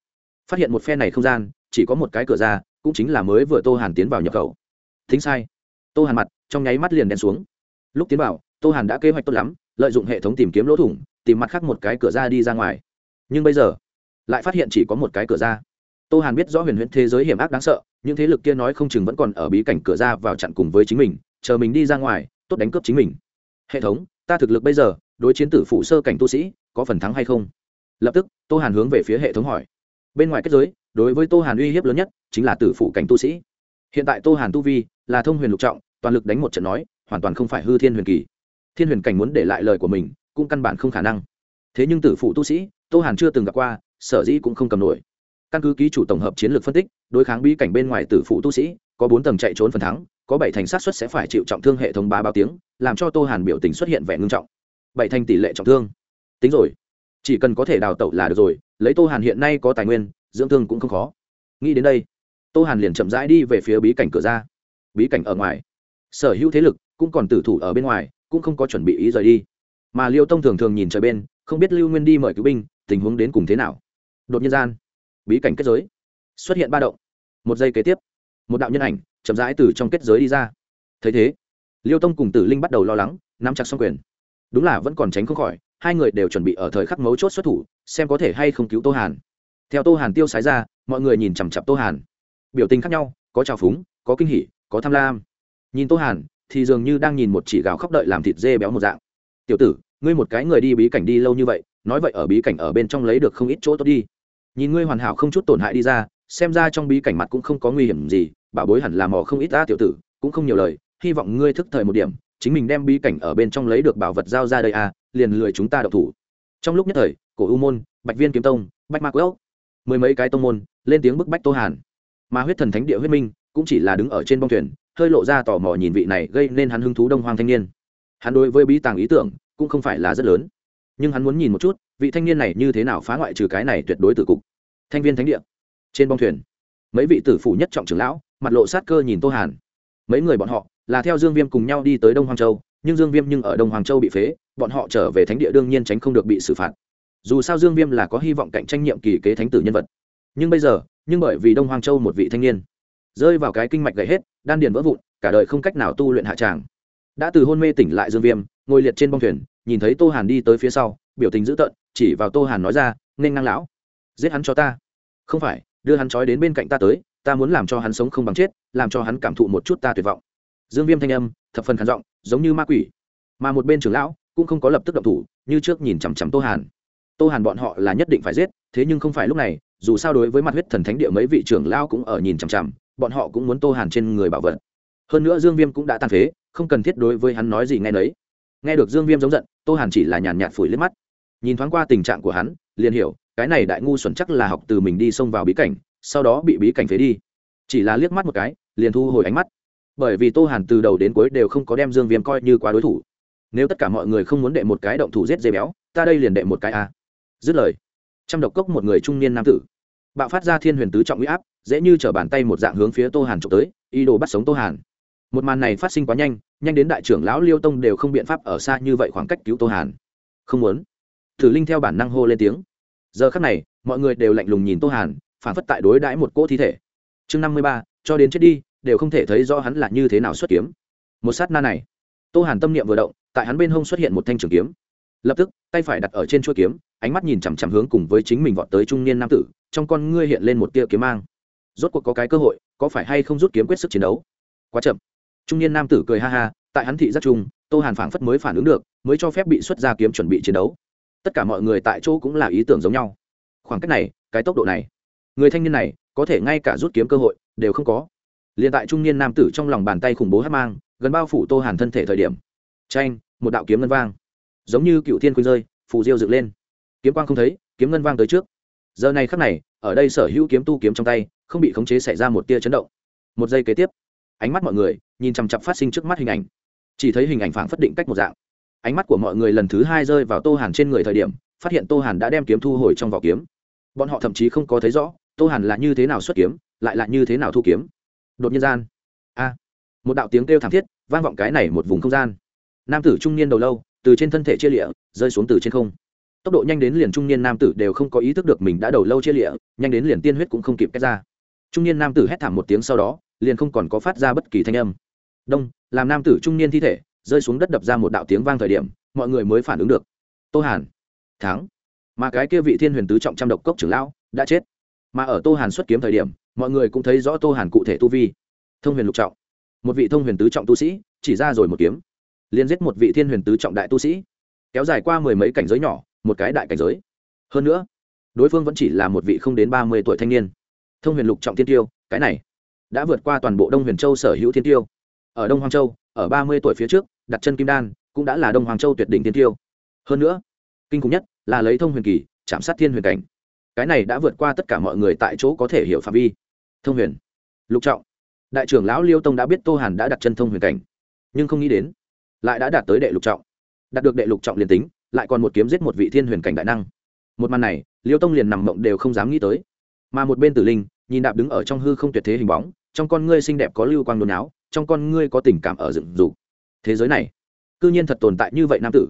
Phát hiện một phe này không gian, chỉ có một cái cửa ra, cũng chính là mới vừa tô hàn tiến vào nhập khẩu. Thính sai. Tô hàn mặt, trong nháy mắt liền đen xuống. Lúc tiến vào, tô hàn đã kế hoạch tốt lắm, lợi dụng hệ thống tìm kiếm lỗ thủng, tìm mặt khác một cái cửa ra đi ra ngoài. Nhưng bây giờ, lại phát hiện chỉ có một cái cửa ra. Tô hàn biết rõ huyền huyễn thế giới hiểm ác đáng sợ, những thế lực kia nói không chừng vẫn còn ở bí cảnh cửa ra vào chặn cùng với chính mình chờ mình đi ra ngoài, tốt đánh cướp chính mình. Hệ thống, ta thực lực bây giờ, đối chiến tử phụ sơ cảnh tu sĩ, có phần thắng hay không? Lập tức, tô hàn hướng về phía hệ thống hỏi. Bên ngoài kết giới, đối với tô hàn uy hiếp lớn nhất chính là tử phụ cảnh tu sĩ. Hiện tại tô hàn tu vi là thông huyền lục trọng, toàn lực đánh một trận nói, hoàn toàn không phải hư thiên huyền kỳ. Thiên huyền cảnh muốn để lại lời của mình, cũng căn bản không khả năng. Thế nhưng tử phụ tu sĩ, tô hàn chưa từng gặp qua, sở dĩ cũng không cầm nổi. Căn cứ ký chủ tổng hợp chiến lược phân tích, đối kháng bí cảnh bên ngoài tử phụ tu sĩ, có bốn tầng chạy trốn phần thắng có bảy thành sát xuất sẽ phải chịu trọng thương hệ thống bá báo tiếng, làm cho tô hàn biểu tình xuất hiện vẻ ngưng trọng. Bảy thành tỷ lệ trọng thương. Tính rồi. Chỉ cần có thể đào tẩu là được rồi, lấy tô hàn hiện nay có tài nguyên, dưỡng thương cũng không khó. Nghĩ đến đây, tô hàn liền chậm rãi đi về phía bí cảnh cửa ra. Bí cảnh ở ngoài. Sở hữu thế lực cũng còn tử thủ ở bên ngoài, cũng không có chuẩn bị ý rời đi. Mà liêu tông thường thường nhìn trời bên, không biết lưu nguyên đi mời cứu binh, tình huống đến cùng thế nào. Đột nhiên gian, bí cảnh kết giới. Xuất hiện ba động. Một giây kế tiếp, một đạo nhân ảnh chậm rãi từ trong kết giới đi ra. Thấy thế, liêu tông cùng tử linh bắt đầu lo lắng, nắm chặt xong quyền. Đúng là vẫn còn tránh không khỏi, hai người đều chuẩn bị ở thời khắc mấu chốt xuất thủ, xem có thể hay không cứu tô hàn. Theo tô hàn tiêu sái ra, mọi người nhìn chằm chặp tô hàn. Biểu tình khác nhau, có trào phúng, có kinh hỉ, có tham lam. Nhìn tô hàn, thì dường như đang nhìn một chỉ gào khóc đợi làm thịt dê béo một dạng. Tiểu tử, ngươi một cái người đi bí cảnh đi lâu như vậy, nói vậy ở bí cảnh ở bên trong lấy được không ít chỗ tốt đi. Nhìn ngươi hoàn hảo không chút tổn hại đi ra, xem ra trong bí cảnh mặt cũng không có nguy hiểm gì bảo bối hẳn là mò không ít ta tiểu tử, cũng không nhiều lời, hy vọng ngươi thức thời một điểm, chính mình đem bí cảnh ở bên trong lấy được bảo vật giao ra đây à liền lười chúng ta độc thủ. Trong lúc nhất thời, cổ u môn, bạch viên kiếm tông, bạch mạc quốc mười mấy cái tông môn, lên tiếng bức bách tô hàn. Mà huyết thần thánh địa huyết minh, cũng chỉ là đứng ở trên bông thuyền, hơi lộ ra tò mò nhìn vị này gây nên hắn hứng thú đông hoang thanh niên. Hắn đối với bí tàng ý tưởng, cũng không phải là rất lớn. Nhưng hắn muốn nhìn một chút, vị thanh niên này như thế nào phá ngoại trừ cái này tuyệt đối tử cục. Thanh viên thánh địa, trên bông thuyền, mấy vị tử phủ nhất trọng trưởng lão mặt lộ sát cơ nhìn tô hàn. Mấy người bọn họ là theo dương viêm cùng nhau đi tới đông hoàng châu, nhưng dương viêm nhưng ở đông hoàng châu bị phế, bọn họ trở về thánh địa đương nhiên tránh không được bị xử phạt. Dù sao dương viêm là có hy vọng cạnh tranh nhiệm kỳ kế thánh tử nhân vật. Nhưng bây giờ, nhưng bởi vì đông hoàng châu một vị thanh niên, rơi vào cái kinh mạch gãy hết, đan điền vỡ vụn, cả đời không cách nào tu luyện hạ tràng. Đã từ hôn mê tỉnh lại dương viêm, ngồi liệt trên bông thuyền, nhìn thấy tô hàn đi tới phía sau, biểu tình dữ tợn, chỉ vào tô hàn nói ra nên ngang lão, giết hắn cho ta. Không phải, đưa hắn trói đến bên cạnh ta tới ta muốn làm cho hắn sống không bằng chết, làm cho hắn cảm thụ một chút ta tuyệt vọng. Dương viêm thanh âm, thập phần khản giọng, giống như ma quỷ. Mà một bên trưởng lão cũng không có lập tức động thủ, như trước nhìn chằm chằm tô hàn. Tô hàn bọn họ là nhất định phải giết, thế nhưng không phải lúc này, dù sao đối với mặt huyết thần thánh địa mấy vị trưởng lão cũng ở nhìn chằm chằm, bọn họ cũng muốn tô hàn trên người bảo vật. Hơn nữa dương viêm cũng đã tàn phế, không cần thiết đối với hắn nói gì nghe nấy. Nghe được dương viêm giống giận, tô hàn chỉ là nhàn nhạt phủi liếc mắt. Nhìn thoáng qua tình trạng của hắn, liền hiểu, cái này đại ngu xuẩn chắc là học từ mình đi xông vào bí cảnh sau đó bị bí cảnh phế đi. Chỉ là liếc mắt một cái, liền thu hồi ánh mắt. Bởi vì tô hàn từ đầu đến cuối đều không có đem dương viêm coi như quá đối thủ. Nếu tất cả mọi người không muốn đệ một cái động thủ giết dây béo, ta đây liền đệ một cái a. Dứt lời trăm độc cốc một người trung niên nam tử, bạo phát ra thiên huyền tứ trọng uy áp, dễ như t bàn tay một dạng hướng phía tô hàn trộm tới, ý đồ bắt sống tô hàn. Một màn này phát sinh quá nhanh nhanh đến đại trưởng lão liêu tông đều không biện pháp ở xa như vậy khoảng cách cứu tô hàn. Không muốn. Thử linh theo bản năng hô lên tiếng. Giờ khắc này, mọi người đều lạnh lùng nhìn tô hàn phản phất tại đối đãi một cỗ thi thể. Chương năm mươi ba, cho đến chết đi, đều không thể thấy rõ hắn là như thế nào xuất kiếm. Một sát na này, tô hàn tâm niệm vừa động, tại hắn bên hông xuất hiện một thanh trường kiếm. Lập tức, tay phải đặt ở trên chuôi kiếm, ánh mắt nhìn chằm chằm hướng cùng với chính mình vọt tới trung niên nam tử, trong con ngươi hiện lên một tia kiếm mang. Rốt cuộc có cái cơ hội, có phải hay không rút kiếm quyết sức chiến đấu? Quá chậm. Trung niên nam tử cười ha ha, tại hắn thị giác chung, tô hàn phảng phất mới phản ứng được, mới cho phép bị xuất ra kiếm chuẩn bị chiến đấu. Tất cả mọi người tại chỗ cũng là ý tưởng giống nhau. Khoảng cách này, cái tốc độ này người thanh niên này, có thể ngay cả rút kiếm cơ hội, đều không có. Liền tại trung niên nam tử trong lòng bàn tay khủng bố hát mang, gần bao phủ tô hàn thân thể thời điểm. Tranh một đạo kiếm ngân vang. Giống như cựu thiên quỳnh rơi, phù diêu dựng lên. Kiếm quang không thấy, kiếm ngân vang tới trước. Giờ này khắc này, ở đây sở hữu kiếm tu kiếm trong tay, không bị khống chế xảy ra một tia chấn động. Một giây kế tiếp, ánh mắt mọi người nhìn chằm chặp phát sinh trước mắt hình ảnh. Chỉ thấy hình ảnh phảng phất định cách một dạng. Ánh mắt của mọi người lần thứ hai rơi vào tô hàn trên người thời điểm, phát hiện tô hàn đã đem kiếm thu hồi trong vỏ kiếm. Bọn họ thậm chí không có thấy rõ tô hàn là như thế nào xuất kiếm, lại là như thế nào thu kiếm? Đột nhiên gian, a, một đạo tiếng kêu thảm thiết vang vọng cái này một vùng không gian. Nam tử trung niên đầu lâu, từ trên thân thể chia lịa, rơi xuống từ trên không. Tốc độ nhanh đến liền trung niên nam tử đều không có ý thức được mình đã đầu lâu chia lịa, nhanh đến liền tiên huyết cũng không kịp kết ra. Trung niên nam tử hét thảm một tiếng sau đó, liền không còn có phát ra bất kỳ thanh âm. Đông, làm nam tử trung niên thi thể rơi xuống đất đập ra một đạo tiếng vang thời điểm, mọi người mới phản ứng được. Tô hàn, thắng. Mà cái kia vị thiên huyền tứ trọng trăm độc cốc trưởng lão đã chết mà ở tô hàn xuất kiếm thời điểm, mọi người cũng thấy rõ tô hàn cụ thể tu vi. Thông huyền lục trọng. Một vị thông huyền tứ trọng tu sĩ, chỉ ra rồi một kiếm. Liền giết một vị thiên huyền tứ trọng đại tu sĩ. Kéo dài qua mười mấy cảnh giới nhỏ, một cái đại cảnh giới. Hơn nữa, đối phương vẫn chỉ là một vị không đến ba mươi tuổi thanh niên. Thông huyền lục trọng thiên tiêu, cái này đã vượt qua toàn bộ đông huyền châu sở hữu thiên tiêu. Ở đông hoàng châu, ở ba mươi tuổi phía trước, đặt chân kim đan, cũng đã là đông hoàng châu tuyệt đỉnh thiên tiêu. Hơn nữa, kinh khủng nhất là lấy thông huyền kỳ, chạm sát thiên huyền cảnh cái này đã vượt qua tất cả mọi người tại chỗ có thể hiểu phạm vi. Thông huyền. Lục trọng. Đại trưởng lão liêu tông đã biết tô hàn đã đặt chân thông huyền cảnh, nhưng không nghĩ đến, lại đã đạt tới đệ lục trọng. Đạt được đệ lục trọng liền tính, lại còn một kiếm giết một vị thiên huyền cảnh đại năng. Một màn này, liêu tông liền nằm mộng đều không dám nghĩ tới. Mà một bên tử linh, nhìn đạp đứng ở trong hư không tuyệt thế hình bóng, trong con ngươi xinh đẹp có lưu quang nôn áo trong con ngươi có tình cảm ở dựng dục. Thế giới này, cư nhiên thật tồn tại như vậy nam tử.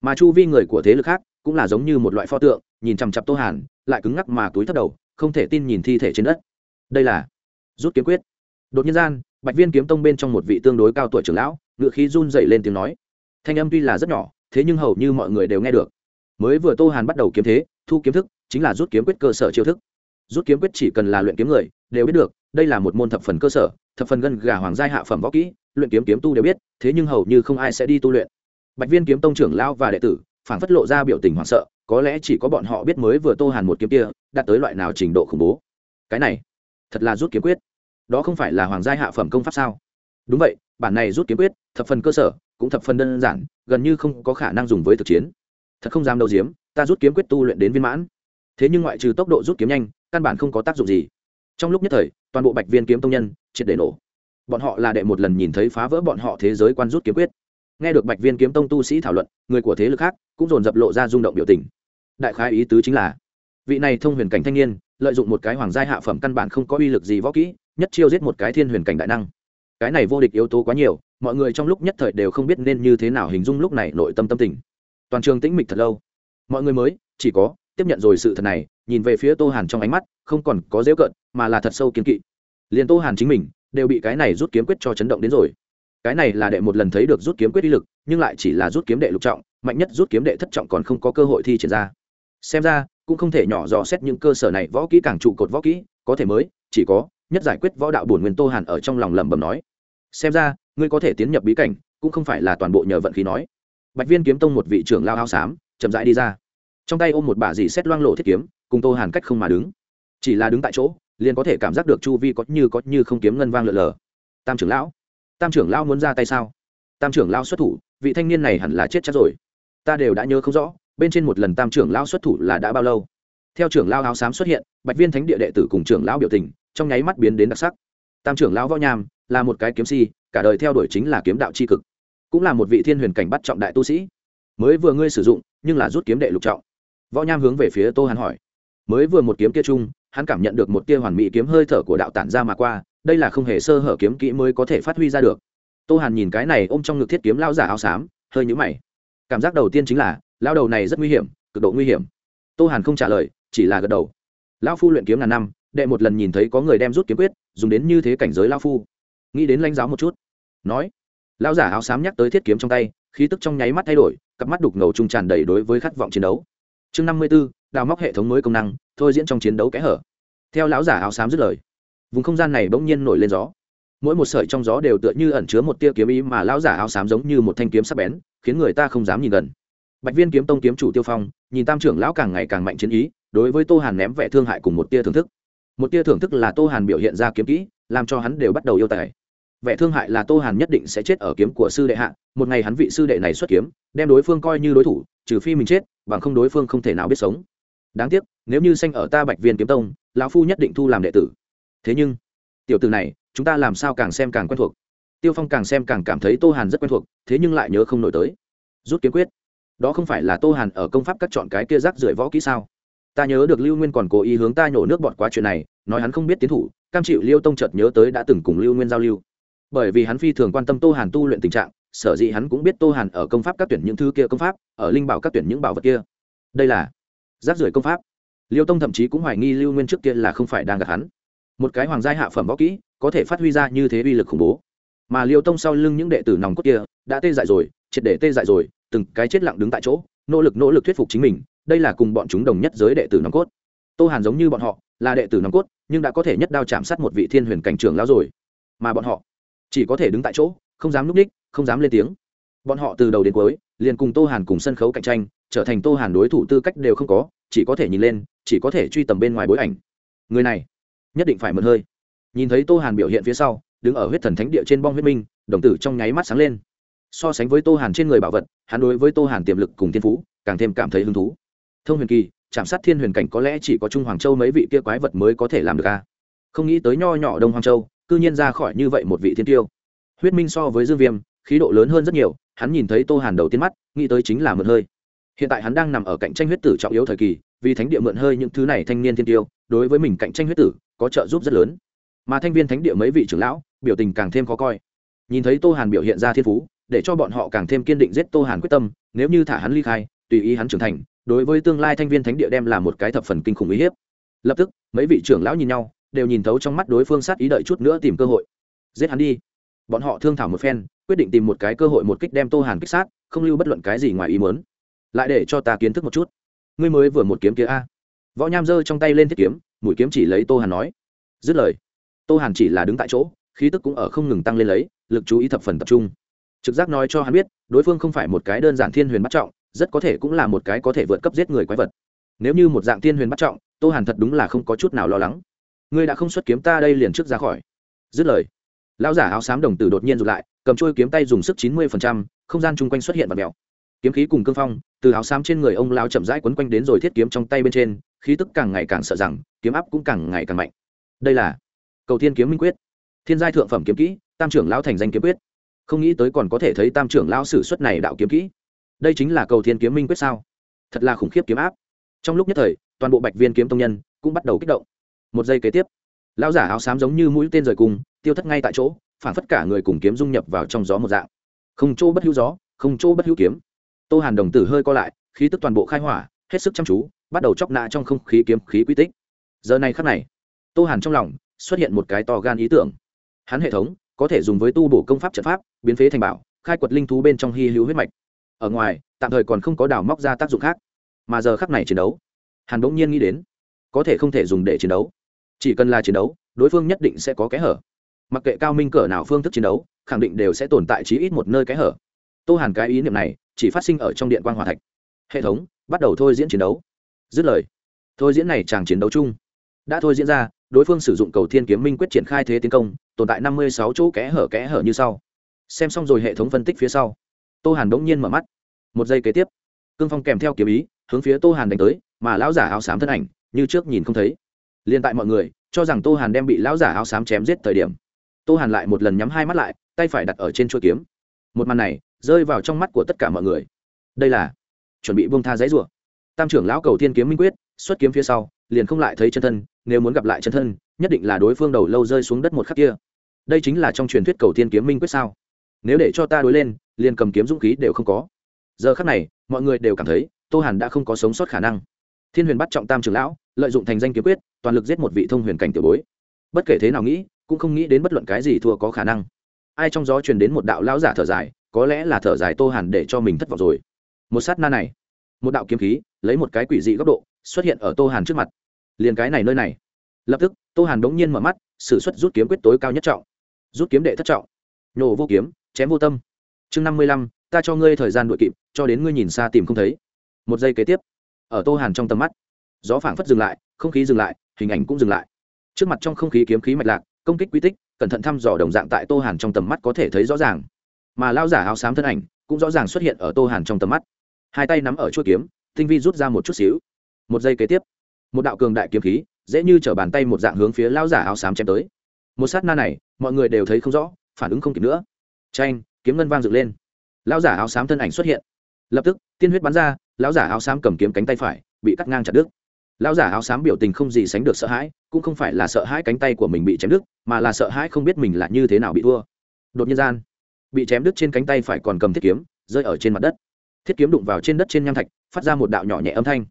Mà chu vi người của thế lực khác, cũng là giống như một loại pho tượng nhìn chằm chặp tô hàn, lại cứng ngắc mà túi thất đầu, không thể tin nhìn thi thể trên đất. Đây là rút kiếm quyết. Đột nhiên gian, bạch viên kiếm tông bên trong một vị tương đối cao tuổi trưởng lão ngựa khí run dậy lên tiếng nói. Thanh âm tuy là rất nhỏ, thế nhưng hầu như mọi người đều nghe được. Mới vừa tô hàn bắt đầu kiếm thế, thu kiếm thức chính là rút kiếm quyết cơ sở chiêu thức. Rút kiếm quyết chỉ cần là luyện kiếm người, đều biết được, đây là một môn thập phần cơ sở, thập phần gân gà hoàng giai hạ phẩm võ kỹ, luyện kiếm kiếm tu đều biết, thế nhưng hầu như không ai sẽ đi tu luyện. Bạch viên kiếm tông trưởng lão và đệ tử phản phất lộ ra biểu tình hoảng sợ có lẽ chỉ có bọn họ biết mới vừa tô hàn một kiếm kia, đạt tới loại nào trình độ khủng bố. Cái này, thật là rút kiếm quyết. Đó không phải là hoàng gia hạ phẩm công pháp sao? Đúng vậy, bản này rút kiếm quyết, thập phần cơ sở, cũng thập phần đơn giản, gần như không có khả năng dùng với thực chiến. Thật không dám đâu diếm, ta rút kiếm quyết tu luyện đến viên mãn. Thế nhưng ngoại trừ tốc độ rút kiếm nhanh, căn bản không có tác dụng gì. Trong lúc nhất thời, toàn bộ bạch viên kiếm tông nhân, triệt để nổ. Bọn họ là đệ một lần nhìn thấy phá vỡ bọn họ thế giới quan rút kiếm quyết. Nghe được bạch viên kiếm tông tu sĩ thảo luận, người của thế lực khác cũng dồn dập lộ ra rung động biểu tình đại khái ý tứ chính là, vị này thông huyền cảnh thanh niên, lợi dụng một cái hoàng giai hạ phẩm căn bản không có uy lực gì võ kỹ, nhất chiêu giết một cái thiên huyền cảnh đại năng. Cái này vô địch yếu tố quá nhiều, mọi người trong lúc nhất thời đều không biết nên như thế nào hình dung lúc này nội tâm tâm tình. Toàn trường tĩnh mịch thật lâu. Mọi người mới, chỉ có, tiếp nhận rồi sự thật này, nhìn về phía tô hàn trong ánh mắt, không còn có dễu cận, mà là thật sâu kiên kỵ. Liền tô hàn chính mình, đều bị cái này rút kiếm quyết cho chấn động đến rồi. Cái này là đệ một lần thấy được rút kiếm quyết uy lực, nhưng lại chỉ là rút kiếm đệ lục trọng, mạnh nhất rút kiếm đệ thất trọng còn không có cơ hội thi triển ra xem ra, cũng không thể nhỏ dò xét những cơ sở này võ kỹ càng trụ cột võ kỹ, có thể mới, chỉ có, nhất giải quyết võ đạo bổn nguyên tô hàn ở trong lòng lẩm bẩm nói. Xem ra, ngươi có thể tiến nhập bí cảnh, cũng không phải là toàn bộ nhờ vận khí nói. Bạch viên kiếm tông một vị trưởng lao hao xám, chậm rãi đi ra. Trong tay ôm một bả dì xét loang lộ thiết kiếm, cùng tô hàn cách không mà đứng. Chỉ là đứng tại chỗ, liền có thể cảm giác được chu vi có như có như không kiếm ngân vang lượn lờ. Tam trưởng lão, tam trưởng lão muốn ra tay sao? Tam trưởng lão xuất thủ, vị thanh niên này hẳn là chết chắc rồi. Ta đều đã nhớ không rõ bên trên một lần tam trưởng lão xuất thủ là đã bao lâu? Theo trưởng lão áo xám xuất hiện, bạch viên thánh địa đệ tử cùng trưởng lão biểu tình trong nháy mắt biến đến đặc sắc. Tam trưởng lão võ nham là một cái kiếm si, cả đời theo đuổi chính là kiếm đạo c h i cực, cũng là một vị thiên huyền cảnh bắt trọng đại tu sĩ. Mới vừa ngươi sử dụng, nhưng là rút kiếm đệ lục trọng. Võ nham hướng về phía tô hàn hỏi. Mới vừa một kiếm kia chung, hắn cảm nhận được một tia hoàn mỹ kiếm hơi thở của đạo tản ra mà qua, đây là không hề sơ hở kiếm kỹ mới có thể phát huy ra được. Tô hàn nhìn cái này ôm trong ngực thiết kiếm lao giả áo xám, hơi nhũ mày. Cảm giác đầu tiên chính là lao đầu này rất nguy hiểm, cực độ nguy hiểm. Tô hàn không trả lời, chỉ là gật đầu. Lao phu luyện kiếm ngàn năm, đệ một lần nhìn thấy có người đem rút kiếm quyết, dùng đến như thế cảnh giới lao phu. Nghĩ đến lãnh giáo một chút. Nói lao giả áo xám nhắc tới thiết kiếm trong tay, khí tức trong nháy mắt thay đổi, cặp mắt đục ngầu trung tràn đầy đối với khát vọng chiến đấu. Chương năm mươi b ố đào móc hệ thống mới công năng, thôi diễn trong chiến đấu kẽ hở. Theo lão giả áo xám dứt lời, vùng không gian này bỗng nhiên nổi lên gió. Mỗi một sợi trong gió đều tựa như ẩn chứa một tia kiếm ý mà lão giả áo xám giống như một thanh kiếm sắc bén, khiến người ta không dám nhìn gần bạch viên kiếm tông kiếm chủ tiêu phong, nhìn tam trưởng lão càng ngày càng mạnh chiến ý, đối với tô hàn ném vẻ thương hại cùng một tia thưởng thức. Một tia thưởng thức là tô hàn biểu hiện ra kiếm kỹ, làm cho hắn đều bắt đầu yêu tài. Vẻ thương hại là tô hàn nhất định sẽ chết ở kiếm của sư đệ hạ, một ngày hắn vị sư đệ này xuất kiếm, đem đối phương coi như đối thủ, trừ phi mình chết, bằng không đối phương không thể nào biết sống. Đáng tiếc, nếu như sanh ở ta bạch viên kiếm tông, lão phu nhất định thu làm đệ tử. Thế nhưng, tiểu tử này, chúng ta làm sao càng xem càng quen thuộc? Tiêu phong càng xem càng cảm thấy tô hàn rất quen thuộc, thế nhưng lại nhớ không nổi tới. Rút kiếm quyết đó không phải là tô hàn ở công pháp cắt chọn cái kia rác rưởi võ kỹ sao? Ta nhớ được lưu nguyên còn cố ý hướng ta nhổ nước bọt quá chuyện này, nói hắn không biết tiến thủ, cam chịu liêu tông chợt nhớ tới đã từng cùng lưu nguyên giao lưu. Bởi vì hắn phi thường quan tâm tô hàn tu luyện tình trạng, sở dĩ hắn cũng biết tô hàn ở công pháp các tuyển những thứ kia công pháp, ở linh bảo các tuyển những bảo vật kia. Đây là rác rưởi công pháp. Liêu tông thậm chí cũng hoài nghi lưu nguyên trước kia là không phải đang gặp hắn. Một cái hoàng gia hạ phẩm võ kỹ, có thể phát huy ra như thế uy lực khủng bố. Mà liêu tông sau lưng những đệ tử nòng cốt kia, đã tê dại rồi, triệt để tê dại rồi từng cái chết lặng đứng tại chỗ, nỗ lực nỗ lực thuyết phục chính mình, đây là cùng bọn chúng đồng nhất giới đệ tử nòng cốt. Tô hàn giống như bọn họ, là đệ tử nòng cốt, nhưng đã có thể nhất đao chạm sát một vị thiên huyền cảnh trưởng lão rồi. Mà bọn họ, chỉ có thể đứng tại chỗ, không dám núp ních, không dám lên tiếng. Bọn họ từ đầu đến cuối, liền cùng tô hàn cùng sân khấu cạnh tranh, trở thành tô hàn đối thủ tư cách đều không có, chỉ có thể nhìn lên, chỉ có thể truy tầm bên ngoài bối ảnh. Người này, nhất định phải mượn hơi. Nhìn thấy tô hàn biểu hiện phía sau, đứng ở huyết thần thánh địa trên bong huyết minh, đồng tử trong nháy mắt sáng lên so sánh với tô hàn trên người bảo vật, hắn đối với tô hàn tiềm lực cùng thiên phú càng thêm cảm thấy hứng thú. Thông huyền kỳ, chạm sát thiên huyền cảnh có lẽ chỉ có trung hoàng châu mấy vị kia quái vật mới có thể làm được a không nghĩ tới nho nhỏ đông hoàng châu, cư nhiên ra khỏi như vậy một vị thiên tiêu. Huyết minh so với dương viêm, khí độ lớn hơn rất nhiều, hắn nhìn thấy tô hàn đầu tiên mắt, nghĩ tới chính là mượn hơi. Hiện tại hắn đang nằm ở cạnh tranh huyết tử trọng yếu thời kỳ, vì thánh địa mượn hơi những thứ này thanh niên thiên tiêu, đối với mình cạnh tranh huyết tử, có trợ giúp rất lớn. Mà thanh viên thánh địa mấy vị trưởng lão, biểu tình càng thêm khó coi. Nhìn thấy tô hàn biểu hiện ra thiên phú để cho bọn họ càng thêm kiên định giết tô hàn quyết tâm, nếu như thả hắn ly khai, tùy ý hắn trưởng thành, đối với tương lai thanh viên thánh địa đem là một cái thập phần kinh khủng uy hiếp. Lập tức, mấy vị trưởng lão nhìn nhau, đều nhìn thấu trong mắt đối phương sát ý đợi chút nữa tìm cơ hội. Giết hắn đi. Bọn họ thương thảo một phen, quyết định tìm một cái cơ hội một kích đem tô hàn kích sát, không lưu bất luận cái gì ngoài ý muốn. Lại để cho ta kiến thức một chút. Ngươi mới vừa một kiếm kia a. Võ nham giơ trong tay lên thiết kiếm, mũi kiếm chỉ lấy tô hàn nói. Dứt lời, tô hàn chỉ là đứng tại chỗ, khí tức cũng ở không ngừng tăng lên lấy, lực chú ý thập phần tập trung trực giác nói cho hắn biết, đối phương không phải một cái đơn giản thiên huyền bắt trọng, rất có thể cũng là một cái có thể vượt cấp giết người quái vật. Nếu như một dạng thiên huyền bắt trọng, tô hàn thật đúng là không có chút nào lo lắng. Ngươi đã không xuất kiếm ta đây liền trước ra khỏi. Dứt lời, lão giả áo xám đồng tử đột nhiên rụt lại, cầm trôi kiếm tay dùng sức chín mươi không gian chung quanh xuất hiện và mèo. Kiếm khí cùng cương phong, từ áo xám trên người ông lao chậm rãi quấn quanh đến rồi thiết kiếm trong tay bên trên, khí tức càng ngày càng sợ rằng, kiếm áp cũng càng ngày càng mạnh. Đây là cầu thiên kiếm minh quyết. Thiên giai thượng phẩm kiếm kỹ, tam trưởng lão thành danh kiếm quyết không nghĩ tới còn có thể thấy tam trưởng lão sử xuất này đạo kiếm kỹ. Đây chính là cầu thiên kiếm minh quyết sao? Thật là khủng khiếp kiếm áp. Trong lúc nhất thời, toàn bộ bạch viên kiếm tông nhân cũng bắt đầu kích động. Một giây kế tiếp, lão giả áo xám giống như mũi tên rời cùng, tiêu thất ngay tại chỗ phản phất cả người cùng kiếm dung nhập vào trong gió một dạng. Không chỗ bất hữu gió, không chỗ bất hữu kiếm. Tô hàn đồng tử hơi co lại, khí tức toàn bộ khai hỏa, hết sức chăm chú, bắt đầu chóc nạ trong không khí kiếm khí quy tích. Giờ này khắc này, tô hàn trong lòng xuất hiện một cái to gan ý tưởng. Hắn hệ thống có thể dùng với tu bổ công pháp trận pháp, biến phế thành bảo, khai quật linh thú bên trong hy hữu huyết mạch. Ở ngoài, tạm thời còn không có đào móc ra tác dụng khác. Mà giờ khắc này chiến đấu, hàn bỗng nhiên nghĩ đến, có thể không thể dùng để chiến đấu. Chỉ cần là chiến đấu, đối phương nhất định sẽ có kẽ hở. Mặc kệ cao minh cỡ nào phương thức chiến đấu, khẳng định đều sẽ tồn tại chí ít một nơi kẽ hở. Tô hàn cái ý niệm này, chỉ phát sinh ở trong điện quan hòa thạch. Hệ thống, bắt đầu thôi diễn chiến đấu. Dứt lời, thôi diễn này chàng chiến đấu chung đã thôi diễn ra, đối phương sử dụng cầu thiên kiếm minh quyết triển khai thế tiến công, tồn tại năm mươi sáu chỗ kẽ hở kẽ hở như sau. Xem xong rồi hệ thống phân tích phía sau. Tô hàn bỗng nhiên mở mắt. Một giây kế tiếp, cương phong kèm theo kiếm ý, hướng phía tô hàn đánh tới, mà lão giả áo xám thân ảnh, như trước nhìn không thấy. Liên tại mọi người, cho rằng tô hàn đem bị lão giả áo xám chém giết thời điểm, tô hàn lại một lần nhắm hai mắt lại, tay phải đặt ở trên chuôi kiếm. Một màn này, rơi vào trong mắt của tất cả mọi người. Đây là chuẩn bị buông tha giấy rủa. Tam trưởng lão cầu thiên kiếm minh quyết, xuất kiếm phía sau liền không lại thấy chân thân, nếu muốn gặp lại chân thân, nhất định là đối phương đầu lâu rơi xuống đất một khắc kia. Đây chính là trong truyền thuyết cầu tiên kiếm minh quyết sao? Nếu để cho ta đối lên, liền cầm kiếm dũng khí đều không có. Giờ khắc này, mọi người đều cảm thấy, tô hàn đã không có sống sót khả năng. Thiên huyền bắt trọng tam trưởng lão, lợi dụng thành danh kiếm quyết, toàn lực giết một vị thông huyền cảnh tiểu bối. Bất kể thế nào nghĩ, cũng không nghĩ đến bất luận cái gì thua có khả năng. Ai trong gió truyền đến một đạo lão giả thở dài, có lẽ là thở dài tô hàn để cho mình thất vọng rồi. Một sát na này, một đạo kiếm khí, lấy một cái quỷ dị góc độ xuất hiện ở tô hàn trước mặt. Liền cái này nơi này. Lập tức, tô hàn đống nhiên mở mắt s ử suất rút kiếm quyết tối cao nhất trọng. Rút kiếm đệ thất trọng. Nhổ vô kiếm, chém vô tâm. Chương năm mươi lăm, ta cho ngươi thời gian đội kịp, cho đến ngươi nhìn xa tìm không thấy. Một giây kế tiếp, ở tô hàn trong tầm mắt, gió phảng phất dừng lại, không khí dừng lại, hình ảnh cũng dừng lại. Trước mặt trong không khí kiếm khí mạch lạc, công kích quy tích, cẩn thận thăm dò đồng dạng tại tô hàn trong tầm mắt có thể thấy rõ ràng. Mà lao giả áo xám thân ảnh cũng rõ ràng xuất hiện ở tô hàn trong tầm mắt. Hai tay nắm ở chuỗi kiếm, tinh vi rút ra một chút xíu một giây kế tiếp, một đạo cường đại kiếm khí, dễ như t bàn tay một dạng hướng phía lao giả áo xám chém tới. Một sát na này, mọi người đều thấy không rõ, phản ứng không kịp nữa. Tranh kiếm ngân vang dựng lên. Lao giả áo xám thân ảnh xuất hiện. Lập tức, tiên huyết bắn ra, lão giả áo xám cầm kiếm cánh tay phải, bị cắt ngang chặt đứt. Lão giả áo xám biểu tình không gì sánh được sợ hãi, cũng không phải là sợ hãi cánh tay của mình bị chém đứt, mà là sợ hãi không biết mình là như thế nào bị thua. Đột nhiên gian, bị chém đứt trên cánh tay phải còn cầm thiết kiếm, rơi ở trên mặt đất. Thiết kiếm đụng vào trên đất trên nham thạch, phát ra một đạo nhỏ nhẹ âm thanh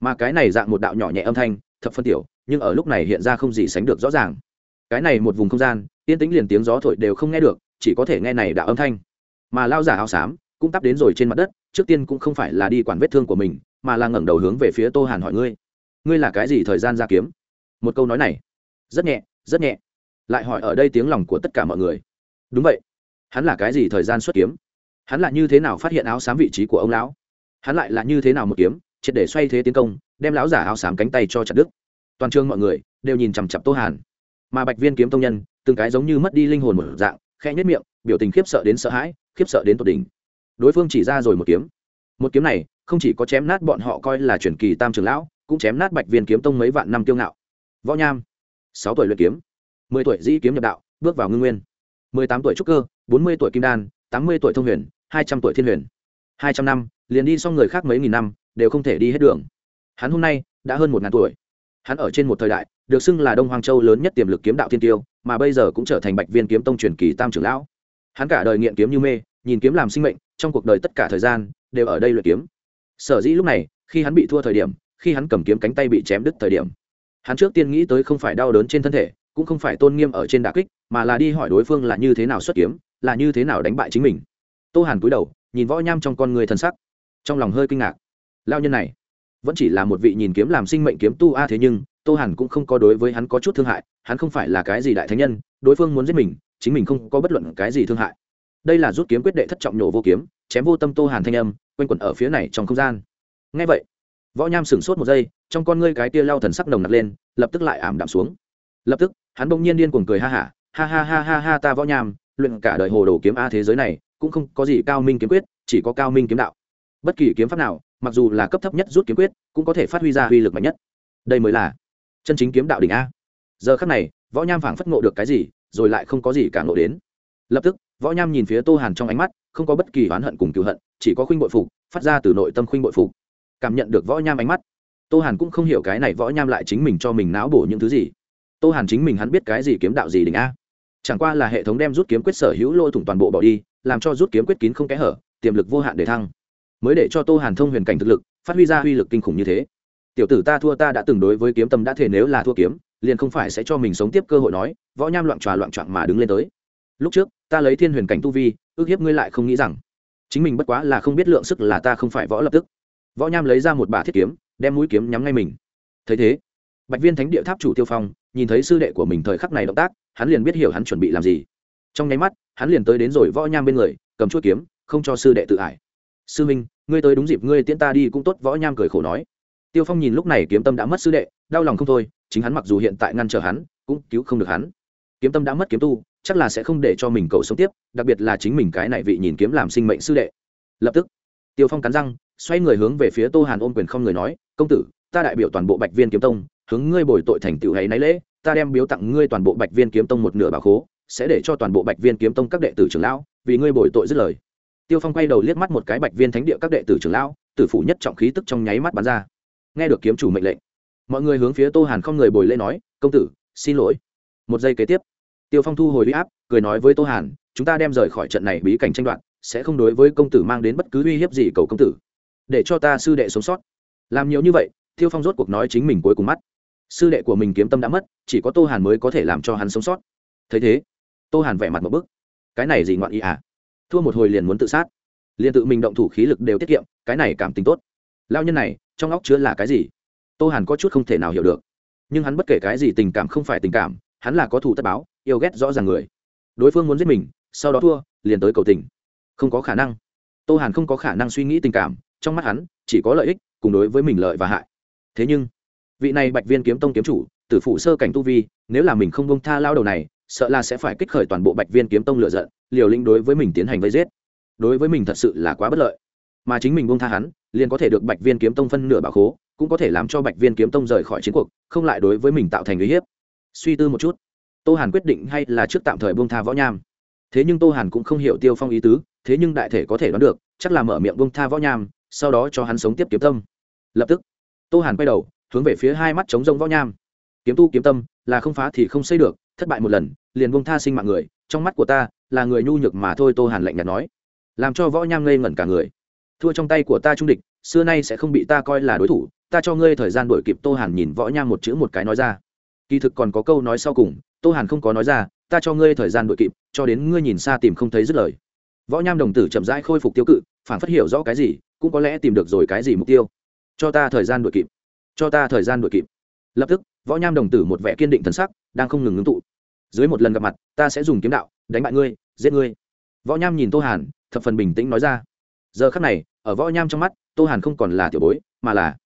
mà cái này dạng một đạo nhỏ nhẹ âm thanh, thập phân tiểu, nhưng ở lúc này hiện ra không gì sánh được rõ ràng. Cái này một vùng không gian, yên tĩnh liền tiếng gió thổi đều không nghe được, chỉ có thể nghe này đạo âm thanh. Mà lao giả áo xám cũng tắp đến rồi trên mặt đất, trước tiên cũng không phải là đi quản vết thương của mình, mà là ngẩng đầu hướng về phía tô hàn hỏi ngươi ngươi là cái gì thời gian ra kiếm? Một câu nói này, rất nhẹ rất nhẹ, lại hỏi ở đây tiếng lòng của tất cả mọi người. Đúng vậy, hắn là cái gì thời gian xuất kiếm? Hắn là như thế nào phát hiện áo xám vị trí của ông lão? Hắn lại là như thế nào một kiếm? Triệt để xoay thế tiến công, đem lão giả áo xám cánh tay cho chặt đức toàn trường mọi người đều nhìn chằm chặp tô hàn. Mà bạch viên kiếm tông nhân, từng cái giống như mất đi linh hồn một dạng khe nhất miệng, biểu tình khiếp sợ đến sợ hãi, khiếp sợ đến tột đỉnh. Đối phương chỉ ra rồi một kiếm. Một kiếm này không chỉ có chém nát bọn họ coi là truyền kỳ tam trường lão, cũng chém nát bạch viên kiếm tông mấy vạn năm tiêu ngạo. Võ nham, sáu tuổi luyện kiếm, mười tuổi dĩ kiếm nhập đạo, bước vào ngưng nguyên. Mười tám tuổi trúc cơ, bốn mươi tuổi kim đan, tám mươi tuổi thông huyền, hai trăm tuổi thiên huyền. Hai trăm năm, liền đi xong người khác mấy nghìn năm đều không thể đi hết đường. Hắn hôm nay đã hơn một ngàn tuổi. Hắn ở trên một thời đại, được xưng là đông Hoang châu lớn nhất tiềm lực kiếm đạo thiên tiêu, mà bây giờ cũng trở thành bạch viên kiếm tông truyền kỳ tam trưởng lão. Hắn cả đời nghiện kiếm như mê, nhìn kiếm làm sinh mệnh, trong cuộc đời tất cả thời gian đều ở đây luyện kiếm. Sở dĩ lúc này, khi hắn bị thua thời điểm, khi hắn cầm kiếm cánh tay bị chém đứt thời điểm, hắn trước tiên nghĩ tới không phải đau đớn trên thân thể, cũng không phải tôn nghiêm ở trên đà kích, mà là đi hỏi đối phương là như thế nào xuất kiếm, là như thế nào đánh bại chính mình. Tô hàn cúi đầu, nhìn võ nham trong con người thân sắc, trong lòng hơi kinh ngạc lao nhân này vẫn chỉ là một vị nhìn kiếm làm sinh mệnh kiếm tu a thế nhưng tô hàn cũng không có đối với hắn có chút thương hại hắn không phải là cái gì đại thánh nhân đối phương muốn giết mình chính mình không có bất luận cái gì thương hại. Đây là rút kiếm quyết đệ thất trọng nhổ vô kiếm chém vô tâm tô hàn thanh âm quanh quẩn ở phía này trong không gian. Ngay vậy võ nham sửng sốt một giây trong con ngươi cái tia lao thần sắc nồng nặc lên lập tức lại ảm đạm xuống. Lập tức hắn bỗng nhiên điên cuồng cười ha hả ha, ha ha ha ha ha ta võ nham luyện cả đời hồ đồ kiếm a thế giới này cũng không có gì cao minh kiếm quyết chỉ có cao minh kiếm đạo. Bất kỳ kiếm pháp nào mặc dù là cấp thấp nhất rút kiếm quyết, cũng có thể phát huy ra uy lực mạnh nhất. Đây mới là chân chính kiếm đạo đỉnh a. Giờ khắc này, võ nham phảng phất ngộ được cái gì, rồi lại không có gì cả ngộ đến. Lập tức, võ nham nhìn phía tô hàn trong ánh mắt, không có bất kỳ oán hận cùng cựu hận, chỉ có khuynh bội phục, phát ra từ nội tâm khuynh bội phục. Cảm nhận được võ nham ánh mắt, tô hàn cũng không hiểu cái này võ nham lại chính mình cho mình não bổ những thứ gì. Tô hàn chính mình hắn biết cái gì kiếm đạo gì đỉnh a. Chẳng qua là hệ thống đem rút kiếm quyết sở hữu lôi thủng toàn bộ bỏ đi, làm cho rút kiếm quyết kín không kẽ hở, tiềm lực vô hạn để thăng mới để cho tô hàn thông huyền cảnh thực lực, phát huy ra uy lực kinh khủng như thế. Tiểu tử ta thua ta đã từng đối với kiếm tâm đã thể nếu là thua kiếm, liền không phải sẽ cho mình sống tiếp cơ hội nói, võ nham loạn tròa loạn trạng mà đứng lên tới. Lúc trước, ta lấy thiên huyền cảnh tu vi, ước hiếp ngươi lại không nghĩ rằng, chính mình bất quá là không biết lượng sức là ta không phải võ lập tức. Võ nham lấy ra một bà thiết kiếm, đem mũi kiếm nhắm ngay mình. Thấy thế, bạch viên thánh địa tháp chủ tiêu phong, nhìn thấy sư đệ của mình thời khắc này động tác, hắn liền biết hiểu hắn chuẩn bị làm gì. Trong nháy mắt, hắn liền tới đến rồi võ nham bên người, cầm chuỗi kiếm, không cho sư đệ tự ải sư minh, ngươi tới đúng dịp ngươi tiễn ta đi cũng tốt, võ nham cười khổ nói. Tiêu phong nhìn lúc này kiếm tâm đã mất sư đệ, đau lòng không thôi, chính hắn mặc dù hiện tại ngăn trở hắn, cũng cứu không được hắn. Kiếm tâm đã mất kiếm tu, chắc là sẽ không để cho mình cầu sống tiếp, đặc biệt là chính mình cái này vị nhìn kiếm làm sinh mệnh sư đệ. Lập tức, tiêu phong cắn răng, xoay người hướng về phía tô hàn ôm quyền không người nói, công tử, ta đại biểu toàn bộ bạch viên kiếm tông, hướng ngươi bồi tội thành tựu hay náy lễ, ta đem biếu tặng ngươi toàn bộ bạch viên kiếm tông một nửa bà khố, sẽ để cho toàn bộ bạch viên kiếm tông các đệ tử trưởng lão, vì ngươi bồi tội dứt lời tiêu phong quay đầu liếc mắt một cái bạch viên thánh địa các đệ tử trưởng lão, tử phủ nhất trọng khí tức trong nháy mắt bắn ra. Nghe được kiếm chủ mệnh lệnh, mọi người hướng phía tô hàn không người bồi lễ nói, công tử, xin lỗi. Một giây kế tiếp, tiêu phong thu hồi huy áp, cười nói với tô hàn, chúng ta đem rời khỏi trận này bí cảnh tranh đoạt, sẽ không đối với công tử mang đến bất cứ uy hiếp gì cầu công tử. Để cho ta sư đệ sống sót. Làm nhiều như vậy, tiêu phong rốt cuộc nói chính mình cuối cùng mắt. Sư đệ của mình kiếm tâm đã mất, chỉ có tô hàn mới có thể làm cho hắn sống sót. Thấy thế, tô hàn vẻ mặt một bức. Cái này gì ngoạn ý à? Thua một hồi liền muốn tự sát. Liền tự mình động thủ khí lực đều tiết kiệm, cái này cảm tình tốt. Lao nhân này, trong óc chứa là cái gì? Tô hàn có chút không thể nào hiểu được. Nhưng hắn bất kể cái gì tình cảm không phải tình cảm, hắn là có thủ tất báo, yêu ghét rõ ràng người. Đối phương muốn giết mình, sau đó thua, liền tới cầu tình. Không có khả năng. Tô hàn không có khả năng suy nghĩ tình cảm, trong mắt hắn, chỉ có lợi ích, cùng đối với mình lợi và hại. Thế nhưng, vị này bạch viên kiếm tông kiếm chủ, tử phụ sơ cảnh tu vi, nếu là mình không bông tha lao đầu này sợ là sẽ phải kích khởi toàn bộ bạch viên kiếm tông lựa giận, liều lĩnh đối với mình tiến hành vây giết. Đối với mình thật sự là quá bất lợi. Mà chính mình bông tha hắn, liền có thể được bạch viên kiếm tông phân nửa bảo khố, cũng có thể làm cho bạch viên kiếm tông rời khỏi chiến cuộc, không lại đối với mình tạo thành uy hiếp. Suy tư một chút, tô hàn quyết định hay là trước tạm thời bông tha võ nham. Thế nhưng tô hàn cũng không hiểu tiêu phong ý tứ, thế nhưng đại thể có thể đoán được, chắc là mở miệng bông tha võ nham, sau đó cho hắn sống tiếp kiếm tâm. Lập tức, tô hàn quay đầu, hướng về phía hai mắt chống rông võ nham. Kiếm tu kiếm tâm, là không phá thì không xây được thất bại một lần, liền bông tha sinh mạng người, trong mắt của ta là người nhu nhược mà thôi, tô hàn lạnh nhạt nói. Làm cho võ nham ngây ngẩn cả người. Thua trong tay của ta trung địch, xưa nay sẽ không bị ta coi là đối thủ, ta cho ngươi thời gian đuổi kịp, tô hàn nhìn võ nham một chữ một cái nói ra. Kỳ thực còn có câu nói sau cùng, tô hàn không có nói ra, ta cho ngươi thời gian đuổi kịp, cho đến ngươi nhìn xa tìm không thấy dứt lời. Võ nham đồng tử chậm rãi khôi phục tiêu cự, phản phát hiểu rõ cái gì, cũng có lẽ tìm được rồi cái gì mục tiêu. Cho ta thời gian đuổi kịp. Cho ta thời gian đuổi kịp. Lập tức võ nham đồng tử một vẻ kiên định thần sắc, đang không ngừng ngưng tụ. Dưới một lần gặp mặt, ta sẽ dùng kiếm đạo, đánh bại ngươi, giết ngươi. Võ nham nhìn tô hàn, thập phần bình tĩnh nói ra. Giờ khắc này, ở võ nham trong mắt, tô hàn không còn là tiểu bối, mà là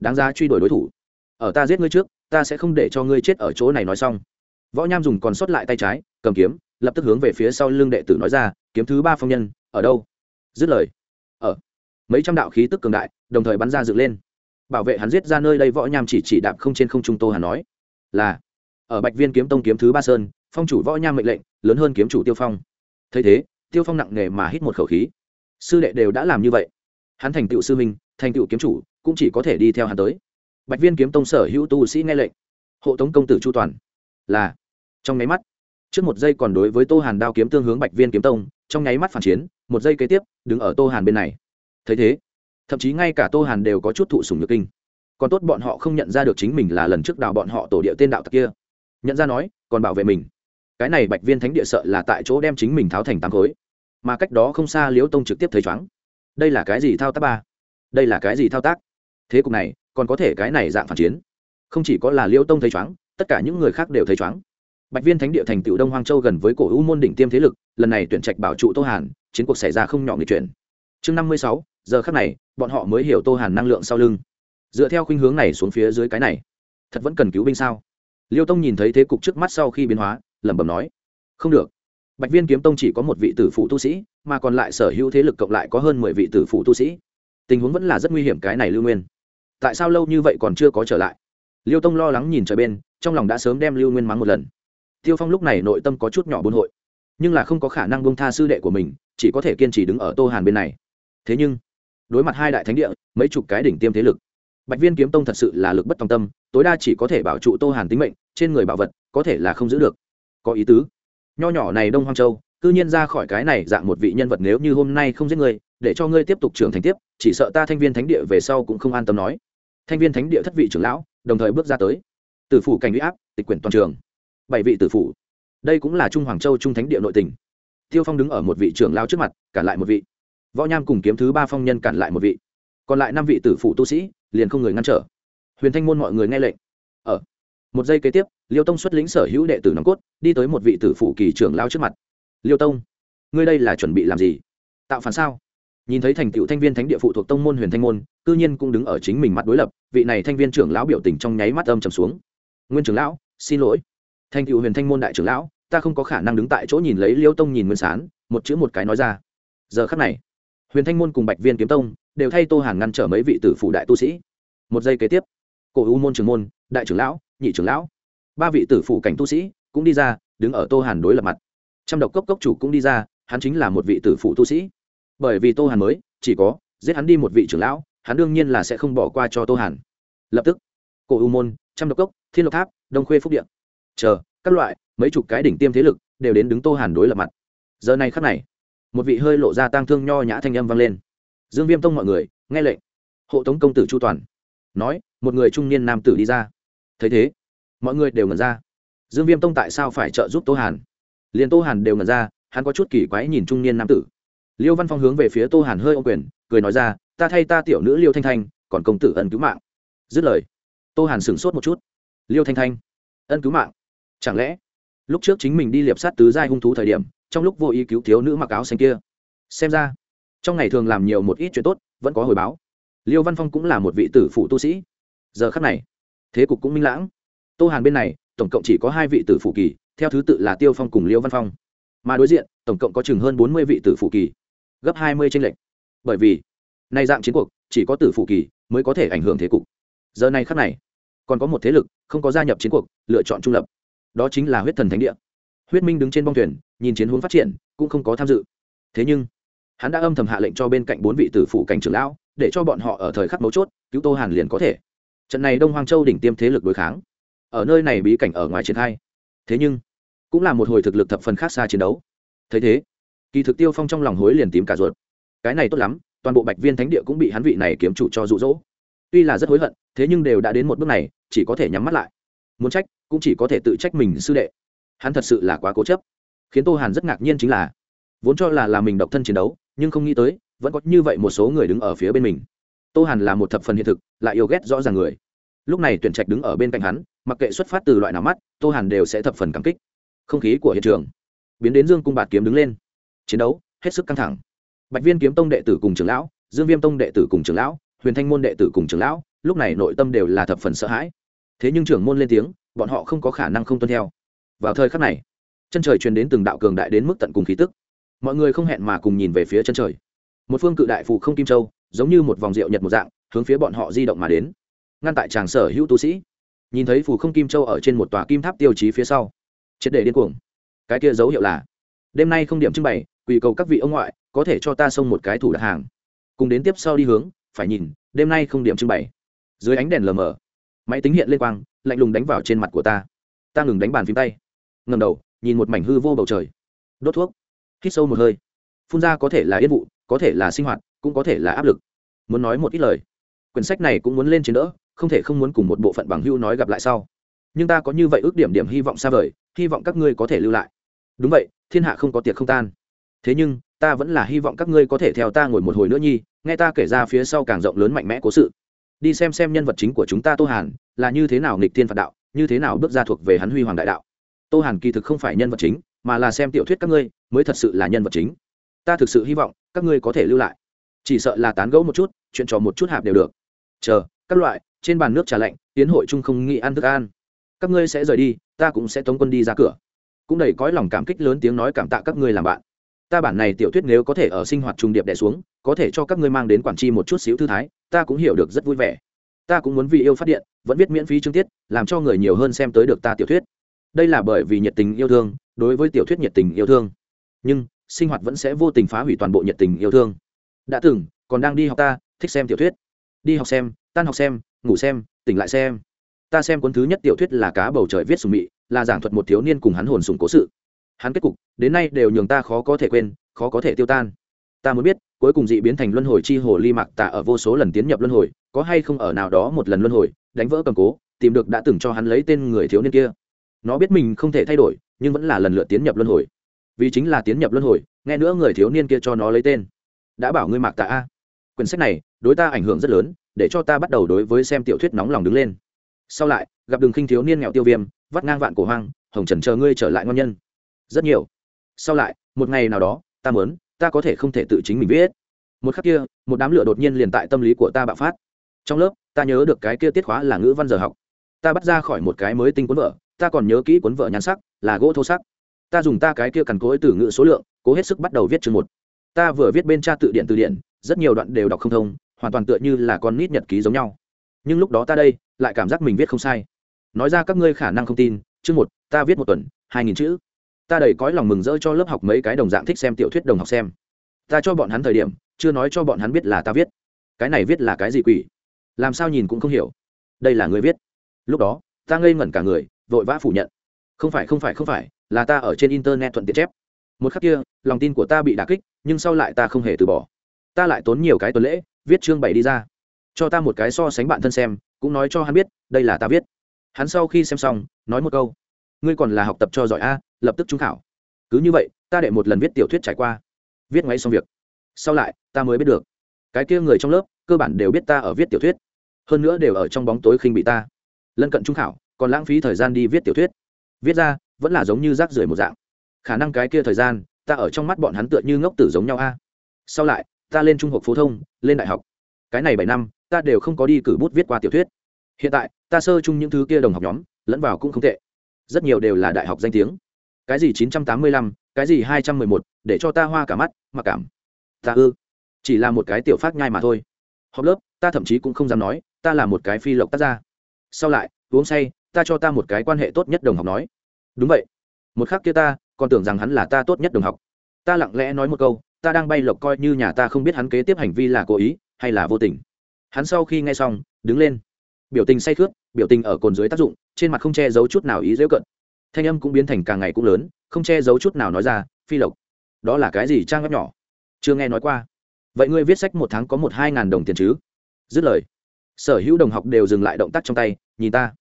đáng ra truy đuổi đối thủ. Ở ta giết ngươi trước, ta sẽ không để cho ngươi chết ở chỗ này nói xong. Võ nham dùng còn sót lại tay trái, cầm kiếm, lập tức hướng về phía sau lưng đệ tử nói ra, kiếm thứ ba phong nhân, ở đâu? Dứt lời, ở mấy trăm đạo khí tức cường đại, đồng thời bắn ra dựng lên bảo vệ hắn giết ra nơi đây võ nham chỉ chỉ đạp không trên không trung tô hàn nói, là, ở bạch viên kiếm tông kiếm thứ ba sơn, phong chủ võ nham mệnh lệnh, lớn hơn kiếm chủ tiêu phong. Thấy thế, tiêu phong nặng nề mà hít một khẩu khí. Sư đệ đều đã làm như vậy. Hắn thành tựu sư minh thành tựu kiếm chủ, cũng chỉ có thể đi theo hắn tới. Bạch viên kiếm tông sở hữu tu sĩ nghe lệnh. Hộ tống công tử chu toàn. Là, trong nháy mắt, trước một giây còn đối với tô hàn đao kiếm tương hướng bạch viên kiếm tông, trong nháy mắt phản chiến, một giây kế tiếp, đứng ở tô hàn bên này. Thấy thế thậm chí ngay cả tô hàn đều có chút thụ sùng nhược kinh. Còn tốt bọn họ không nhận ra được chính mình là lần trước đào bọn họ tổ địa tên đạo tặc kia. Nhận ra nói, còn bảo vệ mình. Cái này bạch viên thánh địa sợ là tại chỗ đem chính mình tháo thành tám khối. Mà cách đó không xa liễu tông trực tiếp thấy chóng đây là cái gì thao tác ba? Đây là cái gì thao tác? Thế cục này, còn có thể cái này dạng phản chiến? Không chỉ có là liễu tông thấy chóng tất cả những người khác đều thấy chóng bạch viên thánh địa thành tựu đông hoang châu gần với cổ u môn đỉnh tiêm thế lực, lần này tuyển trạch bảo trụ tô hàn, chiến cuộc xảy ra không nhỏ người chuyển. Chương năm mươi sáu giờ khác này, bọn họ mới hiểu tô hàn năng lượng sau lưng. Dựa theo khuynh hướng này xuống phía dưới cái này, thật vẫn cần cứu binh sao? Liêu tông nhìn thấy thế cục trước mắt sau khi biến hóa, lẩm bẩm nói, không được. Bạch viên kiếm tông chỉ có một vị tử phụ tu sĩ, mà còn lại sở hữu thế lực cộng lại có hơn mười vị tử phụ tu sĩ. Tình huống vẫn là rất nguy hiểm cái này lưu nguyên. Tại sao lâu như vậy còn chưa có trở lại? Liêu tông lo lắng nhìn trời bên, trong lòng đã sớm đem lưu nguyên mắng một lần. Tiêu phong lúc này nội tâm có chút nhỏ buôn hội, nhưng là không có khả năng bông tha sư đệ của mình, chỉ có thể kiên trì đứng ở tô hàn bên này. Thế nhưng đối mặt hai đại thánh địa, mấy chục cái đỉnh tiêm thế lực. Bạch viên kiếm tông thật sự là lực bất tòng tâm, tối đa chỉ có thể bảo trụ tô hàn tính mệnh, trên người bảo vật, có thể là không giữ được. Có ý tứ. Nho nhỏ này đông hoang châu, cư nhiên ra khỏi cái này dạng một vị nhân vật nếu như hôm nay không giết ngươi để cho ngươi tiếp tục trưởng thành tiếp, chỉ sợ ta thanh viên thánh địa về sau cũng không an tâm nói. Thanh viên thánh địa thất vị trưởng lão, đồng thời bước ra tới. Tử phủ cảnh huy áp, tịch quyển toàn trường. Bảy vị tử phủ. Đây cũng là trung hoàng châu trung thánh địa nội tỉnh tiêu phong đứng ở một vị trưởng lao trước mặt, cả lại một vị võ nham cùng kiếm thứ ba phong nhân cản lại một vị. Còn lại năm vị tử phụ tu sĩ liền không người ngăn trở. Huyền thanh môn mọi người nghe lệnh. Ở một giây kế tiếp, liêu tông xuất lĩnh sở hữu đệ tử nòng cốt, đi tới một vị tử phụ kỳ trưởng lao trước mặt. Liêu tông, ngươi đây là chuẩn bị làm gì? Tạo phản sao? Nhìn thấy thành tựu thanh viên thánh địa phụ thuộc tông môn huyền thanh môn, cư nhiên cũng đứng ở chính mình mặt đối lập, vị này thanh viên trưởng lão biểu tình trong nháy mắt âm trầm xuống. Nguyên trưởng lão, xin lỗi. Thành tựu huyền thanh môn đại trưởng lão, ta không có khả năng đứng tại chỗ nhìn lấy liêu tông nhìn nguyên sán, một chữ một cái nói ra. Giờ khắc này huyền thanh môn cùng bạch viên kiếm tông đều thay tô hàn ngăn trở mấy vị tử phủ đại tu sĩ. Một giây kế tiếp, cổ u môn trưởng môn, đại trưởng lão, nhị trưởng lão, ba vị tử phủ cảnh tu sĩ cũng đi ra, đứng ở tô hàn đối lập mặt. Trăm độc cốc cốc chủ cũng đi ra, hắn chính là một vị tử phủ tu sĩ. Bởi vì tô hàn mới, chỉ có giết hắn đi một vị trưởng lão, hắn đương nhiên là sẽ không bỏ qua cho tô hàn. Lập tức, cổ u môn, trăm độc cốc, thiên lộc tháp, đông khuê phúc điện chờ, các loại, mấy chục cái đỉnh tiêm thế lực đều đến đứng tô hàn đối lập mặt. Giờ này khắc này một vị hơi lộ ra tang thương nho nhã thanh âm vang lên. Dương viêm tông mọi người, nghe lệnh. Hộ tống công tử chu toàn. Nói, một người trung niên nam tử đi ra. Thấy thế, mọi người đều ngẩn ra. Dương viêm tông tại sao phải trợ giúp tô hàn? Liền tô hàn đều ngẩn ra, hắn có chút kỳ quái nhìn trung niên nam tử. Liêu văn phong hướng về phía tô hàn hơi ô quyền, cười nói ra, ta thay ta tiểu nữ liêu thanh thanh, còn công tử ân cứu mạng. Dứt lời, tô hàn sửng sốt một chút. Liêu thanh thanh, ân cứu mạng? Chẳng lẽ lúc trước chính mình đi liệp sát tứ giai hung thú thời điểm, trong lúc vô ý cứu thiếu nữ mặc áo xanh kia. Xem ra, trong ngày thường làm nhiều một ít chuyện tốt, vẫn có hồi báo. Liêu văn phong cũng là một vị tử phụ tu sĩ. Giờ khắc này, thế cục cũng minh lãng. Tô hàn bên này, tổng cộng chỉ có hai vị tử phụ kỳ, theo thứ tự là tiêu phong cùng liêu văn phong. Mà đối diện, tổng cộng có chừng hơn bốn mươi vị tử phụ kỳ, gấp hai mươi tranh lệch. Bởi vì, nay dạng chiến cuộc, chỉ có tử phụ kỳ mới có thể ảnh hưởng thế cục. Giờ này khắc này, còn có một thế lực không có gia nhập chiến cuộc, lựa chọn trung lập đó chính là huyết thần thánh địa. Huyết minh đứng trên bong thuyền, nhìn chiến hướng phát triển, cũng không có tham dự. Thế nhưng, hắn đã âm thầm hạ lệnh cho bên cạnh bốn vị tử phụ cảnh trưởng lão, để cho bọn họ ở thời khắc mấu chốt, cứu tô hàn liền có thể. Trận này đông hoang châu đỉnh tiêm thế lực đối kháng, ở nơi này bí cảnh ở ngoài triển khai. Thế nhưng, cũng là một hồi thực lực thập phần khác xa chiến đấu. Thấy thế, kỳ thực tiêu phong trong lòng hối liền tím cả ruột. Cái này tốt lắm, toàn bộ bạch viên thánh địa cũng bị hắn vị này kiếm chủ cho rụ rỗ tuy là rất hối hận, thế nhưng đều đã đến một bước này, chỉ có thể nhắm mắt lại. Muốn trách cũng chỉ có thể tự trách mình sư đệ. Hắn thật sự là quá cố chấp. Khiến tô hàn rất ngạc nhiên chính là, vốn cho là là mình độc thân chiến đấu, nhưng không nghĩ tới, vẫn có như vậy một số người đứng ở phía bên mình. Tô hàn là một thập phần hiện thực, lại yêu ghét rõ ràng người. Lúc này tuyển trạch đứng ở bên cạnh hắn, mặc kệ xuất phát từ loại nào mắt, tô hàn đều sẽ thập phần cảm kích. Không khí của hiện trường biến đến dương cung bạt kiếm đứng lên. Chiến đấu hết sức căng thẳng. Bạch viên kiếm tông đệ tử cùng trưởng lão, dương viêm tông đệ tử cùng trưởng lão, huyền thanh môn đệ tử cùng trưởng lão, lúc này nội tâm đều là thập phần sợ hãi thế nhưng trưởng môn lên tiếng, bọn họ không có khả năng không tuân theo. Vào thời khắc này, chân trời truyền đến từng đạo cường đại đến mức tận cùng khí tức. Mọi người không hẹn mà cùng nhìn về phía chân trời. Một phương cự đại phù không kim châu, giống như một vòng rượu nhật một dạng, hướng phía bọn họ di động mà đến. Ngăn tại tràng sở hữu tu sĩ. Nhìn thấy phù không kim châu ở trên một tòa kim tháp tiêu chí phía sau, triệt để điên cuồng. Cái kia dấu hiệu là, đêm nay không điểm trưng bày, quỳ cầu các vị ông ngoại, có thể cho ta xông một cái thủ đặt hàng. Cùng đến tiếp sau đi hướng, phải nhìn, đêm nay không điểm trưng bày. Dưới ánh đèn lờ mờ máy tính hiện lên quang, lạnh lùng đánh vào trên mặt của ta. Ta ngừng đánh bàn phím tay. Ngầm đầu, nhìn một mảnh hư vô bầu trời. Đốt thuốc. Hít sâu một hơi. Phun ra có thể là yên vụ, có thể là sinh hoạt, cũng có thể là áp lực. Muốn nói một ít lời. Quyển sách này cũng muốn lên chiến đỡ, không thể không muốn cùng một bộ phận bằng hưu nói gặp lại sau. Nhưng ta có như vậy ước điểm điểm hy vọng xa vời, hy vọng các ngươi có thể lưu lại. Đúng vậy, thiên hạ không có tiệc không tan. Thế nhưng, ta vẫn là hy vọng các ngươi có thể theo ta ngồi một hồi nữa nhi, nghe ta kể ra phía sau càng rộng lớn mạnh mẽ cố sự đi xem xem nhân vật chính của chúng ta tô hàn là như thế nào nghịch thiên phạt đạo, như thế nào bước ra thuộc về hắn huy hoàng đại đạo. Tô hàn kỳ thực không phải nhân vật chính, mà là xem tiểu thuyết các ngươi, mới thật sự là nhân vật chính. Ta thực sự hy vọng các ngươi có thể lưu lại. Chỉ sợ là tán gẫu một chút, chuyện trò một chút hạp đều được. Chờ, các loại, trên bàn nước trà lạnh, tiến hội chung không nghĩ ăn thức ăn. Các ngươi sẽ rời đi, ta cũng sẽ tống quân đi ra cửa. Cũng đầy cõi lòng cảm kích lớn tiếng nói cảm tạ các ngươi làm bạn. Ta bản này tiểu thuyết nếu có thể ở sinh hoạt trung điệp đẻ xuống có thể cho các ngươi mang đến quản tri một chút xíu thư thái, ta cũng hiểu được rất vui vẻ. Ta cũng muốn vì yêu phát điện, vẫn viết miễn phí chương tiết, làm cho người nhiều hơn xem tới được ta tiểu thuyết. Đây là bởi vì nhiệt tình yêu thương, đối với tiểu thuyết nhiệt tình yêu thương. Nhưng, sinh hoạt vẫn sẽ vô tình phá hủy toàn bộ nhiệt tình yêu thương. Đã từng, còn đang đi học ta, thích xem tiểu thuyết. Đi học xem, tan học xem, ngủ xem, tỉnh lại xem. Ta xem cuốn thứ nhất tiểu thuyết là cá bầu trời viết sùng mị, là giảng thuật một thiếu niên cùng hắn hồn sùng cố sự. Hắn kết cục, đến nay đều nhường ta khó có thể quên, khó có thể tiêu tan. Ta muốn biết cuối cùng dị biến thành luân hồi chi hồ ly mạc tạ ở vô số lần tiến nhập luân hồi, có hay không ở nào đó một lần luân hồi, đánh vỡ cầm cố, tìm được đã từng cho hắn lấy tên người thiếu niên kia. Nó biết mình không thể thay đổi, nhưng vẫn là lần lượt tiến nhập luân hồi. Vì chính là tiến nhập luân hồi, nghe nữa người thiếu niên kia cho nó lấy tên. Đã bảo ngươi mạc tạ a. Quyển sách này, đối ta ảnh hưởng rất lớn, để cho ta bắt đầu đối với xem tiểu thuyết nóng lòng đứng lên. Sau lại, gặp đường khinh thiếu niên nghèo tiêu viêm, vắt ngang vạn cổ hoang, hồng trần chờ ngươi trở lại ngon nhân. Rất nhiều. Sau lại, một ngày nào đó, ta mớn ta có thể không thể tự chính mình viết. Một khắc kia, một đám lửa đột nhiên liền tại tâm lý của ta bạo phát. Trong lớp, ta nhớ được cái kia tiết khóa là ngữ văn giờ học. Ta bắt ra khỏi một cái mới tinh cuốn vợ ta còn nhớ kỹ cuốn vợ nhắn sắc, là gỗ thô sắc. Ta dùng ta cái kia cằn cối từ ngữ số lượng, cố hết sức bắt đầu viết chương một. Ta vừa viết bên tra tự điện từ điển rất nhiều đoạn đều đọc không thông, hoàn toàn tựa như là con nít nhật ký giống nhau. Nhưng lúc đó ta đây, lại cảm giác mình viết không sai. Nói ra các ngươi khả năng không tin, chương một, ta viết một tuần, hai nghìn chữ ta đầy cõi lòng mừng rỡ cho lớp học mấy cái đồng dạng thích xem tiểu thuyết đồng học xem. Ta cho bọn hắn thời điểm, chưa nói cho bọn hắn biết là ta viết. Cái này viết là cái gì quỷ? Làm sao nhìn cũng không hiểu. Đây là người viết. Lúc đó, ta ngây ngẩn cả người, vội vã phủ nhận. Không phải không phải không phải, là ta ở trên internet thuận tiện chép. Một khắc kia, lòng tin của ta bị đà kích, nhưng sau lại ta không hề từ bỏ. Ta lại tốn nhiều cái tuần lễ, viết chương bảy đi ra. Cho ta một cái so sánh bạn thân xem, cũng nói cho hắn biết, đây là ta viết. Hắn sau khi xem xong, nói một câu ngươi còn là học tập cho giỏi a, lập tức trung khảo. Cứ như vậy, ta đệ một lần viết tiểu thuyết trải qua. Viết ngay xong việc. Sau lại, ta mới biết được. Cái kia người trong lớp, cơ bản đều biết ta ở viết tiểu thuyết. Hơn nữa đều ở trong bóng tối khinh bị ta. Lân cận trung khảo, còn lãng phí thời gian đi viết tiểu thuyết. Viết ra, vẫn là giống như rác rưởi một dạng. Khả năng cái kia thời gian, ta ở trong mắt bọn hắn tựa như ngốc tử giống nhau a. Sau lại, ta lên trung học phổ thông, lên đại học. Cái này bảy năm, ta đều không có đi cử bút viết qua tiểu thuyết. Hiện tại, ta sơ chung những thứ kia đồng học nhóm, lẫn vào cũng không tệ rất nhiều đều là đại học danh tiếng. Cái gì chín trăm tám mươi lăm, cái gì hai trăm mười một, để cho ta hoa cả mắt, mặc cảm. Ta ư? Chỉ là một cái tiểu phát nhai mà thôi. Họp lớp, ta thậm chí cũng không dám nói, ta là một cái phi lộc tác gia. Sau lại, uống say, ta cho ta một cái quan hệ tốt nhất đồng học nói. Đúng vậy. Một khắc kia ta, còn tưởng rằng hắn là ta tốt nhất đồng học. Ta lặng lẽ nói một câu, ta đang bay lộc coi như nhà ta không biết hắn kế tiếp hành vi là cố ý, hay là vô tình. Hắn sau khi nghe xong, đứng lên biểu tình say khướt, biểu tình ở cồn dưới tác dụng, trên mặt không che giấu chút nào ý dễ cận. Thanh âm cũng biến thành càng ngày cũng lớn, không che giấu chút nào nói ra, phi lộc, đó là cái gì trang ngắt nhỏ? Chưa nghe nói qua. Vậy ngươi viết sách một tháng có một hai ngàn đồng tiền chứ? Dứt lời, sở hữu đồng học đều dừng lại động tác trong tay, nhìn ta.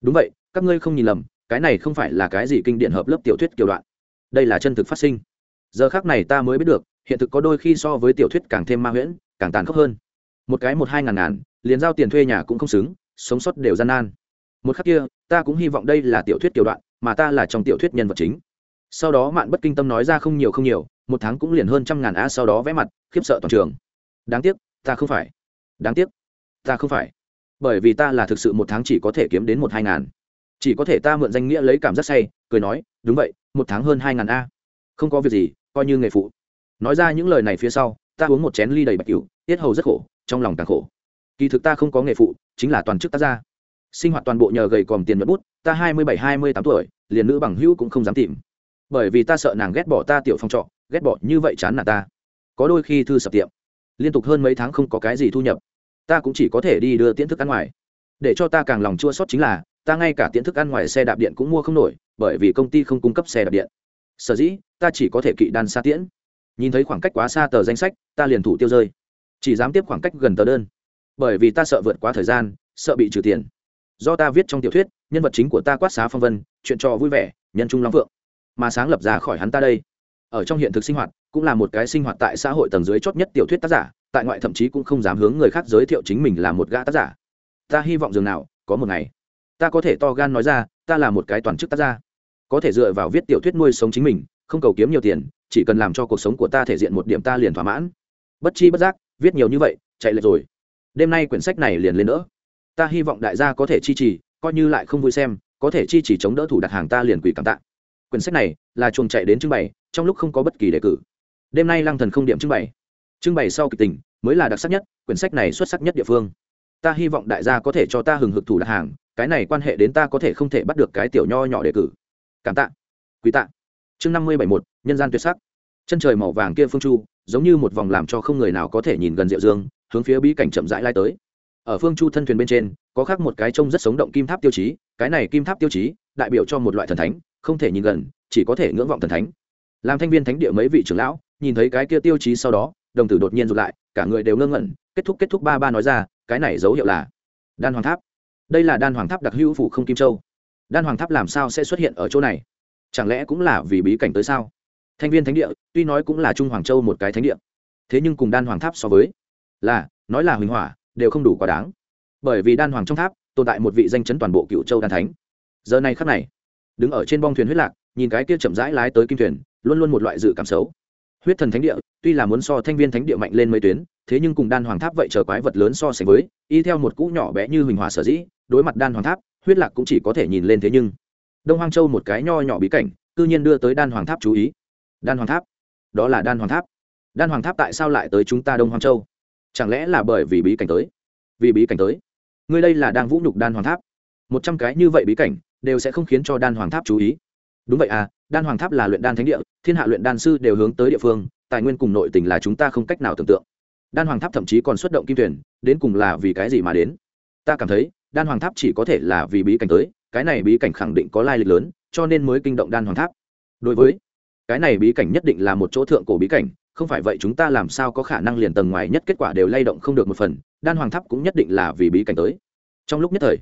Đúng vậy, các ngươi không nhìn lầm, cái này không phải là cái gì kinh điển hợp lớp tiểu thuyết kiểu đoạn. Đây là chân thực phát sinh. Giờ khác này ta mới biết được, hiện thực có đôi khi so với tiểu thuyết càng thêm ma huyễn, càng tàn khốc hơn. Một cái một hai ngàn ngàn, liền giao tiền thuê nhà cũng không xứng sống sót đều gian nan. Một khắc kia, ta cũng hy vọng đây là tiểu thuyết kiểu đoạn, mà ta là trong tiểu thuyết nhân vật chính. Sau đó mạn bất kinh tâm nói ra không nhiều không nhiều, một tháng cũng liền hơn trăm ngàn a sau đó vẽ mặt, khiếp sợ toàn trường. Đáng tiếc, ta không phải. Đáng tiếc, ta không phải. Bởi vì ta là thực sự một tháng chỉ có thể kiếm đến một hai ngàn. Chỉ có thể ta mượn danh nghĩa lấy cảm giác say, cười nói, đúng vậy, một tháng hơn hai ngàn a không có việc gì, coi như nghề phụ. Nói ra những lời này phía sau, ta uống một chén ly đầy bạch cửu, tiết hầu rất khổ, trong lòng càng khổ. Kỳ thực ta không có nghề phụ chính là toàn chức tác gia. Sinh hoạt toàn bộ nhờ gầy còm tiền mất bút, ta hai mươi bảy, hai mươi tám tuổi, liền nữ bằng hữu cũng không dám tìm. Bởi vì ta sợ nàng ghét bỏ ta tiểu phong trọ, ghét bỏ như vậy chán là ta. Có đôi khi thư sập tiệm, liên tục hơn mấy tháng không có cái gì thu nhập, ta cũng chỉ có thể đi đưa tiễn thức ăn ngoài. Để cho ta càng lòng chua sót chính là, ta ngay cả tiễn thức ăn ngoài xe đạp điện cũng mua không nổi, bởi vì công ty không cung cấp xe đạp điện. Sở dĩ, ta chỉ có thể kỵ đan xa tiễn. Nhìn thấy khoảng cách quá xa tờ danh sách, ta liền thủ tiêu rơi. Chỉ dám tiếp khoảng cách gần tờ đơn bởi vì ta sợ vượt quá thời gian, sợ bị trừ tiền. Do ta viết trong tiểu thuyết, nhân vật chính của ta quát xá phong vân, chuyện trò vui vẻ, nhân trung long vượng mà sáng lập ra khỏi hắn ta đây. Ở trong hiện thực sinh hoạt, cũng là một cái sinh hoạt tại xã hội tầng dưới chót nhất tiểu thuyết tác giả, tại ngoại thậm chí cũng không dám hướng người khác giới thiệu chính mình là một gã tác giả. Ta hy vọng dường nào, có một ngày, ta có thể to gan nói ra, ta là một cái toàn chức tác gia. Có thể dựa vào viết tiểu thuyết nuôi sống chính mình, không cầu kiếm nhiều tiền, chỉ cần làm cho cuộc sống của ta thể diện một điểm ta liền thỏa mãn. Bất chi bất giác, viết nhiều như vậy, chạy lệch rồi đêm nay quyển sách này liền lên nữa ta hy vọng đại gia có thể chi trì, coi như lại không vui xem, có thể chi trì chống đỡ thủ đặt hàng ta liền quỷ cảm tạ. Quyển sách này là chuồng chạy đến trưng bày, trong lúc không có bất kỳ đề cử. Đêm nay lăng thần không điểm trưng bày. Trưng bày sau kịch tình, mới là đặc sắc nhất, quyển sách này xuất sắc nhất địa phương. Ta hy vọng đại gia có thể cho ta hừng hực thủ đặt hàng, cái này quan hệ đến ta có thể không thể bắt được cái tiểu nho nhỏ đề cử. Cảm tạ. Quý tạ. Chương năm mươi bảy một, nhân gian tuyệt sắc. Chân trời màu vàng kia phương chu, giống như một vòng làm cho không người nào có thể nhìn gần diệu dương hướng phía bí cảnh chậm rãi lai tới. Ở phương chu thân thuyền bên trên, có khác một cái trông rất sống động kim tháp tiêu chí, cái này kim tháp tiêu chí, đại biểu cho một loại thần thánh, không thể nhìn gần, chỉ có thể ngưỡng vọng thần thánh. Làm thanh viên thánh địa mấy vị trưởng lão, nhìn thấy cái kia tiêu chí sau đó, đồng tử đột nhiên rụt lại, cả người đều ngơ ngẩn, kết thúc kết thúc ba ba nói ra, cái này dấu hiệu là đan hoàng tháp. Đây là đan hoàng tháp đặc hữu phủ không kim châu. Đan hoàng tháp làm sao sẽ xuất hiện ở chỗ này? Chẳng lẽ cũng là vì bí cảnh tới sao? Thanh viên thánh địa, tuy nói cũng là trung hoàng châu một cái thánh địa, thế nhưng cùng đan hoàng tháp so với là, nói là huỳnh hỏa, đều không đủ quá đáng. Bởi vì đan hoàng trong tháp, tồn tại một vị danh chấn toàn bộ cựu châu đan thánh. Giờ này khắc này, đứng ở trên bong thuyền huyết lạc, nhìn cái kia chậm rãi lái tới kim thuyền, luôn luôn một loại dự cảm xấu. Huyết thần thánh địa, tuy là muốn so thanh viên thánh địa mạnh lên mấy tuyến, thế nhưng cùng đan hoàng tháp vậy chờ quái vật lớn so sánh với, y theo một cũ nhỏ bé như huỳnh hòa sở dĩ, đối mặt đan hoàng tháp, huyết lạc cũng chỉ có thể nhìn lên thế nhưng. Đông hoang châu một cái nho nhỏ bí cảnh, cư nhiên đưa tới đan hoàng tháp chú ý. Đan hoàng tháp? Đó là đan hoàng tháp. Đan hoàng tháp tại sao lại tới chúng ta đông hoang châu? Chẳng lẽ là bởi vì bí cảnh tới? Vì bí cảnh tới? Ngươi đây là đang vũ nhục đan hoàng tháp. Một trăm cái như vậy bí cảnh đều sẽ không khiến cho đan hoàng tháp chú ý. Đúng vậy à đan hoàng tháp là luyện đan thánh địa, thiên hạ luyện đan sư đều hướng tới địa phương, tài nguyên cùng nội tình là chúng ta không cách nào tưởng tượng. Đan hoàng tháp thậm chí còn xuất động kim tuyển đến cùng là vì cái gì mà đến? Ta cảm thấy, đan hoàng tháp chỉ có thể là vì bí cảnh tới, cái này bí cảnh khẳng định có lai lịch lớn, cho nên mới kinh động đan hoàng tháp. Đối với, cái này bí cảnh nhất định là một chỗ thượng cổ bí cảnh không phải vậy chúng ta làm sao có khả năng liền tầng ngoài nhất kết quả đều lay động không được một phần, đan hoàng tháp cũng nhất định là vì bí cảnh tới. Trong lúc nhất thời,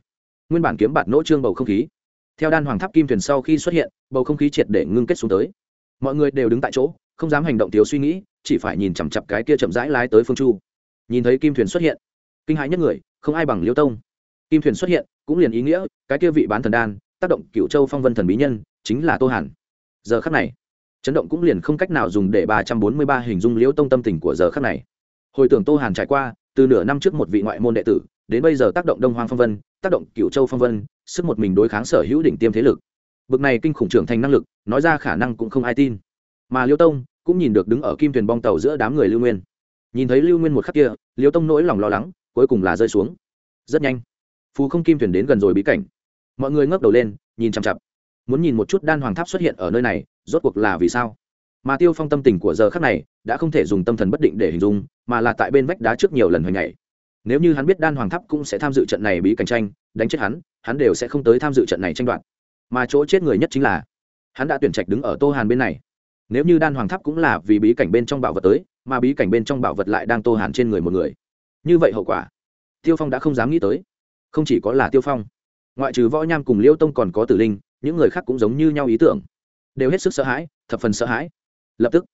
nguyên bản kiếm bạt nỗ trương bầu không khí, theo đan hoàng tháp kim thuyền sau khi xuất hiện, bầu không khí triệt để ngưng kết xuống tới. Mọi người đều đứng tại chỗ, không dám hành động thiếu suy nghĩ, chỉ phải nhìn chằm chặp cái kia chậm rãi lái tới phương chu. Nhìn thấy kim thuyền xuất hiện, kinh hãi nhất người, không ai bằng liêu tông. Kim thuyền xuất hiện cũng liền ý nghĩa, cái kia vị bán thần đan, tác động cựu châu phong vân thần bí nhân, chính là tô hàn. Giờ khắc này chấn động cũng liền không cách nào dùng để ba trăm bốn mươi ba hình dung liễu tông tâm tình của giờ khắc này. Hồi tưởng tô hàn trải qua, từ nửa năm trước một vị ngoại môn đệ tử, đến bây giờ tác động đông hoàng phong vân, tác động cựu châu phong vân, sức một mình đối kháng sở hữu đỉnh tiêm thế lực. Bực này kinh khủng trưởng thành năng lực, nói ra khả năng cũng không ai tin. Mà liêu tông cũng nhìn được đứng ở kim thuyền bong tàu giữa đám người lưu nguyên. Nhìn thấy lưu nguyên một khắc kia liêu tông nỗi lòng lo lắng, cuối cùng là rơi xuống. Rất nhanh phú không kim thuyền đến gần rồi bí cảnh. Mọi người ngước đầu lên, nhìn chằm chặp muốn nhìn một chút đan hoàng tháp xuất hiện ở nơi này rốt cuộc là vì sao? Mà tiêu phong tâm tình của giờ khắc này đã không thể dùng tâm thần bất định để hình dung, mà là tại bên vách đá trước nhiều lần hồi ngày nếu như hắn biết đan hoàng tháp cũng sẽ tham dự trận này bí cảnh tranh, đánh chết hắn hắn đều sẽ không tới tham dự trận này tranh đoạt. Mà chỗ chết người nhất chính là, hắn đã tuyển trạch đứng ở tô hàn bên này. Nếu như đan hoàng tháp cũng là vì bí cảnh bên trong bảo vật tới, mà bí cảnh bên trong bảo vật lại đang tô hàn trên người một người. Như vậy hậu quả, tiêu phong đã không dám nghĩ tới. Không chỉ có là tiêu phong, ngoại trừ võ nham cùng liêu tông còn có tử linh, những người khác cũng giống như nhau ý tưởng đều hết sức sợ hãi, thập phần sợ hãi. Lập tức,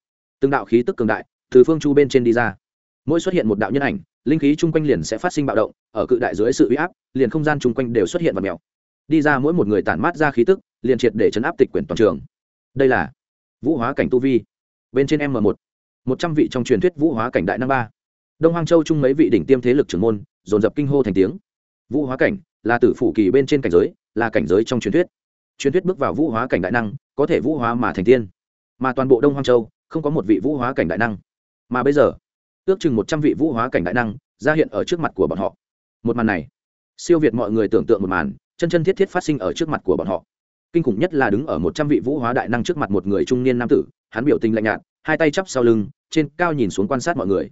từng đạo khí tức cường đại từ phương chu bên trên đi ra. Mỗi xuất hiện một đạo nhân ảnh, linh khí chung quanh liền sẽ phát sinh bạo động, ở cự đại dưới sự uy áp, liền không gian chung quanh đều xuất hiện và mèo. Đi ra mỗi một người tản mát ra khí tức, liền triệt để chấn áp tịch quyển toàn trường. Đây là vũ hóa cảnh tu vi. Bên trên m một một trăm vị trong truyền thuyết vũ hóa cảnh đại năm ba. Đông hoang châu chung mấy vị đỉnh tiêm thế lực trưởng môn, dồn dập kinh hô thành tiếng. Vũ hóa cảnh là tử phủ kỳ bên trên cảnh giới, là cảnh giới trong truyền thuyết truyền thuyết bước vào vũ hóa cảnh đại năng, có thể vũ hóa mà thành tiên. Mà toàn bộ đông hoang châu, không có một vị vũ hóa cảnh đại năng. Mà bây giờ, ước chừng một trăm vị vũ hóa cảnh đại năng ra hiện ở trước mặt của bọn họ. Một màn này, siêu việt mọi người tưởng tượng một màn, chân chân thiết thiết phát sinh ở trước mặt của bọn họ. Kinh khủng nhất là đứng ở một trăm vị vũ hóa đại năng trước mặt một người trung niên nam tử, hắn biểu tình lạnh nhạt, hai tay chắp sau lưng, trên cao nhìn xuống quan sát mọi người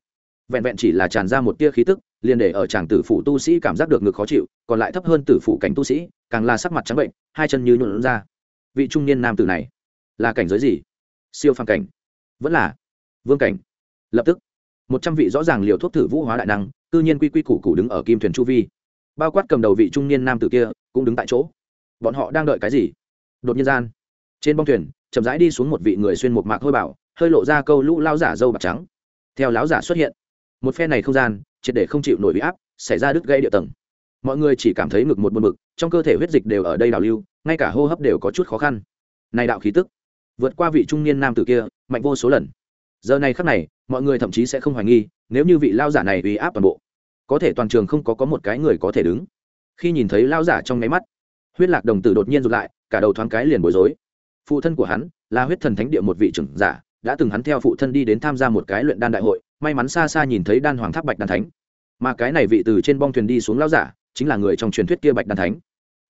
vẹn vẹn chỉ là tràn ra một tia khí tức, liền để ở chàng tử phủ tu sĩ cảm giác được ngực khó chịu, còn lại thấp hơn tử phủ cảnh tu sĩ, càng là sắc mặt trắng bệnh, hai chân như nhuộn ra. Vị trung niên nam tử này, là cảnh giới gì? Siêu phàm cảnh. Vẫn là vương cảnh. Lập tức, một trăm vị rõ ràng liều thuốc thử vũ hóa đại năng tư nhiên quy quy củ củ đứng ở kim thuyền chu vi. Bao quát cầm đầu vị trung niên nam tử kia, cũng đứng tại chỗ. Bọn họ đang đợi cái gì? Đột nhiên gian, trên bong thuyền, chậm rãi đi xuống một vị người xuyên một mạc hôi bảo, hơi lộ ra câu lũ lao giả dâu bạc trắng. Theo láo giả xuất hiện một phe này không gian, triệt để không chịu nổi bị áp, xảy ra đứt gây địa tầng. Mọi người chỉ cảm thấy ngực một buồn bực, trong cơ thể huyết dịch đều ở đây đào lưu, ngay cả hô hấp đều có chút khó khăn. Này đạo khí tức, vượt qua vị trung niên nam tử kia, mạnh vô số lần. Giờ này khắc này, mọi người thậm chí sẽ không hoài nghi, nếu như vị lao giả này uy áp toàn bộ, có thể toàn trường không có có một cái người có thể đứng. Khi nhìn thấy lao giả trong nháy mắt, huyết lạc đồng tử đột nhiên rụt lại, cả đầu thoáng cái liền bối rối. Phụ thân của hắn là huyết thần thánh địa một vị trưởng giả, đã từng hắn theo phụ thân đi đến tham gia một cái luyện đan đại hội may mắn xa xa nhìn thấy đan hoàng tháp bạch đan thánh. Mà cái này vị từ trên bong thuyền đi xuống lao giả, chính là người trong truyền thuyết kia bạch đan thánh.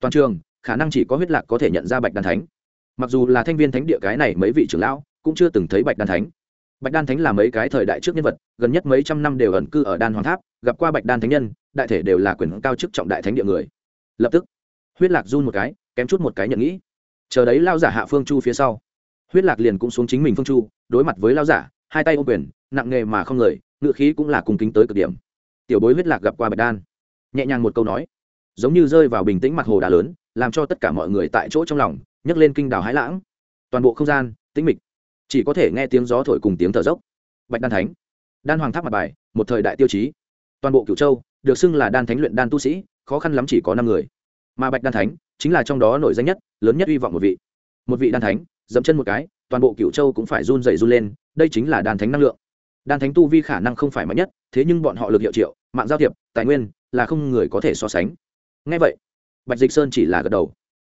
Toàn trường, khả năng chỉ có huyết lạc có thể nhận ra bạch đan thánh. Mặc dù là thanh viên thánh địa cái này mấy vị trưởng lão, cũng chưa từng thấy bạch đan thánh. Bạch đan thánh là mấy cái thời đại trước nhân vật, gần nhất mấy trăm năm đều ẩn cư ở đan hoàng tháp, gặp qua bạch đan thánh nhân, đại thể đều là quyền cao chức trọng đại thánh địa người. Lập tức, huyết lạc run một cái, kém chút một cái nhận nghĩ. Chờ đấy lao giả hạ phương chu phía sau. Huyết lạc liền cũng xuống chính mình phương chu, đối mặt với lao giả, hai tay ô quyền nặng nghề mà không lời ngự khí cũng là cùng kính tới cực điểm. Tiểu bối huyết lạc gặp qua bạch đan. Nhẹ nhàng một câu nói, giống như rơi vào bình tĩnh mặt hồ đá lớn, làm cho tất cả mọi người tại chỗ trong lòng, nhấc lên kinh đào hái lãng. Toàn bộ không gian, tĩnh mịch. Chỉ có thể nghe tiếng gió thổi cùng tiếng thở dốc. Bạch đan thánh. Đan hoàng tháp mặt bài, một thời đại tiêu chí. Toàn bộ cửu châu, được xưng là đan thánh luyện đan tu sĩ, khó khăn lắm chỉ có năm người. Mà bạch đan thánh chính là trong đó nổi danh nhất, lớn nhất hy vọng một vị. Một vị đan thánh dẫm chân một cái, toàn bộ cửu châu cũng phải run dày run lên, đây chính là đan thánh năng lượng đan thánh tu vi khả năng không phải mạnh nhất, thế nhưng bọn họ lực hiệu triệu, mạng giao thiệp, tài nguyên là không người có thể so sánh. Ngay vậy, bạch dịch sơn chỉ là gật đầu.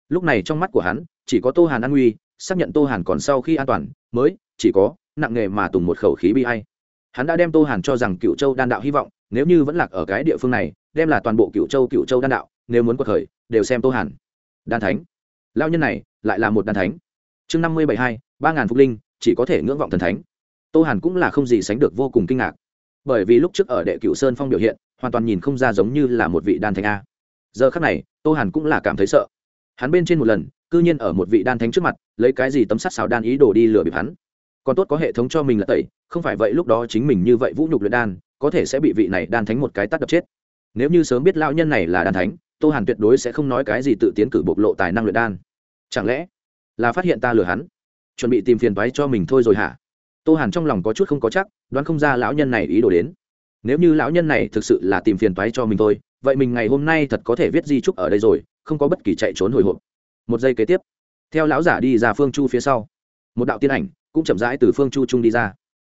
Lúc này trong mắt của hắn, chỉ có tô hàn an nguy, xác nhận tô hàn còn sau khi an toàn, mới chỉ có nặng nghề mà tùng một khẩu khí bi hay hắn đã đem tô hàn cho rằng cựu châu đan đạo hy vọng, nếu như vẫn lạc ở cái địa phương này, đem là toàn bộ cựu châu cựu châu đan đạo, nếu muốn quật khởi, đều xem tô hàn. Đan thánh. Lao nhân này lại là một đan thánh. Chương năm mươi bảy hai, ba ngàn phục linh, chỉ có thể ngưỡng vọng thần thánh tô hàn cũng là không gì sánh được vô cùng kinh ngạc. Bởi vì lúc trước ở đệ cựu sơn phong biểu hiện, hoàn toàn nhìn không ra giống như là một vị đan thánh a. Giờ khác này, tô hàn cũng là cảm thấy sợ. Hắn bên trên một lần, cư nhiên ở một vị đan thánh trước mặt, lấy cái gì tấm sắt xào đan ý đồ đi lừa bịp hắn. Còn tốt có hệ thống cho mình là tẩy, không phải vậy lúc đó chính mình như vậy vũ nhục luyện đan, có thể sẽ bị vị này đan thánh một cái tắt đập chết. Nếu như sớm biết lao nhân này là đan thánh, tô hàn tuyệt đối sẽ không nói cái gì tự tiến cử bộc lộ tài năng luyện đan. Chẳng lẽ là phát hiện ta lừa hắn? Chuẩn bị tìm phiền toái cho mình thôi rồi hả? Tô hàn trong lòng có chút không có chắc, đoán không ra lão nhân này ý đồ đến. Nếu như lão nhân này thực sự là tìm phiền toái cho mình thôi, vậy mình ngày hôm nay thật có thể viết di trúc ở đây rồi, không có bất kỳ chạy trốn hồi hộp. Một giây kế tiếp, theo lão giả đi ra phương chu phía sau, một đạo tiên ảnh cũng chậm rãi từ phương chu trung đi ra.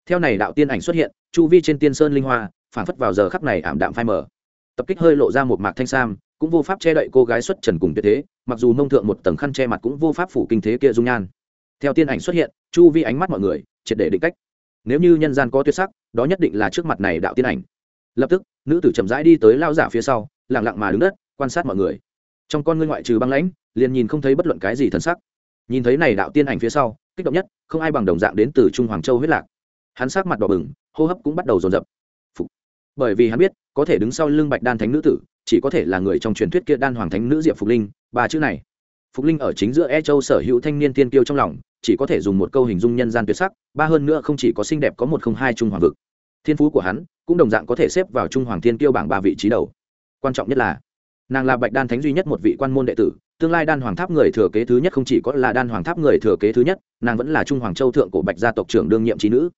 Theo này đạo tiên ảnh xuất hiện, chu vi trên tiên sơn linh hoa phản phất vào giờ khắc này ảm đạm phai mờ. Tập kích hơi lộ ra một mạc thanh sam, cũng vô pháp che đậy cô gái xuất trần cùng tuyệt thế, mặc dù mông thượng một tầng khăn che mặt cũng vô pháp phủ kinh thế kia dung nhan. Theo tiên ảnh xuất hiện, chu vi ánh mắt mọi người triệt để định cách. Nếu như nhân gian có tuyệt sắc, đó nhất định là trước mặt này đạo tiên ảnh. Lập tức, nữ tử chậm rãi đi tới lao giả phía sau lẳng lặng mà đứng đất, quan sát mọi người. Trong con ngươi ngoại trừ băng lãnh, liền nhìn không thấy bất luận cái gì thân sắc. Nhìn thấy này đạo tiên ảnh phía sau, kích động nhất, không ai bằng đồng dạng đến từ trung hoàng châu huyết lạc. Hắn sắc mặt đỏ bừng, hô hấp cũng bắt đầu dồn dập. Phục. bởi vì hắn biết, có thể đứng sau lưng bạch đan thánh nữ tử, chỉ có thể là người trong truyền thuyết kia đan hoàng thánh nữ diệp phục linh, ba chữ này. Phục linh ở chính giữa e châu sở hữu thanh niên tiên tiêu trong lòng chỉ có thể dùng một câu hình dung nhân gian tuyệt sắc, ba hơn nữa không chỉ có xinh đẹp có một không hai trung hoàng vực. Thiên phú của hắn cũng đồng dạng có thể xếp vào trung hoàng thiên tiêu bảng ba vị trí đầu. Quan trọng nhất là, nàng là bạch đan thánh duy nhất một vị quan môn đệ tử, tương lai đan hoàng tháp người thừa kế thứ nhất không chỉ có là đan hoàng tháp người thừa kế thứ nhất, nàng vẫn là trung hoàng châu thượng của bạch gia tộc trưởng đương nhiệm trí nữ.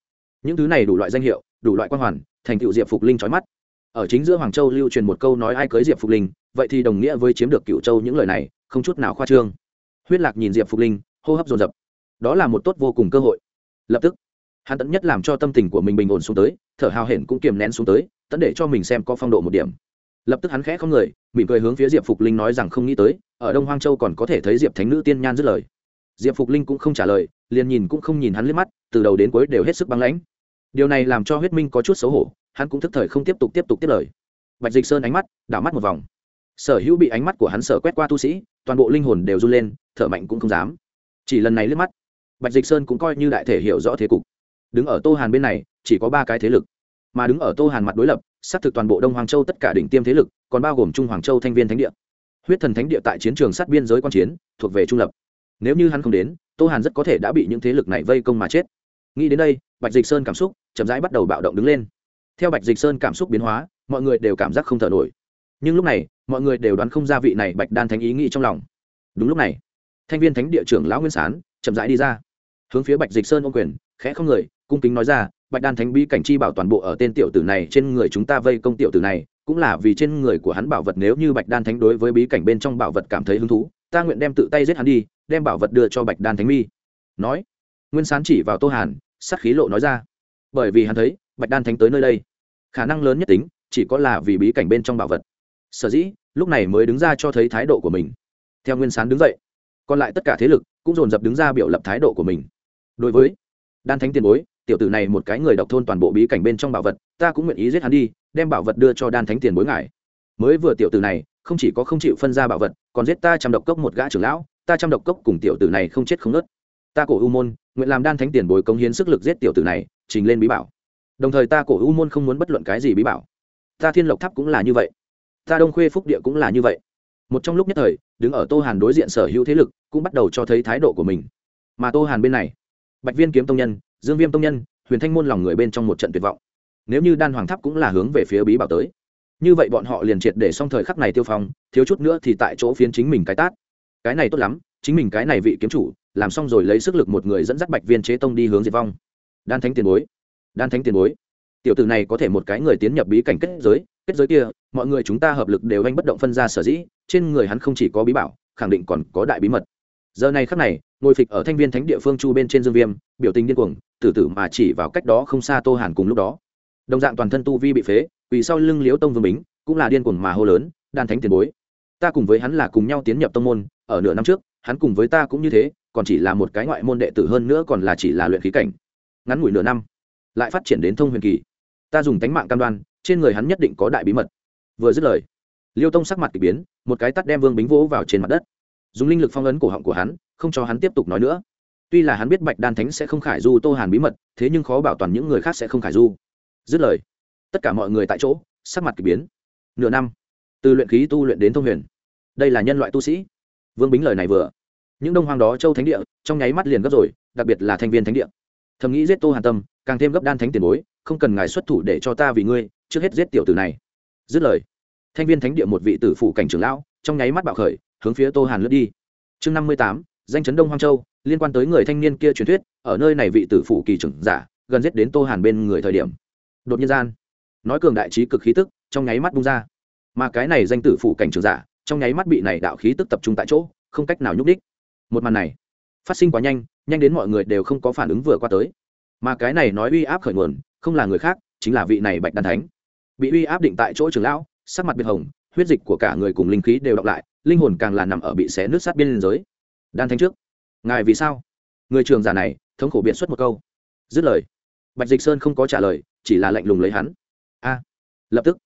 Những thứ này đủ loại danh hiệu, đủ loại quan hoàn, thành cựu diệp phục linh trói mắt. Ở chính giữa hoàng châu lưu truyền một câu nói ai cưới diệp phục linh, vậy thì đồng nghĩa với chiếm được cựu châu những lời này, không chút nào khoa trương. Huyết lạc nhìn diệp phục linh, hô hấp dồn dập đó là một tốt vô cùng cơ hội. Lập tức, hắn tận nhất làm cho tâm tình của mình bình ổn xuống tới, thở hào hển cũng kiềm nén xuống tới, tận để cho mình xem có phong độ một điểm. Lập tức hắn khẽ không người, mỉm cười hướng phía diệp phục linh nói rằng không nghĩ tới, ở đông hoang châu còn có thể thấy diệp thánh nữ tiên nhan dứt lời. Diệp phục linh cũng không trả lời, liền nhìn cũng không nhìn hắn liếc mắt, từ đầu đến cuối đều hết sức băng lãnh. Điều này làm cho huyết minh có chút xấu hổ, hắn cũng thức thời không tiếp tục tiếp tục tiếp lời. Bạch dịch sơn ánh mắt đảo mắt một vòng. Sở hữu bị ánh mắt của hắn sở quét qua tu sĩ, toàn bộ linh hồn đều run lên, thở mạnh cũng không dám. Chỉ lần này liếc mắt bạch dịch sơn cũng coi như đại thể hiểu rõ thế cục. Đứng ở tô hàn bên này, chỉ có ba cái thế lực. Mà đứng ở tô hàn mặt đối lập, xác thực toàn bộ đông hoàng châu tất cả đỉnh tiêm thế lực, còn bao gồm trung hoàng châu thanh viên thánh địa. Huyết thần thánh địa tại chiến trường sát biên giới quan chiến, thuộc về trung lập. Nếu như hắn không đến, tô hàn rất có thể đã bị những thế lực này vây công mà chết. Nghĩ đến đây, bạch dịch sơn cảm xúc chậm rãi bắt đầu bạo động đứng lên. Theo bạch dịch sơn cảm xúc biến hóa, mọi người đều cảm giác không thở nổi. Nhưng lúc này, mọi người đều đoán không ra vị này bạch đan thánh ý nghĩ trong lòng. Đúng lúc này, thanh viên thánh địa trưởng lão nguyên sán chậm rãi đi ra. Hướng phía bạch dịch sơn ô quyền, khẽ không người, cung kính nói ra, bạch đan thánh bí cảnh chi bảo toàn bộ ở tên tiểu tử này trên người chúng ta vây công tiểu tử này, cũng là vì trên người của hắn bảo vật nếu như bạch đan thánh đối với bí cảnh bên trong bảo vật cảm thấy hứng thú, ta nguyện đem tự tay giết hắn đi, đem bảo vật đưa cho bạch đan thánh mi. Nói, nguyên sán chỉ vào tô hàn sắc khí lộ nói ra, bởi vì hắn thấy, bạch đan thánh tới nơi đây, khả năng lớn nhất tính chỉ có là vì bí cảnh bên trong bảo vật. Sở dĩ, lúc này mới đứng ra cho thấy thái độ của mình. Theo nguyên sán đứng dậy còn lại tất cả thế lực cũng dồn dập đứng ra biểu lập thái độ của mình. Đối với đan thánh tiền bối, tiểu tử này một cái người độc thôn toàn bộ bí cảnh bên trong bảo vật, ta cũng nguyện ý giết hắn đi, đem bảo vật đưa cho đan thánh tiền bối ngài. Mới vừa tiểu tử này, không chỉ có không chịu phân ra bảo vật, còn giết ta trăm độc cốc một gã trưởng lão, ta trăm độc cốc cùng tiểu tử này không chết không nớt ta cổ u môn, nguyện làm đan thánh tiền bối cống hiến sức lực giết tiểu tử này, trình lên bí bảo. Đồng thời ta cổ u môn không muốn bất luận cái gì bí bảo. Ta thiên lộc tháp cũng là như vậy. Ta đông khuê phúc địa cũng là như vậy. Một trong lúc nhất thời đứng ở tô hàn đối diện sở hữu thế lực, cũng bắt đầu cho thấy thái độ của mình. Mà tô hàn bên này, bạch viên kiếm tông nhân, dương viêm tông nhân, huyền thanh môn lòng người bên trong một trận tuyệt vọng. Nếu như đan hoàng tháp cũng là hướng về phía bí bảo tới, như vậy bọn họ liền triệt để xong thời khắc này tiêu phong, thiếu chút nữa thì tại chỗ phiến chính mình cái tát. Cái này tốt lắm, chính mình cái này vị kiếm chủ, làm xong rồi lấy sức lực một người dẫn dắt bạch viên chế tông đi hướng diệt vong. Đan thánh tiền bối, đan thánh tiền bối. Tiểu tử này có thể một cái người tiến nhập bí cảnh kết giới kết giới kia, mọi người chúng ta hợp lực đều anh bất động phân ra sở dĩ, trên người hắn không chỉ có bí bảo, khẳng định còn có đại bí mật. Giờ này khắc này, ngồi phịch ở thanh viên thánh địa phương chu bên trên dương viêm, biểu tình điên cuồng tử tử mà chỉ vào cách đó không xa tô hàn cùng lúc đó. Đồng dạng toàn thân tu vi bị phế, vì sau lưng liếu tông vương bính, cũng là điên cuồng mà hô lớn đan thánh tiền bối, ta cùng với hắn là cùng nhau tiến nhập tông môn, ở nửa năm trước, hắn cùng với ta cũng như thế, còn chỉ là một cái ngoại môn đệ tử hơn nữa còn là chỉ là luyện khí cảnh. Ngắn ngủi nửa năm, lại phát triển đến thông huyền kỳ. Ta dùng tánh mạng cam đoan trên người hắn nhất định có đại bí mật. Vừa dứt lời, liêu tông sắc mặt k ỳ biến, một cái tắt đem vương bính vỗ vào trên mặt đất. Dùng linh lực phong ấn cổ họng của hắn, không cho hắn tiếp tục nói nữa. Tuy là hắn biết bạch đan thánh sẽ không khải du tô hàn bí mật, thế nhưng khó bảo toàn những người khác sẽ không khải du. Dứt lời, tất cả mọi người tại chỗ, sắc mặt k ỳ biến. Nửa năm, từ luyện khí tu luyện đến thông huyền. Đây là nhân loại tu sĩ. Vương bính lời này vừa. Những đông hoàng đó châu thánh địa, trong nháy mắt liền gấp rồi, đặc biệt là thành viên thánh địa. Thầm nghĩ giết tô hàn tâm, càng thêm gấp đan thánh tiền bối, không cần ngài xuất thủ để cho ta vì ngươi trước hết giết tiểu tử này. Dứt lời, thanh viên thánh địa một vị tử phụ cảnh trưởng lão, trong nháy mắt bạo khởi, hướng phía tô hàn lướt đi. Chương năm mươi tám, danh chấn đông hoang châu, liên quan tới người thanh niên kia truyền thuyết, ở nơi này vị tử phụ kỳ trưởng giả, gần giết đến tô hàn bên người thời điểm. Đột nhiên gian, nói cường đại trí cực khí tức trong nháy mắt bung ra. Mà cái này danh tử phụ cảnh trưởng giả, trong nháy mắt bị này đạo khí tức tập trung tại chỗ, không cách nào nhúc đích một màn này, phát sinh quá nhanh nhanh đến mọi người đều không có phản ứng vừa qua tới. Mà cái này nói uy áp khởi nguồn, không là người khác, chính là vị này bạch đan thánh bị uy áp định tại chỗ trưởng lão, sắc mặt biệt hồng, huyết dịch của cả người cùng linh khí đều đọc lại, linh hồn càng là nằm ở bị xé nước sát biên giới. Đan thánh trước. Ngài vì sao? Người trường giả này, thống khổ biện xuất một câu. Dứt lời, bạch dịch sơn không có trả lời, chỉ là lạnh lùng lấy hắn. A! Lập tức,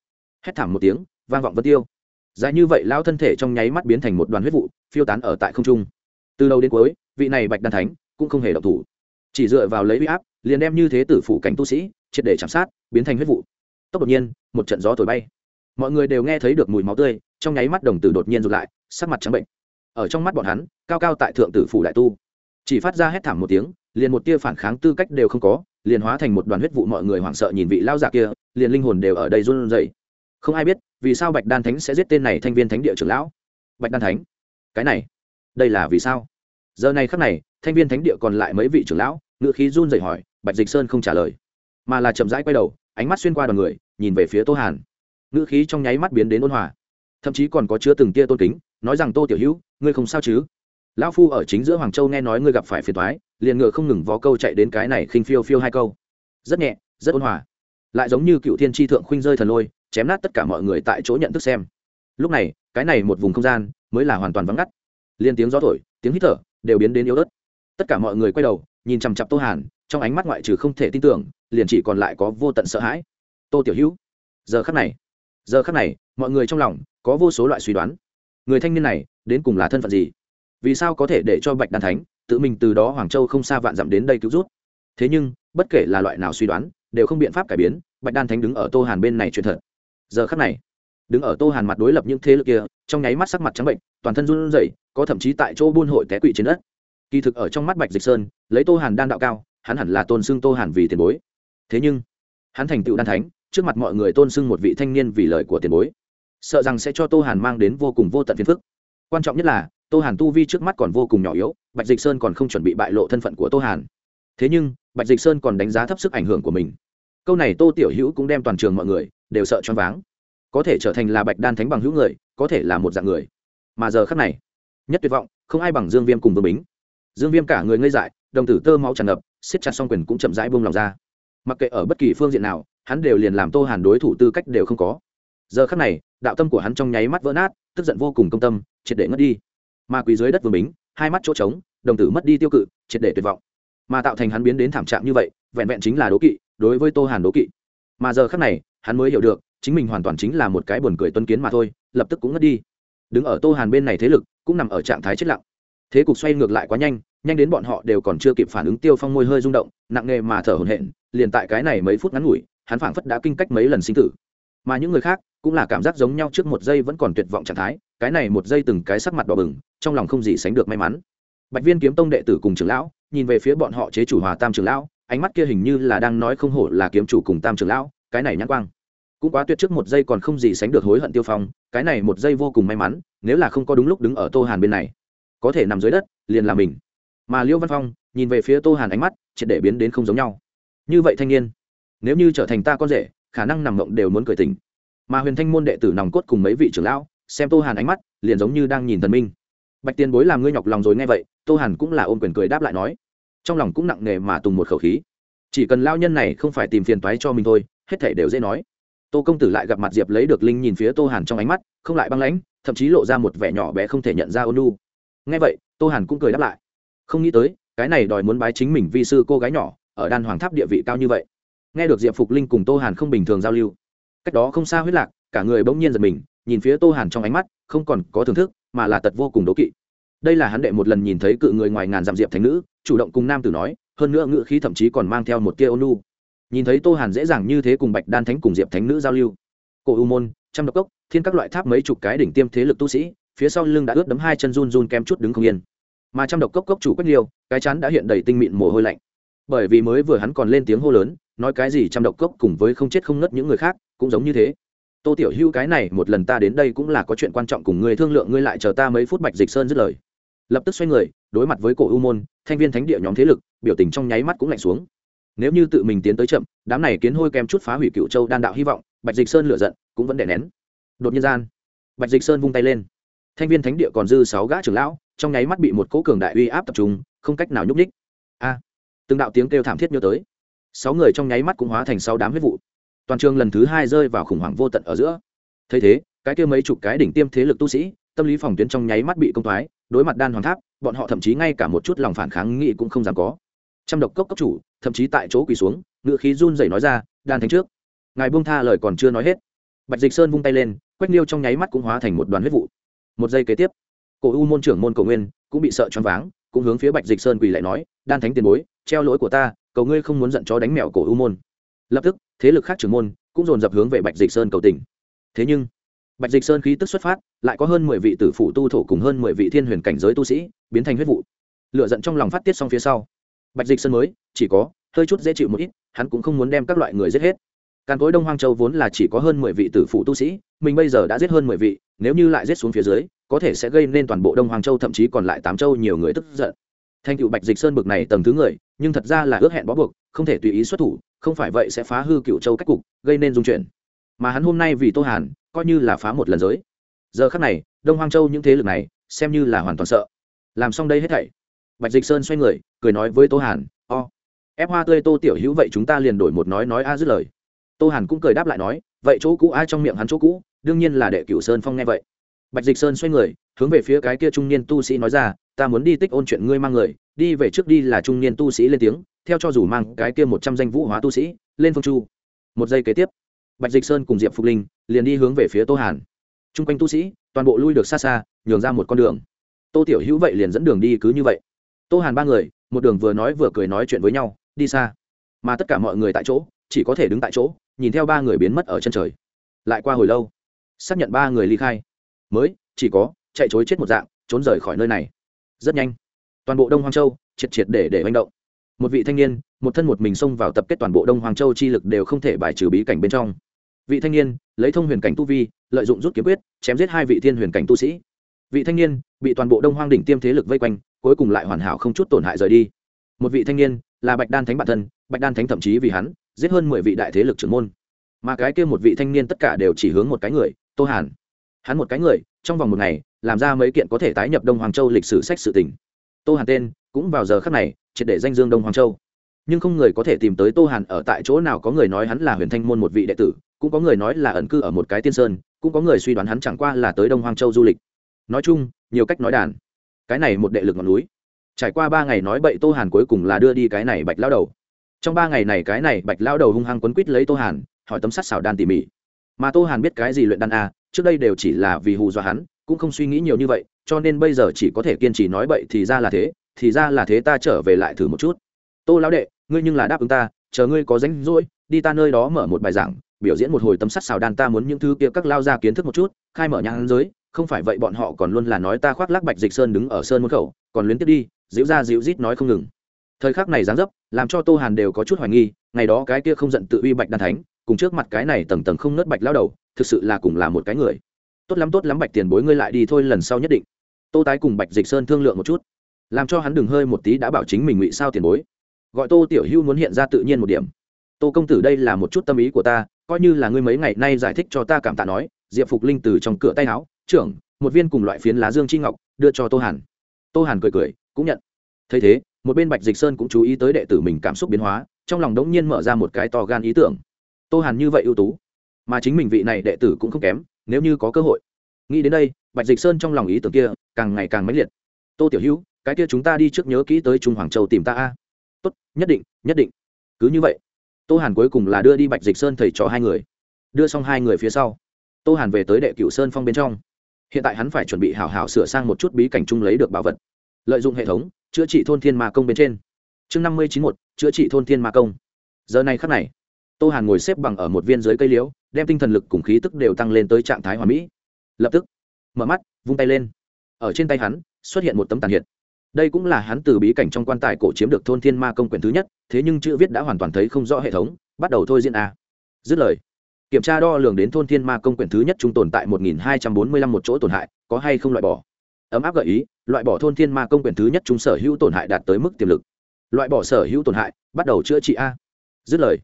hét thảm một tiếng, vang vọng vân tiêu. Dài như vậy lao thân thể trong nháy mắt biến thành một đoàn huyết vụ, phiêu tán ở tại không trung. Từ đầu đến cuối, vị này bạch đan thánh cũng không hề động thủ. Chỉ dựa vào lấy uy áp, liền đem như thế tử phủ cảnh tu sĩ, triệt để chạm sát, biến thành huyết vụ tốc đột nhiên, một trận gió thổi bay. Mọi người đều nghe thấy được mùi máu tươi, trong nháy mắt đồng tử đột nhiên rụt lại, sắc mặt trắng bệnh. Ở trong mắt bọn hắn, cao cao tại thượng tử phủ đại tu. Chỉ phát ra hét thảm một tiếng, liền một tia phản kháng tư cách đều không có, liền hóa thành một đoàn huyết vụ mọi người hoảng sợ nhìn vị lao giả kia, liền linh hồn đều ở đây run rẩy. Không ai biết, vì sao bạch đan thánh sẽ giết tên này thanh viên thánh địa trưởng lão? Bạch đan thánh, cái này, đây là vì sao? Giờ này khắc này, thanh viên thánh địa còn lại mấy vị trưởng lão ngự khí run rẩy hỏi, bạch dịch sơn không trả lời, mà là chậm rãi quay đầu ánh mắt xuyên qua đoàn người, nhìn về phía tô hàn. Ngữ khí trong nháy mắt biến đến ôn hòa. Thậm chí còn có chứa từng tia tôn kính, nói rằng, tô tiểu hữu, ngươi không sao chứ? Lão phu ở chính giữa hoàng châu nghe nói ngươi gặp phải phiền thoái liền ngựa không ngừng vó câu chạy đến cái này khinh phiêu phiêu hai câu. Rất nhẹ, rất ôn hòa. Lại giống như cựu thiên tri thượng khuynh rơi thần lôi, chém nát tất cả mọi người tại chỗ nhận thức xem. Lúc này, cái này một vùng không gian mới là hoàn toàn vắng ngắt. Liên tiếng gió thổi, tiếng hít thở đều biến đến yếu ớt. Tất cả mọi người quay đầu, nhìn chằm chặp tô hàn trong ánh mắt ngoại trừ không thể tin tưởng, liền chỉ còn lại có vô tận sợ hãi. Tô tiểu hữu, giờ khắc này, giờ khắc này, mọi người trong lòng có vô số loại suy đoán. Người thanh niên này, đến cùng là thân phận gì? Vì sao có thể để cho bạch đan thánh, tự mình từ đó hoàng châu không xa vạn dặm đến đây cứu rút thế nhưng, bất kể là loại nào suy đoán, đều không biện pháp cải biến, bạch đan thánh đứng ở tô hàn bên này chuyện thật. Giờ khắc này, đứng ở tô hàn mặt đối lập những thế lực kia, trong nháy mắt sắc mặt trắng bệnh, toàn thân run rẩy, có thậm chí tại chỗ buôn hội té quỵ trên đất. Kỳ thực ở trong mắt bạch dịch sơn, lấy tô hàn đan đạo cao hắn hẳn là tôn xưng tô hàn vì tiền bối. Thế nhưng, hắn thành tựu đan thánh, trước mặt mọi người tôn xưng một vị thanh niên vì lời của tiền bối. Sợ rằng sẽ cho tô hàn mang đến vô cùng vô tận phiền phức. Quan trọng nhất là, tô hàn tu vi trước mắt còn vô cùng nhỏ yếu, bạch dịch sơn còn không chuẩn bị bại lộ thân phận của tô hàn. Thế nhưng, bạch dịch sơn còn đánh giá thấp sức ảnh hưởng của mình. Câu này tô tiểu hữu cũng đem toàn trường mọi người đều sợ choáng váng. Có thể trở thành là bạch đan thánh bằng hữu người, có thể là một dạng người. Mà giờ khắc này, nhất tuyệt vọng, không ai bằng dương viêm cùng vương bính. Dương viêm cả người ngây dại, đồng tử tơ máu tràn ngập siết chặt xong quyền cũng chậm rãi buông lòng ra. Mặc kệ ở bất kỳ phương diện nào, hắn đều liền làm tô hàn đối thủ tư cách đều không có. Giờ khắc này, đạo tâm của hắn trong nháy mắt vỡ nát, tức giận vô cùng công tâm, triệt để ngất đi. Mà quỳ dưới đất vừa bính, hai mắt chỗ trống, đồng tử mất đi tiêu cự, triệt để tuyệt vọng. Mà tạo thành hắn biến đến thảm trạng như vậy, vẹn vẹn chính là đố kỵ, đối với tô hàn đố kỵ. Mà giờ khắc này, hắn mới hiểu được, chính mình hoàn toàn chính là một cái buồn cười tuân kiến mà thôi, lập tức cũng ngất đi. Đứng ở tô hàn bên này thế lực, cũng nằm ở trạng thái chết lặng. Thế cục xoay ngược lại quá nhanh nhanh đến bọn họ đều còn chưa kịp phản ứng tiêu phong môi hơi rung động, nặng nề mà thở hổn hển, liền tại cái này mấy phút ngắn ngủi, hắn phảng phất đã kinh cách mấy lần sinh tử. Mà những người khác cũng là cảm giác giống nhau trước một giây vẫn còn tuyệt vọng trạng thái, cái này một giây từng cái sắc mặt đỏ bừng, trong lòng không gì sánh được may mắn. Bạch viên kiếm tông đệ tử cùng trưởng lão, nhìn về phía bọn họ chế chủ hòa tam trưởng lão, ánh mắt kia hình như là đang nói không hổ là kiếm chủ cùng tam trưởng lão, cái này nhãn quang cũng quá tuyệt trước một giây còn không gì sánh được hối hận tiêu phong, cái này một giây vô cùng may mắn, nếu là không có đúng lúc đứng ở tô hàn bên này, có thể nằm dưới đất, liền là mình mà liêu văn phong nhìn về phía tô hàn ánh mắt, triệt để biến đến không giống nhau. Như vậy thanh niên, nếu như trở thành ta con rể, khả năng nằm mộng đều muốn cười tình mà huyền thanh môn đệ tử nòng cốt cùng mấy vị trưởng lão, xem tô hàn ánh mắt, liền giống như đang nhìn thần minh. Bạch tiền bối làm ngươi nhọc lòng rồi nghe vậy, tô hàn cũng là ôm quyền cười đáp lại nói. Trong lòng cũng nặng nề mà tùng một khẩu khí. Chỉ cần lao nhân này không phải tìm phiền toái cho mình thôi, hết thể đều dễ nói. Tô công tử lại gặp mặt diệp lấy được linh nhìn phía tô hàn trong ánh mắt, không lại băng lãnh, thậm chí lộ ra một vẻ nhỏ bé không thể nhận ra ôn lu nghe vậy, tô hàn cũng cười đáp lại không nghĩ tới, cái này đòi muốn bái chính mình vi sư cô gái nhỏ, ở đan hoàng tháp địa vị cao như vậy. Nghe được diệp phục linh cùng tô hàn không bình thường giao lưu, cách đó không xa huyết lạc, cả người bỗng nhiên giật mình, nhìn phía tô hàn trong ánh mắt, không còn có thưởng thức, mà là tật vô cùng đố kỵ. Đây là hắn đệ một lần nhìn thấy cự người ngoài ngàn dặm diệp thành nữ, chủ động cùng nam tử nói, hơn nữa ngữ khí thậm chí còn mang theo một tia ônu nhìn thấy tô hàn dễ dàng như thế cùng bạch đan thánh cùng diệp thánh nữ giao lưu. Cổ u môn, trăm độc cốc, thiên các loại tháp mấy chục cái đỉnh tiêm thế lực tu sĩ, phía sau lưng đã ướt đấm hai chân run run kem chút đứng không yên mà trăm độc cốc cốc chủ quách liêu, cái chắn đã hiện đầy tinh mịn mồ hôi lạnh. Bởi vì mới vừa hắn còn lên tiếng hô lớn, nói cái gì trăm độc cốc cùng với không chết không ngất những người khác, cũng giống như thế. Tô tiểu hưu cái này một lần ta đến đây cũng là có chuyện quan trọng cùng ngươi thương lượng, ngươi lại chờ ta mấy phút bạch dịch sơn dứt lời. Lập tức xoay người, đối mặt với cổ u môn, thanh viên thánh địa nhóm thế lực, biểu tình trong nháy mắt cũng lạnh xuống. Nếu như tự mình tiến tới chậm, đám này kiến hôi kem chút phá hủy cựu châu đan đạo hy vọng, bạch dịch sơn lựa giận, cũng vẫn đè nén. Đột nhiên gian, bạch dịch sơn vung tay lên. Thanh viên thánh địa còn dư sáu gã trưởng lão trong nháy mắt bị một cỗ cường đại uy áp tập trung, không cách nào nhúc ních a! Từng đạo tiếng kêu thảm thiết nhớ tới. Sáu người trong nháy mắt cũng hóa thành sáu đám huyết vụ. Toàn trường lần thứ hai rơi vào khủng hoảng vô tận ở giữa. Thấy thế, cái kia mấy chục cái đỉnh tiêm thế lực tu sĩ, tâm lý phòng tuyến trong nháy mắt bị công thoái, đối mặt đan hoàng tháp, bọn họ thậm chí ngay cả một chút lòng phản kháng nghị cũng không dám có. Trăm độc cốc cốc chủ, thậm chí tại chỗ quỳ xuống, ngựa khí run rẩy nói ra, đan thánh trước. Ngài buông tha lời còn chưa nói hết. Bạch dịch sơn vung tay lên, quách liêu trong nháy mắt cũng hóa thành một đoàn huyết vụ. Một giây kế tiếp cổ u môn trưởng môn cổ nguyên cũng bị sợ choáng váng, cũng hướng phía bạch dịch sơn quỳ lại nói, đan thánh tiền bối, treo lỗi của ta, cầu ngươi không muốn giận chó đánh mèo cổ u môn. Lập tức, thế lực khác trưởng môn cũng dồn dập hướng về bạch dịch sơn cầu tình. Thế nhưng, bạch dịch sơn khí tức xuất phát, lại có hơn mười vị tử phụ tu thổ cùng hơn mười vị thiên huyền cảnh giới tu sĩ biến thành huyết vụ. Lựa giận trong lòng phát tiết xong phía sau, bạch dịch sơn mới chỉ có hơi chút dễ chịu một ít, hắn cũng không muốn đem các loại người giết hết. Càn cối đông hoang châu vốn là chỉ có hơn mười vị tử phụ tu sĩ, mình bây giờ đã giết hơn mười vị, nếu như lại giết xuống phía dưới có thể sẽ gây nên toàn bộ đông hoàng châu, thậm chí còn lại tám châu nhiều người tức giận. Thành cựu bạch dịch sơn bực này tầng thứ người, nhưng thật ra là ước hẹn bó buộc, không thể tùy ý xuất thủ, không phải vậy sẽ phá hư cựu châu cách cục, gây nên dung chuyển. Mà hắn hôm nay vì tô hàn, coi như là phá một lần giới. Giờ khắc này, đông hoang châu những thế lực này, xem như là hoàn toàn sợ. Làm xong đây hết thảy. Bạch dịch sơn xoay người, cười nói với tô hàn, o, ép hoa tươi tô tiểu hữu, vậy chúng ta liền đổi một nói nói a dứt lời. Tô hàn cũng cười đáp lại nói, vậy chỗ cũ ai trong miệng hắn chỗ cũ? Đương nhiên là đệ cửu sơn phong nghe vậy bạch dịch sơn xoay người, hướng về phía cái kia trung niên tu sĩ nói ra, ta muốn đi tích ôn chuyện ngươi mang người, đi về trước đi là trung niên tu sĩ lên tiếng, theo cho dù mang cái kia một trăm danh vũ hóa tu sĩ, lên phương chu. Một giây kế tiếp, bạch dịch sơn cùng diệp phục linh liền đi hướng về phía tô hàn. T r u n g quanh tu sĩ, toàn bộ lui được xa xa, nhường ra một con đường. Tô tiểu hữu vậy liền dẫn đường đi cứ như vậy. Tô hàn ba người, một đường vừa nói vừa cười nói chuyện với nhau, đi xa. Mà tất cả mọi người tại chỗ, chỉ có thể đứng tại chỗ, nhìn theo ba người biến mất ở chân trời. Lại qua hồi lâu, xác nhận ba người ly khai mới, chỉ có chạy chối chết một dạng, trốn rời khỏi nơi này. Rất nhanh, toàn bộ đông hoang châu triệt triệt để để manh động. Một vị thanh niên, một thân một mình xông vào tập kết toàn bộ đông hoàng châu chi lực đều không thể bài trừ bí cảnh bên trong. Vị thanh niên, lấy thông huyền cảnh tu vi, lợi dụng rút kiếm quyết, chém giết hai vị thiên huyền cảnh tu sĩ. Vị thanh niên bị toàn bộ đông hoang đỉnh tiêm thế lực vây quanh, cuối cùng lại hoàn hảo không chút tổn hại rời đi. Một vị thanh niên là bạch đan thánh bản thân, bạch đan thánh thậm chí vì hắn, giết hơn mười vị đại thế lực trưởng môn. Mà cái kia một vị thanh niên tất cả đều chỉ hướng một cái người, tô hàn hắn một cái người, trong vòng một ngày, làm ra mấy kiện có thể tái nhập đông hoàng châu lịch sử sách sự tỉnh tô hàn tên, cũng vào giờ khắc này, triệt để danh dương đông hoàng châu. Nhưng không người có thể tìm tới tô hàn ở tại chỗ nào có người nói hắn là huyền thanh môn một vị đệ tử, cũng có người nói là ẩn cư ở một cái tiên sơn, cũng có người suy đoán hắn chẳng qua là tới đông hoàng châu du lịch. Nói chung, nhiều cách nói đàn. Cái này một đệ lực ngọn núi. Trải qua ba ngày nói bậy tô hàn cuối cùng là đưa đi cái này bạch lao đầu. Trong ba ngày này cái này bạch lao đầu hung hăng quấn quýt lấy tô hàn, hỏi tấm sắt xảo đan tỉ mỉ. Mà tô hàn biết cái gì luyện đan a trước đây đều chỉ là vì hù dọa hắn, cũng không suy nghĩ nhiều như vậy, cho nên bây giờ chỉ có thể kiên trì nói bậy thì ra là thế, thì ra là thế ta trở về lại thử một chút. Tô lão đệ, ngươi nhưng là đáp ứng ta, chờ ngươi có rảnh rỗi, đi ta nơi đó mở một bài giảng, biểu diễn một hồi tấm sắt xào đan ta muốn những thứ kia các lao ra kiến thức một chút, khai mở nhãn giới, không phải vậy bọn họ còn luôn là nói ta khoác lác bạch dịch sơn đứng ở sơn môn khẩu, còn luyến tiếp đi, dịu ra dịu rít nói không ngừng. Thời khắc này dáng dấp, làm cho tô hàn đều có chút hoài nghi, ngày đó cái kia không giận tự uy bạch đan thánh, cùng trước mặt cái này tầng tầng không nớt bạch lao đầu thực sự là cùng là một cái người. Tốt lắm tốt lắm, bạch tiền bối ngươi lại đi thôi, lần sau nhất định. Tô tái cùng bạch dịch sơn thương lượng một chút. Làm cho hắn đừng hơi một tí đã bảo chính mình ngụy sao tiền bối. Gọi tô tiểu hưu muốn hiện ra tự nhiên một điểm. Tô công tử đây là một chút tâm ý của ta, coi như là ngươi mấy ngày nay giải thích cho ta cảm tạ nói, diệp phục linh từ trong cửa tay áo, trưởng, một viên cùng loại phiến lá dương chi ngọc, đưa cho tô hàn. Tô hàn cười cười, cũng nhận. Thấy thế, một bên bạch dịch sơn cũng chú ý tới đệ tử mình cảm xúc biến hóa, trong lòng đống nhiên mở ra một cái to gan ý tưởng. Tô hàn như vậy ưu tú mà chính mình vị này đệ tử cũng không kém, nếu như có cơ hội. Nghĩ đến đây, bạch dịch sơn trong lòng ý tưởng kia càng ngày càng mãnh liệt. Tô tiểu hữu, cái kia chúng ta đi trước nhớ kỹ tới trung hoàng châu tìm ta a. Tốt, nhất định nhất định. Cứ như vậy. Tô hàn cuối cùng là đưa đi bạch dịch sơn thầy trò hai người. Đưa xong hai người phía sau, tô hàn về tới đệ cửu sơn phong bên trong. Hiện tại hắn phải chuẩn bị hảo hảo sửa sang một chút bí cảnh chung lấy được bảo vật. Lợi dụng hệ thống, chữa trị thôn thiên ma công bên trên. Chương năm mươi chín một chữa trị thôn thiên ma công. Giờ này khắc này, tô hàn ngồi xếp bằng ở một viên dưới cây liễu đem tinh thần lực cùng khí tức đều tăng lên tới trạng thái hòa mỹ. Lập tức, mở mắt, vung tay lên. Ở trên tay hắn, xuất hiện một tấm tàn hiện đây cũng là hắn từ bí cảnh trong quan tài cổ chiếm được thôn thiên ma công quyển thứ nhất, thế nhưng chữ viết đã hoàn toàn thấy không rõ hệ thống, bắt đầu thôi diễn a. Dứt lời, kiểm tra đo lường đến thôn thiên ma công quyển thứ nhất trung tồn tại một nghìn hai trăm bốn mươi lăm một chỗ tổn hại, có hay không loại bỏ. Ấm áp gợi ý, loại bỏ thôn thiên ma công quyển thứ nhất chúng sở hữu tổn hại đạt tới mức tiềm lực. Loại bỏ sở hữu tổn hại, bắt đầu chữa trị a. Dứt lời,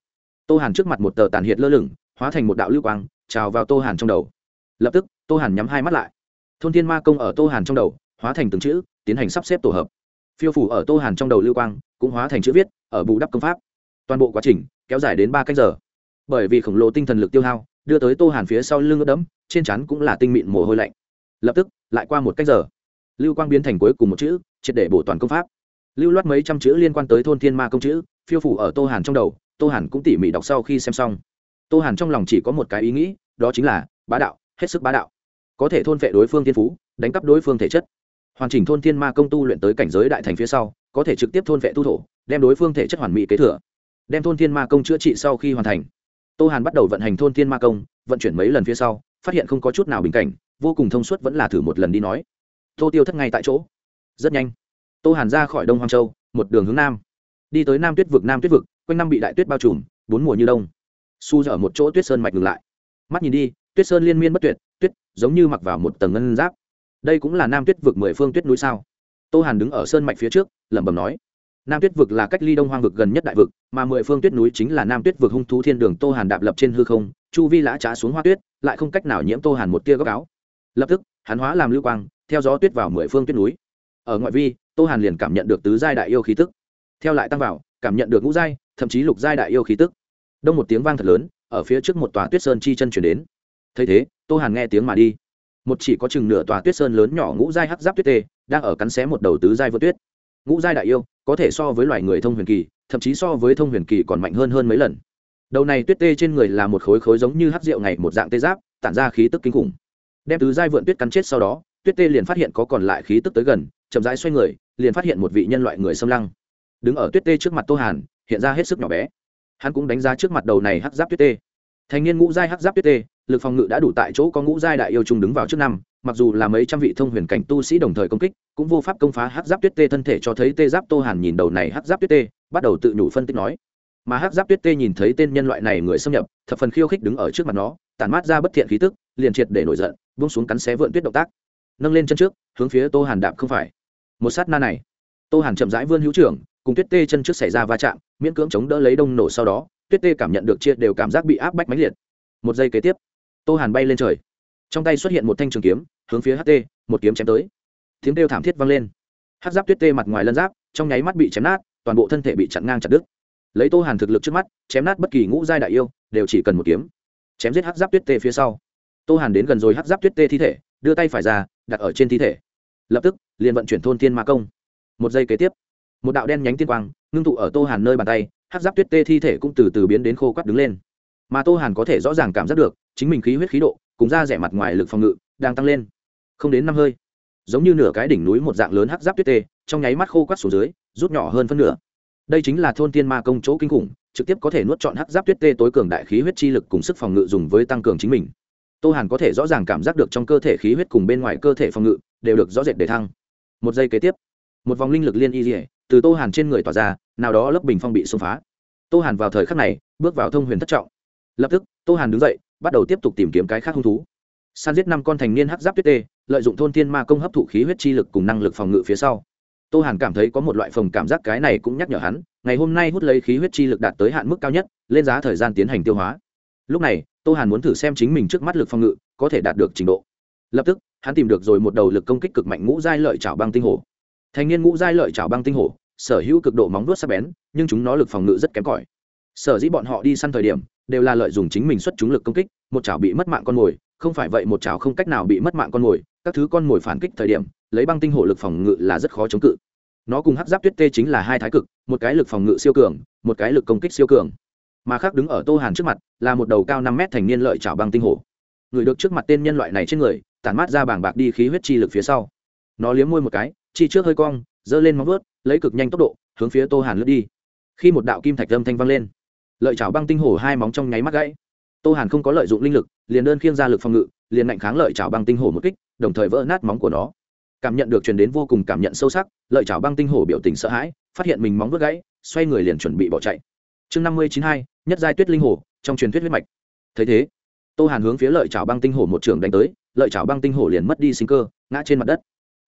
tô hàn trước mặt một tờ tàn hiện lơ lửng hóa thành một đạo lưu quang, trào vào tô hàn trong đầu. Lập tức, tô hàn nhắm hai mắt lại. Thôn thiên ma công ở tô hàn trong đầu, hóa thành từng chữ, tiến hành sắp xếp tổ hợp. Phiêu phủ ở tô hàn trong đầu lưu quang, cũng hóa thành chữ viết, ở bù đắp công pháp. Toàn bộ quá trình, kéo dài đến ba cách giờ. Bởi vì khổng lồ tinh thần lực tiêu hao, đưa tới tô hàn phía sau lưng ướt đẫm, trên chắn cũng là tinh mịn mồ hôi lạnh. Lập tức, lại qua một cách giờ. Lưu quang biến thành cuối cùng một chữ, triệt để bổ toàn công pháp. Lưu loát mấy trăm chữ liên quan tới thôn thiên ma công chữ, phiêu phủ ở tô hàn trong đầu, tô hàn cũng tỉ mỉ đọc sau khi xem xong tô hàn trong lòng chỉ có một cái ý nghĩ, đó chính là bá đạo, hết sức bá đạo. Có thể thôn vệ đối phương thiên phú, đánh cắp đối phương thể chất. Hoàn chỉnh thôn thiên ma công tu luyện tới cảnh giới đại thành phía sau, có thể trực tiếp thôn vệ tu thổ, đem đối phương thể chất hoàn mỹ kế thừa. Đem thôn thiên ma công chữa trị sau khi hoàn thành, tô hàn bắt đầu vận hành thôn thiên ma công, vận chuyển mấy lần phía sau, phát hiện không có chút nào bình cảnh, vô cùng thông suốt vẫn là thử một lần đi nói. Tô tiêu thất ngay tại chỗ. Rất nhanh, tô hàn ra khỏi đông Hoang châu, một đường hướng nam. Đi tới nam tuyết vực, nam tuyết vực, quanh năm bị đại tuyết bao trùm, bốn mùa như đông su ở một chỗ tuyết sơn mạch ngừng lại. Mắt nhìn đi, tuyết sơn liên miên bất tuyệt, tuyết giống như mặc vào một tầng ngân giáp. Đây cũng là nam tuyết vực mười phương tuyết núi sao? Tô hàn đứng ở sơn mạch phía trước, lẩm bẩm nói. Nam tuyết vực là cách ly đông hoang vực gần nhất đại vực, mà mười phương tuyết núi chính là nam tuyết vực hung thú thiên đường tô hàn đạp lập trên hư không, chu vi lã trá xuống hoa tuyết, lại không cách nào nhiễm tô hàn một tia góc áo. Lập tức, hắn hóa làm lưu quang, theo gió tuyết vào mười phương tuyết núi. Ở ngoại vi, tô hàn liền cảm nhận được tứ giai đại yêu khí tức. Theo lại tăng vào, cảm nhận được ngũ giai, thậm chí lục giai đại yêu khí tức đông một tiếng vang thật lớn, ở phía trước một tòa tuyết sơn chi chân chuyển đến. Thấy thế, tô hàn nghe tiếng mà đi. Một chỉ có chừng nửa tòa tuyết sơn lớn nhỏ ngũ giai hắc giáp tuyết tê, đang ở cắn xé một đầu tứ giai vượt tuyết. Ngũ giai đại yêu, có thể so với loài người thông huyền kỳ, thậm chí so với thông huyền kỳ còn mạnh hơn hơn mấy lần. Đầu này tuyết tê trên người là một khối khối giống như hắc rượu ngày một dạng tê giáp, tản ra khí tức kinh khủng. Đem tứ giai vượn tuyết cắn chết sau đó, tuyết tê liền phát hiện có còn lại khí tức tới gần, chậm rãi xoay người, liền phát hiện một vị nhân loại người xâm lăng. Đứng ở tuyết tê trước mặt tô hàn, hiện ra hết sức nhỏ bé hắn cũng đánh giá trước mặt đầu này hắc giáp tuyết tê. Thành niên ngũ giai hắc giáp tuyết tê, lực phòng ngự đã đủ tại chỗ có ngũ giai đại yêu trung đứng vào trước năm, mặc dù là mấy trăm vị thông huyền cảnh tu sĩ đồng thời công kích, cũng vô pháp công phá hắc giáp tuyết tê thân thể cho thấy tê giáp tô hàn nhìn đầu này hắc giáp tuyết tê, bắt đầu tự nhủ phân tích nói. Mà hắc giáp tuyết tê nhìn thấy tên nhân loại này người xâm nhập, thập phần khiêu khích đứng ở trước mặt nó, tản mát ra bất thiện khí tức, liền triệt để nổi giận, buông xuống cắn xé vượn tuyết động tác. Nâng lên chân trước, hướng phía tô hàn đạp không phải. Một sát na này, tô hàn chậm rãi vươn hữu trưởng cùng tuyết tê chân trước xảy ra va chạm, miễn cưỡng chống đỡ lấy đông nổ sau đó, tuyết tê cảm nhận được chia đều cảm giác bị áp bách mãnh liệt. Một giây kế tiếp, tô hàn bay lên trời. Trong tay xuất hiện một thanh trường kiếm, hướng phía ht một kiếm chém tới. Tiếng kêu thảm thiết vang lên. Hát giáp tuyết tê mặt ngoài lân giáp, trong nháy mắt bị chém nát, toàn bộ thân thể bị chặn ngang chặt đứt. Lấy tô hàn thực lực trước mắt, chém nát bất kỳ ngũ giai đại yêu, đều chỉ cần một kiếm. Chém giết hát giáp tuyết tê phía sau. Tô hàn đến gần rồi hát giáp tuyết tê thi thể, đưa tay phải ra, đặt ở trên thi thể. Lập tức, liền vận chuyển thôn tiên ma công. Một giây kế tiếp một đạo đen nhánh tiên quang ngưng tụ ở tô hàn nơi bàn tay, hát giáp tuyết tê thi thể cũng từ từ biến đến khô quắt đứng lên. Mà tô hàn có thể rõ ràng cảm giác được, chính mình khí huyết khí độ, cùng da rẻ mặt ngoài lực phòng ngự, đang tăng lên. Không đến năm hơi, giống như nửa cái đỉnh núi một dạng lớn hắc giáp tuyết tê, trong nháy mắt khô quắt xuống dưới, rút nhỏ hơn phân nửa. Đây chính là thôn tiên ma công chỗ kinh khủng, trực tiếp có thể nuốt chọn hắc giáp tuyết tê tối cường đại khí huyết chi lực cùng sức phòng ngự dùng với tăng cường chính mình. Tô hàn có thể rõ ràng cảm giác được trong cơ thể khí huyết cùng bên ngoài cơ thể phòng ngự, đều được rõ rệt để thăng. Một giây kế tiếp, một vòng linh lực liên y dỉa từ tô hàn trên người tỏa ra, nào đó lớp bình phong bị xông phá. Tô hàn vào thời khắc này, bước vào thông huyền thất trọng. Lập tức, tô hàn đứng dậy, bắt đầu tiếp tục tìm kiếm cái khác hung thú. San giết năm con thành niên hắc giáp tuyết tê, lợi dụng thôn thiên ma công hấp thụ khí huyết chi lực cùng năng lực phòng ngự phía sau. Tô hàn cảm thấy có một loại phòng cảm giác cái này cũng nhắc nhở hắn, ngày hôm nay hút lấy khí huyết chi lực đạt tới hạn mức cao nhất, lên giá thời gian tiến hành tiêu hóa. Lúc này, tô hàn muốn thử xem chính mình trước mắt lực phòng ngự có thể đạt được trình độ. Lập tức, hắn tìm được rồi một đầu lực công kích cực mạnh ngũ giai lợi chảo băng tinh hổ thành niên ngũ giai lợi chảo băng tinh hổ, sở hữu cực độ móng vuốt sắc bén, nhưng chúng nó lực phòng ngự rất kém cỏi. Sở dĩ bọn họ đi săn thời điểm, đều là lợi dụng chính mình xuất chúng lực công kích, một chảo bị mất mạng con mồi, không phải vậy một chảo không cách nào bị mất mạng con mồi, các thứ con mồi phản kích thời điểm, lấy băng tinh hổ lực phòng ngự là rất khó chống cự. Nó cùng hắc giáp tuyết tê chính là hai thái cực, một cái lực phòng ngự siêu cường, một cái lực công kích siêu cường. Mà khác đứng ở tô hàn trước mặt, là một đầu cao năm mét thành niên lợi chảo băng tinh hổ. Người được trước mặt tên nhân loại này trên người, tản mát ra bảng bạc đi khí huyết chi lực phía sau. Nó liếm môi một cái chi trước hơi cong, giơ lên móng vớt lấy cực nhanh tốc độ, hướng phía tô hàn lướt đi. Khi một đạo kim thạch âm thanh vang lên, lợi chảo băng tinh hổ hai móng trong nháy mắt gãy. Tô hàn không có lợi dụng linh lực, liền đơn khiêng ra lực phòng ngự, liền mạnh kháng lợi chảo băng tinh hổ một kích, đồng thời vỡ nát móng của nó. Cảm nhận được truyền đến vô cùng cảm nhận sâu sắc, lợi chảo băng tinh hổ biểu tình sợ hãi, phát hiện mình móng vớt gãy, xoay người liền chuẩn bị bỏ chạy. Chương năm mươi chín hai, nhất giai tuyết linh hổ, trong truyền thuyết huyết mạch. Thấy thế, tô hàn hướng phía lợi chảo băng tinh hổ một trường đánh tới, lợi chảo băng tinh hổ liền mất đi sinh cơ, ngã trên mặt đất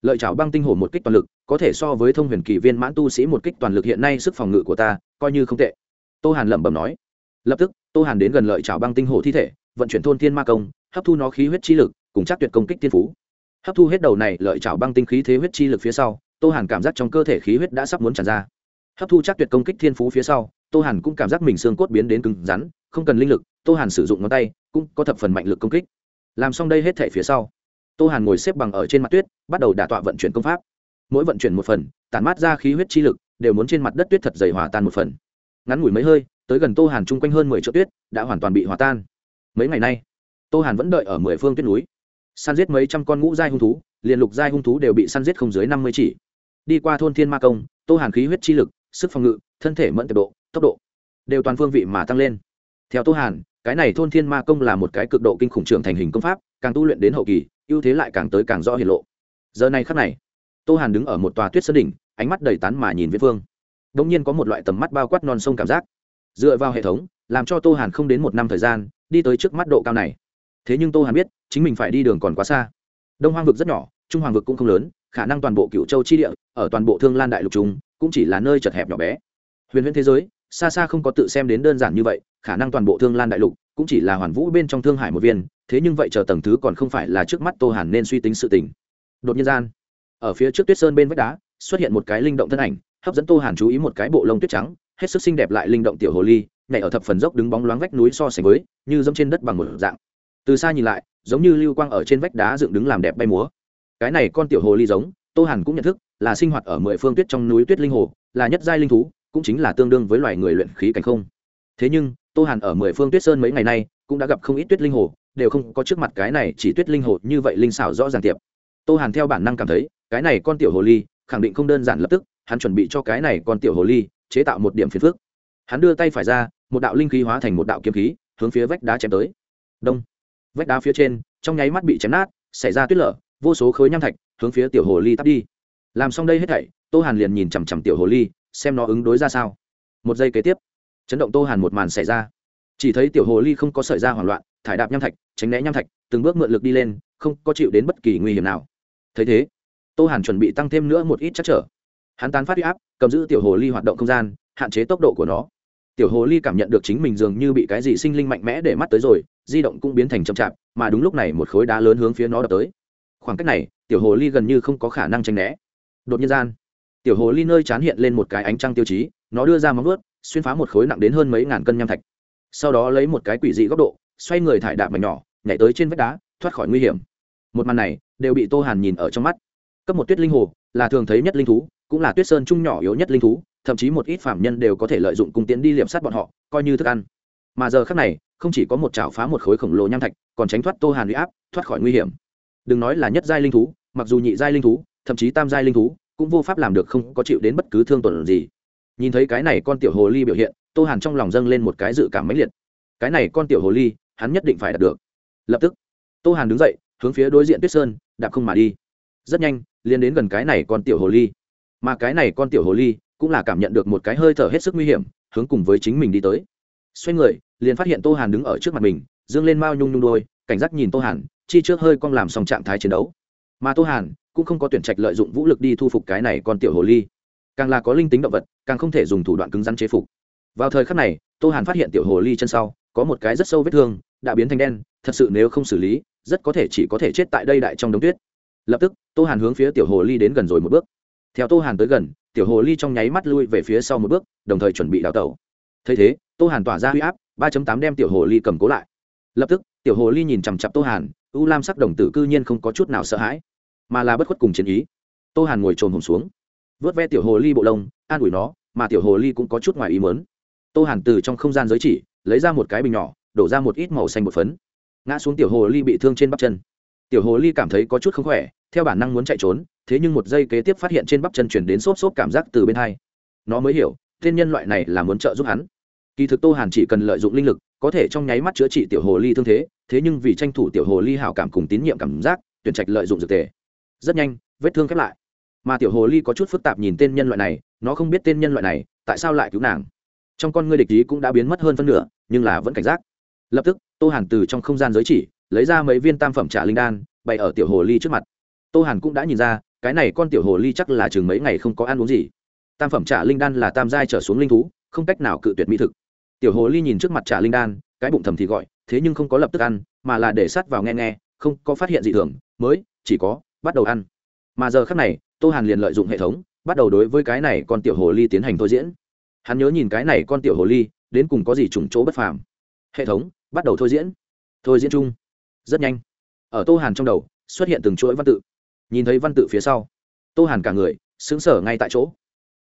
lợi chảo băng tinh hổ một kích toàn lực, có thể so với thông huyền kỳ viên mãn tu sĩ một kích toàn lực hiện nay sức phòng ngự của ta, coi như không tệ. Tô hàn lẩm bẩm nói. Lập tức, tô hàn đến gần lợi chảo băng tinh hổ thi thể, vận chuyển thôn thiên ma công, hấp thu nó khí huyết chi lực, cùng chắc tuyệt công kích tiên phú. Hấp thu hết đầu này lợi chảo băng tinh khí thế huyết chi lực phía sau, tô hàn cảm giác trong cơ thể khí huyết đã sắp muốn tràn ra. Hấp thu chắc tuyệt công kích thiên phú phía sau, tô hàn cũng cảm giác mình xương cốt biến đến cứng rắn, không cần linh lực, tô hàn sử dụng ngón tay, cũng có thập phần mạnh lực công kích. Làm xong đây hết thể phía sau tô hàn ngồi xếp bằng ở trên mặt tuyết, bắt đầu đả tọa vận chuyển công pháp. Mỗi vận chuyển một phần, tản mát ra khí huyết chi lực, đều muốn trên mặt đất tuyết thật dày hòa tan một phần. Ngắn ngủi mấy hơi, tới gần tô hàn chung quanh hơn mười triệu tuyết, đã hoàn toàn bị hòa tan. Mấy ngày nay, tô hàn vẫn đợi ở mười phương tuyết núi. Săn giết mấy trăm con ngũ giai hung thú, liền lục giai hung thú đều bị săn giết không dưới năm mươi chỉ. Đi qua thôn thiên ma công, tô hàn khí huyết chi lực, sức phòng ngự, thân thể mẫn tiệp độ, tốc độ đều toàn phương vị mà tăng lên. Theo tô hàn, cái này thôn thiên ma công là một cái cực độ kinh khủng trường thành hình công pháp, càng tu luyện đến hậu kỳ ưu thế lại càng tới càng rõ hiện lộ. Giờ này khắc này, tô hàn đứng ở một tòa tuyết sơn đỉnh, ánh mắt đầy tán mà nhìn viễn phương. Đ ỗ n g nhiên có một loại tầm mắt bao quát non sông cảm giác. Dựa vào hệ thống, làm cho tô hàn không đến một năm thời gian, đi tới trước mắt độ cao này. Thế nhưng tô hàn biết, chính mình phải đi đường còn quá xa. Đông hoang vực rất nhỏ, trung hoàng vực cũng không lớn, khả năng toàn bộ cựu châu chi địa, ở toàn bộ thương lan đại lục chúng cũng chỉ là nơi chật hẹp nhỏ bé. Huyền huyễn thế giới, xa xa không có tự xem đến đơn giản như vậy, khả năng toàn bộ thương lan đại lục, cũng chỉ là hoàn vũ bên trong thương hải một viên thế nhưng vậy chờ tầng thứ còn không phải là trước mắt tô hàn nên suy tính sự tình. Đột nhiên gian, ở phía trước tuyết sơn bên vách đá, xuất hiện một cái linh động thân ảnh, hấp dẫn tô hàn chú ý một cái bộ lông tuyết trắng, hết sức xinh đẹp lại linh động tiểu hồ ly, nhảy ở thập phần dốc đứng bóng loáng vách núi so sánh với, như dẫm trên đất bằng một dạng. Từ xa nhìn lại, giống như lưu quang ở trên vách đá dựng đứng làm đẹp bay múa. Cái này con tiểu hồ ly giống, tô hàn cũng nhận thức, là sinh hoạt ở mười phương tuyết trong núi tuyết linh hồ, là nhất giai linh thú, cũng chính là tương đương với loài người luyện khí cảnh không. Thế nhưng, tô hàn ở mười phương tuyết sơn mấy ngày nay, cũng đã gặp không ít tuyết linh hồ đều không có trước mặt cái này chỉ tuyết linh hồ như vậy linh xảo rõ ràng tiệp. Tô hàn theo bản năng cảm thấy, cái này con tiểu hồ ly, khẳng định không đơn giản lập tức, hắn chuẩn bị cho cái này con tiểu hồ ly, chế tạo một điểm phiền phức. Hắn đưa tay phải ra, một đạo linh khí hóa thành một đạo kiếm khí, hướng phía vách đá chém tới. Đông. Vách đá phía trên, trong nháy mắt bị chém nát, xảy ra tuyết lở, vô số khối nham thạch, hướng phía tiểu hồ ly tắt đi. Làm xong đây hết thảy, tô hàn liền nhìn chằm chằm tiểu hồ ly, xem nó ứng đối ra sao. Một giây kế tiếp, chấn động tô hàn một màn xảy ra chỉ thấy tiểu hồ ly không có sợi da hoảng loạn, thải đạp nham thạch, tránh né nham thạch, từng bước mượn lực đi lên, không có chịu đến bất kỳ nguy hiểm nào. Thấy thế, tô hàn chuẩn bị tăng thêm nữa một ít chắc trở. Hắn tán phát huy áp, cầm giữ tiểu hồ ly hoạt động không gian, hạn chế tốc độ của nó. Tiểu hồ ly cảm nhận được chính mình dường như bị cái gì sinh linh mạnh mẽ để mắt tới rồi, di động cũng biến thành chậm chạp, mà đúng lúc này một khối đá lớn hướng phía nó đập tới. Khoảng cách này, tiểu hồ ly gần như không có khả năng tránh né. Đột nhiên gian, tiểu hồ ly nơi chán hiện lên một cái ánh trăng tiêu chí, nó đưa ra móng vuốt, xuyên phá một khối nặng đến hơn mấy ngàn cân nham thạch sau đó lấy một cái quỷ dị góc độ, xoay người thải đạp mảnh nhỏ, nhảy tới trên vách đá, thoát khỏi nguy hiểm. Một màn này, đều bị tô hàn nhìn ở trong mắt. Cấp một tuyết linh hồ, là thường thấy nhất linh thú, cũng là tuyết sơn trung nhỏ yếu nhất linh thú, thậm chí một ít phạm nhân đều có thể lợi dụng cung tiến đi liệm sát bọn họ, coi như thức ăn. Mà giờ khác này, không chỉ có một chảo phá một khối khổng lồ nham thạch, còn tránh thoát tô hàn huy áp, thoát khỏi nguy hiểm. Đừng nói là nhất giai linh thú, mặc dù nhị giai linh thú, thậm chí tam giai linh thú, cũng vô pháp làm được không có chịu đến bất cứ thương tổn gì. Nhìn thấy cái này con tiểu hồ ly biểu hiện tô hàn trong lòng dâng lên một cái dự cảm mãnh liệt. Cái này con tiểu hồ ly, hắn nhất định phải đạt được. Lập tức, tô hàn đứng dậy, hướng phía đối diện tuyết sơn, đạp không mà đi. Rất nhanh, liền đến gần cái này con tiểu hồ ly. Mà cái này con tiểu hồ ly cũng là cảm nhận được một cái hơi thở hết sức nguy hiểm, hướng cùng với chính mình đi tới. Xoay người, liền phát hiện tô hàn đứng ở trước mặt mình, dương lên mao nhung nhung đôi, cảnh giác nhìn tô hàn, chi trước hơi cong làm xong trạng thái chiến đấu. Mà tô hàn cũng không có tuyển trạch lợi dụng vũ lực đi thu phục cái này con tiểu hồ ly. Càng là có linh tính động vật, càng không thể dùng thủ đoạn cứng rắn chế phục vào thời khắc này, tô hàn phát hiện tiểu hồ ly chân sau, có một cái rất sâu vết thương, đã biến thành đen, thật sự nếu không xử lý, rất có thể chỉ có thể chết tại đây đại trong đống tuyết. Lập tức, tô hàn hướng phía tiểu hồ ly đến gần rồi một bước. Theo tô hàn tới gần, tiểu hồ ly trong nháy mắt lui về phía sau một bước, đồng thời chuẩn bị đào tẩu. Thấy thế, tô hàn tỏa ra huy áp, ba tám đem tiểu hồ ly cầm cố lại. Lập tức, tiểu hồ ly nhìn chằm chặp tô hàn, u lam sắc đồng tử cư nhiên không có chút nào sợ hãi, mà là bất khuất cùng chiến ý. Tô hàn ngồi trồm hồn xuống vớt ve tiểu hồ ly bộ lông, an ủi nó, mà tiểu hồ ly cũng có chút ngoài ý mớn tô hàn từ trong không gian giới chỉ, lấy ra một cái bình nhỏ, đổ ra một ít màu xanh bột phấn. Ngã xuống tiểu hồ ly bị thương trên bắp chân. Tiểu hồ ly cảm thấy có chút không khỏe, theo bản năng muốn chạy trốn, thế nhưng một giây kế tiếp phát hiện trên bắp chân chuyển đến xốp xốp cảm giác từ bên hai. Nó mới hiểu, tên nhân loại này là muốn trợ giúp hắn. Kỳ thực tô hàn chỉ cần lợi dụng linh lực, có thể trong nháy mắt chữa trị tiểu hồ ly thương thế thế nhưng vì tranh thủ tiểu hồ ly hảo cảm cùng tín nhiệm cảm giác, tuyển trạch lợi dụng dược tề. Rất nhanh, vết thương khép lại. Mà tiểu hồ ly có chút phức tạp nhìn tên nhân loại này, nó không biết tên nhân loại này, tại sao lại cứu nàng trong con ngươi địch ý cũng đã biến mất hơn phân nửa, nhưng là vẫn cảnh giác. Lập tức, tô hàn từ trong không gian giới chỉ, lấy ra mấy viên tam phẩm trả linh đan, bày ở tiểu hồ ly trước mặt. Tô hàn cũng đã nhìn ra, cái này con tiểu hồ ly chắc là chừng mấy ngày không có ăn uống gì. Tam phẩm trả linh đan là tam giai trở xuống linh thú, không cách nào cự tuyệt mỹ thực. Tiểu hồ ly nhìn trước mặt trả linh đan, cái bụng thầm thì gọi, thế nhưng không có lập tức ăn, mà là để sát vào nghe nghe, không có phát hiện gì thường, mới, chỉ có, bắt đầu ăn. Mà giờ khác này, tô hàn liền lợi dụng hệ thống, bắt đầu đối với cái này con tiểu hồ ly tiến hành thôi diễn hắn nhớ nhìn cái này con tiểu hồ ly, đến cùng có gì trùng chỗ bất phàm. Hệ thống, bắt đầu thôi diễn. Thôi diễn chung. Rất nhanh. Ở tô hàn trong đầu, xuất hiện từng chuỗi văn tự. Nhìn thấy văn tự phía sau, tô hàn cả người xứng sở ngay tại chỗ.